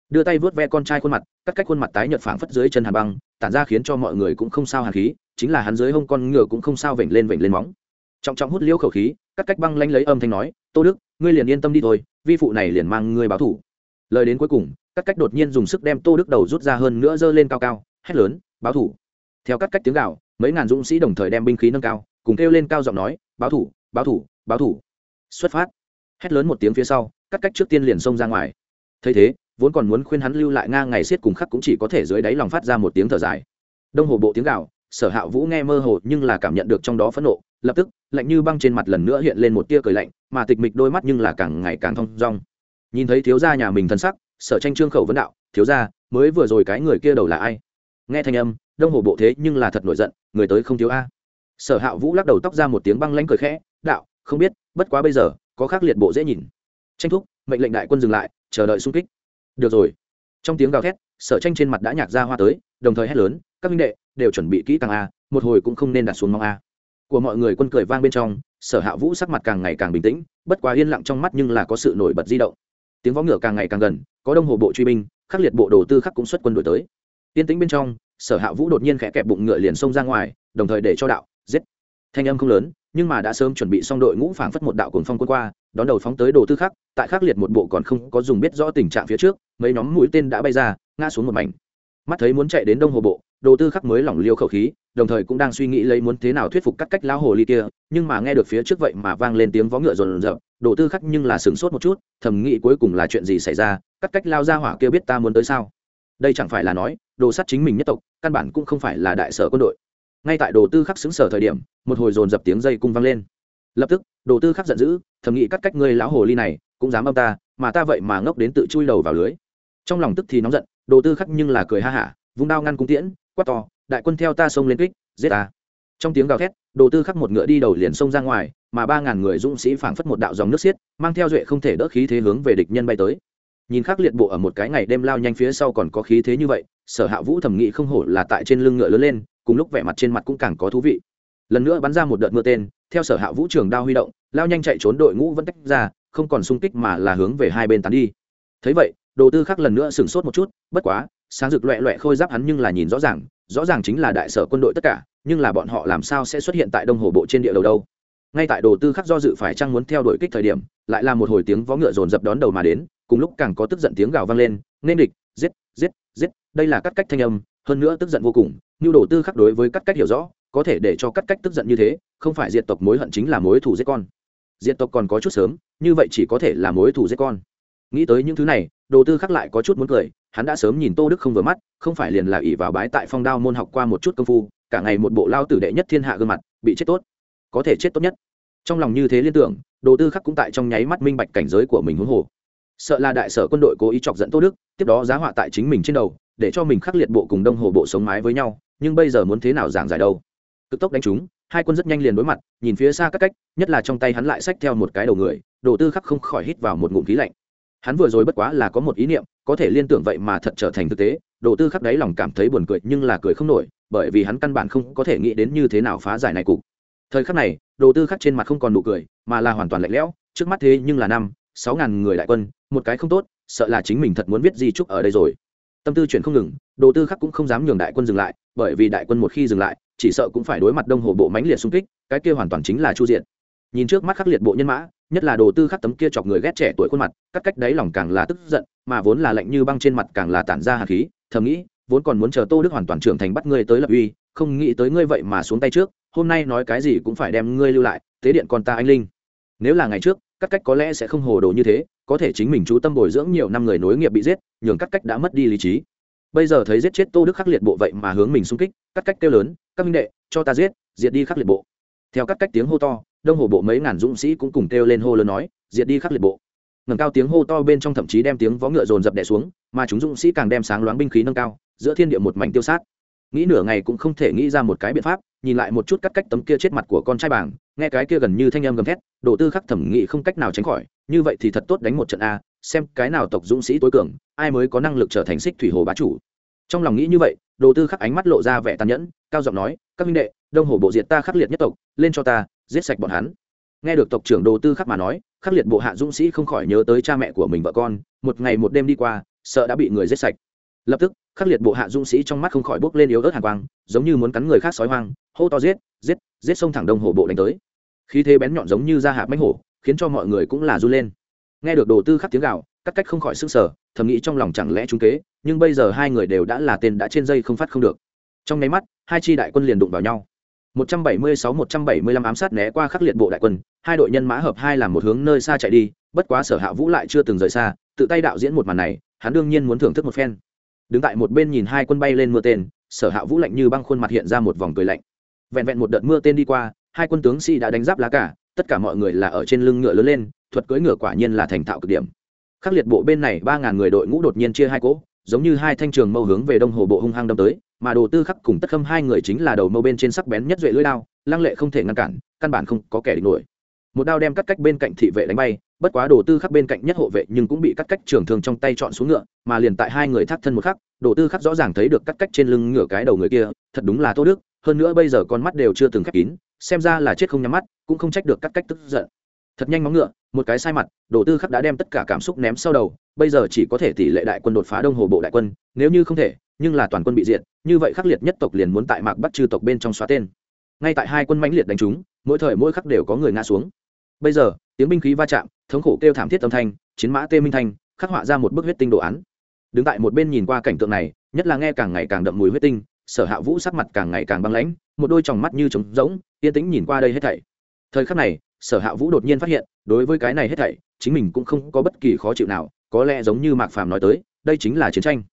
Đưa tay vớt ve con trai khuôn mặt, cắt cách khuôn mặt tái nhợt phảng phất dưới chân hàn băng, tản ra khiến cho mọi người cũng không sao hàn khí, chính là hắn dưới hông con ngựa cũng không sao vểnh lên vểnh lên móng. Trọng trọng hút liêu khẩu khí, cắt cách băng lanh lấy âm thanh nói, tô đức, ngươi liền yên tâm đi thôi, vi phụ này liền mang ngươi báo thủ. Lời đến cuối cùng, cắt cách đột nhiên dùng sức đem tô đức đầu rút ra hơn nữa giơ lên cao cao, hét lớn, báo thủ. Theo cắt cách tiếng gạo mấy ngàn dũng sĩ đồng thời đem binh khí nâng cao, cùng kêu lên cao giọng nói, báo thủ báo thủ báo thủ. Xuất phát. Hét lớn một tiếng phía sau, cắt cách trước tiên liền xông ra ngoài. Thấy thế, vốn còn muốn khuyên hắn lưu lại nga ngày xiết cùng khắc cũng chỉ có thể dưới đáy lòng phát ra một tiếng thở dài. Đông hồ bộ tiếng gạo sở hạ vũ nghe mơ hồ nhưng là cảm nhận được trong đó phẫn nộ, lập tức, lạnh như băng trên mặt lần nữa hiện lên một tia cười lạnh, mà tịch mịch đôi mắt nhưng là càng ngày càng thong dong. Nhìn thấy thiếu gia nhà mình thân sắc, sở tranh trương khẩu vấn đạo, thiếu gia, mới vừa rồi cái người kia đầu là ai? Nghe thanh âm, đông hồ bộ thế nhưng là thật nổi giận, người tới không thiếu a sở hạ vũ lắc đầu tóc ra một tiếng băng lãnh cười khẽ, đạo, không biết, bất quá bây giờ, có khác liệt bộ dễ nhìn. Tranh thúc, mệnh lệnh đại quân dừng lại, chờ đợi xung kích. Được rồi. Trong tiếng gào thét, sở tranh trên mặt đã nhạc ra hoa tới, đồng thời hét lớn, các minh đệ, đều chuẩn bị kỹ càng a, một hồi cũng không nên đặt xuống mong a. Của mọi người quân cười vang bên trong, sở hạ vũ sắc mặt càng ngày càng bình tĩnh, bất quá yên lặng trong mắt nhưng là có sự nổi bật di động. Tiếng võ ngựa càng ngày càng gần, có đông hồ bộ truy binh, khắc liệt bộ đồ tư khắc cũng xuất quân đổi tới. Yên tĩnh bên trong, sở hạ vũ đột nhiên khẽ kẹp bụng ngựa liền xông ra ngoài, đồng thời để cho đạo giết. Thanh âm không lớn, nhưng mà đã sớm chuẩn bị xong đội ngũ phảng phất một đạo cuồng phong quân qua, đón đầu phóng tới đồ tư khắc, tại khắc liệt một bộ còn không có dùng biết rõ tình trạng phía trước, mấy nhóm mũi tên đã bay ra, ngã xuống một mảnh. Mắt thấy muốn chạy đến đông hồ bộ, đồ tư khắc mới lỏng liêu khẩu khí, đồng thời cũng đang suy nghĩ lấy muốn thế nào thuyết phục các cách lão hồ ly kia, nhưng mà nghe được phía trước vậy mà vang lên tiếng vó ngựa rồn rập, đồ tư khắc nhưng là sửng sốt một chút, thầm nghĩ cuối cùng là chuyện gì xảy ra, các cách lao ra hỏa kia biết ta muốn tới sao? Đây chẳng phải là nói, đồ sắt chính mình nhất tộc, căn bản cũng không phải là đại sở quân đội ngay tại đồ tư khắc xứng sở thời điểm, một hồi dồn dập tiếng dây cung vang lên. Lập tức, đồ tư khắc giận dữ, thầm nghĩ cắt cách ngươi lão hồ ly này, cũng dám âm ta, mà ta vậy mà ngốc đến tự chui đầu vào lưới. Trong lòng tức thì nóng giận, đồ tư khắc nhưng là cười ha hả, vung đao ngăn cung tiễn, quát to, đại quân theo ta xông lên kích, giết ta. Trong tiếng gào thét, đồ tư khắc một ngựa đi đầu liền xông ra ngoài, mà ba ngàn người dũng sĩ phảng phất một đạo dòng nước xiết, mang theo duệ không thể đỡ khí thế hướng về địch nhân bay tới. Nhìn khắc liệt bộ ở một cái ngày đêm lao nhanh phía sau còn có khí thế như vậy, sở hạ vũ thẩm nghĩ không hổ là tại trên lưng ngựa lớn lên cùng lúc vẻ mặt trên mặt cũng càng có thú vị. Lần nữa bắn ra một đợt mưa tên, theo sở hạ vũ trường đao huy động, lao nhanh chạy trốn đội ngũ vẫn tách ra, không còn sung kích mà là hướng về hai bên tán đi. Thấy vậy, đồ tư khắc lần nữa sửng sốt một chút, bất quá, sáng rực loẹ loẹ khôi giáp hắn nhưng là nhìn rõ ràng rõ ràng chính là đại sở quân đội tất cả, nhưng là bọn họ làm sao sẽ xuất hiện tại đông hồ bộ trên địa đầu đâu? Ngay tại đồ tư khắc do dự phải chăng muốn theo đuổi kích thời điểm, lại là một hồi tiếng vó ngựa dồn dập đón đầu mà đến, cùng lúc càng có tức giận tiếng gào vang lên, nên địch, giết giết giết, đây là cắt cách thanh âm hơn nữa tức giận vô cùng như đồ tư khắc đối với cắt cách hiểu rõ, có thể để cho cắt cách tức giận như thế, không phải diệt tộc mối hận chính là mối thù giết con. Diệt tộc còn có chút sớm, như vậy chỉ có thể là mối thù giết con. Nghĩ tới những thứ này, đồ tư khắc lại có chút muốn cười, hắn đã sớm nhìn tô đức không vừa mắt, không phải liền là ỉ vào bái tại phong đao môn học qua một chút công phu, cả ngày một bộ lao tử đệ nhất thiên hạ gương mặt, bị chết tốt. Có thể chết tốt nhất. Trong lòng như thế liên tưởng, đồ tư khắc cũng tại trong nháy mắt minh bạch cảnh giới của mình huống hồ. Sợ là đại sở quân đội cố ý chọc dẫn tô đức, tiếp đó giá họa tại chính mình trên đầu để cho mình khắc liệt bộ cùng đông hồ bộ sống mái với nhau, nhưng bây giờ muốn thế nào giảng giải đâu? Cực tốc đánh chúng, hai quân rất nhanh liền đối mặt, nhìn phía xa các cách, nhất là trong tay hắn lại xách theo một cái đầu người, đồ tư khắc không khỏi hít vào một ngụm khí lạnh. Hắn vừa rồi bất quá là có một ý niệm, có thể liên tưởng vậy mà thật trở thành thực tế, đồ tư khắc đáy lòng cảm thấy buồn cười nhưng là cười không nổi, bởi vì hắn căn bản không có thể nghĩ đến như thế nào phá giải này cục. Thời khắc này, đồ tư khắc trên mặt không còn nụ cười, mà là hoàn toàn lạnh lẽo, trước mắt thế nhưng là năm, sáu ngàn người đại quân, một cái không tốt, sợ là chính mình thật muốn viết di trúc ở đây rồi tâm tư chuyển không ngừng, đồ tư khắc cũng không dám nhường đại quân dừng lại, bởi vì đại quân một khi dừng lại, chỉ sợ cũng phải đối mặt đông hồ bộ mãnh liệt xung kích, cái kia hoàn toàn chính là chu diện. Nhìn trước mắt khắc liệt bộ nhân mã, nhất là đồ tư khắc tấm kia chọc người ghét trẻ tuổi khuôn mặt cắt cách đáy lòng càng là tức giận, mà vốn là lạnh như băng trên mặt càng là tản ra hạt khí, thầm nghĩ, vốn còn muốn chờ tô đức hoàn toàn trưởng thành bắt ngươi tới lập uy, không nghĩ tới ngươi vậy mà xuống tay trước, hôm nay nói cái gì cũng phải đem ngươi lưu lại, tế điện con ta anh linh. Nếu là ngày trước cắt cách có lẽ sẽ không hồ đồ như thế, có thể chính mình chú tâm bồi dưỡng nhiều năm người nối nghiệp bị giết, nhường cắt cách đã mất đi lý trí. Bây giờ thấy giết chết tô đức khắc liệt bộ vậy mà hướng mình xung kích, cắt cách kêu lớn, các minh đệ, cho ta giết, diệt đi khắc liệt bộ. Theo các cách tiếng hô to, đông hồ bộ mấy ngàn dũng sĩ cũng cùng kêu lên hô lớn nói, diệt đi khắc liệt bộ. Ngầm cao tiếng hô to bên trong thậm chí đem tiếng vó ngựa dồn dập đẻ xuống, mà chúng dũng sĩ càng đem sáng loáng binh khí nâng cao, giữa thiên địa một mảnh tiêu sát. Nghĩ nửa ngày cũng không thể nghĩ ra một cái biện pháp, nhìn lại một chút cắt cách tấm kia chết mặt của con trai bảng nghe cái kia gần như thanh âm gầm thét, đồ tư khắc thẩm nghị không cách nào tránh khỏi, như vậy thì thật tốt đánh một trận a, xem cái nào tộc dũng sĩ tối cường, ai mới có năng lực trở thành xích thủy hồ bá chủ. Trong lòng nghĩ như vậy, đồ tư khắc ánh mắt lộ ra vẻ tàn nhẫn, cao giọng nói, các minh đệ, đông hồ bộ diệt ta khắc liệt nhất tộc, lên cho ta, giết sạch bọn hắn. Nghe được tộc trưởng đồ tư khắc mà nói, khắc liệt bộ hạ dũng sĩ không khỏi nhớ tới cha mẹ của mình vợ con, một ngày một đêm đi qua, sợ đã bị người giết sạch. Lập tức, khắc liệt bộ hạ dũng sĩ trong mắt không khỏi bốc lên yếu ớt hàng quang, giống như muốn cắn người khác sói hoang, hô to giết giết giết sông thẳng đông hồ bộ đánh tới khí thế bén nhọn giống như da hạ bánh hổ, khiến cho mọi người cũng là run lên. Nghe được đồ tư khắc tiếng gạo cắt cách không khỏi sức sở thầm nghĩ trong lòng chẳng lẽ chúng kế, nhưng bây giờ hai người đều đã là tên đã trên dây không phát không được. Trong nháy mắt, hai chi đại quân liền đụng vào nhau. 176-175 ám sát né qua khắc liệt bộ đại quân, hai đội nhân mã hợp hai làm một hướng nơi xa chạy đi, bất quá sở hạ vũ lại chưa từng rời xa, tự tay đạo diễn một màn này, hắn đương nhiên muốn thưởng thức một phen. Đứng tại một bên nhìn hai quân bay lên mưa tên, sở hạ vũ lạnh như băng khuôn mặt hiện ra một vòng cười lạnh. Vẹn vẹn một đợt mưa tên đi qua hai quân tướng sĩ đã đánh giáp lá cả, tất cả mọi người là ở trên lưng ngựa lớn lên, thuật cưỡi ngựa quả nhiên là thành thạo cực điểm. Khắc liệt bộ bên này ba ngàn người đội ngũ đột nhiên chia hai cỗ, giống như hai thanh trường mâu hướng về đông hồ bộ hung hăng đâm tới, mà đồ tư khắc cùng tất khâm hai người chính là đầu mâu bên trên sắc bén nhất duệ lưỡi đao, lăng lệ không thể ngăn cản, căn bản không có kẻ địch nổi. Một đao đem cắt cách bên cạnh thị vệ đánh bay, bất quá đồ tư khắc bên cạnh nhất hộ vệ nhưng cũng bị cắt cách trường thường trong tay chọn xuống ngựa, mà liền tại hai người thắt thân một khắc, đồ tư khắc rõ ràng thấy được cắt cách trên lưng ngựa cái đầu người kia, thật đúng là tô đức, hơn nữa bây giờ con mắt đều chưa từng khép kín xem ra là chết không nhắm mắt, cũng không trách được các cách tức giận. Thật nhanh móng ngựa, một cái sai mặt, đồ tư khắc đã đem tất cả cảm xúc ném sau đầu, bây giờ chỉ có thể tỷ lệ đại quân đột phá đông hồ bộ đại quân, nếu như không thể, nhưng là toàn quân bị diệt, như vậy khắc liệt nhất tộc liền muốn tại mạc bắt trừ tộc bên trong xóa tên. Ngay tại hai quân mãnh liệt đánh chúng, mỗi thời mỗi khắc đều có người ngã xuống. Bây giờ, tiếng binh khí va chạm, thống khổ kêu thảm thiết âm thanh, chiến mã tê minh thanh, khắc họa ra một bức huyết tinh đồ án. Đứng tại một bên nhìn qua cảnh tượng này, nhất là nghe càng ngày càng đậm mùi huyết tinh sở hạ vũ sắc mặt càng ngày càng băng lãnh, một đôi tròng mắt như trống rỗng, yên tĩnh nhìn qua đây hết thảy. Thời khắc này, sở hạ vũ đột nhiên phát hiện, đối với cái này hết thảy, chính mình cũng không có bất kỳ khó chịu nào, có lẽ giống như mạc phàm nói tới, đây chính là chiến tranh.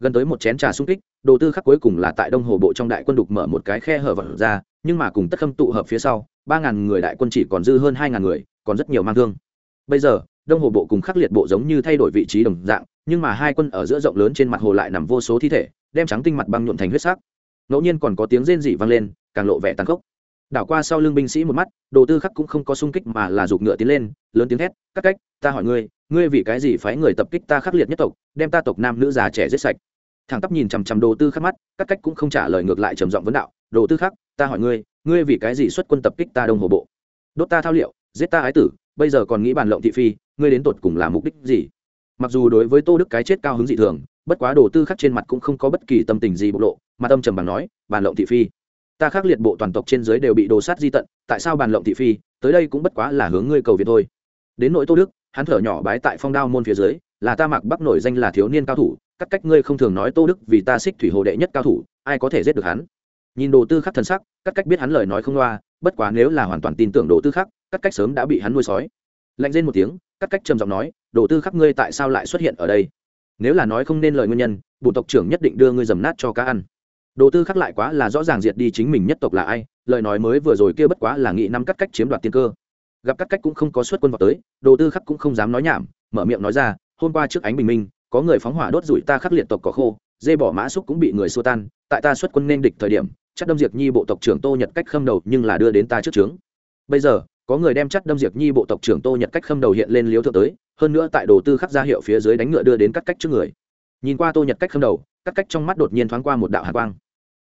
Gần tới một chén trà sung kích, đồ tư khắc cuối cùng là tại đông hồ bộ trong đại quân đục mở một cái khe hở vật ra, nhưng mà cùng tất khâm tụ hợp phía sau, ba ngàn người đại quân chỉ còn dư hơn hai ngàn người, còn rất nhiều mang thương. Bây giờ, đông hồ bộ cùng khắc liệt bộ giống như thay đổi vị trí đồng dạng, nhưng mà hai quân ở giữa rộng lớn trên mặt hồ lại nằm vô số thi thể đem trắng tinh mặt băng nhuộn thành huyết sắc. Ngẫu nhiên còn có tiếng rên rỉ vang lên, càng lộ vẻ tàn khốc. Đảo qua sau lưng binh sĩ một mắt, đồ tư khắc cũng không có sung kích mà là giục ngựa tiến lên, lớn tiếng thét các cách, ta hỏi ngươi ngươi vì cái gì phái người tập kích ta khắc liệt nhất tộc, đem ta tộc nam nữ già trẻ giết sạch? Thằng tắp nhìn chằm chằm đồ tư khắc mắt, các cách cũng không trả lời ngược lại trầm giọng vấn đạo, đồ tư khắc, ta hỏi ngươi ngươi vì cái gì xuất quân tập kích ta đông hồ bộ? Đốt ta thao liệu, giết ta ái tử, bây giờ còn nghĩ bàn lộng thị phi, ngươi đến tột cùng là mục đích gì? Mặc dù đối với tô đức cái chết cao hứng dị thường bất quá đồ tư khắc trên mặt cũng không có bất kỳ tâm tình gì bộc lộ, mà tâm trầm bằng nói, bàn lộng thị phi, ta khắc liệt bộ toàn tộc trên dưới đều bị đồ sát di tận, tại sao bàn lộng thị phi, tới đây cũng bất quá là hướng ngươi cầu việt thôi. Đến nội tô đức, hắn thở nhỏ bái tại phong đao môn phía dưới, là ta mặc bắc nổi danh là thiếu niên cao thủ, các cách ngươi không thường nói tô đức vì ta xích thủy hồ đệ nhất cao thủ, ai có thể giết được hắn? Nhìn đồ tư khắc thần sắc, các cách biết hắn lời nói không loa, bất quá nếu là hoàn toàn tin tưởng đồ tư khắc, các cách sớm đã bị hắn nuôi sói. Lạnh lên một tiếng, các cách trầm giọng nói, đồ tư khắc ngươi tại sao lại xuất hiện ở đây? Nếu là nói không nên lời nguyên nhân bộ tộc trưởng nhất định đưa ngươi dầm nát cho cá ăn. Đồ tư khắc lại quá là rõ ràng diệt đi chính mình nhất tộc là ai, lời nói mới vừa rồi kia bất quá là nghĩ năm cắt cách chiếm đoạt tiên cơ. Gặp cắt cách cũng không có suất quân vào tới, đồ tư khắc cũng không dám nói nhảm, mở miệng nói ra, hôm qua trước ánh bình minh, có người phóng hỏa đốt rủi ta khắc liệt tộc cỏ khô, dê bỏ mã xúc cũng bị người xua tan, tại ta xuất quân nên địch thời điểm, chắc đâm diệt nhi bộ tộc trưởng tô nhật cách khâm đầu nhưng là đưa đến ta trước trướng. Bây giờ, có người đem chắc đâm diệt nhi bộ tộc trưởng tô nhật cách khâm đầu hiện lên liếu thượng tới hơn nữa tại đồ tư khắc ra hiệu phía dưới đánh ngựa đưa đến cắt cách trước người. Nhìn qua tô nhật cách khâm đầu, cắt cách trong mắt đột nhiên thoáng qua một đạo hạ quang.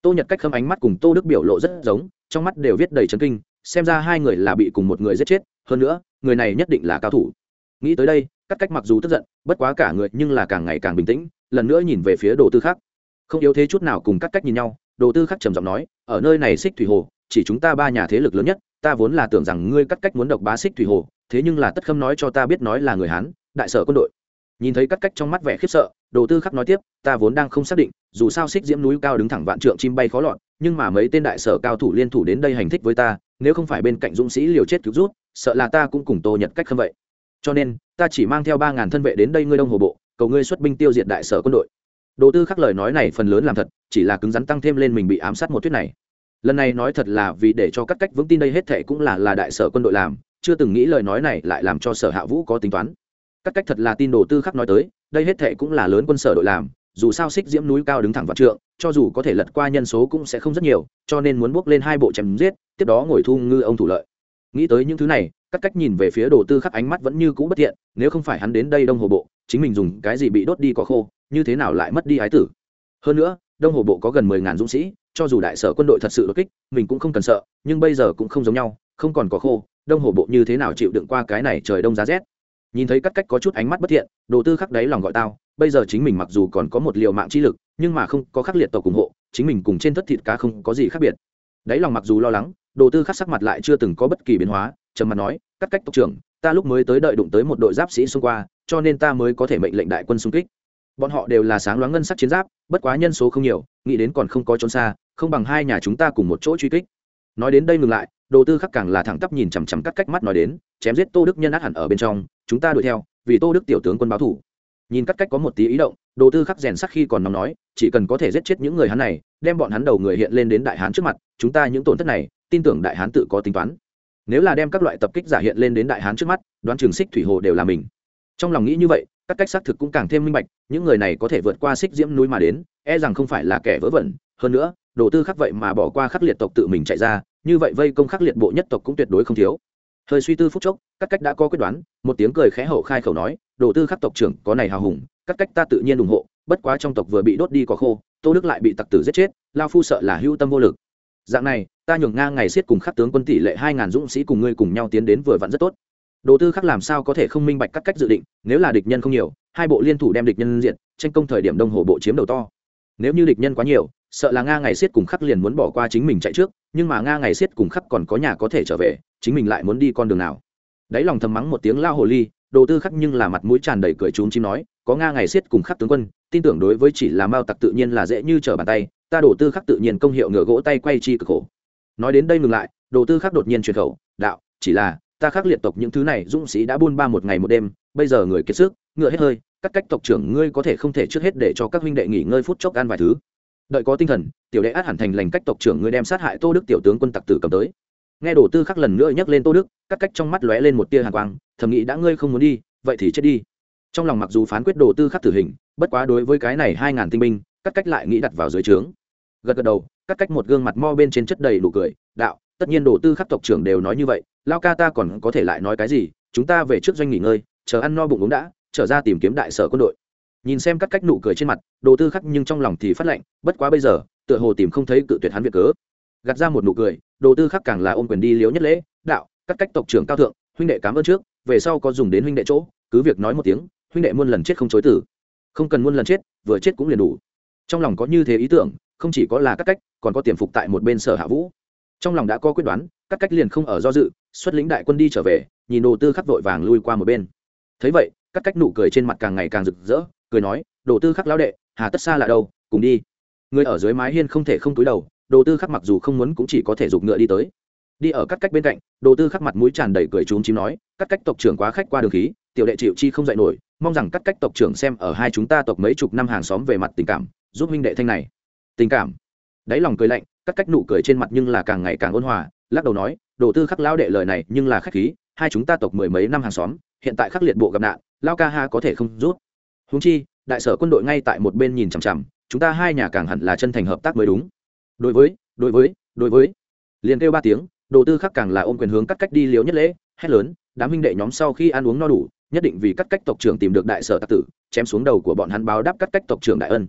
Tô nhật cách khâm ánh mắt cùng tô đức biểu lộ rất giống, trong mắt đều viết đầy trấn kinh, xem ra hai người là bị cùng một người giết chết, hơn nữa, người này nhất định là cao thủ. Nghĩ tới đây, cắt cách mặc dù tức giận, bất quá cả người nhưng là càng ngày càng bình tĩnh, lần nữa nhìn về phía đồ tư khắc. Không yếu thế chút nào cùng cắt cách nhìn nhau, đồ tư khắc trầm giọng nói, ở nơi này xích thủy hồ, chỉ chúng ta ba nhà thế lực lớn nhất, ta vốn là tưởng rằng ngươi cắt cách muốn độc bá xích thủy hồ thế nhưng là tất khâm nói cho ta biết nói là người hán, đại sở quân đội. Nhìn thấy cắt cách trong mắt vẻ khiếp sợ, đồ tư khắc nói tiếp, ta vốn đang không xác định, dù sao xích diễm núi cao đứng thẳng vạn trượng chim bay khó lọt, nhưng mà mấy tên đại sở cao thủ liên thủ đến đây hành thích với ta, nếu không phải bên cạnh dũng sĩ liều chết cứu rút, sợ là ta cũng cùng tô nhật cách khâm vậy. Cho nên, ta chỉ mang theo ba ngàn thân vệ đến đây ngươi đông hồ bộ, cầu ngươi xuất binh tiêu diệt đại sở quân đội. Đồ tư khắc lời nói này phần lớn làm thật, chỉ là cứng rắn tăng thêm lên mình bị ám sát một thuyết này. Lần này nói thật là vì để cho các cách vững tin đây hết thệ cũng là là đại sở quân đội làm chưa từng nghĩ lời nói này lại làm cho sở hạ vũ có tính toán. Các cách thật là tin đồ tư khắc nói tới, đây hết thệ cũng là lớn quân sở đội làm, dù sao xích diễm núi cao đứng thẳng vào trượng, cho dù có thể lật qua nhân số cũng sẽ không rất nhiều, cho nên muốn bước lên hai bộ chém giết, tiếp đó ngồi thu ngư ông thủ lợi. Nghĩ tới những thứ này, các cách nhìn về phía đồ tư khắc ánh mắt vẫn như cũ bất thiện, nếu không phải hắn đến đây đông hồ bộ, chính mình dùng cái gì bị đốt đi có khô, như thế nào lại mất đi ái tử? Hơn nữa, đông hồ bộ có gần mười ngàn dũng sĩ, cho dù đại sở quân đội thật sự đột kích, mình cũng không cần sợ, nhưng bây giờ cũng không giống nhau, không còn có khô đông hồ bộ như thế nào chịu đựng qua cái này trời đông giá rét. Nhìn thấy cắt cách có chút ánh mắt bất thiện, đồ tư khắc đáy lòng gọi tao, bây giờ chính mình mặc dù còn có một liều mạng chi lực, nhưng mà không có khắc liệt tộc ủng hộ, chính mình cùng trên thất thịt cá không có gì khác biệt. Đáy lòng mặc dù lo lắng, đồ tư khắc sắc mặt lại chưa từng có bất kỳ biến hóa, trầm mặt nói, cắt cách tộc trưởng, ta lúc mới tới đợi đụng tới một đội giáp sĩ xung qua, cho nên ta mới có thể mệnh lệnh đại quân xung kích. Bọn họ đều là sáng loáng ngân sắc chiến giáp, bất quá nhân số không nhiều, nghĩ đến còn không có trốn xa, không bằng hai nhà chúng ta cùng một chỗ truy kích. Nói đến đây ngừng lại đồ tư khắc càng là thẳng tắp nhìn chằm chằm cắt cách mắt nói đến, chém giết tô đức nhân át hẳn ở bên trong, chúng ta đuổi theo, vì tô đức tiểu tướng quân báo thủ. Nhìn cắt cách có một tí ý động, đồ tư khắc rèn sắc khi còn nóng nói, chỉ cần có thể giết chết những người hắn này, đem bọn hắn đầu người hiện lên đến đại hán trước mặt, chúng ta những tổn thất này, tin tưởng đại hán tự có tính toán. Nếu là đem các loại tập kích giả hiện lên đến đại hán trước mắt, đoán trường xích thủy hồ đều là mình. Trong lòng nghĩ như vậy các cách xác thực cũng càng thêm minh bạch, những người này có thể vượt qua xích diễm núi mà đến e rằng không phải là kẻ vớ vẩn. Hơn nữa đồ tư khắc vậy mà bỏ qua khắc liệt tộc tự mình chạy ra, như vậy vây công khắc liệt bộ nhất tộc cũng tuyệt đối không thiếu. Hơi suy tư phút chốc, các cách đã có quyết đoán, một tiếng cười khẽ hậu khai khẩu nói, đồ tư khắc tộc trưởng, có này hào hùng, các cách ta tự nhiên ủng hộ, bất quá trong tộc vừa bị đốt đi có khô, tô đức lại bị tặc tử giết chết, lao phu sợ là hưu tâm vô lực. Dạng này, ta nhường ngang ngày siết cùng khắc tướng quân tỷ lệ hai ngàn dũng sĩ cùng ngươi cùng nhau tiến đến vừa vặn rất tốt. Đồ tư khắc làm sao có thể không minh bạch các cách dự định, nếu là địch nhân không nhiều, hai bộ liên thủ đem địch nhân diện tranh công thời điểm đông hồ bộ chiếm đầu to. Nếu như địch nhân quá nhiều sợ là nga ngày siết cùng khắc liền muốn bỏ qua chính mình chạy trước, nhưng mà nga ngày siết cùng khắc còn có nhà có thể trở về, chính mình lại muốn đi con đường nào. Đáy lòng thầm mắng một tiếng lao hồ ly, đồ tư khắc nhưng là mặt mũi tràn đầy cười trúng chim nói, có nga ngày siết cùng khắc tướng quân, tin tưởng đối với chỉ là mao tặc tự nhiên là dễ như trở bàn tay, ta đồ tư khắc tự nhiên công hiệu ngựa gỗ tay quay chi cực khổ. Nói đến đây ngừng lại, đồ tư khắc đột nhiên truyền khẩu, đạo, chỉ là, ta khắc liệt tộc những thứ này dũng sĩ đã buôn ba một ngày một đêm, bây giờ người kiệt sức, ngựa hết hơi, các cách tộc trưởng ngươi có thể không thể trước hết để cho các huynh đệ nghỉ ngơi phút chốc ăn vài thứ đợi có tinh thần, tiểu đệ át hẳn thành lành cách tộc trưởng ngươi đem sát hại tô đức tiểu tướng quân tặc tử cầm tới. Nghe đổ tư khắc lần nữa nhắc lên tô đức, các cách trong mắt lóe lên một tia hàn quang, thầm nghĩ đã ngươi không muốn đi, vậy thì chết đi. Trong lòng mặc dù phán quyết đổ tư khắc tử hình, bất quá đối với cái này hai ngàn tinh binh, các cách lại nghĩ đặt vào dưới trướng. Gật gật đầu, các cách một gương mặt mo bên trên chất đầy đủ cười, đạo, tất nhiên đổ tư khắc tộc trưởng đều nói như vậy, lao ca ta còn có thể lại nói cái gì, chúng ta về trước doanh nghỉ ngơi, chờ ăn no bụng uống đã, trở ra tìm kiếm đại sở quân đội nhìn xem các cách nụ cười trên mặt, đồ tư khắc nhưng trong lòng thì phát lệnh bất quá bây giờ, tựa hồ tìm không thấy cự tuyệt hắn việc cớ. Gạt ra một nụ cười, đồ tư khắc càng là ôm quyền đi liếu nhất lễ, đạo các cách tộc trưởng cao thượng, huynh đệ cảm ơn trước, về sau có dùng đến huynh đệ chỗ, cứ việc nói một tiếng, huynh đệ muôn lần chết không chối tử không cần muôn lần chết, vừa chết cũng liền đủ. Trong lòng có như thế ý tưởng, không chỉ có là các cách, còn có tiềm phục tại một bên sở hạ vũ. Trong lòng đã có quyết đoán các cách liền không ở do dự, xuất lĩnh đại quân đi trở về, nhìn đồ tư khắc vội vàng lui qua một bên. Thấy vậy các cách nụ cười trên mặt càng ngày càng rực rỡ cười nói, đồ tư khắc lão đệ, hà tất xa là đâu, cùng đi. Người ở dưới mái hiên không thể không túi đầu, đồ tư khắc mặc dù không muốn cũng chỉ có thể giục ngựa đi tới. Đi ở cắt cách bên cạnh, đồ tư khắc mặt mũi tràn đầy cười trúng chím nói cắt cách tộc trưởng quá khách qua đường khí, tiểu đệ chịu chi không dạy nổi, mong rằng cắt cách tộc trưởng xem ở hai chúng ta tộc mấy chục năm hàng xóm về mặt tình cảm, giúp minh đệ thanh này. Tình cảm? Đáy lòng cười lạnh cắt cách nụ cười trên mặt nhưng là càng ngày càng ôn hòa, lắc đầu nói, đồ tư khắc lão đệ lời này nhưng là khách khí, hai chúng ta tộc mười mấy năm hàng xóm, hiện tại khắc liệt bộ gặp nạn lao ca ha có thể không rút húng chi, đại sở quân đội ngay tại một bên nhìn chằm chằm, chúng ta hai nhà càng hẳn là chân thành hợp tác mới đúng. Đối với đối với đối với. Liền kêu ba tiếng, đồ tư khắc càng là ôm quyền hướng cắt cách đi liếu nhất lễ, hét lớn, đám huynh đệ nhóm sau khi ăn uống no đủ, nhất định vì cắt cách tộc trưởng tìm được đại sở tạc tử, chém xuống đầu của bọn hắn báo đáp cắt cách tộc trưởng đại ân.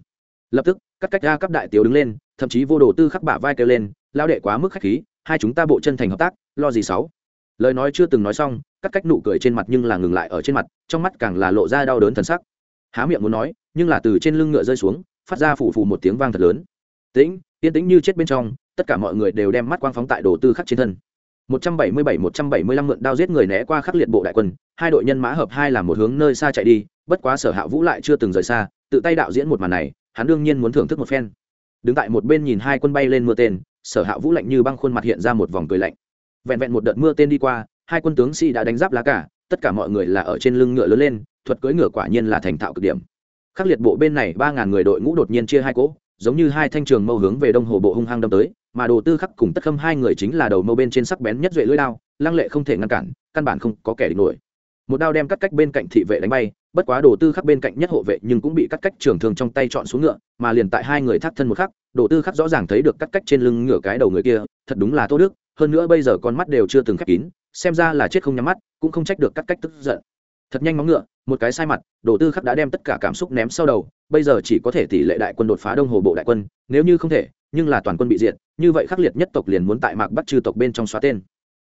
Lập tức, cắt cách ra cấp đại tiểu đứng lên, thậm chí vô đồ tư khắc bả vai kêu lên lao đệ quá mức khách khí, hai chúng ta bộ chân thành hợp tác, lo gì sáu? Lời nói chưa từng nói xong, cắt cách nụ cười trên mặt nhưng là ngừng lại ở trên mặt, trong mắt càng là lộ ra đau đớn thần sắc há miệng muốn nói, nhưng là từ trên lưng ngựa rơi xuống, phát ra phủ phủ một tiếng vang thật lớn. Tĩnh, yên tĩnh như chết bên trong, tất cả mọi người đều đem mắt quang phóng tại đồ tư khắc trên thân. 177-175 mượn đao giết người né qua khắc liệt bộ đại quân, hai đội nhân mã hợp hai làm một hướng nơi xa chạy đi, bất quá sở hạ vũ lại chưa từng rời xa, tự tay đạo diễn một màn này, hắn đương nhiên muốn thưởng thức một phen. Đứng tại một bên nhìn hai quân bay lên mưa tên, sở hạ vũ lạnh như băng khuôn mặt hiện ra một vòng cười lạnh. Vẹn vẹn một đợt mưa tên đi qua, hai quân tướng sĩ đã đánh giáp lá cả, tất cả mọi người là ở trên lưng ngựa lớn lên thuật cưỡi ngựa quả nhiên là thành thạo cực điểm. Khắc liệt bộ bên này ba ngàn người đội ngũ đột nhiên chia hai cỗ, giống như hai thanh trường mâu hướng về đông hồ bộ hung hăng đâm tới, mà đồ tư khắc cùng tất khâm hai người chính là đầu mâu bên trên sắc bén nhất duệ lưỡi đao, lăng lệ không thể ngăn cản, căn bản không có kẻ địch nổi. Một đao đem cắt cách bên cạnh thị vệ đánh bay, bất quá đồ tư khắc bên cạnh nhất hộ vệ nhưng cũng bị cắt cách trường thương trong tay chọn xuống ngựa, mà liền tại hai người thắt thân một khắc, đồ tư khắc rõ ràng thấy được cắt cách trên lưng ngựa cái đầu người kia, thật đúng là tô đức, hơn nữa bây giờ con mắt đều chưa từng khép kín, xem ra là chết không nhắm mắt, cũng không trách được cắt cách tức giận. Thật nhanh móng ngựa một cái sai mặt, đồ tư khắc đã đem tất cả cảm xúc ném sau đầu, bây giờ chỉ có thể tỷ lệ đại quân đột phá đông hồ bộ đại quân, nếu như không thể, nhưng là toàn quân bị diệt, như vậy khắc liệt nhất tộc liền muốn tại mạc bắt trừ tộc bên trong xóa tên.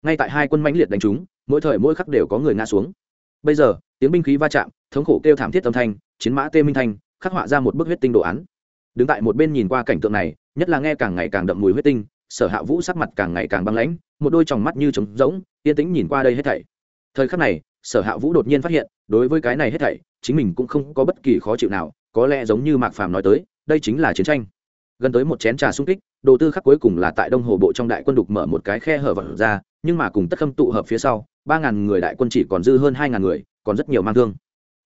Ngay tại hai quân mãnh liệt đánh chúng, mỗi thời mỗi khắc đều có người ngã xuống. Bây giờ, tiếng binh khí va chạm, thống khổ kêu thảm thiết âm thanh, chiến mã tê minh thanh, khắc họa ra một bức huyết tinh đồ án. Đứng tại một bên nhìn qua cảnh tượng này, nhất là nghe càng ngày càng đậm mùi huyết tinh, sở hạ vũ sắc mặt càng ngày càng băng lãnh, một đôi tròng mắt như trống rỗng, yên tĩnh nhìn qua đây hết thảy. Thời khắc này sở hạ vũ đột nhiên phát hiện, đối với cái này hết thảy, chính mình cũng không có bất kỳ khó chịu nào, có lẽ giống như mạc phàm nói tới, đây chính là chiến tranh. Gần tới một chén trà sung kích, đồ tư khắc cuối cùng là tại đông hồ bộ trong đại quân đục mở một cái khe hở vật ra, nhưng mà cùng tất khâm tụ hợp phía sau, ba ngàn người đại quân chỉ còn dư hơn hai ngàn người, còn rất nhiều mang thương.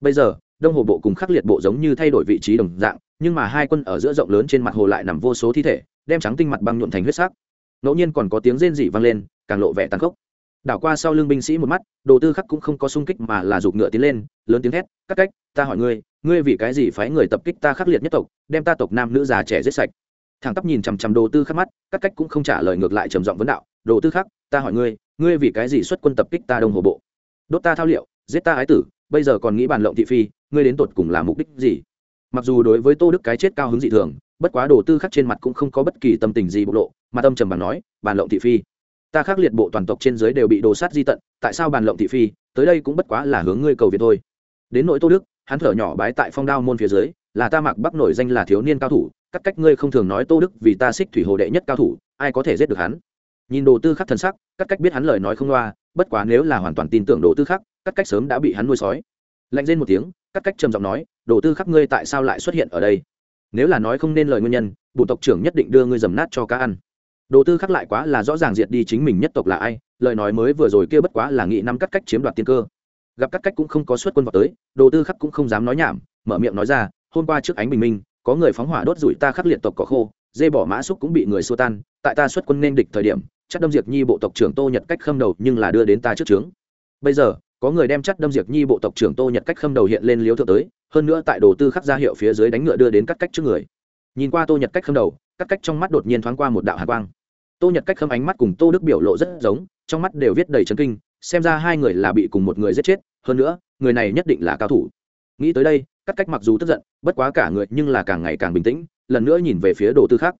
Bây giờ, đông hồ bộ cùng khắc liệt bộ giống như thay đổi vị trí đồng dạng, nhưng mà hai quân ở giữa rộng lớn trên mặt hồ lại nằm vô số thi thể, đem trắng tinh mặt băng nhuộn thành huyết sắc. Ngẫu nhiên còn có tiếng rên rỉ vang lên, càng lộ vẻ tàn khốc đảo qua sau lưng binh sĩ một mắt, đồ tư khắc cũng không có sung kích mà là giục ngựa tiến lên, lớn tiếng hét các cách, ta hỏi ngươi ngươi vì cái gì phái người tập kích ta khắc liệt nhất tộc, đem ta tộc nam nữ già trẻ giết sạch? Thằng tắp nhìn chằm chằm đồ tư khắc mắt các cách cũng không trả lời ngược lại trầm giọng vấn đạo, đồ tư khắc, ta hỏi ngươi ngươi vì cái gì xuất quân tập kích ta đông hồ bộ? Đốt ta thao liệu, giết ta ái tử, bây giờ còn nghĩ bàn lộng thị phi, ngươi đến tột cùng là mục đích gì? Mặc dù đối với tô đức cái chết cao hứng dị thường, bất quá đồ tư khắc trên mặt cũng không có bất kỳ tâm tình gì bộc lộ, mà tâm trầm bằng nói, bàn lộng thị phi ta khắc liệt bộ toàn tộc trên dưới đều bị đồ sát di tận, tại sao bàn lộng thị phi, tới đây cũng bất quá là hướng ngươi cầu việt thôi. Đến nỗi tô đức, hắn thở nhỏ bái tại phong đao môn phía dưới, là ta mặc bắc nổi danh là thiếu niên cao thủ các cách ngươi không thường nói tô đức vì ta xích thủy hồ đệ nhất cao thủ, ai có thể giết được hắn? Nhìn đồ tư khắc thần sắc các cách biết hắn lời nói không loa, bất quá nếu là hoàn toàn tin tưởng đồ tư khắc các cách sớm đã bị hắn nuôi sói. Lạnh lên một tiếng các cách trầm giọng nói, đồ tư khắc ngươi tại sao lại xuất hiện ở đây? Nếu là nói không nên lời nguyên nhân, bộ tộc trưởng nhất định đưa ngươi dầm nát cho cá ăn đồ tư khắc lại quá là rõ ràng diệt đi chính mình nhất tộc là ai, lời nói mới vừa rồi kia bất quá là nghị năm cắt cách chiếm đoạt tiên cơ. Gặp cắt cách cũng không có xuất quân vào tới, đồ tư khắc cũng không dám nói nhảm, mở miệng nói ra, hôm qua trước ánh bình minh, có người phóng hỏa đốt rủi ta khắc liệt tộc cỏ khô, dê bỏ mã xúc cũng bị người xua tan, tại ta xuất quân nên địch thời điểm, chắc đâm diệt nhi bộ tộc trưởng tô nhật cách khâm đầu nhưng là đưa đến ta trước trướng. Bây giờ, có người đem chắc đâm diệt nhi bộ tộc trưởng tô nhật cách khâm đầu hiện lên liếu thượng tới, hơn nữa tại đồ tư khắc ra hiệu phía dưới đánh ngựa đưa đến cắt cách trước người. Nhìn qua tô nhật cách khâm đầu, cắt cách trong mắt đột nhiên thoáng qua một đạo hạ quang tô nhật cách khâm ánh mắt cùng tô đức biểu lộ rất giống, trong mắt đều viết đầy chấn kinh, xem ra hai người là bị cùng một người giết chết, hơn nữa, người này nhất định là cao thủ. Nghĩ tới đây cắt cách mặc dù tức giận, bất quá cả người nhưng là càng ngày càng bình tĩnh, lần nữa nhìn về phía đồ tư khác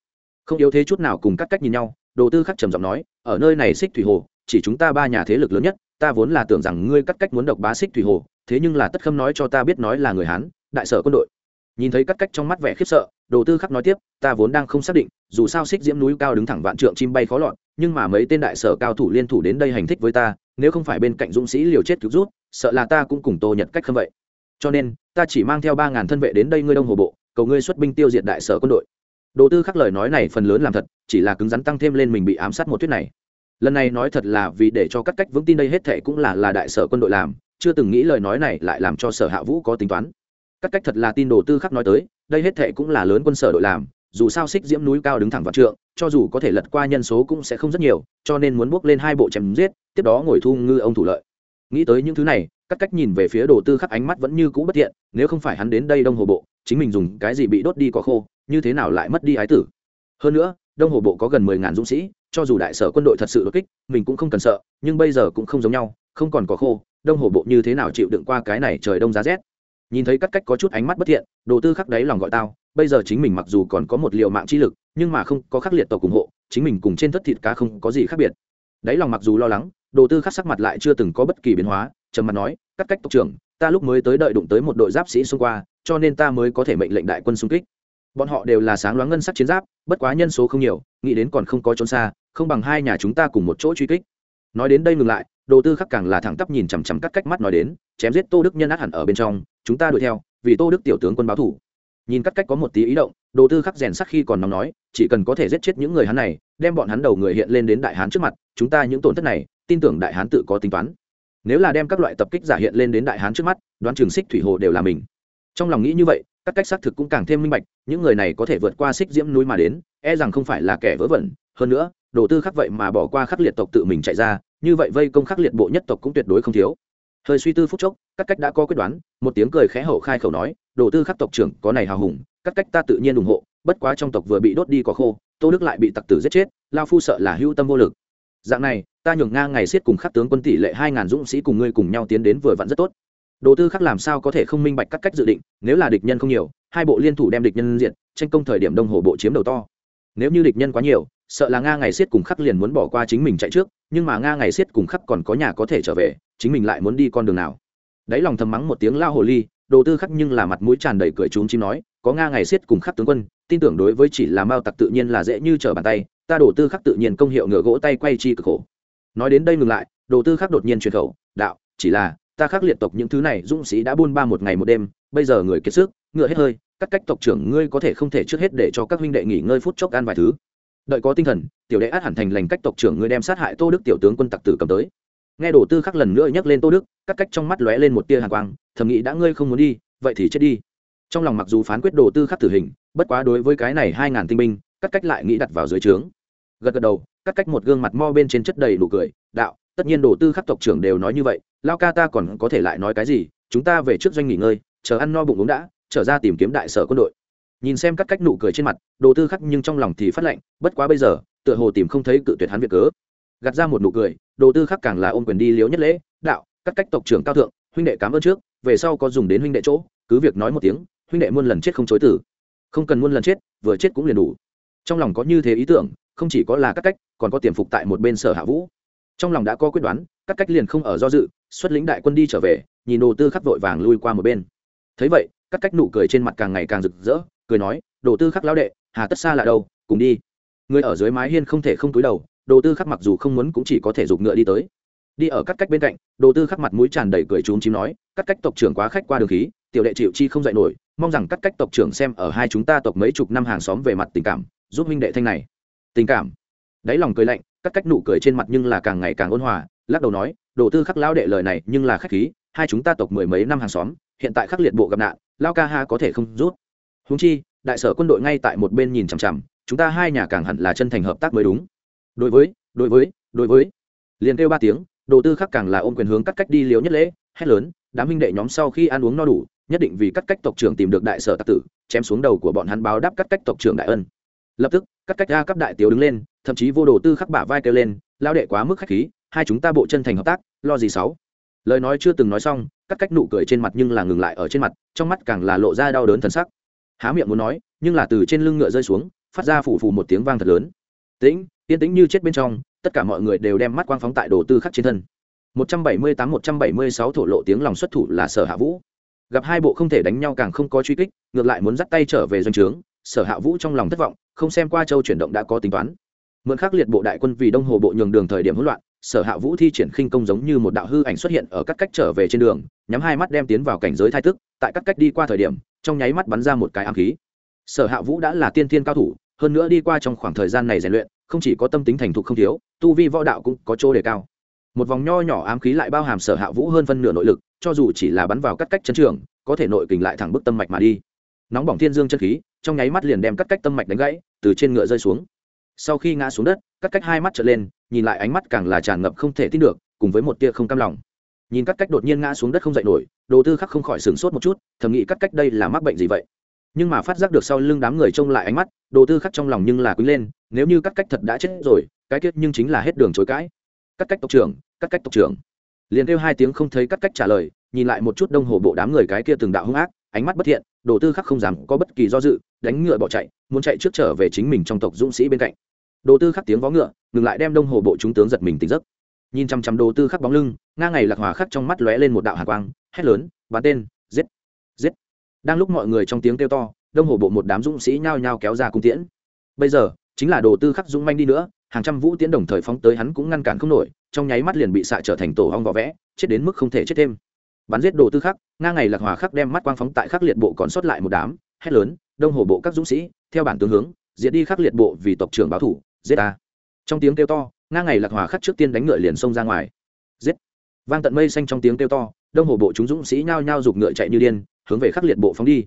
không yếu thế chút nào cùng cắt cách nhìn nhau, đồ tư khắc trầm giọng nói, ở nơi này xích thủy hồ, chỉ chúng ta ba nhà thế lực lớn nhất, ta vốn là tưởng rằng ngươi cắt cách muốn độc bá xích thủy hồ, thế nhưng là tất khâm nói cho ta biết nói là người hán, đại sở quân đội nhìn thấy cắt cách trong mắt vẻ khiếp sợ, đồ tư khắc nói tiếp, ta vốn đang không xác định, dù sao xích diễm núi cao đứng thẳng vạn trượng chim bay khó lọt, nhưng mà mấy tên đại sở cao thủ liên thủ đến đây hành thích với ta, nếu không phải bên cạnh dũng sĩ liều chết cứu rút, sợ là ta cũng cùng tô nhật cách không vậy. Cho nên, ta chỉ mang theo ba ngàn thân vệ đến đây ngươi đông hồ bộ, cầu ngươi xuất binh tiêu diệt đại sở quân đội. Đồ tư khắc lời nói này phần lớn làm thật, chỉ là cứng rắn tăng thêm lên mình bị ám sát một thuyết này. Lần này nói thật là vì để cho các cách vững tin đây hết thệ cũng là là đại sở quân đội làm, chưa từng nghĩ lời nói này lại làm cho sở hạ vũ có tính toán các cách thật là tin đồ tư khắc nói tới, đây hết thệ cũng là lớn quân sở đội làm, dù sao xích diễm núi cao đứng thẳng vào trượng, cho dù có thể lật qua nhân số cũng sẽ không rất nhiều, cho nên muốn bước lên hai bộ chém giết, tiếp đó ngồi thu ngư ông thủ lợi. Nghĩ tới những thứ này, các cách nhìn về phía đồ tư khắc ánh mắt vẫn như cũ bất thiện, nếu không phải hắn đến đây đông hồ bộ, chính mình dùng cái gì bị đốt đi có khô, như thế nào lại mất đi ái tử? Hơn nữa, đông hồ bộ có gần mười ngàn dũng sĩ, cho dù đại sở quân đội thật sự đột kích, mình cũng không cần sợ, nhưng bây giờ cũng không giống nhau, không còn có khô, đông hồ bộ như thế nào chịu đựng qua cái này trời đông giá rét? Nhìn thấy cắt cách có chút ánh mắt bất thiện, đồ tư khắc đáy lòng gọi tao, bây giờ chính mình mặc dù còn có một liều mạng chi lực, nhưng mà không có khắc liệt tộc ủng hộ, chính mình cùng trên thất thịt cá không có gì khác biệt. Đáy lòng mặc dù lo lắng, đồ tư khắc sắc mặt lại chưa từng có bất kỳ biến hóa, trầm mặt nói, cắt cách tộc trưởng, ta lúc mới tới đợi đụng tới một đội giáp sĩ xung qua, cho nên ta mới có thể mệnh lệnh đại quân xung kích. Bọn họ đều là sáng loáng ngân sắc chiến giáp, bất quá nhân số không nhiều, nghĩ đến còn không có trốn xa, không bằng hai nhà chúng ta cùng một chỗ truy kích. Nói đến đây ngừng lại, đồ tư khắc càng là thẳng tắp nhìn chằm chằm cắt cách mắt nói đến, chém giết tô đức nhân át hẳn ở bên trong chúng ta đuổi theo, vì tô đức tiểu tướng quân báo thủ. Nhìn cắt cách có một tí ý động, đồ tư khắc rèn sắc khi còn nóng nói, chỉ cần có thể giết chết những người hắn này, đem bọn hắn đầu người hiện lên đến đại hán trước mặt, chúng ta những tổn thất này, tin tưởng đại hán tự có tính toán. Nếu là đem các loại tập kích giả hiện lên đến đại hán trước mắt, đoán trường xích thủy hồ đều là mình. Trong lòng nghĩ như vậy các cách xác thực cũng càng thêm minh bạch, những người này có thể vượt qua xích diễm núi mà đến e rằng không phải là kẻ vớ vẩn. Hơn nữa, đồ tư khắc vậy mà bỏ qua khắc liệt tộc tự mình chạy ra, như vậy vây công khắc liệt bộ nhất tộc cũng tuyệt đối không thiếu hơi suy tư phút chốc các cách đã có quyết đoán, một tiếng cười khẽ hậu khai khẩu nói, đồ tư khắc tộc trưởng, có này hào hùng các cách ta tự nhiên ủng hộ, bất quá trong tộc vừa bị đốt đi có khô, tô đức lại bị tặc tử giết chết, lao phu sợ là hữu tâm vô lực. Dạng này, ta nhường nga ngày xiết cùng khắc tướng quân tỷ lệ hai ngàn dũng sĩ cùng ngươi cùng nhau tiến đến vừa vặn rất tốt. Đồ tư khắc làm sao có thể không minh bạch các cách dự định, nếu là địch nhân không nhiều, hai bộ liên thủ đem địch nhân diện tranh công thời điểm đông hồ bộ chiếm đầu to. Nếu như địch nhân quá nhiều sợ là nga ngày siết cùng khắc liền muốn bỏ qua chính mình chạy trước, nhưng mà nga ngày siết cùng khắc còn có nhà có thể trở về, chính mình lại muốn đi con đường nào. Đáy lòng thầm mắng một tiếng lao hồ ly, đồ tư khắc nhưng là mặt mũi tràn đầy cười trúng chim nói, có nga ngày siết cùng khắc tướng quân, tin tưởng đối với chỉ là mao tặc tự nhiên là dễ như trở bàn tay, ta đồ tư khắc tự nhiên công hiệu ngựa gỗ tay quay chi cực khổ. Nói đến đây ngừng lại, đồ tư khắc đột nhiên truyền khẩu, đạo, chỉ là, ta khắc liệt tộc những thứ này, dũng sĩ đã buôn ba một ngày một đêm, bây giờ người kiệt sức, ngựa hết hơi, các cách tộc trưởng ngươi có thể không thể trước hết để cho các huynh đệ nghỉ ngơi phút chốc ăn vài thứ đợi có tinh thần, tiểu đệ át hẳn thành lành cách tộc trưởng người đem sát hại tô đức tiểu tướng quân tặc tử cầm tới. Nghe đổ tư khắc lần nữa nhắc lên tô đức, các cách trong mắt lóe lên một tia hàn quang, thầm nghĩ đã ngươi không muốn đi, vậy thì chết đi. Trong lòng mặc dù phán quyết đồ tư khắc tử hình, bất quá đối với cái này hai ngàn tinh binh, các cách lại nghĩ đặt vào dưới trướng. Gật gật đầu, các cách một gương mặt mo bên trên chất đầy đủ cười, đạo, tất nhiên đồ tư khắc tộc trưởng đều nói như vậy, lao ca ta còn có thể lại nói cái gì, chúng ta về trước doanh nghỉ ngơi, chờ ăn no bụng uống đã, trở ra tìm kiếm đại sở quân đội nhìn xem các cách nụ cười trên mặt đồ tư khắc nhưng trong lòng thì phát lạnh, bất quá bây giờ tựa hồ tìm không thấy cự tuyệt hắn việc cớ. Gạt ra một nụ cười đồ tư khắc càng là ôm quyền đi liếu nhất lễ đạo các cách tộc trưởng cao thượng huynh đệ cảm ơn trước về sau có dùng đến huynh đệ chỗ cứ việc nói một tiếng huynh đệ muôn lần chết không chối tử không cần muôn lần chết vừa chết cũng liền đủ. Trong lòng có như thế ý tưởng không chỉ có là các cách còn có tiềm phục tại một bên sở hạ vũ. Trong lòng đã có quyết đoán các cách liền không ở do dự xuất lĩnh đại quân đi trở về nhìn đồ tư khắc vội vàng lui qua một bên. Thấy vậy cắt cách nụ cười trên mặt càng ngày càng rực rỡ, cười nói, đồ tư khắc lão đệ, hà tất xa là đâu, cùng đi. Người ở dưới mái hiên không thể không túi đầu, đồ tư khắc mặc dù không muốn cũng chỉ có thể giục ngựa đi tới. Đi ở cắt cách bên cạnh, đồ tư khắc mặt mũi tràn đầy cười trúng chím nói, cắt cách tộc trưởng quá khách qua đường khí, tiểu đệ chịu chi không dạy nổi, mong rằng cắt cách tộc trưởng xem ở hai chúng ta tộc mấy chục năm hàng xóm về mặt tình cảm, giúp huynh đệ thanh này. Tình cảm? Đáy lòng cười lạnh, cắt cách nụ cười trên mặt nhưng là càng ngày càng ôn hòa, lắc đầu nói, đồ tư khắc lão đệ lời này nhưng là khách khí, hai chúng ta tộc mười mấy năm hàng xóm hiện tại khắc liệt bộ gặp nạn, lao ca ha có thể không rút. Húng chi, đại sở quân đội ngay tại một bên nhìn chằm chằm, chúng ta hai nhà càng hẳn là chân thành hợp tác mới đúng. Đối với đối với đối với. Liền kêu ba tiếng, đồ tư khắc càng là ôm quyền hướng cắt cách đi liếu nhất lễ, hét lớn, đám minh đệ nhóm sau khi ăn uống no đủ, nhất định vì cắt cách tộc trưởng tìm được đại sở tạc tử, chém xuống đầu của bọn hắn báo đáp cắt cách tộc trưởng đại ân. Lập tức, cắt cách ra cấp đại tiểu đứng lên, thậm chí vô đồ tư khắc bả vai kêu lên, lao đệ quá mức khách khí, hai chúng ta bộ chân thành hợp tác, lo gì sáu? Lời nói chưa từng nói xong cắt cách nụ cười trên mặt nhưng là ngừng lại ở trên mặt, trong mắt càng là lộ ra đau đớn thần sắc. Há miệng muốn nói, nhưng là từ trên lưng ngựa rơi xuống, phát ra phủ phù một tiếng vang thật lớn. Tĩnh tiên tĩnh như chết bên trong, tất cả mọi người đều đem mắt quang phóng tại đồ tư khắc trên thân. 178-176 thổ lộ tiếng lòng xuất thủ là sở hạ vũ. Gặp hai bộ không thể đánh nhau càng không có truy kích, ngược lại muốn dắt tay trở về doanh trướng, sở hạ vũ trong lòng thất vọng, không xem qua châu chuyển động đã có tính toán. Mượn khắc liệt bộ đại quân vì đông hồ bộ nhường đường thời điểm hỗn loạn sở hạ vũ thi triển khinh công giống như một đạo hư ảnh xuất hiện ở các cách trở về trên đường, nhắm hai mắt đem tiến vào cảnh giới thai tức, tại các cách đi qua thời điểm, trong nháy mắt bắn ra một cái ám khí. Sở hạ vũ đã là tiên thiên cao thủ, hơn nữa đi qua trong khoảng thời gian này rèn luyện, không chỉ có tâm tính thành thục không thiếu, tu vi võ đạo cũng có chỗ đề cao. Một vòng nho nhỏ ám khí lại bao hàm sở hạ vũ hơn phân nửa nội lực, cho dù chỉ là bắn vào các cách chân trường, có thể nội kình lại thẳng bức tâm mạch mà đi. Nóng bỏng thiên dương chân khí, trong nháy mắt liền đem các cách tâm mạch đánh gãy, từ trên ngựa rơi xuống. Sau khi ngã xuống đất, các cách hai mắt trở lên nhìn lại ánh mắt càng là tràn ngập không thể tin được, cùng với một tia không cam lòng. Nhìn cắt cách đột nhiên ngã xuống đất không dậy nổi, đồ tư khắc không khỏi sửng sốt một chút, thầm nghĩ cắt cách đây là mắc bệnh gì vậy. Nhưng mà phát giác được sau lưng đám người trông lại ánh mắt, đồ tư khắc trong lòng nhưng là quý lên, nếu như cắt cách thật đã chết rồi, cái kết nhưng chính là hết đường chối cãi. Cắt cách tộc trưởng, cắt cách tộc trưởng. Liền kêu hai tiếng không thấy cắt cách trả lời, nhìn lại một chút đông hồ bộ đám người cái kia từng đạo hung ác, ánh mắt bất thiện, đồ tư khắc không dám có bất kỳ do dự, đánh ngựa bỏ chạy, muốn chạy trước trở về chính mình trong tộc dũng sĩ bên cạnh đồ tư khắc tiếng vó ngựa, ngừng lại đem đông hồ bộ chúng tướng giật mình tỉnh giấc. Nhìn chăm chăm đồ tư khắc bóng lưng, nga ngày lạc hòa khắc trong mắt lóe lên một đạo hạ quang, hét lớn, bắn tên, giết giết. Đang lúc mọi người trong tiếng kêu to, đông hồ bộ một đám dũng sĩ nhao nhao kéo ra cung tiễn. Bây giờ, chính là đồ tư khắc dũng manh đi nữa, hàng trăm vũ tiễn đồng thời phóng tới hắn cũng ngăn cản không nổi, trong nháy mắt liền bị xạ trở thành tổ hong vỏ vẽ, chết đến mức không thể chết thêm. Bắn giết đồ tư khắc, nga ngày lạc hòa khắc đem mắt quang phóng tại khắc liệt bộ còn sót lại một đám, hét lớn, đông hồ bộ các dũng sĩ, theo bản tướng hướng, diệt đi khắc liệt bộ vì tộc trưởng báo thủ giết ta. Trong tiếng kêu to, ngang ngày lạc hòa khắc trước tiên đánh ngựa liền xông ra ngoài. Giết. Vang tận mây xanh trong tiếng kêu to, đông hồ bộ chúng dũng sĩ nhao nhao giục ngựa chạy như điên, hướng về khắc liệt bộ phóng đi.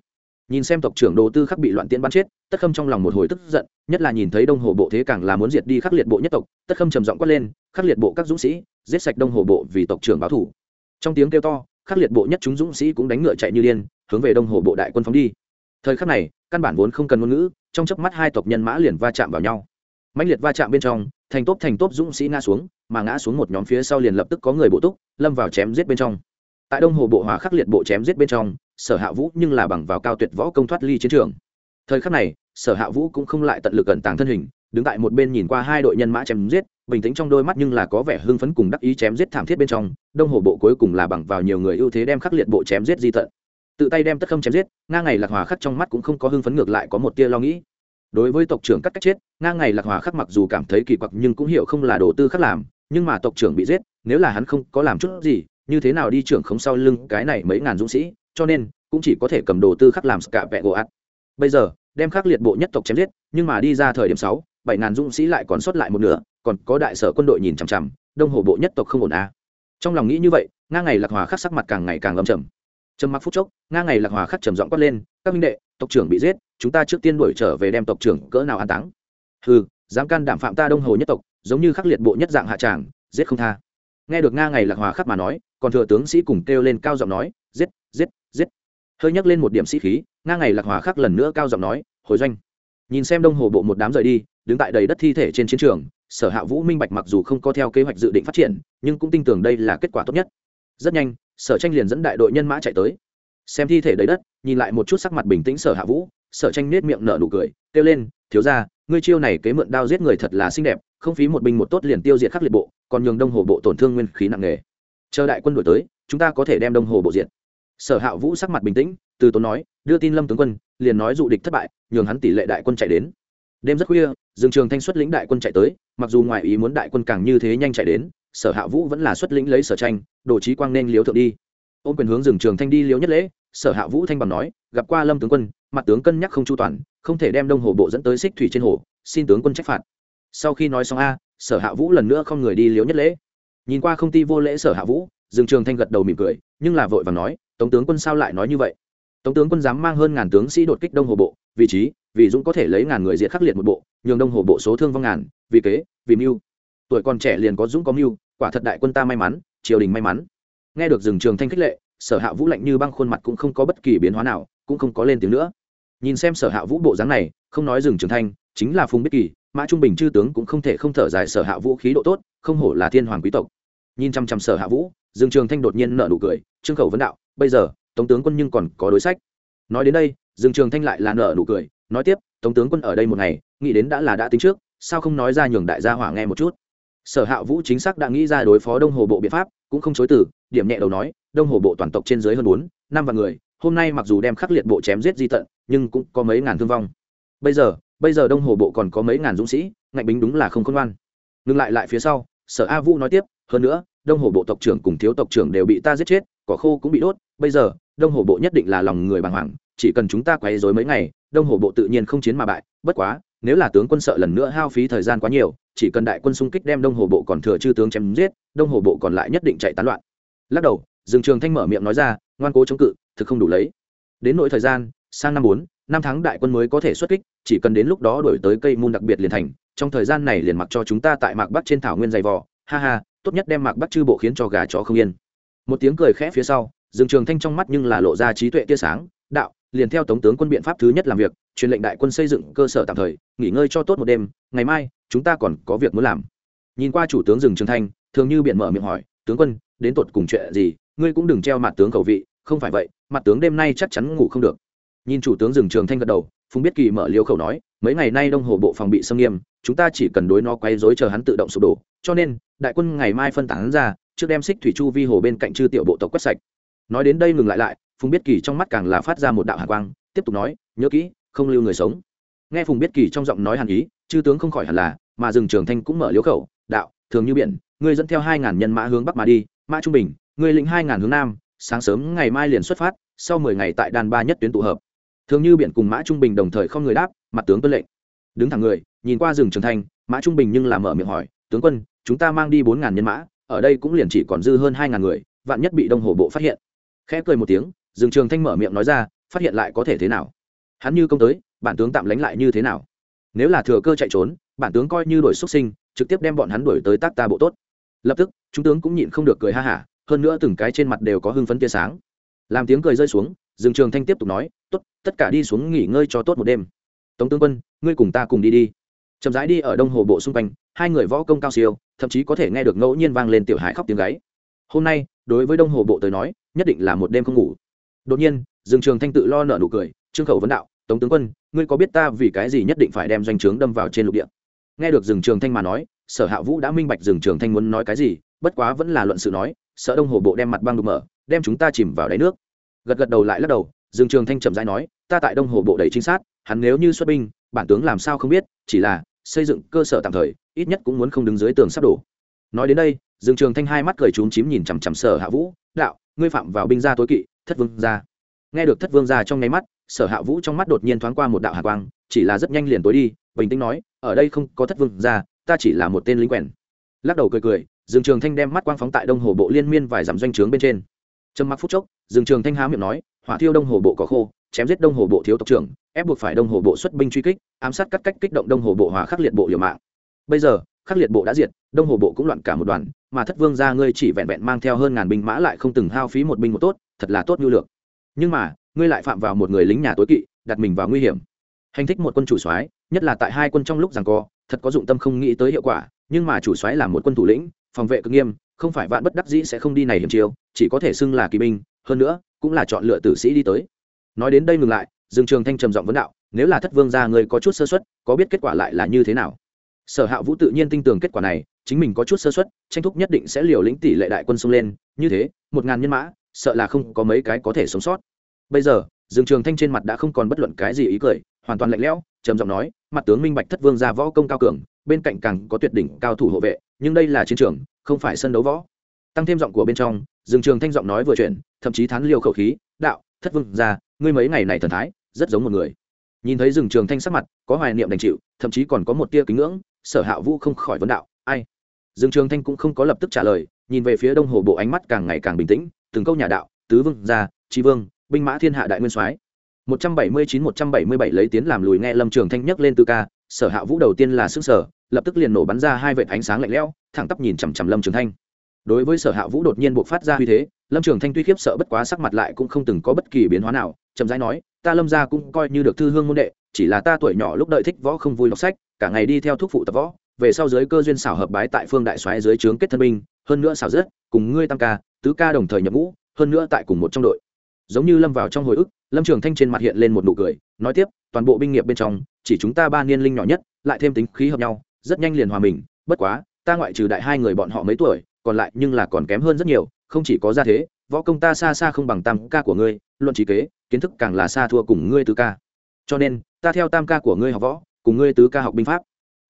Nhìn xem tộc trưởng đồ tư khắc bị loạn tiễn bắn chết, tất khâm trong lòng một hồi tức giận, nhất là nhìn thấy đông hồ bộ thế càng là muốn diệt đi khắc liệt bộ nhất tộc, tất khâm trầm giọng quát lên, khắc liệt bộ các dũng sĩ, giết sạch đông hồ bộ vì tộc trưởng báo thủ. Trong tiếng kêu to, khắc liệt bộ nhất chúng dũng sĩ cũng đánh ngựa chạy như điên, hướng về đông hồ bộ đại quân phóng đi. Thời khắc này, căn bản vốn không cần ngôn ngữ, trong chớp mắt hai tộc nhân mã liền va chạm vào nhau mãnh liệt va chạm bên trong, thành tốp thành tốp dũng sĩ ngã xuống, mà ngã xuống một nhóm phía sau liền lập tức có người bộ túc, lâm vào chém giết bên trong. Tại đông hồ bộ hòa khắc liệt bộ chém giết bên trong, sở hạ vũ nhưng là bằng vào cao tuyệt võ công thoát ly chiến trường. Thời khắc này, sở hạ vũ cũng không lại tận lực cẩn tàng thân hình, đứng tại một bên nhìn qua hai đội nhân mã chém giết, bình tĩnh trong đôi mắt nhưng là có vẻ hưng phấn cùng đắc ý chém giết thảm thiết bên trong, đông hồ bộ cuối cùng là bằng vào nhiều người ưu thế đem khắc liệt bộ chém giết di tận. Tự tay đem tất khâm chém giết nga ngày lạc hòa khắc trong mắt cũng không có hưng phấn ngược lại có một tia lo nghĩ đối với tộc trưởng cắt cách chết, ngang ngày lạc hòa khắc mặc dù cảm thấy kỳ quặc nhưng cũng hiểu không là đồ tư khắc làm, nhưng mà tộc trưởng bị giết, nếu là hắn không có làm chút gì, như thế nào đi trưởng không sau lưng cái này mấy ngàn dũng sĩ, cho nên cũng chỉ có thể cầm đồ tư khắc làm cả vẹ gỗ ạt bây giờ, đem khắc liệt bộ nhất tộc chém giết, nhưng mà đi ra thời điểm sáu, bảy ngàn dũng sĩ lại còn sót lại một nửa, còn có đại sở quân đội nhìn chằm chằm, đông hồ bộ nhất tộc không ổn à. trong lòng nghĩ như vậy, ngang ngày lạc hòa khắc sắc mặt càng ngày càng lâm trầm trầm mặc phút chốc, nga ngày lạc hòa khắc trầm giọng quát lên, các minh đệ, tộc trưởng bị giết, chúng ta trước tiên đuổi trở về đem tộc trưởng cỡ nào an táng. Hừ, dám can đảm phạm ta đông hồ nhất tộc, giống như khắc liệt bộ nhất dạng hạ tràng, giết không tha. Nghe được nga ngày lạc hòa khắc mà nói, còn thừa tướng sĩ cùng kêu lên cao giọng nói, giết giết giết. Hơi nhắc lên một điểm sĩ khí, nga ngày lạc hòa khắc lần nữa cao giọng nói, hồi doanh. Nhìn xem đông hồ bộ một đám rời đi, đứng tại đầy đất thi thể trên chiến trường, sở hạ vũ minh bạch mặc dù không có theo kế hoạch dự định phát triển, nhưng cũng tin tưởng đây là kết quả tốt nhất. Rất nhanh sở tranh liền dẫn đại đội nhân mã chạy tới. Xem thi thể đầy đất, nhìn lại một chút sắc mặt bình tĩnh sở hạ vũ, sở tranh nết miệng nở nụ cười, kêu lên, thiếu ra ngươi chiêu này kế mượn đao giết người thật là xinh đẹp, không phí một binh một tốt liền tiêu diệt khắc liệt bộ, còn nhường đông hồ bộ tổn thương nguyên khí nặng nề. Chờ đại quân đổi tới, chúng ta có thể đem đông hồ bộ diện. sở hạ vũ sắc mặt bình tĩnh, từ tốn nói, đưa tin lâm tướng quân, liền nói dụ địch thất bại, nhường hắn tỷ lệ đại quân chạy đến. Đêm rất khuya, dương trường thanh xuất lĩnh đại quân chạy tới, mặc dù ngoài ý muốn đại quân càng như thế nhanh chạy đến sở hạ vũ vẫn là xuất lĩnh lấy sở tranh, đồ trí quang nên liếu thượng đi. Ôm quyền hướng rừng trường thanh đi liếu nhất lễ, sở hạ vũ thanh bằng nói, gặp qua lâm tướng quân, mặt tướng cân nhắc không chu toàn, không thể đem đông hồ bộ dẫn tới xích thủy trên hồ, xin tướng quân trách phạt. Sau khi nói xong a, sở hạ vũ lần nữa không người đi liếu nhất lễ. Nhìn qua không ti vô lễ sở hạ vũ, rừng trường thanh gật đầu mỉm cười, nhưng là vội và nói, tống tướng quân sao lại nói như vậy? Tống tướng quân dám mang hơn ngàn tướng sĩ đột kích đông hồ bộ, vị trí, vì dũng có thể lấy ngàn người diệt khắc liệt một bộ, nhường đông hồ bộ số thương vong ngàn, vì kế, vì mưu. Tuổi còn trẻ liền có dũng có mưu quả thật đại quân ta may mắn, triều đình may mắn. Nghe được rừng trường thanh khích lệ, sở hạ vũ lạnh như băng khuôn mặt cũng không có bất kỳ biến hóa nào, cũng không có lên tiếng nữa. Nhìn xem sở hạ vũ bộ dáng này, không nói rừng trường thanh, chính là phùng biết kỳ, mã trung bình chư tướng cũng không thể không thở dài sở hạ vũ khí độ tốt, không hổ là thiên hoàng quý tộc. Nhìn chăm chăm sở hạ vũ, rừng trường thanh đột nhiên nở nụ cười, trương khẩu vấn đạo, bây giờ, tống tướng quân nhưng còn có đối sách. Nói đến đây, rừng trường thanh lại là nở nụ cười, nói tiếp, tống tướng quân ở đây một ngày, nghĩ đến đã là đã tính trước, sao không nói ra nhường đại gia hỏa nghe một chút? Sở hạ vũ chính xác đã nghĩ ra đối phó đông hồ bộ biện pháp, cũng không chối từ, điểm nhẹ đầu nói, đông hồ bộ toàn tộc trên dưới hơn bốn, năm vạn người, hôm nay mặc dù đem khắc liệt bộ chém giết di tận, nhưng cũng có mấy ngàn thương vong. Bây giờ bây giờ đông hồ bộ còn có mấy ngàn dũng sĩ, ngạnh bính đúng là không khôn ngoan. Ngừng lại lại phía sau, sở a vũ nói tiếp, hơn nữa, đông hồ bộ tộc trưởng cùng thiếu tộc trưởng đều bị ta giết chết, cỏ khô cũng bị đốt, bây giờ, đông hồ bộ nhất định là lòng người bàng hoàng, chỉ cần chúng ta quấy dối mấy ngày, đông hồ bộ tự nhiên không chiến mà bại, bất quá nếu là tướng quân sợ lần nữa hao phí thời gian quá nhiều, chỉ cần đại quân xung kích đem đông hồ bộ còn thừa chư tướng chém giết, đông hồ bộ còn lại nhất định chạy tán loạn. Lắc đầu, dương trường thanh mở miệng nói ra, ngoan cố chống cự, thực không đủ lấy. Đến nỗi thời gian, sang năm bốn, năm tháng đại quân mới có thể xuất kích, chỉ cần đến lúc đó đổi tới cây môn đặc biệt liền thành, trong thời gian này liền mặc cho chúng ta tại mạc bắc trên thảo nguyên dày vò, ha ha, tốt nhất đem mạc bắc chư bộ khiến cho gà chó không yên. Một tiếng cười khẽ phía sau, dương trường thanh trong mắt nhưng là lộ ra trí tuệ tia sáng, đạo liền theo tống tướng quân biện pháp thứ nhất làm việc, truyền lệnh đại quân xây dựng cơ sở tạm thời, nghỉ ngơi cho tốt một đêm, ngày mai, chúng ta còn có việc muốn làm. Nhìn qua chủ tướng rừng trường thanh, thường như biện mở miệng hỏi, tướng quân, đến tột cùng chuyện gì? Ngươi cũng đừng treo mặt tướng cầu vị, không phải vậy, mặt tướng đêm nay chắc chắn ngủ không được. Nhìn chủ tướng rừng trường thanh gật đầu, phùng biết kỳ mở liêu khẩu nói, mấy ngày nay đông hồ bộ phòng bị xâm nghiêm, chúng ta chỉ cần đối nó quay dối chờ hắn tự động sụp đổ, cho nên, đại quân ngày mai phân tán ra, trước đem xích thủy chu vi hồ bên cạnh chư tiểu bộ tộc quét sạch nói đến đây ngừng lại lại, phùng biết kỳ trong mắt càng là phát ra một đạo hạ quang, tiếp tục nói, nhớ kỹ, không lưu người sống. Nghe phùng biết kỳ trong giọng nói hàn ý, chư tướng không khỏi hẳn là, mà rừng trường thanh cũng mở liếu khẩu, đạo, thường như biển, ngươi dẫn theo hai ngàn nhân mã hướng bắc mà đi, mã trung bình, ngươi lĩnh hai ngàn hướng nam, sáng sớm ngày mai liền xuất phát, sau mười ngày tại đàn ba nhất tuyến tụ hợp. Thường như biển cùng mã trung bình đồng thời không người đáp, mặt tướng tuân lệnh. Đứng thẳng người, nhìn qua rừng trường thanh, mã trung bình nhưng làm mở miệng hỏi, tướng quân, chúng ta mang đi bốn ngàn nhân mã, ở đây cũng liền chỉ còn dư hơn hai ngàn người, vạn nhất bị đông hồ bộ phát hiện khẽ cười một tiếng, Dương trường thanh mở miệng nói ra, phát hiện lại có thể thế nào? Hắn như công tới, bản tướng tạm lánh lại như thế nào? Nếu là thừa cơ chạy trốn, bản tướng coi như đổi xuất sinh, trực tiếp đem bọn hắn đuổi tới tác ta bộ tốt. Lập tức, chúng tướng cũng nhịn không được cười ha hả, hơn nữa từng cái trên mặt đều có hưng phấn tia sáng. Làm tiếng cười rơi xuống, Dương trường thanh tiếp tục nói, tốt, tất cả đi xuống nghỉ ngơi cho tốt một đêm. Tống tướng quân, ngươi cùng ta cùng đi đi. Chậm rãi đi ở đông hồ bộ xung quanh, hai người võ công cao siêu, thậm chí có thể nghe được ngẫu nhiên vang lên tiểu hải khóc tiếng gáy hôm nay, đối với đông hồ bộ tới nói, nhất định là một đêm không ngủ. Đột nhiên, Dương trường thanh tự lo nở nụ cười, trương khẩu vấn đạo, tống tướng quân, ngươi có biết ta vì cái gì nhất định phải đem doanh trướng đâm vào trên lục địa? Nghe được Dương trường thanh mà nói, sở hạ vũ đã minh bạch Dương trường thanh muốn nói cái gì, bất quá vẫn là luận sự nói sợ đông hồ bộ đem mặt băng đục mở, đem chúng ta chìm vào đáy nước. Gật gật đầu lại lắc đầu, Dương trường thanh chậm rãi nói, ta tại đông hồ bộ đầy chính xác hắn nếu như xuất binh, bản tướng làm sao không biết, chỉ là xây dựng cơ sở tạm thời, ít nhất cũng muốn không đứng dưới tường sắp đổ. Nói đến đây Dương trường thanh hai mắt cười trúng chím nhìn chằm chằm sở hạ vũ, đạo, ngươi phạm vào binh gia tối kỵ, thất vương gia. Nghe được thất vương gia trong nháy mắt, sở hạ vũ trong mắt đột nhiên thoáng qua một đạo hạ quang, chỉ là rất nhanh liền tối đi, bình tĩnh nói, ở đây không có thất vương gia, ta chỉ là một tên lính quèn. Lắc đầu cười cười, dương trường thanh đem mắt quang phóng tại đông hồ bộ liên miên vài dặm doanh trướng bên trên. Trầm mặc phút chốc, dương trường thanh há miệng nói, hỏa thiêu đông hồ bộ có khô, chém giết đông hồ bộ thiếu tộc trưởng, ép buộc phải đông hồ bộ xuất binh truy kích, ám sát cắt cách kích động đông hồ bộ hòa khắc liệt bộ liều mạng. Bây giờ khắc liệt bộ đã diệt, đông hồ bộ cũng loạn cả một đoàn, mà thất vương ra ngươi chỉ vẹn vẹn mang theo hơn ngàn binh mã lại không từng hao phí một binh một tốt, thật là tốt nhu lược. Nhưng mà, ngươi lại phạm vào một người lính nhà tối kỵ, đặt mình vào nguy hiểm. Hành thích một quân chủ soái, nhất là tại hai quân trong lúc rằng co, thật có dụng tâm không nghĩ tới hiệu quả, nhưng mà chủ soái là một quân thủ lĩnh, phòng vệ cực nghiêm, không phải vạn bất đắc dĩ sẽ không đi này hiểm chiêu, chỉ có thể xưng là kỳ binh, hơn nữa, cũng là chọn lựa tử sĩ đi tới. Nói đến đây ngừng lại, dương trường thanh trầm giọng vấn đạo, nếu là thất vương gia ngươi có chút sơ xuất có biết kết quả lại là như thế nào? Sở hạ vũ tự nhiên tin tưởng kết quả này, chính mình có chút sơ xuất tranh thúc nhất định sẽ liều lĩnh tỷ lệ đại quân xông lên, như thế, một ngàn nhân mã, sợ là không có mấy cái có thể sống sót. Bây giờ, dương trường thanh trên mặt đã không còn bất luận cái gì ý cười, hoàn toàn lạnh lẽo, trầm giọng nói, mặt tướng minh bạch thất vương ra võ công cao cường, bên cạnh càng có tuyệt đỉnh cao thủ hộ vệ, nhưng đây là chiến trường, không phải sân đấu võ. Tăng thêm giọng của bên trong, dương trường thanh giọng nói vừa chuyển, thậm chí thán liều khẩu khí, đạo, thất vương ra, ngươi mấy ngày này thần thái, rất giống một người. Nhìn thấy dương trường thanh sắc mặt, có hoài niệm đành chịu, thậm chí còn có một tia kính ngưỡng sở hạ vũ không khỏi vấn đạo, ai? Dương trường thanh cũng không có lập tức trả lời, nhìn về phía đông hồ bộ ánh mắt càng ngày càng bình tĩnh, từng câu nhà đạo, tứ vương gia, tri vương, binh mã thiên hạ đại nguyên soái. Một trăm bảy mươi chín, một trăm bảy mươi bảy lấy tiến làm lùi nghe lâm trường thanh nhấc lên tư ca, sở hạ vũ đầu tiên là xương sở lập tức liền nổ bắn ra hai vệt ánh sáng lạnh lẽo, thẳng tắp nhìn chằm chằm lâm trường thanh. Đối với sở hạ vũ đột nhiên buộc phát ra uy thế, lâm trường thanh tuy khiếp sợ bất quá sắc mặt lại cũng không từng có bất kỳ biến hóa nào, chậm rãi nói, ta lâm ra cũng coi như được thư hương môn đệ chỉ là ta tuổi nhỏ lúc đợi thích võ không vui đọc sách, cả ngày đi theo thuốc phụ tập võ, về sau giới cơ duyên xảo hợp bái tại phương đại soái dưới trướng kết thân binh, hơn nữa xảo rất cùng ngươi tam ca, tứ ca đồng thời nhập ngũ, hơn nữa tại cùng một trong đội. Giống như lâm vào trong hồi ức, lâm trường thanh trên mặt hiện lên một nụ cười, nói tiếp, toàn bộ binh nghiệp bên trong, chỉ chúng ta ba niên linh nhỏ nhất, lại thêm tính khí hợp nhau, rất nhanh liền hòa mình, bất quá, ta ngoại trừ đại hai người bọn họ mấy tuổi, còn lại nhưng là còn kém hơn rất nhiều, không chỉ có ra thế, võ công ta xa xa không bằng tam ca của ngươi, luận trí kế, kiến thức càng là xa thua cùng ngươi tứ ca. Cho nên ta theo tam ca của ngươi học võ, cùng ngươi tứ ca học binh pháp.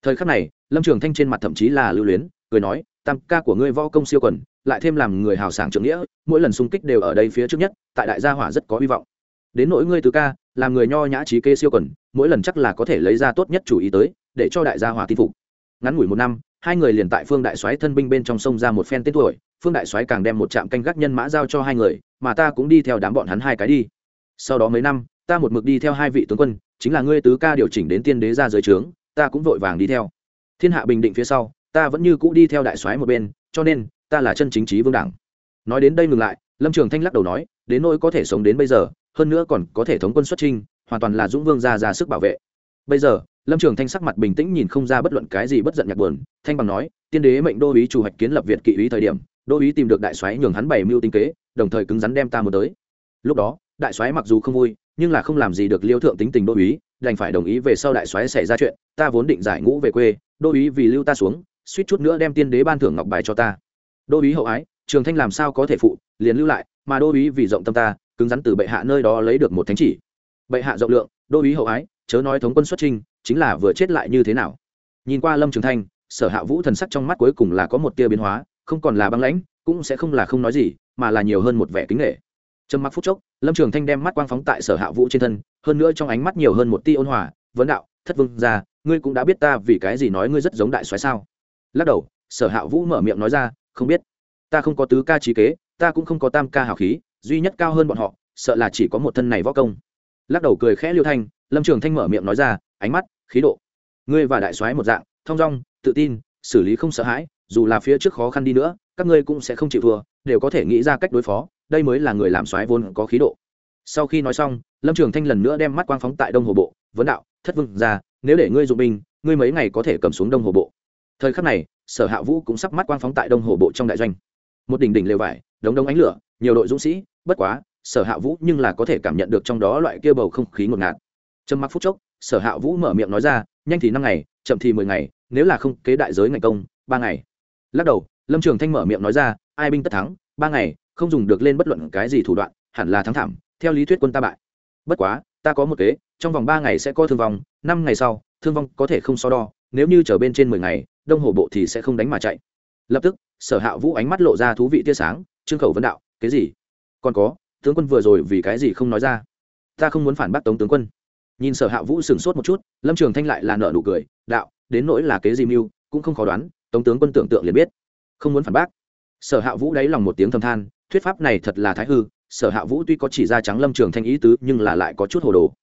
Thời khắc này, lâm trường thanh trên mặt thậm chí là lưu luyến, cười nói, tam ca của ngươi võ công siêu quần, lại thêm làm người hào sảng trưởng nghĩa, mỗi lần xung kích đều ở đây phía trước nhất, tại đại gia hỏa rất có hy vọng. Đến nỗi ngươi tứ ca, làm người nho nhã trí kê siêu quần, mỗi lần chắc là có thể lấy ra tốt nhất chủ ý tới, để cho đại gia hỏa tin phục. Ngắn ngủi một năm, hai người liền tại phương đại soái thân binh bên trong sông ra một phen tên tuổi, phương đại soái càng đem một trạm canh gác nhân mã giao cho hai người, mà ta cũng đi theo đám bọn hắn hai cái đi. Sau đó mấy năm ta một mực đi theo hai vị tướng quân, chính là ngươi tứ ca điều chỉnh đến tiên đế ra dưới trướng, ta cũng vội vàng đi theo. Thiên hạ bình định phía sau, ta vẫn như cũ đi theo đại soái một bên, cho nên, ta là chân chính trí vương đảng nói đến đây ngừng lại, lâm trường thanh lắc đầu nói, đến nỗi có thể sống đến bây giờ, hơn nữa còn có thể thống quân xuất trinh hoàn toàn là dũng vương ra ra sức bảo vệ. Bây giờ, lâm trường thanh sắc mặt bình tĩnh nhìn không ra bất luận cái gì bất giận nhạc buồn, thanh bằng nói, tiên đế mệnh đô ý chủ hạch kiến lập việt kỵ ý thời điểm, đô ý tìm được đại soái nhường hắn bày mưu tinh kế, đồng thời cứng rắn đem ta một tới. Lúc đó đại soái mặc dù không vui, nhưng là không làm gì được liêu thượng tính tình đô uý đành phải đồng ý về sau đại soái xảy ra chuyện, ta vốn định giải ngũ về quê, đô uý vì lưu ta xuống, suýt chút nữa đem tiên đế ban thưởng ngọc bài cho ta. Đô uý hậu ái, trường thanh làm sao có thể phụ, liền lưu lại, mà đô uý vì rộng tâm ta, cứng rắn từ bệ hạ nơi đó lấy được một thánh chỉ. Bệ hạ rộng lượng, đô uý hậu ái, chớ nói thống quân xuất trinh chính là vừa chết lại như thế nào. Nhìn qua lâm trường thanh, sở hạ vũ thần sắc trong mắt cuối cùng là có một tia biến hóa, không còn là băng lãnh, cũng sẽ không là không nói gì, mà là nhiều hơn một vẻ kính nghệ trầm mặc phút chốc, lâm trường thanh đem mắt quang phóng tại sở hạ vũ trên thân, hơn nữa trong ánh mắt nhiều hơn một tia ôn hòa, vấn đạo, thất vương ra ngươi cũng đã biết ta vì cái gì nói ngươi rất giống đại soái sao? Lắc đầu, sở hạ vũ mở miệng nói ra, không biết. Ta không có tứ ca trí kế, ta cũng không có tam ca hào khí, duy nhất cao hơn bọn họ, sợ là chỉ có một thân này võ công. Lắc đầu cười khẽ liêu thanh, lâm trường thanh mở miệng nói ra, ánh mắt, khí độ. Ngươi và đại soái một dạng thong dong, tự tin, xử lý không sợ hãi, dù là phía trước khó khăn đi nữa, các ngươi cũng sẽ không chịu thua, đều có thể nghĩ ra cách đối phó đây mới là người làm soái vốn có khí độ. Sau khi nói xong, lâm trường thanh lần nữa đem mắt quang phóng tại đông hồ bộ, vấn đạo, thất vương ra nếu để ngươi dụng binh, ngươi mấy ngày có thể cầm xuống đông hồ bộ. Thời khắc này, sở hạ vũ cũng sắp mắt quang phóng tại đông hồ bộ trong đại doanh. Một đỉnh đỉnh lều vải, đống đống ánh lửa, nhiều đội dũng sĩ, bất quá, sở hạ vũ nhưng là có thể cảm nhận được trong đó loại kia bầu không khí ngột ngạt. Trầm mặc phút chốc, sở hạ vũ mở miệng nói ra, nhanh thì năm ngày, chậm thì mười ngày, nếu là không kế đại giới ngày công, ba ngày. Lắc đầu, lâm trường thanh mở miệng nói ra, ai binh tất thắng, ba ngày không dùng được lên bất luận cái gì thủ đoạn, hẳn là thắng thảm, theo lý thuyết quân ta bại. Bất quá, ta có một kế, trong vòng ba ngày sẽ có thương vong, năm ngày sau, thương vong có thể không so đo, nếu như trở bên trên mười ngày, đông hồ bộ thì sẽ không đánh mà chạy. Lập tức, sở hạ vũ ánh mắt lộ ra thú vị tia sáng, trương khẩu vấn đạo, cái gì? Còn có, tướng quân vừa rồi vì cái gì không nói ra? Ta không muốn phản bác tống tướng quân. Nhìn sở hạ vũ sửng sốt một chút, lâm trường thanh lại là nợ nụ cười, đạo, đến nỗi là kế gì mưu, cũng không khó đoán, tống tướng quân tưởng tượng liền biết. Không muốn phản bác. Sở hạ vũ đáy lòng một tiếng thầm than thuyết pháp này thật là thái hư, sở hạ vũ tuy có chỉ ra trắng lâm trường thanh ý tứ, nhưng là lại có chút hồ đồ.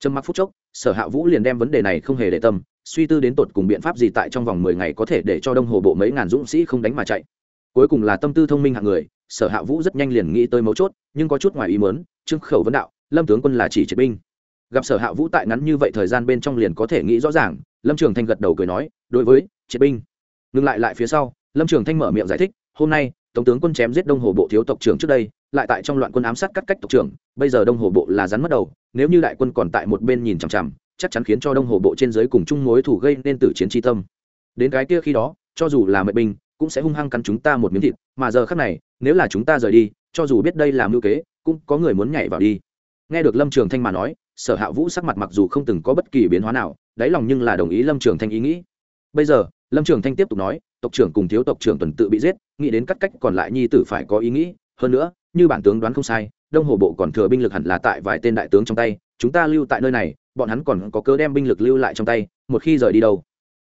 Trầm mặc phút chốc, sở hạ vũ liền đem vấn đề này không hề để tâm, suy tư đến tột cùng biện pháp gì tại trong vòng mười ngày có thể để cho đông hồ bộ mấy ngàn dũng sĩ không đánh mà chạy. Cuối cùng là tâm tư thông minh hạng người, sở hạ vũ rất nhanh liền nghĩ tới mấu chốt, nhưng có chút ngoài ý mớn trương khẩu vấn đạo, lâm tướng quân là chỉ triệt binh. Gặp sở hạ vũ tại ngắn như vậy thời gian bên trong liền có thể nghĩ rõ ràng, lâm trường thanh gật đầu cười nói, đối với triệt binh. Ngừng lại lại phía sau, lâm trường thanh mở miệng giải thích, hôm nay tổng tướng quân chém giết đông hồ bộ thiếu tộc trưởng trước đây, lại tại trong loạn quân ám sát cắt cách tộc trưởng, bây giờ đông hồ bộ là rắn mất đầu, nếu như đại quân còn tại một bên nhìn chằm chằm, chắc chắn khiến cho đông hồ bộ trên giới cùng chung mối thủ gây nên tử chiến tri tâm. Đến cái kia khi đó, cho dù là mệnh binh, cũng sẽ hung hăng cắn chúng ta một miếng thịt, mà giờ khác này, nếu là chúng ta rời đi, cho dù biết đây là mưu kế, cũng có người muốn nhảy vào đi. Nghe được lâm trường thanh mà nói, sở hạ vũ sắc mặt mặc dù không từng có bất kỳ biến hóa nào, đáy lòng nhưng là đồng ý lâm trường thanh ý nghĩ. Bây giờ, lâm trường thanh tiếp tục nói tộc trưởng cùng thiếu tộc trưởng tuần tự bị giết, nghĩ đến cắt cách còn lại nhi tử phải có ý nghĩ, hơn nữa, như bản tướng đoán không sai, đông hồ bộ còn thừa binh lực hẳn là tại vài tên đại tướng trong tay, chúng ta lưu tại nơi này, bọn hắn còn có cớ đem binh lực lưu lại trong tay, một khi rời đi đâu.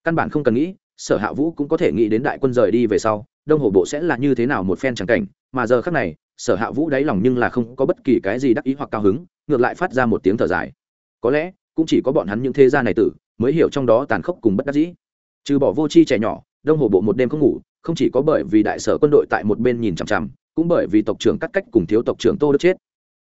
Căn bản không cần nghĩ, sở hạ vũ cũng có thể nghĩ đến đại quân rời đi về sau, đông hồ bộ sẽ là như thế nào một phen tràng cảnh, mà giờ khác này, sở hạ vũ đáy lòng nhưng là không có bất kỳ cái gì đắc ý hoặc cao hứng, ngược lại phát ra một tiếng thở dài. Có lẽ, cũng chỉ có bọn hắn những thế gia này tử, mới hiểu trong đó tàn khốc cùng bất đắc dĩ. Trừ bỏ vô tri trẻ nhỏ đông hồ bộ một đêm không ngủ, không chỉ có bởi vì đại sở quân đội tại một bên nhìn chằm chằm, cũng bởi vì tộc trưởng cắt cách cùng thiếu tộc trưởng tô đức chết.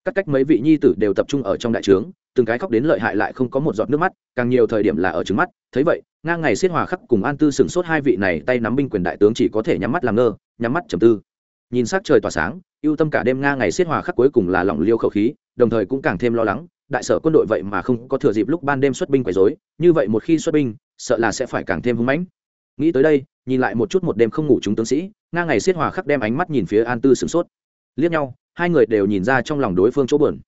Cắt cách mấy vị nhi tử đều tập trung ở trong đại trướng, từng cái khóc đến lợi hại lại không có một giọt nước mắt, càng nhiều thời điểm là ở trứng mắt. Thấy vậy, ngang ngày xiết hòa khắc cùng an tư sửng sốt hai vị này tay nắm binh quyền đại tướng chỉ có thể nhắm mắt làm ngơ, nhắm mắt trầm tư. Nhìn s á c trời tỏa sáng, ưu tâm cả đêm nga ngày xiết hòa khắc cuối cùng là lỏng liêu khẩu khí, đồng thời cũng càng thêm lo lắng, đại sở quân đội vậy mà không có thừa dịp lúc ban đêm xuất binh quấy dối như vậy một khi xuất binh, sợ là sẽ phải càng thêm hưng mãnh nghĩ tới đây, nhìn lại một chút một đêm không ngủ chúng tướng sĩ, nga ngày xiết hòa khắc đem ánh mắt nhìn phía an tư sửng sốt. Liếc nhau, hai người đều nhìn ra trong lòng đối phương chỗ bờn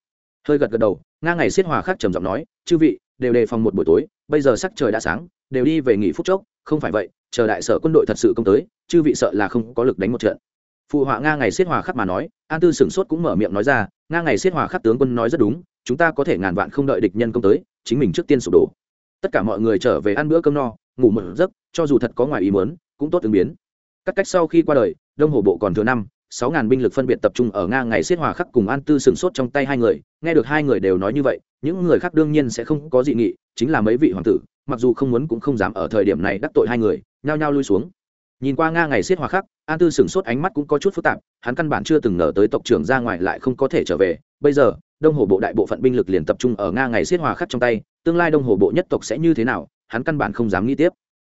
hơi gật gật đầu, nga ngày xiết hòa khắc trầm giọng nói, chư vị, đều đề phòng một buổi tối, bây giờ sắc trời đã sáng, đều đi về nghỉ phút chốc, không phải vậy, chờ đại sở quân đội thật sự công tới, chư vị sợ là không có lực đánh một trận. Phụ họa nga ngày xiết hòa khắc mà nói, an tư sửng sốt cũng mở miệng nói ra, nga ngày xiết hòa khắc tướng quân nói rất đúng, chúng ta có thể ngàn vạn không đợi địch nhân công tới, chính mình trước tiên sụp đổ. Tất cả mọi người trở về ăn bữa cơm no ngủ một giấc, cho dù thật có ngoài ý muốn, cũng tốt ứng biến. Các cách sau khi qua đời, đông hồ bộ còn thừa năm, sáu ngàn binh lực phân biệt tập trung ở nga ngày xiết hòa khắc cùng an tư sửng sốt trong tay hai người. Nghe được hai người đều nói như vậy, những người khác đương nhiên sẽ không có dị nghị, chính là mấy vị hoàng tử, mặc dù không muốn cũng không dám ở thời điểm này đắc tội hai người, nhao nhao lui xuống. Nhìn qua nga ngày xiết hòa khắc, an tư sửng sốt ánh mắt cũng có chút phức tạp, hắn căn bản chưa từng ngờ tới tộc trưởng ra ngoài lại không có thể trở về. Bây giờ, đông hồ bộ đại bộ phận binh lực liền tập trung ở nga ngày xiết hòa khắc trong tay, tương lai đông hồ bộ nhất tộc sẽ như thế nào hắn căn bản không dám nghĩ tiếp.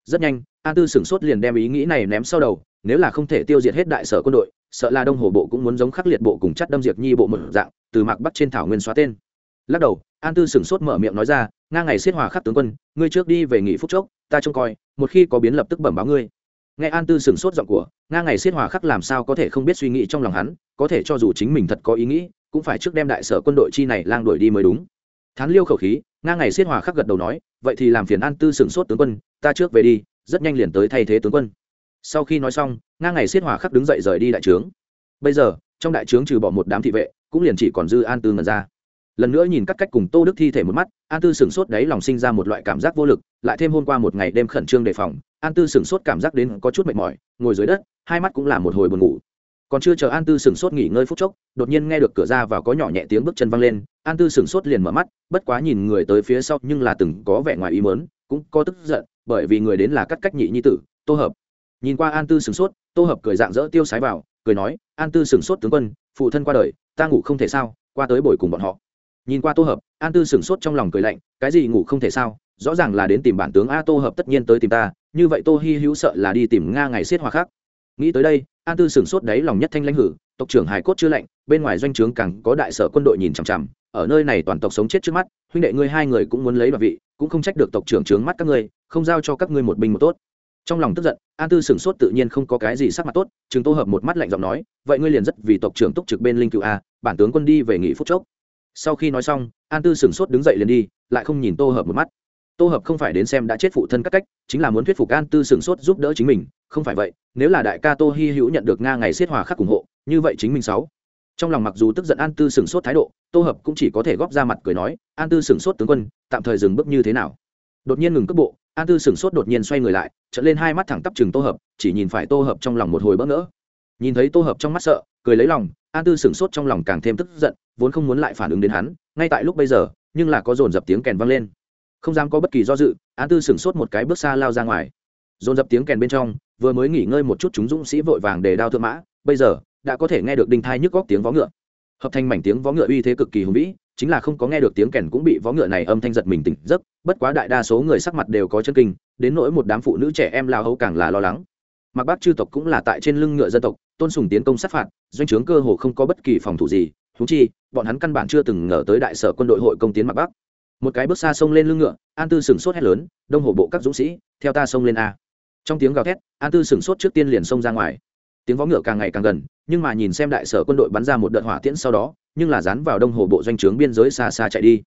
Rất nhanh an tư sửng sốt liền đem ý nghĩ này ném sau đầu, nếu là không thể tiêu diệt hết đại sở quân đội, sợ là đông hồ bộ cũng muốn giống khắc liệt bộ cùng chắt đâm diệt nhi bộ một dạng, từ mạc bắc trên thảo nguyên xóa tên. Lắc đầu an tư sửng sốt mở miệng nói ra, nga ngày xiết hòa khắc tướng quân, ngươi trước đi về nghỉ phút chốc, ta trông coi, một khi có biến lập tức bẩm báo ngươi. Nghe an tư sửng sốt giọng của, nga ngày xiết hòa khắc làm sao có thể không biết suy nghĩ trong lòng hắn, có thể cho dù chính mình thật có ý nghĩ, cũng phải trước đem đại sở quân đội chi này lang đuổi đi mới đúng. Thán liêu khẩu khí, nga ngày xiết hòa khắc gật đầu nói vậy thì làm phiền an tư sửng sốt tướng quân, ta trước về đi, rất nhanh liền tới thay thế tướng quân. Sau khi nói xong, nga ngày xiết hòa khắc đứng dậy rời đi đại trướng. Bây giờ, trong đại trướng trừ bỏ một đám thị vệ, cũng liền chỉ còn dư an tư ngần ra. Lần nữa nhìn các cách cùng tô đức thi thể một mắt, an tư sửng sốt đấy lòng sinh ra một loại cảm giác vô lực, lại thêm hôm qua một ngày đêm khẩn trương đề phòng, an tư sửng sốt cảm giác đến có chút mệt mỏi, ngồi dưới đất, hai mắt cũng là một hồi buồn ngủ. Còn chưa chờ an tư sửng sốt nghỉ ngơi phút chốc, đột nhiên nghe được cửa ra vào có nhỏ nhẹ tiếng bước chân văng lên an tư sửng sốt liền mở mắt, bất quá nhìn người tới phía sau nhưng là từng có vẻ ngoài ý mớn cũng có tức giận, bởi vì người đến là cắt cách nhị nhi tử, tô hợp. Nhìn qua an tư sửng sốt, tô hợp cười dạng dỡ tiêu sái vào, cười nói, an tư sửng sốt tướng quân, phụ thân qua đời, ta ngủ không thể sao, qua tới bồi cùng bọn họ. Nhìn qua tô hợp, an tư sửng sốt trong lòng cười lạnh, cái gì ngủ không thể sao, rõ ràng là đến tìm bản tướng a tô hợp tất nhiên tới tìm ta, như vậy tô hy hữu sợ là đi tìm nga ngày xiết hòa khác. Nghĩ tới đây, an tư sửng sốt đấy lòng nhất thanh lãnh hử, tộc trưởng hải cốt chưa lạnh, bên ngoài doanh trướng càng có đại sở quân đội nhìn chằm chằm ở nơi này toàn tộc sống chết trước mắt, huynh đệ ngươi hai người cũng muốn lấy đoạt vị, cũng không trách được tộc trưởng trướng mắt các ngươi, không giao cho các ngươi một binh một tốt. Trong lòng tức giận, an tư sửng sốt tự nhiên không có cái gì sắc mặt tốt chừng tô hợp một mắt lạnh giọng nói, vậy ngươi liền rất vì tộc trưởng túc trực bên linh cựu a, bản tướng quân đi về nghỉ phút chốc. Sau khi nói xong, an tư sửng sốt đứng dậy liền đi, lại không nhìn tô hợp một mắt. Tô hợp không phải đến xem đã chết phụ thân các cách, chính là muốn thuyết phục an tư sửng sốt giúp đỡ chính mình, không phải vậy, nếu là đại ca tô hy hữu nhận được nga ngày xiết hòa khắc ủng hộ, như vậy chính mình sáu trong lòng mặc dù tức giận an tư sửng sốt thái độ, tô hợp cũng chỉ có thể góp ra mặt cười nói, an tư sửng sốt tướng quân, tạm thời dừng bước như thế nào? Đột nhiên ngừng cước bộ, an tư sửng sốt đột nhiên xoay người lại trận lên hai mắt thẳng tắp chừng tô hợp, chỉ nhìn phải tô hợp trong lòng một hồi bỡ ngỡ. Nhìn thấy tô hợp trong mắt sợ, cười lấy lòng, an tư sửng sốt trong lòng càng thêm tức giận, vốn không muốn lại phản ứng đến hắn, ngay tại lúc bây giờ, nhưng là có dồn dập tiếng kèn vang lên. Không dám có bất kỳ do dự, an tư sửng sốt một cái bước xa lao ra ngoài. Dồn dập tiếng kèn bên trong, vừa mới nghỉ ngơi một chút chúng dũng sĩ vội vàng để đao thượng mã, bây giờ đã có thể nghe được đinh thai nhức góc tiếng vó ngựa. Hợp thành mảnh tiếng vó ngựa uy thế cực kỳ hùng vĩ, chính là không có nghe được tiếng kèn cũng bị vó ngựa này âm thanh giật mình tỉnh giấc, bất quá đại đa số người sắc mặt đều có chân kinh, đến nỗi một đám phụ nữ trẻ em lao hấu càng là lo lắng. Mặc bác chư tộc cũng là tại trên lưng ngựa dân tộc, tôn sùng tiến công sát phạt, doanh trướng cơ hồ không có bất kỳ phòng thủ gì thú chi, bọn hắn căn bản chưa từng ngờ tới đại sở quân đội hội công tiến mặc bắc một cái bước xa sông lên lưng ngựa, an tư sửng sốt hét lớn, đông hổ bộ các dũng sĩ, theo ta sông lên a. Trong tiếng gào thét, an tư sửng sốt trước tiên liền xông ra ngoài. Tiếng vó ngựa càng ngày càng gần nhưng mà nhìn xem đại sở quân đội bắn ra một đợt hỏa tiễn sau đó, nhưng là dán vào đông hồ bộ doanh trướng biên giới xa xa chạy đi.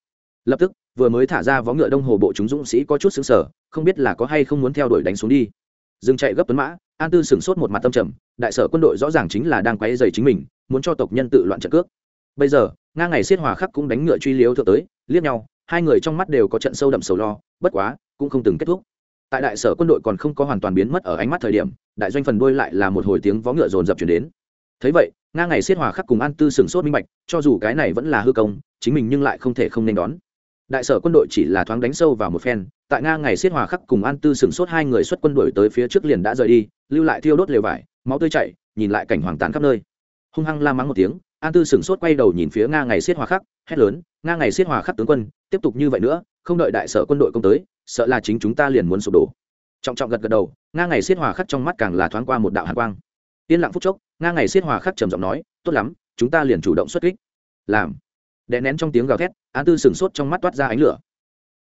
Lập tức, vừa mới thả ra vó ngựa đông hồ bộ chúng dũng sĩ có chút xứng sở không biết là có hay không muốn theo đuổi đánh xuống đi. Dừng chạy gấp tuấn mã, an tư sửng sốt một mặt tâm trầm, đại sở quân đội rõ ràng chính là đang quay dày chính mình, muốn cho tộc nhân tự loạn trận cước. Bây giờ ngang ngày xiết hòa khắc cũng đánh ngựa truy liếu thượng tới, liếc nhau, hai người trong mắt đều có trận sâu đậm sầu lo, bất quá, cũng không từng kết thúc. Tại đại sở quân đội còn không có hoàn toàn biến mất ở ánh mắt thời điểm, đại doanh phần đuôi lại là một hồi tiếng vó ngựa rồn rập chuyển đến thấy vậy ngang ngày xiết hòa khắc cùng an tư sửng sốt minh bạch, cho dù cái này vẫn là hư công, chính mình nhưng lại không thể không nên đón. Đại sở quân đội chỉ là thoáng đánh sâu vào một phen, tại nga ngày xiết hòa khắc cùng an tư sửng sốt hai người xuất quân đội tới phía trước liền đã rời đi, lưu lại thiêu đốt lều vải, máu tươi chảy, nhìn lại cảnh hoàng tàn khắp nơi. Hung hăng la mắng một tiếng, an tư sửng sốt quay đầu nhìn phía nga ngày xiết hòa khắc, hét lớn, nga ngày xiết hòa khắc tướng quân, tiếp tục như vậy nữa, không đợi đại sở quân đội công tới, sợ là chính chúng ta liền muốn sụp đổ. Trọng trọng gật gật đầu, nga ngày xiết hòa khắc trong mắt càng là thoáng qua một đạo hạ quang. Yên lặng phút chốc nga ngày xiết hòa khắc trầm giọng nói, tốt lắm, chúng ta liền chủ động xuất kích. Làm. Đè nén trong tiếng gào thét, an tư sửng sốt trong mắt toát ra ánh lửa.